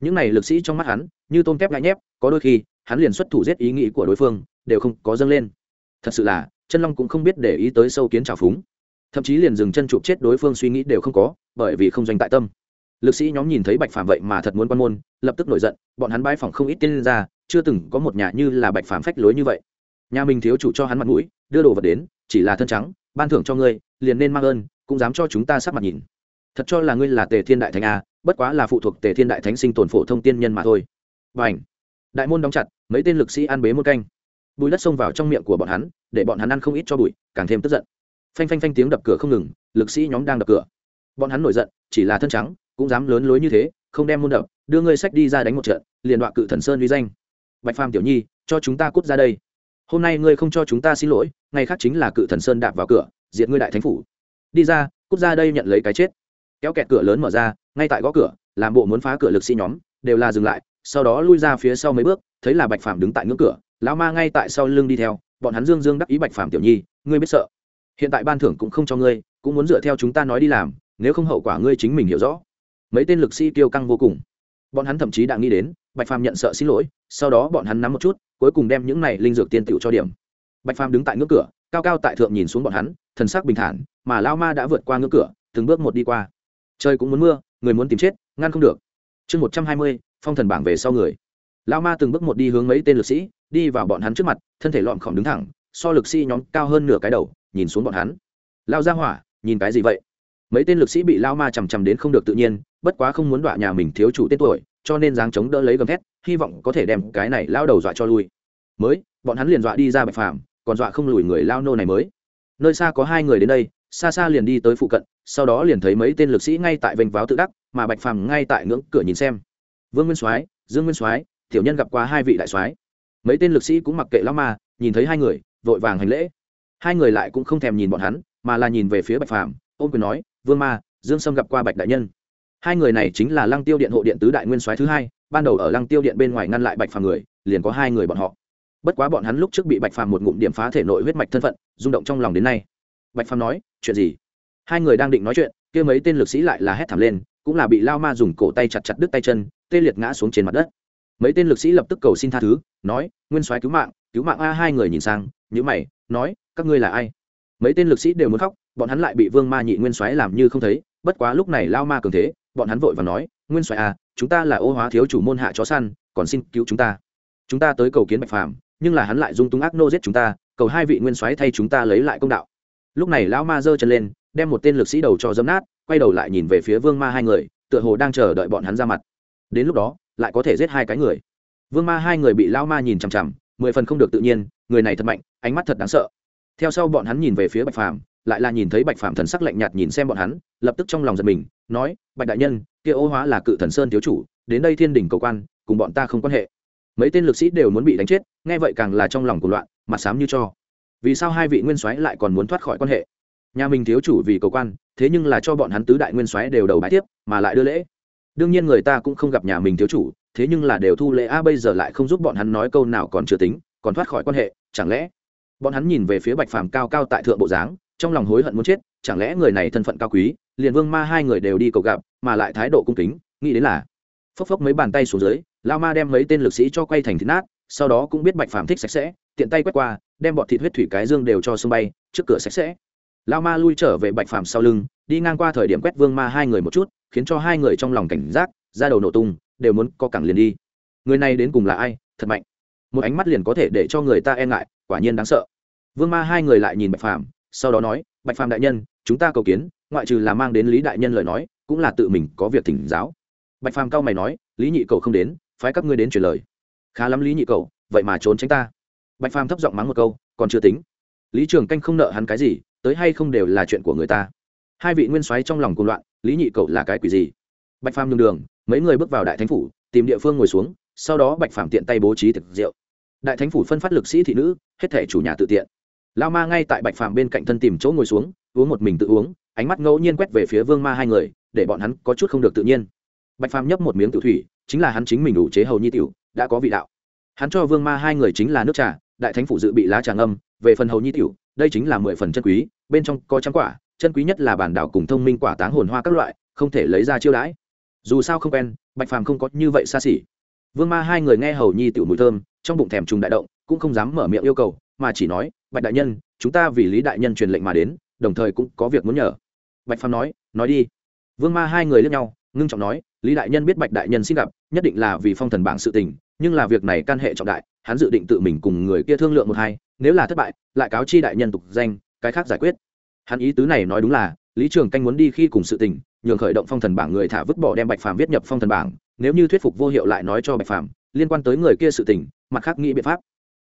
Những này lực sĩ trong mắt hắn, như tôm tép ngại nhép, có đôi khi, hắn liền xuất thủ giết ý nghĩ của đối phương, đều không có dâng lên. Thật sự là, chân long cũng không biết để ý tới sâu kiến trào phúng. Thậm chí liền dừng chân chụp chết đối phương suy nghĩ đều không có, bởi vì không doanh tại tâm. Lực sĩ nhóm nhìn thấy bạch phàm vậy mà thật muốn quan môn, lập tức nổi giận, bọn hắn bãi phòng không ít tiên ra chưa từng có một nhà như là bạch phàm phách lối như vậy nhà mình thiếu chủ cho hắn mặt mũi, đưa đồ vật đến, chỉ là thân trắng, ban thưởng cho ngươi, liền nên mang ơn, cũng dám cho chúng ta sắc mặt nhìn. Thật cho là ngươi là tề thiên đại thánh a bất quá là phụ thuộc tề thiên đại thánh sinh tồn phổ thông tiên nhân mà thôi. Và ảnh đại môn đóng chặt, mấy tên lực sĩ ăn bế môn canh. Bùi đất xông vào trong miệng của bọn hắn, để bọn hắn ăn không ít cho bụi, càng thêm tức giận. Phanh phanh phanh tiếng đập cửa không ngừng, lực sĩ nhóm đang đập cửa. Bọn hắn nổi giận, chỉ là thân trắng, cũng dám lớn lối như thế, không đem môn đập, đưa ngươi sách đi ra đánh một trận, liền đoạn cự thần sơn uy danh. Bạch phàm tiểu nhi, cho chúng ta cút ra đây hôm nay ngươi không cho chúng ta xin lỗi, ngày khác chính là cự thần sơn đạp vào cửa, diệt ngươi đại thánh phủ. Đi ra, cút ra đây nhận lấy cái chết. Kéo kẹt cửa lớn mở ra, ngay tại gõ cửa, làm bộ muốn phá cửa lực sĩ nhóm, đều là dừng lại, sau đó lui ra phía sau mấy bước, thấy là bạch phàm đứng tại ngưỡng cửa, lão ma ngay tại sau lưng đi theo, bọn hắn dương dương đắc ý bạch phàm tiểu nhi, ngươi biết sợ. Hiện tại ban thưởng cũng không cho ngươi, cũng muốn dựa theo chúng ta nói đi làm, nếu không hậu quả ngươi chính mình hiểu rõ. Mấy tên lực sĩ tiêu căng vô cùng. Bọn hắn thậm chí đã nghĩ đến bạch phàm nhận sợ xin lỗi, sau đó bọn hắn nắm một chút, cuối cùng đem những này linh dược tiên tựu cho điểm. Bạch phàm đứng tại ngưỡng cửa, cao cao tại thượng nhìn xuống bọn hắn, thần sắc bình thản, mà lao ma đã vượt qua ngưỡng cửa, từng bước một đi qua. Trời cũng muốn mưa, người muốn tìm chết, ngăn không được. Chương một trăm hai mươi, phong thần bảng về sau người. Lao ma từng bước một đi hướng mấy tên lực sĩ, đi vào bọn hắn trước mặt, thân thể lọn khỏng đứng thẳng, so lực sĩ nhóm cao hơn nửa cái đầu, nhìn xuống bọn hắn. Lao ra hỏa, nhìn cái gì vậy? Mấy tên lực sĩ bị lao ma chằm chằm đến không được tự nhiên, bất quá không muốn đọa nhà mình thiếu chủ tên tuổi cho nên dáng chống đỡ lấy gầm thét, hy vọng có thể đem cái này lao đầu dọa cho lui. Mới, bọn hắn liền dọa đi ra bạch phàm, còn dọa không lùi người lao nô này mới. Nơi xa có hai người đến đây, xa xa liền đi tới phụ cận, sau đó liền thấy mấy tên lực sĩ ngay tại vênh váo tự đắc, mà bạch phàm ngay tại ngưỡng cửa nhìn xem. Vương nguyên soái, dương nguyên soái, tiểu nhân gặp qua hai vị đại soái. Mấy tên lực sĩ cũng mặc kệ lao ma, nhìn thấy hai người, vội vàng hành lễ. Hai người lại cũng không thèm nhìn bọn hắn, mà là nhìn về phía bạch phàm ôm quyền nói, vương ma, dương sâm gặp qua bạch đại nhân hai người này chính là lăng tiêu điện hộ điện tứ đại nguyên soái thứ hai, ban đầu ở lăng tiêu điện bên ngoài ngăn lại bạch phàm người, liền có hai người bọn họ. Bất quá bọn hắn lúc trước bị bạch phàm một ngụm điểm phá thể nội huyết mạch thân phận, rung động trong lòng đến nay. Bạch phàm nói, chuyện gì? Hai người đang định nói chuyện, kia mấy tên lực sĩ lại là hét thảm lên, cũng là bị lao ma dùng cổ tay chặt chặt đứt tay chân, tê liệt ngã xuống trên mặt đất. Mấy tên lực sĩ lập tức cầu xin tha thứ, nói, nguyên soái cứu mạng cứu mạng a. Hai người nhìn sang nhữ mày, nói, các ngươi là ai? Mấy tên lực sĩ đều muốn khóc, bọn hắn lại bị vương ma nhị nguyên soái làm như không thấy, bất quá lúc này lao ma cường thế bọn hắn vội và nói, nguyên soái a chúng ta là ô hóa thiếu chủ môn hạ chó săn, còn xin cứu chúng ta. Chúng ta tới cầu kiến bạch phàm, nhưng là hắn lại dung túng ác nô giết chúng ta, cầu hai vị nguyên soái thay chúng ta lấy lại công đạo. Lúc này lão ma giơ chân lên, đem một tên lực sĩ đầu cho dấm nát, quay đầu lại nhìn về phía vương ma hai người, tựa hồ đang chờ đợi bọn hắn ra mặt. Đến lúc đó, lại có thể giết hai cái người. Vương ma hai người bị lão ma nhìn chằm chằm, mười phần không được tự nhiên, người này thật mạnh, ánh mắt thật đáng sợ. Theo sau bọn hắn nhìn về phía bạch phàm lại là nhìn thấy bạch phàm thần sắc lạnh nhạt nhìn xem bọn hắn, lập tức trong lòng giật mình, nói, bạch đại nhân, kia ô hóa là cự thần sơn thiếu chủ, đến đây thiên đình cầu quan, cùng bọn ta không quan hệ. Mấy tên lực sĩ đều muốn bị đánh chết, nghe vậy càng là trong lòng của loạn, mặt sám như cho. Vì sao hai vị nguyên soái lại còn muốn thoát khỏi quan hệ? Nhà mình thiếu chủ vì cầu quan, thế nhưng là cho bọn hắn tứ đại nguyên soái đều đầu bãi tiếp, mà lại đưa lễ. Đương nhiên người ta cũng không gặp nhà mình thiếu chủ, thế nhưng là đều thu lễ, a, bây giờ lại không giúp bọn hắn nói câu nào còn chưa tính, còn thoát khỏi quan hệ, chẳng lẽ? Bọn hắn nhìn về phía bạch phàm cao cao tại thượng bộ dáng trong lòng hối hận muốn chết, chẳng lẽ người này thân phận cao quý, liền vương ma hai người đều đi cầu gặp, mà lại thái độ cung kính, nghĩ đến là, phốc phốc mấy bàn tay xuống dưới, lao ma đem mấy tên lực sĩ cho quay thành thịt nát, sau đó cũng biết bạch phàm thích sạch sẽ, tiện tay quét qua, đem bọn thịt huyết thủy cái dương đều cho sông bay, trước cửa sạch sẽ. Lao ma lui trở về bạch phàm sau lưng, đi ngang qua thời điểm quét vương ma hai người một chút, khiến cho hai người trong lòng cảnh giác, ra đầu nổ tung, đều muốn co cẳng liền đi. Người này đến cùng là ai? Thật mạnh. Một ánh mắt liền có thể để cho người ta e ngại, quả nhiên đáng sợ. Vương ma hai người lại nhìn bạch phàm sau đó nói, bạch phàm đại nhân, chúng ta cầu kiến, ngoại trừ là mang đến lý đại nhân lời nói, cũng là tự mình có việc thỉnh giáo. Bạch phàm cao mày nói, lý nhị cầu không đến, phái các ngươi đến truyền lời. Khá lắm lý nhị cầu, vậy mà trốn tránh ta. Bạch phàm thấp giọng mắng một câu, còn chưa tính. Lý trường canh không nợ hắn cái gì, tới hay không đều là chuyện của người ta. Hai vị nguyên soái trong lòng cùng loạn, lý nhị cậu là cái quỷ gì? Bạch phàm nhường đường, mấy người bước vào đại thánh phủ, tìm địa phương ngồi xuống, sau đó bạch phàm tiện tay bố trí thực rượu. Đại thánh phủ phân phát lực sĩ thị nữ, hết thể chủ nhà tự tiện lao ma ngay tại bạch phàm bên cạnh thân tìm chỗ ngồi xuống, uống một mình tự uống, ánh mắt ngẫu nhiên quét về phía vương ma hai người, để bọn hắn có chút không được tự nhiên. Bạch phàm nhấp một miếng tự thủy, chính là hắn chính mình đủ chế hầu nhi tiểu, đã có vị đạo. Hắn cho vương ma hai người chính là nước trà, đại thánh phủ dự bị lá trà ngâm, về phần hầu nhi tiểu, đây chính là mười phần chân quý, bên trong có trắng quả, chân quý nhất là bản đảo cùng thông minh quả táng hồn hoa các loại, không thể lấy ra chiêu đãi. Dù sao không quen, bạch phàm không có như vậy xa xỉ. Vương ma hai người nghe hầu nhi tiểu mùi thơm, trong bụng thèm trùng đại động, cũng không dám mở miệng yêu cầu mà chỉ nói, bạch đại nhân, chúng ta vì lý đại nhân truyền lệnh mà đến, đồng thời cũng có việc muốn nhờ. Bạch phàm nói nói đi. Vương ma hai người lướt nhau, ngưng trọng nói, lý đại nhân biết bạch đại nhân xin gặp, nhất định là vì phong thần bảng sự tình, nhưng là việc này can hệ trọng đại, hắn dự định tự mình cùng người kia thương lượng một hai, nếu là thất bại, lại cáo chi đại nhân tục danh, cái khác giải quyết. Hắn ý tứ này nói đúng là, lý trường canh muốn đi khi cùng sự tình, nhường khởi động phong thần bảng người thả vứt bỏ đem bạch phàm viết nhập phong thần bảng, nếu như thuyết phục vô hiệu lại nói cho bạch phàm, liên quan tới người kia sự tình, mặt khác nghĩ biện pháp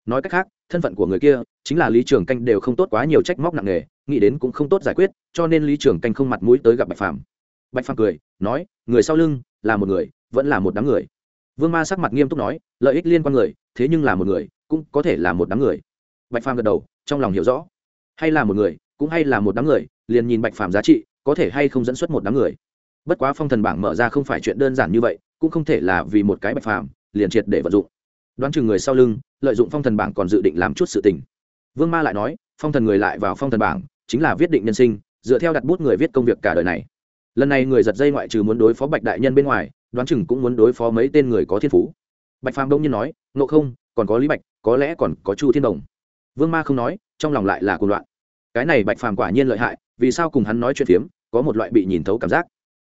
nói cách khác, thân phận của người kia chính là lý trường canh đều không tốt quá nhiều trách móc nặng nề, nghĩ đến cũng không tốt giải quyết, cho nên lý trường canh không mặt mũi tới gặp bạch phàm. Bạch phàm cười, nói, người sau lưng là một người, vẫn là một đám người. Vương ma sắc mặt nghiêm túc nói, lợi ích liên quan người, thế nhưng là một người, cũng có thể là một đám người. Bạch phàm gật đầu, trong lòng hiểu rõ. Hay là một người, cũng hay là một đám người, liền nhìn bạch phàm giá trị, có thể hay không dẫn xuất một đám người. Bất quá phong thần bảng mở ra không phải chuyện đơn giản như vậy, cũng không thể là vì một cái bạch phàm liền triệt để vận dụng. Đoán chừng người sau lưng lợi dụng phong thần bảng còn dự định làm chút sự tình. Vương ma lại nói, phong thần người lại vào phong thần bảng, chính là viết định nhân sinh, dựa theo đặt bút người viết công việc cả đời này. Lần này người giật dây ngoại trừ muốn đối phó bạch đại nhân bên ngoài, đoán chừng cũng muốn đối phó mấy tên người có thiên phú. Bạch phàm đông nhiên nói, ngộ không, còn có lý bạch, có lẽ còn có chu thiên đồng. Vương ma không nói, trong lòng lại là cuồng loạn. Cái này bạch phàm quả nhiên lợi hại, vì sao cùng hắn nói chuyện phiếm, có một loại bị nhìn thấu cảm giác.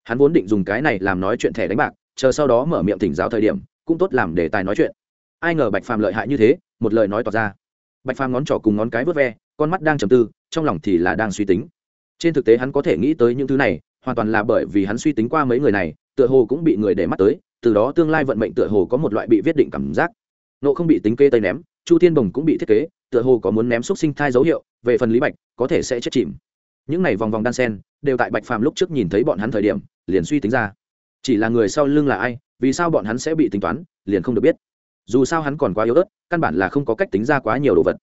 Hắn vốn định dùng cái này làm nói chuyện thẻ đánh bạc, chờ sau đó mở miệng thỉnh giáo thời điểm, cũng tốt làm để tài nói chuyện ai ngờ bạch phàm lợi hại như thế, một lời nói tỏ ra. Bạch phàm ngón trỏ cùng ngón cái vớt ve, con mắt đang trầm tư, trong lòng thì là đang suy tính. Trên thực tế hắn có thể nghĩ tới những thứ này, hoàn toàn là bởi vì hắn suy tính qua mấy người này, tựa hồ cũng bị người để mắt tới, từ đó tương lai vận mệnh tựa hồ có một loại bị viết định cảm giác. Nộ không bị tính kê tây ném, chu thiên bồng cũng bị thiết kế, tựa hồ có muốn ném xúc sinh thai dấu hiệu, về phần lý bạch, có thể sẽ chết chìm. Những này vòng vòng đan sen, đều tại bạch phàm lúc trước nhìn thấy bọn hắn thời điểm, liền suy tính ra. Chỉ là người sau lưng là ai, vì sao bọn hắn sẽ bị tính toán, liền không được biết dù sao hắn còn quá yếu ớt, căn bản là không có cách tính ra quá nhiều đồ vật.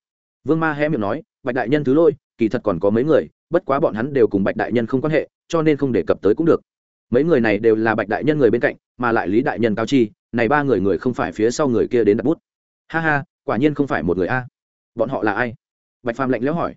Vương ma hé miệng nói, bạch đại nhân thứ lôi kỳ thật còn có mấy người, bất quá bọn hắn đều cùng bạch đại nhân không quan hệ, cho nên không đề cập tới cũng được. Mấy người này đều là bạch đại nhân người bên cạnh, mà lại lý đại nhân cao chi, này ba người người không phải phía sau người kia đến đặt bút. Ha ha, quả nhiên không phải một người a. Bọn họ là ai? Bạch phàm lạnh lẽo hỏi.